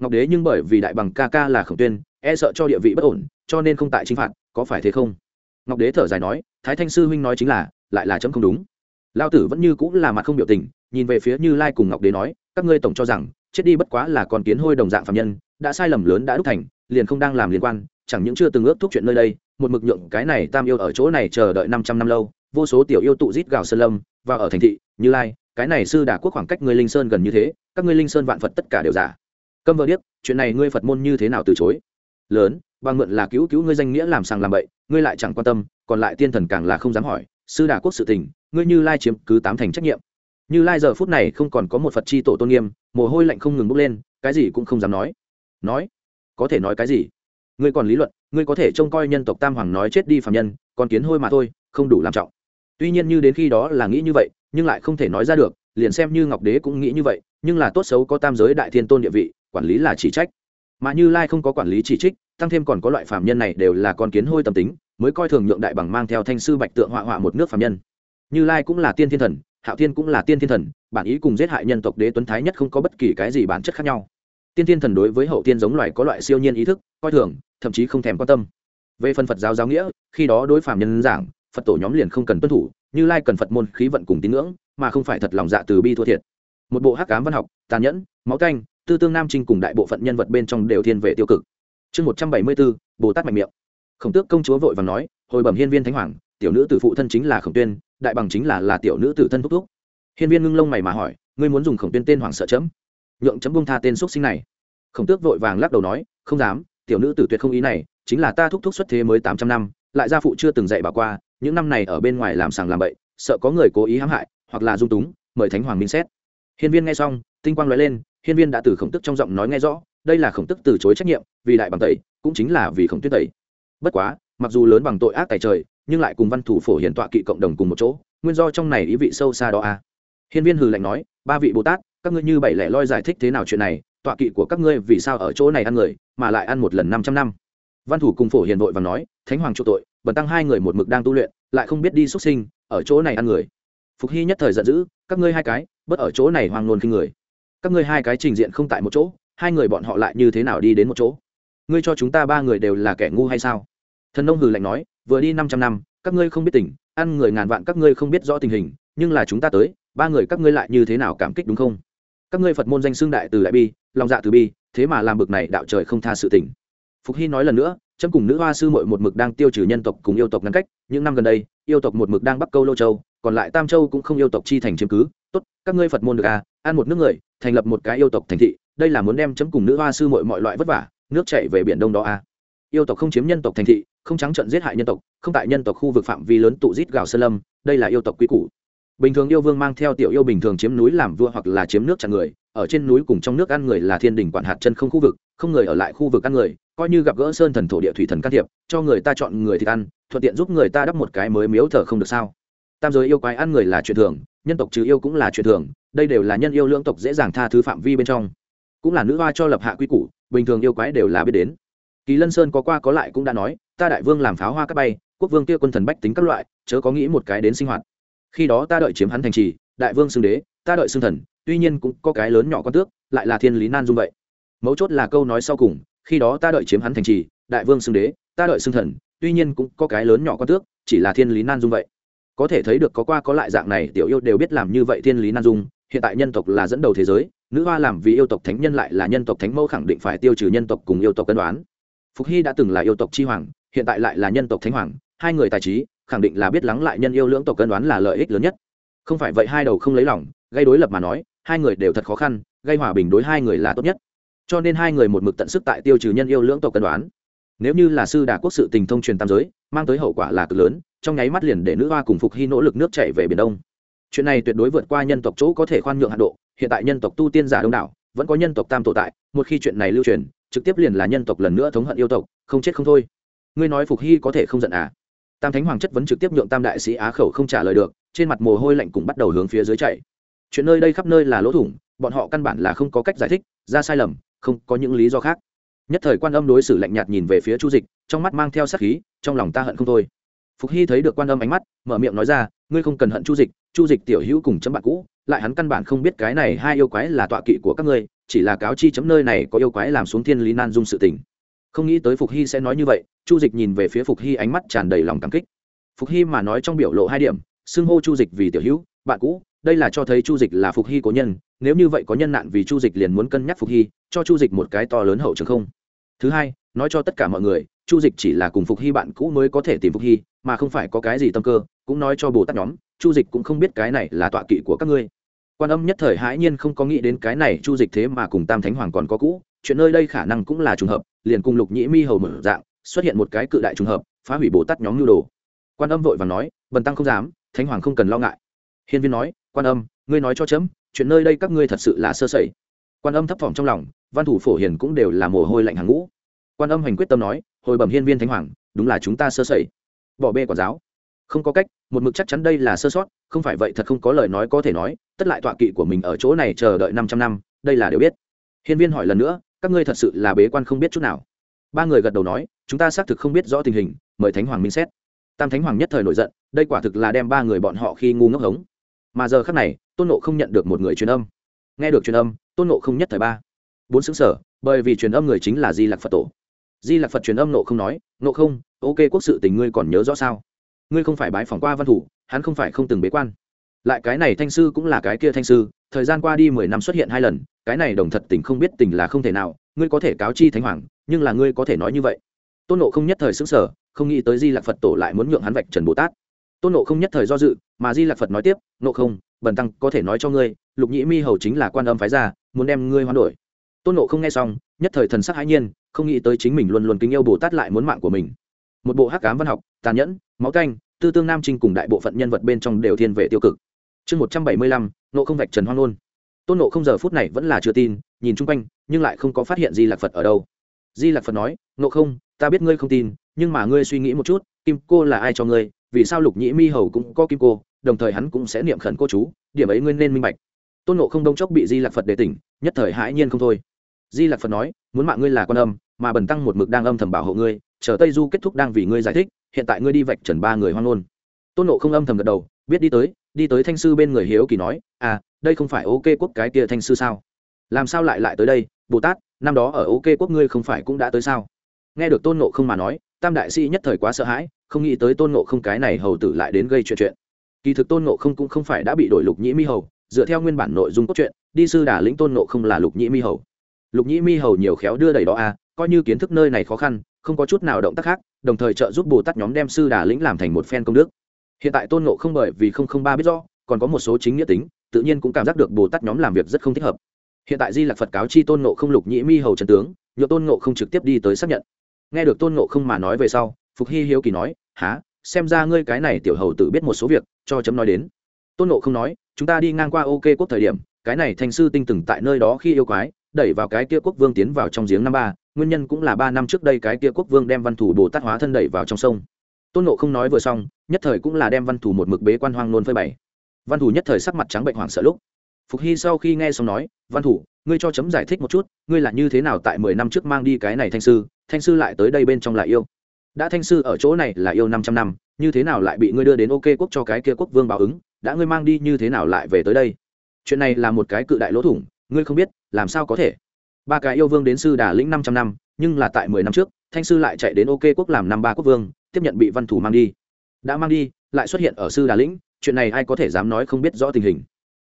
Speaker 1: ngọc đế nhưng bởi vì đại bằng ca ca là khổng tuyên e sợ cho địa vị bất ổn, cho nên không tại chính phạt, có phải thế không? Ngọc đế thở dài nói, thái thanh sư huynh nói chính là, lại là chấm không đúng. Lao tử vẫn như cũng là mặt không biểu tình, nhìn về phía như lai cùng ngọc đế nói, các ngươi tổng cho rằng, chết đi bất quá là con kiến hôi đồng dạng phạm nhân, đã sai lầm lớn đã đúc thành, liền không đang làm liên quan, chẳng những chưa từng ước thúc chuyện nơi đây, một mực nhượng cái này tam yêu ở chỗ này chờ đợi năm trăm năm lâu, vô số tiểu yêu tụ rít gào sơn lâm, và ở thành thị, như lai, cái này sư đà quốc khoảng cách ngươi linh sơn gần như thế, các ngươi linh sơn vạn phật tất cả đều giả câm vợ điếc, chuyện này ngươi phật môn như thế nào từ chối? Lớn, bằng mượn là cứu cứu ngươi danh nghĩa làm sàng làm bậy, ngươi lại chẳng quan tâm, còn lại tiên thần càng là không dám hỏi. Sư đà quốc sự tình, ngươi như lai chiếm cứ tám thành trách nhiệm. Như lai giờ phút này không còn có một phật chi tổ tôn nghiêm, mồ hôi lạnh không ngừng bốc lên, cái gì cũng không dám nói. Nói? Có thể nói cái gì? Ngươi còn lý luận, ngươi có thể trông coi nhân tộc tam hoàng nói chết đi phạm nhân, còn kiến hôi mà thôi, không đủ làm trọng. Tuy nhiên như đến khi đó là nghĩ như vậy, nhưng lại không thể nói ra được, liền xem như ngọc đế cũng nghĩ như vậy, nhưng là tốt xấu có tam giới đại thiên tôn địa vị quản lý là chỉ trách. Mà như lai không có quản lý chỉ trích, tăng thêm còn có loại phạm nhân này đều là con kiến hôi tâm tính, mới coi thường nhượng đại bằng mang theo thanh sư bạch tượng họa họa một nước phạm nhân. Như lai cũng là tiên thiên thần, hạo thiên cũng là tiên thiên thần, bản ý cùng giết hại nhân tộc đế tuấn thái nhất không có bất kỳ cái gì bản chất khác nhau. Tiên thiên thần đối với hậu tiên giống loài có loại siêu nhiên ý thức, coi thường, thậm chí không thèm quan tâm. Về phần phật giáo giáo nghĩa, khi đó đối phạm nhân giảng, phật tổ nhóm liền không cần tuân thủ, như lai cần phật môn khí vận cùng tín ngưỡng, mà không phải thật lòng dạ từ bi thua thiệt. Một bộ hắc cám văn học, tàn nhẫn, máu canh tư tương nam trinh cùng đại bộ phận nhân vật bên trong đều thiên về tiêu cực. Chương một trăm bảy mươi bốn, bồ tát mạnh miệng. Khổng tước công chúa vội và nói, hồi bẩm hiên viên thánh hoàng, tiểu nữ tử phụ thân chính là khổng tuyên, đại bằng chính là là tiểu nữ tử thân thúc thúc. Hiên viên ngưng lông mày mà hỏi, ngươi muốn dùng khổng tuyên tên hoàng sợ chấm? Nhượng chấm bông tha tên x sinh này. Khổng tước vội vàng lắc đầu nói, không dám, tiểu nữ tử tuyệt không ý này, chính là ta thúc thúc xuất thế mới tám trăm năm, lại gia phụ chưa từng dạy bà qua, những năm này ở bên ngoài làm sàng làm bậy, sợ có người cố ý hãm hại, hoặc là dung túng, mời thánh hoàng minh xét. Hiên viên nghe xong, tinh quang nói lên hiên viên đã từ khổng tức trong giọng nói nghe rõ, đây là khổng tức từ chối trách nhiệm, vì đại bằng tẩy, cũng chính là vì khổng tuyết tẩy. Bất quá, mặc dù lớn bằng tội ác tài trời, nhưng lại cùng văn thủ phổ hiển tọa kỵ cộng đồng cùng một chỗ, nguyên do trong này ý vị sâu xa đó a à. hiên viên hừ lạnh nói, ba vị bồ tát, các ngươi như bảy lẻ loi giải thích thế nào chuyện này, tọa kỵ của các ngươi vì sao ở chỗ này ăn người, mà lại ăn một lần năm trăm năm. Văn thủ cùng phổ hiền vội và nói, thánh hoàng chỗ tội, bần tăng hai người một mực đang tu luyện, lại không biết đi xuất sinh, ở chỗ này ăn người. Phục hy nhất thời giận dữ, các ngươi hai cái bất ở chỗ này hoang nôn khi người các ngươi hai cái trình diện không tại một chỗ, hai người bọn họ lại như thế nào đi đến một chỗ? Ngươi cho chúng ta ba người đều là kẻ ngu hay sao? Thần nông hừ lạnh nói, vừa đi năm trăm năm, các ngươi không biết tình, ăn người ngàn vạn các ngươi không biết rõ tình hình, nhưng là chúng ta tới, ba người các ngươi lại như thế nào cảm kích đúng không? Các ngươi phật môn danh xương đại từ đại bi, lòng dạ từ bi, thế mà làm bực này đạo trời không tha sự tình. Phục hy nói lần nữa trâm cùng nữ hoa sư mội một mực đang tiêu trừ nhân tộc cùng yêu tộc ngăn cách, những năm gần đây, yêu tộc một mực đang bắt câu lô châu, còn lại tam châu cũng không yêu tộc chi thành chiếm cứ. Tốt, các ngươi phật môn được à ăn một nước người thành lập một cái yêu tộc thành thị, đây là muốn đem chấm cùng nữ hoa sư mội mọi loại vất vả, nước chạy về biển đông đó à yêu tộc không chiếm nhân tộc thành thị, không trắng trận giết hại nhân tộc, không tại nhân tộc khu vực phạm vi lớn tụ rít gào sơn lâm, đây là yêu tộc quy củ. Bình thường yêu vương mang theo tiểu yêu bình thường chiếm núi làm vua hoặc là chiếm nước chặn người, ở trên núi cùng trong nước ăn người là thiên đình quản hạt chân không khu vực, không người ở lại khu vực ăn người, coi như gặp gỡ sơn thần thổ địa thủy thần can thiệp, cho người ta chọn người thì ăn, thuận tiện giúp người ta đắp một cái mới miếu thờ không được sao? Tam giới yêu quái ăn người là chuyện thường nhân tộc trừ yêu cũng là chuyện thường, đây đều là nhân yêu lưỡng tộc dễ dàng tha thứ phạm vi bên trong. Cũng là nữ hoa cho lập hạ quy củ, bình thường yêu quái đều là biết đến. Kỳ lân sơn có qua có lại cũng đã nói, ta đại vương làm pháo hoa các bay, quốc vương kia quân thần bách tính các loại, chớ có nghĩ một cái đến sinh hoạt. Khi đó ta đợi chiếm hắn thành trì, đại vương xưng đế, ta đợi xưng thần, tuy nhiên cũng có cái lớn nhỏ con tước, lại là thiên lý nan dung vậy. Mấu chốt là câu nói sau cùng, khi đó ta đợi chiếm hắn thành trì, đại vương xưng đế, ta đợi xưng thần, tuy nhiên cũng có cái lớn nhỏ con tước, chỉ là thiên lý nan dung vậy có thể thấy được có qua có lại dạng này, tiểu yêu đều biết làm như vậy thiên lý nan dung, hiện tại nhân tộc là dẫn đầu thế giới, nữ hoa làm vì yêu tộc thánh nhân lại là nhân tộc thánh mẫu khẳng định phải tiêu trừ nhân tộc cùng yêu tộc cân đoán. Phục hy đã từng là yêu tộc chi hoàng, hiện tại lại là nhân tộc thánh hoàng, hai người tài trí, khẳng định là biết lắng lại nhân yêu lưỡng tộc cân đoán là lợi ích lớn nhất. Không phải vậy hai đầu không lấy lòng, gây đối lập mà nói, hai người đều thật khó khăn, gây hòa bình đối hai người là tốt nhất. Cho nên hai người một mực tận sức tại tiêu trừ nhân yêu lưỡng tộc cân đoán. Nếu như là sư đà quốc sự tình thông truyền tam giới, mang tới hậu quả là cực lớn trong nháy mắt liền để nữ hoa cùng phục hy nỗ lực nước chảy về biển đông. Chuyện này tuyệt đối vượt qua nhân tộc chỗ có thể khoan nhượng hạ độ, hiện tại nhân tộc tu tiên giả đông đảo, vẫn có nhân tộc tam tổ tại, một khi chuyện này lưu truyền, trực tiếp liền là nhân tộc lần nữa thống hận yêu tộc, không chết không thôi. Ngươi nói phục hy có thể không giận à? Tam thánh hoàng chất vấn trực tiếp nhượng tam đại sĩ á khẩu không trả lời được, trên mặt mồ hôi lạnh cũng bắt đầu hướng phía dưới chạy chuyện nơi đây khắp nơi là lỗ thủng, bọn họ căn bản là không có cách giải thích, ra sai lầm, không có những lý do khác. Nhất thời quan âm đối xử lạnh nhạt nhìn về phía chu dịch, trong mắt mang theo sát khí, trong lòng ta hận không thôi phục hy thấy được quan âm ánh mắt, mở miệng nói ra, ngươi không cần hận chu dịch chu dịch tiểu hữu cùng chấm bạn cũ, lại hắn căn bản không biết cái này hai yêu quái là tọa kỵ của các ngươi, chỉ là cáo chi chấm nơi này có yêu quái làm xuống thiên lý nan dung sự tình. Không nghĩ tới phục hy sẽ nói như vậy, chu dịch nhìn về phía phục hy ánh mắt tràn đầy lòng cảm kích. Phục hy mà nói trong biểu lộ hai điểm, xưng hô chu dịch vì tiểu hữu, bạn cũ, đây là cho thấy chu dịch là phục hy cố nhân, nếu như vậy có nhân nạn vì chu dịch liền muốn cân nhắc phục hy, cho chu dịch một cái to lớn hậu trường không. Thứ hai nói cho tất cả mọi người, chu dịch chỉ là cùng phục hy bạn cũ mới có thể tìm phục hy, mà không phải có cái gì tâm cơ, cũng nói cho bồ tát nhóm, chu dịch cũng không biết cái này là tọa kỵ của các ngươi. Quan âm nhất thời hãi nhiên không có nghĩ đến cái này chu dịch thế mà cùng tam thánh hoàng còn có cũ, chuyện nơi đây khả năng cũng là trùng hợp, liền cùng lục nhĩ mi hầu mở dạng, xuất hiện một cái cự đại trùng hợp, phá hủy bồ tát nhóm nhu đồ. Quan âm vội và nói, bần tăng không dám, thánh hoàng không cần lo ngại. Hiên viên nói, quan âm, ngươi nói cho chấm, chuyện nơi đây các ngươi thật sự là sơ sẩy. Quan âm thấp thỏm trong lòng, văn thủ phổ hiền cũng đều là mồ hôi lạnh hàng ngũ quan âm hành quyết tâm nói, hồi bẩm hiên viên thánh hoàng, đúng là chúng ta sơ sẩy. Bỏ bê quả giáo. Không có cách, một mực chắc chắn đây là sơ sót, không phải vậy thật không có lời nói có thể nói, tất lại tọa kỵ của mình ở chỗ này chờ đợi năm trăm năm, đây là đều biết. Hiên viên hỏi lần nữa, các ngươi thật sự là bế quan không biết chút nào? Ba người gật đầu nói, chúng ta xác thực không biết rõ tình hình, mời thánh hoàng minh xét. Tam thánh hoàng nhất thời nổi giận, đây quả thực là đem ba người bọn họ khi ngu ngốc hống. Mà giờ khác này, tôn nộ không nhận được một người truyền âm. Nghe được truyền âm, tôn nộ không nhất thời ba. Bốn xứng sở, bởi vì truyền âm người chính là di lạc phật tổ di lạc phật truyền âm nộ không nói nộ không, ok quốc sự tình ngươi còn nhớ rõ sao? Ngươi không phải bái phỏng qua văn thủ, hắn không phải không từng bế quan. Lại cái này thanh sư cũng là cái kia thanh sư, thời gian qua đi mười năm xuất hiện hai lần, cái này đồng thật tình không biết tình là không thể nào, ngươi có thể cáo chi thánh hoàng, nhưng là ngươi có thể nói như vậy. Tôn nộ không nhất thời xứng sở không nghĩ tới di lạc phật tổ lại muốn nhượng hắn vạch trần bồ tát. Tôn nộ không nhất thời do dự, mà di lạc phật nói tiếp nộ không, bần tăng có thể nói cho ngươi, lục nhĩ mi hầu chính là quan âm phái ra muốn đem ngươi hoán đổi tôn nộ không nghe xong, nhất thời thần sắc hãi nhiên, không nghĩ tới chính mình luôn luôn kính yêu bồ tát lại muốn mạng của mình. Một bộ hắc cám văn học, tàn nhẫn, máu canh, tư tương nam trinh cùng đại bộ phận nhân vật bên trong đều thiên về tiêu cực. Chương một trăm bảy mươi lăm nộ không vạch trần hoang nôn tôn nộ không giờ phút này vẫn là chưa tin, nhìn chung quanh, nhưng lại không có phát hiện di lạc phật ở đâu. Di lạc phật nói nộ không, ta biết ngươi không tin, nhưng mà ngươi suy nghĩ một chút, kim cô là ai cho ngươi? Vì sao lục nhĩ mi hầu cũng có kim cô, đồng thời hắn cũng sẽ niệm khẩn cô chú, điểm ấy ngươi nên minh bạch. Tôn nộ không đông chốc bị di lạc phật đề tỉnh, nhất thời hãi nhiên không thôi di lạc phật nói, muốn mạng ngươi là con âm, mà bần tăng một mực đang âm thầm bảo hộ ngươi, chờ tây du kết thúc đang vì ngươi giải thích, hiện tại ngươi đi vạch trần ba người hoang ngôn. Tôn nộ không âm thầm gật đầu, biết đi tới đi tới thanh sư bên người hiếu kỳ nói à đây không phải ok quốc cái kia thanh sư sao? Làm sao lại lại tới đây? Bồ tát, năm đó ở ok quốc ngươi không phải cũng đã tới sao? Nghe được tôn nộ không mà nói, tam đại sĩ nhất thời quá sợ hãi, không nghĩ tới tôn nộ không cái này hầu tử lại đến gây chuyện chuyện. Kỳ thực tôn nộ không cũng không phải đã bị đổi lục nhĩ mi hầu, dựa theo nguyên bản nội dung cốt truyện, đi sư đà lĩnh tôn nộ không là lục nhĩ mi hầu lục nhĩ mi hầu nhiều khéo đưa đẩy đó à coi như kiến thức nơi này khó khăn, không có chút nào động tác khác, đồng thời trợ giúp bồ tát nhóm đem sư đà lĩnh làm thành một phen công đức. Hiện tại tôn nộ không bởi vì không không ba biết rõ, còn có một số chính nghĩa tính, tự nhiên cũng cảm giác được bồ tát nhóm làm việc rất không thích hợp. Hiện tại di lạc phật cáo chi tôn nộ không lục nhĩ mi hầu trần tướng nhựa tôn nộ không trực tiếp đi tới xác nhận. Nghe được tôn nộ không mà nói về sau, phục hy hiếu kỳ nói há xem ra ngươi cái này tiểu hầu tự biết một số việc, cho chấm nói đến. Tôn nộ không nói, chúng ta đi ngang qua ok quốc thời điểm, cái này thành sư tinh từng tại nơi đó khi yêu quái đẩy vào cái kia quốc vương tiến vào trong giếng năm ba, nguyên nhân cũng là ba năm trước đây cái kia quốc vương đem văn thủ bồ tát hóa thân đẩy vào trong sông. Tôn nộ không nói vừa xong, nhất thời cũng là đem văn thủ một mực bế quan hoang nôn phơi bày. Văn thủ nhất thời sắc mặt trắng bệnh hoảng sợ lúc. Phục hy sau khi nghe xong nói, văn thủ, ngươi cho chấm giải thích một chút, ngươi là như thế nào tại mười năm trước mang đi cái này thanh sư thanh sư lại tới đây bên trong là yêu? Đã thanh sư ở chỗ này là yêu năm trăm năm, như thế nào lại bị ngươi đưa đến ok quốc cho cái kia quốc vương báo ứng? Đã ngươi mang đi như thế nào lại về tới đây? Chuyện này là một cái cự đại lỗ thủng, ngươi không biết làm sao có thể? Ba cái yêu vương đến sư đà lĩnh năm trăm năm, nhưng là tại mười năm trước, thanh sư lại chạy đến ok quốc làm năm ba quốc vương, tiếp nhận bị văn thủ mang đi. Đã mang đi, lại xuất hiện ở sư đà lĩnh, chuyện này ai có thể dám nói không biết rõ tình hình.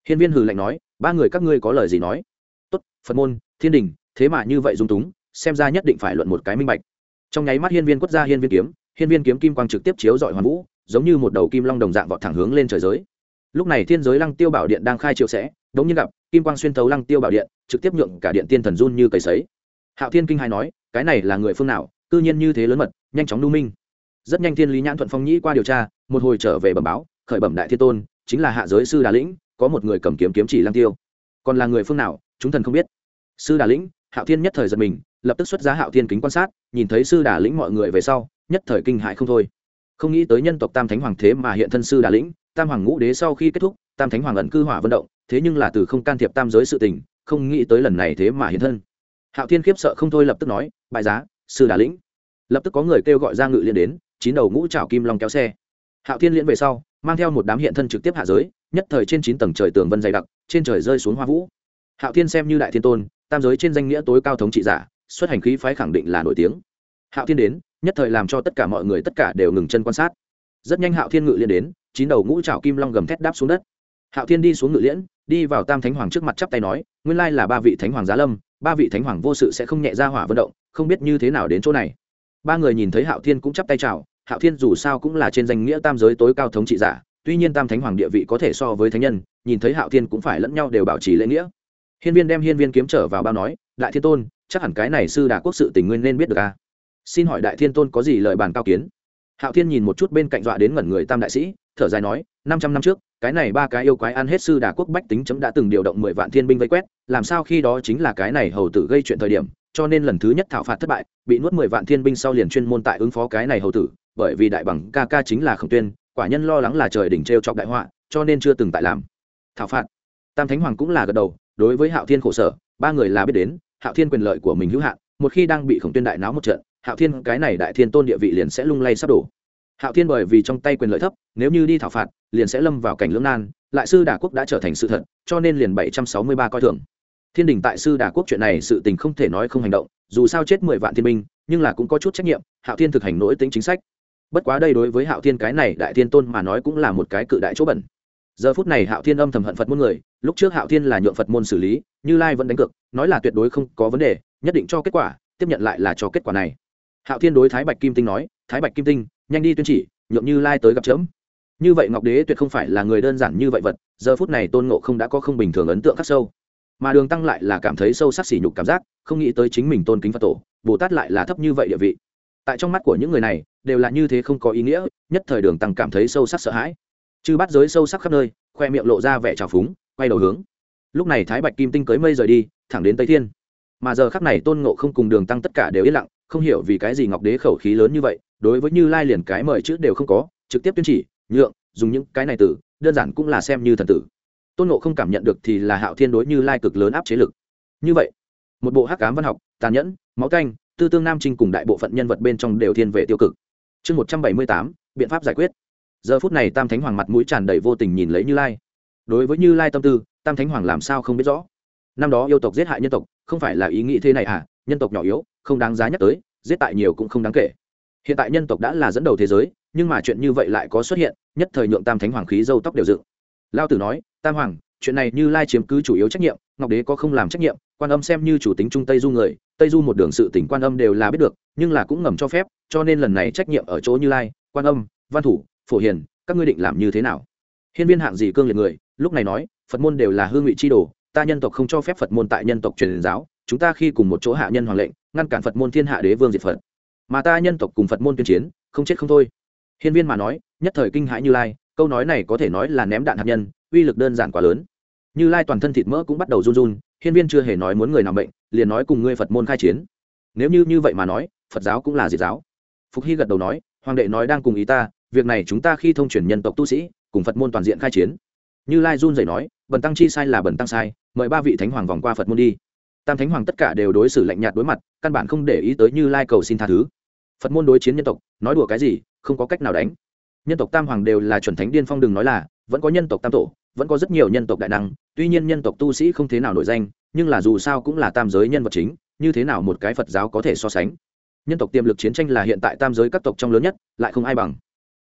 Speaker 1: Hiên viên hừ lạnh nói, ba người các ngươi có lời gì nói? Tốt, phật môn, thiên đình, thế mà như vậy dung túng, xem ra nhất định phải luận một cái minh bạch. Trong nháy mắt hiên viên quốc gia hiên viên kiếm, hiên viên kiếm kim quang trực tiếp chiếu dọi hoàn vũ, giống như một đầu kim long đồng dạng vọt thẳng hướng lên trời giới. Lúc này thiên giới lăng tiêu bảo điện đang khai triệu sẽ đống nhiên gặp, kim quang xuyên thấu lăng tiêu bảo điện, trực tiếp nhượng cả điện tiên thần run như cầy sấy. Hạo thiên kinh hai nói, cái này là người phương nào, cư nhiên như thế lớn mật, nhanh chóng lưu minh. Rất nhanh thiên lý nhãn thuận phong nhĩ qua điều tra, một hồi trở về bẩm báo, khởi bẩm đại thiên tôn, chính là hạ giới sư đà lĩnh, có một người cầm kiếm kiếm chỉ lăng tiêu. Còn là người phương nào, chúng thần không biết. Sư đà lĩnh, hạo thiên nhất thời giật mình, lập tức xuất giá hạo thiên kính quan sát, nhìn thấy sư đà lĩnh mọi người về sau, nhất thời kinh hại không thôi. Không nghĩ tới nhân tộc tam thánh hoàng thế mà hiện thân sư đà lĩnh, tam hoàng ngũ đế sau khi kết thúc, tam thánh hoàng ẩn cư hỏa vận động thế nhưng là từ không can thiệp tam giới sự tình, không nghĩ tới lần này thế mà hiện thân. Hạo thiên khiếp sợ không thôi lập tức nói, bại giá, sư đà lĩnh. Lập tức có người kêu gọi ra ngự liên đến, chín đầu ngũ trào kim long kéo xe. Hạo thiên liễn về sau, mang theo một đám hiện thân trực tiếp hạ giới, nhất thời trên chín tầng trời tường vân dày đặc, trên trời rơi xuống hoa vũ. Hạo thiên xem như đại thiên tôn, tam giới trên danh nghĩa tối cao thống trị giả, xuất hành khí phái khẳng định là nổi tiếng. Hạo thiên đến, nhất thời làm cho tất cả mọi người tất cả đều ngừng chân quan sát. Rất nhanh hạo thiên ngự liên đến, chín đầu ngũ trào kim long gầm thét đáp xuống đất. Hạo thiên đi xuống ngự liễn đi vào tam thánh hoàng trước mặt chắp tay nói, nguyên lai là ba vị thánh hoàng giá lâm, ba vị thánh hoàng vô sự sẽ không nhẹ ra hỏa vận động, không biết như thế nào đến chỗ này. Ba người nhìn thấy hạo thiên cũng chắp tay chào, hạo thiên dù sao cũng là trên danh nghĩa tam giới tối cao thống trị giả, tuy nhiên tam thánh hoàng địa vị có thể so với thánh nhân, nhìn thấy hạo thiên cũng phải lẫn nhau đều bảo trì lễ nghĩa. Hiên viên đem hiên viên kiếm trở vào bao nói, đại thiên tôn, chắc hẳn cái này sư đà quốc sự tình nguyên nên biết được à? xin hỏi đại thiên tôn có gì lời bàn cao kiến? Hạo thiên nhìn một chút bên cạnh dọa đến ngẩn người tam đại sĩ thở dài nói, năm trăm năm trước, cái này ba cái yêu quái ăn hết sư đà quốc bách tính chấm đã từng điều động mười vạn thiên binh vây quét, làm sao khi đó chính là cái này hầu tử gây chuyện thời điểm, cho nên lần thứ nhất thảo phạt thất bại, bị nuốt mười vạn thiên binh sau liền chuyên môn tại ứng phó cái này hầu tử, bởi vì đại bằng ca ca chính là khổng tuyên, quả nhân lo lắng là trời đỉnh t r e o chọc đại họa, cho nên chưa từng tại làm. Thảo phạt. Tam thánh hoàng cũng là gật đầu, đối với hạo thiên khổ sở, ba người là biết đến, hạo thiên quyền lợi của mình hữu hạn, một khi đang bị khổng tuyên đại náo một trận, hạo thiên cái này đại thiên tôn địa vị liền sẽ lung lay sắp đổ hạo thiên bởi vì trong tay quyền lợi thấp, nếu như đi thảo phạt, liền sẽ lâm vào cảnh lưỡng nan, lại sư đà quốc đã trở thành sự thật, cho nên liền bảy trăm sáu mươi ba coi thường. Thiên đình tại sư đà quốc chuyện này sự tình không thể nói không hành động, dù sao chết mười vạn thiên binh, nhưng là cũng có chút trách nhiệm, hạo thiên thực hành nỗi tính chính sách. Bất quá đây đối với hạo thiên cái này đại thiên tôn mà nói cũng là một cái cự đại chỗ bẩn. Giờ phút này hạo thiên âm thầm hận phật môn người, lúc trước hạo thiên là nhượng phật môn xử lý, như lai vẫn đánh cược, nói là tuyệt đối không có vấn đề, nhất định cho kết quả, tiếp nhận lại là cho kết quả này. Hạo thiên đối thái bạch kim tinh nói, thái bạch kim tinh nhanh đi tuyên chỉ, nhượng như lai tới gặp chớm. Như vậy ngọc đế tuyệt không phải là người đơn giản như vậy vật, giờ phút này tôn ngộ không đã có không bình thường ấn tượng khắc sâu. Mà đường tăng lại là cảm thấy sâu sắc sỉ nhục cảm giác, không nghĩ tới chính mình tôn kính phật tổ, bồ tát lại là thấp như vậy địa vị. Tại trong mắt của những người này, đều là như thế không có ý nghĩa, nhất thời đường tăng cảm thấy sâu sắc sợ hãi. Chư bắt giới sâu sắc khắp nơi, khoe miệng lộ ra vẻ trào phúng, quay đầu hướng. Lúc này thái bạch kim tinh cưới mây rời đi, thẳng đến tây thiên. Mà giờ khắc này tôn ngộ không cùng đường tăng tất cả đều yên lặng, không hiểu vì cái gì ngọc đế khẩu khí lớn như vậy đối với như lai liền cái mời chữ đều không có, trực tiếp tuyên chỉ, nhượng, dùng những cái này từ, đơn giản cũng là xem như thần tử. Tôn ngộ không cảm nhận được thì là hạo thiên đối như lai cực lớn áp chế lực. Như vậy, một bộ hắc cám văn học, tàn nhẫn, máu canh, tư tương nam trinh cùng đại bộ phận nhân vật bên trong đều thiên về tiêu cực. Chương một trăm bảy mươi tám, biện pháp giải quyết. Giờ phút này tam thánh hoàng mặt mũi tràn đầy vô tình nhìn lấy như lai. Đối với như lai tâm tư, tam thánh hoàng làm sao không biết rõ? Năm đó yêu tộc giết hại nhân tộc, không phải là ý nghĩ thế này à? Nhân tộc nhỏ yếu, không đáng giá nhắc tới, giết tại nhiều cũng không đáng kể hiện tại nhân tộc đã là dẫn đầu thế giới, nhưng mà chuyện như vậy lại có xuất hiện, nhất thời nhượng tam thánh hoàng khí dâu tóc đều dựng. Lao tử nói, tam hoàng, chuyện này như lai chiếm cứ chủ yếu trách nhiệm, ngọc đế có không làm trách nhiệm, quan âm xem như chủ tính trung tây du người, tây du một đường sự tỉnh quan âm đều là biết được, nhưng là cũng ngầm cho phép, cho nên lần này trách nhiệm ở chỗ như lai, quan âm, văn thủ, phổ hiền, các ngươi định làm như thế nào? Hiên viên hạng gì cương liệt người, lúc này nói, phật môn đều là hương vị chi đồ, ta nhân tộc không cho phép phật môn tại nhân tộc truyền giáo, chúng ta khi cùng một chỗ hạ nhân hoàng lệnh, ngăn cản phật môn thiên hạ đế vương diệt phật mà ta nhân tộc cùng phật môn tuyên chiến, không chết không thôi. Hiên viên mà nói, nhất thời kinh hãi như lai, câu nói này có thể nói là ném đạn hạt nhân, uy lực đơn giản quá lớn. Như lai toàn thân thịt mỡ cũng bắt đầu run run, hiên viên chưa hề nói muốn người nào bệnh liền nói cùng ngươi phật môn khai chiến. Nếu như như vậy mà nói, phật giáo cũng là diệt giáo. Phục hy gật đầu nói, hoàng đệ nói đang cùng ý ta, việc này chúng ta khi thông truyền nhân tộc tu sĩ, cùng phật môn toàn diện khai chiến. Như lai run dậy nói, bần tăng chi sai là bần tăng sai, mời ba vị thánh hoàng vòng qua phật môn đi. Tam thánh hoàng tất cả đều đối xử lạnh nhạt đối mặt, căn bản không để ý tới như lai cầu xin tha thứ phật môn đối chiến nhân tộc, nói đùa cái gì, không có cách nào đánh. Nhân tộc tam hoàng đều là chuẩn thánh điên phong đừng nói là, vẫn có nhân tộc tam tổ, vẫn có rất nhiều nhân tộc đại năng. Tuy nhiên nhân tộc tu sĩ không thế nào nổi danh, nhưng là dù sao cũng là tam giới nhân vật chính, như thế nào một cái phật giáo có thể so sánh? Nhân tộc tiềm lực chiến tranh là hiện tại tam giới các tộc trong lớn nhất, lại không ai bằng.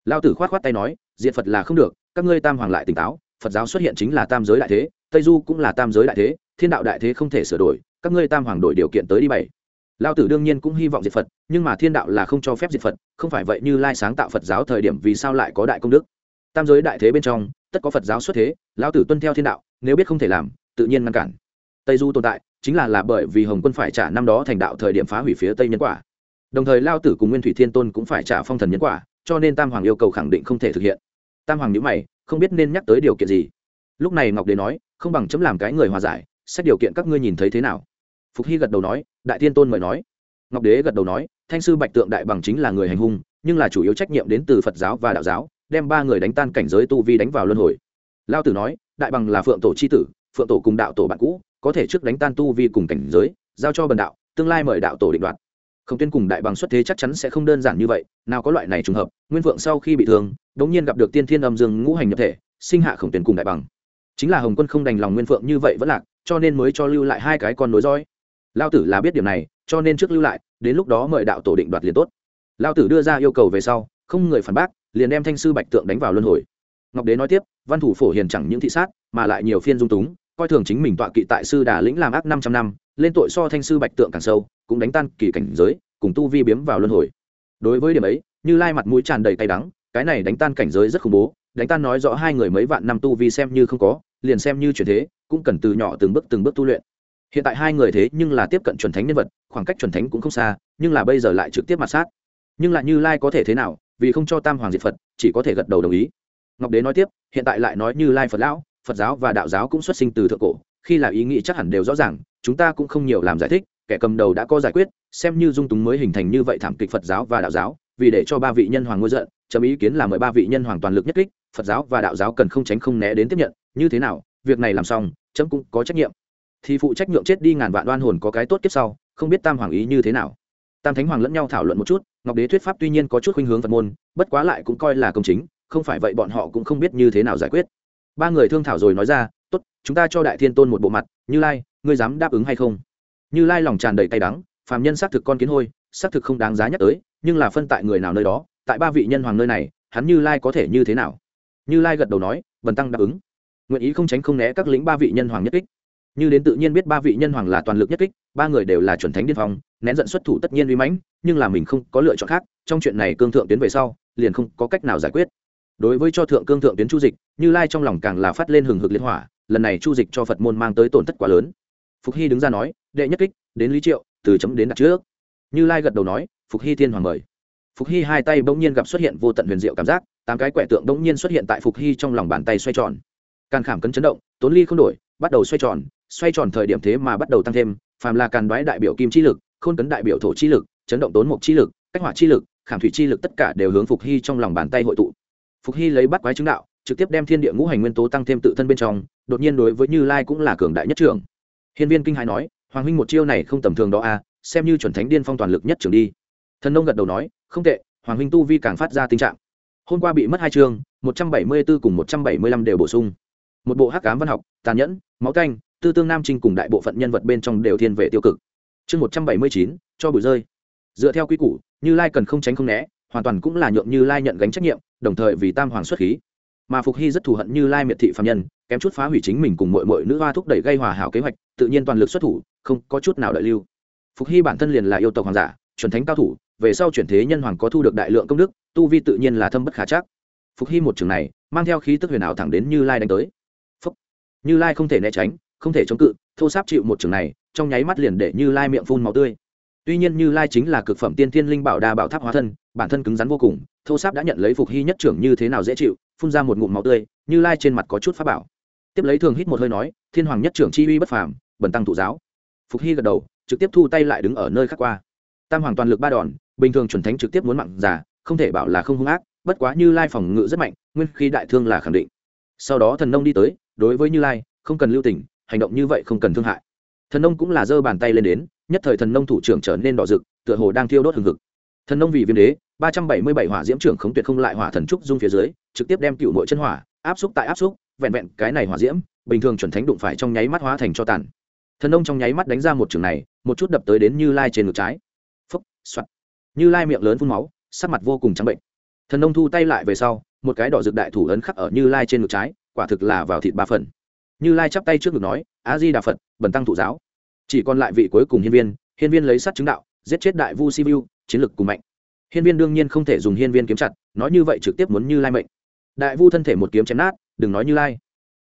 Speaker 1: Lao tử khoát khoát tay nói diện phật là không được, các ngươi tam hoàng lại tỉnh táo, phật giáo xuất hiện chính là tam giới đại thế, tây du cũng là tam giới đại thế, thiên đạo đại thế không thể sửa đổi, các ngươi tam hoàng đổi điều kiện tới đi bảy lao tử đương nhiên cũng hy vọng diệt phật, nhưng mà thiên đạo là không cho phép diệt phật, không phải vậy như lai sáng tạo phật giáo thời điểm vì sao lại có đại công đức? Tam giới đại thế bên trong, tất có phật giáo xuất thế, lao tử tuân theo thiên đạo, nếu biết không thể làm, tự nhiên ngăn cản. Tây du tồn tại, chính là là bởi vì hồng quân phải trả năm đó thành đạo thời điểm phá hủy phía tây nhân quả. Đồng thời lao tử cùng nguyên thủy thiên tôn cũng phải trả phong thần nhân quả, cho nên tam hoàng yêu cầu khẳng định không thể thực hiện. Tam hoàng nhữ mày, không biết nên nhắc tới điều kiện gì. Lúc này ngọc đế nói, không bằng chấm làm cái người hòa giải, xét điều kiện các ngươi nhìn thấy thế nào? Phục hy gật đầu nói đại thiên tôn mời nói. Ngọc đế gật đầu nói, thanh sư bạch tượng đại bằng chính là người hành hung, nhưng là chủ yếu trách nhiệm đến từ phật giáo và đạo giáo, đem ba người đánh tan cảnh giới tu vi đánh vào luân hồi. Lao tử nói, đại bằng là phượng tổ c h i tử, phượng tổ cùng đạo tổ bạn cũ, có thể trước đánh tan tu vi cùng cảnh giới, giao cho bần đạo, tương lai mời đạo tổ định đoạt. Không tuyên cùng đại bằng xuất thế chắc chắn sẽ không đơn giản như vậy, nào có loại này trùng hợp, nguyên phượng sau khi bị thương đ ỗ n g nhiên gặp được tiên thiên âm dương ngũ hành nhập thể, sinh hạ khổng tuyên cùng đại bằng. Chính là hồng quân không đành lòng nguyên phượng như vậy vẫn lạc, cho nên mới cho lưu lại hai cái con nối roi lao tử là biết điểm này, cho nên trước lưu lại, đến lúc đó mời đạo tổ định đoạt liền tốt. Lao tử đưa ra yêu cầu về sau, không người phản bác, liền đem thanh sư bạch tượng đánh vào luân hồi. Ngọc đế nói tiếp, văn thủ phổ hiền chẳng những thị sát, mà lại nhiều phiên dung túng, coi thường chính mình tọa kỵ tại sư đà lĩnh làm ác năm trăm năm, lên tội so thanh sư bạch tượng càng sâu, cũng đánh tan kỳ cảnh giới, cùng tu vi biếm vào luân hồi. Đối với điểm ấy, như lai mặt mũi tràn đầy tay đắng, cái này đánh tan cảnh giới rất khủng bố, đánh tan nói rõ hai người mấy vạn năm tu vi xem như không có, liền xem như chuyển thế, cũng cần từ nhỏ từng bước từng bước tu luyện hiện tại hai người thế nhưng là tiếp cận chuẩn thánh nhân vật, khoảng cách chuẩn thánh cũng không xa, nhưng là bây giờ lại trực tiếp mặt sát. Nhưng lại như lai có thể thế nào, vì không cho tam hoàng diệt phật, chỉ có thể gật đầu đồng ý. Ngọc đế nói tiếp, hiện tại lại nói như lai phật lão, phật giáo và đạo giáo cũng xuất sinh từ thượng cổ, khi là ý nghĩ chắc hẳn đều rõ ràng, chúng ta cũng không nhiều làm giải thích, kẻ cầm đầu đã có giải quyết, xem như dung túng mới hình thành như vậy thảm kịch phật giáo và đạo giáo, vì để cho ba vị nhân hoàng ngôi giận, chấm ý kiến là mời ba vị nhân hoàng toàn lực nhất kích, phật giáo và đạo giáo cần không tránh không né đến tiếp nhận, như thế nào, việc này làm xong, chấm cũng có trách nhiệm thì phụ trách nhượng chết đi ngàn vạn đoan hồn có cái tốt kiếp sau, không biết tam hoàng ý như thế nào. Tam thánh hoàng lẫn nhau thảo luận một chút, ngọc đế thuyết pháp tuy nhiên có chút khuynh hướng phật môn, bất quá lại cũng coi là công chính, không phải vậy bọn họ cũng không biết như thế nào giải quyết. Ba người thương thảo rồi nói ra, tốt, chúng ta cho đại thiên tôn một bộ mặt, như lai, ngươi dám đáp ứng hay không? Như lai lòng tràn đầy cay đắng, phàm nhân xác thực con kiến hôi, xác thực không đáng giá nhắc tới, nhưng là phân tại người nào nơi đó, tại ba vị nhân hoàng nơi này, hắn như lai có thể như thế nào? Như lai gật đầu nói, bần tăng đáp ứng. Nguyện ý không tránh không né các lĩnh ba vị nhân hoàng nhất kích như đến tự nhiên biết ba vị nhân hoàng là toàn lực nhất kích, ba người đều là chuẩn thánh điên phong, nén giận xuất thủ tất nhiên uy mãnh, nhưng là mình không có lựa chọn khác, trong chuyện này cương thượng tuyến về sau, liền không có cách nào giải quyết. Đối với cho thượng cương thượng tuyến chu dịch, như lai trong lòng càng là phát lên hừng hực liên hỏa, lần này chu dịch cho phật môn mang tới tổn thất quá lớn. Phục hy đứng ra nói, đệ nhất kích, đến lý triệu, từ chấm đến đặt trước. Như lai gật đầu nói, phục hy thiên hoàng mời. Phục hy hai tay bỗng nhiên gặp xuất hiện vô tận huyền diệu cảm giác, tám cái quẻ tượng bỗng nhiên xuất hiện tại phục hy trong lòng bàn tay xoay tròn. Càng khảm cấn chấn động, tốn ly không đổi, bắt đầu xoay tròn xoay tròn thời điểm thế mà bắt đầu tăng thêm phàm là càn đoái đại biểu kim chi lực khôn cấn đại biểu thổ chi lực chấn động tốn mục chi lực cách hỏa chi lực khảm thủy chi lực tất cả đều hướng phục hy trong lòng bàn tay hội tụ. Phục hy lấy bắt quái chứng đạo trực tiếp đem thiên địa ngũ hành nguyên tố tăng thêm tự thân bên trong đột nhiên đối với như lai cũng là cường đại nhất trưởng. Hiên viên kinh hãi nói hoàng huynh một chiêu này không tầm thường đó a à, xem như chuẩn thánh điên phong toàn lực nhất trưởng đi. Thần nông gật đầu nói không tệ hoàng huynh tu vi càng phát ra tình trạng. Hôm qua bị mất hai chương một trăm bảy mươi 174 cùng một trăm bảy mươi lăm đều bổ sung một bộ hắc ám văn học, tàn nhẫn, máu canh, tư tương nam trinh cùng đại bộ phận nhân vật bên trong đều thiên về tiêu cực. Chương một trăm bảy mươi chín, cho bụi rơi. Dựa theo quy củ, như lai cần không tránh không né, hoàn toàn cũng là nhượng như lai nhận gánh trách nhiệm, đồng thời vì tam hoàng xuất khí. Mà phục hy rất thù hận như lai miệt thị phạm nhân, kém chút phá hủy chính mình cùng mọi mọi nữ hoa thúc đẩy gây hòa hảo kế hoạch, tự nhiên toàn lực xuất thủ, không có chút nào đợi lưu. Phục hy bản thân liền là yêu tộc hoàng giả, chuẩn thánh cao thủ, về sau chuyển thế nhân hoàng có thu được đại lượng công đức, tu vi tự nhiên là thâm bất khả chắc. Phục hy một trường này, mang theo khí tức huyền ảo thẳng đến như lai đánh tới như lai không thể né tránh, không thể chống cự, thô sáp chịu một trường này, trong nháy mắt liền để như lai miệng phun máu tươi. Tuy nhiên như lai chính là cực phẩm tiên thiên linh bảo đa bảo tháp hóa thân, bản thân cứng rắn vô cùng, thô sáp đã nhận lấy phục hy nhất trưởng như thế nào dễ chịu, phun ra một ngụm máu tươi, như lai trên mặt có chút pháp bảo. Tiếp lấy thường hít một hơi nói, thiên hoàng nhất trưởng chi uy bất phàm bẩn tăng thụ giáo. Phục hy gật đầu, trực tiếp thu tay lại đứng ở nơi khác qua. Tam hoàng toàn lực ba đòn, bình thường chuẩn thánh trực tiếp muốn mặn giả không thể bảo là không hung ác, bất quá như lai phòng ngự rất mạnh, nguyên khi đại thương là khẳng định. Sau đó thần nông đi tới đối với như lai, không cần lưu tình, hành động như vậy không cần thương hại. Thần nông cũng là giơ bàn tay lên đến, nhất thời thần nông thủ trưởng trở nên đỏ rực, tựa hồ đang thiêu đốt hừng hực. Thần nông vì viêm đế, ba trăm bảy mươi bảy hỏa diễm trưởng khống tuyệt không lại hỏa thần trúc dung phía dưới, trực tiếp đem cựu nội chân hỏa, áp xúc tại áp xúc, vẹn vẹn cái này hỏa diễm, bình thường chuẩn thánh đụng phải trong nháy mắt hóa thành cho tàn. Thần nông trong nháy mắt đánh ra một trường này, một chút đập tới đến như lai trên ngực trái. Phúc, soạt. Như lai miệng lớn phun máu, sắc mặt vô cùng trắng bệnh. Thần nông thu tay lại về sau, một cái đỏ rực đại thủ ấn khắc ở như lai trên ngực trái quả thực là vào thịt ba phần. Như lai chắp tay trước ngực nói a di đà phật, bần tăng thụ giáo. Chỉ còn lại vị cuối cùng hiên viên hiên viên lấy sắt chứng đạo, giết chết đại vu si vu, chiến lực cùng mạnh. Hiên viên đương nhiên không thể dùng hiên viên kiếm chặt, nói như vậy trực tiếp muốn như lai mệnh. Đại vu thân thể một kiếm chém nát, đừng nói như lai.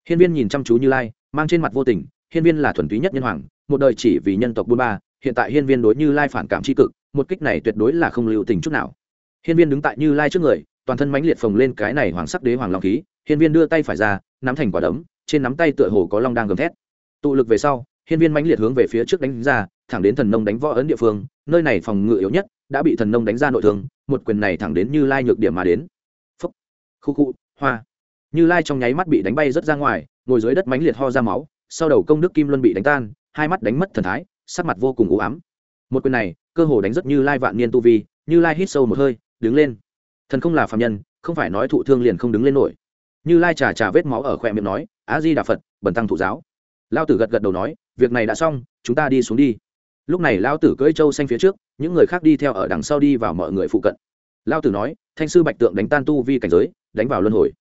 Speaker 1: Hiên viên nhìn chăm chú như lai, mang trên mặt vô tình, hiên viên là thuần túy nhất nhân hoàng, một đời chỉ vì nhân tộc buôn ba, hiện tại hiên viên đối như lai phản cảm tri cực, một kích này tuyệt đối là không lưu tình chút nào. Hiên viên đứng tại như lai trước người, toàn thân mãnh liệt phồng lên cái này hoàng sắc đế hoàng long khí hiên viên đưa tay phải ra, nắm thành quả đấm, trên nắm tay tựa hồ có long đang gầm thét. Tụ lực về sau, hiên viên mãnh liệt hướng về phía trước đánh ra, thẳng đến thần nông đánh võ ấn địa phương, nơi này phòng ngự yếu nhất, đã bị thần nông đánh ra nội thương, một quyền này thẳng đến như lai nhược điểm mà đến. Phúc. Khu khu, hoa. Như lai trong nháy mắt bị đánh bay rất ra ngoài, ngồi dưới đất mãnh liệt ho ra máu, sau đầu công đức kim luân bị đánh tan, hai mắt đánh mất thần thái, sắc mặt vô cùng u ám. Một quyền này, cơ hồ đánh rất như lai vạn niên tu vi, như lai hít sâu một hơi, đứng lên. Thần không là phạm nhân, không phải nói thụ thương liền không đứng lên nổi như lai trà trà vết máu ở khoe miệng nói á di đà phật, bần tăng thụ giáo. Lao tử gật gật đầu nói, việc này đã xong, chúng ta đi xuống đi. Lúc này lao tử cưỡi trâu xanh phía trước, những người khác đi theo ở đằng sau đi vào mọi người phụ cận. Lao tử nói, thanh sư bạch tượng đánh tan tu vi cảnh giới, đánh vào luân hồi.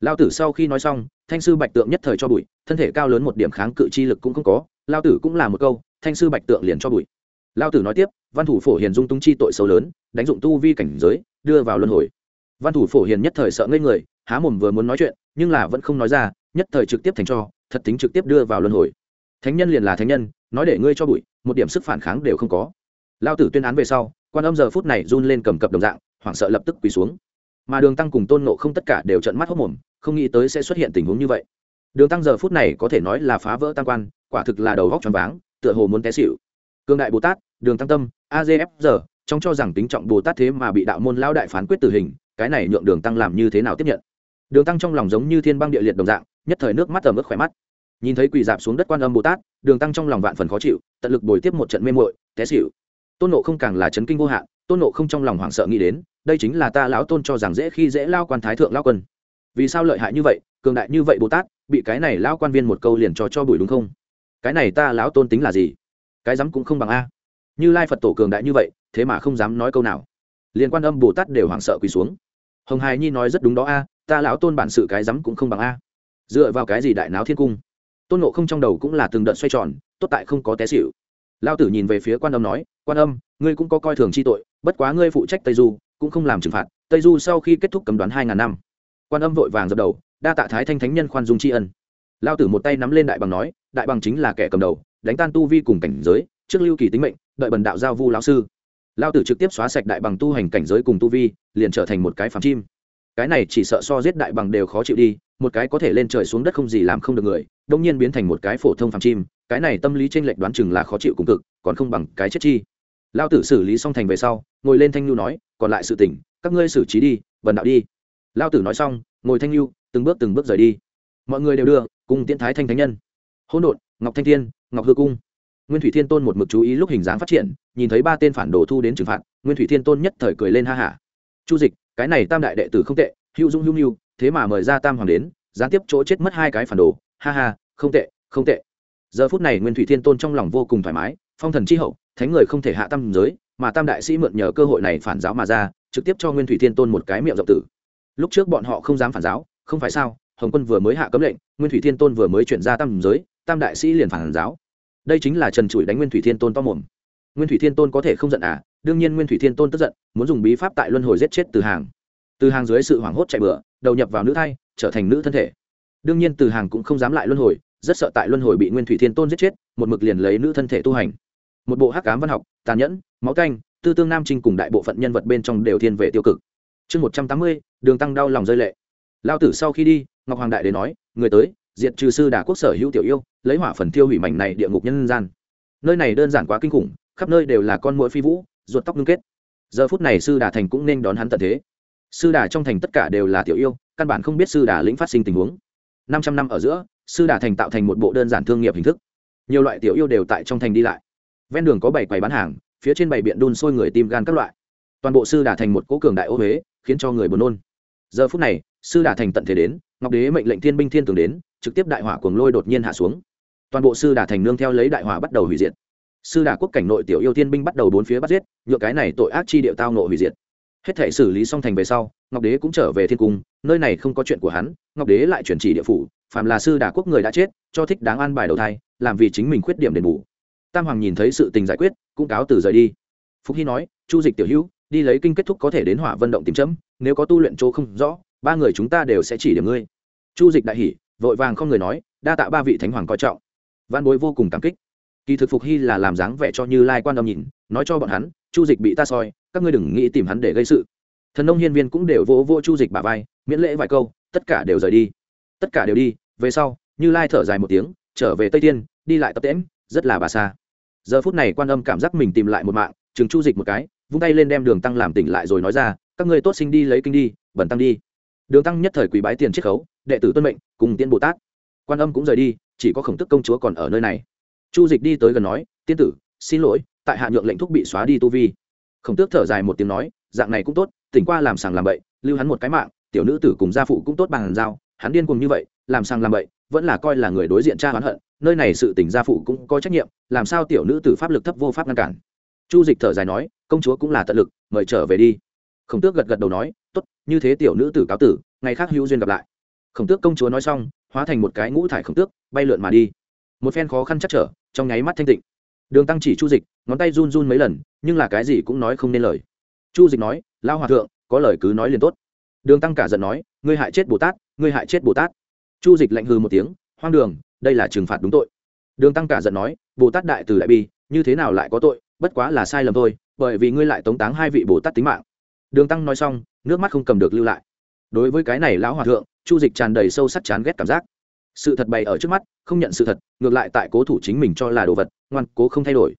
Speaker 1: Lao tử sau khi nói xong, thanh sư bạch tượng nhất thời cho bụi, thân thể cao lớn một điểm kháng cự chi lực cũng không có, lao tử cũng là một câu, thanh sư bạch tượng liền cho bụi. Lao tử nói tiếp, văn thủ phổ hiền dung tung chi tội xấu lớn, đánh dụng tu vi cảnh giới, đưa vào luân hồi. Văn thủ phổ hiền nhất thời sợ ngây người há mồm vừa muốn nói chuyện, nhưng là vẫn không nói ra, nhất thời trực tiếp thành cho, thật tính trực tiếp đưa vào luân hồi. Thánh nhân liền là thánh nhân, nói để ngươi cho bụi, một điểm sức phản kháng đều không có. Lao tử tuyên án về sau, quan âm giờ phút này run lên cầm cập đồng dạng, hoảng sợ lập tức quỳ xuống. Mà đường tăng cùng tôn nộ không tất cả đều trận mắt hốc mồm, không nghĩ tới sẽ xuất hiện tình huống như vậy. Đường tăng giờ phút này có thể nói là phá vỡ tăng quan, quả thực là đầu góc tròn váng, tựa hồ muốn té xịu cương đại bồ tát, đường tăng tâm azf giờ, trong cho rằng tính trọng bồ tát thế mà bị đạo môn lao đại phán quyết tử hình, cái này nhượng đường tăng làm như thế nào tiếp nhận? Đường tăng trong lòng giống như thiên băng địa liệt đồng dạng, nhất thời nước mắt tầm ướt khỏe mắt. Nhìn thấy quỳ dạp xuống đất quan âm bồ tát, đường tăng trong lòng vạn phần khó chịu, tận lực bồi tiếp một trận mê mội té xịu tôn nộ không càng là chấn kinh vô hạn, tôn nộ không trong lòng hoảng sợ nghĩ đến, đây chính là ta lão tôn cho rằng dễ khi dễ lao quan thái thượng lao quân. Vì sao lợi hại như vậy, cường đại như vậy bồ tát, bị cái này lao quan viên một câu liền cho cho bùi đúng không? Cái này ta lão tôn tính là gì? Cái dám cũng không bằng a. Như lai phật tổ cường đại như vậy, thế mà không dám nói câu nào. Liền quan âm bồ tát đều hoảng sợ quỳ xuống. Hồng hài nhi nói rất đúng đó a ta lão tôn bản sự cái dám cũng không bằng a. Dựa vào cái gì đại náo thiên cung? Tôn nộ không trong đầu cũng là từng đợt xoay tròn, tốt tại không có té xịu lao tử nhìn về phía quan âm nói, quan âm, ngươi cũng có coi thường chi tội, bất quá ngươi phụ trách tây du, cũng không làm trừng phạt, tây du sau khi kết thúc cấm đoán hai ngàn năm. Quan âm vội vàng dập đầu, đa tạ thái thanh thánh nhân khoan dung tri ân. Lao tử một tay nắm lên đại bằng nói, đại bằng chính là kẻ cầm đầu, đánh tan tu vi cùng cảnh giới, trước lưu kỳ tính mệnh, đợi bần đạo giao vu lão sư. Lao tử trực tiếp xóa sạch đại bằng tu hành cảnh giới cùng tu vi, liền trở thành một cái phạm chim cái này chỉ sợ so giết đại bằng đều khó chịu đi, một cái có thể lên trời xuống đất không gì làm không được người, đông nhiên biến thành một cái phổ thông phàm chim, cái này tâm lý tranh lệch đoán chừng là khó chịu cùng cực, còn không bằng cái chết chi. Lao tử xử lý xong thành về sau, ngồi lên thanh nhu nói, còn lại sự tỉnh các ngươi xử trí đi vần đạo đi. Lao tử nói xong, ngồi thanh nhu, từng bước từng bước rời đi. Mọi người đều đưa, cùng tiễn thái thanh thánh nhân. Hỗn độn, ngọc thanh thiên, ngọc hư cung. Nguyên thủy thiên tôn một mực chú ý lúc hình dáng phát triển, nhìn thấy ba tên phản đồ thu đến trừng phạt, nguyên thủy thiên tôn nhất thời cười lên ha hả. Chu dịch cái này tam đại đệ tử không tệ, hữu dung hữu mưu thế mà mời ra tam hoàng đến, gián tiếp chỗ chết mất hai cái phản đồ. Ha ha, không tệ không tệ. Giờ phút này nguyên thủy thiên tôn trong lòng vô cùng thoải mái, phong thần c h i hậu, thánh người không thể hạ tam giới, mà tam đại sĩ mượn nhờ cơ hội này phản giáo mà ra, trực tiếp cho nguyên thủy thiên tôn một cái miệng rộng tử. Lúc trước bọn họ không dám phản giáo, không phải sao, hồng quân vừa mới hạ cấm lệnh, nguyên thủy thiên tôn vừa mới chuyển ra tam giới, tam đại sĩ liền phản giáo. Đây chính là trần trụi đánh nguyên thủy thiên tôn to mồm. Nguyên thủy thiên tôn có thể không giận à đương nhiên nguyên thủy thiên tôn tức giận, muốn dùng bí pháp tại luân hồi giết chết từ hàng. Từ hàng dưới sự hoảng hốt chạy bựa đầu nhập vào nữ thai, trở thành nữ thân thể. Đương nhiên từ hàng cũng không dám lại luân hồi, rất sợ tại luân hồi bị nguyên thủy thiên tôn giết chết, một mực liền lấy nữ thân thể tu hành. Một bộ hắc cám văn học, tàn nhẫn, máu canh, tư tương nam trinh cùng đại bộ phận nhân vật bên trong đều thiên về tiêu cực. Chương một trăm tám mươi, đường tăng đau lòng rơi lệ. Lao tử sau khi đi, ngọc hoàng đại để nói, người tới, diệt trừ sư đà quốc sở hữu tiểu yêu, lấy hỏa phần thiêu hủy mảnh này địa ngục nhân gian. Nơi này đơn giản quá kinh khủng, khắp nơi đều là con mũi phi vũ ruột tóc ngưng kết. Giờ phút này sư đà thành cũng nên đón hắn tận thế. Sư đà trong thành tất cả đều là tiểu yêu, căn bản không biết sư đà lĩnh phát sinh tình huống. Năm trăm năm ở giữa, sư đà thành tạo thành một bộ đơn giản thương nghiệp hình thức. Nhiều loại tiểu yêu đều tại trong thành đi lại. Ven đường có bảy quầy bán hàng, phía trên bảy biện đun sôi người tim gan các loại. Toàn bộ sư đà thành một cỗ cường đại ô huế khiến cho người buồn nôn. Giờ phút này, sư đà thành tận thế đến, ngọc đế mệnh lệnh thiên binh thiên tường đến, trực tiếp đại hỏa cuồng lôi đột nhiên hạ xuống. Toàn bộ sư đà thành nương theo lấy đại hỏa bắt đầu hủy diệt sư đà quốc cảnh nội tiểu yêu thiên binh bắt đầu bốn phía bắt giết, nhựa cái này tội ác chi điệu tao nộ hủy diệt. Hết thể xử lý xong thành về sau, ngọc đế cũng trở về thiên cung, nơi này không có chuyện của hắn, ngọc đế lại chuyển chỉ địa phủ phạm là sư đà quốc người đã chết, cho thích đáng an bài đầu thai, làm vì chính mình khuyết điểm đền bù. Tam hoàng nhìn thấy sự tình giải quyết, cũng cáo từ rời đi. Phúc hy nói, chu dịch tiểu hữu, đi lấy kinh kết thúc có thể đến hỏa vận động tìm chấm, nếu có tu luyện chỗ không rõ, ba người chúng ta đều sẽ chỉ điểm ngươi. Chu dịch đại hỉ, vội vàng không người nói, đa tạ ba vị thánh hoàng coi trọng. Văn bối vô cùng cảm kích kỳ thực phục hy là làm dáng vẻ cho như lai quan âm nhìn, nói cho bọn hắn, chu dịch bị ta soi, các ngươi đừng nghĩ tìm hắn để gây sự. Thần nông hiên viên cũng đều vỗ vỗ chu dịch bà vai, miễn lễ vài câu, tất cả đều rời đi. Tất cả đều đi. Về sau, như lai thở dài một tiếng, trở về tây tiên, đi lại tập tễm rất là bà xa giờ phút này quan âm cảm giác mình tìm lại một mạng, chừng chu dịch một cái, vung tay lên đem đường tăng làm tỉnh lại rồi nói ra, các ngươi tốt sinh đi lấy kinh đi, bẩn tăng đi. Đường tăng nhất thời quý bái tiền chiết khấu, đệ tử tuân mệnh, cùng tiên bồ tát. Quan âm cũng rời đi, chỉ có khổng tức công chúa còn ở nơi này chu dịch đi tới gần nói tiên tử xin lỗi tại hạ nhượng lệnh thúc bị xóa đi tu vi. Khổng tước thở dài một tiếng nói dạng này cũng tốt tỉnh qua làm sàng làm bậy lưu hắn một cái mạng tiểu nữ tử cùng gia phụ cũng tốt bằng giao hắn điên cùng như vậy làm sàng làm bậy vẫn là coi là người đối diện cha oán hận nơi này sự tỉnh gia phụ cũng có trách nhiệm làm sao tiểu nữ tử pháp lực thấp vô pháp ngăn cản? Chu dịch thở dài nói công chúa cũng là tận lực mời trở về đi. Khổng tước gật gật đầu nói tốt, như thế tiểu nữ tử cáo tử ngày khác hữu duyên gặp lại. Khổng tước công chúa nói xong hóa thành một cái ngũ thải khổng tước bay lượn mà đi. Một phen khó khăn chắc trở trong nháy mắt thanh tịnh. Đường tăng chỉ chu dịch, ngón tay run run mấy lần, nhưng là cái gì cũng nói không nên lời. Chu dịch nói lao hòa thượng, có lời cứ nói liền tốt. Đường tăng cả giận nói, ngươi hại chết bồ tát, ngươi hại chết bồ tát. Chu dịch lạnh hư một tiếng, hoang đường, đây là trừng phạt đúng tội. Đường tăng cả giận nói, bồ tát đại từ đại bi, như thế nào lại có tội, bất quá là sai lầm thôi, bởi vì ngươi lại tống táng hai vị bồ tát tính mạng. Đường tăng nói xong, nước mắt không cầm được lưu lại. Đối với cái này, lão hòa thượng, chu dịch tràn đầy sâu sắc chán ghét cảm giác sự thật bày ở trước mắt, không nhận sự thật, ngược lại tại cố thủ chính mình cho là đồ vật, ngoan cố không thay đổi.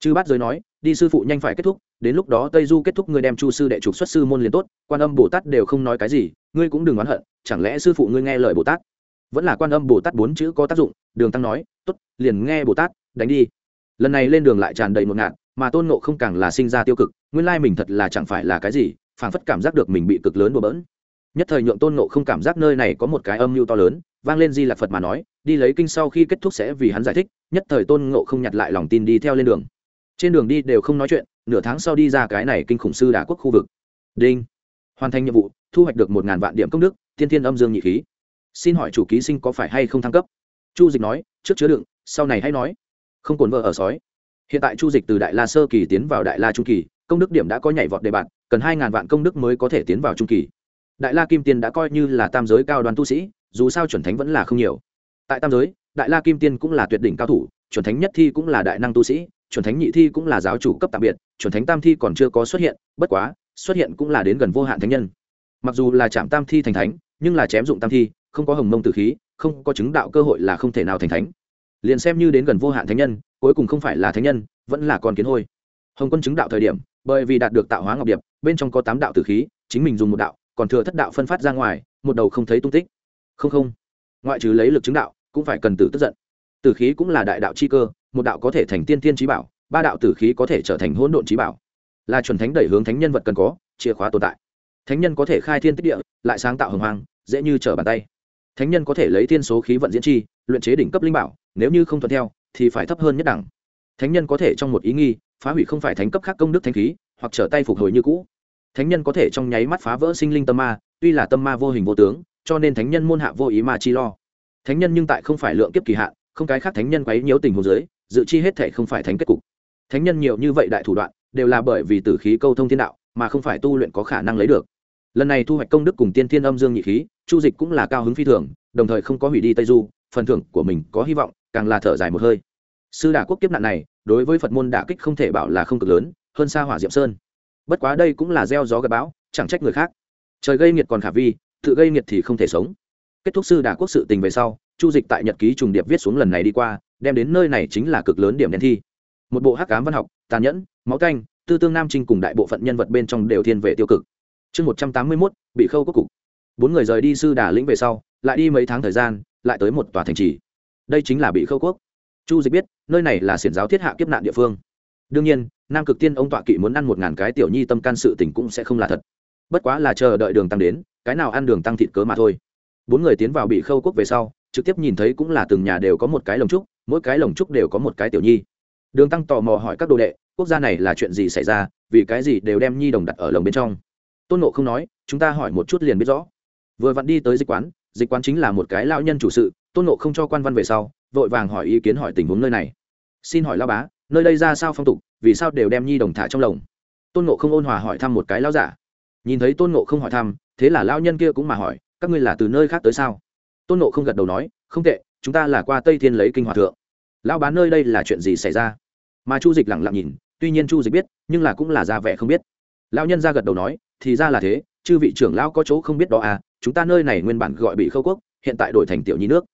Speaker 1: Chư bát giới nói, đi sư phụ nhanh phải kết thúc, đến lúc đó tây du kết thúc ngươi đem chu sư đệ trục xuất sư môn liền tốt, quan âm bồ tát đều không nói cái gì, ngươi cũng đừng oán hận, chẳng lẽ sư phụ ngươi nghe lời bồ tát? Vẫn là quan âm bồ tát bốn chữ có tác dụng, đường tăng nói t ố t liền nghe bồ tát, đánh đi. Lần này lên đường lại tràn đầy một ngạn mà tôn nộ không càng là sinh ra tiêu cực, nguyên lai mình thật là chẳng phải là cái gì, phảng phất cảm giác được mình bị cực lớn bừa bỡn. Nhất thời nhượng tôn nộ không cảm giác nơi này có một cái âm mưu to lớn vang lên di lạc phật mà nói, đi lấy kinh sau khi kết thúc sẽ vì hắn giải thích, nhất thời tôn ngộ không nhặt lại lòng tin đi theo lên đường. Trên đường đi đều không nói chuyện, nửa tháng sau đi ra cái này kinh khủng sư đà quốc khu vực. Đinh. Hoàn thành nhiệm vụ, thu hoạch được một ngàn vạn điểm công đức, thiên thiên âm dương nhị khí. Xin hỏi chủ ký sinh có phải hay không thăng cấp? Chu dịch nói, trước chứa đựng, sau này hãy nói. Không cồn vợ ở sói. Hiện tại chu dịch từ đại la sơ kỳ tiến vào đại la trung kỳ, công đức điểm đã có nhảy vọt đề bạt, cần hai ngàn vạn công đức mới có thể tiến vào trung kỳ đại la kim tiên đã coi như là tam giới cao đoàn tu sĩ, dù sao chuẩn thánh vẫn là không nhiều. Tại tam giới, đại la kim tiên cũng là tuyệt đỉnh cao thủ, chuẩn thánh nhất thi cũng là đại năng tu sĩ, chuẩn thánh nhị thi cũng là giáo chủ cấp tạm biệt, chuẩn thánh tam thi còn chưa có xuất hiện, bất quá, xuất hiện cũng là đến gần vô hạn thánh nhân. Mặc dù là chạm tam thi thành thánh, nhưng là chém dụng tam thi, không có hồng mông tử khí, không có chứng đạo cơ hội là không thể nào thành thánh. Liền xem như đến gần vô hạn thánh nhân, cuối cùng không phải là thánh nhân, vẫn là con kiến hôi. Hồng quân chứng đạo thời điểm, bởi vì đạt được tạo hóa ngọc điệp, bên trong có tám đạo tử khí, chính mình dùng một đạo còn thừa thất đạo phân phát ra ngoài, một đầu không thấy tung tích. Không không. Ngoại trừ lấy lực chứng đạo, cũng phải cần tử tức giận. Tử khí cũng là đại đạo chi cơ, một đạo có thể thành tiên tiên trí bảo, ba đạo tử khí có thể trở thành hỗn độn trí bảo. Là chuẩn thánh đẩy hướng thánh nhân vật cần có, chìa khóa tồn tại. Thánh nhân có thể khai thiên tích địa, lại sáng tạo hồng hoang, dễ như trở bàn tay. Thánh nhân có thể lấy thiên số khí vận diễn chi, luyện chế đỉnh cấp linh bảo, nếu như không thuận theo, thì phải thấp hơn nhất đẳng. Thánh nhân có thể trong một ý nghi, phá hủy không phải thánh cấp khác công đức thanh khí, hoặc trở tay phục hồi như cũ thánh nhân có thể trong nháy mắt phá vỡ sinh linh tâm ma, tuy là tâm ma vô hình vô tướng, cho nên thánh nhân môn hạ vô ý mà chi lo. Thánh nhân nhưng tại không phải lượng kiếp kỳ hạn, không cái khác thánh nhân quấy nhiễu tình hồ dưới, dự chi hết thể không phải thánh kết cục. Thánh nhân nhiều như vậy đại thủ đoạn, đều là bởi vì tử khí câu thông thiên đạo, mà không phải tu luyện có khả năng lấy được. Lần này thu hoạch công đức cùng tiên thiên âm dương nhị khí, chu dịch cũng là cao hứng phi thường, đồng thời không có hủy đi tây du, phần thưởng của mình có hy vọng, càng là thở dài một hơi. Sư đà quốc kiếp nạn này, đối với phật môn đả kích không thể bảo là không cực lớn, hơn xa hỏa diệm sơn bất quá đây cũng là gieo gió gặp bão, chẳng trách người khác. Trời gây nghiệt còn khả vi, tự gây nghiệt thì không thể sống. Kết thúc sư đà quốc sự tình về sau, chu dịch tại nhật ký trùng điệp viết xuống lần này đi qua, đem đến nơi này chính là cực lớn điểm đen thi. Một bộ hắc cám văn học, tàn nhẫn, máu canh, tư tương nam trinh cùng đại bộ phận nhân vật bên trong đều thiên về tiêu cực. Chương một trăm tám mươi mốt, bị khâu quốc cục. Bốn người rời đi sư đà lĩnh về sau, lại đi mấy tháng thời gian, lại tới một tòa thành trì. Đây chính là bị khâu quốc. Chu dịch biết, nơi này là xiển giáo thiết hạ kiếp nạn địa phương. Đương nhiên nam cực tiên ông tọa kỵ muốn ăn một ngàn cái tiểu nhi tâm can sự tình cũng sẽ không là thật. Bất quá là chờ đợi đường tăng đến, cái nào ăn đường tăng thịt cớ mà thôi. Bốn người tiến vào bị khâu quốc về sau, trực tiếp nhìn thấy cũng là từng nhà đều có một cái lồng trúc, mỗi cái lồng trúc đều có một cái tiểu nhi. Đường tăng tò mò hỏi các đồ đệ, quốc gia này là chuyện gì xảy ra, vì cái gì đều đem nhi đồng đặt ở lồng bên trong? Tôn nộ không nói, chúng ta hỏi một chút liền biết rõ. Vừa vặn đi tới dịch quán dịch quán chính là một cái lao nhân chủ sự, tôn nộ không cho quan văn về sau, vội vàng hỏi ý kiến hỏi tình huống nơi này. Xin hỏi lao bá nơi đây ra sao phong tục, vì sao đều đem nhi đồng thả trong lồng? Tôn nộ không ôn hòa hỏi thăm một cái lao giả. Nhìn thấy tôn nộ không hỏi thăm, thế là lao nhân kia cũng mà hỏi, các ngươi là từ nơi khác tới sao? Tôn nộ không gật đầu nói, không tệ, chúng ta là qua tây thiên lấy kinh hòa thượng. Lão bán nơi đây là chuyện gì xảy ra? Mà chu dịch lẳng lặng nhìn, tuy nhiên chu dịch biết, nhưng là cũng là ra vẻ không biết. Lão nhân ra gật đầu nói, thì ra là thế, chư vị trưởng lão có chỗ không biết đó à chúng ta nơi này nguyên bản gọi bị khâu quốc, hiện tại đổi thành tiểu nhi nước.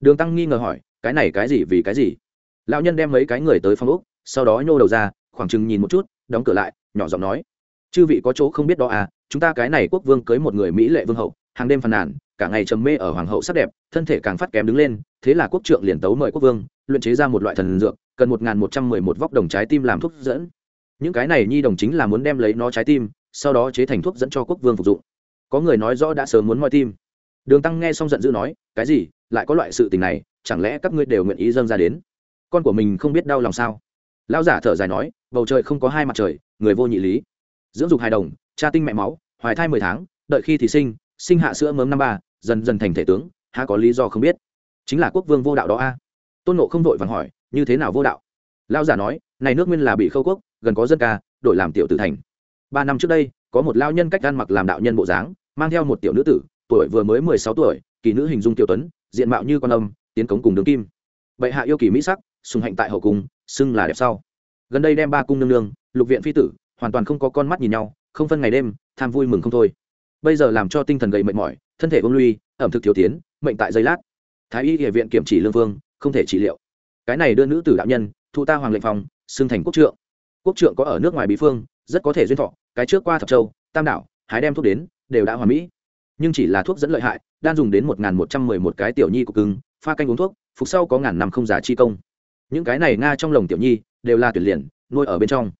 Speaker 1: Đường tăng nghi ngờ hỏi, cái này cái gì vì cái gì? Lão nhân đem mấy cái người tới phòng úc sau đó nhô đầu ra, khoảng chừng nhìn một chút, đóng cửa lại, nhỏ giọng nói, chư vị có chỗ không biết đó à chúng ta cái này quốc vương cưới một người mỹ lệ vương hậu, hàng đêm phàn nàn, cả ngày trầm mê ở hoàng hậu sắc đẹp, thân thể càng phát kém đứng lên, thế là quốc trượng liền tấu mời quốc vương, luyện chế ra một loại thần dược, cần một một trăm mười một vóc đồng trái tim làm thuốc dẫn. Những cái này nhi đồng chính là muốn đem lấy nó trái tim, sau đó chế thành thuốc dẫn cho quốc vương phục dụng. Có người nói rõ đã sớm muốn moi tim. Đường tăng nghe xong giận dữ nói, cái gì? Lại có loại sự tình này, chẳng lẽ các ngươi đều nguyện ý dâng ra đến? Con của mình không biết đau lòng sao? Lão giả thở dài nói, bầu trời không có hai mặt trời, người vô nhị lý. Dưỡng dục hài đồng cha tinh mẹ máu, hoài thai mười tháng, đợi khi thì sinh sinh hạ sữa mớm năm ba, dần dần thành thể tướng, há có lý do không biết. Chính là quốc vương vô đạo đó a. Tôn nộ không vội vàng hỏi, như thế nào vô đạo? Lão giả nói, này nước nguyên là bị khâu quốc, gần có dân ca, đổi làm tiểu tử thành. Ba năm trước đây, có một lao nhân cách ăn mặc làm đạo nhân bộ dáng, mang theo một tiểu nữ tử, tuổi vừa mới mười sáu tuổi, kỳ nữ hình dung tiểu tuấn, diện mạo như con âm, tiến cống cùng đường kim. Bệ hạ yêu kỳ mỹ sắc sùng hạnh tại hậu cung, xưng là đẹp sau. Gần đây đem ba cung nương nương, lục viện phi tử, hoàn toàn không có con mắt nhìn nhau, không phân ngày đêm, tham vui mừng không thôi. Bây giờ làm cho tinh thần gầy mệt mỏi, thân thể ôn luy ẩm thực thiếu tiến, mệnh tại giây lát. Thái y địa viện kiểm chỉ lương vương, không thể trị liệu. Cái này đưa nữ tử đạo nhân, thu ta hoàng lệnh phòng, xưng thành quốc trượng. Quốc trượng có ở nước ngoài bí phương, rất có thể duyên thọ, cái trước qua thập châu, tam đảo, hái đem thuốc đến, đều đã hoàn mỹ. Nhưng chỉ là thuốc dẫn lợi hại đang dùng đến một một trăm mười một cái tiểu nhi cục cưng, pha canh uống thuốc, phục sau có ngàn năm không giả chi công những cái này nga trong lồng tiểu nhi, đều là tuyển liền, nuôi ở bên trong.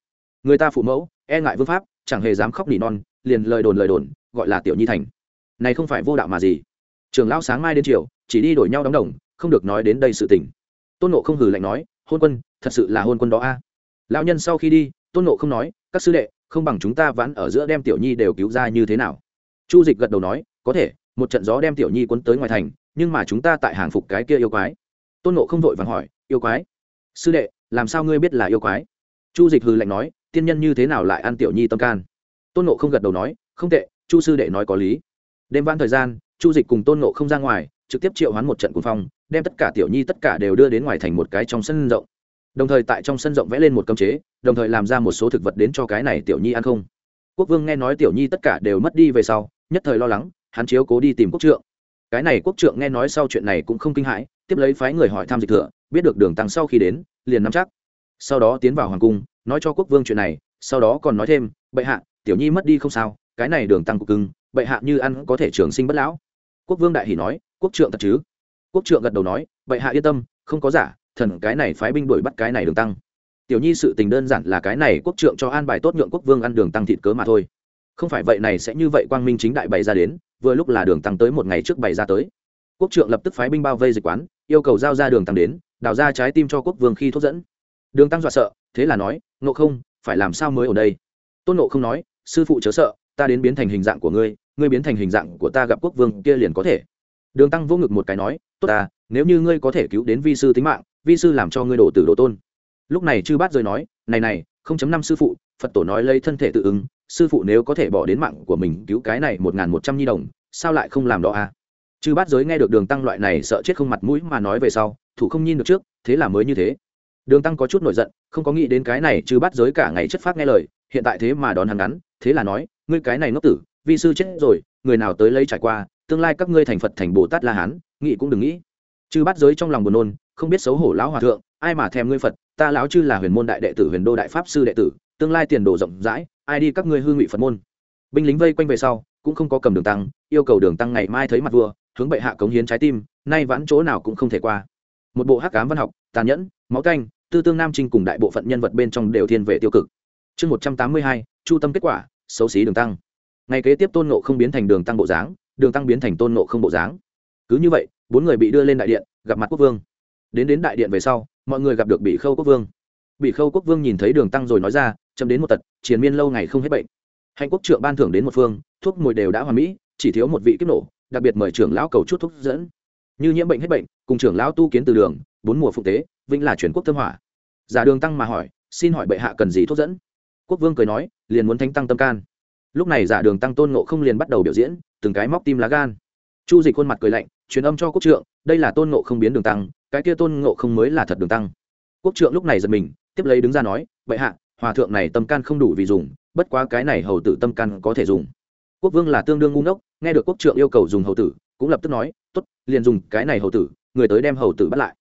Speaker 1: Người ta phụ mẫu e ngại vương pháp, chẳng hề dám khóc nỉ non, liền lời đồn lời đồn, gọi là tiểu nhi thành. Này không phải vô đạo mà gì. Trường lão sáng mai đến chiều chỉ đi đổi nhau đóng đồng, không được nói đến đây sự tình. Tôn nộ không hừ lạnh nói, hôn quân, thật sự là hôn quân đó a. Lão nhân sau khi đi, tôn nộ không nói, các sư đệ, không bằng chúng ta vãn ở giữa đem tiểu nhi đều cứu ra như thế nào? Chu dịch gật đầu nói, có thể, một trận gió đem tiểu nhi quấn tới ngoài thành, nhưng mà chúng ta tại hàng phục cái kia yêu quái. Tôn nộ không vội vàng hỏi, yêu quái? Sư đệ, làm sao ngươi biết là yêu quái? Chu dịch hư lạnh nói, tiên nhân như thế nào lại ăn tiểu nhi tâm can? Tôn nộ không gật đầu nói, không tệ, chu sư đệ nói có lý. Đêm vãn thời gian, chu dịch cùng tôn nộ không ra ngoài, trực tiếp triệu hoán một trận cuồng phong, đem tất cả tiểu nhi tất cả đều đưa đến ngoài thành một cái trong sân rộng. Đồng thời tại trong sân rộng vẽ lên một cơm chế, đồng thời làm ra một số thực vật đến cho cái này tiểu nhi ăn không. Quốc vương nghe nói tiểu nhi tất cả đều mất đi về sau, nhất thời lo lắng, hắn chiếu cố đi tìm quốc trượng. Cái này quốc trượng nghe nói sau chuyện này cũng không kinh hãi, tiếp lấy phái người hỏi thăm dịch thừa biết được đường tăng sau khi đến, liền nắm chắc. Sau đó tiến vào hoàng cung, nói cho quốc vương chuyện này, sau đó còn nói thêm, bệ hạ, tiểu nhi mất đi không sao, cái này đường tăng cục cưng, bệ hạ như ăn có thể trường sinh bất lão. Quốc vương đại hỷ nói, quốc trượng thật chứ? Quốc trượng gật đầu nói, bệ hạ yên tâm, không có giả, thần cái này phái binh đuổi bắt cái này đường tăng. Tiểu nhi sự tình đơn giản là cái này quốc trượng cho an bài tốt nhượng quốc vương ăn đường tăng thịt cớ mà thôi. Không phải vậy này sẽ như vậy quang minh chính đại bày ra đến, vừa lúc là đường tăng tới một ngày trước bày ra tới. Quốc trượng lập tức phái binh bao vây dịch quán, yêu cầu giao ra đường tăng đến đào ra trái tim cho quốc vương khi thuốc dẫn. Đường tăng dọa sợ, thế là nói nộ không, phải làm sao mới ở đây? Tôn nộ không nói, sư phụ chớ sợ, ta đến biến thành hình dạng của ngươi ngươi biến thành hình dạng của ta gặp quốc vương kia liền có thể. Đường tăng vô ngực một cái nói, tốt ta, nếu như ngươi có thể cứu đến vi sư tính mạng, vi sư làm cho ngươi đổ tử đồ tôn. Lúc này chư bát rơi nói, này này, không chấm năm sư phụ, phật tổ nói lấy thân thể tự ứng, sư phụ nếu có thể bỏ đến mạng của mình cứu cái này một n g h n một trăm nhi đồng, sao lại không làm đó à? Chư bát giới nghe được đường tăng loại này sợ chết không mặt mũi mà nói về sau thủ không nhìn được trước, thế là mới như thế. Đường tăng có chút nổi giận, không có nghĩ đến cái này trừ bát giới cả ngày chất phát nghe lời, hiện tại thế mà đón hắn ngắn, thế là nói, ngươi cái này ngốc tử, vi sư chết rồi, người nào tới lấy trải qua, tương lai các ngươi thành phật thành bồ tát la hán, nghĩ cũng đừng nghĩ. Chư bát giới trong lòng buồn nôn, không biết xấu hổ lão hòa thượng, ai mà thèm ngươi phật, ta lão chư là huyền môn đại đệ tử, huyền đô đại pháp sư đệ tử, tương lai tiền đồ rộng rãi, ai đi các ngươi hư ngụy phật môn? Binh lính vây quanh về sau, cũng không có cầm đường tăng, yêu cầu đường tăng ngày mai thấy mặt vua, hướng bệ hạ cống hiến trái tim, nay vãn chỗ nào cũng không thể qua một bộ hắc cám văn học, tàn nhẫn, máu canh, tư tương nam trinh cùng đại bộ phận nhân vật bên trong đều thiên về tiêu cực. Chương một trăm tám mươi hai, chu tâm kết quả, xấu xí đường tăng. Ngày kế tiếp tôn nộ không biến thành đường tăng bộ dáng, đường tăng biến thành tôn nộ không bộ dáng. Cứ như vậy, bốn người bị đưa lên đại điện, gặp mặt quốc vương. Đến đến đại điện về sau, mọi người gặp được bị khâu quốc vương. Bị khâu quốc vương nhìn thấy đường tăng rồi nói ra chấm đến một tật, triền miên lâu ngày không hết bệnh. Hạnh quốc trượng ban thưởng đến một phương, thuốc mùi đều đã hoàn mỹ, chỉ thiếu một vị kiếp nổ, đặc biệt mời trưởng lão cầu chút thuốc dẫn như nhiễm bệnh hết bệnh, cùng trưởng lão tu kiến từ đường, bốn mùa phụng tế, vĩnh là chuyển quốc thâm hỏa. Giả đường tăng mà hỏi, xin hỏi bệ hạ cần gì thuốc dẫn? Quốc vương cười nói, liền muốn thánh tăng tâm can. Lúc này giả đường tăng tôn ngộ không liền bắt đầu biểu diễn, từng cái móc tim lá gan. Chu dịch khuôn mặt cười lạnh, truyền âm cho quốc trượng, đây là tôn ngộ không biến đường tăng, cái kia tôn ngộ không mới là thật đường tăng. Quốc trượng lúc này giật mình, tiếp lấy đứng ra nói, bệ hạ, hòa thượng này tâm can không đủ vì dùng, bất quá cái này hầu tử tâm can có thể dùng. Quốc vương là tương đương ngu ngốc nghe được quốc trượng yêu cầu dùng hầu tử, cũng lập tức nói t ố t liền dùng cái này hầu tử, người tới đem hầu tử bắt lại.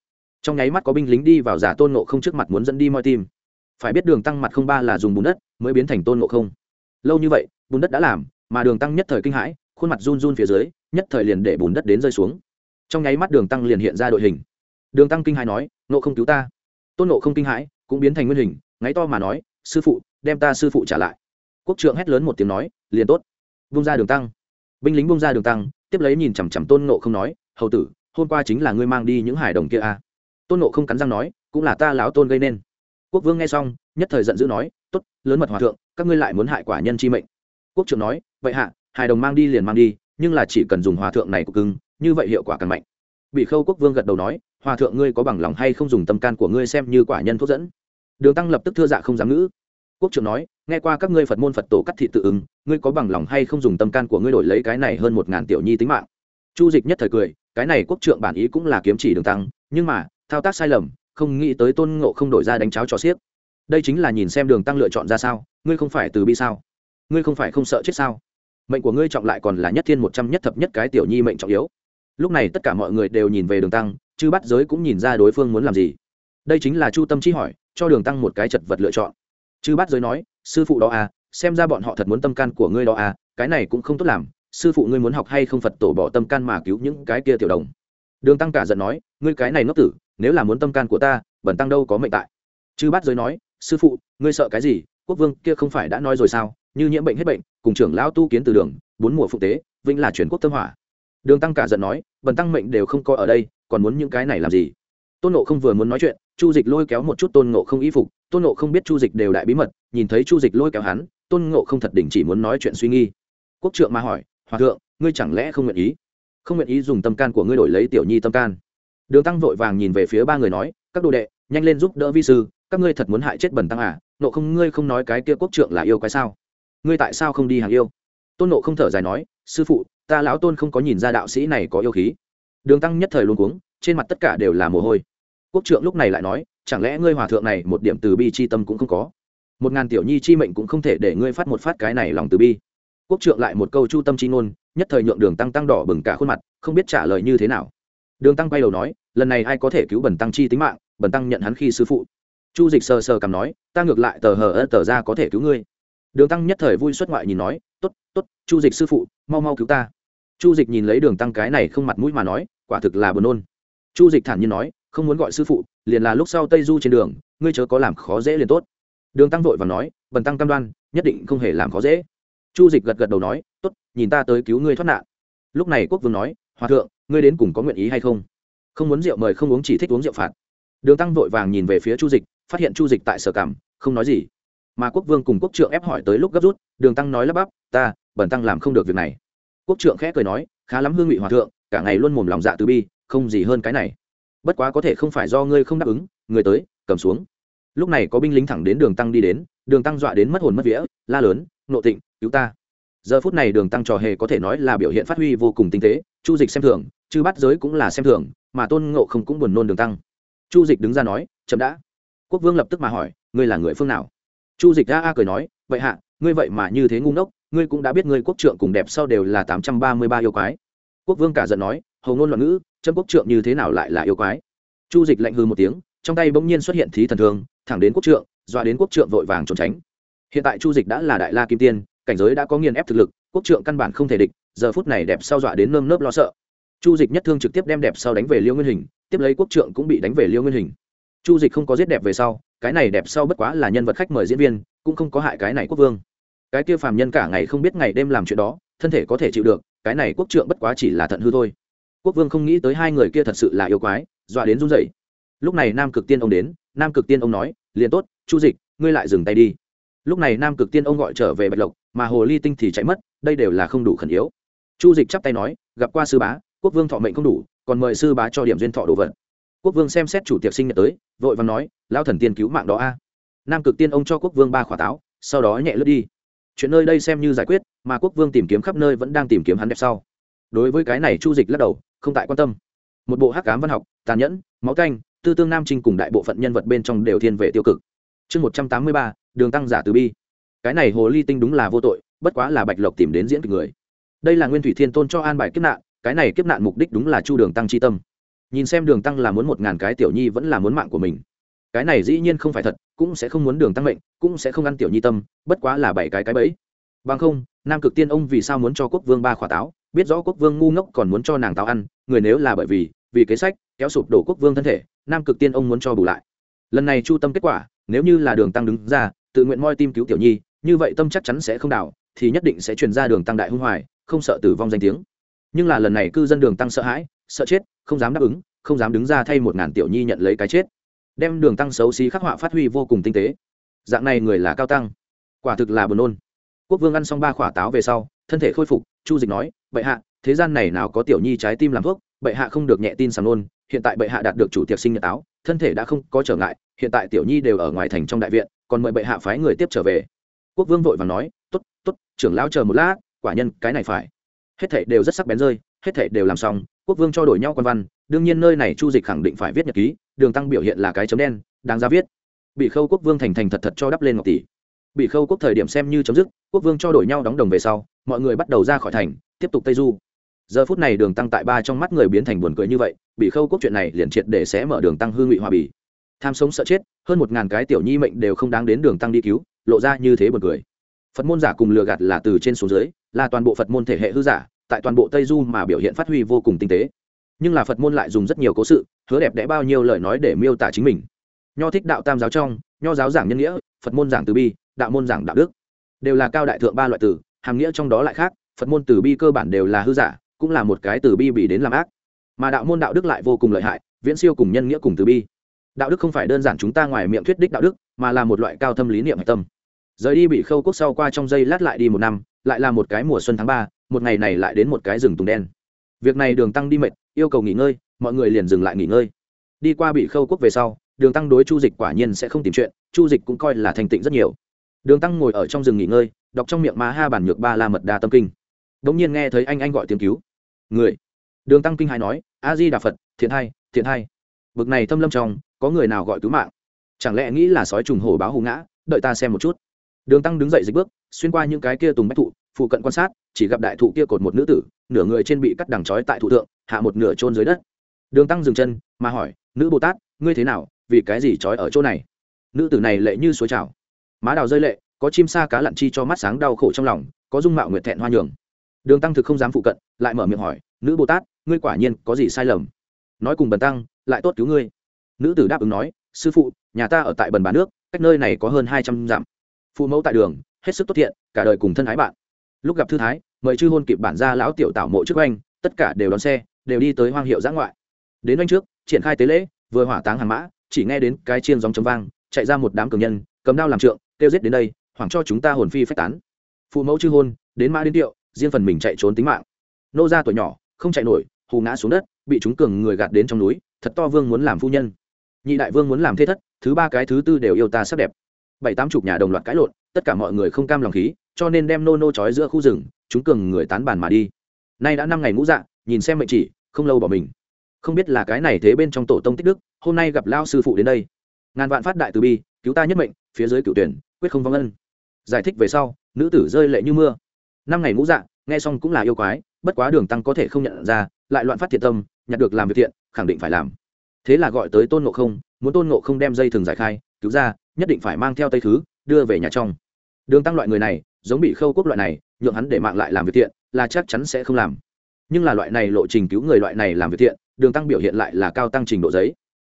Speaker 1: Trong nháy mắt có binh lính đi vào giả tôn nộ không trước mặt muốn dẫn đi moi tim. Phải biết đường tăng mặt không ba là dùng bùn đất mới biến thành tôn nộ không. Lâu như vậy, bùn đất đã làm, mà đường tăng nhất thời kinh hãi, khuôn mặt run run phía dưới, nhất thời liền để bùn đất đến rơi xuống. Trong nháy mắt đường tăng liền hiện ra đội hình. Đường tăng kinh hãi nói nộ không cứu ta. Tôn nộ không kinh hãi, cũng biến thành nguyên hình, ngáy to mà nói, sư phụ, đem ta sư phụ trả lại. Quốc trượng hét lớn một tiếng nói, liền tốt. Vung ra đường tăng binh lính bông ra đường tăng, tiếp lấy nhìn chằm chằm tôn nộ không nói, hầu tử, hôm qua chính là ngươi mang đi những hải đồng kia à. tôn nộ không cắn răng nói, cũng là ta lão tôn gây nên. Quốc vương nghe xong, nhất thời giận dữ nói t ố t lớn mật hòa thượng, các ngươi lại muốn hại quả nhân chi mệnh. Quốc trưởng nói, vậy hạ, hải đồng mang đi liền mang đi, nhưng là chỉ cần dùng hòa thượng này của cưng, như vậy hiệu quả càng mạnh. Bị khâu quốc vương gật đầu nói, hòa thượng ngươi có bằng lòng hay không dùng tâm can của ngươi xem như quả nhân thuốc dẫn? Đường tăng lập tức thưa dạ không dám ngữ. Quốc trưởng nói, nghe qua các ngươi phật môn phật tổ cắt thị tự ứng ngươi có bằng lòng hay không dùng tâm can của ngươi đổi lấy cái này hơn một ngàn tiểu nhi tính mạng? Chu dịch nhất thời cười, cái này quốc trượng bản ý cũng là kiếm chỉ đường tăng, nhưng mà, thao tác sai lầm, không nghĩ tới tôn ngộ không đổi ra đánh cháo cho xiếc. Đây chính là nhìn xem đường tăng lựa chọn ra sao, ngươi không phải từ bi sao? Ngươi không phải không sợ chết sao? Mệnh của ngươi trọng lại còn là nhất thiên một trăm nhất thập nhất cái tiểu nhi mệnh trọng yếu. Lúc này tất cả mọi người đều nhìn về đường tăng chứ bắt giới cũng nhìn ra đối phương muốn làm gì. Đây chính là chu tâm chi hỏi, cho đường tăng một cái chật vật lựa chọn. Chư bát giới nói, sư phụ đó à xem ra bọn họ thật muốn tâm can của ngươi đó à cái này cũng không tốt làm, sư phụ ngươi muốn học hay không phật tổ bỏ tâm can mà cứu những cái kia tiểu đồng. Đường tăng cả giận nói, ngươi cái này ngốc tử, nếu là muốn tâm can của ta bẩn tăng đâu có mệnh tại. Chư bát giới nói, sư phụ, ngươi sợ cái gì, quốc vương kia không phải đã nói rồi sao, như nhiễm bệnh hết bệnh, cùng trưởng lão tu kiến từ đường, bốn mùa phụ tế, vĩnh là chuyển quốc tâm hỏa. Đường tăng cả giận nói, bần tăng mệnh đều không có ở đây, còn muốn những cái này làm gì? Tôn nộ không vừa muốn nói chuyện, chu dịch lôi kéo một chút tôn nộ không y phục, tôn nộ không biết chu dịch đều đại bí mật, nhìn thấy chu dịch lôi kéo hắn tôn Ngộ không thật đỉnh chỉ muốn nói chuyện suy nghi. Quốc trượng mà hỏi, hòa thượng, ngươi chẳng lẽ không nguyện ý? Không nguyện ý dùng tâm can của ngươi đổi lấy tiểu nhi tâm can. Đường tăng vội vàng nhìn về phía ba người nói, các đồ đệ, nhanh lên giúp đỡ vi sư, các ngươi thật muốn hại chết bần tăng à? Nộ không, ngươi không nói cái kia quốc trượng là yêu cái sao? Ngươi tại sao không đi hàng yêu? Tôn nộ không thở dài nói, sư phụ, ta lão tôn không có nhìn ra đạo sĩ này có yêu khí. Đường tăng nhất thời luôn cuống, trên mặt tất cả đều là mồ hôi. Quốc trượng lúc này lại nói, chẳng lẽ ngươi hòa thượng này một điểm từ bi chi tâm cũng không có? Một ngàn tiểu nhi chi mệnh cũng không thể để ngươi phát một phát cái này lòng từ bi. Quốc trượng lại một câu chu tâm chi ngôn, nhất thời nhượng đường tăng tăng đỏ bừng cả khuôn mặt, không biết trả lời như thế nào. Đường tăng quay đầu nói, lần này ai có thể cứu bần tăng chi tính mạng, bần tăng nhận hắn khi sư phụ. Chu dịch sờ sờ cầm nói, ta ngược lại tờ hờ ơ tờ ra có thể cứu ngươi. Đường tăng nhất thời vui xuất ngoại nhìn nói t ố t t ố t chu dịch sư phụ, mau mau cứu ta. Chu dịch nhìn lấy đường tăng cái này không mặt mũi mà nói, quả thực là buồn nôn. Chu dịch thản nhiên nói, không muốn gọi sư phụ, liền là lúc sau tây du trên đường, ngươi chớ có làm khó dễ liền tốt đường tăng vội và nói, bần tăng cam đoan, nhất định không hề làm khó dễ. Chu dịch gật gật đầu nói t ố t nhìn ta tới cứu ngươi thoát nạn. Lúc này quốc vương nói, hòa thượng, ngươi đến cùng có nguyện ý hay không? Không muốn rượu mời, không uống chỉ thích uống rượu phạt. Đường tăng vội vàng nhìn về phía chu dịch, phát hiện chu dịch tại sở cảm, không nói gì. Mà quốc vương cùng quốc trượng ép hỏi tới lúc gấp rút, đường tăng nói lắp bắp, ta, bần tăng làm không được việc này. Quốc trượng khẽ cười nói, khá lắm hương ngụy hòa thượng, cả ngày luôn mồm lòng dạ từ bi, không gì hơn cái này. Bất quá có thể không phải do ngươi không đáp ứng, người tới, cầm xuống lúc này có binh lính thẳng đến đường tăng đi đến, đường tăng dọa đến mất hồn mất vía, la lớn, nộ tịnh, cứu ta. Giờ phút này đường tăng trò hề có thể nói là biểu hiện phát huy vô cùng tinh tế, chu dịch xem thường chứ bắt giới cũng là xem thường, mà tôn ngộ không cũng buồn nôn đường tăng. Chu dịch đứng ra nói, chậm đã. Quốc vương lập tức mà hỏi, ngươi là người phương nào? Chu dịch ra a cười nói, vậy hạ, ngươi vậy mà như thế ngu ngốc, ngươi cũng đã biết ngươi quốc trượng cùng đẹp sau đều là tám trăm ba mươi ba yêu quái. Quốc vương cả giận nói hầu ngôn loạn ngữ trâm quốc trượng như thế nào lại là yêu quái? Chu dịch lạnh hư một tiếng, trong tay bỗng nhiên xuất hiện thí thần thương thẳng đến quốc trượng, dọa đến quốc trượng vội vàng trốn tránh. Hiện tại chu dịch đã là đại la kim tiên, cảnh giới đã có nghiền ép thực lực, quốc trượng căn bản không thể địch, giờ phút này đẹp sau dọa đến nơm nớp lo sợ. Chu dịch nhất thương trực tiếp đem đẹp sau đánh về liêu nguyên hình, tiếp lấy quốc trượng cũng bị đánh về liêu nguyên hình. Chu dịch không có giết đẹp về sau, cái này đẹp sau bất quá là nhân vật khách mời diễn viên, cũng không có hại cái này quốc vương. Cái kia phàm nhân cả ngày không biết ngày đêm làm chuyện đó, thân thể có thể chịu được, cái này quốc trượng bất quá chỉ là thận hư thôi. Quốc vương không nghĩ tới hai người kia thật sự là yêu quái, dọa đến run rẩy. Lúc này nam cực tiên ông đến nam cực tiên ông nói, liền tốt, chu dịch, ngươi lại dừng tay đi. Lúc này nam cực tiên ông gọi trở về bạch lộc, mà hồ ly tinh thì chạy mất, đây đều là không đủ khẩn yếu. Chu dịch chắp tay nói, gặp qua sư bá, quốc vương thọ mệnh không đủ, còn mời sư bá cho điểm duyên thọ đồ vật. Quốc vương xem xét chủ tiệc sinh nhật tới, vội và nói lao thần tiên cứu mạng đó a. Nam cực tiên ông cho quốc vương ba khỏa táo, sau đó nhẹ lướt đi. Chuyện nơi đây xem như giải quyết, mà quốc vương tìm kiếm khắp nơi vẫn đang tìm kiếm hắn đẹp sau. Đối với cái này chu dịch lắc đầu, không tại quan tâm. Một bộ hắc cám văn học, tàn nhẫn, máu canh tư tương nam trinh cùng đại bộ phận nhân vật bên trong đều thiên về tiêu cực. Chương một trăm tám mươi ba, đường tăng giả từ bi. Cái này hồ ly tinh đúng là vô tội, bất quá là bạch lộc tìm đến diễn kịch người. Đây là nguyên thủy thiên tôn cho an bài kiếp nạn, cái này kiếp nạn mục đích đúng là chu đường tăng c h i tâm. Nhìn xem đường tăng là muốn một ngàn cái tiểu nhi vẫn là muốn mạng của mình. Cái này dĩ nhiên không phải thật, cũng sẽ không muốn đường tăng mệnh, cũng sẽ không ăn tiểu nhi tâm, bất quá là bảy cái cái bẫy. Bằng không, nam cực tiên ông vì sao muốn cho quốc vương ba khỏa táo, biết rõ quốc vương ngu ngốc còn muốn cho nàng táo ăn, người nếu là bởi vì vì kế sách, kéo sụp đổ quốc vương thân thể nam cực tiên ông muốn cho bù lại. Lần này chu tâm kết quả, nếu như là đường tăng đứng ra, tự nguyện moi tim cứu tiểu nhi, như vậy tâm chắc chắn sẽ không đảo, thì nhất định sẽ truyền ra đường tăng đại hung hoài, không sợ tử vong danh tiếng. Nhưng là lần này cư dân đường tăng sợ hãi, sợ chết, không dám đáp ứng, không dám đứng ra thay một ngàn tiểu nhi nhận lấy cái chết. Đem đường tăng xấu xí khắc họa phát huy vô cùng tinh tế. Dạng này người là cao tăng. Quả thực là buồn nôn. Quốc vương ăn xong ba khỏa táo về sau, thân thể khôi phục, chu dịch nói, bệ hạ, thế gian này nào có tiểu nhi trái tim làm thuốc, bệ hạ không được nhẹ tin sàng nôn hiện tại bệ hạ đạt được chủ tiệc sinh nhật táo, thân thể đã không có trở ngại, hiện tại tiểu nhi đều ở ngoài thành trong đại viện, còn mời bệ hạ phái người tiếp trở về. Quốc vương vội và nói t ố t t ố t trưởng lão chờ một lát, quả nhân cái này phải. Hết thảy đều rất sắc bén rơi, hết thảy đều làm xong, quốc vương cho đổi nhau quan văn, đương nhiên nơi này chu dịch khẳng định phải viết nhật ký, đường tăng biểu hiện là cái chấm đen, đáng ra viết. Bị khâu quốc vương thành thành thật thật cho đắp lên ngọc tỷ. Bị khâu quốc thời điểm xem như chấm dứt, quốc vương cho đổi nhau đóng đồng về sau, mọi người bắt đầu ra khỏi thành, tiếp tục tây du giờ phút này đường tăng tại ba trong mắt người biến thành buồn cười như vậy, bị khâu quốc chuyện này liền triệt để sẽ mở đường tăng hư ngụy hòa bì. Tham sống sợ chết, hơn một ngàn cái tiểu nhi mệnh đều không đáng đến đường tăng đi cứu, lộ ra như thế buồn cười. Phật môn giả cùng lừa gạt là từ trên xuống dưới, là toàn bộ phật môn thể hệ hư giả, tại toàn bộ tây du mà biểu hiện phát huy vô cùng tinh tế. Nhưng là phật môn lại dùng rất nhiều cố sự, hứa đẹp đẽ bao nhiêu lời nói để miêu tả chính mình. Nho thích đạo tam giáo trong, nho giáo giảng nhân nghĩa, phật môn giảng từ bi, đạo môn giảng đạo đức. Đều là cao đại thượng ba loại từ, hàm nghĩa trong đó lại khác, phật môn từ bi cơ bản đều là hư giả cũng là một cái từ bi bị đến làm ác. Mà đạo môn đạo đức lại vô cùng lợi hại, viễn siêu cùng nhân nghĩa cùng từ bi. Đạo đức không phải đơn giản chúng ta ngoài miệng thuyết đích đạo đức, mà là một loại cao thâm lý niệm hạch tâm. Rời đi bị khâu quốc sau qua trong giây lát lại đi một năm, lại là một cái mùa xuân tháng ba, một ngày này lại đến một cái rừng tùng đen. Việc này đường tăng đi mệt, yêu cầu nghỉ ngơi, mọi người liền dừng lại nghỉ ngơi. Đi qua bị khâu quốc về sau, đường tăng đối chu dịch quả nhiên sẽ không tìm chuyện, chu dịch cũng coi là thành tịnh rất nhiều. Đường tăng ngồi ở trong rừng nghỉ ngơi, đọc trong miệng má ha bản nhược ba la mật đa tâm kinh. Đ ỗ n g nhiên nghe thấy anh anh gọi tiếng cứu người. Đường tăng kinh hai nói a di đà phật thiện hai thiện hai bực này thâm lâm trong, có người nào gọi cứu mạng? Chẳng lẽ nghĩ là sói trùng hổ báo hù ngã, đợi ta xem một chút. Đường tăng đứng dậy dịch bước, xuyên qua những cái kia tùng bách thụ, phụ cận quan sát, chỉ gặp đại thụ kia cột một nữ tử, nửa người trên bị cắt đằng trói tại thụ thượng, hạ một nửa trôn dưới đất. Đường tăng dừng chân, mà hỏi, nữ bồ tát, ngươi thế nào? Vì cái gì trói ở chỗ này? Nữ tử này lệ như suối trào. Má đào rơi lệ, có chim sa cá lặn chi cho mắt sáng đau khổ trong lòng, có dung mạo nguyệt thẹn hoa nhường đường tăng thực không dám phụ cận, lại mở miệng hỏi, nữ bồ tát, ngươi quả nhiên có gì sai lầm? Nói cùng bần tăng, lại tốt cứu ngươi. Nữ tử đáp ứng nói, sư phụ, nhà ta ở tại bần bà nước, cách nơi này có hơn hai trăm dặm. Phụ mẫu tại đường, hết sức tốt thiện, cả đời cùng thân ái bạn. Lúc gặp thư thái, mời chư hôn kịp bản gia lão tiểu tảo mộ trước oanh, tất cả đều đón xe, đều đi tới hoang hiệu giã ngoại. Đến oanh trước, triển khai tế lễ, vừa hỏa táng hàng mã, chỉ nghe đến cái chiên dòng chấm vang, chạy ra một đám cường nhân, cầm đao làm trượng tiêu giết đến đây, hoảng cho chúng ta hồn phi phách tán. Phụ mẫu chư hôn, đến mã đến tiệu riêng phần mình chạy trốn tính mạng. Nô ra tuổi nhỏ, không chạy nổi, hù ngã xuống đất, bị chúng cường người gạt đến trong núi, thật to vương muốn làm phu nhân. Nhị đại vương muốn làm thế thất, thứ ba cái thứ tư đều yêu ta sắc đẹp. Bảy tám chục nhà đồng loạt cãi lộn, tất cả mọi người không cam lòng khí, cho nên đem nô nô trói giữa khu rừng, chúng cường người tán bàn mà đi. Nay đã năm ngày ngũ dạ nhìn xem mệnh chỉ, không lâu bỏ mình. Không biết là cái này thế bên trong tổ tông tích đức, hôm nay gặp lao sư phụ đến đây. Ngàn vạn phát đại từ bi, cứu ta nhất mệnh, phía dưới cựu tuyển, quyết không vong ân. Giải thích về sau, nữ tử rơi lệ như mưa năm ngày ngũ dạ nghe xong cũng là yêu quái, bất quá đường tăng có thể không nhận ra, lại loạn phát thiện tâm, nhặt được làm việc thiện, khẳng định phải làm. Thế là gọi tới tôn ngộ không, muốn tôn ngộ không đem dây thừng giải khai, cứu ra, nhất định phải mang theo tây thứ, đưa về nhà trong. Đường tăng loại người này, giống bị khâu quốc loại này, nhượng hắn để mạng lại làm việc thiện, là chắc chắn sẽ không làm. Nhưng là loại này lộ trình cứu người loại này làm việc thiện, đường tăng biểu hiện lại là cao tăng trình độ giấy.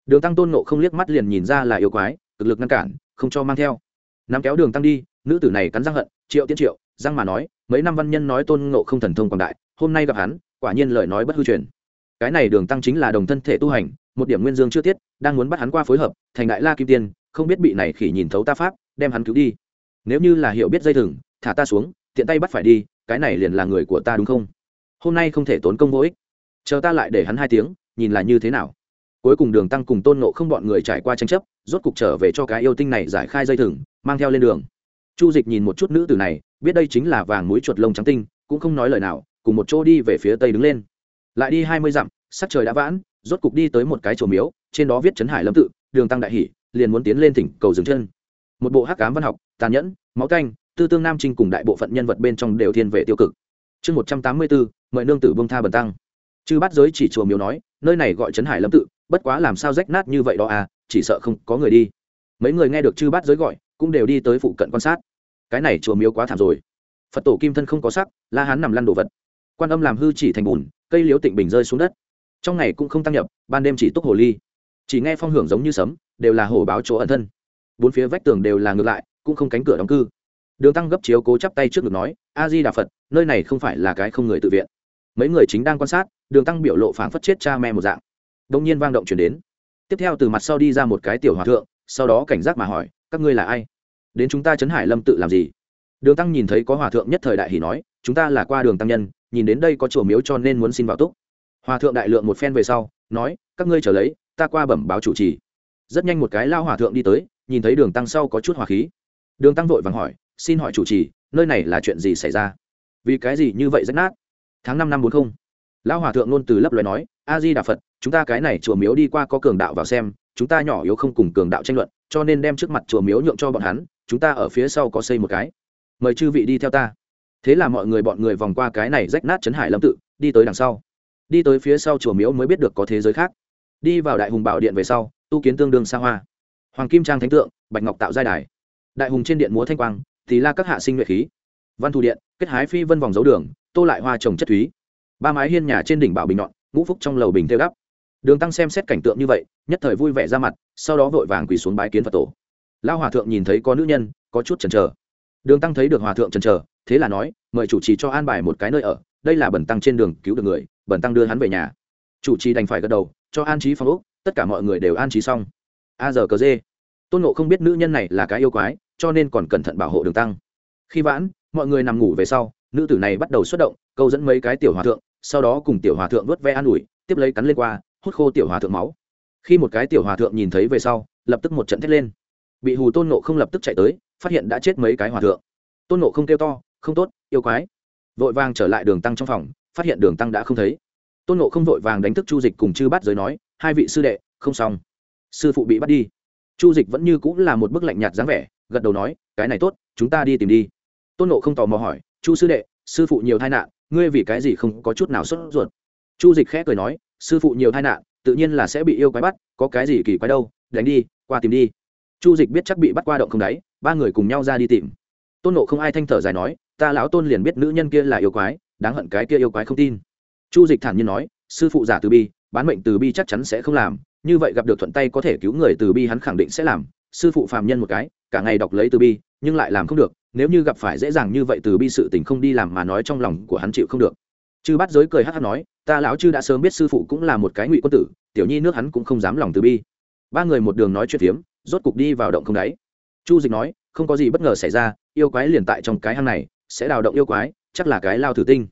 Speaker 1: Đường tăng tôn ngộ không liếc mắt liền nhìn ra là yêu quái, cực lực ngăn cản, không cho mang theo. Nắm kéo đường tăng đi, nữ tử này cắn răng hận, triệu tiến triệu, răng mà nói mấy năm văn nhân nói tôn ngộ không thần thông quảng đại, hôm nay gặp hắn, quả nhiên lời nói bất hư truyền. Cái này đường tăng chính là đồng thân thể tu hành, một điểm nguyên dương chưa tiết, đang muốn bắt hắn qua phối hợp, thành đại la kim tiên, không biết bị này khỉ nhìn thấu ta pháp, đem hắn cứu đi. Nếu như là hiểu biết dây thừng, thả ta xuống, tiện tay bắt phải đi, cái này liền là người của ta đúng không? Hôm nay không thể tốn công vô ích. Chờ ta lại để hắn hai tiếng, nhìn là như thế nào. Cuối cùng đường tăng cùng tôn nộ không bọn người trải qua tranh chấp, rốt cục trở về cho cái yêu tinh này giải khai dây thừng, mang theo lên đường chu dịch nhìn một chút nữ tử này, biết đây chính là vàng mũi chuột lông trắng tinh, cũng không nói lời nào, cùng một chỗ đi về phía tây đứng lên. Lại đi hai mươi dặm, sắc trời đã vãn, rốt cục đi tới một cái chùa miếu, trên đó viết trấn hải lâm tự, đường tăng đại hỷ, liền muốn tiến lên thỉnh cầu dừng chân. Một bộ hắc cám văn học, tàn nhẫn, máu canh, tư tương nam trinh cùng đại bộ phận nhân vật bên trong đều thiên về tiêu cực. Chương một trăm tám mươi bốn, mời nương tử bông tha bần tăng. Chư bắt giới chỉ chùa miếu nói, nơi này gọi trấn hải lâm tự, bất quá làm sao rách nát như vậy đó à chỉ sợ không có người đi. Mấy người nghe được chư bắt giới gọi cũng đều đi tới phụ cận quan sát. Cái này chùa miếu quá thảm rồi. Phật tổ kim thân không có sắc, la hán nằm lăn đồ vật. Quan âm làm hư chỉ thành bùn, cây liếu tịnh bình rơi xuống đất. Trong ngày cũng không tăng nhập, ban đêm chỉ túc hồ ly. Chỉ nghe phong hưởng giống như sấm, đều là hồ báo chỗ ẩn thân. Bốn phía vách tường đều là ngược lại, cũng không cánh cửa đóng cư. Đường tăng gấp chiếu cố chắp tay trước ngực nói, a di đà phật, nơi này không phải là cái không người tự viện. Mấy người chính đang quan sát, đường tăng biểu lộ phảng phất chết cha mẹ một dạng. Đông nhiên vang động chuyển đến. Tiếp theo từ mặt sau đi ra một cái tiểu hòa thượng, sau đó cảnh giác mà hỏi các ngươi là ai? Đến chúng ta trấn hải lâm tự làm gì? Đường tăng nhìn thấy có hòa thượng nhất thời đại hỷ nói, chúng ta là qua đường tăng nhân, nhìn đến đây có chùa miếu cho nên muốn xin vào túc. Hòa thượng đại lượng một phen về sau, nói, các ngươi trở lấy, ta qua bẩm báo chủ trì. Rất nhanh một cái lao hòa thượng đi tới, nhìn thấy đường tăng sau có chút hòa khí. Đường tăng vội vàng hỏi, xin hỏi chủ trì, nơi này là chuyện gì xảy ra? Vì cái gì như vậy rách nát? Tháng năm năm bốn không. Lão hòa thượng luôn từ lấp loài nói, a di đà phật, chúng ta cái này chùa miếu đi qua có cường đạo vào xem, chúng ta nhỏ yếu không cùng cường đạo tranh luận cho nên đem trước mặt chùa miếu nhượng cho bọn hắn, chúng ta ở phía sau có xây một cái. Mời chư vị đi theo ta. Thế là mọi người bọn người vòng qua cái này rách nát chấn hải lâm tự, đi tới đằng sau. Đi tới phía sau chùa miếu mới biết được có thế giới khác. Đi vào đại hùng bảo điện về sau, tu kiến tương đương xa hoa. Hoàng kim trang thánh tượng, bạch ngọc tạo giai đài. Đại hùng trên điện múa thanh quang, thì la các hạ sinh nhuệ khí. Văn thù điện, kết hái phi vân vòng dấu đường, tô lại hoa trồng chất thúy. Ba mái hiên nhà trên đỉnh bảo bình nhọn, ngũ phúc trong lầu bình tiêu đắp đường tăng xem xét cảnh tượng như vậy, nhất thời vui vẻ ra mặt, sau đó vội vàng quỳ xuống bái kiến phật tổ. Lao hòa thượng nhìn thấy có nữ nhân, có chút chần chờ. Đường tăng thấy được hòa thượng chần chờ, thế là nói, mời chủ trì cho an bài một cái nơi ở, đây là bẩn tăng trên đường cứu được người, bẩn tăng đưa hắn về nhà. Chủ trì đành phải gật đầu, cho an trí phong úc tất cả mọi người đều an trí xong. A giờ cờ dê. Tôn nộ không biết nữ nhân này là cái yêu quái, cho nên còn cẩn thận bảo hộ đường tăng. Khi vãn, mọi người nằm ngủ về sau, nữ tử này bắt đầu xuất động, câu dẫn mấy cái tiểu hòa thượng, sau đó cùng tiểu hòa thượng vớt ve an ủi, tiếp lấy cắn lên qua hút khô tiểu hòa thượng máu. Khi một cái tiểu hòa thượng nhìn thấy về sau, lập tức một trận thét lên. Bị hù tôn nộ không lập tức chạy tới, phát hiện đã chết mấy cái hòa thượng. Tôn nộ không kêu to, không tốt, yêu quái. Vội vàng trở lại đường tăng trong phòng, phát hiện đường tăng đã không thấy. Tôn nộ không vội vàng đánh thức chu dịch cùng chư bắt giới nói, hai vị sư đệ, không xong. Sư phụ bị bắt đi. Chu dịch vẫn như cũng là một bức lạnh nhạt dáng vẻ, gật đầu nói, cái này tốt, chúng ta đi tìm đi. Tôn nộ không tò mò hỏi, chu sư đệ, sư phụ nhiều tai nạn, ngươi vì cái gì không có chút nào sốt ruột? Chu dịch khẽ cười nói sư phụ nhiều tai nạn, tự nhiên là sẽ bị yêu quái bắt, có cái gì kỳ quái đâu, đánh đi, qua tìm đi. Chu dịch biết chắc bị bắt qua động không đáy, ba người cùng nhau ra đi tìm. Tôn nộ không ai thanh thở dài nói, ta lão tôn liền biết nữ nhân kia là yêu quái, đáng hận cái kia yêu quái không tin. Chu dịch thản nhiên nói, sư phụ giả từ bi, bán mệnh từ bi chắc chắn sẽ không làm, như vậy gặp được thuận tay có thể cứu người từ bi hắn khẳng định sẽ làm. Sư phụ phàm nhân một cái, cả ngày đọc lấy từ bi, nhưng lại làm không được, nếu như gặp phải dễ dàng như vậy từ bi sự tình không đi làm mà nói trong lòng của hắn chịu không được chư bắt giới cười hát hát nói, ta lão chư đã sớm biết sư phụ cũng là một cái ngụy quân tử, tiểu nhi nước hắn cũng không dám lòng từ bi. Ba người một đường nói chuyện phiếm, rốt cục đi vào động không đáy. Chu dịch nói, không có gì bất ngờ xảy ra, yêu quái liền tại trong cái hang này, sẽ đào động yêu quái, chắc là cái lao thử tinh.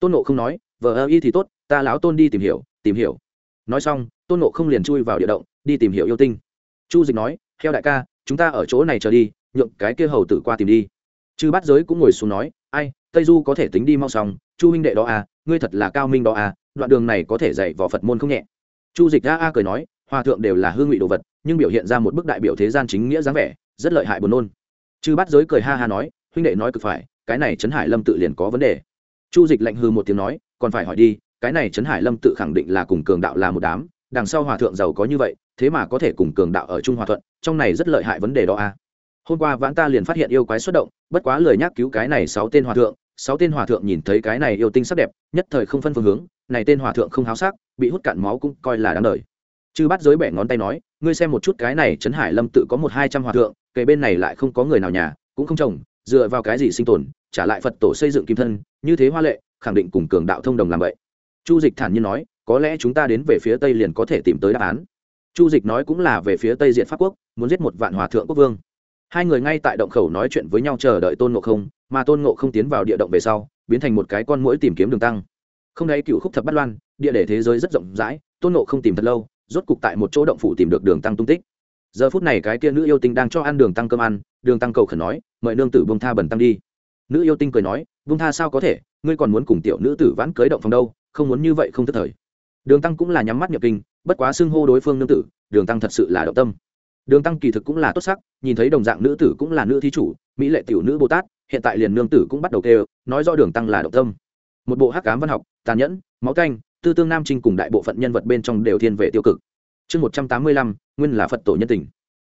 Speaker 1: Tôn nộ không nói vợ ơ y thì tốt, ta lão tôn đi tìm hiểu tìm hiểu. Nói xong, tôn nộ không liền chui vào địa động, đi tìm hiểu yêu tinh. Chu dịch nói theo đại ca, chúng ta ở chỗ này chờ đi, nhượng cái kia hầu tử qua tìm đi. Chư bát giới cũng ngồi xuống nói, ai, tây du có thể tính đi mau xong, chu huynh đệ đó à ngươi thật là cao minh đó à đoạn đường này có thể dạy vào phật môn không nhẹ. Chu dịch a a cười nói, hòa thượng đều là hương ngụy đồ vật, nhưng biểu hiện ra một bức đại biểu thế gian chính nghĩa dáng vẻ, rất lợi hại buồn nôn. Chư bát giới cười ha ha nói, huynh đệ nói cực phải, cái này trấn hải lâm tự liền có vấn đề. Chu dịch lạnh hư một tiếng nói, còn phải hỏi đi, cái này trấn hải lâm tự khẳng định là cùng cường đạo là một đám, đằng sau hòa thượng giàu có như vậy, thế mà có thể cùng cường đạo ở trung hòa thuận, trong này rất lợi hại vấn đề đó a à. hôm qua vãn ta liền phát hiện yêu quái xuất động, bất quá lời nhắc cứu cái này sáu tên hòa thượng sáu tên hòa thượng nhìn thấy cái này yêu tinh sắc đẹp, nhất thời không phân phương hướng, này tên hòa thượng không háo sắc, bị hút cạn máu cũng coi là đáng đời. Chư bắt giới bẻ ngón tay nói, ngươi xem một chút cái này trấn hải lâm tự có một hai trăm hòa thượng kể bên này lại không có người nào nhà, cũng không trồng, dựa vào cái gì sinh tồn, trả lại phật tổ xây dựng kim thân, như thế hoa lệ, khẳng định cùng cường đạo thông đồng làm vậy. Chu dịch thản nhiên nói, có lẽ chúng ta đến về phía tây liền có thể tìm tới đáp án. Chu dịch nói cũng là về phía tây diện pháp quốc, muốn giết một vạn hòa thượng quốc vương hai người ngay tại động khẩu nói chuyện với nhau chờ đợi tôn ngộ không, mà tôn ngộ không tiến vào địa động về sau, biến thành một cái con mũi tìm kiếm đường tăng. Không đáy cựu khúc thập bắt loan, địa để thế giới rất rộng rãi, tôn ngộ không tìm thật lâu, rốt cục tại một chỗ động phủ tìm được đường tăng tung tích. Giờ phút này cái kia nữ yêu tinh đang cho ăn đường tăng cơm ăn, đường tăng cầu khẩn nói, mời nương tử bông tha bẩn tăng đi. Nữ yêu tinh cười nói bông tha sao có thể, ngươi còn muốn cùng tiểu nữ tử vãn cưới động phòng đâu, không muốn như vậy không tức thời. Đường tăng cũng là nhắm mắt nhập kinh, bất quá xưng hô đối phương nương tử, đường tăng thật sự là động tâm đường tăng kỳ thực cũng là tốt sắc, nhìn thấy đồng dạng nữ tử cũng là nữ thí chủ, mỹ lệ tiểu nữ bồ tát, hiện tại liền nương tử cũng bắt đầu kêu, nói rõ đường tăng là động tâm. Một bộ hắc cám văn học, tàn nhẫn, máu canh, tư tương nam trinh cùng đại bộ phận nhân vật bên trong đều thiên về tiêu cực. Chương một trăm tám mươi lăm, nguyên là phật tổ nhân tình.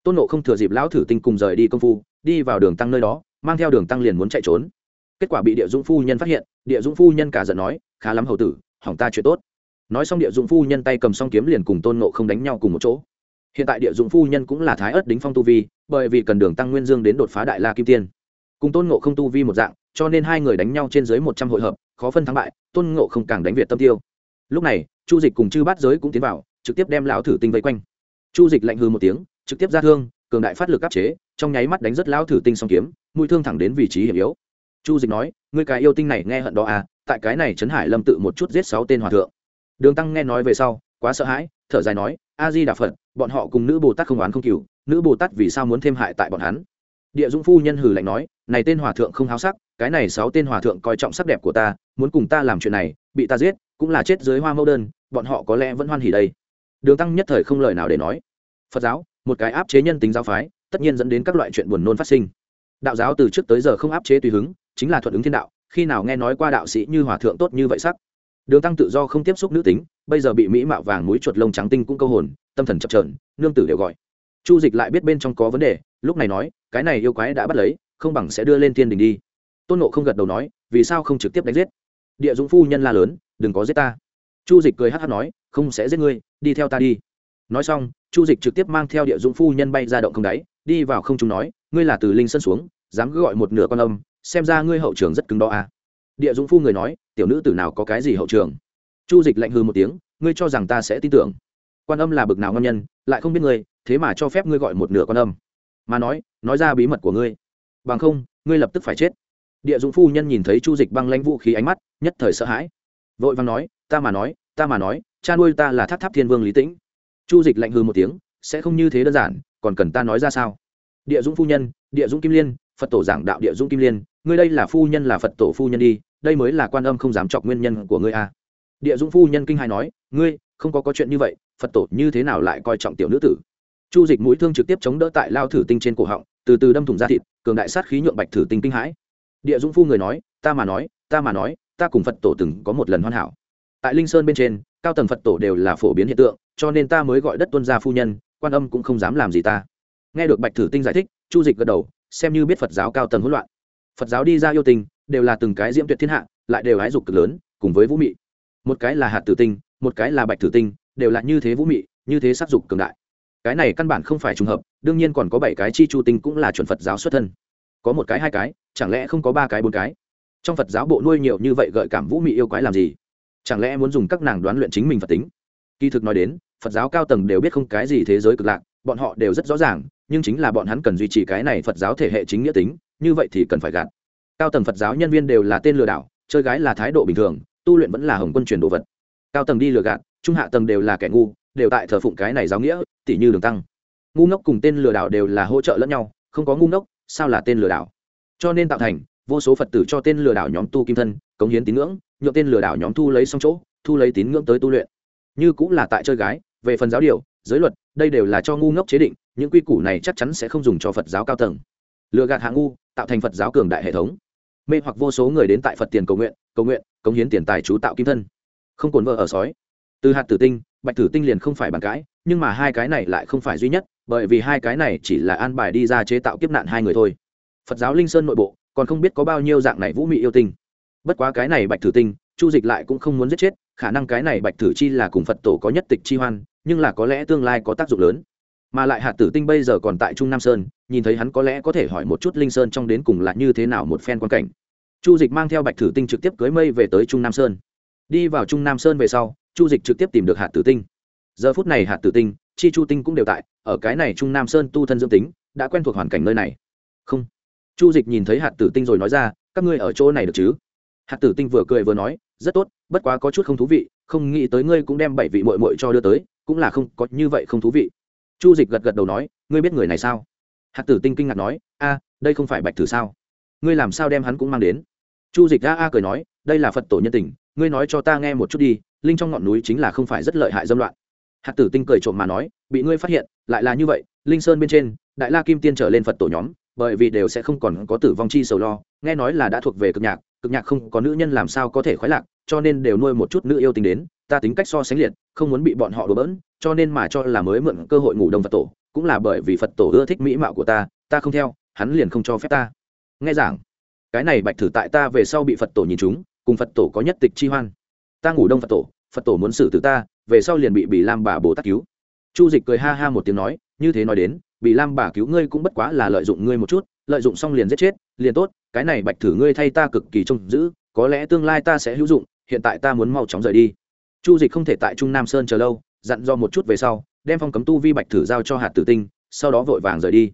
Speaker 1: Tôn nộ không thừa dịp lão thử tinh cùng rời đi công phu, đi vào đường tăng nơi đó, mang theo đường tăng liền muốn chạy trốn. Kết quả bị địa dũng phu nhân phát hiện, địa dũng phu nhân cả giận nói, khá lắm hầu tử, hỏng ta chuyện tốt. Nói xong địa dũng phu nhân tay cầm song kiếm liền cùng tôn nộ không đánh nhau cùng một chỗ hiện tại địa dụng phu nhân cũng là thái ớt đính phong tu vi, bởi vì cần đường tăng nguyên dương đến đột phá đại la kim tiên. Cùng tôn ngộ không tu vi một dạng, cho nên hai người đánh nhau trên dưới một trăm hội hợp, khó phân thắng bại, tôn ngộ không càng đánh việt tâm tiêu. Lúc này, chu dịch cùng chư bát giới cũng tiến vào, trực tiếp đem lão thử tinh vây quanh. Chu dịch lạnh hư một tiếng, trực tiếp ra thương, cường đại phát lực áp chế, trong nháy mắt đánh rất lão thử tinh song kiếm, mũi thương thẳng đến vị trí hiểm yếu. Chu dịch nói, ngươi cái yêu tinh này nghe hận đó à tại cái này trấn hải lâm tự một chút giết sáu tên hòa thượng. Đường tăng nghe nói về sau, quá sợ hãi, thở dài nói a di đà phật, bọn họ cùng nữ bồ tát không oán không cừu, nữ bồ tát vì sao muốn thêm hại tại bọn hắn? Địa dũng phu nhân hừ lạnh nói, này tên hòa thượng không háo sắc, cái này sáu tên hòa thượng coi trọng sắc đẹp của ta, muốn cùng ta làm chuyện này, bị ta giết, cũng là chết dưới hoa mẫu đơn, bọn họ có lẽ vẫn hoan hỉ đây. Đường tăng nhất thời không lời nào để nói. Phật giáo, một cái áp chế nhân tính giáo phái, tất nhiên dẫn đến các loại chuyện buồn nôn phát sinh. Đạo giáo từ trước tới giờ không áp chế tùy hứng, chính là thuận ứng thiên đạo, khi nào nghe nói qua đạo sĩ như hòa thượng tốt như vậy sắc? Đường tăng tự do không tiếp xúc nữ tính, bây giờ bị mỹ mạo vàng mũi chuột lông trắng tinh cũng câu hồn, tâm thần chập trờn nương tử đều gọi. Chu dịch lại biết bên trong có vấn đề, lúc này nói, cái này yêu quái đã bắt lấy, không bằng sẽ đưa lên thiên đình đi. Tôn nộ không gật đầu nói, vì sao không trực tiếp đánh giết? Địa dũng phu nhân la lớn, đừng có giết ta. Chu dịch cười hát hát nói, không sẽ giết ngươi, đi theo ta đi. Nói xong, chu dịch trực tiếp mang theo địa dũng phu nhân bay ra động không đáy, đi vào không chúng nói, ngươi là từ linh sân xuống, dám gọi một nửa con âm, xem ra ngươi hậu trường rất cứng đo à địa dũng phu người nói, tiểu nữ tử nào có cái gì hậu trường? Chu dịch lạnh hư một tiếng, ngươi cho rằng ta sẽ tin tưởng. Quan âm là bực nào ngâm nhân, lại không biết ngươi, thế mà cho phép ngươi gọi một nửa con âm. Mà nói nói ra bí mật của ngươi. Bằng không, ngươi lập tức phải chết. Địa dũng phu nhân nhìn thấy chu dịch băng lanh vũ khí ánh mắt, nhất thời sợ hãi. Vội vàng nói, ta mà nói, ta mà nói, cha nuôi ta là tháp tháp thiên vương lý tĩnh. Chu dịch lạnh hư một tiếng, sẽ không như thế đơn giản, còn cần ta nói ra sao? Địa dũng phu nhân, địa dũng kim liên phật tổ giảng đạo địa Dung kim liên, ngươi đây là phu nhân là phật tổ phu nhân đi, đây mới là quan âm không dám chọc nguyên nhân của ngươi a à. địa Dung phu nhân kinh hai nói, ngươi, không có có chuyện như vậy, phật tổ như thế nào lại coi trọng tiểu nữ tử? Chu dịch mũi thương trực tiếp chống đỡ tại lao thử tinh trên cổ họng, từ từ đâm thủng da thịt, cường đại sát khí nhuộm bạch thử tinh kinh hãi. Địa Dung phu người nói, ta mà nói, ta mà nói, ta cùng phật tổ từng có một lần hoàn hảo. Tại linh sơn bên trên, cao tầng phật tổ đều là phổ biến hiện tượng, cho nên ta mới gọi đất tuân gia phu nhân, quan âm cũng không dám làm gì ta. Nghe được bạch thử tinh giải thích, chu dịch gật đầu xem như biết phật giáo cao tầng hỗn loạn. Phật giáo đi ra yêu tình đều là từng cái diễm tuyệt thiên hạ, lại đều hái dục cực lớn, cùng với vũ mị. Một cái là hạt tử tinh, một cái là bạch tử tinh, đều là như thế vũ mị, như thế sắc dục cường đại. Cái này căn bản không phải trùng hợp, đương nhiên còn có bảy cái chi chu tinh cũng là chuẩn phật giáo xuất thân. Có một cái, hai cái, chẳng lẽ không có ba cái, bốn cái? Trong phật giáo bộ nuôi nhiều như vậy gợi cảm vũ mị yêu quái làm gì? Chẳng lẽ muốn dùng các nàng đoán luyện chính mình phật tính? Kỳ thực nói đến, phật giáo cao tầng đều biết không cái gì thế giới cực lạc, bọn họ đều rất rõ ràng nhưng chính là bọn hắn cần duy trì cái này phật giáo thể hệ chính nghĩa tính, như vậy thì cần phải gạt. Cao tầng phật giáo nhân viên đều là tên lừa đảo, chơi gái là thái độ bình thường, tu luyện vẫn là hồng quân truyền đồ vật. Cao tầng đi lừa gạt, trung hạ tầng đều là kẻ ngu, đều tại thờ phụng cái này giáo nghĩa tỷ như đường tăng. Ngu ngốc cùng tên lừa đảo đều là hỗ trợ lẫn nhau, không có ngu ngốc, sao là tên lừa đảo? Cho nên tạo thành, vô số phật tử cho tên lừa đảo nhóm tu kim thân, cống hiến tín ngưỡng, nhượng tên lừa đảo nhóm thu lấy xong chỗ, thu lấy tín ngưỡng tới tu luyện. Như cũng là tại chơi gái, về phần giáo điều, giới luật, đây đều là cho ngu ngốc chế định những quy củ này chắc chắn sẽ không dùng cho phật giáo cao tầng. Lựa gạt hạ ngu, tạo thành phật giáo cường đại hệ thống. Mê hoặc vô số người đến tại phật tiền cầu nguyện cầu nguyện, cống hiến tiền tài chú tạo kim thân. Không cồn vợ ở sói. Từ hạt tử tinh, bạch tử tinh liền không phải bàn cãi, nhưng mà hai cái này lại không phải duy nhất, bởi vì hai cái này chỉ là an bài đi ra chế tạo kiếp nạn hai người thôi. Phật giáo linh sơn nội bộ, còn không biết có bao nhiêu dạng này vũ mị yêu tinh. Bất quá cái này bạch tử tinh, chu dịch lại cũng không muốn giết chết, khả năng cái này bạch tử chi là cùng phật tổ có nhất tịch chi hoan, nhưng là có lẽ tương lai có tác dụng lớn mà lại hạt tử tinh bây giờ còn tại trung nam sơn, nhìn thấy hắn có lẽ có thể hỏi một chút linh sơn trong đến cùng là như thế nào một phen quan cảnh. Chu dịch mang theo bạch tử tinh trực tiếp cưới mây về tới trung nam sơn. Đi vào trung nam sơn về sau, chu dịch trực tiếp tìm được hạt tử tinh. Giờ phút này hạt tử tinh, chi chu tinh cũng đều tại, ở cái này trung nam sơn tu thân dương tính, đã quen thuộc hoàn cảnh nơi này. Không. Chu dịch nhìn thấy hạt tử tinh rồi nói ra, các ngươi ở chỗ này được chứ? Hạt tử tinh vừa cười vừa nói, rất tốt, bất quá có chút không thú vị, không nghĩ tới ngươi cũng đem bảy vị mội mội cho đưa tới, cũng là không, có như vậy không thú vị chu dịch gật gật đầu nói, ngươi biết người này sao? Hạt tử tinh kinh ngạc nói, a, đây không phải bạch tử sao? Ngươi làm sao đem hắn cũng mang đến? Chu dịch a a cười nói, đây là phật tổ nhân tình, ngươi nói cho ta nghe một chút đi, linh trong ngọn núi chính là không phải rất lợi hại dâm loạn. Hạt tử tinh cười trộm mà nói, bị ngươi phát hiện, lại là như vậy, linh sơn bên trên, đại la kim tiên trở lên phật tổ nhóm, bởi vì đều sẽ không còn có tử vong chi sầu lo, nghe nói là đã thuộc về cực nhạc cực nhạc không có nữ nhân làm sao có thể khoái lạc, cho nên đều nuôi một chút nữ yêu tình đến ta tính cách so sánh liệt, không muốn bị bọn họ đổ bỡn, cho nên mà cho là mới mượn cơ hội ngủ đông phật tổ, cũng là bởi vì phật tổ ưa thích mỹ mạo của ta ta không theo, hắn liền không cho phép ta. Nghe giảng, cái này bạch thử tại ta về sau bị phật tổ nhìn chúng, cùng phật tổ có nhất tịch chi hoan. Ta ngủ đông phật tổ phật tổ muốn xử từ ta, về sau liền bị bị lam bà bồ tát cứu. Chu dịch cười ha ha một tiếng nói, như thế nói đến bị lam bà cứu ngươi cũng bất quá là lợi dụng ngươi một chút, lợi dụng xong liền giết chết, liền tốt, cái này bạch thử ngươi thay ta cực kỳ trông giữ, có lẽ tương lai ta sẽ hữu dụng, hiện tại ta muốn mau chóng rời đi chu dịch không thể tại trung nam sơn chờ lâu, dặn do một chút về sau, đem phong cấm tu vi bạch thử giao cho hạt tử tinh, sau đó vội vàng rời đi.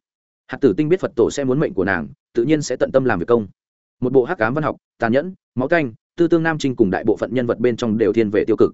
Speaker 1: Hạt tử tinh biết phật tổ sẽ muốn mệnh của nàng, tự nhiên sẽ tận tâm làm việc công. Một bộ hắc cám văn học, tàn nhẫn, máu canh tư tương nam trinh cùng đại bộ phận nhân vật bên trong đều thiên về tiêu cực.